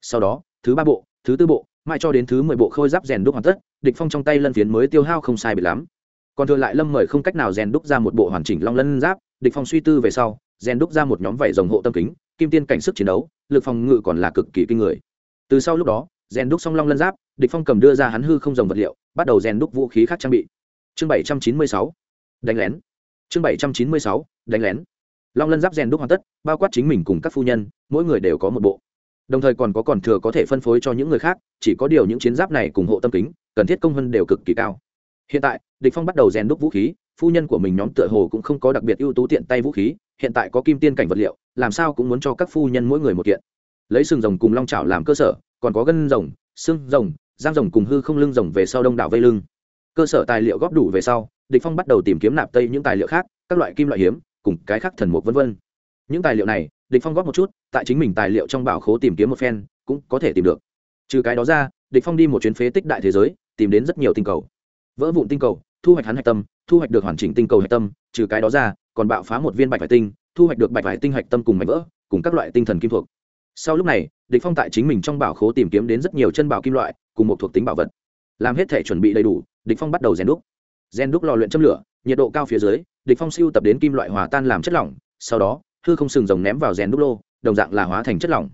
Sau đó, thứ ba bộ, thứ tư bộ, mãi cho đến thứ mười bộ khôi giáp rèn đúc hoàn tất, địch phong trong tay lân phiến mới tiêu hao không sai bị lắm. Còn thừa lại lâm mời không cách nào rèn đúc ra một bộ hoàn chỉnh long lân giáp, địch phong suy tư về sau rèn đúc ra một nhóm vảy rồng hộ tâm kính, kim tiên cảnh sức chiến đấu, lực phòng ngự còn là cực kỳ kinh người. Từ sau lúc đó rèn đúc song long lân giáp, địch phong cầm đưa ra hắn hư không rồng vật liệu, bắt đầu rèn đúc vũ khí khác trang bị. Chương bảy trăm chín mươi sáu, đánh lén. Chương bảy trăm chín mươi sáu, đánh lén. Long lân giáp rèn đúc hoàn tất, bao quát chính mình cùng các phu nhân, mỗi người đều có một bộ. Đồng thời còn có còn thừa có thể phân phối cho những người khác, chỉ có điều những chiến giáp này cùng hộ tâm kính, cần thiết công hơn đều cực kỳ cao. Hiện tại, địch phong bắt đầu rèn đúc vũ khí phu nhân của mình nhóm tựa hồ cũng không có đặc biệt ưu tú tiện tay vũ khí, hiện tại có kim tiên cảnh vật liệu, làm sao cũng muốn cho các phu nhân mỗi người một kiện. Lấy sừng rồng cùng long chảo làm cơ sở, còn có gân rồng, xương rồng, giang rồng cùng hư không lưng rồng về sau đông đảo vây lưng. Cơ sở tài liệu góp đủ về sau, địch phong bắt đầu tìm kiếm nạp tây những tài liệu khác, các loại kim loại hiếm, cùng cái khác thần mục vân vân. Những tài liệu này, địch phong góp một chút, tại chính mình tài liệu trong bảo khố tìm kiếm một phen, cũng có thể tìm được. Trừ cái đó ra, địch phong đi một chuyến phế tích đại thế giới, tìm đến rất nhiều tinh cầu. Vỡ vụn tinh cầu, thu hoạch hắn hạch tâm thu hoạch được hoàn chỉnh tinh cầu hạch tâm, trừ cái đó ra, còn bạo phá một viên bạch vải tinh, thu hoạch được bạch vải tinh hạch tâm cùng mảnh vỡ, cùng các loại tinh thần kim thuộc. Sau lúc này, địch phong tại chính mình trong bảo khố tìm kiếm đến rất nhiều chân bảo kim loại, cùng một thuộc tính bảo vật. Làm hết thể chuẩn bị đầy đủ, địch phong bắt đầu rèn đúc. Rèn đúc lò luyện châm lửa, nhiệt độ cao phía dưới, địch phong siêu tập đến kim loại hòa tan làm chất lỏng, sau đó, hư không sừng rồng ném vào rèn đúc lô, đồng dạng là hóa thành chất lỏng.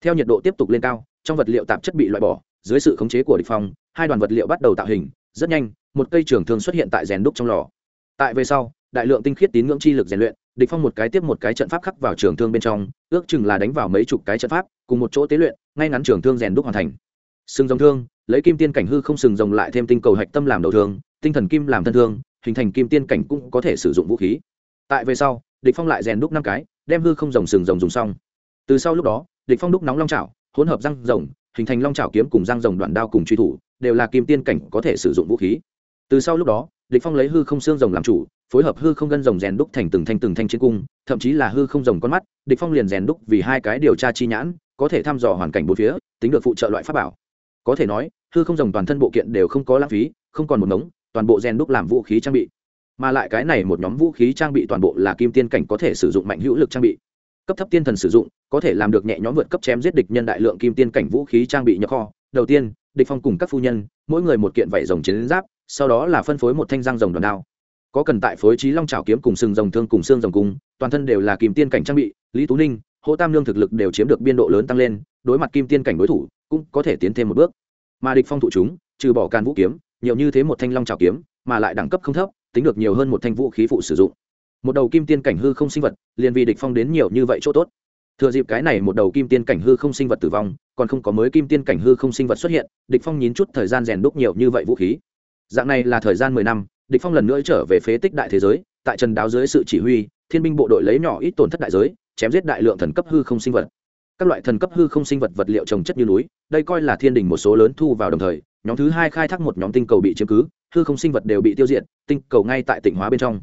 Theo nhiệt độ tiếp tục lên cao, trong vật liệu tạp chất bị loại bỏ, dưới sự khống chế của địch phong, hai đoàn vật liệu bắt đầu tạo hình, rất nhanh một cây trường thương xuất hiện tại rèn đúc trong lò. Tại về sau, đại lượng tinh khiết tín ngưỡng chi lực rèn luyện, địch phong một cái tiếp một cái trận pháp khắc vào trường thương bên trong, ước chừng là đánh vào mấy chục cái trận pháp, cùng một chỗ tế luyện, ngay ngắn trường thương rèn đúc hoàn thành. Sừng rồng thương, lấy kim tiên cảnh hư không sừng rồng lại thêm tinh cầu hạch tâm làm đầu thương, tinh thần kim làm thân thương, hình thành kim tiên cảnh cũng có thể sử dụng vũ khí. Tại về sau, địch phong lại rèn đúc năm cái, đem hư không rồng sừng rồng dùng xong. Từ sau lúc đó, địch phong đúc nóng long chảo, hỗn hợp răng rồng, hình thành long chảo kiếm cùng răng rồng đoạn đao cùng truy thủ, đều là kim tiên cảnh có thể sử dụng vũ khí từ sau lúc đó, địch phong lấy hư không xương rồng làm chủ, phối hợp hư không gân rồng rèn đúc thành từng thanh từng thanh chiến cung, thậm chí là hư không rồng con mắt, địch phong liền rèn đúc vì hai cái điều tra chi nhãn, có thể thăm dò hoàn cảnh bốn phía, tính được phụ trợ loại pháp bảo. Có thể nói, hư không rồng toàn thân bộ kiện đều không có lãng phí, không còn một ngống, toàn bộ rèn đúc làm vũ khí trang bị. Mà lại cái này một nhóm vũ khí trang bị toàn bộ là kim tiên cảnh có thể sử dụng mạnh hữu lực trang bị. Cấp thấp tiên thần sử dụng, có thể làm được nhẹ nhõm vượt cấp chém giết địch nhân đại lượng kim tiên cảnh vũ khí trang bị nhập kho. Đầu tiên, địch phong cùng các phu nhân, mỗi người một kiện vảy rồng chiến giáp sau đó là phân phối một thanh răng rồng đòn đao. Có cần tại phối trí long trào kiếm cùng sừng rồng thương cùng xương rồng cung toàn thân đều là kim tiên cảnh trang bị, lý tú ninh, hỗ tam lương thực lực đều chiếm được biên độ lớn tăng lên, đối mặt kim tiên cảnh đối thủ, cũng có thể tiến thêm một bước. Mà địch phong thụ chúng, trừ bỏ can vũ kiếm, nhiều như thế một thanh long trào kiếm, mà lại đẳng cấp không thấp, tính được nhiều hơn một thanh vũ khí phụ sử dụng. Một đầu kim tiên cảnh hư không sinh vật, liền vì địch phong đến nhiều như vậy chỗ tốt. Thừa dịp cái này một đầu kim tiên cảnh hư không sinh vật tử vong, còn không có mới kim tiên cảnh hư không sinh vật xuất hiện, địch phong nhín chút thời gian rèn đúc nhiều như vậy vũ khí dạng này là thời gian mười năm, địch phong lần nữa trở về phế tích đại thế giới, tại trần đáo dưới sự chỉ huy, thiên binh bộ đội lấy nhỏ ít tổn thất đại giới, chém giết đại lượng thần cấp hư không sinh vật. Các loại thần cấp hư không sinh vật vật liệu trồng chất như núi, đây coi là thiên đình một số lớn thu vào đồng thời, nhóm thứ hai khai thác một nhóm tinh cầu bị chiếm cứ, hư không sinh vật đều bị tiêu diệt, tinh cầu ngay tại tỉnh hóa bên trong.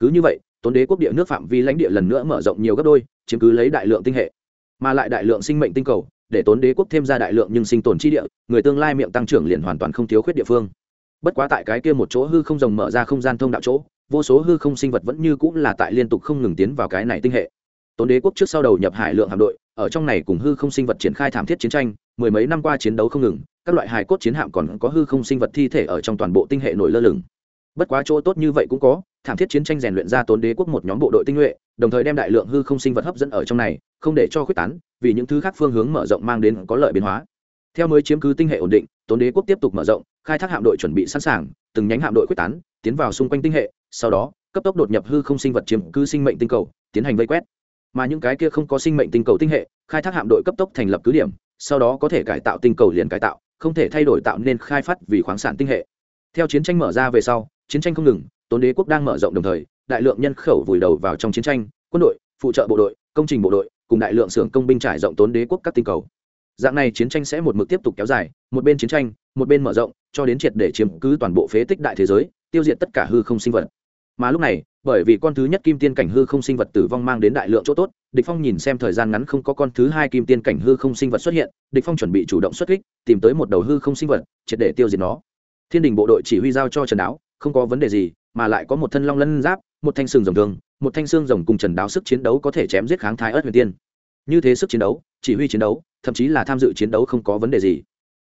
Cứ như vậy, tốn đế quốc địa nước phạm vi lãnh địa lần nữa mở rộng nhiều gấp đôi, chiếm cứ lấy đại lượng tinh hệ, mà lại đại lượng sinh mệnh tinh cầu, để tốn đế quốc thêm ra đại lượng nhưng sinh tồn chi địa, người tương lai miệng tăng trưởng liền hoàn toàn không thiếu khuyết địa phương bất quá tại cái kia một chỗ hư không rồng mở ra không gian thông đạo chỗ, vô số hư không sinh vật vẫn như cũng là tại liên tục không ngừng tiến vào cái này tinh hệ. Tốn đế quốc trước sau đầu nhập hải lượng hạm đội, ở trong này cùng hư không sinh vật triển khai thảm thiết chiến tranh, mười mấy năm qua chiến đấu không ngừng, các loại hài cốt chiến hạm còn có hư không sinh vật thi thể ở trong toàn bộ tinh hệ nổi lơ lửng. Bất quá chỗ tốt như vậy cũng có, thảm thiết chiến tranh rèn luyện ra tốn đế quốc một nhóm bộ đội tinh nhuệ, đồng thời đem đại lượng hư không sinh vật hấp dẫn ở trong này, không để cho khuyết tán, vì những thứ khác phương hướng mở rộng mang đến có lợi biến hóa. Theo mới chiếm cứ tinh hệ ổn định tốn đế quốc tiếp tục mở rộng, khai thác hạm đội chuẩn bị sẵn sàng, từng nhánh hạm đội quyết tán, tiến vào xung quanh tinh hệ, sau đó, cấp tốc đột nhập hư không sinh vật chiếm cứ sinh mệnh tinh cầu, tiến hành vây quét. Mà những cái kia không có sinh mệnh tinh cầu tinh hệ, khai thác hạm đội cấp tốc thành lập cứ điểm, sau đó có thể cải tạo tinh cầu liền cải tạo, không thể thay đổi tạo nên khai phát vì khoáng sản tinh hệ. Theo chiến tranh mở ra về sau, chiến tranh không ngừng, tốn đế quốc đang mở rộng đồng thời, đại lượng nhân khẩu vùi đầu vào trong chiến tranh, quân đội, phụ trợ bộ đội, công trình bộ đội, cùng đại lượng xưởng công binh trải rộng tốn đế quốc các tinh cầu dạng này chiến tranh sẽ một mực tiếp tục kéo dài, một bên chiến tranh, một bên mở rộng, cho đến triệt để chiếm cứ toàn bộ phế tích đại thế giới, tiêu diệt tất cả hư không sinh vật. Mà lúc này, bởi vì con thứ nhất kim tiên cảnh hư không sinh vật tử vong mang đến đại lượng chỗ tốt, địch phong nhìn xem thời gian ngắn không có con thứ hai kim tiên cảnh hư không sinh vật xuất hiện, địch phong chuẩn bị chủ động xuất kích, tìm tới một đầu hư không sinh vật, triệt để tiêu diệt nó. Thiên đình bộ đội chỉ huy giao cho trần đáo, không có vấn đề gì, mà lại có một thân long lân giáp, một thanh xương rồng thường, một thanh xương rồng cùng trần đáo sức chiến đấu có thể chém giết kháng thái ớt huyền tiên. Như thế sức chiến đấu, chỉ huy chiến đấu thậm chí là tham dự chiến đấu không có vấn đề gì.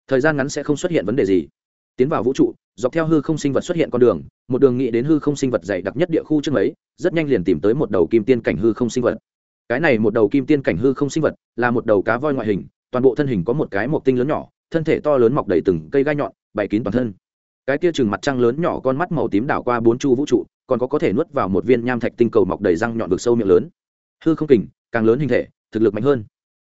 Thời gian ngắn sẽ không xuất hiện vấn đề gì. Tiến vào vũ trụ, dọc theo hư không sinh vật xuất hiện con đường, một đường nghĩ đến hư không sinh vật dày đặc nhất địa khu trước ấy rất nhanh liền tìm tới một đầu kim tiên cảnh hư không sinh vật. Cái này một đầu kim tiên cảnh hư không sinh vật là một đầu cá voi ngoại hình, toàn bộ thân hình có một cái mộc tinh lớn nhỏ, thân thể to lớn mọc đầy từng cây gai nhọn, bày kín toàn thân. Cái tia chừng mặt trăng lớn nhỏ con mắt màu tím đảo qua bốn chu vũ trụ, còn có có thể nuốt vào một viên nham thạch tinh cầu mọc đầy răng nhọn vực sâu miệng lớn. Hư không kình, càng lớn hình thể, thực lực mạnh hơn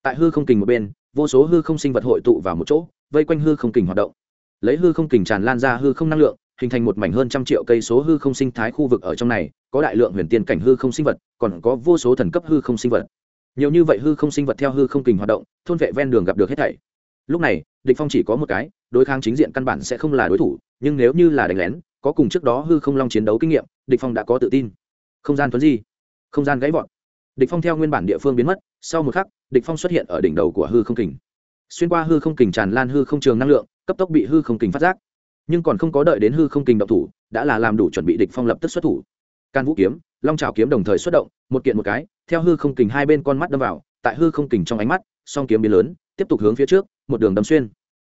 tại hư không kình một bên vô số hư không sinh vật hội tụ vào một chỗ vây quanh hư không kình hoạt động lấy hư không kình tràn lan ra hư không năng lượng hình thành một mảnh hơn trăm triệu cây số hư không sinh thái khu vực ở trong này có đại lượng huyền tiên cảnh hư không sinh vật còn có vô số thần cấp hư không sinh vật nhiều như vậy hư không sinh vật theo hư không kình hoạt động thôn vệ ven đường gặp được hết thảy lúc này địch phong chỉ có một cái đối kháng chính diện căn bản sẽ không là đối thủ nhưng nếu như là đánh lén có cùng trước đó hư không long chiến đấu kinh nghiệm địch phong đã có tự tin không gian tuấn gì, không gian gãy vọt địch phong theo nguyên bản địa phương biến mất, sau một khắc, địch phong xuất hiện ở đỉnh đầu của hư không kình. Xuyên qua hư không kình tràn lan hư không trường năng lượng, cấp tốc bị hư không kình phát giác. Nhưng còn không có đợi đến hư không kình động thủ, đã là làm đủ chuẩn bị địch phong lập tức xuất thủ. Can vũ kiếm, long chảo kiếm đồng thời xuất động, một kiện một cái, theo hư không kình hai bên con mắt đâm vào, tại hư không kình trong ánh mắt, song kiếm biến lớn, tiếp tục hướng phía trước, một đường đâm xuyên.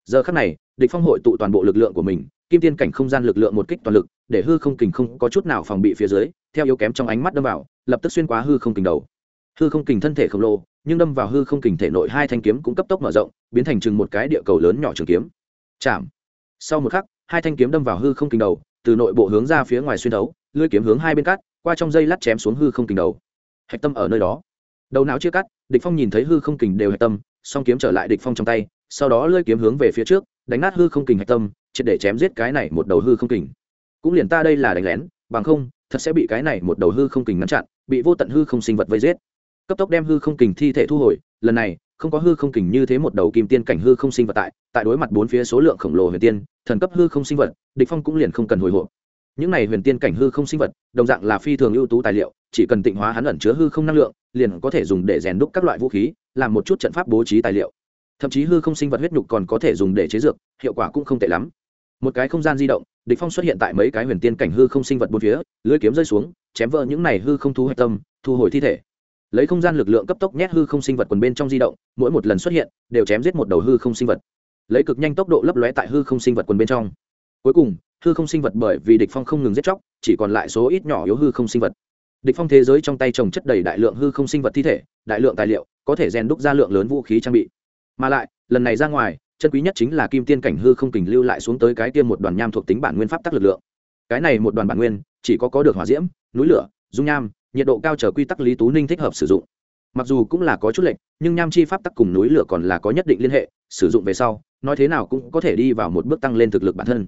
Giờ khắc này, địch phong hội tụ toàn bộ lực lượng của mình kim tiên cảnh không gian lực lượng một kích toàn lực, để hư không kình không có chút nào phòng bị phía dưới, theo yếu kém trong ánh mắt đâm vào, lập tức xuyên qua hư không kình đầu. Hư không kình thân thể khổng lồ, nhưng đâm vào hư không kình thể nội hai thanh kiếm cũng cấp tốc mở rộng, biến thành chừng một cái địa cầu lớn nhỏ trường kiếm. Chạm. Sau một khắc, hai thanh kiếm đâm vào hư không kình đầu, từ nội bộ hướng ra phía ngoài xuyên thấu, lưỡi kiếm hướng hai bên cắt, qua trong dây lát chém xuống hư không kình đầu. Hạch tâm ở nơi đó. Đầu não chia cắt, địch phong nhìn thấy hư không kình đều hạch tâm, song kiếm trở lại địch phong trong tay, sau đó lưỡi kiếm hướng về phía trước đánh nát hư không kình hạch tâm triệt để chém giết cái này một đầu hư không kình cũng liền ta đây là đánh lén bằng không thật sẽ bị cái này một đầu hư không kình ngăn chặn bị vô tận hư không sinh vật vây giết cấp tốc đem hư không kình thi thể thu hồi lần này không có hư không kình như thế một đầu kim tiên cảnh hư không sinh vật tại tại đối mặt bốn phía số lượng khổng lồ huyền tiên thần cấp hư không sinh vật địch phong cũng liền không cần hồi hộp những này huyền tiên cảnh hư không sinh vật đồng dạng là phi thường ưu tú tài liệu chỉ cần tịnh hóa hắn ẩn chứa hư không năng lượng liền có thể dùng để rèn đúc các loại vũ khí làm một chút trận pháp bố trí tài liệu thậm chí hư không sinh vật huyết nhục còn có thể dùng để chế dược, hiệu quả cũng không tệ lắm. Một cái không gian di động, địch phong xuất hiện tại mấy cái huyền tiên cảnh hư không sinh vật bốn phía, lưỡi kiếm rơi xuống, chém vỡ những này hư không thú hạch tâm, thu hồi thi thể. Lấy không gian lực lượng cấp tốc nhét hư không sinh vật quần bên trong di động, mỗi một lần xuất hiện, đều chém giết một đầu hư không sinh vật. Lấy cực nhanh tốc độ lấp lóe tại hư không sinh vật quần bên trong. Cuối cùng, hư không sinh vật bởi vì địch phong không ngừng giết chóc, chỉ còn lại số ít nhỏ yếu hư không sinh vật. Địch phong thế giới trong tay trồng chất đầy đại lượng hư không sinh vật thi thể, đại lượng tài liệu, có thể rèn đúc ra lượng lớn vũ khí trang bị mà lại, lần này ra ngoài, chân quý nhất chính là kim tiên cảnh hư không kình lưu lại xuống tới cái tiên một đoàn nham thuộc tính bản nguyên pháp tắc lực lượng. Cái này một đoàn bản nguyên, chỉ có có được hỏa diễm, núi lửa, dung nham, nhiệt độ cao trở quy tắc lý tú ninh thích hợp sử dụng. Mặc dù cũng là có chút lệnh nhưng nham chi pháp tắc cùng núi lửa còn là có nhất định liên hệ, sử dụng về sau, nói thế nào cũng có thể đi vào một bước tăng lên thực lực bản thân.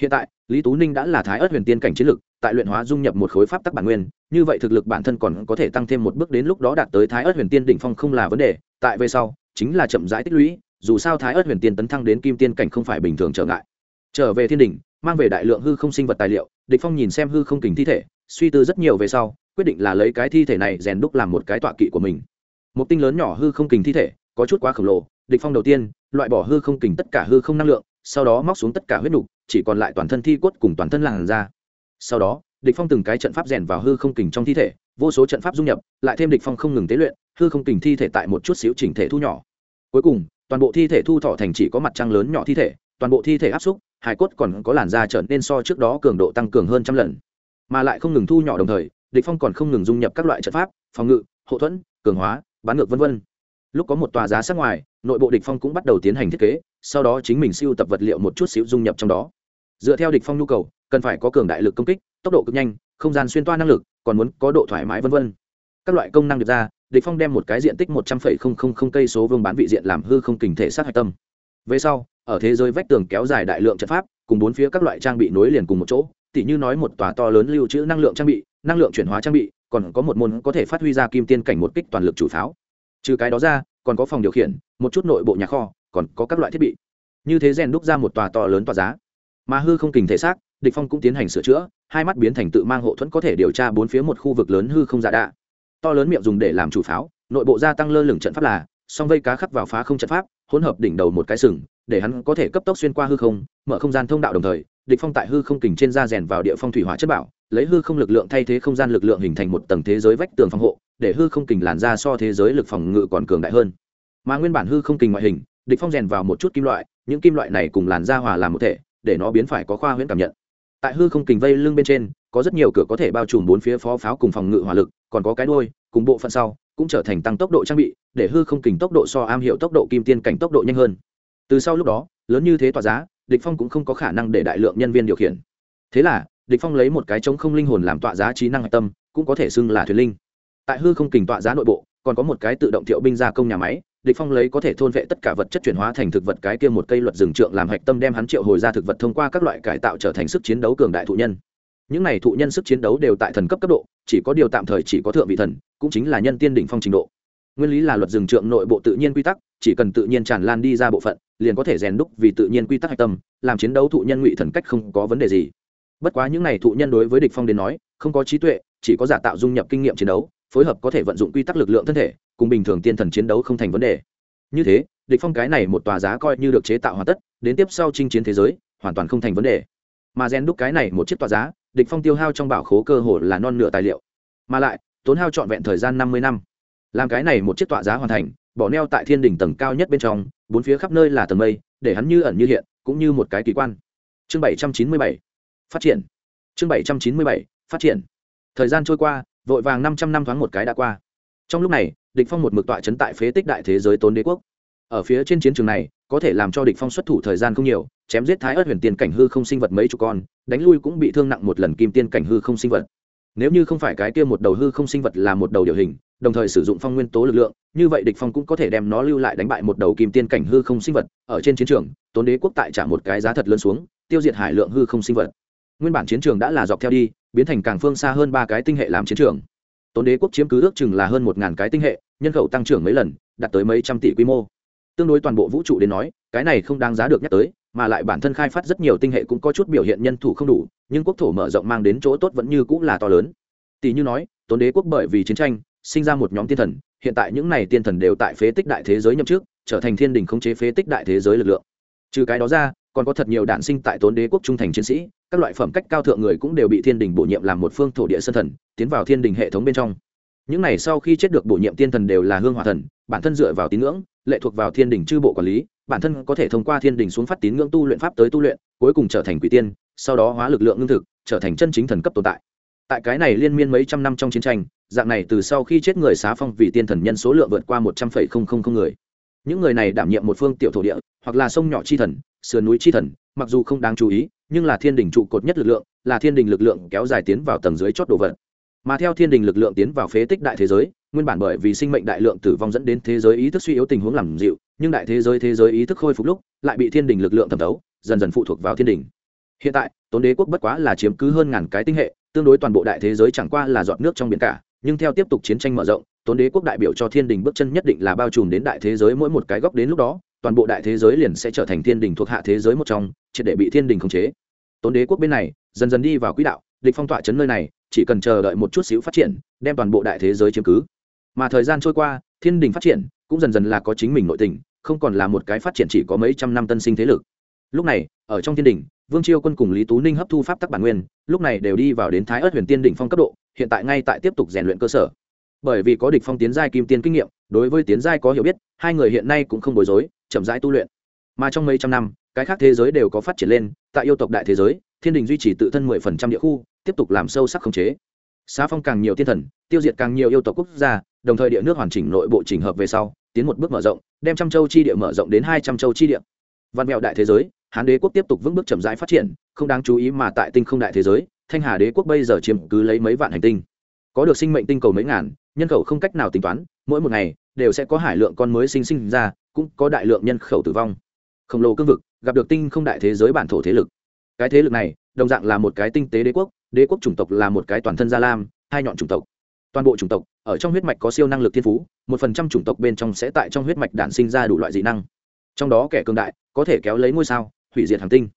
Hiện tại, lý tú ninh đã là thái ớt huyền tiên cảnh chiến lực, tại luyện hóa dung nhập một khối pháp tắc bản nguyên, như vậy thực lực bản thân còn có thể tăng thêm một bước đến lúc đó đạt tới thái ớt huyền tiên đỉnh phong không là vấn đề, tại về sau chính là chậm rãi tích lũy dù sao thái ớt huyền tiên tấn thăng đến kim tiên cảnh không phải bình thường trở ngại. Trở về thiên Đình, mang về đại lượng hư không sinh vật tài liệu địch phong nhìn xem hư không kình thi thể suy tư rất nhiều về sau quyết định là lấy cái thi thể này rèn đúc làm một cái tọa kỵ của mình. Một tinh lớn nhỏ hư không kình thi thể có chút quá khổng lồ địch phong đầu tiên loại bỏ hư không kình tất cả hư không năng lượng sau đó móc xuống tất cả huyết nục chỉ còn lại toàn thân thi cốt cùng toàn thân làn da. Sau đó địch phong từng cái trận pháp rèn vào hư không kình trong thi thể vô số trận pháp dung nhập, lại thêm địch phong không ngừng tế luyện, hư không kình thi thể tại một chút xíu chỉnh thể thu nhỏ. Cuối cùng, toàn bộ thi thể thu thọ thành chỉ có mặt trăng lớn nhỏ thi thể, toàn bộ thi thể áp xúc, hải cốt còn có làn da trở nên so trước đó cường độ tăng cường hơn trăm lần. Mà lại không ngừng thu nhỏ đồng thời, địch phong còn không ngừng dung nhập các loại trận pháp, phòng ngự, hộ thuẫn, cường hóa, bán ngược vân vân. Lúc có một tòa giá sát ngoài, nội bộ địch phong cũng bắt đầu tiến hành thiết kế, sau đó chính mình siêu tập vật liệu một chút xíu dung nhập trong đó. Dựa theo địch phong nhu cầu, cần phải có cường đại lực công kích, tốc độ cực nhanh, không gian xuyên toa năng lực còn muốn có độ thoải mái vân vân. Các loại công năng được ra, địch phong đem một cái diện tích một trăm linh cây số vương bán vị diện làm hư không kình thể sát hạch tâm. Về sau, ở thế giới vách tường kéo dài đại lượng trận pháp, cùng bốn phía các loại trang bị nối liền cùng một chỗ, tỉ như nói một tòa to lớn lưu trữ năng lượng trang bị, năng lượng chuyển hóa trang bị, còn có một môn có thể phát huy ra kim tiên cảnh một kích toàn lực chủ pháo. Trừ cái đó ra, còn có phòng điều khiển, một chút nội bộ nhà kho, còn có các loại thiết bị. Như thế rèn đúc ra một tòa to lớn tòa giá. Mà hư không kình thể xác địch phong cũng tiến hành sửa chữa, hai mắt biến thành tự mang hộ thuẫn có thể điều tra bốn phía một khu vực lớn hư không giả dạ đạ. To lớn miệng dùng để làm chủ pháo, nội bộ gia tăng lơ lửng trận pháp là, song vây cá khắc vào phá không trận pháp, hỗn hợp đỉnh đầu một cái sừng, để hắn có thể cấp tốc xuyên qua hư không, mở không gian thông đạo đồng thời, địch phong tại hư không kình trên da rèn vào địa phong thủy hỏa chất bảo, lấy hư không lực lượng thay thế không gian lực lượng hình thành một tầng thế giới vách tường phòng hộ, để hư không kình làn ra so thế giới lực phòng ngự còn cường đại hơn. Mà nguyên bản hư không kình ngoại hình, địch phong rèn vào một chút kim loại, những kim loại này cùng làn da hòa làm một thể, để nó biến phải có khoa huyễn cảm nhận tại hư không kình vây lưng bên trên, có rất nhiều cửa có thể bao trùm bốn phía phó pháo cùng phòng ngự hỏa lực, còn có cái đuôi, cùng bộ phận sau, cũng trở thành tăng tốc độ trang bị, để hư không kình tốc độ so am hiệu tốc độ kim tiên cảnh tốc độ nhanh hơn. Từ sau lúc đó, lớn như thế tỏa giá, địch phong cũng không có khả năng để đại lượng nhân viên điều khiển. Thế là, địch phong lấy một cái chống không linh hồn làm tọa giá trí năng hạch tâm, cũng có thể xưng là thuyền linh. Tại hư không kình tọa giá nội bộ, còn có một cái tự động thiệu binh gia công nhà máy địch phong lấy có thể thôn vệ tất cả vật chất chuyển hóa thành thực vật, cái kia một cây luật rừng trượng làm hạch tâm đem hắn triệu hồi ra thực vật thông qua các loại cải tạo trở thành sức chiến đấu cường đại thụ nhân. Những này thụ nhân sức chiến đấu đều tại thần cấp cấp độ, chỉ có điều tạm thời chỉ có thượng vị thần, cũng chính là nhân tiên đỉnh phong trình độ. Nguyên lý là luật rừng trượng nội bộ tự nhiên quy tắc, chỉ cần tự nhiên tràn lan đi ra bộ phận, liền có thể rèn đúc vì tự nhiên quy tắc hạch tâm, làm chiến đấu thụ nhân ngụy thần cách không có vấn đề gì. Bất quá những này thụ nhân đối với địch phong đến nói, không có trí tuệ, chỉ có giả tạo dung nhập kinh nghiệm chiến đấu phối hợp có thể vận dụng quy tắc lực lượng thân thể, cùng bình thường tiên thần chiến đấu không thành vấn đề. Như thế, địch phong cái này một tòa giá coi như được chế tạo hoàn tất, đến tiếp sau chinh chiến thế giới, hoàn toàn không thành vấn đề. Mà gen đúc cái này một chiếc tòa giá, địch phong tiêu hao trong bảo khố cơ hồ là non nửa tài liệu. Mà lại, tốn hao trọn vẹn thời gian 50 năm. Làm cái này một chiếc tọa giá hoàn thành, bỏ neo tại thiên đỉnh tầng cao nhất bên trong, bốn phía khắp nơi là tầng mây, để hắn như ẩn như hiện, cũng như một cái kỳ quan. Chương 797 phát triển. Chương 797 phát triển. Thời gian trôi qua vội vàng 500 năm thoáng một cái đã qua. Trong lúc này, địch phong một mực tọa chấn tại phế tích đại thế giới tốn đế quốc. Ở phía trên chiến trường này, có thể làm cho địch phong xuất thủ thời gian không nhiều, chém giết thái ớt huyền tiên cảnh hư không sinh vật mấy chục con, đánh lui cũng bị thương nặng một lần kim tiên cảnh hư không sinh vật. Nếu như không phải cái kia một đầu hư không sinh vật là một đầu điều hình, đồng thời sử dụng phong nguyên tố lực lượng, như vậy địch phong cũng có thể đem nó lưu lại đánh bại một đầu kim tiên cảnh hư không sinh vật. Ở trên chiến trường, tốn đế quốc tại trả một cái giá thật lớn xuống, tiêu diệt hải lượng hư không sinh vật nguyên bản chiến trường đã là dọc theo đi, biến thành càng phương xa hơn ba cái tinh hệ làm chiến trường. Tốn đế quốc chiếm cứ ước chừng là hơn một ngàn cái tinh hệ, nhân khẩu tăng trưởng mấy lần, đạt tới mấy trăm tỷ quy mô. Tương đối toàn bộ vũ trụ đến nói, cái này không đáng giá được nhắc tới, mà lại bản thân khai phát rất nhiều tinh hệ cũng có chút biểu hiện nhân thủ không đủ, nhưng quốc thổ mở rộng mang đến chỗ tốt vẫn như cũng là to lớn. Tỷ như nói, tốn đế quốc bởi vì chiến tranh, sinh ra một nhóm tiên thần, hiện tại những này tiên thần đều tại phế tích đại thế giới nhậm trước trở thành thiên đình khống chế phế tích đại thế giới lực lượng. Trừ cái đó ra, còn có thật nhiều đạn sinh tại tốn đế quốc trung thành chiến sĩ các loại phẩm cách cao thượng người cũng đều bị thiên đình bổ nhiệm làm một phương thổ địa sân thần, tiến vào thiên đình hệ thống bên trong. Những này sau khi chết được bổ nhiệm tiên thần đều là hương hòa thần, bản thân dựa vào tín ngưỡng, lệ thuộc vào thiên đình chư bộ quản lý, bản thân có thể thông qua thiên đình xuống phát tín ngưỡng tu luyện pháp tới tu luyện, cuối cùng trở thành quỷ tiên, sau đó hóa lực lượng lương thực, trở thành chân chính thần cấp tồn tại. Tại cái này liên miên mấy trăm năm trong chiến tranh, dạng này từ sau khi chết người xá phong vì tiên thần nhân số lượng vượt qua một trăm phẩy không không không người. Những người này đảm nhiệm một phương tiểu thổ địa, hoặc là sông nhỏ chi thần, sườn núi chi thần, mặc dù không đáng chú ý nhưng là thiên đình trụ cột nhất lực lượng, là thiên đình lực lượng kéo dài tiến vào tầng dưới chót đồ vật. Mà theo thiên đình lực lượng tiến vào phế tích đại thế giới, nguyên bản bởi vì sinh mệnh đại lượng tử vong dẫn đến thế giới ý thức suy yếu tình huống làm dịu, nhưng đại thế giới thế giới ý thức khôi phục lúc, lại bị thiên đình lực lượng thẩm thấu, dần dần phụ thuộc vào thiên đình. Hiện tại, tốn đế quốc bất quá là chiếm cứ hơn ngàn cái tinh hệ, tương đối toàn bộ đại thế giới chẳng qua là giọt nước trong biển cả, nhưng theo tiếp tục chiến tranh mở rộng, tốn đế quốc đại biểu cho thiên đình bước chân nhất định là bao trùm đến đại thế giới mỗi một cái góc đến lúc đó toàn bộ đại thế giới liền sẽ trở thành thiên đình thuộc hạ thế giới một trong, triệt để bị thiên đình khống chế. Tốn đế quốc bên này, dần dần đi vào quỹ đạo, địch phong tọa chấn nơi này, chỉ cần chờ đợi một chút xíu phát triển, đem toàn bộ đại thế giới chiếm cứ. Mà thời gian trôi qua, thiên đình phát triển cũng dần dần là có chính mình nội tình, không còn là một cái phát triển chỉ có mấy trăm năm tân sinh thế lực. Lúc này, ở trong thiên đình, vương chiêu quân cùng lý tú ninh hấp thu pháp tắc bản nguyên, lúc này đều đi vào đến thái ớt huyền tiên đỉnh phong cấp độ, hiện tại ngay tại tiếp tục rèn luyện cơ sở. Bởi vì có địch phong tiến giai kim tiên kinh nghiệm, đối với tiến giai có hiểu biết, hai người hiện nay cũng không bối rối chậm rãi tu luyện. Mà trong mấy trăm năm, cái khác thế giới đều có phát triển lên, tại yêu tộc đại thế giới, thiên đình duy trì tự thân mười phần trăm địa khu, tiếp tục làm sâu sắc khống chế. Xá phong càng nhiều thiên thần, tiêu diệt càng nhiều yêu tộc quốc gia, đồng thời địa nước hoàn chỉnh nội bộ chỉnh hợp về sau, tiến một bước mở rộng, đem trăm châu chi địa mở rộng đến hai trăm châu chi địa. Văn mẹo đại thế giới, hán đế quốc tiếp tục vững bước chậm rãi phát triển, không đáng chú ý mà tại tinh không đại thế giới, thanh hà đế quốc bây giờ chiếm cứ lấy mấy vạn hành tinh. Có được sinh mệnh tinh cầu mấy ngàn, nhân khẩu không cách nào tính toán, mỗi một ngày, đều sẽ có hải lượng con mới sinh sinh ra cũng có đại lượng nhân khẩu tử vong. Khổng lồ cương vực, gặp được tinh không đại thế giới bản thổ thế lực. Cái thế lực này, đồng dạng là một cái tinh tế đế quốc đế quốc chủng tộc là một cái toàn thân gia lam, hai nhọn chủng tộc. Toàn bộ chủng tộc, ở trong huyết mạch có siêu năng lực thiên phú, một phần trăm chủng tộc bên trong sẽ tại trong huyết mạch đản sinh ra đủ loại dị năng. Trong đó kẻ cường đại, có thể kéo lấy ngôi sao, hủy diệt hành tinh.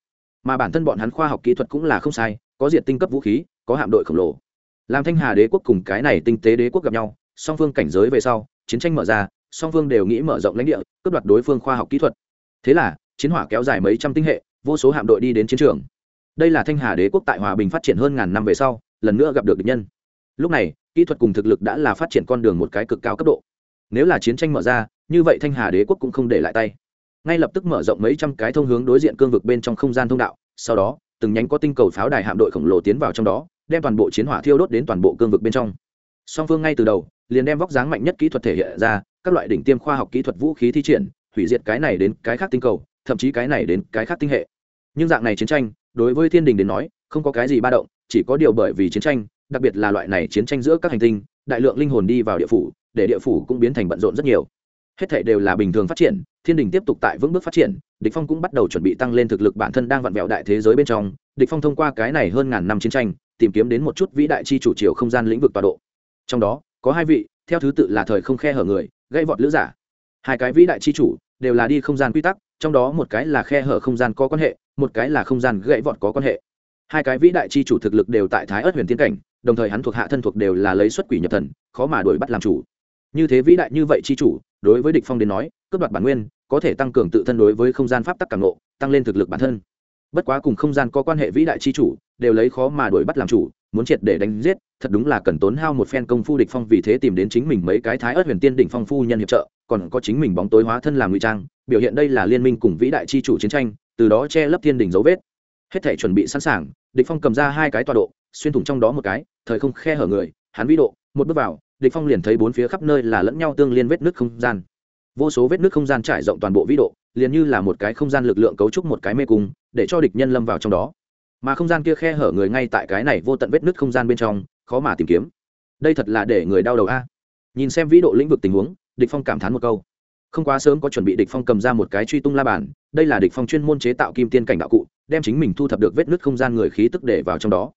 Mà bản thân bọn hắn khoa học kỹ thuật cũng là không sai, có diệt tinh cấp vũ khí, có hạm đội khổng lồ. Làm thanh hà đế quốc cùng cái này tinh tế đế quốc gặp nhau, song phương cảnh giới về sau, chiến tranh mở ra song phương đều nghĩ mở rộng lãnh địa, cướp đoạt đối phương khoa học kỹ thuật. Thế là, chiến hỏa kéo dài mấy trăm tinh hệ, vô số hạm đội đi đến chiến trường. Đây là thanh hà đế quốc tại hòa bình phát triển hơn ngàn năm về sau, lần nữa gặp được địch nhân. Lúc này, kỹ thuật cùng thực lực đã là phát triển con đường một cái cực cao cấp độ. Nếu là chiến tranh mở ra, như vậy thanh hà đế quốc cũng không để lại tay. Ngay lập tức mở rộng mấy trăm cái thông hướng đối diện cương vực bên trong không gian thông đạo, sau đó, từng nhánh có tinh cầu pháo đài hạm đội khổng lồ tiến vào trong đó, đem toàn bộ chiến hỏa thiêu đốt đến toàn bộ cương vực bên trong. Song phương ngay từ đầu, liền đem vóc dáng mạnh nhất kỹ thuật thể hiện ra các loại đỉnh tiêm khoa học kỹ thuật vũ khí thi triển, hủy diệt cái này đến cái khác tinh cầu, thậm chí cái này đến cái khác tinh hệ. Nhưng dạng này chiến tranh, đối với thiên đình đến nói, không có cái gì ba động, chỉ có điều bởi vì chiến tranh, đặc biệt là loại này chiến tranh giữa các hành tinh, đại lượng linh hồn đi vào địa phủ, để địa phủ cũng biến thành bận rộn rất nhiều. Hết thể đều là bình thường phát triển, thiên đình tiếp tục tại vững bước phát triển, địch phong cũng bắt đầu chuẩn bị tăng lên thực lực bản thân đang vặn vẹo đại thế giới bên trong, địch phong thông qua cái này hơn ngàn năm chiến tranh, tìm kiếm đến một chút vĩ đại chi chủ chiều không gian lĩnh vực tọa độ. Trong đó, có hai vị, theo thứ tự là thời không khe hở người gây vọt lữ giả. Hai cái vĩ đại chi chủ đều là đi không gian quy tắc, trong đó một cái là khe hở không gian có quan hệ, một cái là không gian gãy vọt có quan hệ. Hai cái vĩ đại chi chủ thực lực đều tại thái ớt huyền tiến cảnh, đồng thời hắn thuộc hạ thân thuộc đều là lấy xuất quỷ nhập thần, khó mà đuổi bắt làm chủ. Như thế vĩ đại như vậy chi chủ, đối với địch phong đến nói, cướp đoạt bản nguyên, có thể tăng cường tự thân đối với không gian pháp tắc càng ngộ, tăng lên thực lực bản thân. Bất quá cùng không gian có quan hệ vĩ đại chi chủ, đều lấy khó mà đuổi bắt làm chủ muốn triệt để đánh giết, thật đúng là cần tốn hao một phen công phu địch phong vì thế tìm đến chính mình mấy cái thái ớt huyền tiên đỉnh phong phu nhân hiệp trợ, còn có chính mình bóng tối hóa thân làm ngụy trang, biểu hiện đây là liên minh cùng vĩ đại chi chủ chiến tranh, từ đó che lấp thiên đỉnh dấu vết. Hết thể chuẩn bị sẵn sàng, địch phong cầm ra hai cái tọa độ, xuyên thủng trong đó một cái, thời không khe hở người, hắn vĩ độ, một bước vào, địch phong liền thấy bốn phía khắp nơi là lẫn nhau tương liên vết nứt không gian. Vô số vết nứt không gian trải rộng toàn bộ vĩ độ, liền như là một cái không gian lực lượng cấu trúc một cái mê cung, để cho địch nhân lâm vào trong đó mà không gian kia khe hở người ngay tại cái này vô tận vết nứt không gian bên trong, khó mà tìm kiếm. Đây thật là để người đau đầu a. Nhìn xem vĩ độ lĩnh vực tình huống, địch phong cảm thán một câu. Không quá sớm có chuẩn bị địch phong cầm ra một cái truy tung la bàn, đây là địch phong chuyên môn chế tạo kim tiên cảnh đạo cụ, đem chính mình thu thập được vết nứt không gian người khí tức để vào trong đó.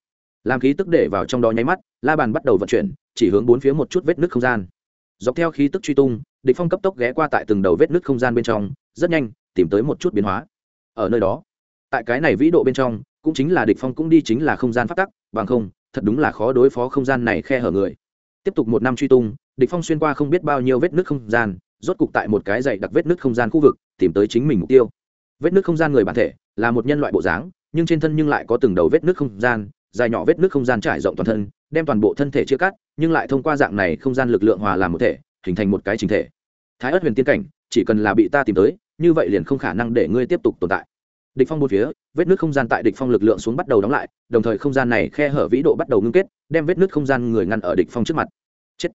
Làm khí tức để vào trong đó nháy mắt, la bàn bắt đầu vận chuyển, chỉ hướng bốn phía một chút vết nứt không gian. Dọc theo khí tức truy tung, địch phong cấp tốc ghé qua tại từng đầu vết nứt không gian bên trong, rất nhanh, tìm tới một chút biến hóa. Ở nơi đó, tại cái này vĩ độ bên trong cũng chính là địch phong cũng đi chính là không gian phát tắc, bằng không, thật đúng là khó đối phó không gian này khe hở người. Tiếp tục một năm truy tung, địch phong xuyên qua không biết bao nhiêu vết nứt không gian, rốt cục tại một cái dãy đặc vết nứt không gian khu vực, tìm tới chính mình mục tiêu. Vết nứt không gian người bản thể, là một nhân loại bộ dáng, nhưng trên thân nhưng lại có từng đầu vết nứt không gian, dài nhỏ vết nứt không gian trải rộng toàn thân, đem toàn bộ thân thể chia cắt, nhưng lại thông qua dạng này không gian lực lượng hòa làm một thể, hình thành một cái chính thể. Thái ất huyền tiên cảnh, chỉ cần là bị ta tìm tới, như vậy liền không khả năng để ngươi tiếp tục tồn tại địch phong bốn phía, vết nứt không gian tại địch phong lực lượng xuống bắt đầu đóng lại, đồng thời không gian này khe hở vĩ độ bắt đầu ngưng kết, đem vết nứt không gian người ngăn ở địch phong trước mặt. Chết.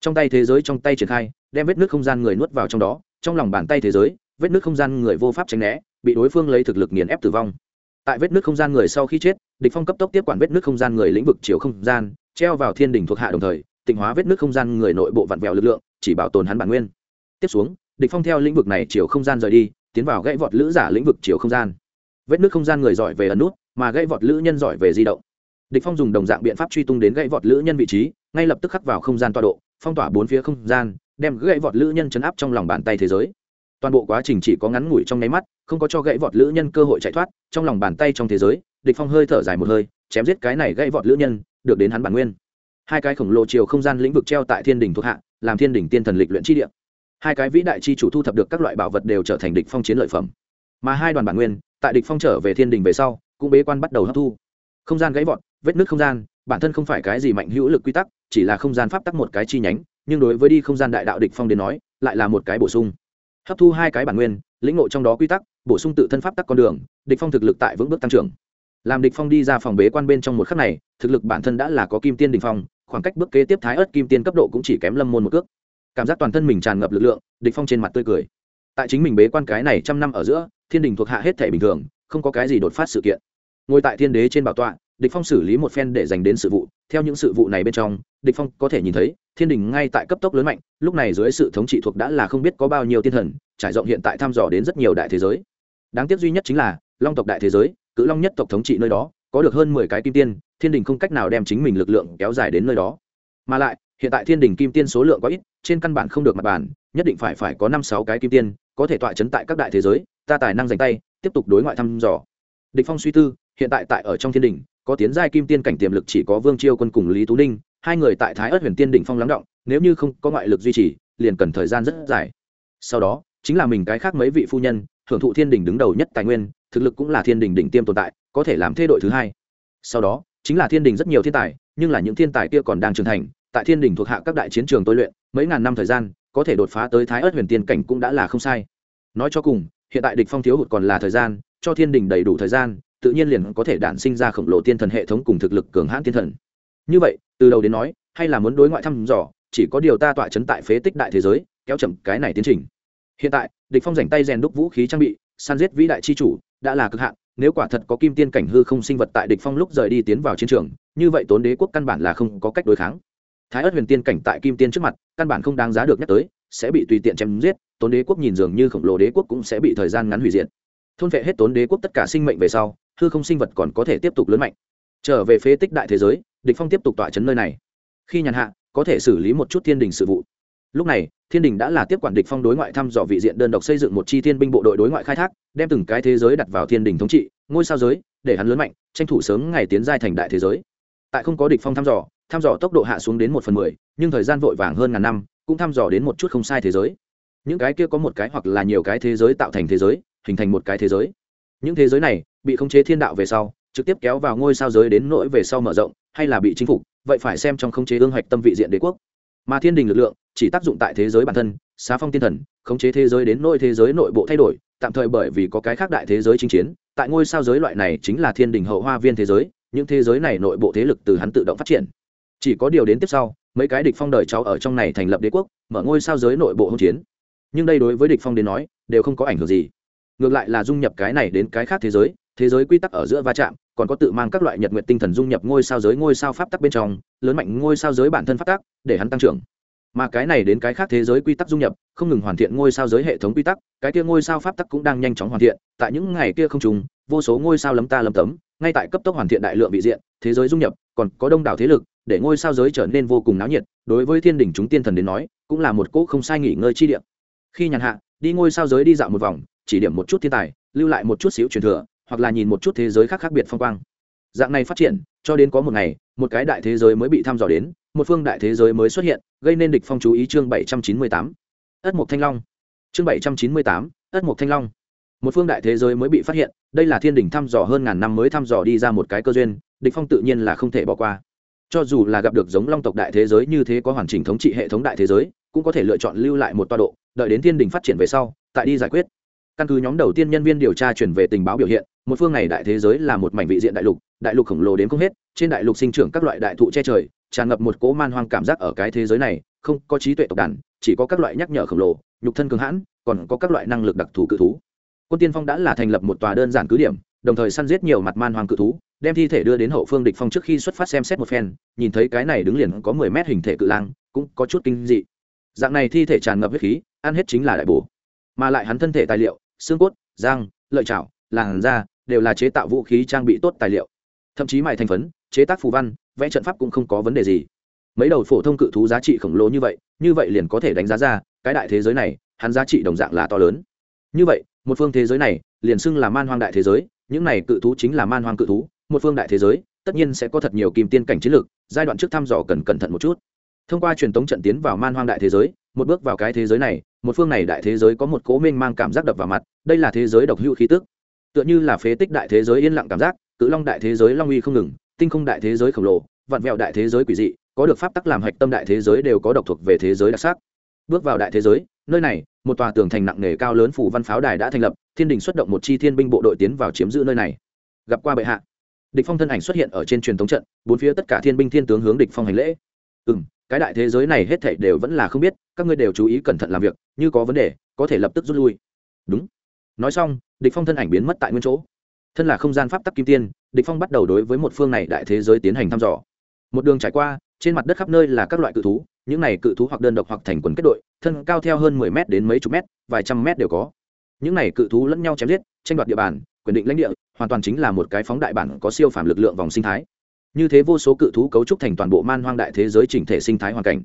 Trong tay thế giới trong tay triển khai, đem vết nứt không gian người nuốt vào trong đó, trong lòng bàn tay thế giới, vết nứt không gian người vô pháp tránh né, bị đối phương lấy thực lực nghiền ép tử vong. Tại vết nứt không gian người sau khi chết, địch phong cấp tốc tiếp quản vết nứt không gian người lĩnh vực chiều không gian, treo vào thiên đỉnh thuộc hạ đồng thời, tịnh hóa vết nước không gian người nội bộ vặn vẹo lực lượng, chỉ bảo tồn hắn bản nguyên. Tiếp xuống, địch phong theo lĩnh vực này chiều không gian rời đi, tiến vào gãy vọt lữ giả lĩnh vực chiều không gian vết nước không gian người giỏi về ẩn nút, mà gãy vọt lữ nhân giỏi về di động. Địch phong dùng đồng dạng biện pháp truy tung đến gãy vọt lữ nhân vị trí, ngay lập tức khắc vào không gian tọa độ, phong tỏa bốn phía không gian, đem gãy vọt lữ nhân chấn áp trong lòng bàn tay thế giới. Toàn bộ quá trình chỉ có ngắn ngủi trong nháy mắt, không có cho gãy vọt lữ nhân cơ hội chạy thoát, trong lòng bàn tay trong thế giới, địch phong hơi thở dài một hơi, chém giết cái này gãy vọt lữ nhân, được đến hắn bản nguyên. Hai cái khổng lồ chiều không gian lĩnh vực treo tại thiên đỉnh thuộc hạ, làm thiên đỉnh tiên thần lịch luyện chi địa. Hai cái vĩ đại chi chủ thu thập được các loại bảo vật đều trở thành địch phong chiến lợi phẩm. Mà hai đoàn bản nguyên tại địch phong trở về thiên đình về sau, cũng bế quan bắt đầu hấp thu. Không gian gãy vọt, vết nứt không gian, bản thân không phải cái gì mạnh hữu lực quy tắc, chỉ là không gian pháp tắc một cái chi nhánh, nhưng đối với đi không gian đại đạo địch phong đến nói, lại là một cái bổ sung. Hấp thu hai cái bản nguyên, lĩnh ngộ trong đó quy tắc, bổ sung tự thân pháp tắc con đường, địch phong thực lực tại vững bước tăng trưởng. Làm địch phong đi ra phòng bế quan bên trong một khắc này, thực lực bản thân đã là có kim tiên đỉnh phong, khoảng cách bước kế tiếp thái ớt kim tiên cấp độ cũng chỉ kém lâm môn một cước. Cảm giác toàn thân mình tràn ngập lực lượng, địch phong trên mặt tươi cười. Tại chính mình bế quan cái này trăm năm ở giữa thiên đình thuộc hạ hết thể bình thường không có cái gì đột phát sự kiện. Ngồi tại thiên đế trên bảo tọa địch phong xử lý một phen để dành đến sự vụ. Theo những sự vụ này bên trong địch phong có thể nhìn thấy thiên đình ngay tại cấp tốc lớn mạnh lúc này dưới sự thống trị thuộc đã là không biết có bao nhiêu tiên thần trải rộng hiện tại thăm dò đến rất nhiều đại thế giới. Đáng tiếc duy nhất chính là long tộc đại thế giới cự long nhất tộc thống trị nơi đó có được hơn mười cái kim tiên thiên đình không cách nào đem chính mình lực lượng kéo dài đến nơi đó. Mà lại hiện tại thiên đình kim tiên số lượng quá ít trên căn bản không được mặt bàn, nhất định phải phải có năm sáu cái kim tiên có thể tọa chấn tại các đại thế giới ta tài năng dành tay, tiếp tục đối ngoại thăm dò. Địch phong suy tư, hiện tại tại ở trong thiên đình, có tiến giai kim tiên cảnh tiềm lực chỉ có vương chiêu quân cùng lý tú ninh, hai người tại thái ất huyền tiên đỉnh phong lắng động, nếu như không có ngoại lực duy trì, liền cần thời gian rất dài. Sau đó, chính là mình cái khác mấy vị phu nhân, thưởng thụ thiên đình đứng đầu nhất tài nguyên, thực lực cũng là thiên đình đỉnh tiêm tồn tại, có thể làm thê đội thứ hai. Sau đó, chính là thiên đình rất nhiều thiên tài, nhưng là những thiên tài kia còn đang trưởng thành, tại thiên đình thuộc hạ các đại chiến trường tôi luyện, mấy ngàn năm thời gian, có thể đột phá tới thái ớt huyền tiên cảnh cũng đã là không sai. Nói cho cùng hiện tại địch phong thiếu hụt còn là thời gian, cho thiên đình đầy đủ thời gian, tự nhiên liền có thể đản sinh ra khổng lồ tiên thần hệ thống cùng thực lực cường hãn tiên thần. Như vậy, từ đầu đến nói, hay là muốn đối ngoại thăm dò, chỉ có điều ta tọa chấn tại phế tích đại thế giới, kéo chậm cái này tiến trình. Hiện tại, địch phong rảnh tay rèn đúc vũ khí trang bị săn giết vĩ đại chi chủ, đã là cực hạn, nếu quả thật có kim tiên cảnh hư không sinh vật tại địch phong lúc rời đi tiến vào chiến trường, như vậy tốn đế quốc căn bản là không có cách đối kháng. Thái ất huyền tiên cảnh tại kim tiên trước mặt, căn bản không đáng giá được nhắc tới sẽ bị tùy tiện chém giết, tốn đế quốc nhìn dường như khổng lồ đế quốc cũng sẽ bị thời gian ngắn hủy diệt. Thôn vệ hết tốn đế quốc tất cả sinh mệnh về sau, hư không sinh vật còn có thể tiếp tục lớn mạnh. Trở về phế tích đại thế giới, địch phong tiếp tục tỏa chấn nơi này. Khi nhàn hạ, có thể xử lý một chút thiên đình sự vụ. Lúc này, thiên đình đã là tiếp quản địch phong đối ngoại thăm dò vị diện đơn độc xây dựng một chi thiên binh bộ đội đối ngoại khai thác, đem từng cái thế giới đặt vào thiên đình thống trị, ngôi sao giới, để hắn lớn mạnh, tranh thủ sớm ngày tiến giai thành đại thế giới. Tại không có địch phong thăm dò thăm dò tốc độ hạ xuống đến một phần mười, nhưng thời gian vội vàng hơn ngàn năm cũng thăm dò đến một chút không sai thế giới. Những cái kia có một cái hoặc là nhiều cái thế giới tạo thành thế giới, hình thành một cái thế giới. Những thế giới này bị khống chế thiên đạo về sau, trực tiếp kéo vào ngôi sao giới đến nỗi về sau mở rộng, hay là bị chinh phục, vậy phải xem trong khống chế ương hoạch tâm vị diện đế quốc. Mà thiên đình lực lượng chỉ tác dụng tại thế giới bản thân, xá phong tiên thần, khống chế thế giới đến nỗi thế giới nội bộ thay đổi, tạm thời bởi vì có cái khác đại thế giới chinh chiến, tại ngôi sao giới loại này chính là thiên đình hậu hoa viên thế giới, những thế giới này nội bộ thế lực từ hắn tự động phát triển. Chỉ có điều đến tiếp sau mấy cái địch phong đời cháu ở trong này thành lập đế quốc, mở ngôi sao giới nội bộ hỗn chiến. Nhưng đây đối với địch phong đến nói, đều không có ảnh hưởng gì. Ngược lại là dung nhập cái này đến cái khác thế giới thế giới quy tắc ở giữa va chạm, còn có tự mang các loại nhật nguyện tinh thần dung nhập ngôi sao giới, ngôi sao pháp tắc bên trong, lớn mạnh ngôi sao giới bản thân pháp tắc, để hắn tăng trưởng. Mà cái này đến cái khác thế giới quy tắc dung nhập, không ngừng hoàn thiện ngôi sao giới hệ thống quy tắc, cái kia ngôi sao pháp tắc cũng đang nhanh chóng hoàn thiện, tại những ngày kia không trùng, vô số ngôi sao lấm ta lấm tấm, ngay tại cấp tốc hoàn thiện đại lượng vị diện, thế giới dung nhập, còn có đông đảo thế lực để ngôi sao giới trở nên vô cùng náo nhiệt, đối với thiên đình chúng tiên thần đến nói, cũng là một cỗ không sai nghỉ ngơi chi điểm khi nhàn hạ, đi ngôi sao giới đi dạo một vòng, chỉ điểm một chút thiên tài, lưu lại một chút xíu truyền thừa, hoặc là nhìn một chút thế giới khác khác biệt phong quang. Dạng này phát triển, cho đến có một ngày, một cái đại thế giới mới bị thăm dò đến, một phương đại thế giới mới xuất hiện, gây nên địch phong chú ý chương bảy trăm chín mươi tám. Ất mục thanh long. Chương bảy trăm chín mươi tám, ất mục thanh long. Một phương đại thế giới mới bị phát hiện, đây là thiên đình thăm dò hơn ngàn năm mới thăm dò đi ra một cái cơ duyên, địch phong tự nhiên là không thể bỏ qua cho dù là gặp được giống long tộc đại thế giới như thế có hoàn chỉnh thống trị hệ thống đại thế giới, cũng có thể lựa chọn lưu lại một toa độ, đợi đến thiên đình phát triển về sau, tại đi giải quyết. Căn cứ nhóm đầu tiên nhân viên điều tra chuyển về tình báo biểu hiện, một phương này đại thế giới là một mảnh vị diện đại lục đại lục khổng lồ đến không hết, trên đại lục sinh trưởng các loại đại thụ che trời, tràn ngập một cỗ man hoang cảm giác ở cái thế giới này, không có trí tuệ tộc đàn, chỉ có các loại nhắc nhở khổng lồ, nhục thân cường hãn, còn có các loại năng lực đặc thù cự thú. Quân tiên phong đã là thành lập một tòa đơn giản cứ điểm, đồng thời săn giết nhiều mặt man hoang cự thú đem thi thể đưa đến hậu phương địch phong trước khi xuất phát xem xét một phen, nhìn thấy cái này đứng liền có mười mét hình thể cự lang, cũng có chút kinh dị. Dạng này thi thể tràn ngập huyết khí, ăn hết chính là đại bổ. Mà lại hắn thân thể tài liệu, xương cốt, răng, lợi chảo, làn da, đều là chế tạo vũ khí trang bị tốt tài liệu. Thậm chí mài thành phấn, chế tác phù văn, vẽ trận pháp cũng không có vấn đề gì. Mấy đầu phổ thông cự thú giá trị khổng lồ như vậy như vậy liền có thể đánh giá ra, cái đại thế giới này, hắn giá trị đồng dạng là to lớn. Như vậy, một phương thế giới này, liền xưng là man hoang đại thế giới, những này cự thú chính là man hoang cự thú một phương đại thế giới, tất nhiên sẽ có thật nhiều kim tiên cảnh chiến lược, giai đoạn trước thăm dò cần cẩn thận một chút. Thông qua truyền thống trận tiến vào man hoang đại thế giới, một bước vào cái thế giới này, một phương này đại thế giới có một cố minh mang cảm giác đập vào mặt, đây là thế giới độc hữu khí tức. Tựa như là phế tích đại thế giới yên lặng cảm giác, cự long đại thế giới long uy không ngừng, tinh không đại thế giới khổng lồ vặn vẹo đại thế giới quỷ dị, có được pháp tắc làm hạch tâm đại thế giới đều có độc thuộc về thế giới đặc sắc. Bước vào đại thế giới, nơi này, một tòa tường thành nặng nề cao lớn phủ văn pháo đài đã thành lập, thiên đình xuất động một chi thiên binh bộ đội tiến vào chiếm giữ nơi này. Gặp qua bệ hạ địch phong thân ảnh xuất hiện ở trên truyền thống trận, bốn phía tất cả thiên binh thiên tướng hướng địch phong hành lễ. Ừ cái đại thế giới này hết thảy đều vẫn là không biết, các ngươi đều chú ý cẩn thận làm việc, như có vấn đề, có thể lập tức rút lui. Đúng. Nói xong, địch phong thân ảnh biến mất tại nguyên chỗ. Thân là không gian pháp tắc kim tiên, địch phong bắt đầu đối với một phương này đại thế giới tiến hành thăm dò. Một đường trải qua, trên mặt đất khắp nơi là các loại cự thú, những này cự thú hoặc đơn độc hoặc thành quần kết đội, thân cao theo hơn 10 mét đến mấy chục mét, vài trăm mét đều có. Những này cự thú lẫn nhau chém giết, tranh đoạt địa bàn, quyền định lãnh địa hoàn toàn chính là một cái phóng đại bản có siêu phàm lực lượng vòng sinh thái. Như thế vô số cự thú cấu trúc thành toàn bộ man hoang đại thế giới chỉnh thể sinh thái hoàn cảnh.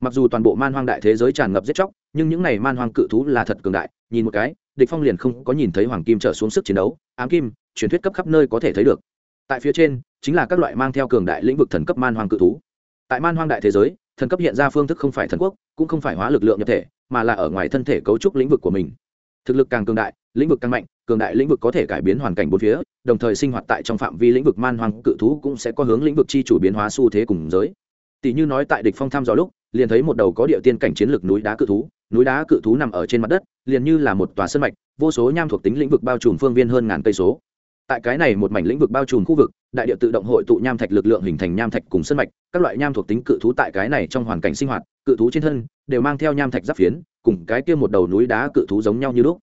Mặc dù toàn bộ man hoang đại thế giới tràn ngập giết chóc, nhưng những này man hoang cự thú là thật cường đại, nhìn một cái, địch phong liền không có nhìn thấy hoàng kim trở xuống sức chiến đấu, ám kim, truyền thuyết cấp khắp nơi có thể thấy được. Tại phía trên, chính là các loại mang theo cường đại lĩnh vực thần cấp man hoang cự thú. Tại man hoang đại thế giới, thần cấp hiện ra phương thức không phải thần quốc, cũng không phải hóa lực lượng nhập thể, mà là ở ngoài thân thể cấu trúc lĩnh vực của mình. Thực lực càng cường đại, lĩnh vực càng mạnh cường đại lĩnh vực có thể cải biến hoàn cảnh bốn phía, đồng thời sinh hoạt tại trong phạm vi lĩnh vực man hoang cự thú cũng sẽ có hướng lĩnh vực chi chủ biến hóa xu thế cùng giới. Tỷ như nói tại địch phong thăm dò lúc, liền thấy một đầu có địa tiên cảnh chiến lược núi đá cự thú, núi đá cự thú nằm ở trên mặt đất, liền như là một tòa sân mạch, vô số nham thuộc tính lĩnh vực bao trùm phương viên hơn ngàn cây số. Tại cái này một mảnh lĩnh vực bao trùm khu vực, đại địa tự động hội tụ nham thạch lực lượng hình thành nham thạch cùng sân mạch, các loại nham thuộc tính cự thú tại cái này trong hoàn cảnh sinh hoạt, cự thú trên thân, đều mang theo nham thạch giáp phiến, cùng cái kia một đầu núi đá cự thú giống nhau như lúc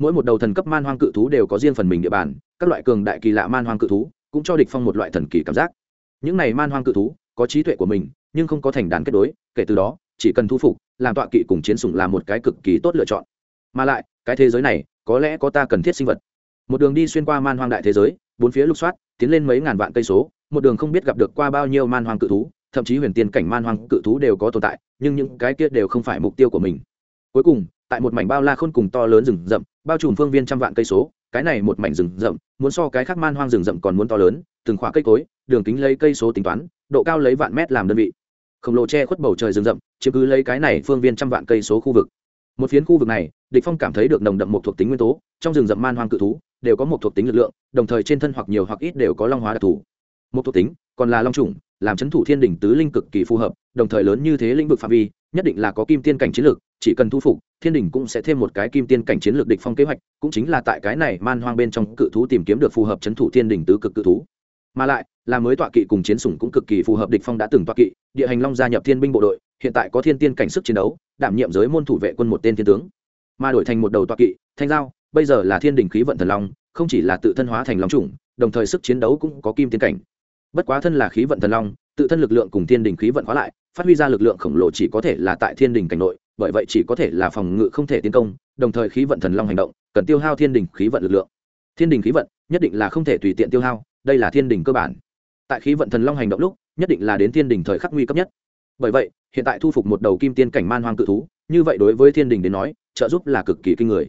mỗi một đầu thần cấp man hoang cự thú đều có riêng phần mình địa bàn, các loại cường đại kỳ lạ man hoang cự thú cũng cho địch phong một loại thần kỳ cảm giác. Những này man hoang cự thú có trí tuệ của mình, nhưng không có thành đàn kết đối, kể từ đó, chỉ cần thu phục, làm tọa kỵ cùng chiến sủng là một cái cực kỳ tốt lựa chọn. Mà lại, cái thế giới này, có lẽ có ta cần thiết sinh vật. Một đường đi xuyên qua man hoang đại thế giới, bốn phía lục soát, tiến lên mấy ngàn vạn cây số, một đường không biết gặp được qua bao nhiêu man hoang cự thú, thậm chí huyền tiên cảnh man hoang cự thú đều có tồn tại, nhưng những cái kia đều không phải mục tiêu của mình. Cuối cùng tại một mảnh bao la khôn cùng to lớn rừng rậm, bao trùm phương viên trăm vạn cây số. Cái này một mảnh rừng rậm, muốn so cái khác man hoang rừng rậm còn muốn to lớn, từng khoảng cây cối, đường kính lấy cây số tính toán, độ cao lấy vạn mét làm đơn vị. Khổng lồ che khuất bầu trời rừng rậm, chiếm cứ lấy cái này phương viên trăm vạn cây số khu vực. Một phiến khu vực này, địch phong cảm thấy được nồng đậm một thuộc tính nguyên tố, trong rừng rậm man hoang cự thú, đều có một thuộc tính lực lượng, đồng thời trên thân hoặc nhiều hoặc ít đều có long hóa đặc thù. Một thuộc tính, còn là long trùng làm chấn thủ thiên đỉnh tứ linh cực kỳ phù hợp, đồng thời lớn như thế lĩnh vực phạm vi, nhất định là có kim tiên cảnh chiến lược, chỉ cần thu phục thiên đình cũng sẽ thêm một cái kim tiên cảnh chiến lược địch phong kế hoạch, cũng chính là tại cái này man hoang bên trong cự thú tìm kiếm được phù hợp chấn thủ thiên đình tứ cực cự thú. Mà lại, là mới tọa kỵ cùng chiến sủng cũng cực kỳ phù hợp địch phong đã từng tọa kỵ, địa hành long gia nhập thiên binh bộ đội, hiện tại có thiên tiên cảnh sức chiến đấu, đảm nhiệm giới môn thủ vệ quân một tên thiên tướng. Mà đổi thành một đầu tọa kỵ, thanh giao, bây giờ là thiên đình khí vận thần long, không chỉ là tự thân hóa thành long chủng, đồng thời sức chiến đấu cũng có kim tiên cảnh. Bất quá thân là khí vận thần long, tự thân lực lượng cùng thiên đình khí vận hóa lại, phát huy ra lực lượng khổng lồ chỉ có thể là tại thiên đình cảnh nội bởi vậy chỉ có thể là phòng ngự không thể tiến công, đồng thời khí vận thần long hành động, cần tiêu hao thiên đình khí vận lực lượng. Thiên đình khí vận nhất định là không thể tùy tiện tiêu hao, đây là thiên đình cơ bản. Tại khí vận thần long hành động lúc, nhất định là đến thiên đình thời khắc nguy cấp nhất. Bởi vậy, hiện tại thu phục một đầu kim tiên cảnh man hoang cự thú, như vậy đối với thiên đình đến nói, trợ giúp là cực kỳ kinh người.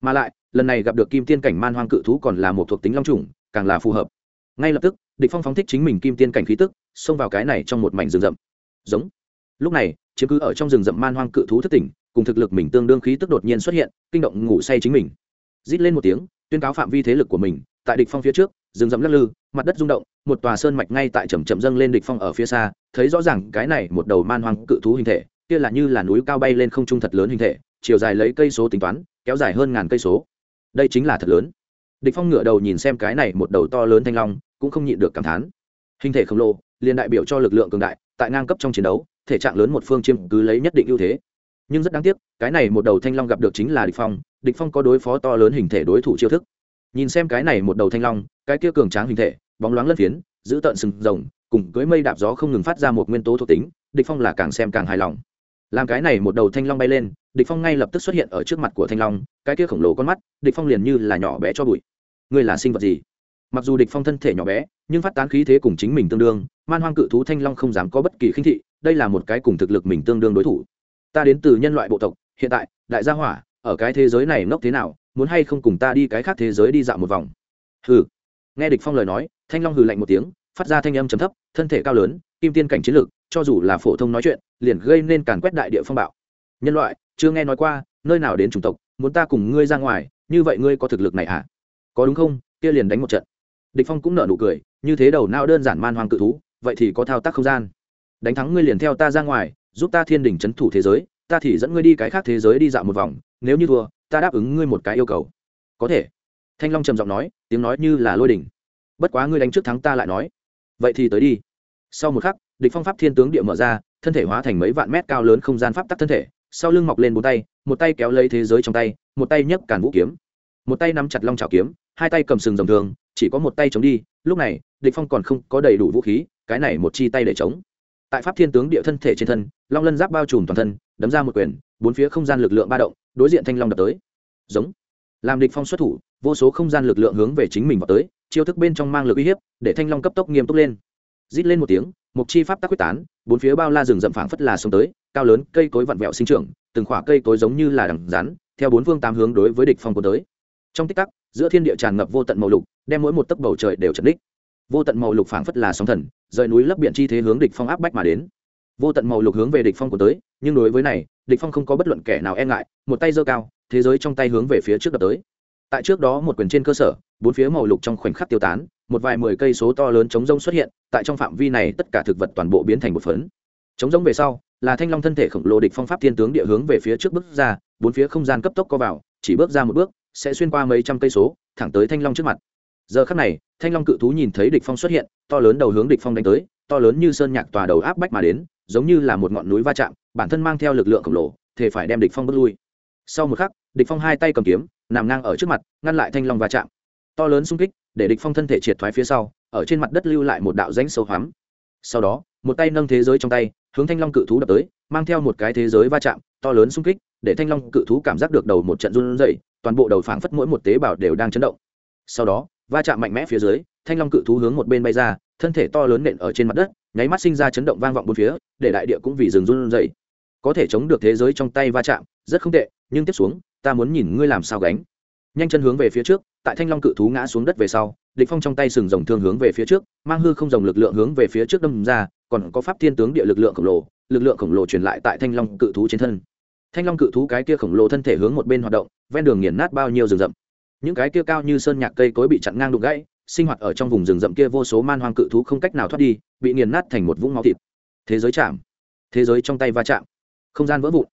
Mà lại, lần này gặp được kim tiên cảnh man hoang cự thú còn là một thuộc tính long trùng càng là phù hợp. Ngay lập tức, địch phong phóng thích chính mình kim tiên cảnh khí tức, xông vào cái này trong một mảnh rừng rậm. Giống lúc này, chiếm cứ ở trong rừng rậm man hoang cự thú thất tỉnh, cùng thực lực mình tương đương khí tức đột nhiên xuất hiện, kinh động ngủ say chính mình. Rít lên một tiếng, tuyên cáo phạm vi thế lực của mình, tại địch phong phía trước, rừng rậm lắc lư, mặt đất rung động, một tòa sơn mạch ngay tại chậm chậm dâng lên địch phong ở phía xa, thấy rõ ràng cái này một đầu man hoang cự thú hình thể, kia là như là núi cao bay lên không trung thật lớn hình thể, chiều dài lấy cây số tính toán, kéo dài hơn ngàn cây số. Đây chính là thật lớn. Địch phong ngửa đầu nhìn xem cái này một đầu to lớn thanh long, cũng không nhịn được cảm thán. Hình thể khổng lồ, liền đại biểu cho lực lượng cường đại tại ngang cấp trong chiến đấu, thể trạng lớn một phương chiếm cứ lấy nhất định ưu thế. Nhưng rất đáng tiếc, cái này một đầu thanh long gặp được chính là địch phong địch phong có đối phó to lớn hình thể đối thủ chiêu thức. Nhìn xem cái này một đầu thanh long, cái kia cường tráng hình thể, bóng loáng lân phiến, giữ tợn sừng rồng, cùng cưới mây đạp gió không ngừng phát ra một nguyên tố thuộc tính, địch phong là càng xem càng hài lòng. Làm cái này một đầu thanh long bay lên, địch phong ngay lập tức xuất hiện ở trước mặt của thanh long, cái kia khổng lồ con mắt, địch phong liền như là nhỏ bé cho bụi. Ngươi là sinh vật gì? Mặc dù địch phong thân thể nhỏ bé, nhưng phát tán khí thế cùng chính mình tương đương, man hoang cự thú thanh long không dám có bất kỳ khinh thị, đây là một cái cùng thực lực mình tương đương đối thủ. Ta đến từ nhân loại bộ tộc, hiện tại, đại gia hỏa, ở cái thế giới này ngốc thế nào, muốn hay không cùng ta đi cái khác thế giới đi dạo một vòng? Hừ. Nghe địch phong lời nói, thanh long hừ lạnh một tiếng, phát ra thanh âm trầm thấp, thân thể cao lớn, kim tiên cảnh chiến lực cho dù là phổ thông nói chuyện, liền gây nên càn quét đại địa phong bạo. Nhân loại, chưa nghe nói qua, nơi nào đến chủng tộc, muốn ta cùng ngươi ra ngoài, như vậy ngươi có thực lực này à có đúng không? Kia liền đánh một trận địch phong cũng nở nụ cười, như thế đầu não đơn giản man hoang cự thú, vậy thì có thao tác không gian. Đánh thắng ngươi liền theo ta ra ngoài, giúp ta thiên đỉnh chấn thủ thế giới, ta thì dẫn ngươi đi cái khác thế giới đi dạo một vòng, nếu như thua, ta đáp ứng ngươi một cái yêu cầu. Có thể. Thanh long trầm giọng nói, tiếng nói như là lôi đỉnh. Bất quá ngươi đánh trước thắng ta lại nói. Vậy thì tới đi. Sau một khắc, địch phong pháp thiên tướng địa mở ra, thân thể hóa thành mấy vạn mét cao lớn không gian pháp tắc thân thể, sau lưng mọc lên bốn tay, một tay kéo lấy thế giới trong tay, một tay nhấc càn vũ kiếm một tay nắm chặt long trào kiếm, hai tay cầm sừng rồng thường, chỉ có một tay chống đi, lúc này, địch phong còn không có đầy đủ vũ khí, cái này một chi tay để chống. Tại pháp thiên tướng địa thân thể trên thân, long lân giáp bao trùm toàn thân, đấm ra một quyền, bốn phía không gian lực lượng ba động, đối diện thanh long đập tới. Giống. Làm địch phong xuất thủ, vô số không gian lực lượng hướng về chính mình vào tới, chiêu thức bên trong mang lực uy hiếp, để thanh long cấp tốc nghiêm túc lên. Rít lên một tiếng, một chi pháp tác quyết tán, bốn phía bao la rừng rậm phảng phất là sông tới, cao lớn, cây cối vặn vẹo sinh trưởng, từng khỏa cây cối giống như là đằng rắn, theo bốn phương tám hướng đối với địch phong của tới trong tích tắc, giữa thiên địa tràn ngập vô tận màu lục, đem mỗi một tấc bầu trời đều chật đích vô tận màu lục phảng phất là sóng thần, rời núi lấp biển chi thế hướng địch phong áp bách mà đến. Vô tận màu lục hướng về địch phong của tới, nhưng đối với này, địch phong không có bất luận kẻ nào e ngại, một tay giơ cao, thế giới trong tay hướng về phía trước đập tới. Tại trước đó một quyền trên cơ sở, bốn phía màu lục trong khoảnh khắc tiêu tán, một vài mười cây số to lớn chống rông xuất hiện, tại trong phạm vi này tất cả thực vật toàn bộ biến thành một phấn. Chống rông về sau, là thanh long thân thể khổng lồ địch phong pháp thiên tướng địa hướng về phía trước bước ra, bốn phía không gian cấp tốc co vào, chỉ bước ra một bước sẽ xuyên qua mấy trăm cây số, thẳng tới thanh long trước mặt. Giờ khắc này, thanh long cự thú nhìn thấy địch phong xuất hiện, to lớn đầu hướng địch phong đánh tới, to lớn như sơn nhạc tòa đầu áp bách mà đến, giống như là một ngọn núi va chạm, bản thân mang theo lực lượng khổng lồ thể phải đem địch phong bước lui. Sau một khắc, địch phong hai tay cầm kiếm, nằm ngang ở trước mặt, ngăn lại thanh long va chạm. To lớn xung kích, để địch phong thân thể triệt thoái phía sau, ở trên mặt đất lưu lại một đạo rãnh sâu hoắm. Sau đó, một tay nâng thế giới trong tay hướng thanh long cự thú đập tới, mang theo một cái thế giới va chạm, to lớn xung kích, để thanh long cự thú cảm giác được đầu một trận run rẩy, toàn bộ đầu phảng phất mỗi một tế bào đều đang chấn động. Sau đó, va chạm mạnh mẽ phía dưới, thanh long cự thú hướng một bên bay ra, thân thể to lớn nện ở trên mặt đất, nháy mắt sinh ra chấn động vang vọng bốn phía, để đại địa cũng vì rừng run rẩy. Có thể chống được thế giới trong tay va chạm, rất không tệ, nhưng tiếp xuống, ta muốn nhìn ngươi làm sao gánh. Nhanh chân hướng về phía trước, tại thanh long cự thú ngã xuống đất về sau, địch phong trong tay sừng rồng thương hướng về phía trước, mang hư không rồng lực lượng hướng về phía trước đâm ra còn có pháp thiên tướng địa lực lượng khổng lồ, lực lượng khổng lồ truyền lại tại thanh long cự thú trên thân. Thanh long cự thú cái kia khổng lồ thân thể hướng một bên hoạt động, ven đường nghiền nát bao nhiêu rừng rậm. Những cái kia cao như sơn nhạc cây cối bị chặn ngang đục gãy, sinh hoạt ở trong vùng rừng rậm kia vô số man hoang cự thú không cách nào thoát đi, bị nghiền nát thành một vũng máu thịt. Thế giới chạm. Thế giới trong tay va chạm. Không gian vỡ vụn.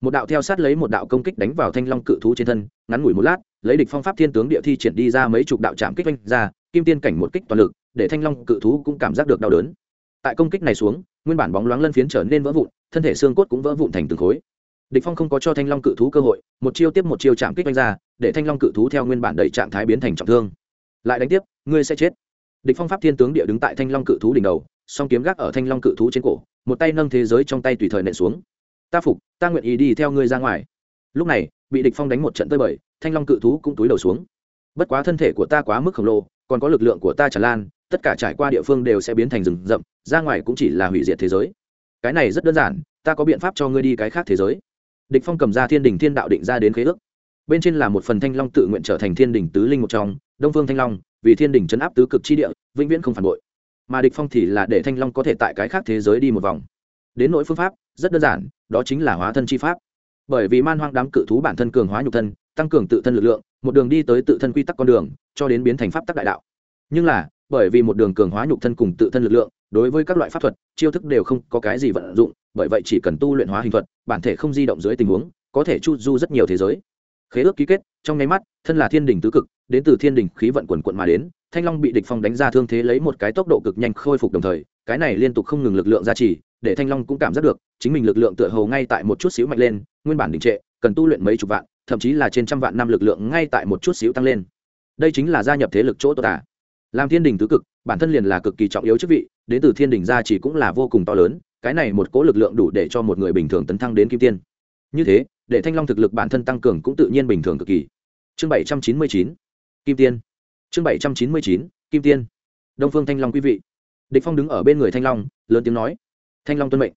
Một đạo theo sát lấy một đạo công kích đánh vào thanh long cự thú trên thân, ngắn ngủi một lát, lấy địch phong pháp thiên tướng địa thi triển đi ra mấy chục đạo chạm kích vanh ra, kim tiên cảnh một kích toàn lực, để thanh long cự thú cũng cảm giác được đau đớn tại công kích này xuống, nguyên bản bóng loáng lân phiến trở nên vỡ vụn, thân thể xương cốt cũng vỡ vụn thành từng khối. Địch phong không có cho thanh long cự thú cơ hội, một chiêu tiếp một chiêu chạm kích đánh ra, để thanh long cự thú theo nguyên bản đầy trạng thái biến thành trọng thương. Lại đánh tiếp, ngươi sẽ chết. Địch phong pháp thiên tướng địa đứng tại thanh long cự thú đỉnh đầu, song kiếm gác ở thanh long cự thú trên cổ, một tay nâng thế giới trong tay tùy thời nện xuống. Ta phục, ta nguyện ý đi theo ngươi ra ngoài. Lúc này, bị địch phong đánh một trận tơi bời, thanh long cự thú cũng túi đầu xuống. Bất quá thân thể của ta quá mức khổng lồ, còn có lực lượng của ta tràn lan tất cả trải qua địa phương đều sẽ biến thành rừng rậm, ra ngoài cũng chỉ là hủy diệt thế giới. Cái này rất đơn giản, ta có biện pháp cho ngươi đi cái khác thế giới. Địch phong cầm ra thiên đình thiên đạo định ra đến khế ước. Bên trên là một phần thanh long tự nguyện trở thành thiên đình tứ linh một trong, đông phương thanh long, vì thiên đình chấn áp tứ cực chi địa, vĩnh viễn không phản bội. Mà địch phong thì là để thanh long có thể tại cái khác thế giới đi một vòng. Đến nỗi phương pháp, rất đơn giản, đó chính là hóa thân chi pháp. Bởi vì man hoang đám cự thú bản thân cường hóa nhục thân, tăng cường tự thân lực lượng, một đường đi tới tự thân quy tắc con đường, cho đến biến thành pháp tắc đại đạo. Nhưng là bởi vì một đường cường hóa nhục thân cùng tự thân lực lượng, đối với các loại pháp thuật, chiêu thức đều không có cái gì vận dụng, bởi vậy chỉ cần tu luyện hóa hình thuật, bản thể không di động dưới tình huống, có thể chu du rất nhiều thế giới. Khế ước ký kết, trong nháy mắt, thân là thiên đình tứ cực, đến từ thiên đình khí vận quần quận mà đến, thanh long bị địch phong đánh ra thương thế lấy một cái tốc độ cực nhanh khôi phục đồng thời, cái này liên tục không ngừng lực lượng gia trì, để thanh long cũng cảm giác được, chính mình lực lượng tựa hồ ngay tại một chút xíu mạnh lên, nguyên bản đình trệ, cần tu luyện mấy chục vạn, thậm chí là trên trăm vạn năm lực lượng ngay tại một chút xíu tăng lên. Đây chính là gia nhập thế lực chỗ tốt à? Làm thiên đình tứ cực, bản thân liền là cực kỳ trọng yếu chức vị, đến từ thiên đình ra chỉ cũng là vô cùng to lớn, cái này một cố lực lượng đủ để cho một người bình thường tấn thăng đến kim tiên. Như thế, để thanh long thực lực bản thân tăng cường cũng tự nhiên bình thường cực kỳ. Chương bảy trăm chín mươi chín, kim tiên. Chương bảy trăm chín mươi chín, kim tiên. Đông phương thanh long quý vị. Địch phong đứng ở bên người thanh long, lớn tiếng nói, thanh long tuân mệnh.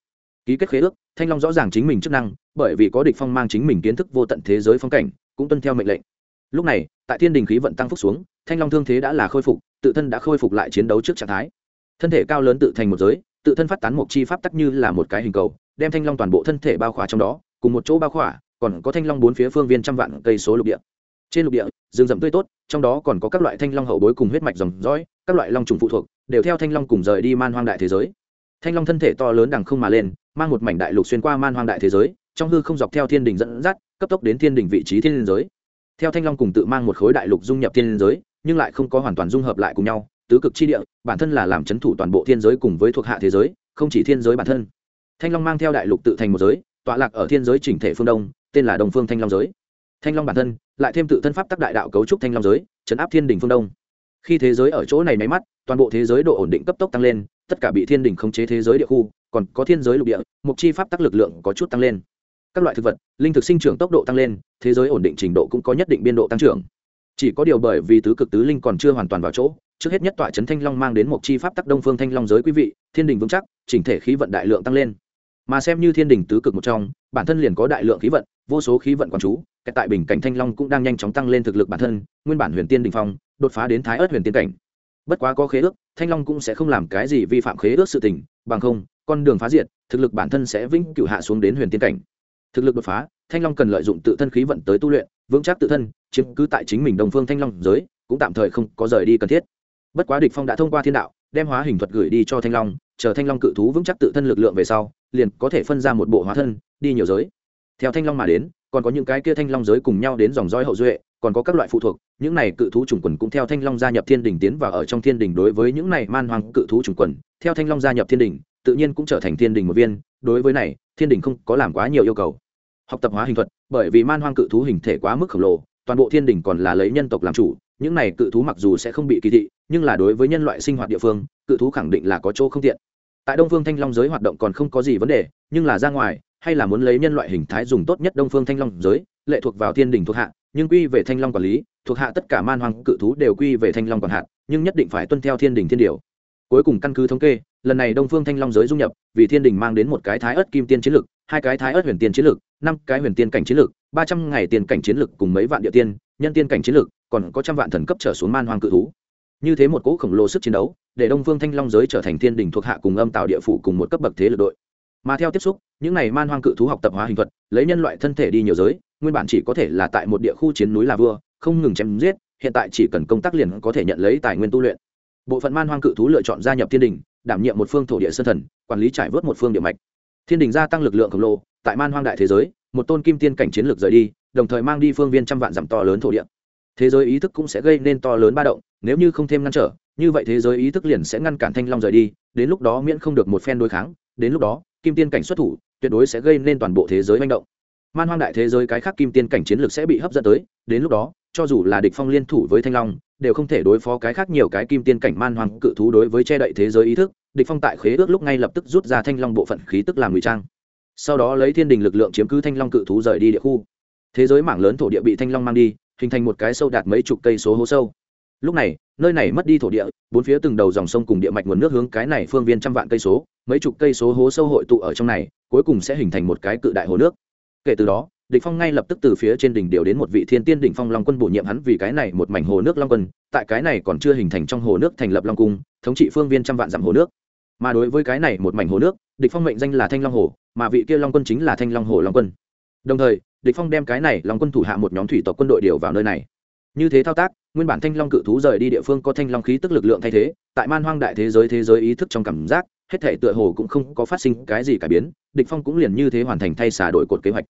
Ký kết khế ước, thanh long rõ ràng chính mình chức năng, bởi vì có địch phong mang chính mình kiến thức vô tận thế giới phong cảnh, cũng tuân theo mệnh lệnh. Lúc này, tại thiên đình khí vận tăng phúc xuống, thanh long thương thế đã là khôi phục tự thân đã khôi phục lại chiến đấu trước trạng thái. Thân thể cao lớn tự thành một giới, tự thân phát tán một chi pháp tắc như là một cái hình cầu, đem thanh long toàn bộ thân thể bao khỏa trong đó, cùng một chỗ bao khỏa, còn có thanh long bốn phía phương viên trăm vạn cây số lục địa. Trên lục địa, rừng rậm tươi tốt, trong đó còn có các loại thanh long hậu bối cùng huyết mạch dòng dõi, các loại long trùng phụ thuộc, đều theo thanh long cùng rời đi man hoang đại thế giới. Thanh long thân thể to lớn đằng không mà lên, mang một mảnh đại lục xuyên qua man hoang đại thế giới, trong hư không dọc theo thiên đình dẫn dắt, cấp tốc đến thiên đình vị trí thiên liên giới. Theo thanh long cùng tự mang một khối đại lục dung nhập thiên liên giới nhưng lại không có hoàn toàn dung hợp lại cùng nhau, tứ cực chi địa, bản thân là làm c h ấ n thủ toàn bộ thiên giới cùng với thuộc hạ thế giới, không chỉ thiên giới bản thân. Thanh long mang theo đại lục tự thành một giới, tọa lạc ở thiên giới chỉnh thể phương đông, tên là đồng phương thanh long giới. Thanh long bản thân, lại thêm tự thân pháp tắc đại đạo cấu trúc thanh long giới, chấn áp thiên đình phương đông. Khi thế giới ở chỗ này máy mắt, toàn bộ thế giới độ ổn định cấp tốc tăng lên, tất cả bị thiên đình khống chế thế giới địa khu, còn có thiên giới lục địa, mục chi pháp tắc lực lượng có chút tăng lên. Các loại thực vật, linh thực sinh trưởng tốc độ tăng lên, thế giới ổn định trình độ cũng có nhất định biên độ tăng trưởng chỉ có điều bởi vì tứ cực tứ linh còn chưa hoàn toàn vào chỗ, trước hết nhất tọa trấn thanh long mang đến một chi pháp tắc đông phương thanh long giới quý vị, thiên đình vững chắc, chỉnh thể khí vận đại lượng tăng lên. Mà xem như thiên đình tứ cực một trong, bản thân liền có đại lượng khí vận, vô số khí vận quán chú tại bình cảnh thanh long cũng đang nhanh chóng tăng lên thực lực bản thân, nguyên bản huyền tiên đình phong, đột phá đến thái ớt huyền tiên cảnh. Bất quá có khế ước, thanh long cũng sẽ không làm cái gì vi phạm khế ước sự tình, bằng không, con đường phá diệt, thực lực bản thân sẽ vĩnh cửu hạ xuống đến huyền tiên cảnh thực lực đột phá, thanh long cần lợi dụng tự thân khí vận tới tu luyện, vững chắc tự thân, chiếm cứ tại chính mình đồng phương thanh long giới, cũng tạm thời không có rời đi cần thiết. Bất quá địch phong đã thông qua thiên đạo, đem hóa hình thuật gửi đi cho thanh long, chờ thanh long cự thú vững chắc tự thân lực lượng về sau, liền có thể phân ra một bộ hóa thân, đi nhiều giới. Theo thanh long mà đến, còn có những cái kia thanh long giới cùng nhau đến dòng dõi hậu duệ, còn có các loại phụ thuộc, những này cự thú chủng quần cũng theo thanh long gia nhập thiên đình tiến vào ở trong thiên đình đối với những này man hoàng cự thú chủng quần, theo thanh long gia nhập thiên đình, tự nhiên cũng trở thành thiên đình một viên đối với này, thiên đình không có làm quá nhiều yêu cầu. Học tập hóa hình thuật, bởi vì man hoang cự thú hình thể quá mức khổng lồ, toàn bộ thiên đình còn là lấy nhân tộc làm chủ, những này cự thú mặc dù sẽ không bị kỳ thị, nhưng là đối với nhân loại sinh hoạt địa phương, cự thú khẳng định là có chỗ không tiện. Tại đông phương thanh long giới hoạt động còn không có gì vấn đề, nhưng là ra ngoài, hay là muốn lấy nhân loại hình thái dùng tốt nhất đông phương thanh long giới, lệ thuộc vào thiên đình thuộc hạ, nhưng quy về thanh long quản lý, thuộc hạ tất cả man hoang cự thú đều quy về thanh long quản hạt, nhưng nhất định phải tuân theo thiên đình thiên điều cuối cùng căn cứ thống kê, lần này đông phương thanh long giới dung nhập, vì thiên đình mang đến một cái thái ớt kim tiên chiến lực hai cái thái ớt huyền tiên chiến lực năm cái huyền tiên cảnh chiến lực ba trăm ngày tiền cảnh chiến lực cùng mấy vạn địa tiên, nhân tiên cảnh chiến lực còn có trăm vạn thần cấp trở xuống man hoang cự thú. Như thế một cỗ khổng lồ sức chiến đấu, để đông phương thanh long giới trở thành thiên đình thuộc hạ cùng âm tạo địa phủ cùng một cấp bậc thế lực đội. Mà theo tiếp xúc, những n à y man hoang cự thú học tập hóa hình thuật, lấy nhân loại thân thể đi nhiều giới, nguyên bản chỉ có thể là tại một địa khu chiến núi là vua, không ngừng chém giết, hiện tại chỉ cần công tác liền có thể nhận lấy tài nguyên tu luyện bộ phận man hoang cự thú lựa chọn gia nhập thiên đình, đảm nhiệm một phương thổ địa sơn thần, quản lý trải vớt một phương địa mạch. Thiên đình gia tăng lực lượng khổng lồ, tại man hoang đại thế giới, một tôn kim tiên cảnh chiến lược rời đi, đồng thời mang đi phương viên trăm vạn dặm to lớn thổ địa. Thế giới ý thức cũng sẽ gây nên to lớn ba động, nếu như không thêm ngăn trở, như vậy thế giới ý thức liền sẽ ngăn cản thanh long rời đi, đến lúc đó miễn không được một phen đối kháng, đến lúc đó, kim tiên cảnh xuất thủ, tuyệt đối sẽ gây nên toàn bộ thế giới manh động. Man hoang đại thế giới cái khác kim tiên cảnh chiến lược sẽ bị hấp dẫn tới, đến lúc đó, cho dù là địch phong liên thủ với thanh long đều không thể đối phó cái khác nhiều cái kim tiên cảnh man hoàng cự thú đối với che đậy thế giới ý thức, địch phong tại khế ước lúc ngay lập tức rút ra thanh long bộ phận khí tức làm ngụy trang. Sau đó lấy thiên đình lực lượng chiếm cứ thanh long cự thú rời đi địa khu. Thế giới mảng lớn thổ địa bị thanh long mang đi, hình thành một cái sâu đạt mấy chục cây số hố sâu. Lúc này, nơi này mất đi thổ địa, bốn phía từng đầu dòng sông cùng địa mạch nguồn nước hướng cái này phương viên trăm vạn cây số, mấy chục cây số hố sâu hội tụ ở trong này, cuối cùng sẽ hình thành một cái cự đại hồ nước. Kể từ đó địch phong ngay lập tức từ phía trên đỉnh điều đến một vị thiên tiên đỉnh phong long quân bổ nhiệm hắn vì cái này một mảnh hồ nước long quân, tại cái này còn chưa hình thành trong hồ nước thành lập long cung, thống trị phương viên trăm vạn dặm hồ nước. Mà đối với cái này một mảnh hồ nước, địch phong mệnh danh là thanh long hồ, mà vị kia long quân chính là thanh long hồ long quân. Đồng thời, địch phong đem cái này long quân thủ hạ một nhóm thủy tộc quân đội điều vào nơi này. Như thế thao tác, nguyên bản thanh long cự thú rời đi địa phương có thanh long khí tức lực lượng thay thế, tại man hoang đại thế giới thế giới ý thức trong cảm giác, hết thể tựa hồ cũng không có phát sinh cái gì cải biến, địch phong cũng liền như thế hoàn thành thay xả đổi cột kế hoạch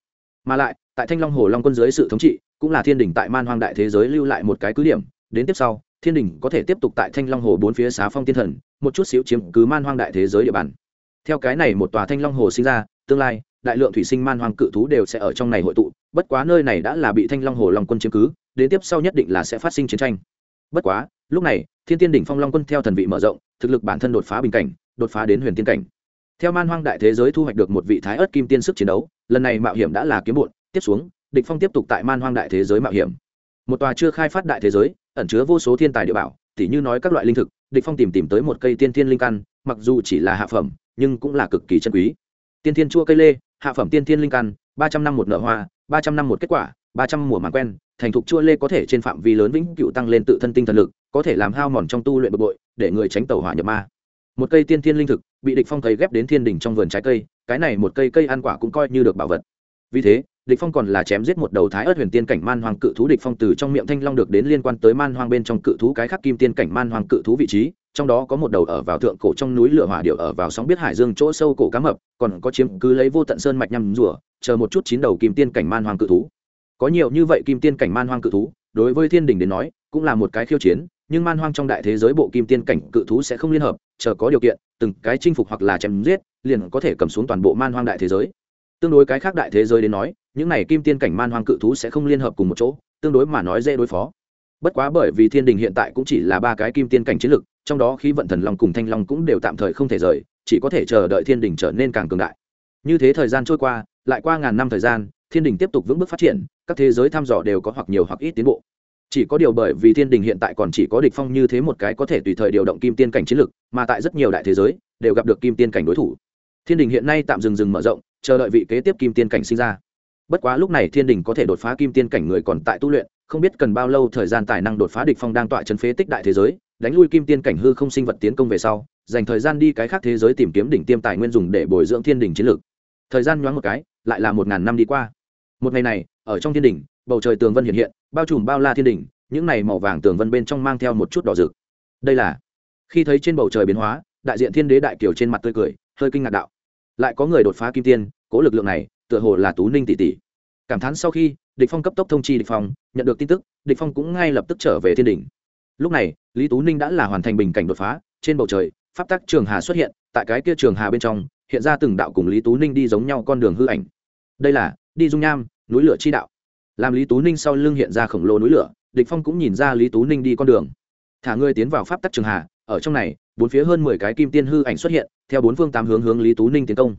mà lại, tại thanh long hồ long quân dưới sự thống trị, cũng là thiên đình tại man hoang đại thế giới lưu lại một cái cứ điểm. Đến tiếp sau, thiên đình có thể tiếp tục tại thanh long hồ bốn phía xá phong tiên thần, một chút xíu chiếm cứ man hoang đại thế giới địa bàn. Theo cái này một tòa thanh long hồ sinh ra, tương lai, đại lượng thủy sinh man hoang cự thú đều sẽ ở trong này hội tụ, bất quá nơi này đã là bị thanh long hồ long quân chiếm cứ, đến tiếp sau nhất định là sẽ phát sinh chiến tranh. Bất quá, lúc này, thiên tiên đỉnh phong long quân theo thần vị mở rộng, thực lực bản thân đột phá bình cảnh, đột phá đến huyền tiên cảnh theo man hoang đại thế giới thu hoạch được một vị thái ớt kim tiên sức chiến đấu, lần này mạo hiểm đã là kiếm bụn tiếp xuống, địch phong tiếp tục tại man hoang đại thế giới mạo hiểm. Một tòa chưa khai phát đại thế giới, ẩn chứa vô số thiên tài địa bảo, tỉ như nói các loại linh thực, địch phong tìm tìm tới một cây tiên thiên linh căn, mặc dù chỉ là hạ phẩm, nhưng cũng là cực kỳ chân quý. Tiên thiên chua cây lê, hạ phẩm tiên thiên linh căn, ba trăm năm một nở hoa, ba trăm năm một kết quả, ba trăm mùa màng quen, thành thục chua lê có thể trên phạm vi lớn vĩnh cựu tăng lên tự thân tinh thần lực, có thể làm hao mòn trong tu luyện bực bội, để người tránh tàu hỏa nhập ma một cây tiên thiên linh thực, bị địch phong cấy ghép đến thiên đỉnh trong vườn trái cây, cái này một cây cây ăn quả cũng coi như được bảo vật. Vì thế, địch phong còn là chém giết một đầu thái ớt huyền tiên cảnh man hoàng cự thú địch phong từ trong miệng thanh long được đến liên quan tới man hoàng bên trong cự thú cái khác kim tiên cảnh man hoàng cự thú vị trí, trong đó có một đầu ở vào thượng cổ trong núi lửa hỏa điệu ở vào sóng biết hải dương chỗ sâu cổ cá mập, còn có chiếm cứ lấy vô tận sơn mạch nhằm rùa chờ một chút chín đầu kim tiên cảnh man hoàng cự thú. Có nhiều như vậy kim tiên cảnh man hoàng cự thú, đối với thiên đình đến nói, cũng là một cái khiêu chiến nhưng man hoang trong đại thế giới bộ kim tiên cảnh cự thú sẽ không liên hợp, chờ có điều kiện, từng cái chinh phục hoặc là chém giết, liền có thể cầm xuống toàn bộ man hoang đại thế giới. Tương đối cái khác đại thế giới đến nói, những này kim tiên cảnh man hoang cự thú sẽ không liên hợp cùng một chỗ, tương đối mà nói dễ đối phó. Bất quá bởi vì thiên đình hiện tại cũng chỉ là ba cái kim tiên cảnh chiến lực trong đó khí vận thần long cùng thanh long cũng đều tạm thời không thể rời, chỉ có thể chờ đợi thiên đình trở nên càng cường đại. Như thế thời gian trôi qua, lại qua ngàn năm thời gian, thiên đình tiếp tục vững bước phát triển, các thế giới thăm dò đều có hoặc nhiều hoặc ít tiến bộ chỉ có điều bởi vì thiên đình hiện tại còn chỉ có địch phong như thế một cái có thể tùy thời điều động kim tiên cảnh chiến lực, mà tại rất nhiều đại thế giới, đều gặp được kim tiên cảnh đối thủ. Thiên đình hiện nay tạm dừng dừng mở rộng, chờ đợi vị kế tiếp kim tiên cảnh sinh ra. Bất quá lúc này thiên đình có thể đột phá kim tiên cảnh người còn tại tu luyện, không biết cần bao lâu thời gian tài năng đột phá địch phong đang tọa chân phế tích đại thế giới, đánh lui kim tiên cảnh hư không sinh vật tiến công về sau, dành thời gian đi cái khác thế giới tìm kiếm đỉnh tiêm tài nguyên dùng để bồi dưỡng thiên đình chiến lược thời gian nhoáng một cái, lại là một ngàn năm đi qua. Một ngày này, ở trong thiên đình bầu trời tường vân hiện hiện, bao trùm bao la thiên đình những này màu vàng tường vân bên trong mang theo một chút đỏ rực. Đây là, khi thấy trên bầu trời biến hóa, đại diện thiên đế đại kiều trên mặt tươi cười, hơi kinh ngạc đạo. Lại có người đột phá kim tiên, cố lực lượng này, tựa hồ là tú ninh tỷ tỷ. Cảm thán sau khi, địch phong cấp tốc thông chi địch phong, nhận được tin tức, địch phong cũng ngay lập tức trở về thiên đỉnh. Lúc này, lý tú ninh đã là hoàn thành bình cảnh đột phá, trên bầu trời, pháp tắc trường hà xuất hiện, tại cái kia trường hà bên trong, hiện ra từng đạo cùng lý tú ninh đi giống nhau con đường hư ảnh. Đây là, đi dung nham, núi lửa chi đạo làm lý tú ninh sau lưng hiện ra khổng lồ núi lửa địch phong cũng nhìn ra lý tú ninh đi con đường thả ngươi tiến vào pháp tắc trường hà ở trong này bốn phía hơn mười cái kim tiên hư ảnh xuất hiện theo bốn phương tám hướng hướng lý tú ninh tiến công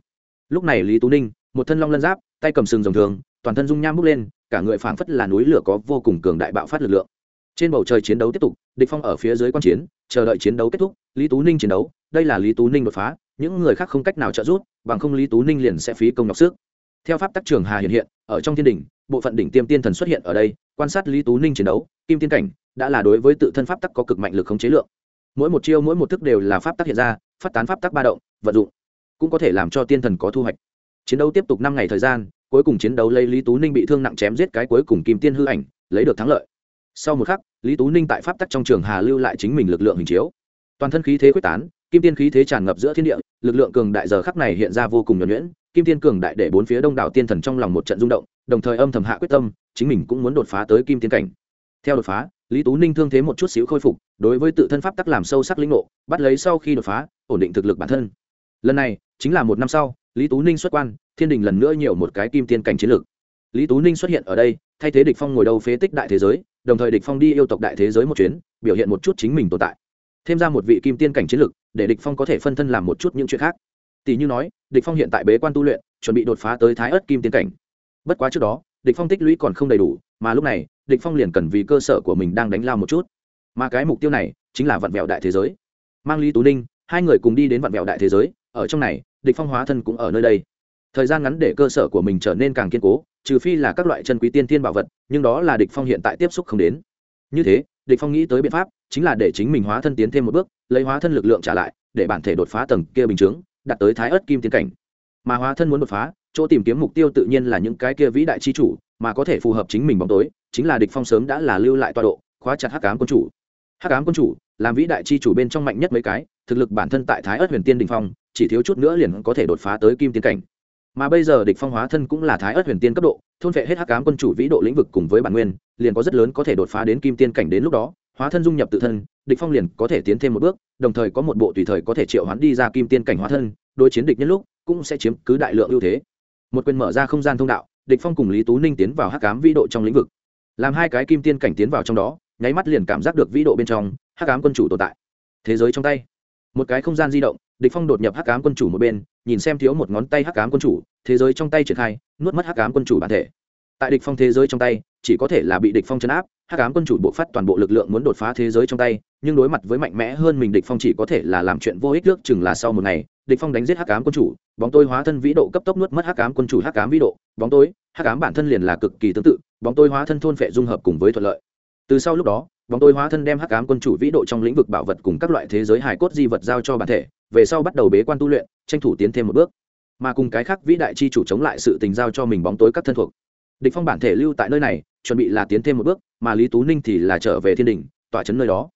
lúc này lý tú ninh một thân long lân giáp tay cầm sừng rồng thường toàn thân dung nham bốc lên cả người phảng phất là núi lửa có vô cùng cường đại bạo phát lực lượng trên bầu trời chiến đấu tiếp tục địch phong ở phía dưới quan chiến chờ đợi chiến đấu kết thúc lý tú ninh chiến đấu đây là lý tú ninh đột phá những người khác không cách nào trợ giúp bằng không lý tú ninh liền sẽ phí công nhọc sức theo pháp tắc trường hà hiện hiện ở trong thiên Đình, bộ phận đỉnh tiêm tiên thần xuất hiện ở đây quan sát lý tú ninh chiến đấu kim tiên cảnh đã là đối với tự thân pháp tắc có cực mạnh lực khống chế lượng. Mỗi một chiêu mỗi một thức đều là pháp tắc hiện ra phát tán pháp tắc ba động vận dụng cũng có thể làm cho tiên thần có thu hoạch. Chiến đấu tiếp tục năm ngày thời gian cuối cùng chiến đấu lấy lý tú ninh bị thương nặng chém giết cái cuối cùng kim tiên hư ảnh lấy được thắng lợi. Sau một khắc lý tú ninh tại pháp tắc trong trường hà lưu lại chính mình lực lượng hình chiếu. Toàn thân khí thế quyết tán kim tiên khí thế tràn ngập giữa thiên địa lực lượng cường đại giờ khắc này hiện ra vô cùng nhuẩn nhuyễn, kim tiên cường đại để bốn phía đông đảo tiên thần trong lòng một trận rung động, đồng thời âm thầm hạ quyết tâm, chính mình cũng muốn đột phá tới kim tiên cảnh. Theo đột phá, lý tú ninh thương thế một chút xíu khôi phục, đối với tự thân pháp tắc làm sâu sắc lĩnh ngộ, bắt lấy sau khi đột phá, ổn định thực lực bản thân. Lần này, chính là một năm sau, lý tú ninh xuất quan, thiên đình lần nữa nhiều một cái kim tiên cảnh chiến lược. Lý tú ninh xuất hiện ở đây, thay thế địch phong ngồi đầu phế tích đại thế giới, đồng thời địch phong đi yêu tộc đại thế giới một chuyến, biểu hiện một chút chính mình tồn tại thêm ra một vị kim tiên cảnh chiến lược để địch phong có thể phân thân làm một chút những chuyện khác. Tỷ như nói, địch phong hiện tại bế quan tu luyện, chuẩn bị đột phá tới thái ớt kim tiên cảnh. Bất quá trước đó, địch phong tích lũy còn không đầy đủ, mà lúc này, địch phong liền cần vì cơ sở của mình đang đánh lao một chút. Mà cái mục tiêu này, chính là vạn vẹo đại thế giới. Mang lý tú ninh, hai người cùng đi đến vạn vẹo đại thế giới, ở trong này, địch phong hóa thân cũng ở nơi đây. Thời gian ngắn để cơ sở của mình trở nên càng kiên cố, trừ phi là các loại chân quý tiên thiên bảo vật, nhưng đó là địch phong hiện tại tiếp xúc không đến. Như thế, địch phong nghĩ tới biện pháp chính là để chính mình hóa thân tiến thêm một bước, lấy hóa thân lực lượng trả lại, để bản thể đột phá tầng kia bình chứng đạt tới thái ớt kim tiên cảnh. Mà hóa thân muốn đột phá, chỗ tìm kiếm mục tiêu tự nhiên là những cái kia vĩ đại chi chủ, mà có thể phù hợp chính mình bóng tối, chính là địch phong sớm đã là lưu lại tọa độ, khóa chặt hắc ám quân chủ. Hắc ám quân chủ, làm vĩ đại chi chủ bên trong mạnh nhất mấy cái, thực lực bản thân tại thái ớt huyền tiên đỉnh phong, chỉ thiếu chút nữa liền có thể đột phá tới kim tiên cảnh. Mà bây giờ địch phong hóa thân cũng là thái ớt huyền tiên cấp độ, thôn vệ hết hắc ám quân chủ vĩ độ lĩnh vực cùng với bản nguyên, liền có rất lớn có thể đột phá đến kim tiên cảnh đến lúc đó hóa thân dung nhập tự thân, địch phong liền có thể tiến thêm một bước, đồng thời có một bộ tùy thời có thể triệu hoán đi ra kim tiên cảnh hóa thân, đối chiến địch nhân lúc cũng sẽ chiếm cứ đại lượng ưu thế. Một quyền mở ra không gian thông đạo, địch phong cùng lý tú ninh tiến vào hắc ám vĩ độ trong lĩnh vực. Làm hai cái kim tiên cảnh tiến vào trong đó, nháy mắt liền cảm giác được vĩ độ bên trong, hắc ám quân chủ tồn tại. Thế giới trong tay. Một cái không gian di động, địch phong đột nhập hắc ám quân chủ một bên, nhìn xem thiếu một ngón tay hắc ám quân chủ, thế giới trong tay triển khai, nuốt mất hắc ám quân chủ bản thể tại địch phong thế giới trong tay, chỉ có thể là bị địch phong chấn áp, hắc ám quân chủ bộ phát toàn bộ lực lượng muốn đột phá thế giới trong tay, nhưng đối mặt với mạnh mẽ hơn mình địch phong chỉ có thể là làm chuyện vô ích trước chừng là sau một ngày, địch phong đánh giết hắc ám quân chủ, bóng tối hóa thân vĩ độ cấp tốc nuốt mất hắc ám quân chủ hắc ám vĩ độ, bóng tối, hắc ám bản thân liền là cực kỳ tương tự, bóng tối hóa thân thôn phệ dung hợp cùng với thuận lợi. Từ sau lúc đó, bóng tối hóa thân đem hắc ám quân chủ vĩ độ trong lĩnh vực bảo vật cùng các loại thế giới hài cốt di vật giao cho bản thể, về sau bắt đầu bế quan tu luyện, tranh thủ tiến thêm một bước. Mà cùng cái khác vĩ đại chi chủ chống lại sự tình giao cho mình bóng tối các thân thuộc địch phong bản thể lưu tại nơi này, chuẩn bị là tiến thêm một bước, mà lý tú ninh thì là trở về thiên đình tỏa chấn nơi đó.